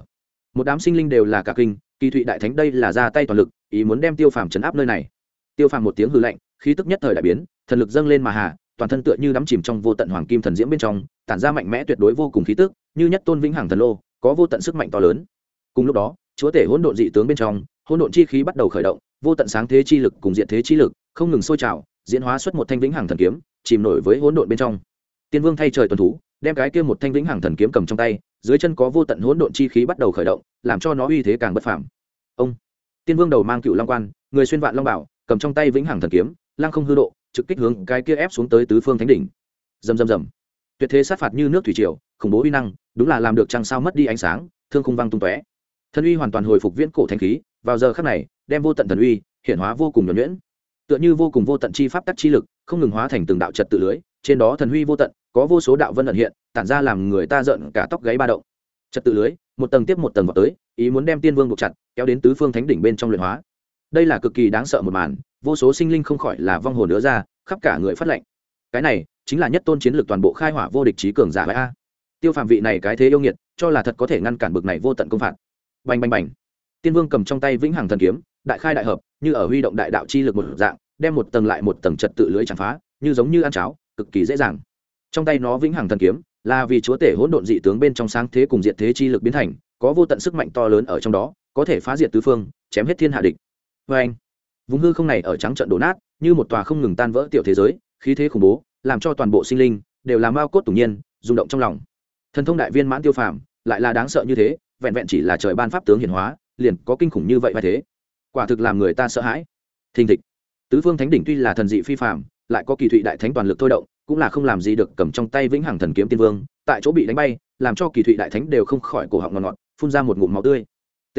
Một đám sinh linh đều là cả kinh, kỳ thụy đại thánh đây là ra tay toàn lực, ý muốn đem tiêu phàm chấn áp nơi này. Tiêu phàm một tiếng hư lạnh, khí tức nhất thời đại biến, thần lực dâng lên mà hà toàn thân tựa như đắm chìm trong vô tận hoàng kim thần diễm bên trong, tản ra mạnh mẽ tuyệt đối vô cùng khí tức, như nhất tôn vĩnh hằng thần lô, có vô tận sức mạnh to lớn. Cùng lúc đó, chúa tể hỗn độn dị tướng bên trong, hỗn độn chi khí bắt đầu khởi động, vô tận sáng thế chi lực cùng diện thế chi lực không ngừng sôi trào, diễn hóa xuất một thanh vĩnh hằng thần kiếm, chìm nổi với hỗn độn bên trong. Tiên vương thay trời tuần thú, đem cái kia một thanh vĩnh hằng thần kiếm cầm trong tay, dưới chân có vô tận hỗn độn chi khí bắt đầu khởi động, làm cho nó uy thế càng bất phàm. Ông, tiên vương đầu mang cựu long quan, người xuyên vạn long bảo, cầm trong tay vĩnh hằng thần kiếm lang không hư độ trực kích hướng cái kia ép xuống tới tứ phương thánh đỉnh. Dầm dầm dầm, tuyệt thế sát phạt như nước thủy triều khủng bố uy năng đúng là làm được trăng sao mất đi ánh sáng thương khung văng tung tóe. Thần uy hoàn toàn hồi phục viễn cổ thanh khí vào giờ khắc này đem vô tận thần uy hiện hóa vô cùng nhuẩn nhuyễn. Tựa như vô cùng vô tận chi pháp tắc chi lực không ngừng hóa thành từng đạo trật tự lưới trên đó thần huy vô tận có vô số đạo vân ẩn hiện tản ra làm người ta giận cả tóc gáy ba động. Trật tự lưới một tầng tiếp một tầng vào tới ý muốn đem tiên vương buộc chặt kéo đến tứ phương thánh đỉnh bên trong luyện hóa. Đây là cực kỳ đáng sợ một màn vô số sinh linh không khỏi là vong hồn nữa ra, khắp cả người phát lệnh cái này chính là nhất tôn chiến lược toàn bộ khai hỏa vô địch trí cường giả a. Tiêu phạm vị này cái thế yêu nghiệt, cho là thật có thể ngăn cản bực này vô tận công phạt. Bành bành bành. Tiên vương cầm trong tay vĩnh hằng thần kiếm, đại khai đại hợp, như ở huy động đại đạo chi lực một dạng, đem một tầng lại một tầng trật tự lưới chẳng phá, như giống như ăn cháo, cực kỳ dễ dàng. Trong tay nó vĩnh hằng thần kiếm, là vì chúa tể hỗn độn dị tướng bên trong sáng thế cùng diện thế chi lực biến thành, có vô tận sức mạnh to lớn ở trong đó, có thể phá diệt tứ phương, chém hết thiên hạ địch. Vê anh vùng hư không này ở trắng trận đổ nát như một tòa không ngừng tan vỡ tiểu thế giới khí thế khủng bố làm cho toàn bộ sinh linh đều làm bao cốt tủng nhiên rung động trong lòng. Thần thông đại viên mãn tiêu phàm lại là đáng sợ như thế vẹn vẹn chỉ là trời ban pháp tướng hiển hóa liền có kinh khủng như vậy và thế. Quả thực làm người ta sợ hãi. Thình thịch. Tứ phương thánh đỉnh tuy là thần dị phi phàm, lại có kỳ thụy đại thánh toàn lực thôi động cũng là không làm gì được cầm trong tay vĩnh hằng thần kiếm tiên vương tại chỗ bị đánh bay làm cho kỳ thụy đại thánh đều không khỏi cổ họng ngọt ngọt phun ra một ngụm máu tươi. T.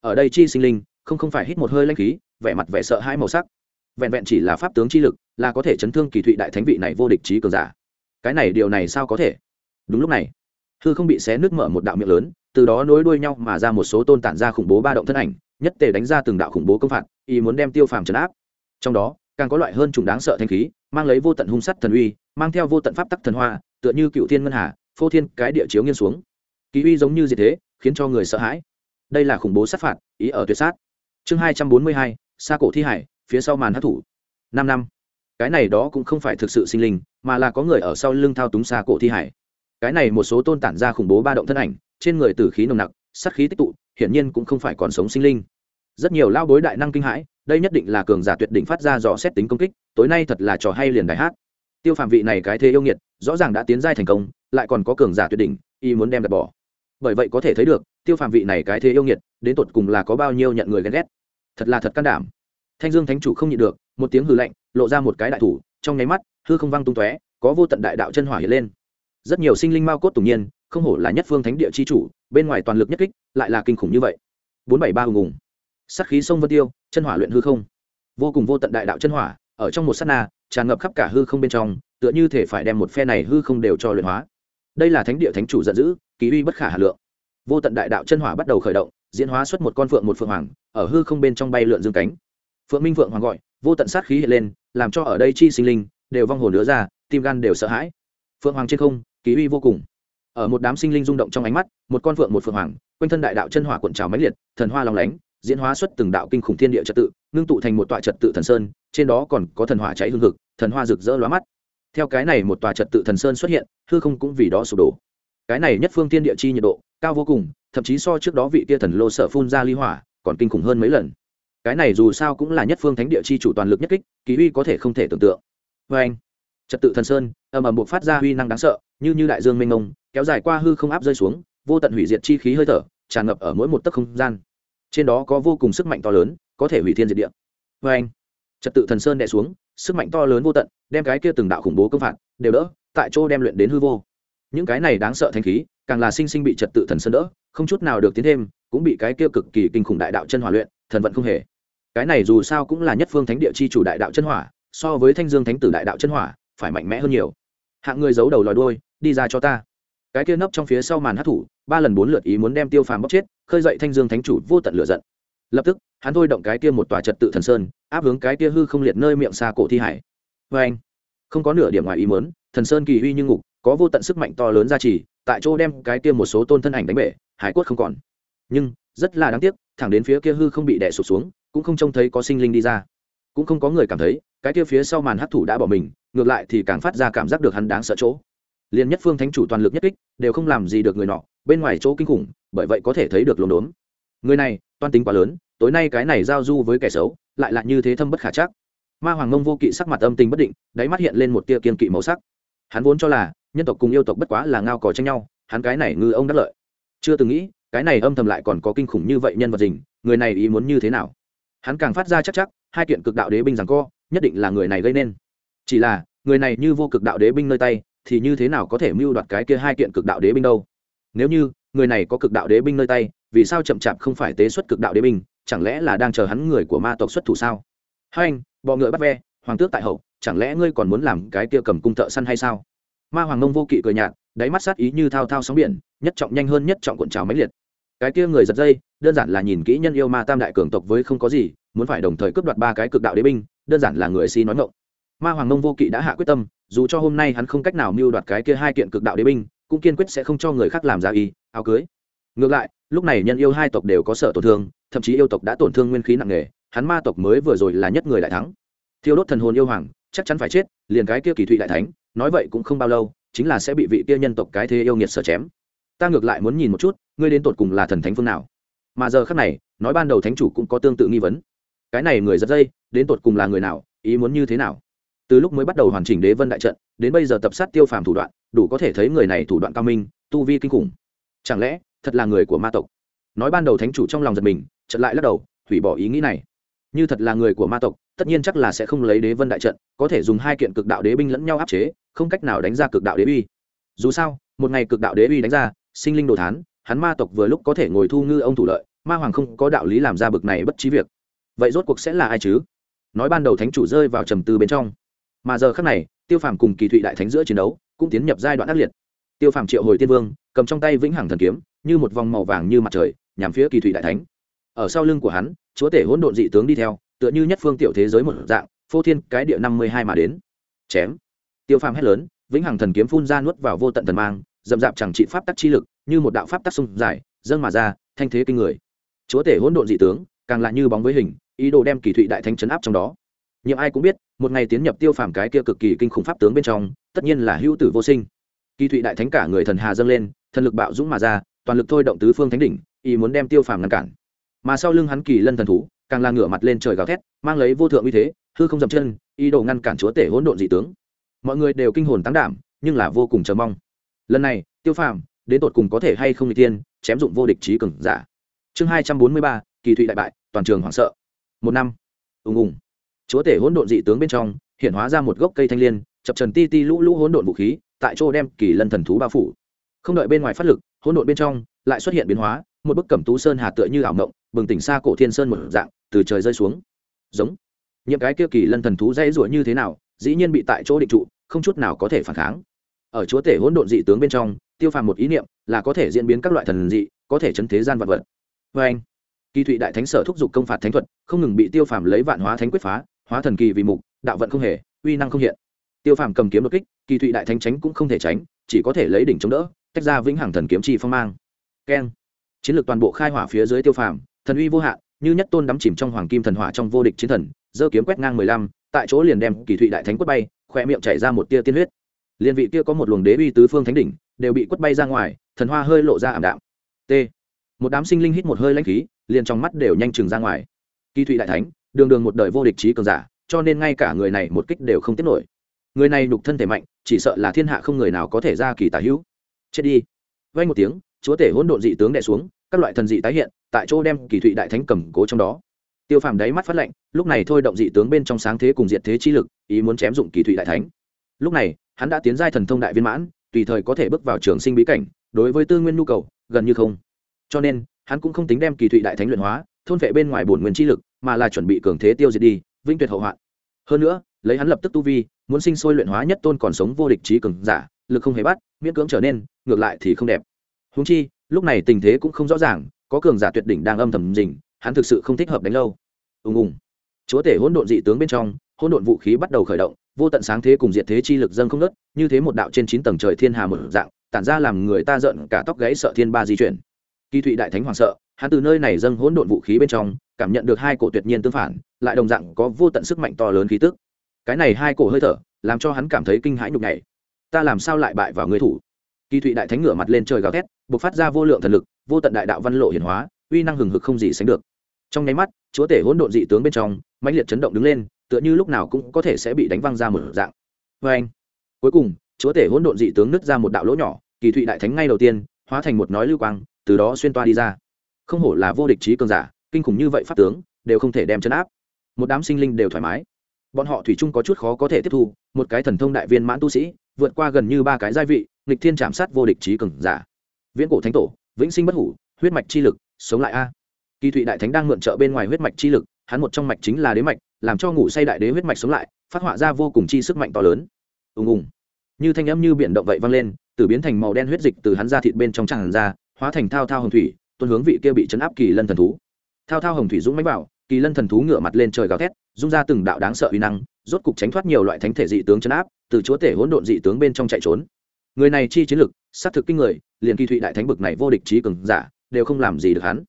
Ở đây chi sinh linh không không phải hít một hơi lanh khí vẻ mặt vẻ sợ hãi màu sắc. Vẹn vẹn chỉ là pháp tướng chi lực, là có thể chấn thương kỳ thụy đại thánh vị này vô địch trí cường giả. Cái này điều này sao có thể? Đúng lúc này, hư không bị xé nước mở một đạo miệng lớn, từ đó nối đuôi nhau mà ra một số tôn tản ra khủng bố ba động thân ảnh, nhất tề đánh ra từng đạo khủng bố công phạt, ý muốn đem tiêu phàm trấn áp. Trong đó, càng có loại hơn trùng đáng sợ thanh khí, mang lấy vô tận hung sắt thần uy, mang theo vô tận pháp tắc thần hoa, tựa như cựu thiên ngân hà, phô thiên cái địa chiếu nghiêng xuống. Kỳ uy giống như gì thế, khiến cho người sợ hãi. Đây là khủng bố sát phạt, ý ở tuyệt sát. Chương hai trăm bốn mươi hai xa cổ thi hải, phía sau màn hát thủ. Năm năm. Cái này đó cũng không phải thực sự sinh linh, mà là có người ở sau lưng thao túng xa cổ thi hải. Cái này một số tôn tản ra khủng bố ba động thân ảnh, trên người tử khí nồng nặc, sát khí tích tụ, hiển nhiên cũng không phải còn sống sinh linh. Rất nhiều lao bối đại năng kinh hãi, đây nhất định là cường giả tuyệt đỉnh phát ra dò xét tính công kích, tối nay thật là trò hay liền đại hát. Tiêu phạm vị này cái thế yêu nghiệt, rõ ràng đã tiến giai thành công, lại còn có cường giả tuyệt đỉnh, y muốn đem đặt bỏ. Bởi vậy có thể thấy được, tiêu phạm vị này cái thế yêu nghiệt, đến tột cùng là có bao nhiêu nhận người ghen ghét thật là thật can đảm. Thanh dương thánh chủ không nhịn được, một tiếng hư lạnh, lộ ra một cái đại thủ, trong nháy mắt, hư không văng tung tóe, có vô tận đại đạo chân hỏa hiện lên. Rất nhiều sinh linh mao cốt tủng nhiên, không hổ là nhất phương thánh địa chi chủ, bên ngoài toàn lực nhất kích, lại là kinh khủng như vậy. Bốn bảy ba hùng hùng. Sắc khí sông vân tiêu, chân hỏa luyện hư không. Vô cùng vô tận đại đạo chân hỏa, ở trong một sát na, tràn ngập khắp cả hư không bên trong, tựa như thể phải đem một phe này hư không đều cho luyện hóa. Đây là thánh địa thánh chủ giận dữ, kỳ uy bất khả hà lượng. Vô tận đại đạo chân hỏa bắt đầu khởi động diễn hóa xuất một con phượng một phượng hoàng, ở hư không bên trong bay lượn dương cánh. Phượng minh phượng hoàng gọi, vô tận sát khí hiện lên, làm cho ở đây chi sinh linh đều vong hồn nữa ra, tim gan đều sợ hãi. Phượng hoàng trên không, ký uy vô cùng. Ở một đám sinh linh rung động trong ánh mắt, một con phượng một phượng hoàng, quanh thân đại đạo chân hỏa cuộn trào mãnh liệt, thần hoa long lánh, diễn hóa xuất từng đạo kinh khủng thiên địa trật tự, ngưng tụ thành một tọa trật tự thần sơn, trên đó còn có thần hỏa cháy hương thực thần hoa rực rỡ lóa mắt. Theo cái này một tòa trật tự thần sơn xuất hiện, hư không cũng vì đó sụp đổ. Cái này nhất phương thiên địa chi nhiệt độ, cao vô cùng thậm chí so trước đó vị kia thần lô sở phun ra ly hỏa, còn kinh khủng hơn mấy lần. Cái này dù sao cũng là nhất phương thánh địa chi chủ toàn lực nhất kích, kỳ uy có thể không thể tưởng tượng. Vê anh, trật tự thần sơn, ầm ầm buộc phát ra uy năng đáng sợ, như như đại dương mênh mông, kéo dài qua hư không áp rơi xuống, vô tận hủy diệt chi khí hơi thở, tràn ngập ở mỗi một tấc không gian. Trên đó có vô cùng sức mạnh to lớn, có thể hủy thiên diệt địa. Vê anh, trật tự thần sơn đè xuống, sức mạnh to lớn vô tận, đem cái kia từng đạo khủng bố công phạt, đều đỡ, tại chỗ đem luyện đến hư vô những cái này đáng sợ thanh khí, càng là sinh sinh bị trật tự thần sơn đỡ, không chút nào được tiến thêm, cũng bị cái kia cực kỳ kinh khủng đại đạo chân hỏa luyện, thần vận không hề. Cái này dù sao cũng là nhất phương thánh địa chi chủ đại đạo chân hỏa, so với thanh dương thánh tử đại đạo chân hỏa, phải mạnh mẽ hơn nhiều. Hạng người giấu đầu lòi đôi đi ra cho ta. Cái kia nấp trong phía sau màn hát thủ, ba lần bốn lượt ý muốn đem tiêu phàm bóc chết, khơi dậy thanh dương thánh chủ vô tận lửa giận. Lập tức, hắn thôi động cái kia một tòa trật tự thần sơn, áp hướng cái kia hư không liệt nơi miệng xa cổ thi hải. Vê anh không có nửa điểm ngoài ý mớn thần sơn kỳ uy như ngục có vô tận sức mạnh to lớn ra trì, tại chỗ đem cái kia một số tôn thân ảnh đánh bể, hải quất không còn. Nhưng, rất là đáng tiếc, thẳng đến phía kia hư không bị đè sụp xuống, cũng không trông thấy có sinh linh đi ra. Cũng không có người cảm thấy, cái kia phía sau màn hắc thủ đã bỏ mình, ngược lại thì càng phát ra cảm giác được hắn đáng sợ chỗ. Liền nhất phương thánh chủ toàn lực nhất kích, đều không làm gì được người nọ, bên ngoài chỗ kinh khủng, bởi vậy có thể thấy được lồn đốn người này, toan tính quá lớn, tối nay cái này giao du với kẻ xấu, lại là như thế thâm bất khả chắc. Ma hoàng ngông vô kỵ sắc mặt âm tình bất định, đáy mắt hiện lên một tia kiên kỵ màu sắc. Hắn vốn cho là nhân tộc cùng yêu tộc bất quá là ngao cò tranh nhau, hắn cái này ngư ông đắc lợi. Chưa từng nghĩ, cái này âm thầm lại còn có kinh khủng như vậy nhân vật dình người này ý muốn như thế nào? Hắn càng phát ra chắc chắc, hai kiện cực đạo đế binh rằng co, nhất định là người này gây nên. Chỉ là, người này như vô cực đạo đế binh nơi tay, thì như thế nào có thể mưu đoạt cái kia hai kiện cực đạo đế binh đâu? Nếu như, người này có cực đạo đế binh nơi tay, vì sao chậm chạp không phải tế xuất cực đạo đế binh, chẳng lẽ là đang chờ hắn người của ma tộc xuất thủ sao? Hai anh, bọ ngựa bắt ve, hoàng tước tại hậu, chẳng lẽ ngươi còn muốn làm cái kia cầm cung thợ săn hay sao? Ma hoàng nông vô kỵ cười nhạt, đáy mắt sát ý như thao thao sóng biển, nhất trọng nhanh hơn nhất trọng cuộn trào máy liệt. Cái kia người giật dây, đơn giản là nhìn kỹ nhân yêu ma tam đại cường tộc với không có gì, muốn phải đồng thời cướp đoạt ba cái cực đạo đế binh, đơn giản là người si nói ngộng ma hoàng nông vô kỵ đã hạ quyết tâm, dù cho hôm nay hắn không cách nào mưu đoạt cái kia hai kiện cực đạo đế binh, cũng kiên quyết sẽ không cho người khác làm ra y, áo cưới. Ngược lại, lúc này nhân yêu hai tộc đều có sợ tổn thương, thậm chí yêu tộc đã tổn thương nguyên khí nặng nề, hắn ma tộc mới vừa rồi là nhất người đại thắng. Thiêu đốt thần hồn yêu hoàng, chắc chắn phải chết, liền cái kia kỳ thụy đại thánh nói vậy cũng không bao lâu, chính là sẽ bị vị kia nhân tộc cái thế yêu nghiệt sợ chém. Ta ngược lại muốn nhìn một chút, ngươi đến tột cùng là thần thánh phương nào. Mà giờ khác này, nói ban đầu thánh chủ cũng có tương tự nghi vấn. Cái này người giật dây, đến tột cùng là người nào, ý muốn như thế nào? Từ lúc mới bắt đầu hoàn chỉnh đế vân đại trận, đến bây giờ tập sát tiêu phàm thủ đoạn, đủ có thể thấy người này thủ đoạn cao minh, tu vi kinh khủng. Chẳng lẽ, thật là người của ma tộc? Nói ban đầu thánh chủ trong lòng giật mình chật lại lắc đầu, hủy bỏ ý nghĩ này. Như thật là người của ma tộc tất nhiên chắc là sẽ không lấy đế vân đại trận, có thể dùng hai kiện cực đạo đế binh lẫn nhau áp chế, không cách nào đánh ra cực đạo đế uy. Dù sao, một ngày cực đạo đế uy đánh ra, sinh linh đồ thán, hắn ma tộc vừa lúc có thể ngồi thu ngư ông thủ lợi, ma hoàng không có đạo lý làm ra bực này bất trí việc. Vậy rốt cuộc sẽ là ai chứ? Nói ban đầu thánh chủ rơi vào trầm tư bên trong. Mà giờ khác này, tiêu phàm cùng kỳ thụy đại thánh giữa chiến đấu, cũng tiến nhập giai đoạn ác liệt. Tiêu phàm triệu hồi tiên vương, cầm trong tay vĩnh hằng thần kiếm, như một vòng màu vàng như mặt trời, nhằm phía kỳ thụy đại thánh. Ở sau lưng của hắn, chúa tể hỗn độn dị tướng đi theo tựa như nhất phương tiểu thế giới một dạng, phô thiên cái địa năm mươi hai mà đến. Chém. Tiêu phàm hét lớn, vĩnh hằng thần kiếm phun ra nuốt vào vô tận thần mang, dậm dạp chẳng trị pháp tắc chi lực, như một đạo pháp tắc sông dài, dâng mà ra, thanh thế kinh người. Chúa tể hỗn độn dị tướng, càng lại như bóng với hình, ý đồ đem kỳ thụy đại thánh chấn áp trong đó. Nhưng ai cũng biết, một ngày tiến nhập tiêu phàm cái kia cực kỳ kinh khủng pháp tướng bên trong, tất nhiên là hữu tử vô sinh. Kỳ thụy đại thánh cả người thần hà dâng lên, thần lực bạo dũng mà ra, toàn lực thôi động tứ phương thánh đỉnh, ý muốn đem tiêu phàm ngăn cản. Mà sau lưng hắn kỳ lân thần thú càng là ngửa mặt lên trời gào thét, mang lấy vô thượng uy thế, hư không dậm chân, ý đồ ngăn cản chúa tể hỗn độn dị tướng. Mọi người đều kinh hồn tăng đảm, nhưng là vô cùng chờ mong. Lần này, tiêu phàm, đến tột cùng có thể hay không n tiên, chém dụng vô địch trí cường giả. Chương hai trăm bốn mươi ba, kỳ thụy đại bại, toàn trường hoảng sợ. Một năm, ùng ùng. Chúa tể hỗn độn dị tướng bên trong, hiện hóa ra một gốc cây thanh l i ê n chập trần ti ti lũ lũ hỗn độn vũ khí, tại chỗ đem kỳ lân thần thú bao phủ. Không đợi bên ngoài phát lực, hỗn độn bên trong lại xuất hiện biến hóa, một bức cẩm tú sơn hà tựa như ảo mộng, bừng tỉnh xa cổ thiên sơn một dạng từ trời rơi xuống. Giống. Những cái kia kỳ lân thần thú dễ ruổi như thế nào, dĩ nhiên bị tại chỗ định trụ, không chút nào có thể phản kháng. Ở chúa tể hỗn độn dị tướng bên trong, tiêu phàm một ý niệm là có thể diễn biến các loại thần dị, có thể chấn thế gian vật vật. Vê anh, kỳ thụy đại thánh sở thúc giục công phạt thánh thuật, không ngừng bị tiêu phàm lấy vạn hóa thánh quyết phá, hóa thần kỳ vì mục, đạo vận không hề, uy năng không hiện. Tiêu phàm cầm kiếm đột kích, kỳ thụy đại thánh tránh cũng không thể tránh, chỉ có thể lấy đỉnh chống đỡ, tách ra vĩnh hằng thần kiếm chi phong mang. Keng. Chiến lược toàn bộ khai hỏa phía dưới tiêu phàm, thần uy vô hạn như nhất tôn đắm chìm trong hoàng kim thần hỏa trong vô địch chiến thần, giơ kiếm quét ngang mười lăm, tại chỗ liền đem kỳ thụy đại thánh quất bay khoe miệng chảy ra một tia tiên huyết. Liên vị kia có một luồng đế uy tứ phương thánh đỉnh, đều bị quất bay ra ngoài, thần hoa hơi lộ ra ảm đạm. T. Một đám sinh linh hít một hơi lãnh khí, liền trong mắt đều nhanh chừng ra ngoài. Kỳ thụy đại thánh, đường đường một đời vô địch trí cường giả, cho nên ngay cả người này một kích đều không tiếp nổi. Người này đục thân thể mạnh, chỉ sợ là thiên hạ không người nào có thể ra kỳ tả hữu. Chết đi. Vay một tiếng, chúa tể hỗn độn dị tướng đẻ xuống các loại thần dị tái hiện, tại chỗ đem kỳ thụy đại thánh cầm cố trong đó. Tiêu phàm đáy mắt phát lệnh lúc này thôi động dị tướng bên trong sáng thế cùng diệt thế chi lực, ý muốn chém dụng kỳ thụy đại thánh. Lúc này, hắn đã tiến giai thần thông đại viên mãn, tùy thời có thể bước vào trường sinh bí cảnh, đối với tư nguyên nhu cầu, gần như không. Cho nên, hắn cũng không tính đem kỳ thụy đại thánh luyện hóa, thôn vệ bên ngoài bổn nguyên chi lực, mà là chuẩn bị cường thế tiêu diệt đi, vĩnh tuyệt hậu hoạn. Hơn nữa, lấy hắn lập tức tu vi, muốn sinh sôi luyện hóa nhất tôn còn sống vô địch trí cường giả, lực không hề bắt, miễn cưỡng trở nên, ngược lại thì không đẹp. Húng chi lúc này tình thế cũng không rõ ràng, có cường giả tuyệt đỉnh đang âm thầm rình, hắn thực sự không thích hợp đánh lâu. Ùng ùng. Chúa tể hỗn độn dị tướng bên trong, hỗn độn vũ khí bắt đầu khởi động, vô tận sáng thế cùng diệt thế chi lực dâng không nớt như thế một đạo trên chín tầng trời thiên hà một dạng, tản ra làm người ta giận cả tóc gáy sợ thiên ba di chuyển. Kỳ thụy đại thánh hoàng sợ, hắn từ nơi này dâng hỗn độn vũ khí bên trong, cảm nhận được hai cổ tuyệt nhiên tương phản, lại đồng dạng có vô tận sức mạnh to lớn khí tức. Cái này hai cổ hơi thở, làm cho hắn cảm thấy kinh hãi nhục nhảy. Ta làm sao lại bại vào người thủ? Kỳ thụy đại thánh ngửa mặt lên trời gào thét b ộ c phát ra vô lượng thần lực, vô tận đại đạo văn lộ hiển hóa, uy năng hừng hực không gì sánh được. Trong nháy mắt, chúa tể hỗn độn dị tướng bên trong, mãnh liệt chấn động đứng lên, tựa như lúc nào cũng có thể sẽ bị đánh văng ra một dạng. Vê anh, cuối cùng, chúa tể hỗn độn dị tướng nứt ra một đạo lỗ nhỏ, kỳ thụy đại thánh ngay đầu tiên, hóa thành một nói lưu quang, từ đó xuyên toa đi ra. Không hổ là vô địch trí cường giả, kinh khủng như vậy pháp tướng, đều không thể đem chấn áp. Một đám sinh linh đều thoải mái. Bọn họ thủy chung có chút khó có thể tiếp thu, một cái thần thông đại viên mãn tu sĩ, vượt qua gần như ba cái gia vị, nghịch thiên chạm sát vô địch trí cường giả viễn cổ thánh tổ, vĩnh sinh bất hủ, huyết mạch chi lực, sống lại a. Kỳ thụy đại thánh đang mượn trợ bên ngoài huyết mạch chi lực, hắn một trong mạch chính là đế mạch, làm cho ngủ say đại đế huyết mạch sống lại, phát họa ra vô cùng chi sức mạnh to lớn. Ùng ùng. Như thanh âm như biển động vậy vang lên từ biến thành màu đen huyết dịch từ hắn ra thịt bên trong tràn ra, hóa thành thao thao hồng thủy, tuôn hướng vị kia bị chấn áp kỳ lân thần thú. Thao thao hồng thủy dũng mánh bảo kỳ lân thần thú ngửa mặt lên trời gào thét dung ra từng đạo đáng sợ uy năng, rốt cục tránh thoát nhiều loại thánh thể dị tướng chấn áp, từ chúa tể hỗn độn dị tướng bên trong chạy trốn. Người này chi chiến lực, sát thực kinh người liền kỳ thụy đại thánh bực này vô địch trí cường giả, đều không làm gì được hắn.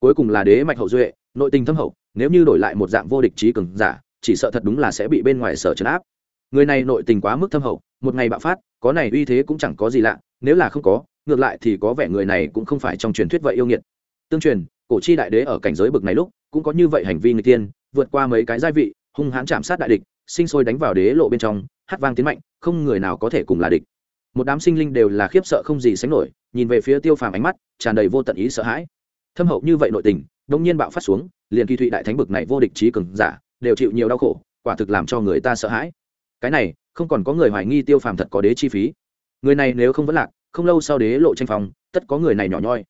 Cuối cùng là đế mạch hậu duệ, nội tình thâm hậu, nếu như đổi lại một dạng vô địch trí cường giả, chỉ sợ thật đúng là sẽ bị bên ngoài sở trấn áp. Người này nội tình quá mức thâm hậu, một ngày bạo phát, có này uy thế cũng chẳng có gì lạ, nếu là không có, ngược lại thì có vẻ người này cũng không phải trong truyền thuyết vậy yêu nghiệt. Tương truyền, cổ chi đại đế ở cảnh giới bực này lúc, cũng có như vậy hành vi người tiên, vượt qua mấy cái giai vị, hung hãn chạm sát đại địch, sinh sôi đánh vào đế lộ bên trong, hát vang tiến mạnh, không người nào có thể cùng là địch. Một đám sinh linh đều là khiếp sợ không gì sánh nổi nhìn về phía tiêu phàm ánh mắt, tràn đầy vô tận ý sợ hãi. Thâm hậu như vậy nội tình đông nhiên bạo phát xuống, liền kỳ thụy đại thánh bực này vô địch trí cường giả, đều chịu nhiều đau khổ, quả thực làm cho người ta sợ hãi. Cái này, không còn có người hoài nghi tiêu phàm thật có đế chi phí. Người này nếu không vẫn lạc, không lâu sau đế lộ tranh phòng tất có người này nhỏ nhoi.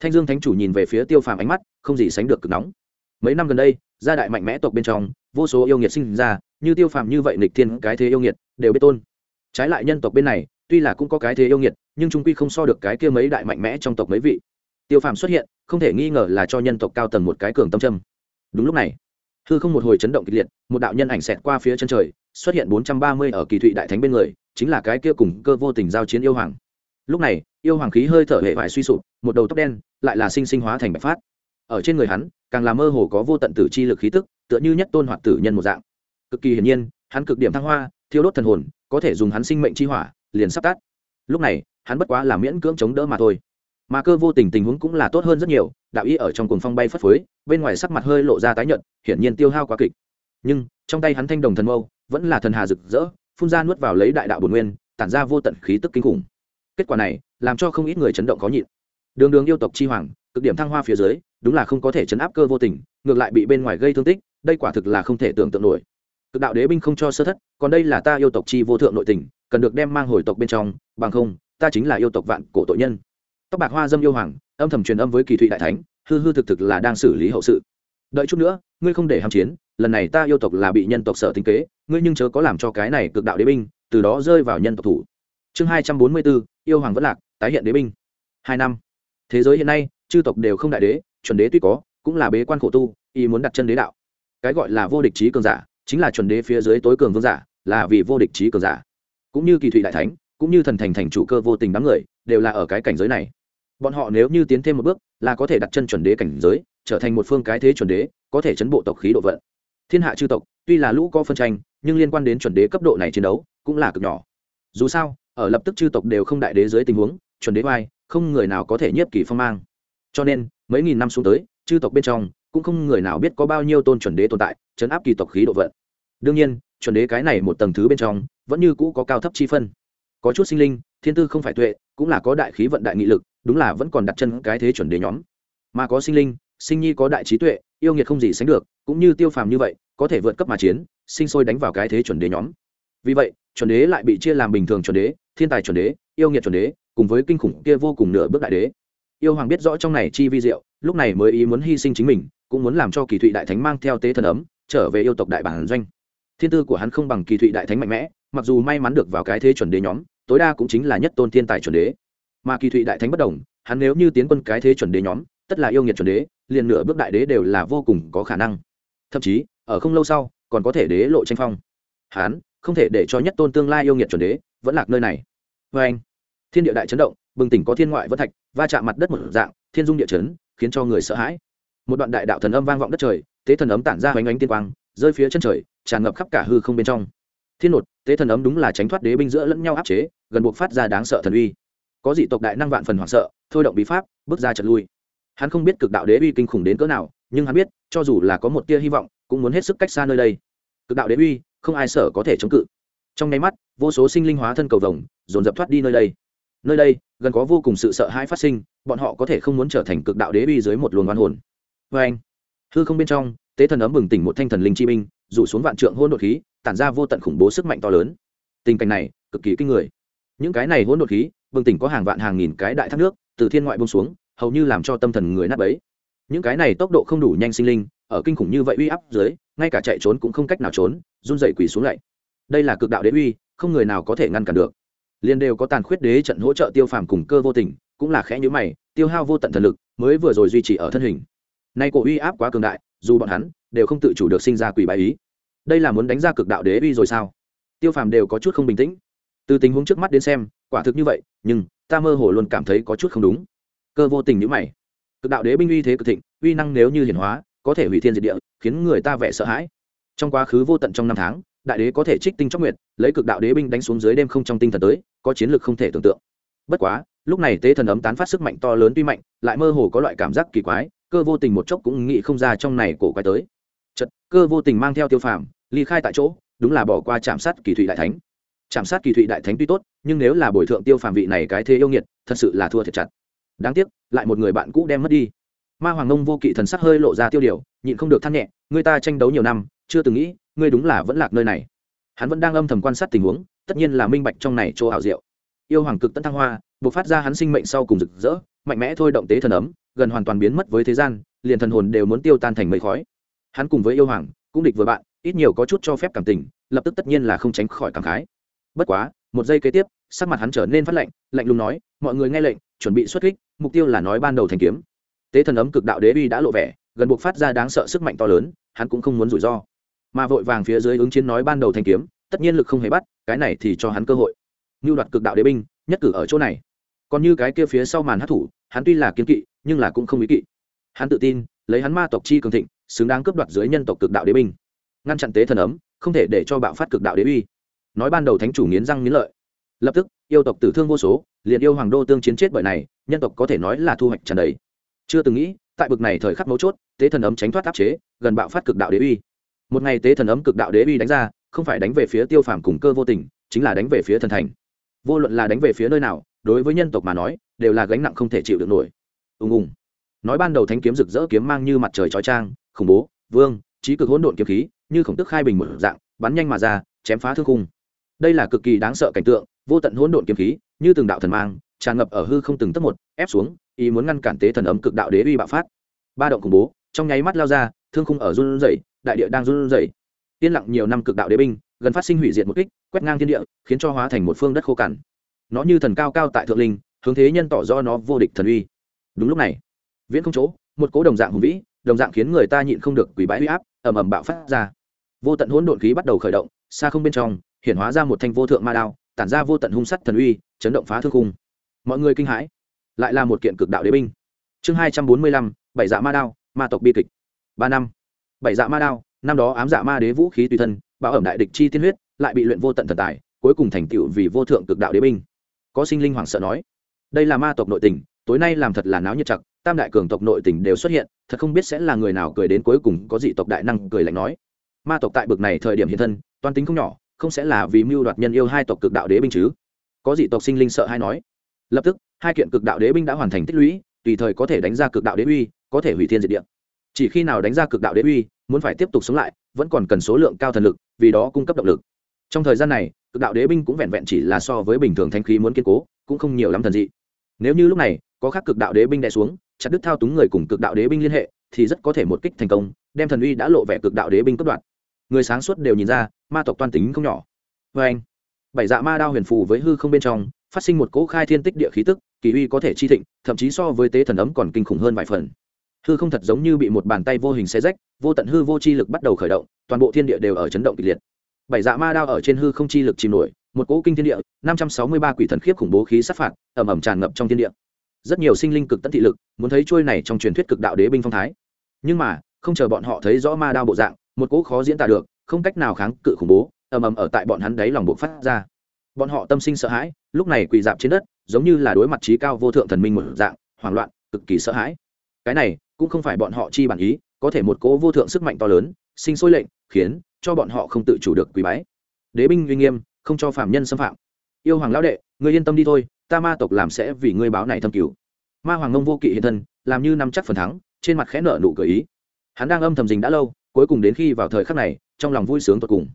Thanh dương thánh chủ nhìn về phía tiêu phàm ánh mắt, không gì sánh được cực nóng. Mấy năm gần đây, gia đại mạnh mẽ tộc bên trong, vô số yêu nghiệt sinh ra, như tiêu phàm như vậy nịch thiên cái thế yêu nghiệt, đều biết tôn. Trái lại nhân tộc bên này tuy là cũng có cái thế yêu nghiệt, nhưng chúng quy không so được cái kia mấy đại mạnh mẽ trong tộc mấy vị. Tiêu phàm xuất hiện, không thể nghi ngờ là cho nhân tộc cao tầng một cái cường tâm trâm đúng lúc này, hư không một hồi chấn động kịch liệt, một đạo nhân ảnh xẹt qua phía chân trời, xuất hiện bốn trăm ba mươi ở kỳ thụy đại thánh bên người, chính là cái kia cùng cơ vô tình giao chiến yêu hoàng. Lúc này, yêu hoàng khí hơi thở hệ vải suy sụp, một đầu tóc đen, lại là sinh sinh hóa thành bạch phát. Ở trên người hắn, càng là mơ hồ có vô tận tử chi lực khí tức, tựa như nhất tôn hoạt tử nhân một dạng. Cực kỳ hiển nhiên, hắn cực điểm thăng hoa, thiêu đốt thần hồn, có thể dùng hắn sinh mệnh chi hỏa liền sắp tắt. Lúc này, hắn bất quá là miễn cưỡng chống đỡ mà thôi. Mà cơ vô tình tình huống cũng là tốt hơn rất nhiều, đạo ý ở trong cuồng phong bay phất phới, bên ngoài sắc mặt hơi lộ ra tái nhợt, hiển nhiên tiêu hao quá kịch. Nhưng, trong tay hắn thanh đồng thần mâu, vẫn là thần hà rực rỡ, phun ra nuốt vào lấy đại đạo bồn nguyên, tản ra vô tận khí tức kinh khủng. Kết quả này, làm cho không ít người chấn động khó nhịn. Đường đường yêu tộc chi hoàng, cực điểm thăng hoa phía dưới, đúng là không có thể chấn áp cơ vô tình, ngược lại bị bên ngoài gây thương tích, đây quả thực là không thể tưởng tượng nổi. Cực đạo đế binh không cho sơ thất, còn đây là ta yêu tộc chi vô thượng nội tình cần được đem mang hồi tộc bên trong, bằng không, ta chính là yêu tộc vạn cổ tội nhân. Tóc bạc hoa dâm yêu hoàng, âm thầm truyền âm với kỳ thụy đại thánh, hư hư thực thực là đang xử lý hậu sự. Đợi chút nữa, ngươi không để hàm chiến, lần này ta yêu tộc là bị nhân tộc sở tính kế, ngươi nhưng chớ có làm cho cái này cực đạo đế binh, từ đó rơi vào nhân tộc thủ. Chương hai trăm bốn mươi bốn, yêu hoàng vẫn lạc, tái hiện đế binh. Hai năm. Thế giới hiện nay, chư tộc đều không đại đế, chuẩn đế tuy có, cũng là bế quan khổ tu y muốn đặt chân đế đạo. Cái gọi là vô địch trí cường giả, chính là chuẩn đế phía dưới tối cường vương giả, là vì vô địch trí cường giả cũng như kỳ thụy đại thánh, cũng như thần thành thành chủ cơ vô tình đám người, đều là ở cái cảnh giới này. Bọn họ nếu như tiến thêm một bước, là có thể đặt chân chuẩn đế cảnh giới, trở thành một phương cái thế chuẩn đế, có thể chấn bộ tộc khí độ vận. Thiên hạ chư tộc, tuy là lũ có phân tranh, nhưng liên quan đến chuẩn đế cấp độ này chiến đấu, cũng là cực nhỏ. Dù sao, ở lập tức chư tộc đều không đại đế dưới tình huống, chuẩn đế oai, không người nào có thể nhiếp kỳ phong mang. Cho nên, mấy nghìn năm xuống tới, chư tộc bên trong, cũng không người nào biết có bao nhiêu tôn chuẩn đế tồn tại, chấn áp kỳ tộc khí độ vận. Đương nhiên chuẩn đế cái này một tầng thứ bên trong, vẫn như cũ có cao thấp chi phân. Có chút sinh linh, thiên tư không phải tuệ, cũng là có đại khí vận đại nghị lực, đúng là vẫn còn đặt chân cái thế chuẩn đế nhóm. Mà có sinh linh, sinh nhi có đại trí tuệ, yêu nghiệt không gì sánh được, cũng như tiêu phàm như vậy, có thể vượt cấp mà chiến, sinh sôi đánh vào cái thế chuẩn đế nhóm. Vì vậy, chuẩn đế lại bị chia làm bình thường chuẩn đế, thiên tài chuẩn đế, yêu nghiệt chuẩn đế, cùng với kinh khủng kia vô cùng nửa bước đại đế. Yêu hoàng biết rõ trong này chi vi diệu, lúc này mới ý muốn hy sinh chính mình, cũng muốn làm cho kỳ thụy đại thánh mang theo tế thần ấm, trở về yêu tộc đại bản doanh thiên tư của hắn không bằng kỳ thụy đại thánh mạnh mẽ, mặc dù may mắn được vào cái thế chuẩn đế nhóm, tối đa cũng chính là nhất tôn thiên tài chuẩn đế. Mà kỳ thụy đại thánh bất đồng, hắn nếu như tiến quân cái thế chuẩn đế nhóm, tất là yêu nghiệt chuẩn đế, liền nửa bước đại đế đều là vô cùng có khả năng. Thậm chí, ở không lâu sau, còn có thể đế lộ tranh phong. Hắn, không thể để cho nhất tôn tương lai yêu nghiệt chuẩn đế, vẫn lạc nơi này. Vê anh, thiên địa đại chấn động, bừng tỉnh có thiên ngoại vân thạch, va chạm mặt đất một dạng, thiên dung địa chấn, khiến cho người sợ hãi. Một đoạn đại đạo thần âm vang vọng đất trời, thế thần ấm tản ra hoành ánh tiên quang rơi phía chân trời, tràn ngập khắp cả hư không bên trong. Thiên nột tế thần ấm đúng là tránh thoát đế binh giữa lẫn nhau áp chế, gần buộc phát ra đáng sợ thần uy. Có dị tộc đại năng vạn phần hoảng sợ, thôi động bí pháp, bước ra trật lui. Hắn không biết cực đạo đế uy kinh khủng đến cỡ nào, nhưng hắn biết, cho dù là có một tia hy vọng, cũng muốn hết sức cách xa nơi đây. Cực đạo đế uy, không ai sở có thể chống cự. Trong nháy mắt, vô số sinh linh hóa thân cầu vồng, dồn dập thoát đi nơi đây. Nơi đây, gần có vô cùng sự sợ hãi phát sinh, bọn họ có thể không muốn trở thành cực đạo đế uy dưới một luồng oan hồn. Vê anh hư không bên trong tế thần ấm bừng tỉnh một thanh thần linh chi binh, rủ xuống vạn trượng hôn đột khí, tản ra vô tận khủng bố sức mạnh to lớn. Tình cảnh này, cực kỳ kinh người. Những cái này hôn đột khí, bừng tỉnh có hàng vạn hàng nghìn cái đại thác nước, từ thiên ngoại bông xuống, hầu như làm cho tâm thần người nát bấy. Những cái này tốc độ không đủ nhanh sinh linh, ở kinh khủng như vậy uy áp dưới, ngay cả chạy trốn cũng không cách nào trốn, run dậy quỳ xuống lại. Đây là cực đạo đế uy, không người nào có thể ngăn cản được. Liên đều có tàn khuyết đế trận hỗ trợ tiêu phàm cùng cơ vô tình, cũng là khẽ nhữ mày, tiêu hao vô tận thần lực, mới vừa rồi duy trì ở thân hình. Nay cổ uy áp quá cường đại dù bọn hắn đều không tự chủ được sinh ra quỷ bái ý. Đây là muốn đánh ra cực đạo đế uy rồi sao? Tiêu phàm đều có chút không bình tĩnh. Từ tình huống trước mắt đến xem, quả thực như vậy, nhưng ta mơ hồ luôn cảm thấy có chút không đúng. Cơ vô tình nhữ mày. Cực đạo đế binh uy thế cực thịnh, uy năng nếu như hiển hóa, có thể hủy thiên diệt địa, khiến người ta vẻ sợ hãi. Trong quá khứ vô tận trong năm tháng, đại đế có thể trích tinh chóc nguyệt, lấy cực đạo đế binh đánh xuống dưới đêm không trong tinh thần tới, có chiến lược không thể tưởng tượng. Bất quá, lúc này tế thần ấm tán phát sức mạnh to lớn tuy mạnh, lại mơ hồ có loại cảm giác kỳ quái cơ vô tình một chốc cũng nghĩ không ra trong này cổ quái tới. Chật cơ vô tình mang theo tiêu phàm, ly khai tại chỗ, đúng là bỏ qua chạm sát kỳ thụy đại thánh. Chạm sát kỳ thụy đại thánh tuy tốt, nhưng nếu là bồi thượng tiêu phàm vị này cái thế yêu nghiệt, thật sự là thua thiệt chặt. Đáng tiếc, lại một người bạn cũ đem mất đi. Ma hoàng ngông vô kỵ thần sắc hơi lộ ra tiêu điều, nhịn không được than nhẹ người ta tranh đấu nhiều năm, chưa từng nghĩ, ngươi đúng là vẫn lạc nơi này. Hắn vẫn đang âm thầm quan sát tình huống, tất nhiên là minh bạch trong này chỗ ảo diệu. Yêu hoàng cực tân thăng hoa buộc phát ra hắn sinh mệnh sau cùng rực rỡ, mạnh mẽ thôi động tế thần ấm gần hoàn toàn biến mất với thế gian, liền thần hồn đều muốn tiêu tan thành mây khói. Hắn cùng với yêu hoàng, cũng địch với bạn, ít nhiều có chút cho phép cảm tình, lập tức tất nhiên là không tránh khỏi cảm khái. Bất quá, một giây kế tiếp, sắc mặt hắn trở nên phát lạnh lạnh lùng nói, mọi người nghe lệnh, chuẩn bị xuất kích, mục tiêu là nói ban đầu thành kiếm. Tế thần ấm cực đạo đế uy đã lộ vẻ, gần buộc phát ra đáng sợ sức mạnh to lớn, hắn cũng không muốn rủi ro. Mà vội vàng phía dưới ứng chiến nói ban đầu thành kiếm, tất nhiên lực không hề bắt, cái này thì cho hắn cơ hội. Như đoạt cực đạo đế binh, nhất cử ở chỗ này. Còn như cái kia phía sau màn hát thủ, hắn tuy là kiên kỵ nhưng là cũng không ý kỵ. Hắn tự tin, lấy hắn ma tộc chi cường thịnh, xứng đáng cướp đoạt dưới nhân tộc cực đạo đế binh. Ngăn chặn tế thần ấm, không thể để cho bạo phát cực đạo đế uy. Nói ban đầu thánh chủ nghiến răng nghiến lợi. Lập tức, yêu tộc tử thương vô số, liền yêu hoàng đô tương chiến chết bởi này, nhân tộc có thể nói là thu hoạch trần đầy. Chưa từng nghĩ, tại bực này thời khắc mấu chốt, tế thần ấm tránh thoát áp chế, gần bạo phát cực đạo đế uy. Một ngày tế thần ấm cực đạo đế uy đánh ra, không phải đánh về phía tiêu phàm cùng cơ vô tình, chính là đánh về phía thần thành. Vô luận là đánh về phía nơi nào, đối với nhân tộc mà nói, đều là gánh nặng không thể chịu được nổi ùng ùng. Nói ban đầu thánh kiếm rực rỡ kiếm mang như mặt trời trói trang, khủng bố, vương, trí cực hỗn độn kiếm khí, như khổng tức khai bình một dạng, bắn nhanh mà ra, chém phá thương khung. Đây là cực kỳ đáng sợ cảnh tượng, vô tận hỗn độn kiếm khí, như từng đạo thần mang, tràn ngập ở hư không từng tấc một, ép xuống, ý muốn ngăn cản tế thần ấm cực đạo đế uy bạo phát. Ba động khủng bố, trong nháy mắt lao ra, thương khung ở run rẩy, đại địa đang run rẩy. Yên lặng nhiều năm cực đạo đế binh, gần phát sinh hủy diệt một kích, quét ngang thiên địa, khiến cho hóa thành một phương đất khô cằn. Nó như thần cao cao tại thượng linh, hướng thế nhân tỏ do nó vô địch thần uy đúng lúc này, viễn không chỗ, một cố đồng dạng hùng vĩ, đồng dạng khiến người ta nhịn không được quỷ bãi huy áp, ầm ầm bạo phát ra. Vô tận hỗn độn khí bắt đầu khởi động, xa không bên trong hiện hóa ra một thanh vô thượng ma đao, tản ra vô tận hung sắt thần uy, chấn động phá thương khung. Mọi người kinh hãi, lại là một kiện cực đạo đế binh. Chương hai trăm bốn mươi lăm, bảy dạ ma đao, ma tộc bi kịch. Ba năm. Bảy dạ ma đao, năm đó ám dạ ma đế vũ khí tùy thân bảo ẩm đại địch chi tiên huyết, lại bị luyện vô tận thần tài, cuối cùng thành tựu vì vô thượng cực đạo đế binh. Có sinh linh hoảng sợ nói, đây là ma tộc nội tình tối nay làm thật là náo nhiệt chặt tam đại cường tộc nội tỉnh đều xuất hiện, thật không biết sẽ là người nào cười đến cuối cùng có dị tộc đại năng cười lạnh nói. Ma tộc tại bực này thời điểm hiện thân, toan tính không nhỏ, không sẽ là vì mưu đoạt nhân yêu hai tộc cực đạo đế binh chứ. Có dị tộc sinh linh sợ hay nói. Lập tức, hai kiện cực đạo đế binh đã hoàn thành tích lũy, tùy thời có thể đánh ra cực đạo đế uy, có thể hủy thiên diệt địa. Chỉ khi nào đánh ra cực đạo đế uy, muốn phải tiếp tục sống lại, vẫn còn cần số lượng cao thần lực, vì đó cung cấp động lực. Trong thời gian này, cực đạo đế binh cũng vẹn vẹn chỉ là so với bình thường thanh khí muốn kiên cố, cũng không nhiều lắm thần dị. Nếu như lúc này có khác cực đạo đế binh đè xuống, chặt đứt thao túng người cùng cực đạo đế binh liên hệ, thì rất có thể một kích thành công, đem thần uy đã lộ vẻ cực đạo đế binh cất đoạn người sáng suốt đều nhìn ra, ma tộc toan tính không nhỏ. Vê anh, bảy dạ ma đao huyền phù với hư không bên trong, phát sinh một cỗ khai thiên tích địa khí tức, kỳ uy có thể chi thịnh, thậm chí so với tế thần ấm còn kinh khủng hơn vài phần. Hư không thật giống như bị một bàn tay vô hình xe rách, vô tận hư vô chi lực bắt đầu khởi động, toàn bộ thiên địa đều ở chấn động kịch liệt. Bảy dạ ma đao ở trên hư không chi lực chìm nổi, một cỗ kinh thiên địa, năm trăm sáu mươi ba quỷ thần khiếp khủng bố khí sát phạt ẩm ẩm tràn ngập trong thiên địa rất nhiều sinh linh cực tận thị lực, muốn thấy trôi này trong truyền thuyết cực đạo đế binh phong thái. Nhưng mà, không chờ bọn họ thấy rõ ma đao bộ dạng, một cỗ khó diễn tả được, không cách nào kháng cự khủng bố, ầm ầm ở tại bọn hắn đấy lòng buộc phát ra. Bọn họ tâm sinh sợ hãi, lúc này quỳ dạp trên đất, giống như là đối mặt trí cao vô thượng thần minh một dạng, hoảng loạn, cực kỳ sợ hãi. Cái này, cũng không phải bọn họ chi bản ý, có thể một cỗ vô thượng sức mạnh to lớn, sinh sôi lệnh, khiến cho bọn họ không tự chủ được quỳ bái. Đế binh uy nghiêm, không cho phạm nhân xâm phạm. Yêu hoàng lão đệ người yên tâm đi thôi ta ma tộc làm sẽ vì ngươi báo này thâm cứu ma hoàng ngông vô kỵ hiện thân, làm như nắm chắc phần thắng, trên mặt khẽ nở nụ cười ý. Hắn đang âm thầm dình đã lâu, cuối cùng đến khi vào thời khắc này, trong lòng vui sướng tột cùng.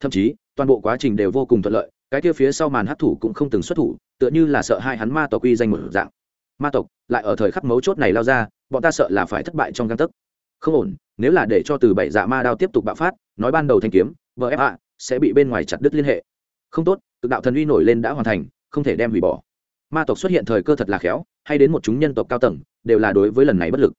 Thậm chí, toàn bộ quá trình đều vô cùng thuận lợi, cái kia phía sau màn hấp thủ cũng không từng xuất thủ, tựa như là sợ hai hắn ma tộc uy danh một dạng. Ma tộc, lại ở thời khắc mấu chốt này lao ra, bọn ta sợ là phải thất bại trong găng tấc. Không ổn, nếu là để cho từ bảy dạ ma đao tiếp tục bạo phát, nói ban đầu thanh kiếm vfa sẽ bị bên ngoài chặt đứt liên hệ. Không tốt, cực đạo thần uy nổi lên đã hoàn thành, không thể đem hủy bỏ ma tộc xuất hiện thời cơ thật là khéo, hay đến một chúng nhân tộc cao tầng, đều là đối với lần này bất lực.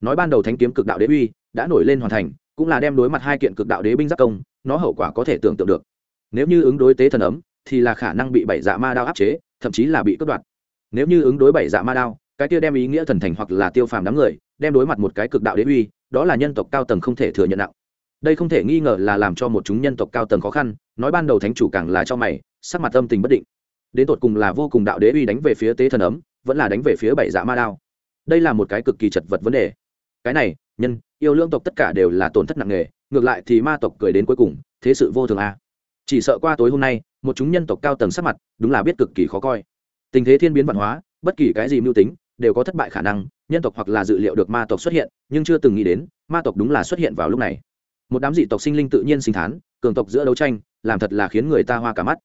Nói ban đầu Thánh kiếm cực đạo đế uy đã nổi lên hoàn thành, cũng là đem đối mặt hai kiện cực đạo đế binh giác công, nó hậu quả có thể tưởng tượng được. Nếu như ứng đối tế thần ấm, thì là khả năng bị bảy dạ ma đao áp chế, thậm chí là bị cướp đoạt. Nếu như ứng đối bảy dạ ma đao, cái kia đem ý nghĩa thần thành hoặc là tiêu phàm đám người, đem đối mặt một cái cực đạo đế uy, đó là nhân tộc cao tầng không thể thừa nhận nặng. Đây không thể nghi ngờ là làm cho một chúng nhân tộc cao tầng khó khăn, nói ban đầu thánh chủ càng là cho mày, sắc mặt âm tình bất định đến tột cùng là vô cùng đạo đế uy đánh về phía tế thần ấm, vẫn là đánh về phía bảy dạ ma đao. Đây là một cái cực kỳ chật vật vấn đề. Cái này, nhân, yêu lương tộc tất cả đều là tổn thất nặng nề, ngược lại thì ma tộc cười đến cuối cùng, thế sự vô thường a chỉ sợ qua tối hôm nay, một chúng nhân tộc cao tầng sắc mặt, đúng là biết cực kỳ khó coi. Tình thế thiên biến văn hóa, bất kỳ cái gì mưu tính, đều có thất bại khả năng, nhân tộc hoặc là dự liệu được ma tộc xuất hiện, nhưng chưa từng nghĩ đến, ma tộc đúng là xuất hiện vào lúc này. Một đám dị tộc sinh linh tự nhiên sinh thán, cường tộc giữa đấu tranh, làm thật là khiến người ta hoa cả mắt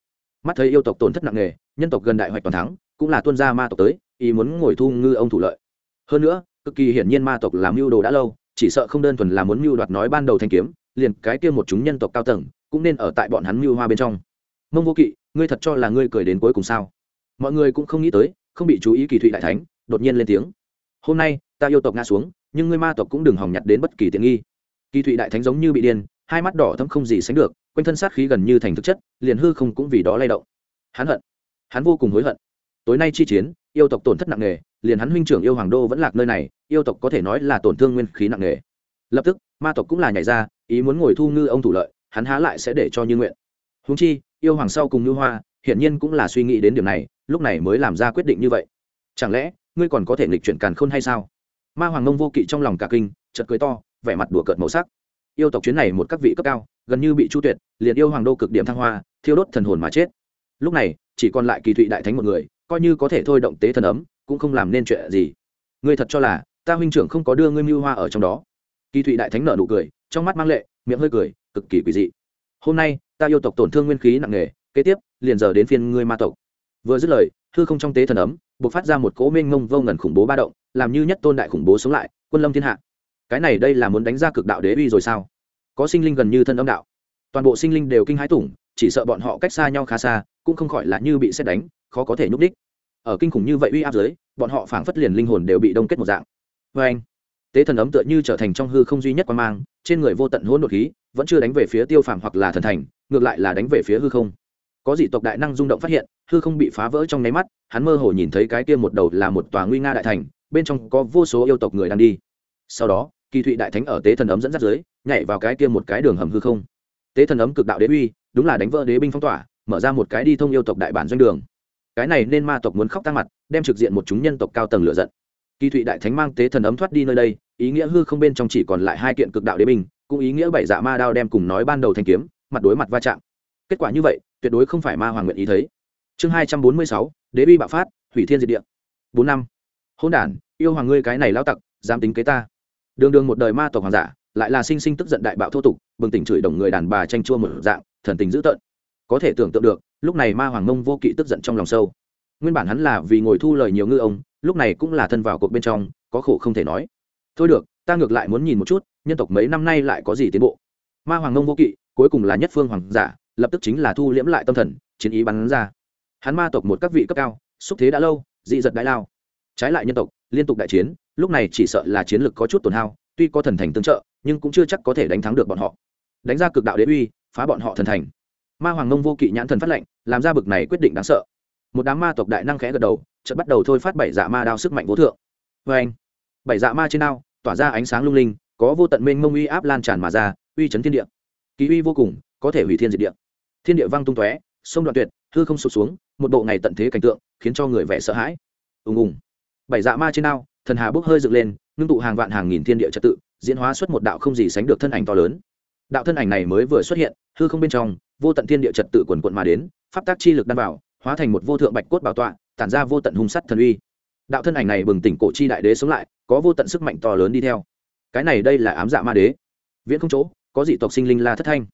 mắt thấy yêu tộc tổn thất nặng nề, nhân tộc gần đại hoạch toàn thắng, cũng là tuân gia ma tộc tới, ý muốn ngồi thu ngư ông thủ lợi. Hơn nữa, cực kỳ hiển nhiên ma tộc làm mưu đồ đã lâu, chỉ sợ không đơn thuần là muốn mưu đoạt nói ban đầu thanh kiếm, liền cái kia một chúng nhân tộc cao tầng, cũng nên ở tại bọn hắn mưu hoa bên trong. Mông vô kỵ, ngươi thật cho là ngươi cười đến cuối cùng sao? Mọi người cũng không nghĩ tới, không bị chú ý kỳ thụy đại thánh, đột nhiên lên tiếng. Hôm nay, ta yêu tộc ngã xuống, nhưng ngươi ma tộc cũng đừng hòng nhặt đến bất kỳ tiện nghi. Kỳ thụy đại thánh giống như bị điên, hai mắt đỏ thâm không gì sánh được quanh thân sát khí gần như thành thực chất, liền hư không cũng vì đó lay động. Hắn hận. Hắn vô cùng hối hận. Tối nay chi chiến, yêu tộc tổn thất nặng nề, liền hắn huynh trưởng yêu hoàng đô vẫn lạc nơi này, yêu tộc có thể nói là tổn thương nguyên khí nặng nề. Lập tức, ma tộc cũng là nhảy ra, ý muốn ngồi thu ngư ông thủ lợi, hắn há lại sẽ để cho như nguyện. Húng chi, yêu hoàng sau cùng ngư hoa, hiển nhiên cũng là suy nghĩ đến điểm này, lúc này mới làm ra quyết định như vậy. Chẳng lẽ, ngươi còn có thể nghịch chuyển càn khôn hay sao? Ma hoàng ngông vô kỵ trong lòng cả kinh chật cười to, vẻ mặt đùa cợt màu sắc. Yêu tộc chuyến này một các vị cấp cao gần như bị chu tuyệt, liền yêu hoàng đô cực điểm thăng hoa, thiêu đốt thần hồn mà chết. Lúc này, chỉ còn lại kỳ thụy đại thánh một người, coi như có thể thôi động tế thần ấm, cũng không làm nên chuyện gì. Ngươi thật cho là, ta huynh trưởng không có đưa ngươi mưu hoa ở trong đó? Kỳ thụy đại thánh nở nụ cười, trong mắt mang lệ, miệng hơi cười, cực kỳ quỷ dị. Hôm nay, ta yêu tộc tổn thương nguyên khí nặng nề, kế tiếp, liền giờ đến phiên ngươi ma tộc. Vừa dứt lời, hư không trong tế thần ấm b ộ c phát ra một cỗ mênh mông vô ngần khủng bố ba động, làm như nhất tôn đại khủng bố sống lại, quân lâm thiên hạ. Cái này đây là muốn đánh ra cực đạo đế uy rồi sao? Có sinh linh gần như thân âm đạo. Toàn bộ sinh linh đều kinh hãi tủng, chỉ sợ bọn họ cách xa nhau khá xa, cũng không khỏi là như bị xét đánh, khó có thể nhúc đích ở kinh khủng như vậy uy áp giới, bọn họ phảng phất liền linh hồn đều bị đông kết một dạng. Vê anh, tế thần ấm tựa như trở thành trong hư không duy nhất quan mang, trên người vô tận hỗn đột khí, vẫn chưa đánh về phía tiêu phàm hoặc là thần thành, ngược lại là đánh về phía hư không. Có dị tộc đại năng rung động phát hiện, hư không bị phá vỡ trong nháy mắt, hắn mơ hồ nhìn thấy cái kia một đầu là một tòa nguy nga đại thành, bên trong có vô số yêu tộc người đang đi. Sau đó, kỳ thụy đại thánh ở tế thần ấm dẫn dắt dưới nhảy vào cái kia một cái đường hầm hư không. Tế thần ấm cực đạo đế uy đúng là đánh vỡ đế binh phong tỏa mở ra một cái đi thông yêu tộc đại bản doanh đường. Cái này nên ma tộc muốn khóc tăng mặt đem trực diện một chúng nhân tộc cao tầng lựa giận. Kỳ thụy đại thánh mang tế thần ấm thoát đi nơi đây ý nghĩa hư không bên trong chỉ còn lại hai kiện cực đạo đế binh cũng ý nghĩa bảy dạ ma đao đem cùng nói ban đầu thanh kiếm mặt đối mặt va chạm. Kết quả như vậy tuyệt đối không phải ma hoàng nguyện ý thấy. Chương hai trăm bốn mươi sáu đế bi bạo phát hủy thiên diệt địa. Bốn năm. Hôn đản, yêu hoàng ngươi cái này lao tặc dám tính kế ta. Đường đường một đời ma tộc hoàng giả lại là sinh sinh tức giận đại bạo thô tục, bừng tỉnh chửi đồng người đàn bà tranh chua một dạng, thần tình dữ tợn. Có thể tưởng tượng được, lúc này ma hoàng mông vô kỵ tức giận trong lòng sâu. Nguyên bản hắn là vì ngồi thu lời nhiều ngư ông, lúc này cũng là thân vào cuộc bên trong, có khổ không thể nói. Thôi được, ta ngược lại muốn nhìn một chút, nhân tộc mấy năm nay lại có gì tiến bộ. Ma hoàng mông vô kỵ, cuối cùng là nhất phương hoàng giả, lập tức chính là thu liễm lại tâm thần, chiến ý bắn ra. Hắn ma tộc một các vị cấp cao, xúc thế đã lâu, dị giật đại lao. Trái lại nhân tộc, liên tục đại chiến, lúc này chỉ sợ là chiến lực có chút tổn hao tuy có thần thành tương trợ, nhưng cũng chưa chắc có thể đánh thắng được bọn họ. Đánh ra cực đạo đế uy, phá bọn họ thần thành. Ma hoàng ngông vô kỵ nhãn thần phát lệnh, làm ra bực này quyết định đáng sợ. Một đám ma tộc đại năng khẽ gật đầu, chợt bắt đầu thôi phát bảy dạ ma đao sức mạnh vô thượng. Vê anh, bảy dạ ma trên đao, tỏa ra ánh sáng lung linh, có vô tận mênh mông uy áp lan tràn mà ra, uy chấn thiên địa. Kỳ uy vô cùng, có thể hủy thiên diệt địa. Thiên địa văng tung tóe, sông đoạn tuyệt, hư không sụp xuống, một bộ ngày tận thế cảnh tượng, khiến cho người vẻ sợ hãi. Ùng ùng. Bảy dạ ma trên đao, thần hà bốc hơi dựng lên ngưng tụ hàng vạn hàng nghìn thiên địa trật tự, diễn hóa xuất một đạo không gì sánh được thân ảnh to lớn. Đạo thân ảnh này mới vừa xuất hiện, hư không bên trong, vô tận thiên địa trật tự quần quận mà đến, pháp tác chi lực đan vào hóa thành một vô thượng bạch cốt bảo tọa, tản ra vô tận hung sắt thần uy. Đạo thân ảnh này bừng tỉnh cổ chi đại đế sống lại, có vô tận sức mạnh to lớn đi theo. Cái này đây là ám dạ ma đế. Viễn không chỗ, có dị tộc sinh linh la thất thanh.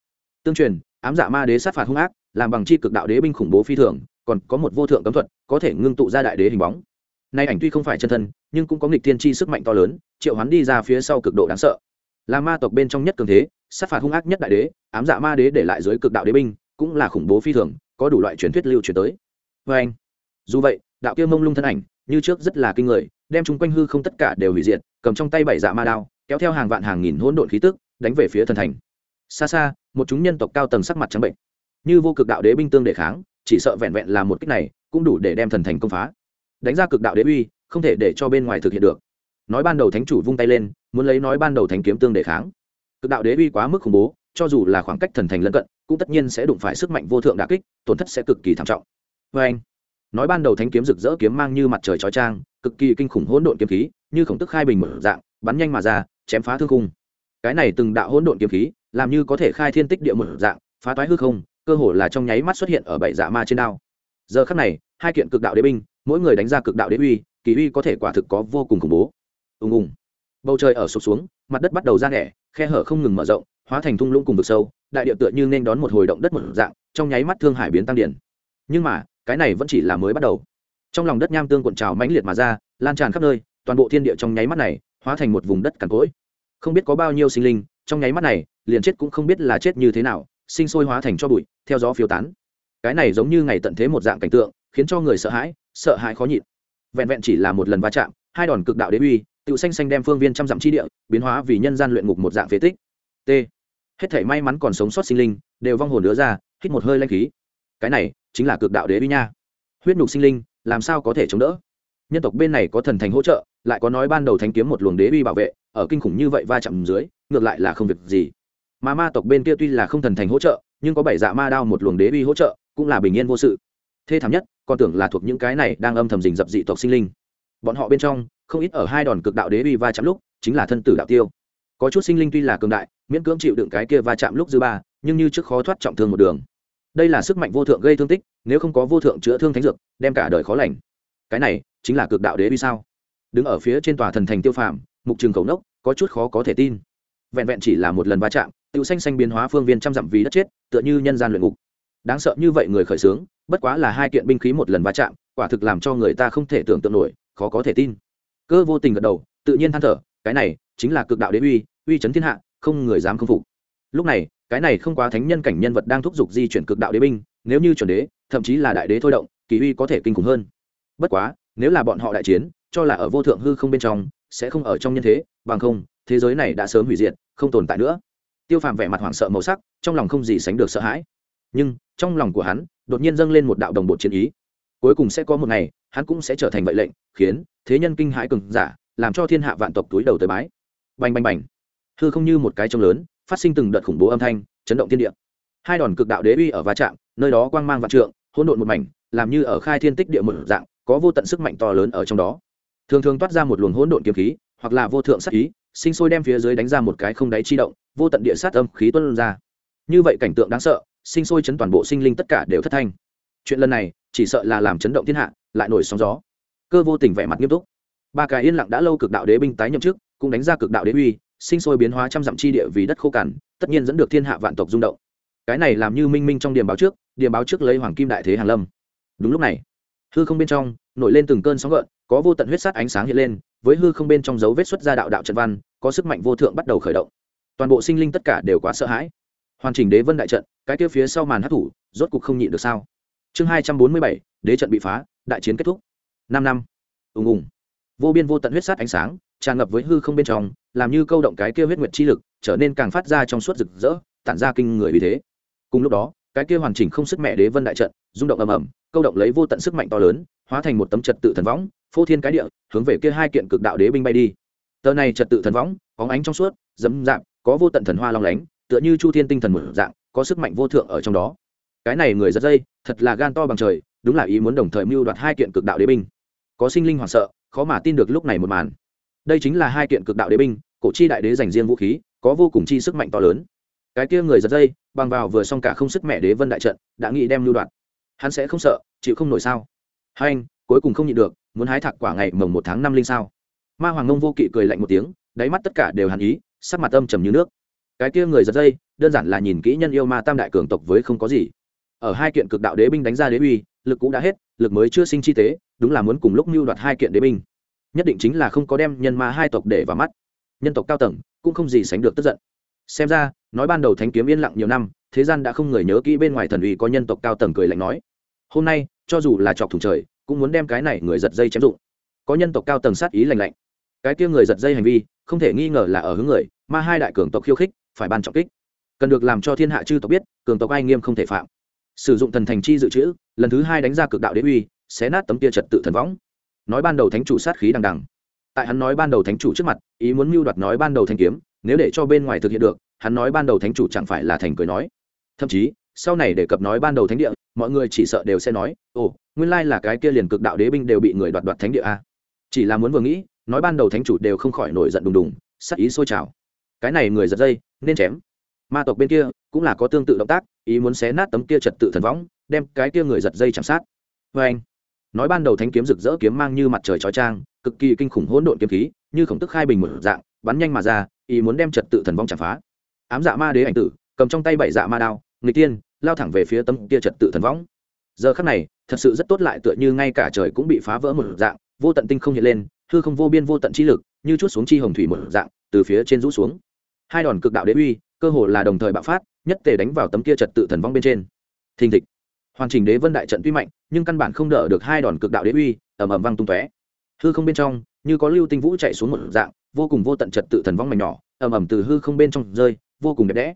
Tương truyền, ám dạ ma đế sát phạt hung ác, làm bằng chi cực đạo đế binh khủng bố phi thường, còn có một vô thượng cấm thuật, có thể ngưng tụ ra đại đế hình bóng nay ảnh tuy không phải chân thân, nhưng cũng có nghịch tiên tri sức mạnh to lớn, triệu hắn đi ra phía sau cực độ đáng sợ. Là ma tộc bên trong nhất cường thế, sát phạt hung ác nhất đại đế, ám dạ ma đế để lại dưới cực đạo đế binh, cũng là khủng bố phi thường, có đủ loại truyền thuyết lưu truyền tới. Vê anh, dù vậy, đạo kia mông lung thân ảnh, như trước rất là kinh người, đem chúng quanh hư không tất cả đều hủy diệt, cầm trong tay bảy dạ ma đao, kéo theo hàng vạn hàng nghìn hỗn độn khí tức, đánh về phía thần thành. Xa xa, một chúng nhân tộc cao tầng sắc mặt trắng bệnh. Như vô cực đạo đế binh tương đề kháng, chỉ sợ vẹn vẹn là một cách này, cũng đủ để đem thần thành công phá đánh ra cực đạo đế uy, không thể để cho bên ngoài thực hiện được. Nói ban đầu thánh chủ vung tay lên, muốn lấy nói ban đầu thánh kiếm tương đề kháng. Cực đạo đế uy quá mức khủng bố, cho dù là khoảng cách thần thành lân cận, cũng tất nhiên sẽ đụng phải sức mạnh vô thượng đà kích, tổn thất sẽ cực kỳ thảm trọng. Vê anh, nói ban đầu thánh kiếm rực rỡ kiếm mang như mặt trời chói trang cực kỳ kinh khủng hỗn độn kiếm khí, như khổng tức khai bình mở dạng, bắn nhanh mà ra, chém phá thương khung. Cái này từng đạo hỗn độn kiếm khí, làm như có thể khai thiên tích địa mở dạng, phá toái hư không, cơ hồ là trong nháy mắt xuất hiện ở bảy dạ ma trên đao. Giờ khắc này, hai kiện cực đạo đế binh mỗi người đánh ra cực đạo đế uy, kỳ uy có thể quả thực có vô cùng khủng bố. Ùng ùng. Bầu trời ở sụp xuống, mặt đất bắt đầu ra nẻ khe hở không ngừng mở rộng, hóa thành thung lũng cùng vực sâu, đại địa tựa như nên đón một hồi động đất một dạng, trong nháy mắt thương hải biến tăng điển. Nhưng mà, cái này vẫn chỉ là mới bắt đầu. Trong lòng đất nham tương cuộn trào mãnh liệt mà ra, lan tràn khắp nơi, toàn bộ thiên địa trong nháy mắt này, hóa thành một vùng đất cằn cỗi. Không biết có bao nhiêu sinh linh, trong nháy mắt này, liền chết cũng không biết là chết như thế nào, sinh sôi hóa thành cho bụi, theo gió phiêu tán. Cái này giống như ngày tận thế một dạng cảnh tượng, khiến cho người sợ hãi sợ hãi khó nhịn. Vẹn vẹn chỉ là một lần va chạm, hai đòn cực đạo đế uy tự xanh xanh đem phương viên trăm dặm chi địa, biến hóa vì nhân gian luyện ngục một dạng phế tích. T. Hết thể may mắn còn sống sót sinh linh, đều vong hồn đứa ra, hít một hơi lanh khí. Cái này chính là cực đạo đế uy nha. Huyết nhục sinh linh, làm sao có thể chống đỡ? Nhân tộc bên này có thần thành hỗ trợ, lại có nói ban đầu thánh kiếm một luồng đế uy bảo vệ, ở kinh khủng như vậy va chạm dưới, ngược lại là không việc gì. Mà ma tộc bên kia tuy là không thần thành hỗ trợ, nhưng có bảy dạ ma đao một luồng đế uy hỗ trợ, cũng là bình yên vô sự thê thảm nhất, còn tưởng là thuộc những cái này đang âm thầm rình dập dị tộc sinh linh. Bọn họ bên trong, không ít ở hai đòn cực đạo đế uy va chạm lúc, chính là thân tử đạo tiêu. Có chút sinh linh tuy là cường đại, miễn cưỡng chịu đựng cái kia va chạm lúc dư ba, nhưng như trước khó thoát trọng thương một đường. Đây là sức mạnh vô thượng gây thương tích, nếu không có vô thượng chữa thương thánh dược, đem cả đời khó lành. Cái này, chính là cực đạo đế uy sao? Đứng ở phía trên tòa thần thành tiêu phàm, mục trường cầu nốc, có chút khó có thể tin. Vẹn vẹn chỉ là một lần va chạm tự xanh xanh biến hóa phương viên trăm dặm vì đất chết, tựa như nhân gian luyện ngục đáng sợ như vậy người khởi xướng, bất quá là hai kiện binh khí một lần va chạm, quả thực làm cho người ta không thể tưởng tượng nổi, khó có thể tin. Cơ vô tình gật đầu, tự nhiên than thở, cái này chính là cực đạo đế uy uy chấn thiên hạ, không người dám không phục. Lúc này, cái này không quá thánh nhân cảnh nhân vật đang thúc giục di chuyển cực đạo đế binh, nếu như chuẩn đế, thậm chí là đại đế thôi động, kỳ uy có thể kinh khủng hơn. Bất quá, nếu là bọn họ đại chiến, cho là ở vô thượng hư không bên trong, sẽ không ở trong nhân thế, bằng không, thế giới này đã sớm hủy diệt, không tồn tại nữa. Tiêu phàm vẻ mặt hoảng sợ màu sắc, trong lòng không gì sánh được sợ hãi. Nhưng trong lòng của hắn, đột nhiên dâng lên một đạo đồng bộ chiến ý. Cuối cùng sẽ có một ngày, hắn cũng sẽ trở thành vậy lệnh, khiến thế nhân kinh hãi cường giả, làm cho thiên hạ vạn tộc túi đầu tới bái. Bành bành bành. Hư không như một cái trông lớn, phát sinh từng đợt khủng bố âm thanh, chấn động thiên địa. Hai đòn cực đạo đế uy ở va chạm, nơi đó quang mang vạn trượng, hỗn độn một mảnh, làm như ở khai thiên tích địa một dạng, có vô tận sức mạnh to lớn ở trong đó. Thường thường toát ra một luồng hỗn độn kiếm khí, hoặc là vô thượng sát ý, sinh sôi đem phía dưới đánh ra một cái không đáy chi động, vô tận địa sát âm khí tuân ra. Như vậy cảnh tượng đáng sợ sinh sôi chấn toàn bộ sinh linh tất cả đều thất thanh. Chuyện lần này, chỉ sợ là làm chấn động thiên hạ, lại nổi sóng gió. Cơ vô tình vẻ mặt nghiêm túc. Ba cái yên lặng đã lâu cực đạo đế binh tái nhậm chức, cũng đánh ra cực đạo đế uy, sinh sôi biến hóa trăm dặm chi địa vì đất khô cằn, tất nhiên dẫn được thiên hạ vạn tộc rung động. Cái này làm như minh minh trong điểm báo trước điểm báo trước lấy hoàng kim đại thế hàn lâm. Đúng lúc này, hư không bên trong, nổi lên từng cơn sóng gợn, có vô tận huyết sát ánh sáng hiện lên, với hư không bên trong dấu vết xuất ra đạo đạo trận văn, có sức mạnh vô thượng bắt đầu khởi động. Toàn bộ sinh linh tất cả đều quá sợ hãi hoàn chỉnh đế vân đại trận, cái kia phía sau màn hát thủ, rốt cục không nhịn được sao? Chương hai trăm bốn mươi bảy, đế trận bị phá, đại chiến kết thúc. Năm năm. Ùng ùng. Vô biên vô tận huyết sát ánh sáng, tràn ngập với hư không bên trong, làm như câu động cái kia huyết nguyệt chi lực, trở nên càng phát ra trong suốt rực rỡ, tản ra kinh người vì thế. Cùng lúc đó, cái kia hoàn chỉnh không sức mẹ đế vân đại trận, rung động ầm ầm, câu động lấy vô tận sức mạnh to lớn, hóa thành một tấm trật tự thần võng, phô thiên cái địa, hướng về kia hai kiện cực đạo đế binh bay đi. Tờ này trật tự thần võng óng ánh trong suốt dẫm dạp có vô tận thần hoa long lánh tựa như chu thiên tinh thần một dạng, có sức mạnh vô thượng ở trong đó. Cái này người giật dây, thật là gan to bằng trời, đúng là ý muốn đồng thời mưu đoạt hai kiện cực đạo đế binh. Có sinh linh hoảng sợ, khó mà tin được lúc này một màn. Đây chính là hai kiện cực đạo đế binh, cổ chi đại đế dành riêng vũ khí, có vô cùng chi sức mạnh to lớn. Cái kia người giật dây, bằng vào vừa xong cả không sức mẹ đế vân đại trận, đã nghĩ đem lưu đoạt. Hắn sẽ không sợ, chịu không nổi sao? Hai anh, cuối cùng không nhịn được, muốn hái thạc quả ngày mồng một tháng năm linh sao? Ma hoàng ngông vô kỵ cười lạnh một tiếng, đáy mắt tất cả đều hàn ý, sắc mặt âm trầm như nước cái kia người giật dây, đơn giản là nhìn kỹ nhân yêu ma tam đại cường tộc với không có gì. Ở hai kiện cực đạo đế binh đánh ra đế uy, lực cũng đã hết, lực mới chưa sinh chi tế, đúng là muốn cùng lúc mưu đoạt hai kiện đế binh. Nhất định chính là không có đem nhân ma hai tộc để vào mắt. Nhân tộc cao tầng, cũng không gì sánh được tức giận. Xem ra, nói ban đầu thánh kiếm yên lặng nhiều năm, thế gian đã không người nhớ kỹ bên ngoài thần uy có nhân tộc cao tầng cười lạnh nói. Hôm nay, cho dù là chọc thủng trời, cũng muốn đem cái này người giật dây chém dụng. Có nhân tộc cao tầng sát ý lành lạnh. Cái kia người giật dây hành vi, không thể nghi ngờ là ở hướng người, mà hai đại cường tộc khiêu khích phải ban trọng kích. Cần được làm cho thiên hạ chư tộc biết, cường tộc ai nghiêm không thể phạm. Sử dụng thần thành chi dự trữ, lần thứ hai đánh ra cực đạo đế uy, xé nát tấm kia trật tự thần võng. Nói ban đầu thánh chủ sát khí đằng đằng. Tại hắn nói ban đầu thánh chủ trước mặt, ý muốn mưu đoạt nói ban đầu thanh kiếm, nếu để cho bên ngoài thực hiện được, hắn nói ban đầu thánh chủ chẳng phải là thành cười nói. Thậm chí, sau này để cập nói ban đầu thánh địa, mọi người chỉ sợ đều sẽ nói, ồ, nguyên lai là cái kia liền cực đạo đế binh đều bị người đoạt đoạt thánh địa a. Chỉ là muốn vừa nghĩ, nói ban đầu thánh chủ đều không khỏi nổi giận đùng đùng sắc ý sôi trào cái này người giật dây, nên chém. Ma tộc bên kia cũng là có tương tự động tác, ý muốn xé nát tấm kia trật tự thần võng, đem cái kia người giật dây chạm sát. Vê anh, nói ban đầu thánh kiếm rực rỡ kiếm mang như mặt trời chói trang cực kỳ kinh khủng hỗn độn kiếm khí, như khổng tức khai bình một dạng, bắn nhanh mà ra, ý muốn đem trật tự thần võng chạm phá. Ám dạ ma đế ảnh tử, cầm trong tay bảy dạ ma đao người tiên, lao thẳng về phía tấm kia trật tự thần võng. Giờ khắc này, thật sự rất tốt lại tựa như ngay cả trời cũng bị phá vỡ một dạng, vô tận tinh không hiện lên, hư không vô biên vô tận chi lực, như chút xuống chi hồng thủy một dạng, từ phía trên rũ xuống hai đòn cực đạo đế uy, cơ hồ là đồng thời bạo phát, nhất tề đánh vào tấm kia trật tự thần vong bên trên. Thình thịch. Hoàn chỉnh đế vân đại trận tuy mạnh, nhưng căn bản không đỡ được hai đòn cực đạo đế uy, ầm ầm văng tung tóe. Hư không bên trong, như có lưu tinh vũ chạy xuống một dạng, vô cùng vô tận trật tự thần vong mảnh nhỏ, ầm ầm từ hư không bên trong rơi, vô cùng đẹp đẽ.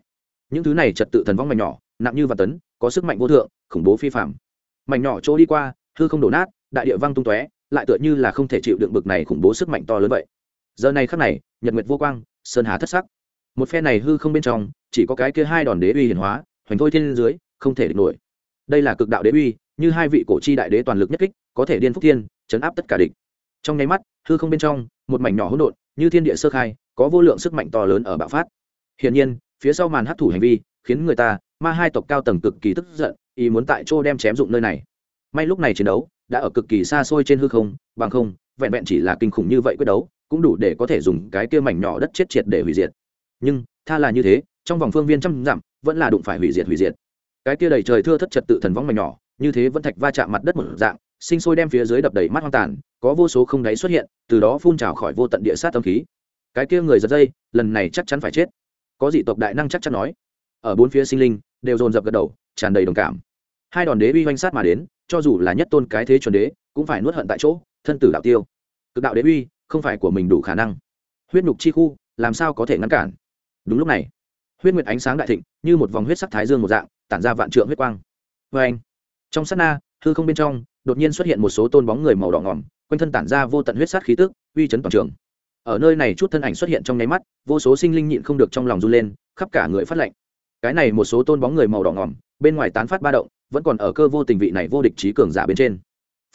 Những thứ này trật tự thần vong mảnh nhỏ, nặng như vạn tấn, có sức mạnh vô thượng, khủng bố phi phạm mảnh nhỏ chỗ đi qua, hư không đổ nát, đại địa văng tung tóe, lại tựa như là không thể chịu đựng bực này khủng bố sức mạnh to lớn vậy. Giờ này khắc này, nhật nguyệt vô quang, sơn hà thất sắc một phe này hư không bên trong, chỉ có cái kia hai đòn đế uy hiển hóa, hoành thôi thiên dưới, không thể địch nổi. Đây là cực đạo đế uy, như hai vị cổ chi đại đế toàn lực nhất kích, có thể điên phúc thiên, chấn áp tất cả địch. Trong nháy mắt, hư không bên trong, một mảnh nhỏ hỗn độn, như thiên địa sơ khai, có vô lượng sức mạnh to lớn ở bạo phát. Hiển nhiên, phía sau màn hấp thủ hành vi, khiến người ta, ma hai tộc cao tầng cực kỳ tức giận, ý muốn tại chỗ đem chém dụng nơi này. May lúc này chiến đấu, đã ở cực kỳ xa xôi trên hư không, bằng không, vẹn vẹn chỉ là kinh khủng như vậy quyết đấu, cũng đủ để có thể dùng cái kia mảnh nhỏ đất chết triệt để hủy diệt nhưng, tha là như thế, trong vòng phương viên trăm dặm, vẫn là đụng phải hủy diệt hủy diệt. Cái kia đầy trời thưa thất trật tự thần vong mảnh nhỏ, như thế vẫn thạch va chạm mặt đất một dạng, sinh sôi đem phía dưới đập đầy mắt hoang tàn, có vô số không đáy xuất hiện, từ đó phun trào khỏi vô tận địa sát tâm khí. Cái kia người giật dây, lần này chắc chắn phải chết. Có dị tộc đại năng chắc chắn nói. Ở bốn phía sinh linh, đều dồn dập gật đầu, tràn đầy đồng cảm. Hai đòn đế uy oanh sát mà đến, cho dù là nhất tôn cái thế chuẩn đế, cũng phải nuốt hận tại chỗ, thân tử đạo tiêu. Cực đạo đế uy, không phải của mình đủ khả năng. Huyết nhục chi khu, làm sao có thể ngăn cản? Đúng lúc này, huyết nguyệt ánh sáng đại thịnh, như một vòng huyết sắc thái dương một dạng, tản ra vạn trượng huyết quang. Vê anh, trong sát na, hư không bên trong, đột nhiên xuất hiện một số tôn bóng người màu đỏ ngỏm, quanh thân tản ra vô tận huyết sát khí tức, uy chấn toàn trường. Ở nơi này chút thân ảnh xuất hiện trong nháy mắt, vô số sinh linh nhịn không được trong lòng run lên, khắp cả người phát lệnh cái này một số tôn bóng người màu đỏ ngỏm, bên ngoài tán phát ba động, vẫn còn ở cơ vô tình vị này vô địch trí cường giả bên trên.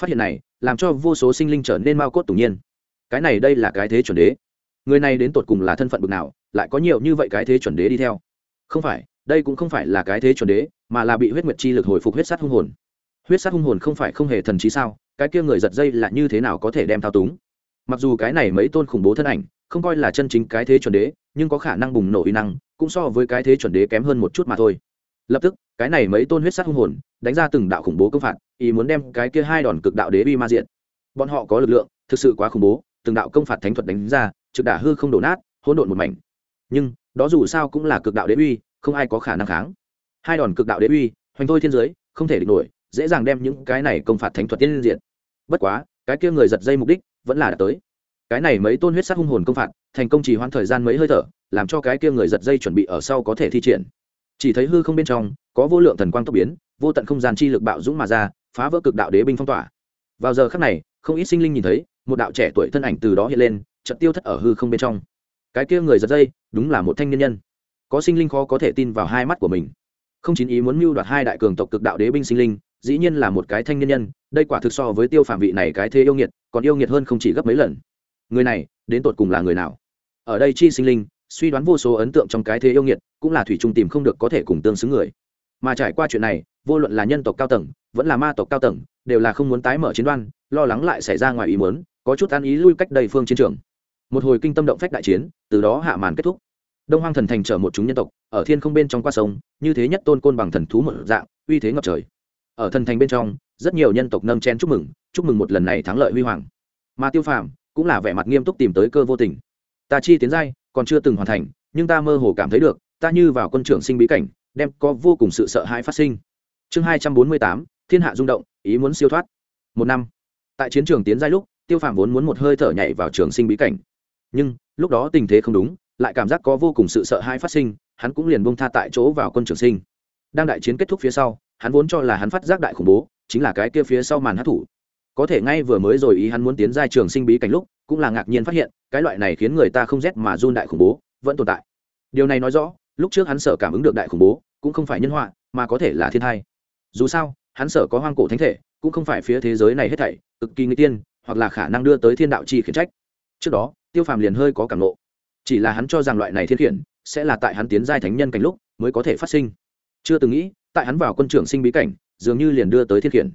Phát hiện này, làm cho vô số sinh linh trở nên mau cốt tủng nhiên. Cái này đây là cái thế chuẩn đế. Người này đến tột cùng là thân phận bực nào lại có nhiều như vậy cái thế chuẩn đế đi theo. Không phải, đây cũng không phải là cái thế chuẩn đế, mà là bị huyết nguyệt chi lực hồi phục huyết sát hung hồn. Huyết sát hung hồn không phải không hề thần trí sao? Cái kia người giật dây là như thế nào có thể đem thao túng? Mặc dù cái này mấy tôn khủng bố thân ảnh, không coi là chân chính cái thế chuẩn đế, nhưng có khả năng bùng nổ uy năng, cũng so với cái thế chuẩn đế kém hơn một chút mà thôi. Lập tức, cái này mấy tôn huyết sát hung hồn, đánh ra từng đạo khủng bố công phạt, ý muốn đem cái kia hai đòn cực đạo đế bi ma diện. Bọn họ có lực lượng, thực sự quá khủng bố, từng đạo công phạt thánh thuật đánh ra, trực đả hư không đổ nát, hỗn độn một mảnh nhưng đó dù sao cũng là cực đạo đế uy, không ai có khả năng kháng. Hai đòn cực đạo đế uy, hoành thôi thiên giới, không thể địch nổi, dễ dàng đem những cái này công phạt thánh thuật tiên diện bất quá, cái kia người giật dây mục đích vẫn là đã tới. Cái này mấy tôn huyết sát hung hồn công phạt, thành công chỉ hoãn thời gian mấy hơi thở, làm cho cái kia người giật dây chuẩn bị ở sau có thể thi triển. Chỉ thấy hư không bên trong, có vô lượng thần quang tốc biến, vô tận không gian chi lực bạo dũng mà ra, phá vỡ cực đạo đế binh phong tỏa. Vào giờ khắc này, không ít sinh linh nhìn thấy, một đạo trẻ tuổi thân ảnh từ đó hiện lên trận tiêu thất ở hư không bên trong cái kia người giật dây, đúng là một thanh niên nhân. Có sinh linh khó có thể tin vào hai mắt của mình. Không chín ý muốn mưu đoạt hai đại cường tộc cực đạo đế binh sinh linh, dĩ nhiên là một cái thanh niên nhân, đây quả thực so với tiêu phạm vị này cái thế yêu nghiệt, còn yêu nghiệt hơn không chỉ gấp mấy lần. Người này, đến tột cùng là người nào? Ở đây chi sinh linh, suy đoán vô số ấn tượng trong cái thế yêu nghiệt, cũng là thủy trung tìm không được có thể cùng tương xứng người. Mà trải qua chuyện này, vô luận là nhân tộc cao tầng, vẫn là ma tộc cao tầng, đều là không muốn tái mở chiến đoan, lo lắng lại xảy ra ngoài ý muốn, có chút an ý lui cách đầy phương chiến trường một hồi kinh tâm động phách đại chiến, từ đó hạ màn kết thúc. Đông hoang thần thành chở một chúng nhân tộc, ở thiên không bên trong qua sông, như thế nhất tôn côn bằng thần thú một dạng, uy thế ngập trời. Ở thần thành bên trong, rất nhiều nhân tộc nâng chen chúc mừng chúc mừng một lần này thắng lợi huy hoàng. Mà tiêu phàm cũng là vẻ mặt nghiêm túc tìm tới cơ vô tình. Ta chi tiến giai, còn chưa từng hoàn thành, nhưng ta mơ hồ cảm thấy được, ta như vào quân trưởng sinh bí cảnh, đem có vô cùng sự sợ hãi phát sinh. Chương hai trăm bốn mươi tám, thiên hạ rung động, ý muốn siêu thoát. Một năm. Tại chiến trường tiến giai lúc, tiêu phàm vốn muốn một hơi thở nhảy vào trường sinh bí cảnh nhưng, lúc đó tình thế không đúng, lại cảm giác có vô cùng sự sợ hãi phát sinh, hắn cũng liền bông tha tại chỗ vào quân trường sinh. Đang đại chiến kết thúc phía sau, hắn vốn cho là hắn phát giác đại khủng bố, chính là cái kia phía sau màn hát thủ có thể ngay vừa mới rồi ý hắn muốn tiến giai trường sinh bí cảnh lúc, cũng là ngạc nhiên phát hiện, cái loại này khiến người ta không rét mà run đại khủng bố, vẫn tồn tại. Điều này nói rõ, lúc trước hắn sợ cảm ứng được đại khủng bố, cũng không phải nhân họa, mà có thể là thiên thai. Dù sao, hắn sợ có hoang cổ thánh thể, cũng không phải phía thế giới này hết thảy, cực kỳ nguy tiên, hoặc là khả năng đưa tới thiên đạo chi khiển trách trước đó, tiêu phàm liền hơi có cảm nộ. Chỉ là hắn cho rằng loại này thiên khiển sẽ là tại hắn tiến giai thánh nhân cảnh lúc mới có thể phát sinh. Chưa từng nghĩ, tại hắn vào quân trưởng sinh bí cảnh, dường như liền đưa tới thiên khiển.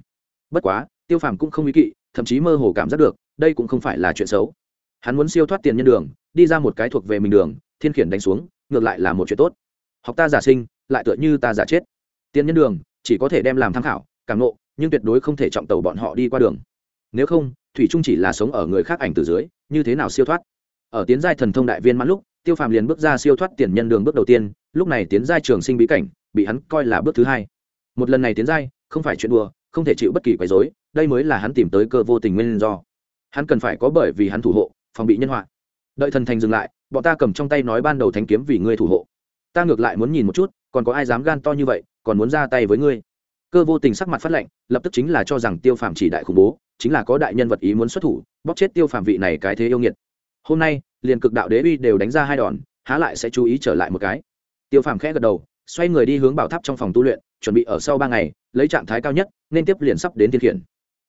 Bất quá, tiêu phàm cũng không ý kỵ, thậm chí mơ hồ cảm giác được, đây cũng không phải là chuyện xấu. Hắn muốn siêu thoát tiền nhân đường, đi ra một cái thuộc về mình đường, thiên khiển đánh xuống, ngược lại là một chuyện tốt. Học ta giả sinh, lại tựa như ta giả chết. Tiền nhân đường, chỉ có thể đem làm tham khảo, cảm nộ, nhưng tuyệt đối không thể trọng tàu bọn họ đi qua đường. Nếu không, thủy trung chỉ là sống ở người khác ảnh từ dưới như thế nào siêu thoát? Ở tiến giai thần thông đại viên mãn lúc, tiêu phàm liền bước ra siêu thoát tiền nhân đường bước đầu tiên, lúc này tiến giai trường sinh bí cảnh, bị hắn coi là bước thứ hai. Một lần này tiến giai, không phải chuyện đùa, không thể chịu bất kỳ quấy rối, đây mới là hắn tìm tới cơ vô tình nguyên do. Hắn cần phải có bởi vì hắn thủ hộ, phòng bị nhân họa. Đợi thần thành dừng lại, bọn ta cầm trong tay nói ban đầu thánh kiếm vì ngươi thủ hộ. Ta ngược lại muốn nhìn một chút, còn có ai dám gan to như vậy, còn muốn ra tay với ngươi. Cơ vô tình sắc mặt phát lệnh, lập tức chính là cho rằng tiêu phàm chỉ đại khủng bố chính là có đại nhân vật ý muốn xuất thủ bóc chết tiêu phạm vị này cái thế yêu nghiệt. Hôm nay, liền cực đạo đế uy đều đánh ra hai đòn, há lại sẽ chú ý trở lại một cái. Tiêu phạm khẽ gật đầu, xoay người đi hướng bảo tháp trong phòng tu luyện, chuẩn bị ở sau ba ngày, lấy trạng thái cao nhất, nên tiếp liền sắp đến thiên khiển.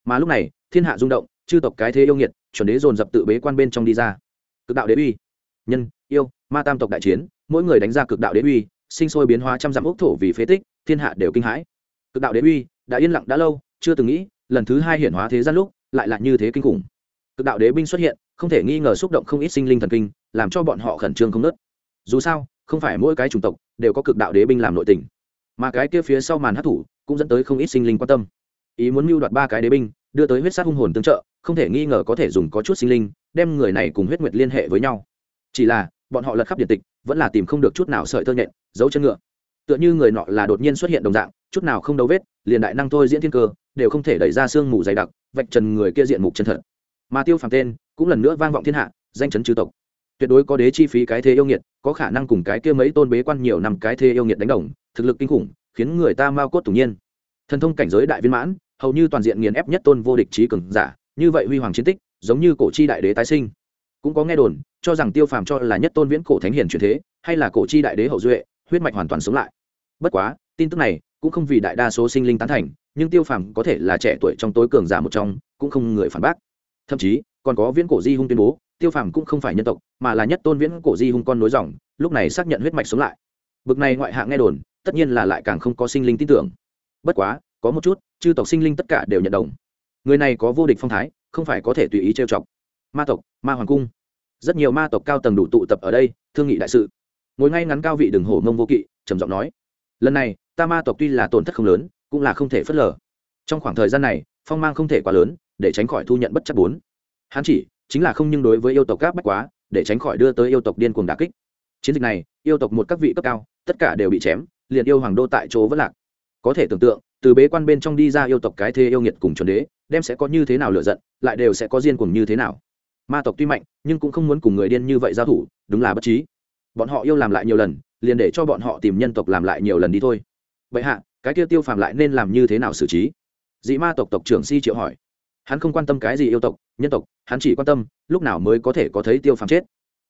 Mà lúc này, thiên hạ rung động, chư tộc cái thế yêu nghiệt, chuẩn đế dồn dập tự bế quan bên trong đi ra. Cực đạo đế uy. Nhân, yêu, ma tam tộc đại chiến, mỗi người đánh ra cực đạo đế uy, sinh sôi biến hóa trăm dặm ốc thổ vì phế tích, thiên hạ đều kinh hãi. Cực đạo đế uy, đã yên lặng đã lâu, chưa từng nghĩ lần thứ hai hiển hóa thế gian lúc, lại là như thế kinh khủng. Cực đạo đế binh xuất hiện, không thể nghi ngờ xúc động không ít sinh linh thần kinh, làm cho bọn họ khẩn trương không nớt. Dù sao, không phải mỗi cái chủng tộc đều có cực đạo đế binh làm nội tình. Mà cái kia phía sau màn hát thủ cũng dẫn tới không ít sinh linh quan tâm. Ý muốn mưu đoạt ba cái đế binh, đưa tới huyết sát hung hồn tương trợ, không thể nghi ngờ có thể dùng có chút sinh linh, đem người này cùng huyết nguyệt liên hệ với nhau. Chỉ là, bọn họ lật khắp điện tịch, vẫn là tìm không được chút nào sợi tơ nhện, dấu chân ngựa. Tựa như người nọ là đột nhiên xuất hiện đồng dạng, chút nào không đấu vết, liền đại năng thôi diễn thiên cơ đều không thể đẩy ra sương mù dày đặc, vạch trần người kia diện mục chân thật. Mà tiêu phàm tên cũng lần nữa vang vọng thiên hạ, danh chấn chư tộc. Tuyệt đối có đế chi phí cái thế yêu nghiệt, có khả năng cùng cái kia mấy tôn bế quan nhiều năm cái thế yêu nghiệt đánh đồng, thực lực kinh khủng, khiến người ta mau cốt tủng nhiên. Thần thông cảnh giới đại viên mãn, hầu như toàn diện nghiền ép nhất tôn vô địch trí cường giả, như vậy huy hoàng chiến tích, giống như cổ chi đại đế tái sinh. Cũng có nghe đồn, cho rằng tiêu phàm cho là nhất tôn viễn cổ thánh hiền truyền thế, hay là cổ chi đại đế hậu duệ, huyết mạch hoàn toàn sống lại. Bất quá, tin tức này cũng không vì đại đa số sinh linh tán thành nhưng tiêu phàm có thể là trẻ tuổi trong tối cường giả một trong, cũng không người phản bác. Thậm chí, còn có viễn cổ di hung tuyên bố, tiêu phàm cũng không phải nhân tộc, mà là nhất tôn viễn cổ di hung con nối dòng, lúc này xác nhận huyết mạch sống lại. Bực này ngoại hạng nghe đồn, tất nhiên là lại càng không có sinh linh tin tưởng. Bất quá, có một chút, chư tộc sinh linh tất cả đều nhận đồng. Người này có vô địch phong thái, không phải có thể tùy ý trêu chọc. Ma tộc, ma hoàng cung. Rất nhiều ma tộc cao tầng đủ tụ tập ở đây, thương nghị đại sự. Ngồi ngay ngắn cao vị đường hổ mông vô kỵ, trầm giọng nói, lần này, ta ma tộc tuy là tổn thất không lớn cũng là không thể phớt lờ. Trong khoảng thời gian này, phong mang không thể quá lớn, để tránh khỏi thu nhận bất chấp bốn. Hắn chỉ, chính là không nhưng đối với yêu tộc gáp bách quá, để tránh khỏi đưa tới yêu tộc điên cuồng đà kích. Chiến dịch này, yêu tộc một các vị cấp cao, tất cả đều bị chém liền yêu hoàng đô tại chỗ vẫn lạc. Có thể tưởng tượng, từ bế quan bên trong đi ra yêu tộc cái thế yêu nghiệt cùng chuẩn đế, đem sẽ có như thế nào lựa giận, lại đều sẽ có diên cuồng như thế nào. Ma tộc tuy mạnh, nhưng cũng không muốn cùng người điên như vậy giao thủ, đúng là bất trí bọn họ yêu làm lại nhiều lần, liền để cho bọn họ tìm nhân tộc làm lại nhiều lần đi thôi. Vậy hạ cái kia tiêu phàm lại nên làm như thế nào xử trí? Dị ma tộc tộc trưởng si triệu hỏi. Hắn không quan tâm cái gì yêu tộc, nhân tộc, hắn chỉ quan tâm, lúc nào mới có thể có thấy tiêu phàm chết.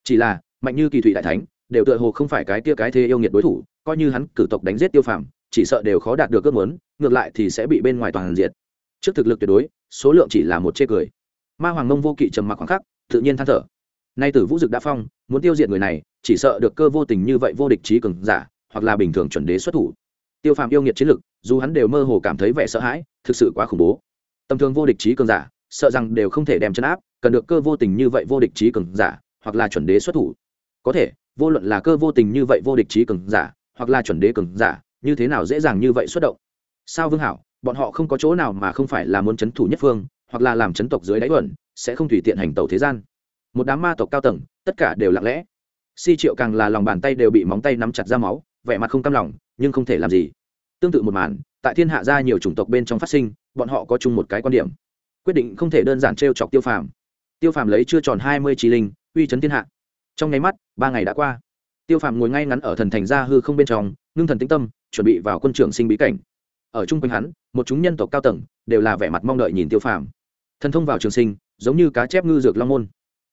Chỉ là, mạnh như kỳ thụy đại thánh, đều tựa hồ không phải cái kia cái thế yêu nghiệt đối thủ, coi như hắn cử tộc đánh giết tiêu phàm, chỉ sợ đều khó đạt được ước muốn, ngược lại thì sẽ bị bên ngoài toàn diệt. Trước thực lực tuyệt đối, số lượng chỉ là một chê cười. Ma hoàng mông vô kỵ trầm mặc khoảng khắc, tự nhiên than thở. Nay tử vũ dực đã phong, muốn tiêu diệt người này, chỉ sợ được cơ vô tình như vậy vô địch trí cường giả, hoặc là bình thường chuẩn đế xuất thủ tiêu phàm yêu nghiệt chiến lực, dù hắn đều mơ hồ cảm thấy vẻ sợ hãi, thực sự quá khủng bố. Tầm thường vô địch trí cường giả, sợ rằng đều không thể đem chấn áp, cần được cơ vô tình như vậy vô địch trí cường giả, hoặc là chuẩn đế xuất thủ. Có thể, vô luận là cơ vô tình như vậy vô địch trí cường giả, hoặc là chuẩn đế cường giả, như thế nào dễ dàng như vậy xuất động? Sao vương hảo, bọn họ không có chỗ nào mà không phải là muốn chấn thủ nhất phương, hoặc là làm chấn tộc dưới đáy bẩn sẽ không tùy tiện hành tẩu thế gian. Một đám ma tộc cao tầng, tất cả đều lặng lẽ. Si triệu càng là lòng bàn tay đều bị móng tay nắm chặt ra máu, vẻ mặt không cam lòng nhưng không thể làm gì. Tương tự một màn, tại thiên hạ ra nhiều chủng tộc bên trong phát sinh, bọn họ có chung một cái quan điểm. Quyết định không thể đơn giản t r e o chọc tiêu phàm. Tiêu phàm lấy chưa tròn hai mươi trí linh, uy chấn thiên hạ. Trong nháy mắt, ba ngày đã qua. Tiêu phàm ngồi ngay ngắn ở thần thành gia hư không bên trong, ngưng thần tĩnh tâm, chuẩn bị vào quân trưởng sinh bí cảnh. Ở chung quanh hắn, một chúng nhân tộc cao tầng đều là vẻ mặt mong đợi nhìn tiêu phàm. Thần thông vào trường sinh, giống như cá chép ngư dược long môn.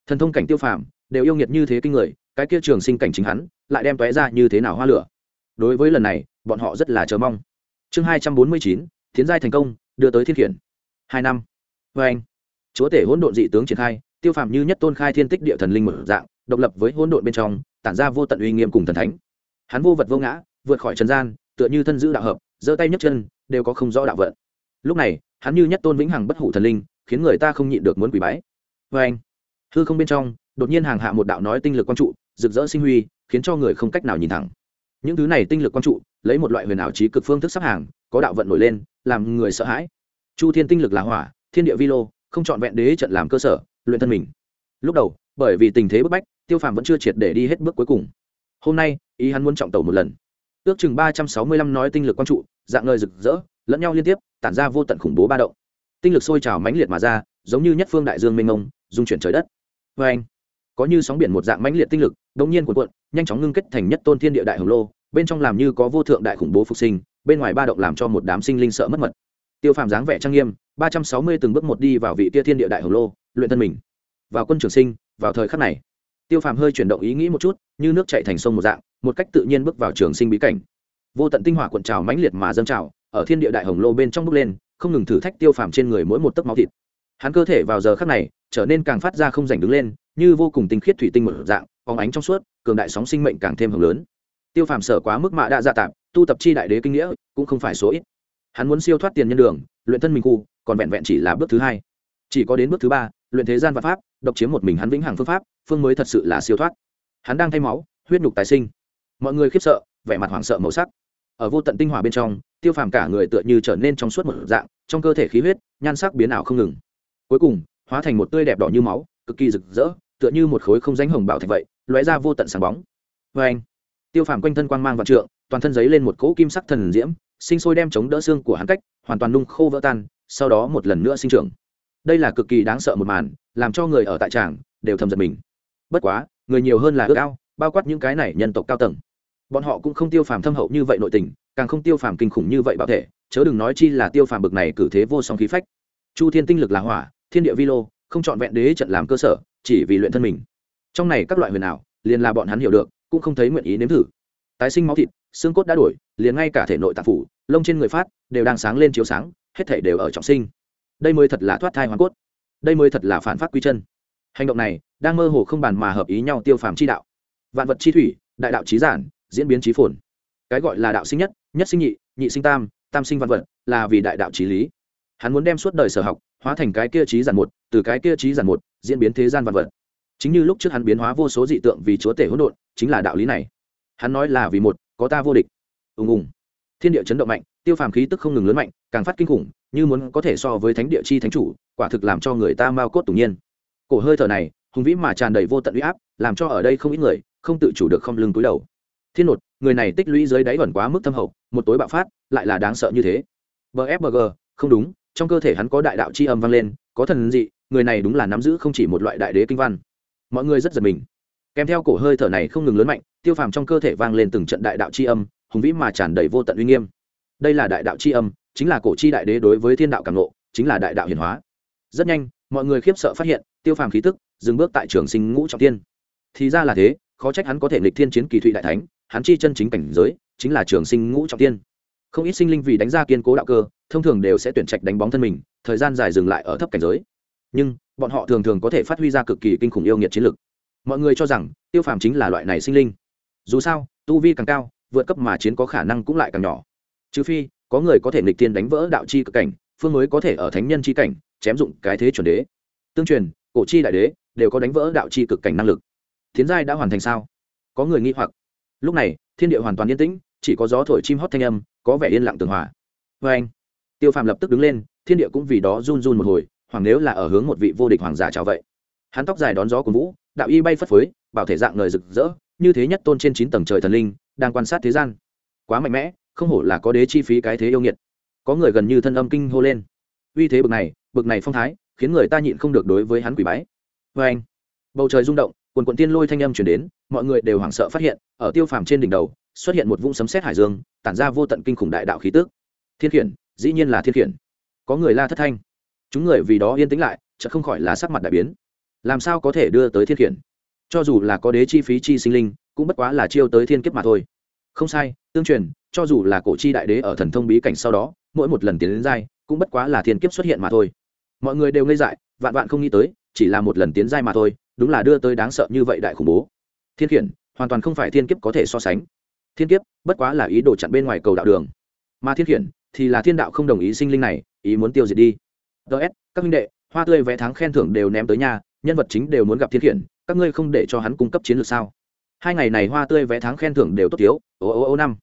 Thần thông cảnh tiêu phàm đều yêu nghiệt như thế kinh người, cái kia trường sinh cảnh chính hắn, lại đem tóe ra như thế nào hoa lửa đối với lần này, bọn họ rất là chờ mong. Chương hai trăm bốn mươi chín tiến giai thành công, đưa tới thiên khiển. Hai năm. Vê anh, chúa tể hỗn độn dị tướng triển khai, tiêu phàm như nhất tôn khai thiên tích địa thần linh mở dạng, độc lập với hỗn độn bên trong, tản ra vô tận uy nghiêm cùng thần thánh. Hắn vô vật vô ngã, vượt khỏi trần gian, tựa như thân giữ đạo hợp, giơ tay nhấc chân, đều có không rõ đạo vận. Lúc này, hắn như nhất tôn vĩnh hằng bất hủ thần linh, khiến người ta không nhịn được muốn quỷ bái. Vê anh, hư không bên trong, đột nhiên hàng hạ một đạo nói tinh lực quang trụ, rực rỡ sinh huy, khiến cho người không cách nào nhìn thẳng những thứ này tinh lực quang trụ, lấy một loại huyền ảo trí cực phương thức sắp hàng, có đạo vận nổi lên, làm người sợ hãi. Chu thiên tinh lực là hỏa, thiên địa vi lô, không chọn vẹn đế trận làm cơ sở, luyện thân mình. Lúc đầu, bởi vì tình thế bức bách, tiêu phàm vẫn chưa triệt để đi hết bước cuối cùng. Hôm nay, ý hắn muốn trọng tàu một lần. Ước chừng ba trăm sáu mươi lăm nói tinh lực quang trụ, dạng ngời rực rỡ, lẫn nhau liên tiếp, tản ra vô tận khủng bố ba động. Tinh lực sôi trào mãnh liệt mà ra, giống như nhất phương đại dương mênh mông dung chuyển trời đất. Vê anh có như sóng biển một dạng mãnh liệt tinh lực đống nhiên cuộn cuộn, nhanh chóng ngưng kết thành nhất tôn thiên địa đại hồng lô, bên trong làm như có vô thượng đại khủng bố phục sinh, bên ngoài ba động làm cho một đám sinh linh sợ mất mật. Tiêu phàm dáng vẻ trang nghiêm, ba trăm sáu mươi từng bước một đi vào vị tia thiên địa đại hồng lô, luyện thân mình. Vào quân trường sinh, vào thời khắc này, tiêu phàm hơi chuyển động ý nghĩ một chút, như nước chạy thành sông một dạng, một cách tự nhiên bước vào trường sinh bí cảnh. Vô tận tinh hỏa cuộn trào mãnh liệt mà dâng trào, ở thiên địa đại hồng lô bên trong bước lên, không ngừng thử thách tiêu phàm trên người mỗi một tấc máu thịt. Hắn cơ thể vào giờ khắc này, trở nên càng phát ra không rảnh đứng lên như vô cùng tinh khiết thủy tinh một dạng, phóng ánh trong suốt, cường đại sóng sinh mệnh càng thêm hùng lớn. Tiêu phàm sở quá mức mạ đã gia dạ tạp, tu tập chi đại đế kinh nghĩa, cũng không phải số ít. Hắn muốn siêu thoát tiền nhân đường, luyện thân mình khu, còn vẹn vẹn chỉ là bước thứ hai. Chỉ có đến bước thứ ba, luyện thế gian và pháp, độc chiếm một mình hắn vĩnh hằng phương pháp, phương mới thật sự là siêu thoát. Hắn đang thay máu, huyết nhục tái sinh. Mọi người khiếp sợ, vẻ mặt hoảng sợ màu sắc. Ở vô tận tinh hỏa bên trong, tiêu phàm cả người tựa như trở nên trong suốt một dạng, trong cơ thể khí huyết, nhan sắc biến ảo không ngừng. Cuối cùng, hóa thành một tươi đẹp đỏ như máu, cực kỳ rực rỡ tựa như một khối không danh hồng bảo thạch vậy, lóe ra vô tận sáng bóng. Vê anh, tiêu phàm quanh thân quang mang vạn trượng, toàn thân giấy lên một cỗ kim sắc thần diễm, sinh sôi đem chống đỡ xương của hắn cách, hoàn toàn nung khô vỡ tan, sau đó một lần nữa sinh trưởng. Đây là cực kỳ đáng sợ một màn, làm cho người ở tại tràng đều thầm giật mình. Bất quá, người nhiều hơn là ước ao, bao quát những cái này nhân tộc cao tầng. Bọn họ cũng không tiêu phàm thâm hậu như vậy nội tình, càng không tiêu phàm kinh khủng như vậy bảo thể, chớ đừng nói chi là tiêu phàm bực này cử thế vô song khí phách. Chu thiên tinh lực là hỏa, thiên địa vi lô không chọn vẹn đế trận làm cơ sở, chỉ vì luyện thân mình. Trong này các loại huyền ảo, liền là bọn hắn hiểu được, cũng không thấy nguyện ý nếm thử. Tái sinh máu thịt, xương cốt đã đổi, liền ngay cả thể nội tạp phủ, lông trên người phát, đều đang sáng lên chiếu sáng, hết thể đều ở trọng sinh. Đây mới thật là thoát thai hoàn cốt. Đây mới thật là phản phát quy chân. Hành động này, đang mơ hồ không bàn mà hợp ý nhau tiêu phàm chi đạo. Vạn vật chi thủy, đại đạo trí giản, diễn biến trí phồn. Cái gọi là đạo sinh nhất nhất sinh nhị nhị sinh tam tam sinh vạn vật, là vì đại đạo trí lý. Hắn muốn đem suốt đời sở học hóa thành cái kia trí giản một, từ cái kia trí giản một, diễn biến thế gian vạn vật. Chính như lúc trước hắn biến hóa vô số dị tượng vì chúa tể hỗn độn, chính là đạo lý này. Hắn nói là vì một, có ta vô địch. Ùng ùng. Thiên địa chấn động mạnh, tiêu phàm khí tức không ngừng lớn mạnh, càng phát kinh khủng, như muốn có thể so với thánh địa chi thánh chủ, quả thực làm cho người ta mau cốt tủng nhiên. Cổ hơi thở này, hùng vĩ mà tràn đầy vô tận uy áp, làm cho ở đây không ít người không tự chủ được không lưng túi đầu. Thiên nột, người này tích lũy dưới đáy vẩn quá mức thâm hậu, một tối bạo phát, lại là đáng sợ như thế. Bfbg không đúng trong cơ thể hắn có đại đạo c h i âm vang lên, có thần dị, người này đúng là nắm giữ không chỉ một loại đại đế kinh văn. Mọi người rất giật mình. Kèm theo cổ hơi thở này không ngừng lớn mạnh, tiêu phàm trong cơ thể vang lên từng trận đại đạo c h i âm, hùng vĩ mà tràn đầy vô tận uy nghiêm. Đây là đại đạo c h i âm, chính là cổ chi đại đế đối với thiên đạo càng lộ chính là đại đạo hiển hóa. Rất nhanh, mọi người khiếp sợ phát hiện, tiêu phàm khí tức dừng bước tại trường sinh ngũ trọng tiên thì ra là thế, khó trách hắn có thể lịch thiên chiến kỳ thụy đại thánh, hắn chi chân chính cảnh giới, chính là trường sinh ngũ trọng tiên không ít sinh linh vì đánh ra kiên cố đạo cơ, thông thường đều sẽ tuyển trạch đánh bóng thân mình, thời gian dài dừng lại ở thấp cảnh giới. Nhưng, bọn họ thường thường có thể phát huy ra cực kỳ kinh khủng yêu nghiệt chiến lực. Mọi người cho rằng, tiêu phàm chính là loại này sinh linh. Dù sao, tu vi càng cao, vượt cấp mà chiến có khả năng cũng lại càng nhỏ. Trừ phi, có người có thể nghịch tiên đánh vỡ đạo chi cực cảnh, phương mới có thể ở thánh nhân chi cảnh, chém dụng cái thế chuẩn đế. Tương truyền, cổ chi đại đế đều có đánh vỡ đạo chi cực cảnh năng lực. Tiến giai đã hoàn thành sao? Có người nghi hoặc. Lúc này, thiên địa hoàn toàn yên tĩnh chỉ có gió thổi chim hót thanh âm, có vẻ yên lặng tường hòa. Vê anh, tiêu phàm lập tức đứng lên, thiên địa cũng vì đó run run một hồi, hoàng nếu là ở hướng một vị vô địch hoàng giả chào vậy. Hắn tóc dài đón gió của vũ, đạo y bay phất phới, bảo thể dạng người rực rỡ, như thế nhất tôn trên chín tầng trời thần linh, đang quan sát thế gian. Quá mạnh mẽ, không hổ là có đế chi phí cái thế yêu nghiệt. Có người gần như thân âm kinh hô lên. Uy thế bực này bực này phong thái, khiến người ta nhịn không được đối với hắn quỷ bái. Vê anh, bầu trời rung động quần quận tiên lôi thanh âm chuyển đến, mọi người đều hoảng sợ phát hiện, ở tiêu phàm trên đỉnh đầu, xuất hiện một vũng sấm sét hải dương, tản ra vô tận kinh khủng đại đạo khí tước thiên khiển, dĩ nhiên là thiên khiển. Có người la thất thanh. Chúng người vì đó yên tĩnh lại, chợt không khỏi là sắc mặt đại biến. Làm sao có thể đưa tới thiên khiển? Cho dù là có đế chi phí chi sinh linh, cũng bất quá là chiêu tới thiên kiếp mà thôi. Không sai, tương truyền, cho dù là cổ chi đại đế ở thần thông bí cảnh sau đó, mỗi một lần tiến đến giai, cũng bất quá là thiên kiếp xuất hiện mà thôi. Mọi người đều ngây dại, vạn vạn không nghĩ tới, chỉ là một lần tiến giai mà thôi đúng là đưa tới đáng sợ như vậy đại khủng bố. Thiên khiển, hoàn toàn không phải thiên kiếp có thể so sánh. Thiên kiếp, bất quá là ý đồ chặn bên ngoài cầu đạo đường. Mà thiên khiển thì là thiên đạo không đồng ý sinh linh này, ý muốn tiêu diệt đi. Ts các minh đệ, hoa tươi vé tháng khen thưởng đều ném tới nhà, nhân vật chính đều muốn gặp thiên khiển, các ngươi không để cho hắn cung cấp chiến lược sao? Hai ngày này hoa tươi vé tháng khen thưởng đều tốt thiếu, ô ô ô năm.